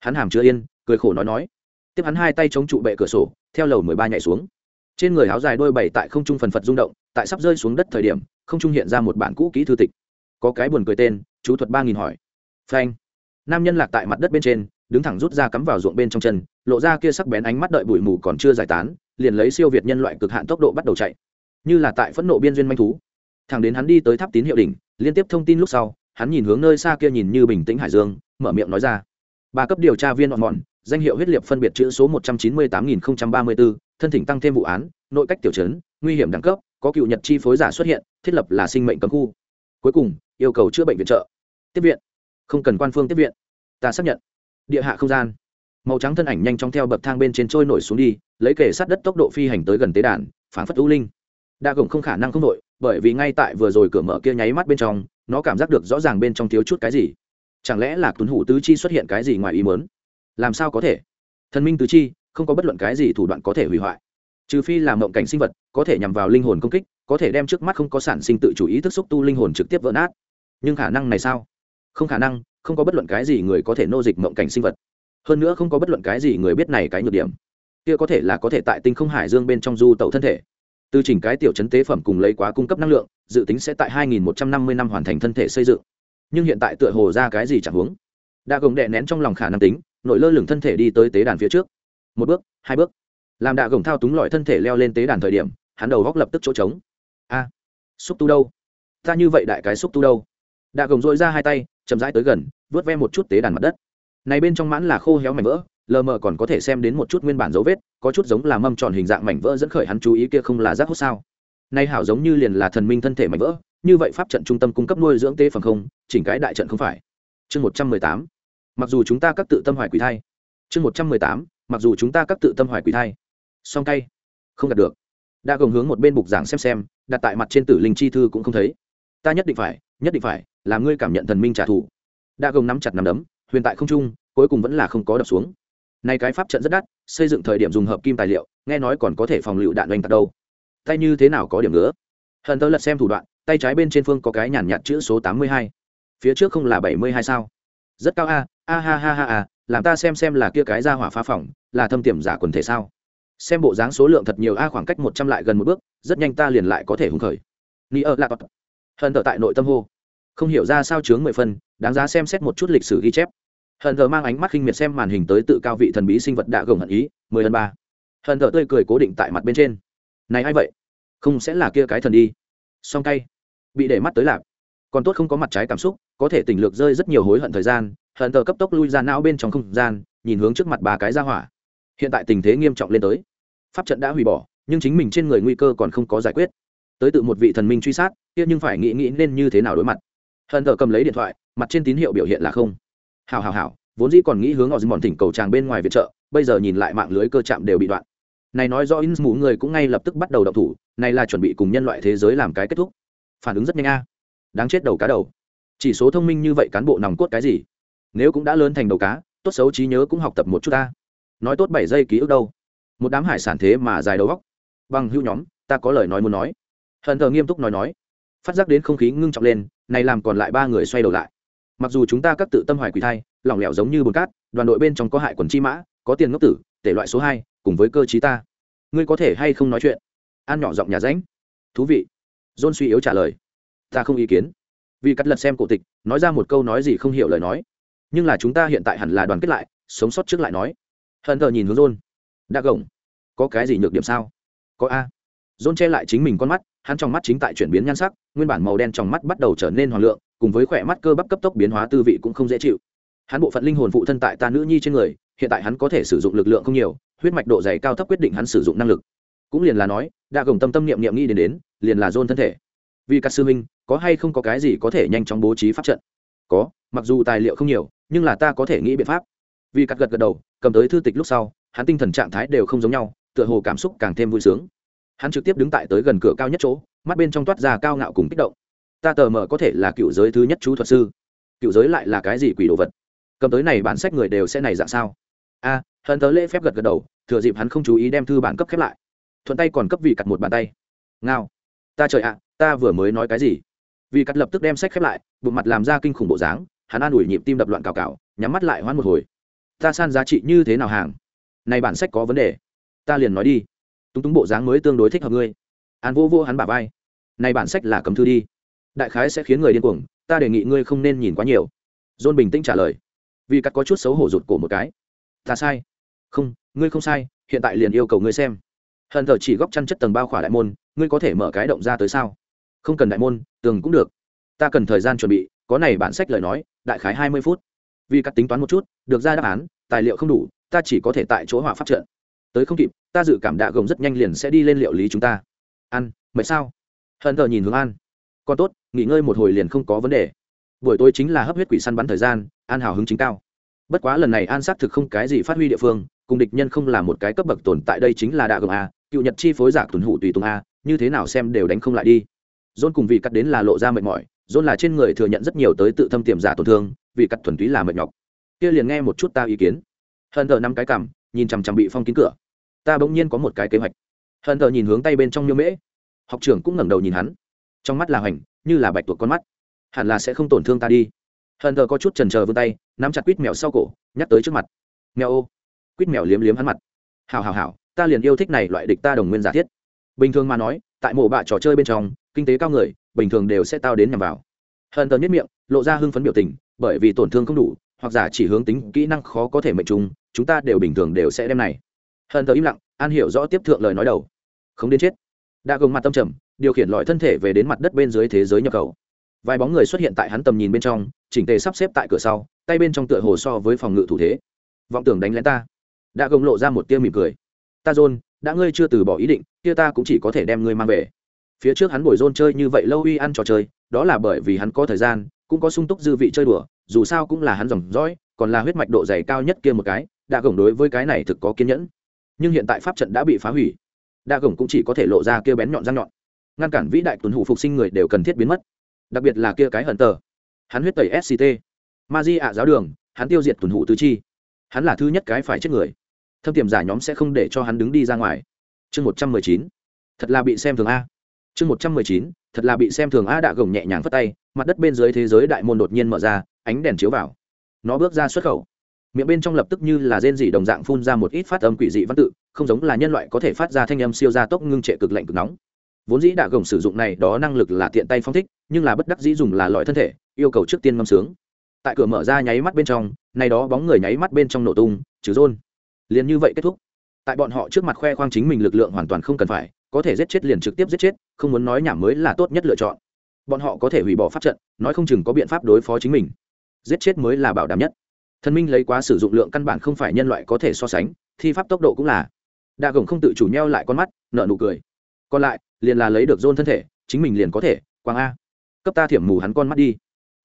Hắn hàm chưa yên, cười khổ nói nói. Tiếp hắn hai tay chống trụ bệ cửa sổ, theo lầu mười ba nhảy xuống. Trên người áo dài đôi bảy tại không trung phần phật rung động, tại sắp rơi xuống đất thời điểm, không trung hiện ra một bản cũ kỹ thư tịch. Có cái buồn cười tên, chú thuật ba nghìn hỏi. Phanh. Nam nhân lạc tại mặt đất bên trên, đứng thẳng rút ra cắm vào ruộng bên trong chân, lộ ra kia sắc bén ánh mắt đợi bụi mù còn chưa giải tán, liền lấy siêu việt nhân loại cực hạn tốc độ bắt đầu chạy. Như là tại phẫn nộ biên duyên manh thú thẳng đến hắn đi tới tháp tín hiệu đỉnh, liên tiếp thông tin lúc sau, hắn nhìn hướng nơi xa kia nhìn như bình tĩnh hải dương, mở miệng nói ra. Ba cấp điều tra viên ngọn mòn danh hiệu huyết liệt phân biệt chữ số một trăm chín mươi tám nghìn ba mươi bốn, thân thỉnh tăng thêm vụ án, nội cách tiểu chấn nguy hiểm đẳng cấp, có cựu nhật chi phối giả xuất hiện, thiết lập là sinh mệnh cấm khu. Cuối cùng, yêu cầu chữa bệnh viện trợ. Tiếp viện. Không cần quan phương tiếp viện. Ta xác nhận. Địa hạ không gian. Màu trắng thân ảnh nhanh chóng theo bậc thang bên trên trôi nổi xuống đi, lấy kể sát đất tốc độ phi hành tới gần tế đàn phản phất ưu linh. Đa gồng không khả năng không đội bởi vì ngay tại vừa rồi cửa mở kia nháy mắt bên trong, nó cảm giác được rõ ràng bên trong thiếu chút cái gì. Chẳng lẽ là tuấn hủ tứ chi xuất hiện cái gì ngoài ý mớn làm sao có thể? Thần minh tứ chi, không có bất luận cái gì thủ đoạn có thể hủy hoại. Trừ phi là mộng cảnh sinh vật, có thể nhằm vào linh hồn công kích, có thể đem trước mắt không có sản sinh tự chủ ý thức xúc tu linh hồn trực tiếp vỡ nát. Nhưng khả năng này sao? Không khả năng, không có bất luận cái gì người có thể nô dịch mộng cảnh sinh vật. Hơn nữa không có bất luận cái gì người biết này cái nhược điểm. Kia có thể là có thể tại tinh không hải dương bên trong du tẩu thân thể từ chỉnh cái tiểu chấn tế phẩm cùng lấy quá cung cấp năng lượng dự tính sẽ tại 2150 năm hoàn thành thân thể xây dựng. Nhưng hiện tại tựa hồ ra cái gì chẳng hướng, đã gồng đệ nén trong lòng khả năng tính nội lơ lửng thân thể đi tới tế đàn phía trước. Một bước hai bước. Làm đạ gồng thao túng lọi thân thể leo lên tế đàn thời điểm hắn đầu góc lập tức chỗ trống. A xúc tu đâu? Ta như vậy đại cái xúc tu đâu? Đạ gồng dội ra hai tay chậm rãi tới gần vớt ve một chút tế đàn mặt đất. Này bên trong mãn là khô héo mảnh vỡ lờ mờ còn có thể xem đến một chút nguyên bản dấu vết, có chút giống là mâm tròn hình dạng mảnh vỡ dẫn khởi hắn chú ý kia không là rác hút sao. Nay hảo giống như liền là thần minh thân thể mảnh vỡ, như vậy pháp trận trung tâm cung cấp nuôi dưỡng tế phẩm không, chỉnh cái đại trận không phải. Chương một trăm mười tám, mặc dù chúng ta các tự tâm hoài quỷ thai. Chương một trăm mười tám, mặc dù chúng ta các tự tâm hoài quỷ thai. Song tay. Không đạt được. Đã gồng hướng một bên bục giảng xem xem, đặt tại mặt trên tử linh chi thư cũng không thấy. Ta nhất định phải, nhất định phải làm ngươi cảm nhận thần minh trả thù. Đã gồng nắm chặt nắm đấm, huyền tại không trung, cuối cùng vẫn là không có đập xuống này cái pháp trận rất đắt, xây dựng thời điểm dùng hợp kim tài liệu, nghe nói còn có thể phòng lựu đạn oanh tạc đâu. Tay như thế nào có điểm nữa hận tớ lật xem thủ đoạn, tay trái bên trên phương có cái nhàn nhạt chữ số tám mươi hai. Phía trước không là bảy mươi hai sao? Rất cao a a ha ha ha a, làm ta xem xem là kia cái ra hỏa phá phỏng là thâm tiềm giả quần thể sao? Xem bộ dáng số lượng thật nhiều a, khoảng cách một trăm lại gần một bước, rất nhanh ta liền lại có thể hùng khởi. Ni ơ lạc hận thờ tại nội tâm hô. Không hiểu ra sao chướng mười phân đáng giá xem xét một chút lịch sử ghi chép hận thờ mang ánh mắt khinh miệt xem màn hình tới tự cao vị thần bí sinh vật đạ gồng hận ý, mười lần ba. Hận thờ tươi cười cố định tại mặt bên trên. Này a i vậy? Không sẽ là kia cái thần đi. Song cay. Bị để mắt tới lạp còn tốt không có mặt trái cảm xúc, có thể tỉnh lược rơi rất nhiều hối hận thời gian, hận thờ cấp tốc lui ra não bên trong không gian, nhìn hướng trước mặt ba cái ra hỏa. Hiện tại tình thế nghiêm trọng lên tới. Pháp trận đã hủy bỏ, nhưng chính mình trên người nguy cơ còn không có giải quyết. Tới tự một vị thần minh truy sát, kia nhưng phải nghĩ nghĩ nên như thế nào đối mặt. Hận thờ cầm lấy điện thoại, mặt trên tín hiệu biểu hiện là không hào hào hào, vốn dĩ còn nghĩ hướng họ dìm bọn thỉnh cầu tràng bên ngoài viện trợ, bây giờ nhìn lại mạng lưới cơ chạm đều bị đoạn. Này nói do in mũ người cũng ngay lập tức bắt đầu động thủ, này là chuẩn bị cùng nhân loại thế giới làm cái kết thúc. Phản ứng rất nhanh a. Đáng chết đầu cá đầu. Chỉ số thông minh như vậy cán bộ nòng cốt cái gì? Nếu cũng đã lớn thành đầu cá, tốt xấu trí nhớ cũng học tập một chút ta. Nói tốt bảy giây ký ức đâu. Một đám hải sản thế mà dài đầu góc bằng hưu nhóm, ta có lời nói muốn nói. Hận thờ nghiêm túc nói nói. Phát giác đến không khí ngưng trọng lên, này làm còn lại ba người xoay đầu lại mặc dù chúng ta các tự tâm hoài quỷ thai, lỏng lẻo giống như bồn cát, đoàn đội bên trong có hại quần chi mã, có tiền ngốc tử, tể loại số hai, cùng với cơ chí ta. Ngươi có thể hay không nói chuyện? An nhỏ giọng nhà ránh. Thú vị. John suy yếu trả lời. Ta không ý kiến. Vì cắt lật xem cổ tịch, nói ra một câu nói gì không hiểu lời nói. Nhưng là chúng ta hiện tại hẳn là đoàn kết lại, sống sót trước lại nói. Hận thờ nhìn hướng john. Đã gồng. Có cái gì nhược điểm sao? Có a. John che lại chính mình con mắt, hắn trong mắt chính tại chuyển biến nhan sắc, nguyên bản màu đen trong mắt bắt đầu trở nên hoàng lượng cùng với khỏe mắt cơ bắp cấp tốc biến hóa tư vị cũng không dễ chịu. Hắn bộ phận linh hồn phụ thân tại ta nữ nhi trên người, hiện tại hắn có thể sử dụng lực lượng không nhiều, huyết mạch độ dày cao thấp quyết định hắn sử dụng năng lực. Cũng liền là nói, đã gồng tâm tâm niệm niệm nghĩ đến đến, liền là dôn thân thể. Vì các sư minh có hay không có cái gì có thể nhanh chóng bố trí pháp trận? Có, mặc dù tài liệu không nhiều, nhưng là ta có thể nghĩ biện pháp. Vì cắt gật gật đầu, cầm tới thư tịch lúc sau, hắn tinh thần trạng thái đều không giống nhau, tựa hồ cảm xúc càng thêm vui sướng. Hắn trực tiếp đứng tại tới gần cửa cao nhất chỗ, mắt bên trong toát ra cao ngạo cùng kích động ta tờ mờ có thể là cựu giới thứ nhất chú thuật sư. Cựu giới lại là cái gì quỷ đồ vật? Cầm tới này bản sách người đều sẽ này dạng sao? A à, hận tớ lễ phép gật gật đầu thừa dịp hắn không chú ý đem thư bản cấp khép lại. Thuận tay còn cấp vị cặt một bàn tay. Ngao. Ta trời ạ ta vừa mới nói cái gì? Vị cắt lập tức đem sách khép lại bụng mặt làm ra kinh khủng bộ dáng hắn an ủi nhịp tim đập loạn cào cào nhắm mắt lại hoãn một hồi. Ta san giá trị như thế nào hàng? Này bản sách có vấn đề. Ta liền nói đi. Túng túng bộ dáng mới tương đối thích hợp ngươi. An vô vô hắn bả vai. Này bản sách là cấm thư đi đại khái sẽ khiến người điên cuồng, ta đề nghị ngươi không nên nhìn quá nhiều. John bình tĩnh trả lời. Vì cắt có chút xấu hổ rụt cổ một cái. Ta sai. Không, ngươi không sai, hiện tại liền yêu cầu ngươi xem. Hận thờ chỉ góc chăn chất tầng bao khỏa đại môn, ngươi có thể mở cái động ra tới sao? Không cần đại môn, tường cũng được. Ta cần thời gian chuẩn bị, có này bản sách lời nói, đại khái hai mươi phút. Vì cắt tính toán một chút, được ra đáp án, tài liệu không đủ, ta chỉ có thể tại chỗ hỏa phát trận. Tới không kịp, ta dự cảm đạ gồng rất nhanh liền sẽ đi lên liệu lý chúng ta. Ăn, mệt sao? Hận thờ nhìn hướng an. Còn tốt nghỉ ngơi một hồi liền không có vấn đề. Buổi tối chính là hấp huyết quỷ săn bắn thời gian, an hào hứng chính cao. Bất quá lần này an xác thực không cái gì phát huy địa phương, cùng địch nhân không là một cái cấp bậc tồn tại đây chính là đạ gồng a, cựu nhật chi phối giả tuần hụ tùy tùng a, như thế nào xem đều đánh không lại đi. Dôn cùng vị cắt đến là lộ ra mệt mỏi dôn là trên người thừa nhận rất nhiều tới tự thâm tiềm giả tổn thương, vị cắt thuần túy là mệt nhọc. Kia liền nghe một chút ta ý kiến. Hận thờ năm cái cằm, nhìn chằm chằm bị phong kín cửa. Ta bỗng nhiên có một cái kế hoạch. Hận thờ nhìn hướng tay bên trong miêu mễ. Học trưởng cũng ngẩng đầu nhìn hắn. Trong mắt là hoành như là bạch tuộc con mắt. Hẳn là sẽ không tổn thương ta đi. Hận thờ có chút trần trờ vươn tay, nắm chặt quýt mèo sau cổ, nhắc tới trước mặt. Mèo ô. Quýt mèo liếm liếm hắn mặt. Hào hào hào ta liền yêu thích này loại địch ta đồng nguyên giả thiết. Bình thường mà nói, tại mộ bạ trò chơi bên trong, kinh tế cao người, bình thường đều sẽ tao đến nhằm vào. Hận tờ nhất miệng, lộ ra hưng phấn biểu tình, bởi vì tổn thương không đủ, hoặc giả chỉ hướng tính kỹ năng khó có thể mệnh trùng chúng ta đều bình thường đều sẽ đem này. Hận tờ im lặng, an hiểu rõ tiếp thượng lời nói đầu. Không đến chết đã gồng mặt tâm trầm, điều khiển loại thân thể về đến mặt đất bên dưới thế giới nhập khẩu. Vài bóng người xuất hiện tại hắn tầm nhìn bên trong, chỉnh tề sắp xếp tại cửa sau, tay bên trong tựa hồ so với phòng ngự thủ thế. Vọng tưởng đánh lén ta. Đã gồng lộ ra một tia mỉm cười. Ta dôn đã ngươi chưa từ bỏ ý định, kia ta cũng chỉ có thể đem ngươi mang về. Phía trước hắn bồi dôn chơi như vậy lâu uy ăn trò chơi, đó là bởi vì hắn có thời gian, cũng có sung túc dư vị chơi đùa, dù sao cũng là hắn dòng dõi, còn là huyết mạch độ dày cao nhất kia một cái, đã gồng đối với cái này thực có kiên nhẫn. Nhưng hiện tại pháp trận đã bị phá hủy đa gồng cũng chỉ có thể lộ ra kia bén nhọn răng nhọn. Ngăn cản vĩ đại tuần hủ phục sinh người đều cần thiết biến mất. Đặc biệt là kia cái hận tờ. Hắn huyết tẩy sct ma di ạ giáo đường, hắn tiêu diệt tuần hủ tứ chi. Hắn là thứ nhất cái phải chết người. Thâm tiềm giả nhóm sẽ không để cho hắn đứng đi ra ngoài. Chương một trăm mười chín. Thật là bị xem thường a. Chương một trăm mười chín. Thật là bị xem thường a đạ gồng nhẹ nhàng phất tay, mặt đất bên dưới thế giới đại môn đột nhiên mở ra, ánh đèn chiếu vào. Nó bước ra xuất khẩu. Miệng bên trong lập tức như là rên dị đồng dạng phun ra một ít phát âm quỷ dị văn tự không giống là nhân loại có thể phát ra thanh âm siêu gia tốc ngưng trệ cực lạnh cực nóng. Vốn dĩ đạ gồng sử dụng này đó năng lực là tiện tay phong thích, nhưng là bất đắc dĩ dùng là loại thân thể, yêu cầu trước tiên ngâm sướng. Tại cửa mở ra nháy mắt bên trong, này đó bóng người nháy mắt bên trong nổ tung, trừ rôn. Liền như vậy kết thúc. Tại bọn họ trước mặt khoe khoang chính mình lực lượng hoàn toàn không cần phải, có thể giết chết liền trực tiếp giết chết, không muốn nói nhảm mới là tốt nhất lựa chọn. Bọn họ có thể hủy bỏ pháp trận, nói không chừng có biện pháp đối phó chính mình. Giết chết mới là bảo đảm nhất. Thần minh lấy quá sử dụng lượng căn bản không phải nhân loại có thể so sánh, thi pháp tốc độ cũng là đạ gồng không tự chủ nheo lại con mắt nợ nụ cười. Còn lại, liền là lấy được dôn thân thể, chính mình liền có thể, quang a. Cấp ta thiểm mù hắn con mắt đi.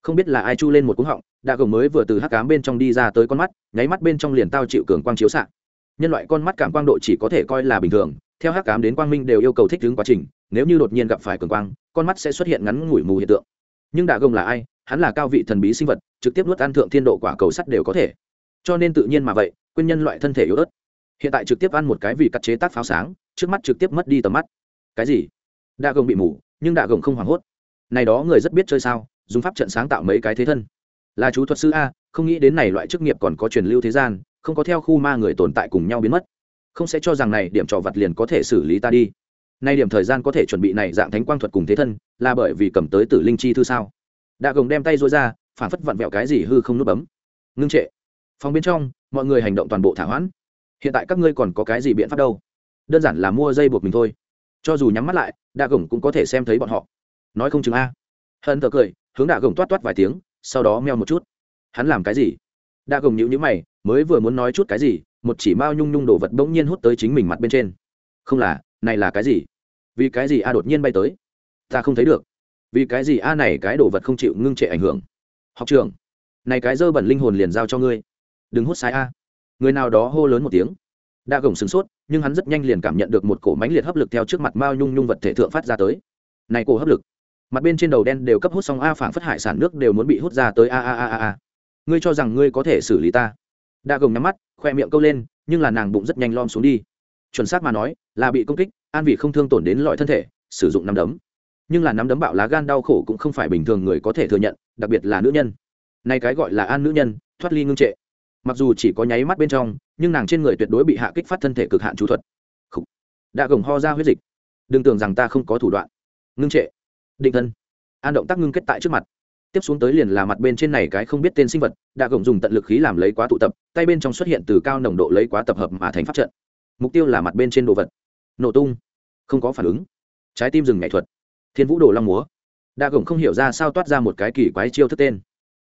Không biết là ai chu lên một cúng họng, đạ gồng mới vừa từ hắc cám bên trong đi ra tới con mắt, nháy mắt bên trong liền tao chịu cường quang chiếu xạ. Nhân loại con mắt cảm quang độ chỉ có thể coi là bình thường, theo hắc cám đến quang minh đều yêu cầu thích ứng quá trình, nếu như đột nhiên gặp phải cường quang, con mắt sẽ xuất hiện ngắn ngủi mù hiện tượng. Nhưng đạ gồng là ai? Hắn là cao vị thần bí sinh vật, trực tiếp nuốt ăn thượng thiên độ quả cầu sắt đều có thể. Cho nên tự nhiên mà vậy nguyên nhân loại thân thể yếu ớt hiện tại trực tiếp ăn một cái vì cắt chế tác pháo sáng, trước mắt trực tiếp mất đi tầm mắt. Cái gì? Đạ gồng bị mù, nhưng đạ gồng không hoảng hốt. Này đó người rất biết chơi sao, dùng pháp trận sáng tạo mấy cái thế thân. Là chú thuật sư a, không nghĩ đến này loại chức nghiệp còn có truyền lưu thế gian, không có theo khu ma người tồn tại cùng nhau biến mất. Không sẽ cho rằng này điểm trò vặt liền có thể xử lý ta đi. Nay điểm thời gian có thể chuẩn bị này dạng thánh quang thuật cùng thế thân, là bởi vì cầm tới tử linh chi thư sao? Đạ gồng đem tay rối ra, phản phất vặn vẹo cái gì hư không nút bấm. Ngưng trệ. Phòng bên trong, mọi người hành động toàn bộ thả hoãn hiện tại các ngươi còn có cái gì biện pháp đâu? Đơn giản là mua dây buộc mình thôi. Cho dù nhắm mắt lại, đạ gồng cũng có thể xem thấy bọn họ. Nói không chừng a. Hân thờ cười, hướng đạ gồng toát toát vài tiếng, sau đó meo một chút. Hắn làm cái gì? Đạ gồng nhịu nhữ mày, mới vừa muốn nói chút cái gì, một chỉ mao nhung nhung đồ vật bỗng nhiên hút tới chính mình mặt bên trên. Không là, này là cái gì? Vì cái gì a đột nhiên bay tới? Ta không thấy được. Vì cái gì a này cái đồ vật không chịu ngưng trệ ảnh hưởng? Học trường này cái dơ bẩn linh hồn liền giao cho ngươi. Đừng hút sai a người nào đó hô lớn một tiếng. Đa gồng sửng sốt, nhưng hắn rất nhanh liền cảm nhận được một cổ mánh liệt hấp lực theo trước mặt mao nhung nhung vật thể thượng phát ra tới. Này cổ hấp lực, mặt bên trên đầu đen đều cấp hút xong a phảng phất hải sản nước đều muốn bị hút ra tới a a a a a. Ngươi cho rằng ngươi có thể xử lý ta? Đa gồng nhắm mắt, khoe miệng câu lên, nhưng là nàng bụng rất nhanh lom xuống đi. Chuẩn xác mà nói, là bị công kích, an vị không thương tổn đến loại thân thể, sử dụng nắm đấm. Nhưng là nắm đấm bạo lá gan đau khổ cũng không phải bình thường người có thể thừa nhận, đặc biệt là nữ nhân. Nay cái gọi là an nữ nhân, thoát ly ngưng trệ mặc dù chỉ có nháy mắt bên trong, nhưng nàng trên người tuyệt đối bị hạ kích phát thân thể cực hạn chú thuật. Đã gồng ho ra huyết dịch. Đừng tưởng rằng ta không có thủ đoạn. Ngưng trệ. Định thân. An động tác ngưng kết tại trước mặt. Tiếp xuống tới liền là mặt bên trên này cái không biết tên sinh vật, đã gồng dùng tận lực khí làm lấy quá tụ tập, tay bên trong xuất hiện từ cao nồng độ lấy quá tập hợp mà thành pháp trận. Mục tiêu là mặt bên trên đồ vật. Nổ tung. Không có phản ứng. Trái tim dừng nghệ thuật. Thiên vũ đồ long múa. Đa gồng không hiểu ra sao toát ra một cái kỳ quái chiêu thức tên.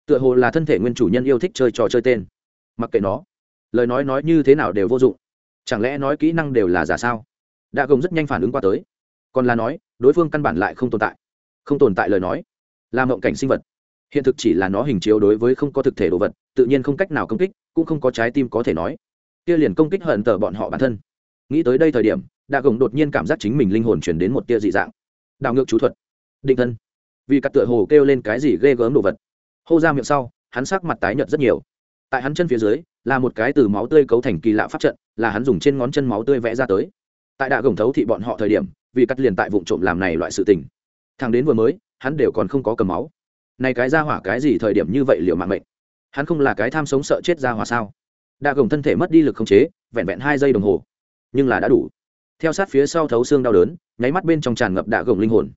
Tựa hồ là thân thể nguyên chủ nhân yêu thích chơi trò chơi tên mặc kệ nó. Lời nói nói như thế nào đều vô dụng. Chẳng lẽ nói kỹ năng đều là giả sao? Đã gồng rất nhanh phản ứng qua tới. Còn là nói, đối phương căn bản lại không tồn tại. Không tồn tại lời nói. Là mộng cảnh sinh vật. Hiện thực chỉ là nó hình chiếu đối với không có thực thể đồ vật, tự nhiên không cách nào công kích, cũng không có trái tim có thể nói. Kia liền công kích hận tờ bọn họ bản thân. Nghĩ tới đây thời điểm, đạ gồng đột nhiên cảm giác chính mình linh hồn chuyển đến một tia dị dạng. Đảo ngược chú thuật. Định thân. Vì cắt tựa hồ kêu lên cái gì ghê gớm đồ vật. Hô ra miệng sau, hắn sắc mặt tái nhợt rất nhiều tại hắn chân phía dưới, là một cái từ máu tươi cấu thành kỳ lạ pháp trận, là hắn dùng trên ngón chân máu tươi vẽ ra tới. Tại đạ gồng thấu thị bọn họ thời điểm, vì cắt liền tại vụ trộm làm này loại sự tình. Thằng đến vừa mới, hắn đều còn không có cầm máu. Này cái ra hỏa cái gì thời điểm như vậy liệu mạng mệnh? Hắn không là cái tham sống sợ chết ra hỏa sao? Đạ gồng thân thể mất đi lực khống chế, vẹn vẹn hai giây đồng hồ. Nhưng là đã đủ. Theo sát phía sau thấu xương đau đớn, nháy mắt bên trong tràn ngập đạ gồng linh hồn.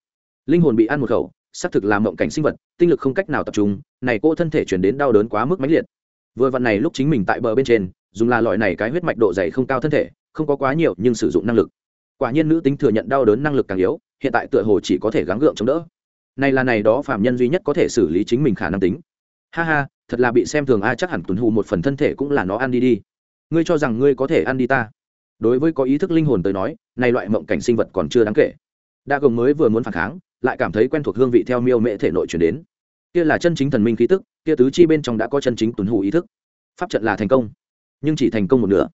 Linh hồn bị ăn một khẩu, xác thực làm mộng cảnh sinh vật, tinh lực không cách nào tập trung, này cô thân thể chuyển đến đau đớn quá mức mãnh liệt vừa vặn này lúc chính mình tại bờ bên trên, dùng là loại này cái huyết mạch độ dày không cao thân thể, không có quá nhiều nhưng sử dụng năng lực. Quả nhiên nữ tính thừa nhận đau đớn năng lực càng yếu, hiện tại tựa hồ chỉ có thể gắng gượng chống đỡ. Này là này đó phạm nhân duy nhất có thể xử lý chính mình khả năng tính. Ha ha, thật là bị xem thường a, chắc hẳn tuần hù một phần thân thể cũng là nó ăn đi đi. Ngươi cho rằng ngươi có thể ăn đi ta? Đối với có ý thức linh hồn tới nói, này loại mộng cảnh sinh vật còn chưa đáng kể. Đa gồng mới vừa muốn phản kháng, lại cảm thấy quen thuộc hương vị theo miêu mễ thể nội chuyển đến kia là chân chính thần minh khí tức, kia tứ chi bên trong đã có chân chính tuần hủ ý thức. Pháp trận là thành công, nhưng chỉ thành công một nửa,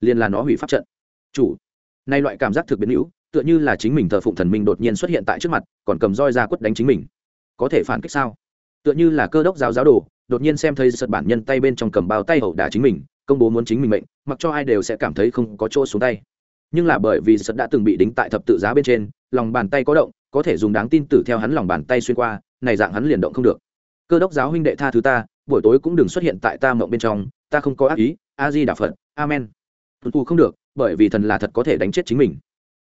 liền là nó hủy pháp trận. Chủ, nay loại cảm giác thực biến hữu, tựa như là chính mình thờ phụng thần minh đột nhiên xuất hiện tại trước mặt, còn cầm roi ra quất đánh chính mình. Có thể phản kích sao? Tựa như là cơ đốc giáo giáo đồ, đột nhiên xem thấy sật bản nhân tay bên trong cầm bao tay hậu đả chính mình, công bố muốn chính mình mệnh, mặc cho ai đều sẽ cảm thấy không có chỗ xuống tay. Nhưng là bởi vì sật đã từng bị đính tại thập tự giá bên trên, lòng bàn tay có động, có thể dùng đáng tin tử theo hắn lòng bàn tay xuyên qua, này dạng hắn liền động không được cơ đốc giáo huynh đệ tha thứ ta, buổi tối cũng đừng xuất hiện tại ta mộng bên trong, ta không có ác ý, a di đà phật, amen. Tuân tu không được, bởi vì thần là thật có thể đánh chết chính mình.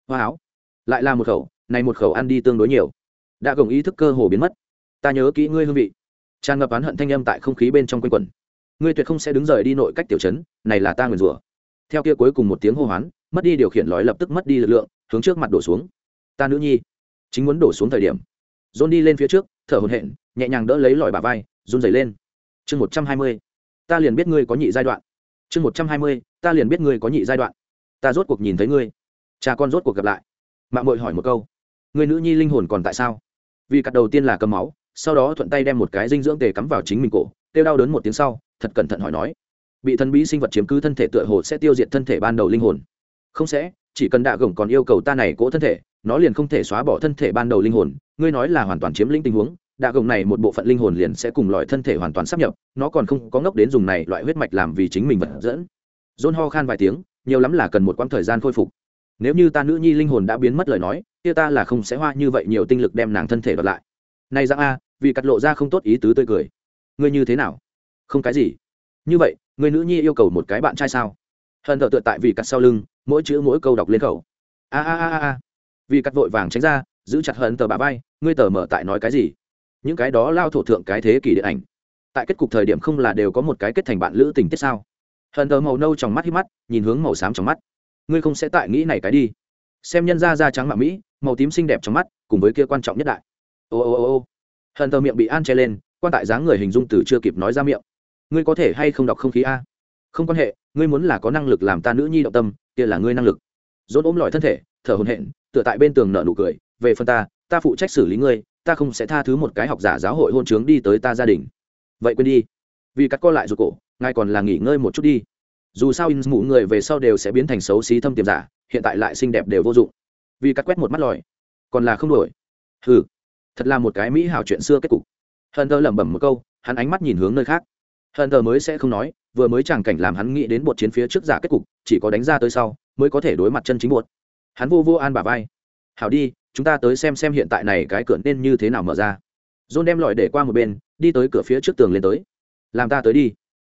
Hoa áo. Lại là một khẩu, này một khẩu ăn đi tương đối nhiều. Đã gồng ý thức cơ hồ biến mất. Ta nhớ kỹ ngươi hương vị. Tràn ngập oán hận thanh âm tại không khí bên trong quanh quẩn. Ngươi tuyệt không sẽ đứng rời đi nội cách tiểu chấn này là ta nguyền rủa. Theo kia cuối cùng một tiếng hô hoán, mất đi điều khiển lói lập tức mất đi lực lượng, hướng trước mặt đổ xuống. Ta nữ nhi, chính muốn đổ xuống thời điểm. Dôn đi lên phía trước thở hồn hển, nhẹ nhàng đỡ lấy lọi bà vai, run rẩy lên. Chương một trăm hai mươi, ta liền biết ngươi có nhị giai đoạn. Chương một trăm hai mươi, ta liền biết ngươi có nhị giai đoạn. Ta rốt cuộc nhìn thấy ngươi. Cha con rốt cuộc gặp lại. Mạng mội hỏi một câu. Người nữ nhi linh hồn còn tại sao? Vì cắt đầu tiên là cầm máu, sau đó thuận tay đem một cái dinh dưỡng tề cắm vào chính mình cổ, kêu đau đớn một tiếng sau, thật cẩn thận hỏi nói. Bị thần bí sinh vật chiếm cứ thân thể tựa hồ sẽ tiêu diệt thân thể ban đầu linh hồn. Không sẽ, chỉ cần đạ gồng còn yêu cầu ta này cỗ thân thể, nó liền không thể xóa bỏ thân thể ban đầu linh hồn ngươi nói là hoàn toàn chiếm lĩnh tình huống, đạ gồng này một bộ phận linh hồn liền sẽ cùng loại thân thể hoàn toàn sắp nhập, nó còn không có ngốc đến dùng này loại huyết mạch làm vì chính mình vật dẫn. Dôn ho khan vài tiếng, nhiều lắm là cần một quãng thời gian khôi phục. Nếu như ta nữ nhi linh hồn đã biến mất lời nói, kia ta là không sẽ hoa như vậy nhiều tinh lực đem nàng thân thể đoạt lại. Nay rằng a, vì cắt lộ ra không tốt ý tứ tươi cười. Ngươi như thế nào? Không cái gì. Như vậy người nữ nhi yêu cầu một cái bạn trai sao? Hận thợ tựa tại vì cắt sau lưng, mỗi chữ mỗi câu đọc lên khẩu. A a a a. Vì cắt vội vàng tránh ra giữ chặt hận tờ bà vai, ngươi tờ mở tại nói cái gì? Những cái đó lao thổ thượng cái thế kỷ điện ảnh. Tại kết cục thời điểm không là đều có một cái kết thành bạn lữ tình tiết sao? Hận tờ màu nâu trong mắt hít mắt, nhìn hướng màu xám trong mắt. Ngươi không sẽ tại nghĩ này cái đi. Xem nhân da da trắng mạ mỹ, màu tím xinh đẹp trong mắt, cùng với kia quan trọng nhất đại. Ô ô ô ô. Hận tờ miệng bị an che lên, quan tại dáng người hình dung từ chưa kịp nói ra miệng. Ngươi có thể hay không đọc không khí a? Không quan hệ, ngươi muốn là có năng lực làm ta nữ nhi động tâm, kia là ngươi năng lực. Dốt ôm lỏi thân thể, thở hồn hện tựa tại bên tường nở nụ cười về phần ta ta phụ trách xử lý ngươi, ta không sẽ tha thứ một cái học giả giáo hội hôn trướng đi tới ta gia đình. Vậy quên đi. Vì cắt co lại rụt cổ, ngài còn là nghỉ ngơi một chút đi. Dù sao in mũ người về sau đều sẽ biến thành xấu xí thâm tiềm giả, hiện tại lại xinh đẹp đều vô dụng. Vì cắt quét một mắt lòi, còn là không đổi hừ, thật là một cái mỹ hảo chuyện xưa kết cục. Hận thơ lẩm bẩm một câu, hắn ánh mắt nhìn hướng nơi khác. Hận thơ mới sẽ không nói, vừa mới chàng cảnh làm hắn nghĩ đến một chiến phía trước giả kết cục, chỉ có đánh ra tới sau, mới có thể đối mặt chân chính bột hắn vô vô an bà vai. Hảo đi chúng ta tới xem xem hiện tại này cái cửa nên như thế nào mở ra. John đem lòi để qua một bên, đi tới cửa phía trước tường lên tới. Làm ta tới đi.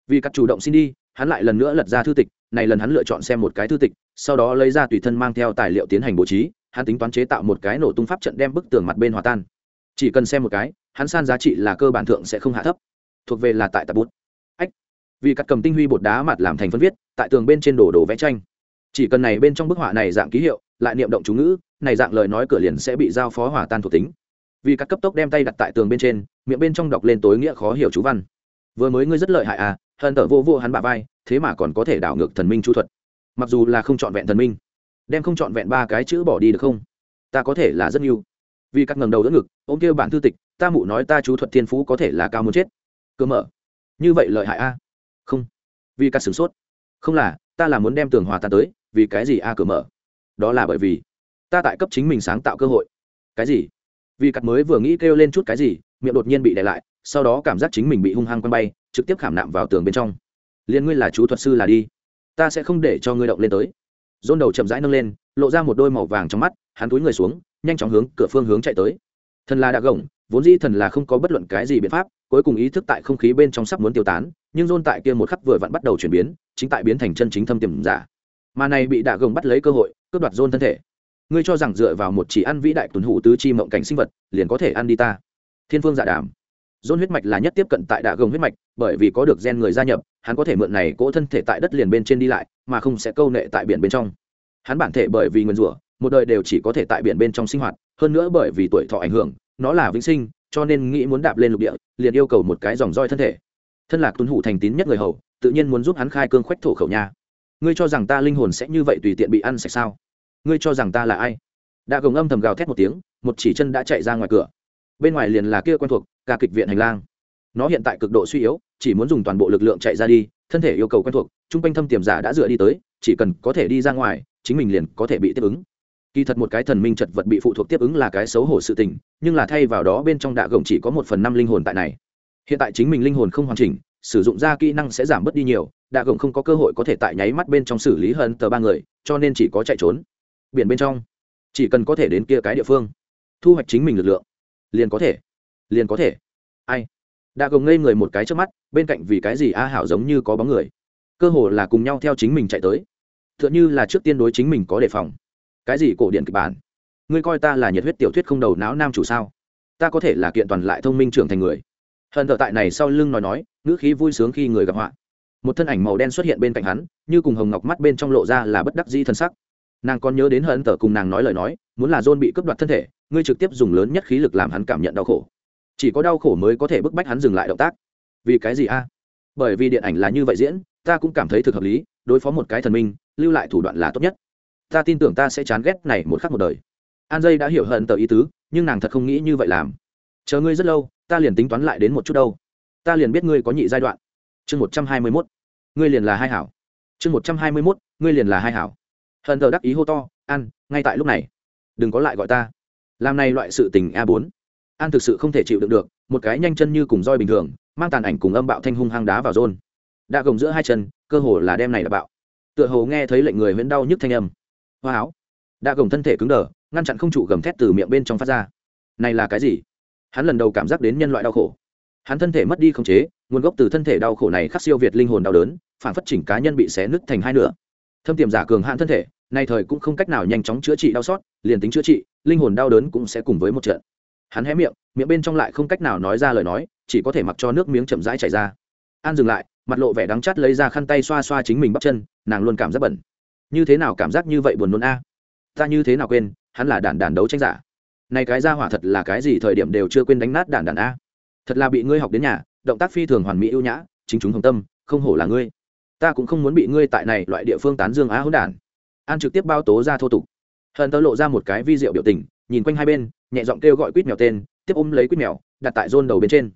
Vì cắt chủ động xin đi, hắn lại lần nữa lật ra thư tịch, này lần hắn lựa chọn xem một cái thư tịch, sau đó lấy ra tùy thân mang theo tài liệu tiến hành bố trí, hắn tính toán chế tạo một cái nổ tung pháp trận đem bức tường mặt bên hòa tan. Chỉ cần xem một cái, hắn san giá trị là cơ bản thượng sẽ không hạ thấp. Thuộc về là tại tập bút. Ách. Vì cắt cầm tinh huy bột đá mặt làm thành phân viết, tại tường bên trên đổ đồ vẽ tranh chỉ cần này bên trong bức họa này dạng ký hiệu, lại niệm động chú ngữ, này dạng lời nói cửa liền sẽ bị giao phó hỏa tan thuộc tính. Vì các cấp tốc đem tay đặt tại tường bên trên, miệng bên trong đọc lên tối nghĩa khó hiểu chú văn. Vừa mới ngươi rất lợi hại à hận tở vô vô hắn bà vai, thế mà còn có thể đảo ngược thần minh chú thuật. Mặc dù là không trọn vẹn thần minh, đem không trọn vẹn ba cái chữ bỏ đi được không? Ta có thể là rất nhiều vì các ngầm đầu đỡ ngực, ôm kêu bản thư tịch, ta mụ nói ta chú thuật thiên phú có thể là cao muốn chết. Cơ mở. Như vậy lợi hại a không. Vì các sửng sốt. Không là, ta là muốn đem tường hòa ta tới vì cái gì a cửa mở? Đó là bởi vì ta tại cấp chính mình sáng tạo cơ hội. Cái gì? Vì cắt mới vừa nghĩ kêu lên chút cái gì, miệng đột nhiên bị đè lại, sau đó cảm giác chính mình bị hung hăng quăng bay, trực tiếp khảm nạm vào tường bên trong. Liền ngươi là chú thuật sư là đi. Ta sẽ không để cho ngươi động lên tới. Dôn đầu chậm rãi nâng lên, lộ ra một đôi màu vàng trong mắt, hắn túi người xuống, nhanh chóng hướng cửa phương hướng chạy tới. Thần là đã gồng, vốn dĩ thần là không có bất luận cái gì biện pháp, cuối cùng ý thức tại không khí bên trong sắp muốn tiêu tán, nhưng dôn tại kia một khắc vừa vặn bắt đầu chuyển biến, chính tại biến thành chân chính thâm tiềm giả mà này bị đạ gồng bắt lấy cơ hội, cướp đoạt dôn thân thể. Ngươi cho rằng dựa vào một chỉ ăn vĩ đại tuần hủ tứ chi mộng cảnh sinh vật, liền có thể ăn đi ta? Thiên phương dạ đàm. Dôn huyết mạch là nhất tiếp cận tại đạ gồng huyết mạch, bởi vì có được gen người gia nhập, hắn có thể mượn này cỗ thân thể tại đất liền bên trên đi lại, mà không sẽ câu nệ tại biển bên trong. Hắn bản thể bởi vì nguyên rủa, một đời đều chỉ có thể tại biển bên trong sinh hoạt, hơn nữa bởi vì tuổi thọ ảnh hưởng, nó là vĩnh sinh, cho nên nghĩ muốn đạp lên lục địa, liền yêu cầu một cái dòng roi thân thể. Thân lạc tuân hủ thành tín nhất người hầu, tự nhiên muốn giúp hắn khai cương khoách thổ khẩu nha ngươi cho rằng ta linh hồn sẽ như vậy tùy tiện bị ăn sạch sao? Ngươi cho rằng ta là ai? Đã gồng âm thầm gào thét một tiếng, một chỉ chân đã chạy ra ngoài cửa. Bên ngoài liền là kia quen thuộc, ca kịch viện hành lang. Nó hiện tại cực độ suy yếu, chỉ muốn dùng toàn bộ lực lượng chạy ra đi, thân thể yêu cầu quen thuộc chung quanh thâm tiềm giả đã dựa đi tới, chỉ cần có thể đi ra ngoài, chính mình liền có thể bị tiếp ứng. Kỳ thật một cái thần minh chật vật bị phụ thuộc tiếp ứng là cái xấu hổ sự tình, nhưng là thay vào đó bên trong đạ gồng chỉ có một phần năm linh hồn tại này. Hiện tại chính mình linh hồn không hoàn chỉnh, sử dụng ra kỹ năng sẽ giảm bớt đi nhiều đạ gồng không có cơ hội có thể tại nháy mắt bên trong xử lý hơn tờ ba người, cho nên chỉ có chạy trốn. Biển bên trong, chỉ cần có thể đến kia cái địa phương, thu hoạch chính mình lực lượng, liền có thể, liền có thể. Ai? Đạ gồng ngây người một cái trước mắt, bên cạnh vì cái gì a hảo giống như có bóng người? Cơ hồ là cùng nhau theo chính mình chạy tới. T h ư ợ n h ư là trước tiên đối chính mình có đề phòng. Cái gì cổ điện kịch bản? Ngươi coi ta là nhiệt huyết tiểu thuyết không đầu não nam chủ sao? Ta có thể là kiện toàn lại thông minh trưởng thành người. Hận thợ tại này sau lưng nói nói, ngữ khí vui sướng khi người gặp họa một thân ảnh màu đen xuất hiện bên cạnh hắn, như cùng hồng ngọc mắt bên trong lộ ra là bất đắc dĩ thân sắc. Nàng còn nhớ đến hận tờ cùng nàng nói lời nói, muốn là john bị cướp đoạt thân thể, ngươi trực tiếp dùng lớn nhất khí lực làm hắn cảm nhận đau khổ. Chỉ có đau khổ mới có thể bức bách hắn dừng lại động tác. Vì cái gì a? Bởi vì điện ảnh là như vậy diễn, ta cũng cảm thấy thực hợp lý, đối phó một cái thần minh, lưu lại thủ đoạn là tốt nhất. Ta tin tưởng ta sẽ chán ghét này một khắc một đời. An dây đã hiểu hận tờ ý tứ, nhưng nàng thật không nghĩ như vậy làm. Chờ ngươi rất lâu, ta liền tính toán lại đến một chút đâu. Ta liền biết ngươi có nhị giai đoạn chương một trăm hai mươi mốt. Ngươi liền là hai hảo. Chương một trăm hai mươi mốt, ngươi liền là hai hảo. Hận thờ đắc ý hô to, an, ngay tại lúc này. Đừng có lại gọi ta. Làm này loại sự tình a bốn. An thực sự không thể chịu đựng được, một cái nhanh chân như cùng roi bình thường, mang tàn ảnh cùng âm bạo thanh hung hang đá vào rôn. Đã gồng giữa hai chân, cơ hồ là đem này đã bạo. Tựa hồ nghe thấy lệnh người huyễn đau nhức thanh âm. Hoa áo. Đã gồng thân thể cứng đờ, ngăn chặn không trụ gầm thét từ miệng bên trong phát ra. Này là cái gì? Hắn lần đầu cảm giác đến nhân loại đau khổ. Hắn thân thể mất đi khống chế nguồn gốc từ thân thể đau khổ này khắc siêu việt linh hồn đau đớn, phản phất chỉnh cá nhân bị xé nứt thành hai nửa. Thâm tiềm giả cường hạn thân thể, nay thời cũng không cách nào nhanh chóng chữa trị đau xót, liền tính chữa trị, linh hồn đau đớn cũng sẽ cùng với một trận. Hắn hé miệng miệng bên trong lại không cách nào nói ra lời nói, chỉ có thể mặc cho nước miếng chậm rãi chảy ra. An dừng lại, mặt lộ vẻ đắng chắt lấy ra khăn tay xoa xoa chính mình bắp chân, nàng luôn cảm giác bẩn. Như thế nào cảm giác như vậy buồn nôn a? Ta như thế nào quên, hắn là đản đản đấu tranh giả. Này cái ra hỏa thật là cái gì thời điểm đều chưa quên đánh nát đản đản a? Thật là bị ngươi học đến nhà động tác phi thường hoàn mỹ ưu nhã, chính chúng hồng tâm, không hổ là ngươi. Ta cũng không muốn bị ngươi tại này loại địa phương tán dương á hỗn đản. An trực tiếp bao tố ra thô tục. Hận tơ lộ ra một cái vi diệu biểu tình, nhìn quanh hai bên, nhẹ giọng kêu gọi quýt mèo tên, tiếp ôm lấy quýt mèo, đặt tại rôn đầu bên trên.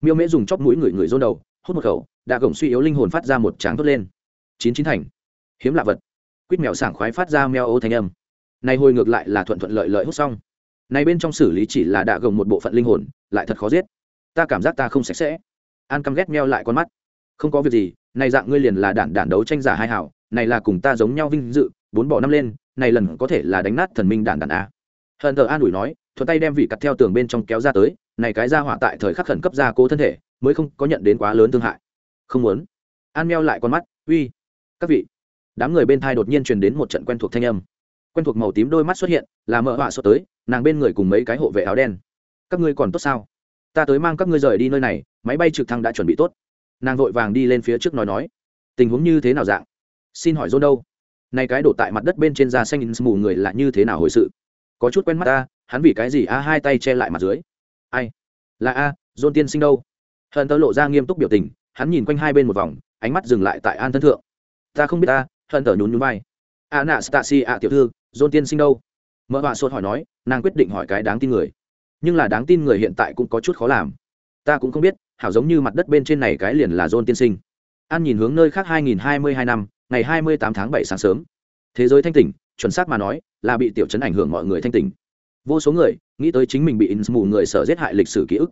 Miêu mễ dùng chóp mũi người người rôn đầu, hút một khẩu đã gồng suy yếu linh hồn phát ra một tráng tốt lên. Chín chín thành. Hiếm lạ vật. Quýt mèo sảng khoái phát ra meo ô thanh âm. Này hồi ngược lại là thuận thuận lợi lợi hút xong. Này bên trong xử lý chỉ là đạ gồng một bộ phận linh hồn, lại thật khó giết. Ta cảm giác ta không sạch sẽ an căm ghét meo lại con mắt. Không có việc gì, này dạng ngươi liền là đản đản đấu tranh giả hai hảo, này là cùng ta giống nhau vinh dự, bốn bỏ năm lên, này lần có thể là đánh nát thần minh đản đản a hận thờ an ủi nói, thuận tay đem vị cặt theo tường bên trong kéo ra tới, này cái ra hỏa tại thời khắc khẩn cấp ra cố thân thể, mới không có nhận đến quá lớn thương hại. Không muốn. An meo lại con mắt, uy. Các vị. Đám người bên thai đột nhiên truyền đến một trận quen thuộc thanh âm. Quen thuộc màu tím đôi mắt xuất hiện, là mợ họa xuất tới, nàng bên người cùng mấy cái hộ vệ áo đen. Các ngươi còn tốt sao? Ta tới mang các ngươi rời đi nơi này máy bay trực thăng đã chuẩn bị tốt. Nàng vội vàng đi lên phía trước nói nói, tình huống như thế nào dạng? Xin hỏi dôn đâu? Nay cái đổ tại mặt đất bên trên da xanh mù người là như thế nào hồi sự? Có chút quen mắt ta, hắn vì cái gì a, hai tay che lại mặt dưới? Ai? Là a dôn tiên sinh đâu? Hận tớ lộ ra nghiêm túc biểu tình, hắn nhìn quanh hai bên một vòng, ánh mắt dừng lại tại an thân thượng. Ta không biết ta, hận tờ nhún nhún vai. Anastasia tiểu thư dôn tiên sinh đâu? Mợ họa sốt hỏi nói, nàng quyết định hỏi cái đáng tin người. Nhưng là đáng tin người hiện tại cũng có chút khó làm. Ta cũng không biết hảo giống như mặt đất bên trên này cái liền là Dôn tiên sinh. An nhìn hướng nơi khác 2022 năm, ngày 28 tháng 7 sáng sớm. Thế giới thanh tỉnh, chuẩn xác mà nói, là bị tiểu chấn ảnh hưởng mọi người thanh tỉnh. Vô số người, nghĩ tới chính mình bị in mù người sợ giết hại lịch sử ký ức.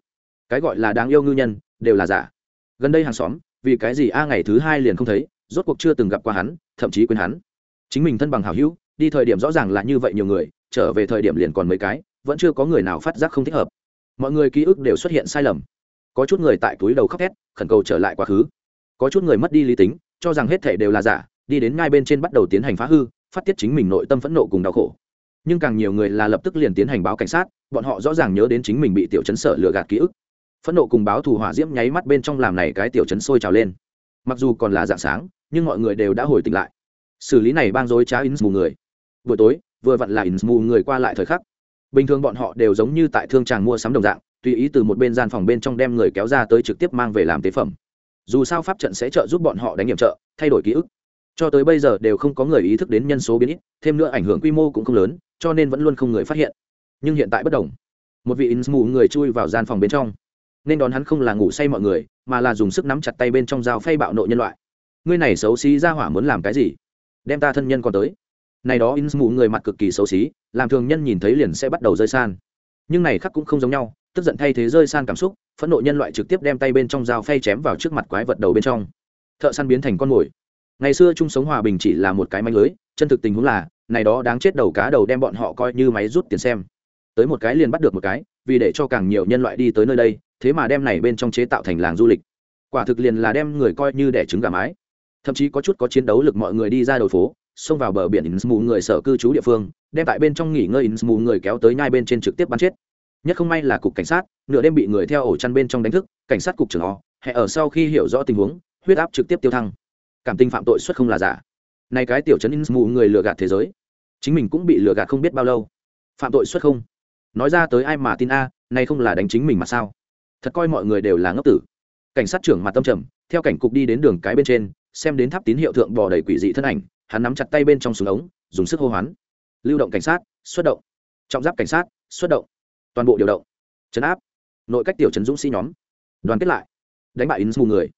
Cái gọi là đáng yêu ngư nhân, đều là giả. Gần đây hàng xóm, vì cái gì a ngày thứ hai liền không thấy, rốt cuộc chưa từng gặp qua hắn, thậm chí quên hắn. Chính mình thân bằng hảo hữu, đi thời điểm rõ ràng là như vậy nhiều người, trở về thời điểm liền còn mấy cái, vẫn chưa có người nào phát giác không thích hợp. Mọi người ký ức đều xuất hiện sai lầm có chút người tại túi đầu khóc thét, khẩn cầu trở lại quá khứ. Có chút người mất đi lý tính, cho rằng hết thể đều là giả, đi đến ngay bên trên bắt đầu tiến hành phá hư, phát tiết chính mình nội tâm phẫn nộ cùng đau khổ. Nhưng càng nhiều người là lập tức liền tiến hành báo cảnh sát, bọn họ rõ ràng nhớ đến chính mình bị tiểu chấn sợ lừa gạt ký ức. Phẫn nộ cùng báo thù hỏa diễm nháy mắt bên trong làm này cái tiểu chấn sôi trào lên. Mặc dù còn là dạng sáng, nhưng mọi người đều đã hồi tỉnh lại. Xử lý này bang dối trá in mù người. Buổi tối, vừa vặn là in mù người qua lại thời khắc. Bình thường bọn họ đều giống như tại thương tràng mua sắm đồng dạng tùy ý từ một bên gian phòng bên trong đem người kéo ra tới trực tiếp mang về làm tế phẩm. Dù sao pháp trận sẽ trợ giúp bọn họ đánh nghiệm trợ, thay đổi ký ức. Cho tới bây giờ đều không có người ý thức đến nhân số biến ít, thêm nữa ảnh hưởng quy mô cũng không lớn, cho nên vẫn luôn không người phát hiện. Nhưng hiện tại bất đồng. Một vị in mù người chui vào gian phòng bên trong. Nên đón hắn không là ngủ say mọi người, mà là dùng sức nắm chặt tay bên trong dao phay bạo nộ nhân loại. Ngươi này xấu xí ra hỏa muốn làm cái gì? Đem ta thân nhân còn tới. Này đó in mù người mặt cực kỳ xấu xí, làm thường nhân nhìn thấy liền sẽ bắt đầu rơi san. Nhưng này khắc cũng không giống nhau tức giận thay thế rơi san cảm xúc phẫn nộ nhân loại trực tiếp đem tay bên trong dao phay chém vào trước mặt quái vật đầu bên trong. Thợ săn biến thành con mồi. Ngày xưa chung sống hòa bình chỉ là một cái manh lưới chân thực tình huống là này đó đáng chết đầu cá đầu đem bọn họ coi như máy rút tiền xem. Tới một cái liền bắt được một cái vì để cho càng nhiều nhân loại đi tới nơi đây thế mà đem này bên trong chế tạo thành làng du lịch. Quả thực liền là đem người coi như đẻ trứng gà mái. Thậm chí có chút có chiến đấu lực mọi người đi ra đầu phố xông vào bờ biển Innsmou người sở cư trú địa phương, đem tại bên trong nghỉ ngơi Innsmou người kéo tới nhai bên trên trực tiếp bắn chết. Nhất không may là cục cảnh sát, nửa đêm bị người theo ổ chăn bên trong đánh thức, cảnh sát cục trưởng họ, hệ ở sau khi hiểu rõ tình huống, huyết áp trực tiếp tiêu thăng. Cảm tình phạm tội xuất không là giả. Này cái tiểu chấn in mù người lừa gạt thế giới, chính mình cũng bị lừa gạt không biết bao lâu. Phạm tội xuất không? Nói ra tới ai mà tin a, này không là đánh chính mình mà sao? Thật coi mọi người đều là ngốc tử. Cảnh sát trưởng mặt tâm trầm, theo cảnh cục đi đến đường cái bên trên, xem đến tháp tín hiệu thượng bò đầy quỷ dị thân ảnh, hắn nắm chặt tay bên trong súng ống dùng sức hô hoán lưu động cảnh sát xuất động trọng giáp cảnh sát xuất động toàn bộ điều động. Chấn áp. Nội cách tiểu trấn dũng sĩ nhóm. Đoàn kết lại. Đánh bại in mù người.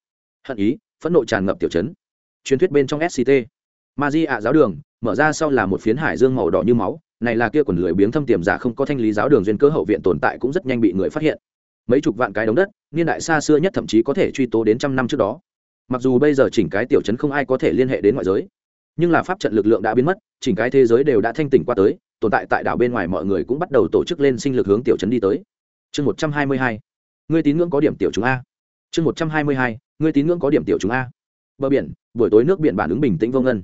Hận ý, phẫn nộ tràn ngập tiểu trấn. Truyền thuyết bên trong sct ma di ạ giáo đường, mở ra sau là một phiến hải dương màu đỏ như máu. Này là kia quần lười biếng thâm tiềm giả không có thanh lý giáo đường duyên cơ hậu viện tồn tại cũng rất nhanh bị người phát hiện. Mấy chục vạn cái đống đất, niên đại xa xưa nhất thậm chí có thể truy tố đến trăm năm trước đó. Mặc dù bây giờ chỉnh cái tiểu trấn không ai có thể liên hệ đến ngoại giới, nhưng là pháp trận lực lượng đã biến mất, chỉnh cái thế giới đều đã thanh tỉnh qua tới tồn tại tại đảo bên ngoài mọi người cũng bắt đầu tổ chức lên sinh lực hướng tiểu trấn đi tới. Chương một trăm hai mươi hai. Ngươi tín ngưỡng có điểm tiểu chúng a. Chương một trăm hai mươi hai. Ngươi tín ngưỡng có điểm tiểu chúng a. Bờ biển, buổi tối nước biển bản ứng bình tĩnh vô ngân.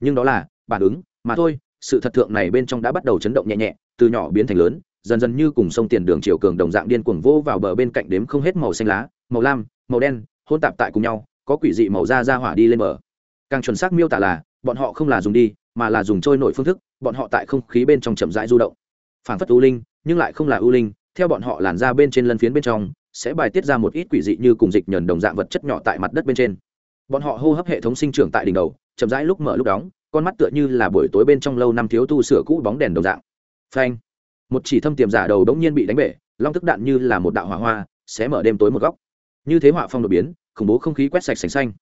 Nhưng đó là, bản ứng, mà thôi, sự thật thượng này bên trong đã bắt đầu chấn động nhẹ nhẹ, từ nhỏ biến thành lớn, dần dần như cùng sông tiền đường chiều cường đồng dạng điên cuồng vô vào bờ bên cạnh đếm không hết màu xanh lá, màu lam, màu đen, hôn tạp tại cùng nhau, có quỷ dị màu da ra hỏa đi lên bờ. Càng chuẩn xác miêu tả là, bọn họ không là dùng đi mà là dùng trôi nổi phương thức, bọn họ tại không khí bên trong chậm rãi du động. Phản phất u linh, nhưng lại không là u linh, theo bọn họ làn ra bên trên lân phiến bên trong, sẽ bài tiết ra một ít quỷ dị như cùng dịch nhờn đồng dạng vật chất nhỏ tại mặt đất bên trên. Bọn họ hô hấp hệ thống sinh trưởng tại đỉnh đầu, chậm rãi lúc mở lúc đóng, con mắt tựa như là buổi tối bên trong lâu năm thiếu tu sửa cũ bóng đèn đồng dạng. Phanh! Một chỉ thâm tiềm giả đầu đống nhiên bị đánh bể, long tức đạn như là một đạo hỏa hoa sẽ mở đêm tối một góc. Như thế hỏa phong đột biến, khủng bố không khí quét sạch sành xanh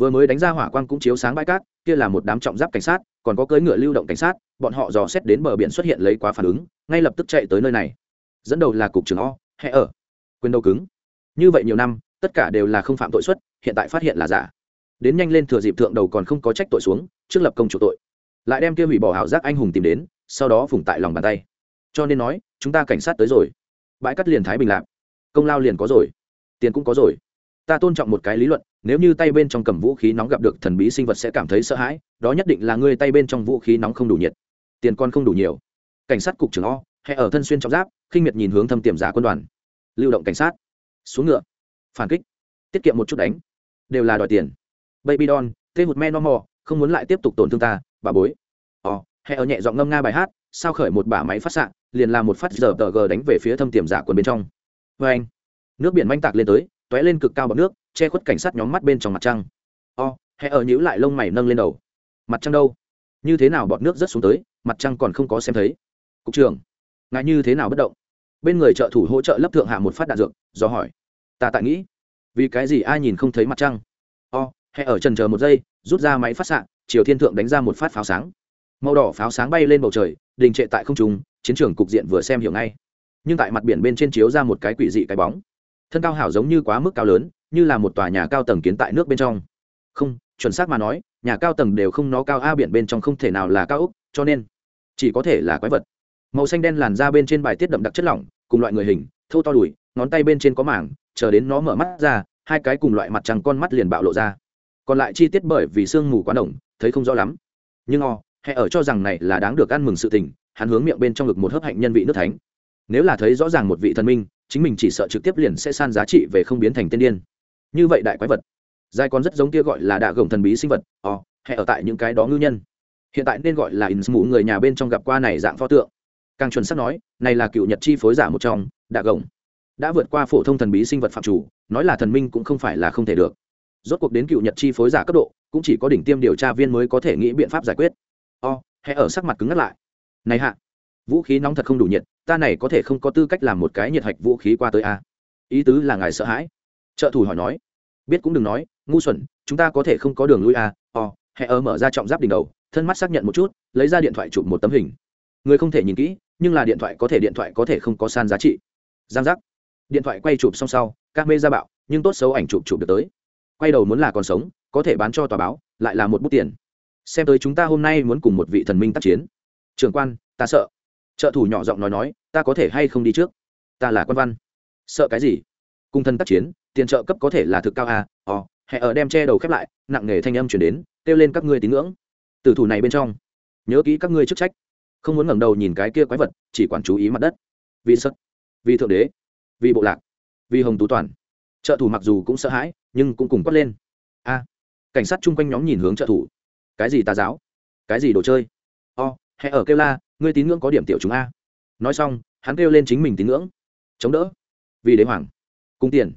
vừa mới đánh ra hỏa quang cũng chiếu sáng bãi cát, kia là một đám trọng giáp cảnh sát, còn có cưỡi ngựa lưu động cảnh sát, bọn họ dò xét đến bờ biển xuất hiện lấy quá phản ứng, ngay lập tức chạy tới nơi này. Dẫn đầu là cục trưởng o hẹ ở. Quyền đầu cứng. Như vậy nhiều năm, tất cả đều là không phạm tội xuất, hiện tại phát hiện là giả. Đến nhanh lên thừa dịp thượng đầu còn không có trách tội xuống, trước lập công chủ tội. Lại đem kia hủy bỏ hảo giác anh hùng tìm đến, sau đó phủng tại lòng bàn tay. Cho nên nói, chúng ta cảnh sát tới rồi. Bãi cắt liền thái bình lạc. Công lao liền có rồi. Tiền cũng có rồi. Ta tôn trọng một cái lý luận nếu như tay bên trong cầm vũ khí nóng gặp được thần bí sinh vật sẽ cảm thấy sợ hãi, đó nhất định là ngươi tay bên trong vũ khí nóng không đủ nhiệt. Tiền con không đủ nhiều. Cảnh sát cục trưởng o hay ở thân xuyên trong giáp, khinh miệt nhìn hướng thâm tiềm giả quân đoàn. Lưu động cảnh sát. Xuống ngựa. Phản kích. Tiết kiệm một chút đánh. Đều là đòi tiền. Baby don, tê hụt me no mò không muốn lại tiếp tục tổn thương ta, bà bối. Ò hay ở nhẹ giọng ngâm nga bài hát, sao khởi một bả máy phát xạ, liền làm một phát giờ tờ g đánh về phía thâm tiềm giả quần bên trong. Vê anh nước biển manh tạc lên tới t lên cực cao bọc nước che khuất cảnh sát nhóm mắt bên trong mặt trăng. O, hẹ ở nhữ lại lông mày nâng lên đầu. Mặt trăng đâu? Như thế nào bọt nước rớt xuống tới, mặt trăng còn không có xem thấy. Cục trưởng ngại như thế nào bất động? Bên người trợ thủ hỗ trợ lấp thượng hạ một phát đạn dược, do hỏi. Ta tại nghĩ, vì cái gì ai nhìn không thấy mặt trăng? O, hẹ ở trần chờ một giây, rút ra máy phát xạ chiều thiên thượng đánh ra một phát pháo sáng. Màu đỏ pháo sáng bay lên bầu trời, đình trệ tại không trung, chiến trường cục diện vừa xem hiểu ngay. Nhưng tại mặt biển bên trên chiếu ra một cái quỷ dị cái bóng. Thân cao hảo giống như quá mức cao lớn như là một tòa nhà cao tầng kiến tại nước bên trong. Không, chuẩn xác mà nói, nhà cao tầng đều không nó cao a biển bên trong không thể nào là cao úc cho nên chỉ có thể là quái vật. Màu xanh đen làn ra bên trên bài tiết đậm đặc chất lỏng, cùng loại người hình thâu to đùi, ngón tay bên trên có mảng, chờ đến nó mở mắt ra, hai cái cùng loại mặt trăng con mắt liền bạo lộ ra. Còn lại chi tiết bởi vì sương mù quá nồng, thấy không rõ lắm. Nhưng o, hẹ ở cho rằng này là đáng được ăn mừng sự tình, hắn hướng miệng bên trong ngực một hớp hạnh nhân vị nước thánh. Nếu là thấy rõ ràng một vị thần minh, chính mình chỉ sợ trực tiếp liền sẽ san giá trị về không biến thành tiên điên như vậy đại quái vật. Dài còn rất giống kia gọi là đạ gồng thần bí sinh vật o hẹ ở tại những cái đó ngư nhân. Hiện tại nên gọi là in mũ người nhà bên trong gặp qua này dạng pho tượng. Càng chuẩn xác nói, này là cựu nhật chi phối giả một trong, đạ gồng. Đã vượt qua phổ thông thần bí sinh vật phạm chủ, nói là thần minh cũng không phải là không thể được. Rốt cuộc đến cựu nhật chi phối giả cấp độ, cũng chỉ có đỉnh tiêm điều tra viên mới có thể nghĩ biện pháp giải quyết. O hay ở sắc mặt cứng ngắt lại. Này hạ, vũ khí nóng thật không đủ nhiệt, ta này có thể không có tư cách làm một cái nhiệt hạch vũ khí qua tới a. Ý tứ là ngài sợ hãi trợ thủ hỏi nói, biết cũng đừng nói, ngu xuẩn, chúng ta có thể không có đường lui à? o hẹ ở mở ra trọng giáp đỉnh đầu, thân mắt xác nhận một chút, lấy ra điện thoại chụp một tấm hình. Người không thể nhìn kỹ, nhưng là điện thoại có thể điện thoại có thể không có san giá trị. Giang giác. Điện thoại quay chụp xong sau, các mê ra bạo nhưng tốt xấu ảnh chụp chụp được tới. Quay đầu muốn là còn sống, có thể bán cho tòa báo, lại là một bút tiền. Xem tới chúng ta hôm nay muốn cùng một vị thần minh tác chiến. Trường quan, ta sợ. Trợ thủ nhỏ giọng nói nói, ta có thể hay không đi trước? Ta là quan văn. Sợ cái gì? Cùng thần tác chiến tiền trợ cấp có thể là thực cao à ò hẹ ở đem che đầu khép lại, nặng nghề thanh âm chuyển đến, kêu lên các ngươi tín ngưỡng. Tử thủ này bên trong, nhớ kỹ các ngươi chức trách, không muốn ngẩng đầu nhìn cái kia quái vật, chỉ quản chú ý mặt đất. Vì sất vì thượng đế, vì bộ lạc, vì hồng tú toàn. Trợ thủ mặc dù cũng sợ hãi, nhưng cũng cùng quát lên. A, cảnh sát chung quanh nhóm nhìn hướng trợ thủ. Cái gì tà giáo? Cái gì đồ chơi? O hẹ ở kêu la, ngươi tín ngưỡng có điểm tiểu chúng a. Nói xong, hắn kêu lên chính mình tín ngưỡng. Chống đỡ. Vì đế hoàng, cung tiền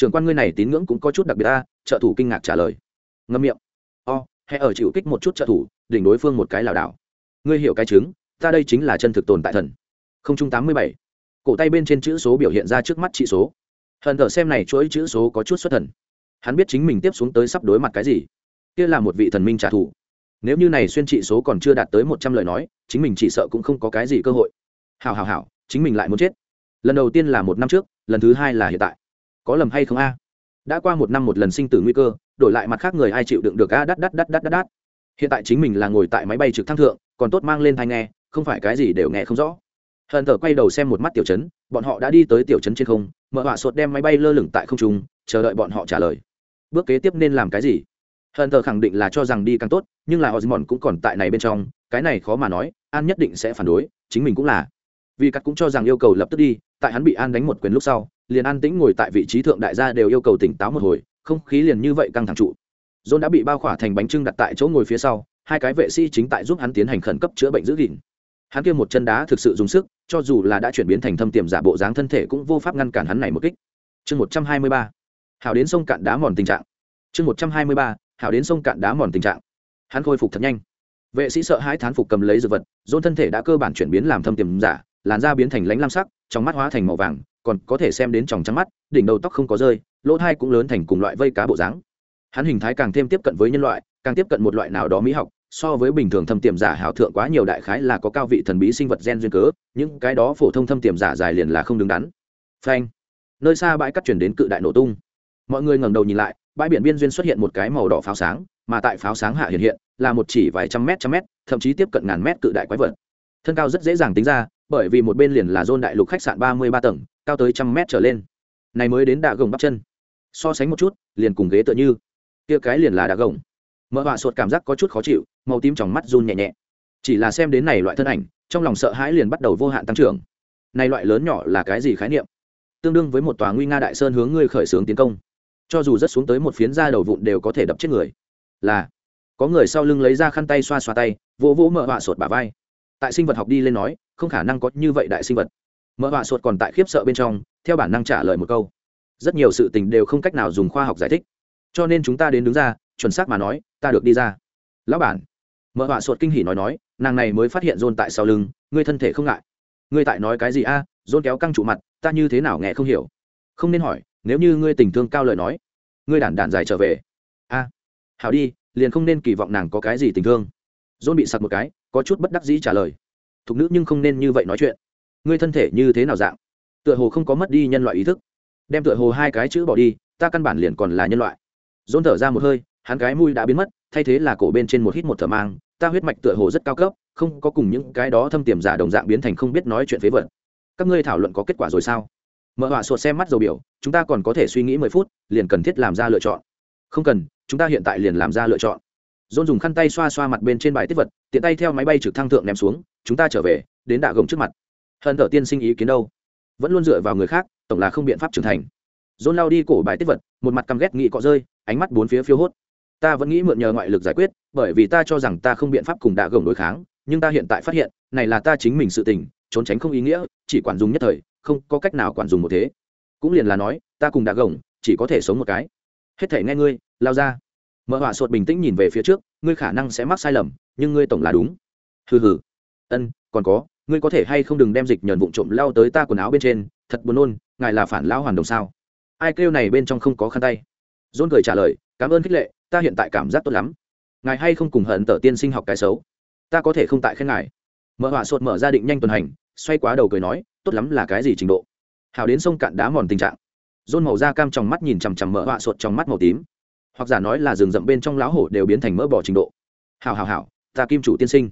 trưởng quan ngươi này tín ngưỡng cũng có chút đặc biệt ta, trợ thủ kinh ngạc trả lời. Ngâm miệng. O hẹ ở chịu kích một chút trợ thủ đỉnh đối phương một cái lảo đảo. Ngươi hiểu cái chứng ta đây chính là chân thực tồn tại thần. Không trung tám mươi bảy. Cổ tay bên trên chữ số biểu hiện ra trước mắt trị số. Hận thở xem này chuỗi chữ số có chút xuất thần. Hắn biết chính mình tiếp xuống tới sắp đối mặt cái gì. Kia là một vị thần minh trả thù. Nếu như này xuyên trị số còn chưa đạt tới một trăm lời nói chính mình chỉ sợ cũng không có cái gì cơ hội. Hào hào hào chính mình lại muốn chết. Lần đầu tiên là một năm trước lần thứ hai là hiện tại có lầm hay không a? Đã qua một năm một lần sinh tử nguy cơ, đổi lại mặt khác người ai chịu đựng được a? Đắt đắt đắt đắt đắt đắt. Hiện tại chính mình là ngồi tại máy bay trực thăng thượng, còn tốt mang lên thai nghe, không phải cái gì đều nghe không rõ. Hờn thở quay đầu xem một mắt tiểu chấn bọn họ đã đi tới tiểu chấn trên không, mở họa sột đem máy bay lơ lửng tại không trung, chờ đợi bọn họ trả lời. Bước kế tiếp nên làm cái gì? Hờn thờ khẳng định là cho rằng đi càng tốt, nhưng là osmond cũng còn tại này bên trong, cái này khó mà nói, an nhất định sẽ phản đối, chính mình cũng là. Vì cắt cũng cho rằng yêu cầu lập tức đi, tại hắn bị an đánh một quyền lúc sau liền an tĩnh ngồi tại vị trí thượng đại gia đều yêu cầu tỉnh táo một hồi, không khí liền như vậy căng thẳng trụ. John đã bị bao khỏa thành bánh trưng đặt tại chỗ ngồi phía sau, hai cái vệ sĩ chính tại giúp hắn tiến hành khẩn cấp chữa bệnh giữ gìn. Hắn kia một chân đá thực sự dùng sức, cho dù là đã chuyển biến thành thâm tiềm giả bộ dáng thân thể cũng vô pháp ngăn cản hắn này một kích. Chương một trăm hai mươi ba. Hào đến sông cạn đá mòn tình trạng. Chương một trăm hai mươi ba. Hào đến sông cạn đá mòn tình trạng. Hắn khôi phục thật nhanh. Vệ sĩ sợ hãi thán phục cầm lấy dược vật dôn thân thể đã cơ bản chuyển biến làm thâm tiềm giả, làn da biến thành lánh lam sắc, trong mắt hóa thành màu vàng còn có thể xem đến tròng trắng mắt, đỉnh đầu tóc không có rơi, lỗ thai cũng lớn thành cùng loại vây cá bộ dáng. Hắn hình thái càng thêm tiếp cận với nhân loại, càng tiếp cận một loại nào đó mỹ học, so với bình thường thâm tiềm giả hảo thượng quá nhiều đại khái là có cao vị thần bí sinh vật gen duyên cớ, những cái đó phổ thông thâm tiềm giả dài liền là không đứng đắn. Phanh. Nơi xa bãi cắt chuyển đến cự đại nổ tung. Mọi người ngẩng đầu nhìn lại, bãi biển biên duyên xuất hiện một cái màu đỏ pháo sáng, mà tại pháo sáng hạ hiện hiện, là một chỉ vài trăm mét trăm mét, thậm chí tiếp cận ngàn mét cự đại quái vật. Thân cao rất dễ dàng tính ra, bởi vì một bên liền là zone đại lục khách sạn ba mươi ba tầng cao tới trăm mét trở lên. Này mới đến đạ gồng bắp chân. So sánh một chút, liền cùng ghế tựa như. Kia cái liền là đạ gồng. Mợ họa sột cảm giác có chút khó chịu, màu tím trong mắt run nhẹ nhẹ. Chỉ là xem đến này loại thân ảnh, trong lòng sợ hãi liền bắt đầu vô hạn tăng trưởng. Này loại lớn nhỏ là cái gì khái niệm? Tương đương với một tòa nguy nga đại sơn hướng ngươi khởi xướng tiến công. Cho dù rất xuống tới một phiến da đầu vụn đều có thể đập chết người. Là, có người sau lưng lấy ra khăn tay xoa xoa tay, vỗ vỗ mợ họa sột bả vai. Tại sinh vật học đi lên nói, không khả năng có như vậy đại sinh vật mợ họa sột còn tại khiếp sợ bên trong, theo bản năng trả lời một câu. Rất nhiều sự tình đều không cách nào dùng khoa học giải thích. Cho nên chúng ta đến đứng ra, chuẩn xác mà nói, ta được đi ra. Lão bản. Mợ họa sột kinh hỉ nói nói, nàng này mới phát hiện rôn tại sau lưng ngươi thân thể không ngại. Ngươi tại nói cái gì a? Dôn kéo căng trụ mặt, ta như thế nào nghe không hiểu. Không nên hỏi, nếu như ngươi tình thương cao lời nói, ngươi đản đản dài trở về. A. Hảo đi, liền không nên kỳ vọng nàng có cái gì tình thương. Dôn bị sặc một cái, có chút bất đắc dĩ trả lời. Thục nữ nhưng không nên như vậy nói chuyện ngươi thân thể như thế nào dạng? Tựa hồ không có mất đi nhân loại ý thức. Đem tựa hồ hai cái chữ bỏ đi, ta căn bản liền còn là nhân loại. Dồn thở ra một hơi, hắn cái mùi đã biến mất, thay thế là cổ bên trên một hít một thở mang, ta huyết mạch tựa hồ rất cao cấp, không có cùng những cái đó thâm tiềm giả đồng dạng biến thành không biết nói chuyện phế vật. Các ngươi thảo luận có kết quả rồi sao? Mở họa sột xem mắt dầu biểu, chúng ta còn có thể suy nghĩ mười phút, liền cần thiết làm ra lựa chọn. Không cần, chúng ta hiện tại liền làm ra lựa chọn. Dồn dùng khăn tay xoa xoa mặt bên trên bài tiết vật, tiện tay theo máy bay trực thăng thượng ném xuống, chúng ta trở về, đến đạ gồng trước mặt hận thở tiên sinh ý kiến đâu? Vẫn luôn dựa vào người khác, tổng là không biện pháp trưởng thành. Dôn lao đi cổ bài tiết vật, một mặt căm ghét nghị cọ rơi, ánh mắt bốn phía phiêu hốt. Ta vẫn nghĩ mượn nhờ ngoại lực giải quyết, bởi vì ta cho rằng ta không biện pháp cùng đạ gồng đối kháng, nhưng ta hiện tại phát hiện, này là ta chính mình sự tình, trốn tránh không ý nghĩa, chỉ quản dùng nhất thời, không có cách nào quản dùng một thế. Cũng liền là nói, ta cùng đạ gồng, chỉ có thể sống một cái. Hết thể nghe ngươi, lao ra. Mở họa sột bình tĩnh nhìn về phía trước, ngươi khả năng sẽ mắc sai lầm, nhưng ngươi tổng là đúng. Hừ hừ. Ân, còn có ngươi có thể hay không đừng đem dịch nhờn vụn trộm lao tới ta quần áo bên trên, thật buồn nôn, ngài là phản lão hoàn đồng sao? Ai kêu này bên trong không có khăn tay? Dôn cười trả lời, cảm ơn khích lệ, ta hiện tại cảm giác tốt lắm. Ngài hay không cùng hận tờ tiên sinh học cái xấu? Ta có thể không tại khen ngài. Mở hỏa sột mở ra định nhanh tuần hành, xoay quá đầu cười nói, tốt lắm là cái gì trình độ? Hào đến sông cạn đá mòn tình trạng. Dôn màu da cam trong mắt nhìn chằm chằm mở họa sột trong mắt màu tím. Hoặc giả nói là rừng rậm bên trong lão hổ đều biến thành mỡ bỏ trình độ. Hào hào hào ta kim chủ tiên sinh.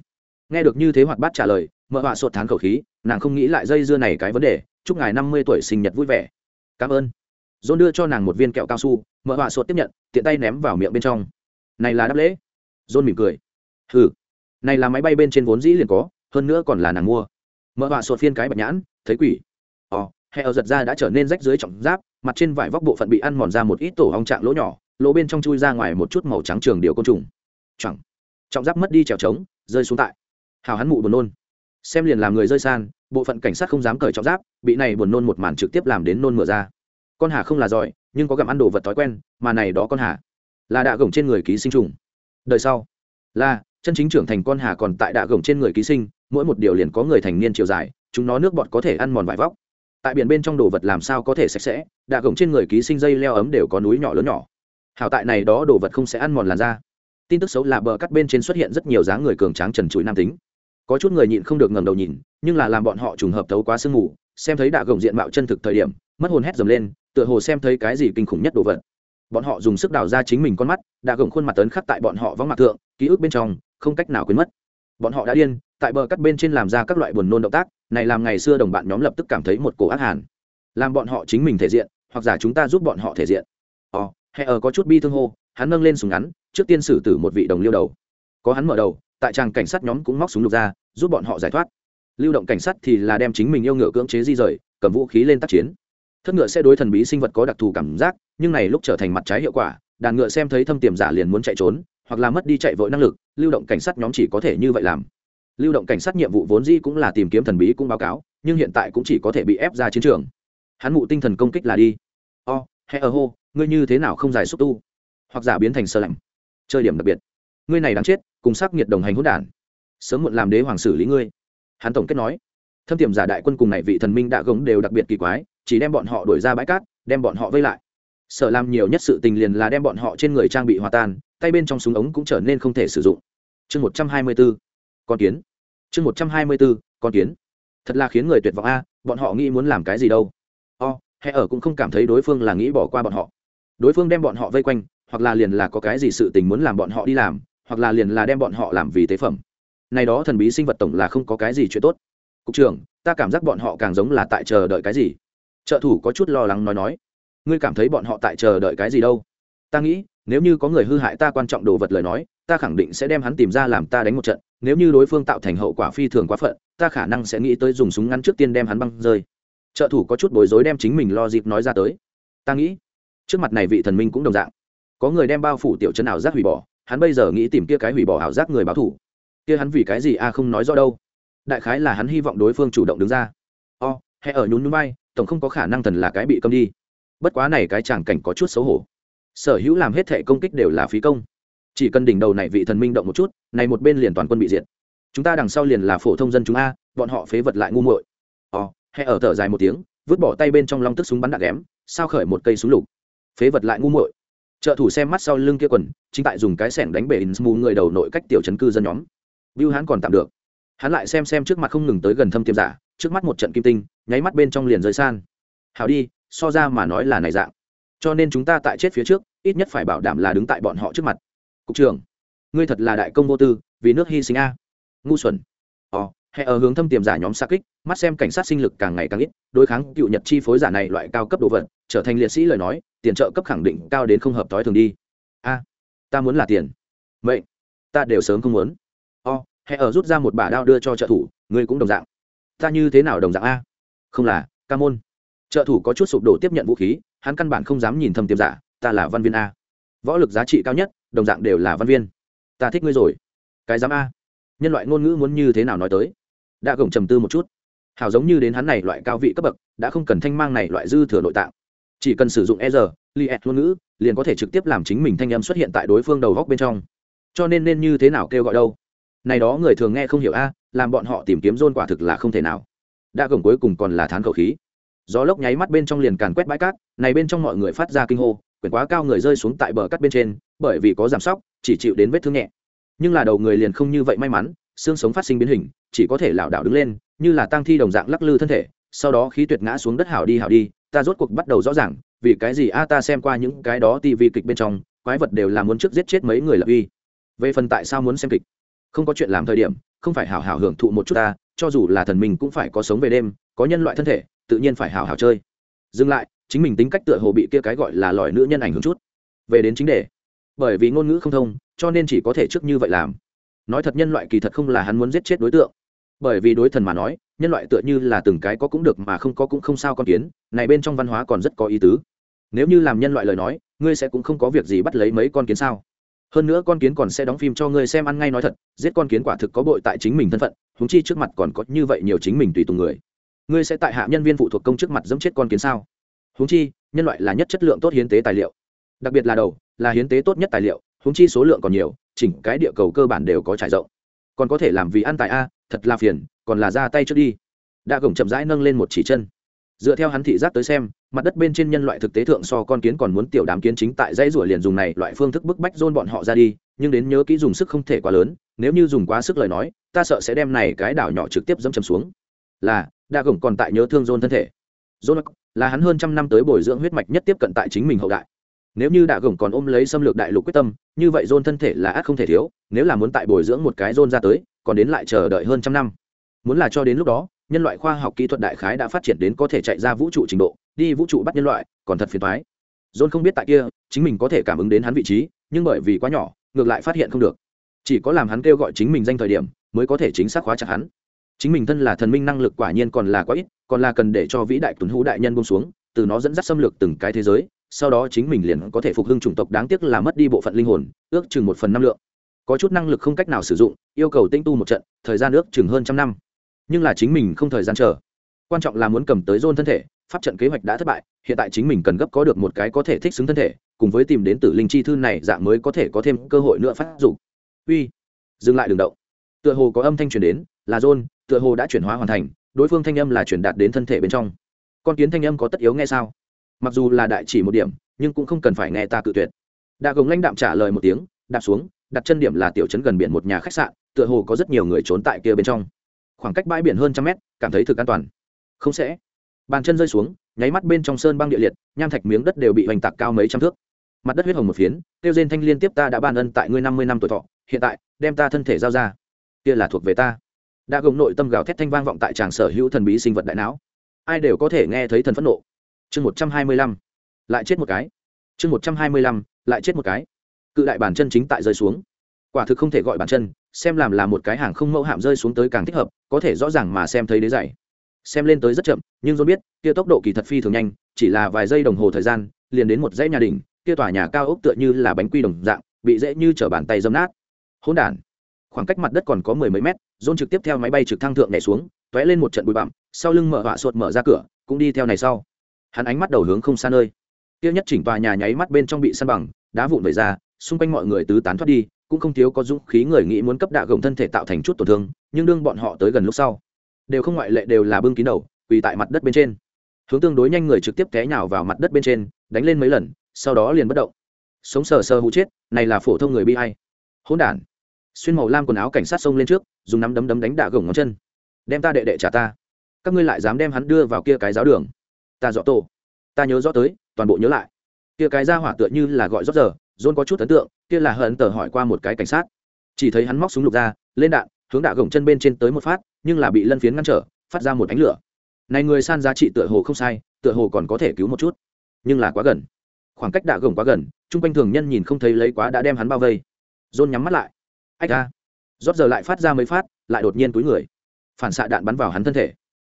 Nghe được như thế hoạt bát trả lời mợ họa sột thán khẩu khí, nàng không nghĩ lại dây dưa này cái vấn đề, chúc ngài năm mươi tuổi sinh nhật vui vẻ. Cảm ơn. Dôn đưa cho nàng một viên kẹo cao su mợ họa sột tiếp nhận, tiện tay ném vào miệng bên trong. Này là đáp lễ. Dôn mỉm cười. Hừ. Này là máy bay bên trên vốn dĩ liền có, hơn nữa còn là nàng mua. Mợ họa sột phiên cái bạch nhãn, thấy quỷ. Ồ hệ ở giật ra đã trở nên rách dưới trọng giáp, mặt trên vải vóc bộ phận bị ăn mòn ra một ít tổ hong trạng lỗ nhỏ, lỗ bên trong chui ra ngoài một chút màu trắng trường điều côn trùng. Chẳng. Trọng giáp mất đi trèo trống, rơi xuống tại. Hào hắn mụ buồn nôn xem liền làm người rơi san, bộ phận cảnh sát không dám cởi trọng giáp, bị này buồn nôn một màn trực tiếp làm đến nôn mửa ra. Con hà không là giỏi, nhưng có gặm ăn đồ vật thói quen, mà này đó con hà là đạ gồng trên người ký sinh trùng. Đời sau, là, chân chính trưởng thành con hà còn tại đạ gồng trên người ký sinh, mỗi một điều liền có người thành niên chiều dài, chúng nó nước bọt có thể ăn mòn vải vóc. Tại biển bên trong đồ vật làm sao có thể sạch sẽ, đạ gồng trên người ký sinh dây leo ấm đều có núi nhỏ lớn nhỏ. Hảo tại này đó đồ vật không sẽ ăn mòn làn da. Tin tức xấu là bờ cắt bên trên xuất hiện rất nhiều dáng người cường tráng trần trụi nam tính có chút người nhịn không được ngẩng đầu nhìn, nhưng là làm bọn họ trùng hợp tấu quá sương mù, xem thấy đạ gồng diện mạo chân thực thời điểm, mất hồn hét dầm lên, tựa hồ xem thấy cái gì kinh khủng nhất đồ vật. Bọn họ dùng sức đào ra chính mình con mắt, đạ gồng khuôn mặt tấn khắc tại bọn họ vắng mặt thượng, ký ức bên trong, không cách nào quên mất. Bọn họ đã điên, tại bờ cắt bên trên làm ra các loại buồn nôn động tác, này làm ngày xưa đồng bạn nhóm lập tức cảm thấy một cổ ác hàn. Làm bọn họ chính mình thể diện, hoặc giả chúng ta giúp bọn họ thể diện. Ồ hệ ở có chút bi thương hô, hắn nâng lên súng ngắn, trước tiên xử tử một vị đồng liêu đầu có hắn mở đầu, tại tràng cảnh sát nhóm cũng móc súng lục ra, giúp bọn họ giải thoát. Lưu động cảnh sát thì là đem chính mình yêu ngựa cưỡng chế di rời, cầm vũ khí lên tác chiến. Thất ngựa sẽ đối thần bí sinh vật có đặc thù cảm giác, nhưng này lúc trở thành mặt trái hiệu quả, đàn ngựa xem thấy thâm tiềm giả liền muốn chạy trốn, hoặc là mất đi chạy vội năng lực, lưu động cảnh sát nhóm chỉ có thể như vậy làm. Lưu động cảnh sát nhiệm vụ vốn dĩ cũng là tìm kiếm thần bí cũng báo cáo, nhưng hiện tại cũng chỉ có thể bị ép ra chiến trường. Hắn mụ tinh thần công kích là đi. O hay ở e, hô, ngươi như thế nào không giải xúc tu? Hoặc giả biến thành sơ lạnh. Chơi điểm đặc biệt. Ngươi này đáng chết cùng sắc nhiệt đồng hành hỗn đản. Sớm muộn làm đế hoàng xử lý ngươi. Hắn tổng kết nói. Thâm tiềm giả đại quân cùng này vị thần minh đã gống đều đặc biệt kỳ quái, chỉ đem bọn họ đuổi ra bãi cát, đem bọn họ vây lại. Sợ làm nhiều nhất sự tình liền là đem bọn họ trên người trang bị hòa tan, tay bên trong súng ống cũng trở nên không thể sử dụng. Chương một trăm hai mươi b ố con kiến. Chương một trăm hai mươi b ố con kiến. Thật là khiến người tuyệt vọng a, bọn họ nghĩ muốn làm cái gì đâu. O hay ở cũng không cảm thấy đối phương là nghĩ bỏ qua bọn họ. Đối phương đem bọn họ vây quanh, hoặc là liền là có cái gì sự tình muốn làm bọn họ đi làm hoặc là liền là đem bọn họ làm vì tế phẩm. Này đó thần bí sinh vật tổng là không có cái gì chuyện tốt. Cục trưởng, ta cảm giác bọn họ càng giống là tại chờ đợi cái gì? Trợ thủ có chút lo lắng nói nói. Ngươi cảm thấy bọn họ tại chờ đợi cái gì đâu? Ta nghĩ, nếu như có người hư hại ta quan trọng đồ vật lời nói, ta khẳng định sẽ đem hắn tìm ra làm ta đánh một trận. Nếu như đối phương tạo thành hậu quả phi thường quá phận, ta khả năng sẽ nghĩ tới dùng súng ngắn trước tiên đem hắn băng rơi. Trợ thủ có chút bối rối đem chính mình lo dịp nói ra tới. Ta nghĩ, trước mặt này vị thần minh cũng đồng dạng. Có người đem bao phủ tiểu chân ảo giác hủy bỏ hắn bây giờ nghĩ tìm kia cái hủy bỏ ảo giác người báo thủ. Kia hắn vì cái gì a không nói rõ đâu. Đại khái là hắn hy vọng đối phương chủ động đứng ra. O hệ ở nhún nhún bay tổng không có khả năng thần là cái bị câm đi. Bất quá này cái chàng cảnh có chút xấu hổ. Sở hữu làm hết thể công kích đều là phí công. Chỉ cần đỉnh đầu này vị thần minh động một chút, này một bên liền toàn quân bị diệt. Chúng ta đằng sau liền là phổ thông dân chúng a, bọn họ phế vật lại ngu muội. Hẹ ở thở dài một tiếng, vứt bỏ tay bên trong long tức súng bắn đạn ghém, sao khởi một cây súng lục. Phế vật lại ngu muội trợ thủ xem mắt sau lưng kia quần, chính tại dùng cái sẻng đánh bể in mù người đầu nội cách tiểu chấn cư dân nhóm. View hắn còn tạm được. Hắn lại xem xem trước mặt không ngừng tới gần thâm tiêm giả, trước mắt một trận kim tinh, nháy mắt bên trong liền rơi san. Hảo đi, so ra mà nói là này dạng. Cho nên chúng ta tại chết phía trước, ít nhất phải bảo đảm là đứng tại bọn họ trước mặt. Cục trưởng, ngươi thật là đại công vô tư, vì nước hy sinh a. Ngu xuẩn. Ồ hệ ở hướng thâm tiềm giả nhóm xa kích, mắt xem cảnh sát sinh lực càng ngày càng ít, đối kháng cựu nhật chi phối giả này loại cao cấp đồ vật, trở thành liệt sĩ lời nói tiền trợ cấp khẳng định cao đến không hợp tối thường đi. A, ta muốn là tiền. Vậy ta đều sớm không muốn. O hệ ở rút ra một bả đao đưa cho trợ thủ, ngươi cũng đồng dạng. Ta như thế nào đồng dạng a? Không là, ca môn. Trợ thủ có chút sụp đổ tiếp nhận vũ khí, hắn căn bản không dám nhìn thâm tiềm giả, ta là văn viên a. Võ lực giá trị cao nhất, đồng dạng đều là văn viên. Ta thích ngươi rồi. Cái dám a. Nhân loại ngôn ngữ muốn như thế nào nói tới? Đã gồng trầm tư một chút. Hảo giống như đến hắn này loại cao vị cấp bậc, đã không cần thanh mang này loại dư thừa nội tạng chỉ cần sử dụng e r li ngôn ngữ, liền có thể trực tiếp làm chính mình thanh âm xuất hiện tại đối phương đầu góc bên trong. Cho nên nên như thế nào kêu gọi đâu? Này đó người thường nghe không hiểu a, làm bọn họ tìm kiếm rôn quả thực là không thể nào. Đã gồng cuối cùng còn là thán khẩu khí. Gió lốc nháy mắt bên trong liền càn quét bãi cát, này bên trong mọi người phát ra kinh hô quyển quá cao người rơi xuống tại bờ cát bên trên, bởi vì có giảm sóc, chỉ chịu đến vết thương nhẹ. Nhưng là đầu người liền không như vậy may mắn, xương sống phát sinh biến hình, chỉ có thể lảo đảo đứng lên, như là tăng thi đồng dạng lắc lư thân thể, sau đó khí tuyệt ngã xuống đất hảo đi hảo đi ta rốt cuộc bắt đầu rõ ràng, vì cái gì a ta xem qua những cái đó tivi kịch bên trong, quái vật đều là muốn trước giết chết mấy người lập uy. Về phần tại sao muốn xem kịch, không có chuyện làm thời điểm, không phải hảo hảo hưởng thụ một chút ta, cho dù là thần mình cũng phải có sống về đêm, có nhân loại thân thể, tự nhiên phải hảo hảo chơi. Dừng lại, chính mình tính cách tựa hồ bị kia cái gọi là lòi nữ nhân ảnh hưởng chút. Về đến chính đề, bởi vì ngôn ngữ không thông, cho nên chỉ có thể trước như vậy làm. Nói thật nhân loại kỳ thật không là hắn muốn giết chết đối tượng. Bởi vì đối thần mà nói nhân loại tựa như là từng cái có cũng được mà không có cũng không sao con kiến, này bên trong văn hóa còn rất có ý tứ. Nếu như làm nhân loại lời nói, ngươi sẽ cũng không có việc gì bắt lấy mấy con kiến sao? Hơn nữa con kiến còn sẽ đóng phim cho ngươi xem ăn ngay nói thật, giết con kiến quả thực có bội tại chính mình thân phận húng chi trước mặt còn có như vậy nhiều chính mình tùy tùng người. Ngươi sẽ tại hạ nhân viên phụ thuộc công trước mặt dẫm chết con kiến sao? Húng chi, nhân loại là nhất chất lượng tốt hiến tế tài liệu. Đặc biệt là đầu, là hiến tế tốt nhất tài liệu húng chi số lượng còn nhiều, chỉnh cái địa cầu cơ bản đều có trải rộng. Còn có thể làm vì ăn tại a thật là phiền, còn là ra tay trước đi. Đạ gồng chậm rãi nâng lên một chỉ chân. Dựa theo hắn thị giác tới xem, mặt đất bên trên nhân loại thực tế thượng so con kiến còn muốn tiểu đám kiến chính tại dãy rủa liền dùng này loại phương thức bức bách dôn bọn họ ra đi, nhưng đến nhớ kỹ dùng sức không thể quá lớn, nếu như dùng quá sức lời nói, ta sợ sẽ đem này cái đảo nhỏ trực tiếp dẫm chầm xuống. Là đa gồng còn tại nhớ thương dôn thân thể. Dôn là hắn hơn trăm năm tới bồi dưỡng huyết mạch nhất tiếp cận tại chính mình hậu đại. Nếu như đạ gồng còn ôm lấy xâm lược đại lục quyết tâm, như vậy dôn thân thể là ác không thể thiếu, nếu là muốn tại bồi dưỡng một cái dôn ra tới còn đến lại chờ đợi hơn trăm năm. Muốn là cho đến lúc đó, nhân loại khoa học kỹ thuật đại khái đã phát triển đến có thể chạy ra vũ trụ trình độ, đi vũ trụ bắt nhân loại, còn thật phiền thoái John không biết tại kia, chính mình có thể cảm ứng đến hắn vị trí, nhưng bởi vì quá nhỏ, ngược lại phát hiện không được. Chỉ có làm hắn kêu gọi chính mình danh thời điểm, mới có thể chính xác khóa chặt hắn. Chính mình thân là thần minh năng lực quả nhiên còn là quá ít, còn là cần để cho vĩ đại tuấn hữu đại nhân bông xuống, từ nó dẫn dắt xâm lược từng cái thế giới, sau đó chính mình liền có thể phục hưng chủng tộc, đáng tiếc là mất đi bộ phận linh hồn, ước chừng một phần năm lượng có chút năng lực không cách nào sử dụng, yêu cầu tinh tu một trận, thời gian ước chừng hơn trăm năm. Nhưng là chính mình không thời gian chờ. Quan trọng là muốn cầm tới dôn thân thể, pháp trận kế hoạch đã thất bại, hiện tại chính mình cần gấp có được một cái có thể thích xứng thân thể, cùng với tìm đến tử linh chi thư này dạng mới có thể có thêm cơ hội nữa phát dụng. Uy, dừng lại đường động. Tựa hồ có âm thanh truyền đến, là dôn tựa hồ đã chuyển hóa hoàn thành, đối phương thanh âm là truyền đạt đến thân thể bên trong. Con kiến thanh âm có tất yếu nghe sao? Mặc dù là đại chỉ một điểm, nhưng cũng không cần phải nghe ta cự tuyệt. Đạ gồng lãnh đạm trả lời một tiếng, đạp xuống đặt chân điểm là tiểu trấn gần biển một nhà khách sạn, tựa hồ có rất nhiều người trốn tại kia bên trong. Khoảng cách bãi biển hơn trăm mét, cảm thấy thực an toàn. Không sẽ. Bàn chân rơi xuống, nháy mắt bên trong sơn băng địa liệt, nham thạch miếng đất đều bị hoành tạc cao mấy trăm thước. Mặt đất huyết hồng một phiến tiêu diên thanh liên tiếp ta đã ban ân tại ngươi năm mươi năm tuổi thọ, hiện tại, đem ta thân thể giao ra. Kia là thuộc về ta. Đã gồng nội tâm gào thét thanh vang vọng tại tràng sở hữu thần bí sinh vật đại não. Ai đều có thể nghe thấy thần phẫn nộ. Chương một trăm hai mươi lăm. Lại chết một cái. Chương một trăm hai mươi lăm, lại chết một cái cự đại bản chân chính tại rơi xuống. Quả thực không thể gọi bản chân, xem làm là một cái hàng không mẫu hạm rơi xuống tới càng thích hợp, có thể rõ ràng mà xem thấy đế dày xem lên tới rất chậm, nhưng dôn biết, kia tốc độ kỳ thật phi thường nhanh, chỉ là vài giây đồng hồ thời gian, liền đến một dãy nhà đình kia tòa nhà cao ốc tựa như là bánh quy đồng dạng, bị dễ như chở bàn tay dâm nát. Hỗn đản. Khoảng cách mặt đất còn có mười mấy mét dôn trực tiếp theo máy bay trực thăng thượng nhảy xuống t ó é lên một trận bụi bặm, sau lưng mở họa sột mở ra cửa, cũng đi theo này sau. Hắn ánh mắt đầu hướng không xa nơi. Tiêu nhất chỉnh tòa nhà nháy mắt bên trong bị săn bằng, đá vụn vẩy ra xung quanh mọi người tứ tán thoát đi, cũng không thiếu có dũng khí người nghĩ muốn cấp đạ gồng thân thể tạo thành chút tổn thương, nhưng đương bọn họ tới gần lúc sau, đều không ngoại lệ đều là bưng kín đầu, quỳ tại mặt đất bên trên. Hướng tương đối nhanh người trực tiếp té nhào vào mặt đất bên trên, đánh lên mấy lần, sau đó liền bất động. Sống sờ sờ hụ chết, này là phổ thông người bi hay hỗn đản. Xuyên màu lam quần áo cảnh sát xông lên trước, dùng nắm đấm đấm đánh đạ gồng ngón chân. Đem ta đệ đệ trả ta. Các ngươi lại dám đem hắn đưa vào kia cái giáo đường. Ta dọ tổ. Ta nhớ rõ tới, toàn bộ nhớ lại. Kia cái ra hỏa tựa như là gọi rót giờ john có chút ấn tượng, kia là hận tờ hỏi qua một cái cảnh sát. Chỉ thấy hắn móc súng lục ra, lên đạn, hướng đạ gồng chân bên trên tới một phát, nhưng là bị lân phiến ngăn trở, phát ra một ánh lửa. Này người san giá trị tựa hồ không sai, tựa hồ còn có thể cứu một chút. Nhưng là quá gần. Khoảng cách đạ gồng quá gần chung quanh thường nhân nhìn không thấy lấy quá đã đem hắn bao vây. John nhắm mắt lại. Ách ra rót giờ lại phát ra mấy phát, lại đột nhiên túi người. Phản xạ đạn bắn vào hắn thân thể.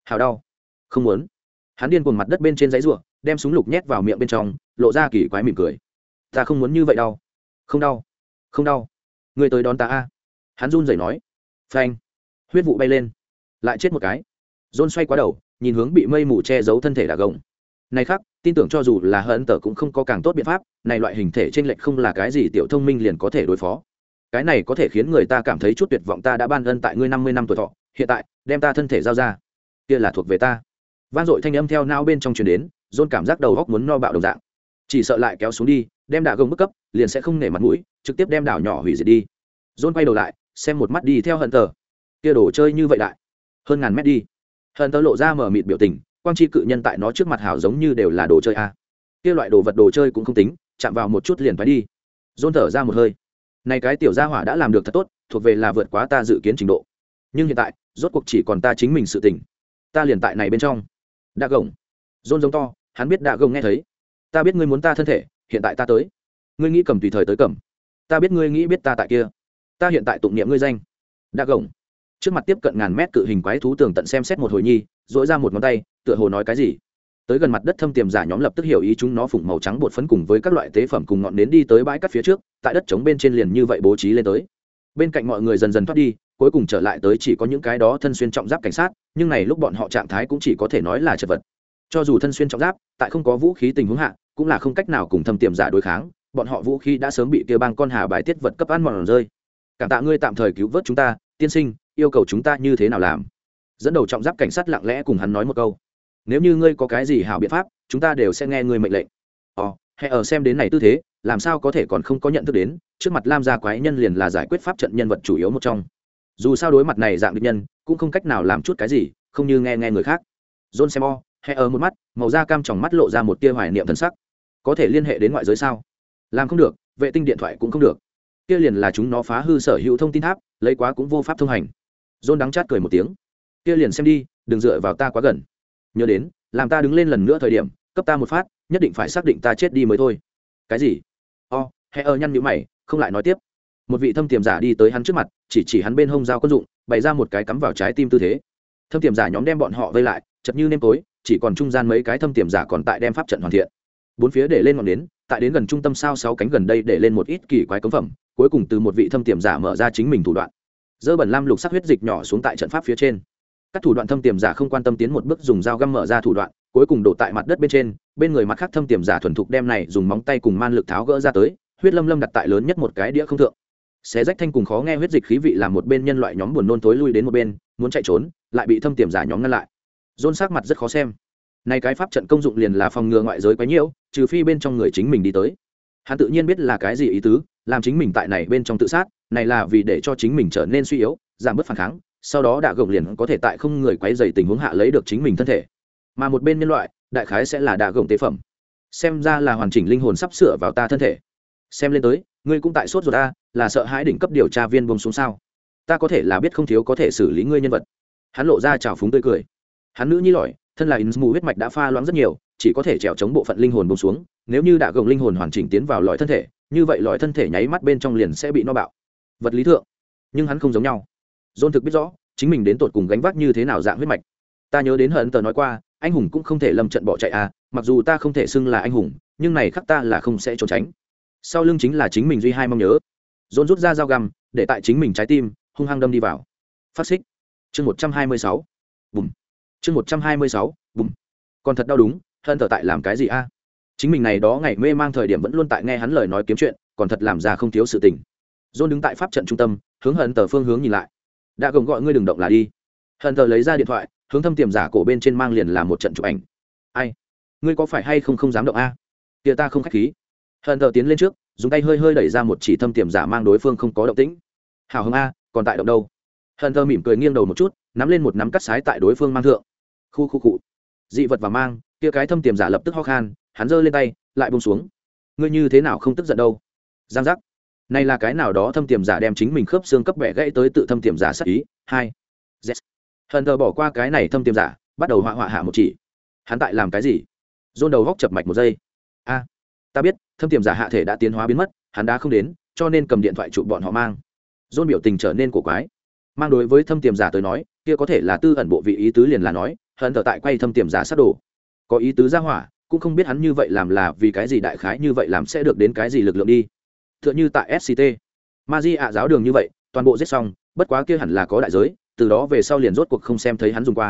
Hào đau. Không muốn. Hắn điên cuồng mặt đất bên trên giấy ruộng đem súng lục nhét vào miệng bên trong, lộ ra kỳ quái mỉm cười ta không muốn như vậy đau. Không đau. Không đau. Người tới đón ta a. Hắn run rẩy nói. Phanh. Huyết vụ bay lên. Lại chết một cái. Rôn xoay quá đầu, nhìn hướng bị mây mù che giấu thân thể đà gồng. Này khác tin tưởng cho dù là hận tờ cũng không có càng tốt biện pháp, này loại hình thể t r ê n lệch không là cái gì tiểu thông minh liền có thể đối phó. Cái này có thể khiến người ta cảm thấy chút tuyệt vọng ta đã ban ân tại ngươi năm mươi năm tuổi thọ, hiện tại, đem ta thân thể giao ra. Kia là thuộc về ta. Van dội thanh âm theo nao bên trong truyền đến dôn cảm giác đầu góc muốn no bạo đồng dạng. Chỉ sợ lại kéo xuống đi đem đạ gồng bức cấp, liền sẽ không nể mặt mũi, trực tiếp đem đảo nhỏ hủy diệt đi. Dôn quay đầu lại, xem một mắt đi theo hận tờ kia đồ chơi như vậy đại hơn ngàn mét đi. Hận tờ lộ ra mở mịt biểu tình, quang chi cự nhân tại nó trước mặt hảo giống như đều là đồ chơi a. Kia loại đồ vật đồ chơi cũng không tính, chạm vào một chút liền phải đi. Dôn thở ra một hơi. Này cái tiểu gia hỏa đã làm được thật tốt, thuộc về là vượt quá ta dự kiến trình độ. Nhưng hiện tại, rốt cuộc chỉ còn ta chính mình sự tỉnh ta liền tại này bên trong. Đạ gồng. John giống to, hắn biết đạ gồng nghe thấy. Ta biết ngươi muốn ta thân thể hiện tại ta tới. Ngươi nghĩ cầm tùy thời tới cầm. Ta biết ngươi nghĩ biết ta tại kia. Ta hiện tại tụng niệm ngươi danh. Đa gồng. Trước mặt tiếp cận ngàn mét cự hình quái thú tường tận xem xét một hồi nhi dỗi ra một ngón tay, tựa hồ nói cái gì. Tới gần mặt đất thâm tiềm giả nhóm lập tức hiểu ý chúng nó phủng màu trắng bột phấn cùng với các loại tế phẩm cùng ngọn nến đi tới bãi cắt phía trước, tại đất trống bên trên liền như vậy bố trí lên tới. Bên cạnh mọi người dần dần thoát đi, cuối cùng trở lại tới chỉ có những cái đó thân xuyên trọng giáp cảnh sát, nhưng này lúc bọn họ trạng thái cũng chỉ có thể nói là chật vật. Cho dù thân xuyên trọng giáp, tại không có vũ khí tình huống hạ cũng là không cách nào cùng thâm tiềm giả đối kháng, bọn họ vũ khí đã sớm bị kia bang con hà bài tiết vật cấp ăn mòn rơi. Cảm tạ ngươi tạm thời cứu vớt chúng ta, tiên sinh, yêu cầu chúng ta như thế nào làm? Dẫn đầu trọng giáp cảnh sát lặng lẽ cùng hắn nói một câu. Nếu như ngươi có cái gì hảo biện pháp, chúng ta đều sẽ nghe ngươi mệnh lệnh. Ồ hãy ở xem đến này tư thế, làm sao có thể còn không có nhận thức đến, trước mặt lam gia quái nhân liền là giải quyết pháp trận nhân vật chủ yếu một trong. Dù sao đối mặt này dạng định nhân, cũng không cách nào làm chút cái gì, không như nghe nghe người khác. John xem o hay ở một mắt, màu da cam tròng mắt lộ ra một tia hoài niệm thần sắc có thể liên hệ đến ngoại giới sao? Làm không được, vệ tinh điện thoại cũng không được. Kia liền là chúng nó phá hư sở hữu thông tin tháp, lấy quá cũng vô pháp thông hành. John đắng chát cười một tiếng. Kia liền xem đi, đừng dựa vào ta quá gần. Nhớ đến, làm ta đứng lên lần nữa thời điểm, cấp ta một phát, nhất định phải xác định ta chết đi mới thôi. Cái gì? O hẹ ơ nhăn nhữ mày, không lại nói tiếp. Một vị thâm tiềm giả đi tới hắn trước mặt, chỉ chỉ hắn bên hông dao quân dụng, bày ra một cái cắm vào trái tim tư thế. Thâm tiềm giả nhóm đem bọn họ vây lại, chật như nêm tối, chỉ còn trung gian mấy cái thâm tiềm giả còn tại đem pháp trận hoàn thiện bốn phía để lên ngọn nến, tại đến gần trung tâm sao sáu cánh gần đây để lên một ít kỳ quái cống phẩm, cuối cùng từ một vị thâm tiềm giả mở ra chính mình thủ đoạn. Dơ bẩn lam lục sắc huyết dịch nhỏ xuống tại trận pháp phía trên. Các thủ đoạn thâm tiềm giả không quan tâm tiến một bước dùng dao găm mở ra thủ đoạn, cuối cùng đổ tại mặt đất bên trên, bên người mặt khác thâm tiềm giả thuần thục đem này dùng móng tay cùng man lực tháo gỡ ra tới, huyết lâm lâm đặt tại lớn nhất một cái đĩa không thượng. Xé rách thanh cùng khó nghe huyết dịch khí vị làm một bên nhân loại nhóm buồn nôn thối lui đến một bên, muốn chạy trốn, lại bị thâm tiềm giả nhóm ngăn lại. Dôn sắc mặt rất khó xem nay cái pháp trận công dụng liền là phòng ngừa ngoại giới quấy nhiễu trừ phi bên trong người chính mình đi tới. Hắn tự nhiên biết là cái gì ý tứ, làm chính mình tại này bên trong tự sát, này là vì để cho chính mình trở nên suy yếu, giảm bớt phản kháng, sau đó đạ gồng liền có thể tại không người quấy dày tình huống hạ lấy được chính mình thân thể. Mà một bên nhân loại, đại khái sẽ là đạ gồng tế phẩm. Xem ra là hoàn chỉnh linh hồn sắp sửa vào ta thân thể. Xem lên tới, ngươi cũng tại sốt ruột ta, là sợ hãi đỉnh cấp điều tra viên bông xuống sao? Ta có thể là biết không thiếu có thể xử lý ngươi nhân vật. Hắn lộ ra trào phúng tươi cười. Hắn nữ nhi lỏi thân là in huyết mạch đã pha loãng rất nhiều, chỉ có thể trèo chống bộ phận linh hồn bông xuống, nếu như đã gồng linh hồn hoàn chỉnh tiến vào lõi thân thể, như vậy lõi thân thể nháy mắt bên trong liền sẽ bị no bạo. Vật lý thượng, nhưng hắn không giống nhau. Dôn thực biết rõ, chính mình đến tột cùng gánh vác như thế nào dạng huyết mạch. Ta nhớ đến hận tờ nói qua, anh hùng cũng không thể lâm trận bỏ chạy à mặc dù ta không thể xưng là anh hùng, nhưng này khắc ta là không sẽ trốn tránh. Sau lưng chính là chính mình duy hai mong nhớ. John rút ra dao găm, để tại chính mình trái tim, hung hăng đâm đi vào. Phát xích. Chương một trăm hai mươi sáu. Bùm chương một trăm hai mươi sáu, bùm. Còn thật đau đúng hận tờ tại làm cái gì a? Chính mình này đó ngày mê mang thời điểm vẫn luôn tại nghe hắn lời nói kiếm chuyện, còn thật làm ra không thiếu sự tình. Dôn đứng tại pháp trận trung tâm, hướng hận tờ phương hướng nhìn lại. Đã gồng gọi ngươi đừng động là đi. Hận tờ lấy ra điện thoại, hướng thâm tiềm giả cổ bên trên mang liền là một trận chụp ảnh. Ai? Ngươi có phải hay không không dám động a? Kia ta không khách khí. Hận tờ tiến lên trước, dùng tay hơi hơi đẩy ra một chỉ thâm tiềm giả mang đối phương không có động tĩnh. Hào hưng a, còn tại động đâu? Hận tờ mỉm cười nghiêng đầu một chút, nắm lên một nắm cắt sái tại đối phương mang thượng khu khu cụ dị vật và mang, kia cái thâm tiềm giả lập tức ho khan, hắn giơ lên tay, lại bông xuống. Ngươi như thế nào không tức giận đâu? Giang giác. Này là cái nào đó thâm tiềm giả đem chính mình khớp xương cấp bẻ gãy tới tự thâm tiềm giả sắc ý? Hai. Yes. hận thờ bỏ qua cái này thâm tiềm giả, bắt đầu họa họa hạ một chỉ. Hắn tại làm cái gì? Dôn đầu góc chập mạch một giây. A. Ta biết, thâm tiềm giả hạ thể đã tiến hóa biến mất, hắn đã không đến, cho nên cầm điện thoại chụp bọn họ mang. Dôn biểu tình trở nên cổ quái. Mang đối với thâm tiềm giả tới nói, kia có thể là tư ẩn bộ vị ý tứ liền là nói hận thở tại quay thâm tiềm giả sát đồ. Có ý tứ ra hỏa, cũng không biết hắn như vậy làm là vì cái gì đại khái như vậy làm sẽ được đến cái gì lực lượng đi. T h ư ợ n h ư tại sct ma di ạ giáo đường như vậy, toàn bộ giết xong, bất quá kia hẳn là có đại giới, từ đó về sau liền rốt cuộc không xem thấy hắn dùng qua.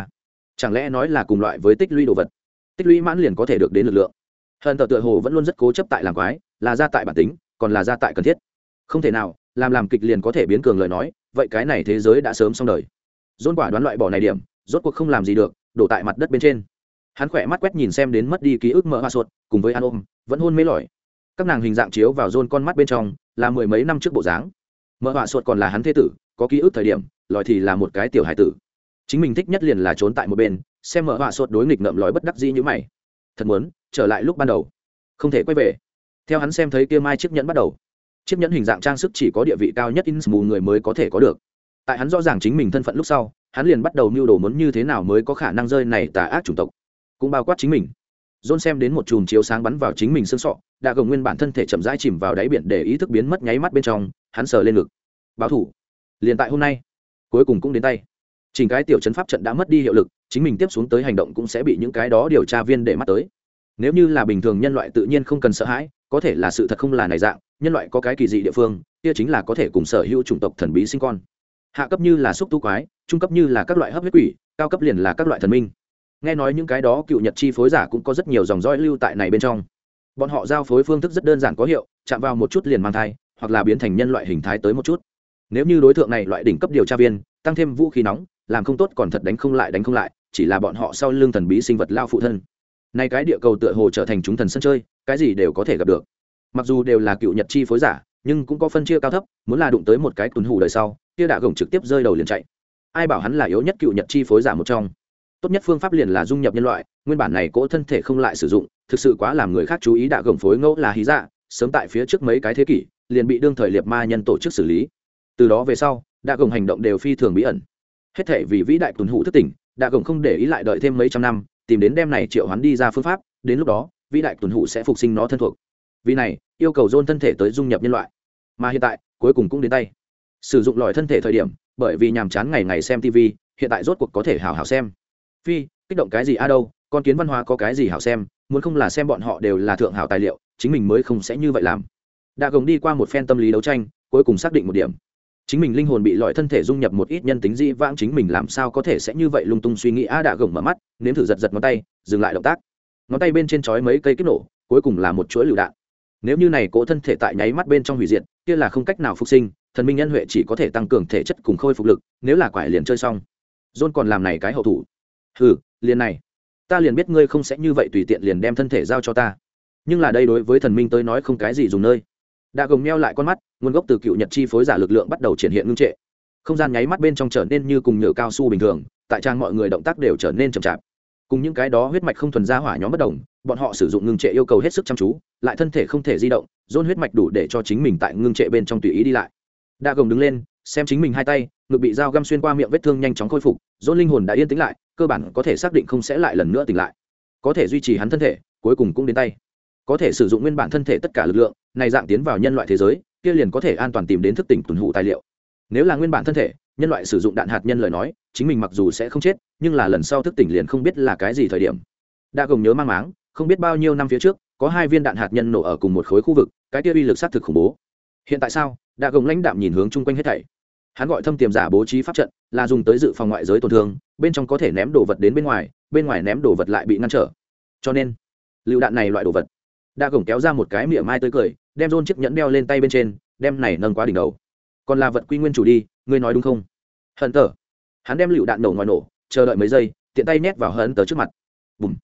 Chẳng lẽ nói là cùng loại với tích lũy đồ vật? Tích lũy mãn liền có thể được đến lực lượng. Hận tờ tựa hồ vẫn luôn rất cố chấp tại làm quái, là ra tại bản tính, còn là ra tại cần thiết. Không thể nào, làm làm kịch liền có thể biến cường lời nói, vậy cái này thế giới đã sớm xong đời. Dôn quả đoán loại bỏ này điểm, rốt cuộc không làm gì được đổ tại mặt đất bên trên. Hắn khỏe mắt quét nhìn xem đến mất đi ký ức mỡ hoa sột, cùng với an ôm, vẫn hôn mê lỏi. Các nàng hình dạng chiếu vào rôn con mắt bên trong, là mười mấy năm trước bộ dáng. Mỡ hoa sột còn là hắn thế tử, có ký ức thời điểm lòi thì là một cái tiểu hải tử. Chính mình thích nhất liền là trốn tại một bên, xem mỡ hoa sột đối nghịch ngậm lòi bất đắc dĩ như mày. Thật muốn, trở lại lúc ban đầu. Không thể quay về. Theo hắn xem thấy kia mai chiếc nhẫn bắt đầu. Chiếc nhẫn hình dạng trang sức chỉ có địa vị cao nhất in mù người mới có thể có được. Tại hắn rõ ràng chính mình thân phận lúc sau hắn liền bắt đầu mưu đồ muốn như thế nào mới có khả năng rơi này tà ác chủng tộc. Cũng bao quát chính mình. John xem đến một chùm chiếu sáng bắn vào chính mình xương sọ, đã gồng nguyên bản thân thể chậm rãi chìm vào đáy biển để ý thức biến mất nháy mắt bên trong, hắn sờ lên ngực. Báo thủ. Liền tại hôm nay, cuối cùng cũng đến tay. Chỉnh cái tiểu chấn pháp trận đã mất đi hiệu lực, chính mình tiếp xuống tới hành động cũng sẽ bị những cái đó điều tra viên để mắt tới. Nếu như là bình thường nhân loại tự nhiên không cần sợ hãi, có thể là sự thật không là này dạng, nhân loại có cái kỳ dị địa phương, kia chính là có thể cùng sở hữu chủng tộc thần bí sinh con hạ cấp như là xúc tu quái, trung cấp như là các loại hấp huyết quỷ, cao cấp liền là các loại thần minh. Nghe nói những cái đó cựu nhật chi phối giả cũng có rất nhiều dòng dõi lưu tại này bên trong. Bọn họ giao phối phương thức rất đơn giản có hiệu, chạm vào một chút liền mang thai, hoặc là biến thành nhân loại hình thái tới một chút. Nếu như đối tượng này loại đỉnh cấp điều tra viên, tăng thêm vũ khí nóng, làm không tốt còn thật đánh không lại đánh không lại, chỉ là bọn họ sau lưng thần bí sinh vật lao phụ thân. Nay cái địa cầu tựa hồ trở thành chúng thần sân chơi, cái gì đều có thể gặp được. Mặc dù đều là cựu nhật chi phối giả, nhưng cũng có phân chia cao thấp, muốn là đụng tới một cái tuần hủ đời sau kia đạ gồng trực tiếp rơi đầu liền chạy. Ai bảo hắn là yếu nhất cựu nhật chi phối giả một trong. Tốt nhất phương pháp liền là dung nhập nhân loại, nguyên bản này cỗ thân thể không lại sử dụng, thực sự quá làm người khác chú ý đạ gồng phối ngẫu là hí dạ sớm tại phía trước mấy cái thế kỷ, liền bị đương thời liệt ma nhân tổ chức xử lý. Từ đó về sau, đạ gồng hành động đều phi thường bí ẩn. Hết thể vì vĩ đại tuần hủ thất tỉnh, đạ gồng không để ý lại đợi thêm mấy trăm năm, tìm đến đem này triệu hắn đi ra phương pháp, đến lúc đó, vĩ đại tuần hủ sẽ phục sinh nó thân thuộc. Vì này, yêu cầu dôn thân thể tới dung nhập nhân loại. Mà hiện tại, cuối cùng cũng đến tay sử dụng lòi thân thể thời điểm, bởi vì nhàm chán ngày ngày xem tv hiện tại rốt cuộc có thể hào hào xem. Phi, kích động cái gì a đâu, con kiến văn hóa có cái gì hào xem, muốn không là xem bọn họ đều là thượng hảo tài liệu, chính mình mới không sẽ như vậy làm. Đã gồng đi qua một phen tâm lý đấu tranh, cuối cùng xác định một điểm. Chính mình linh hồn bị lọi thân thể dung nhập một ít nhân tính dĩ vãng chính mình làm sao có thể sẽ như vậy lung tung suy nghĩ a đã gồng mở mắt, nếm thử giật giật ngón tay, dừng lại động tác. Ngón tay bên trên chói mấy cây kích nổ, cuối cùng là một chuỗi lựu đạn nếu như này cỗ thân thể tại nháy mắt bên trong hủy diệt, kia là không cách nào phục sinh, thần minh nhân huệ chỉ có thể tăng cường thể chất cùng khôi phục lực, nếu là quải liền chơi xong. John còn làm này cái hậu thủ. Hừ, liền này. Ta liền biết ngươi không sẽ như vậy tùy tiện liền đem thân thể giao cho ta. Nhưng là đây đối với thần minh tới nói không cái gì dùng nơi. Đã gồng meo lại con mắt, nguồn gốc từ cựu nhật chi phối giả lực lượng bắt đầu triển hiện ngưng trệ. Không gian nháy mắt bên trong trở nên như cùng nhựa cao su bình thường, tại trang mọi người động tác đều trở nên chậm chạp cùng những cái đó huyết mạch không thuần ra hỏa nhóm bất đồng, bọn họ sử dụng ngưng trệ yêu cầu hết sức chăm chú, lại thân thể không thể di động dôn huyết mạch đủ để cho chính mình tại ngưng trệ bên trong tùy ý đi lại. Đa gồng đứng lên, xem chính mình hai tay, ngực bị dao găm xuyên qua miệng vết thương nhanh chóng khôi phục dôn linh hồn đã yên tĩnh lại, cơ bản có thể xác định không sẽ lại lần nữa tỉnh lại. Có thể duy trì hắn thân thể, cuối cùng cũng đến tay. Có thể sử dụng nguyên bản thân thể tất cả lực lượng, này dạng tiến vào nhân loại thế giới, kia liền có thể an toàn tìm đến thức tỉnh tuần hụ tài liệu. Nếu là nguyên bản thân thể nhân loại sử dụng đạn hạt nhân lời nói, chính mình mặc dù sẽ không chết, nhưng là lần sau thức tỉnh liền không biết là cái gì thời điểm. Đã gồng nhớ mang máng, không biết bao nhiêu năm phía trước, có hai viên đạn hạt nhân nổ ở cùng một khối khu vực, cái kia uy lực sát thực khủng bố. Hiện tại sao? Đã gồng lãnh đạm nhìn hướng chung quanh hết thảy. Hắn gọi thâm tiềm giả bố trí pháp trận, là dùng tới dự phòng ngoại giới tổn thương, bên trong có thể ném đồ vật đến bên ngoài bên ngoài ném đồ vật lại bị ngăn trở. Cho nên, lựu đạn này loại đồ vật. Đã gồng kéo ra một cái mỉa mai tới cười, đem rôn chiếc nhẫn đeo lên tay bên trên, đem này nâng quá đỉnh đầu. Còn là vật quy nguyên chủ đi, ngươi nói đúng không? Hận tờ hắn đem lựu đạn nổ ngoài nổ, chờ đợi mấy giây, tiện tay nhét vào hận tờ trước mặt. Bùm.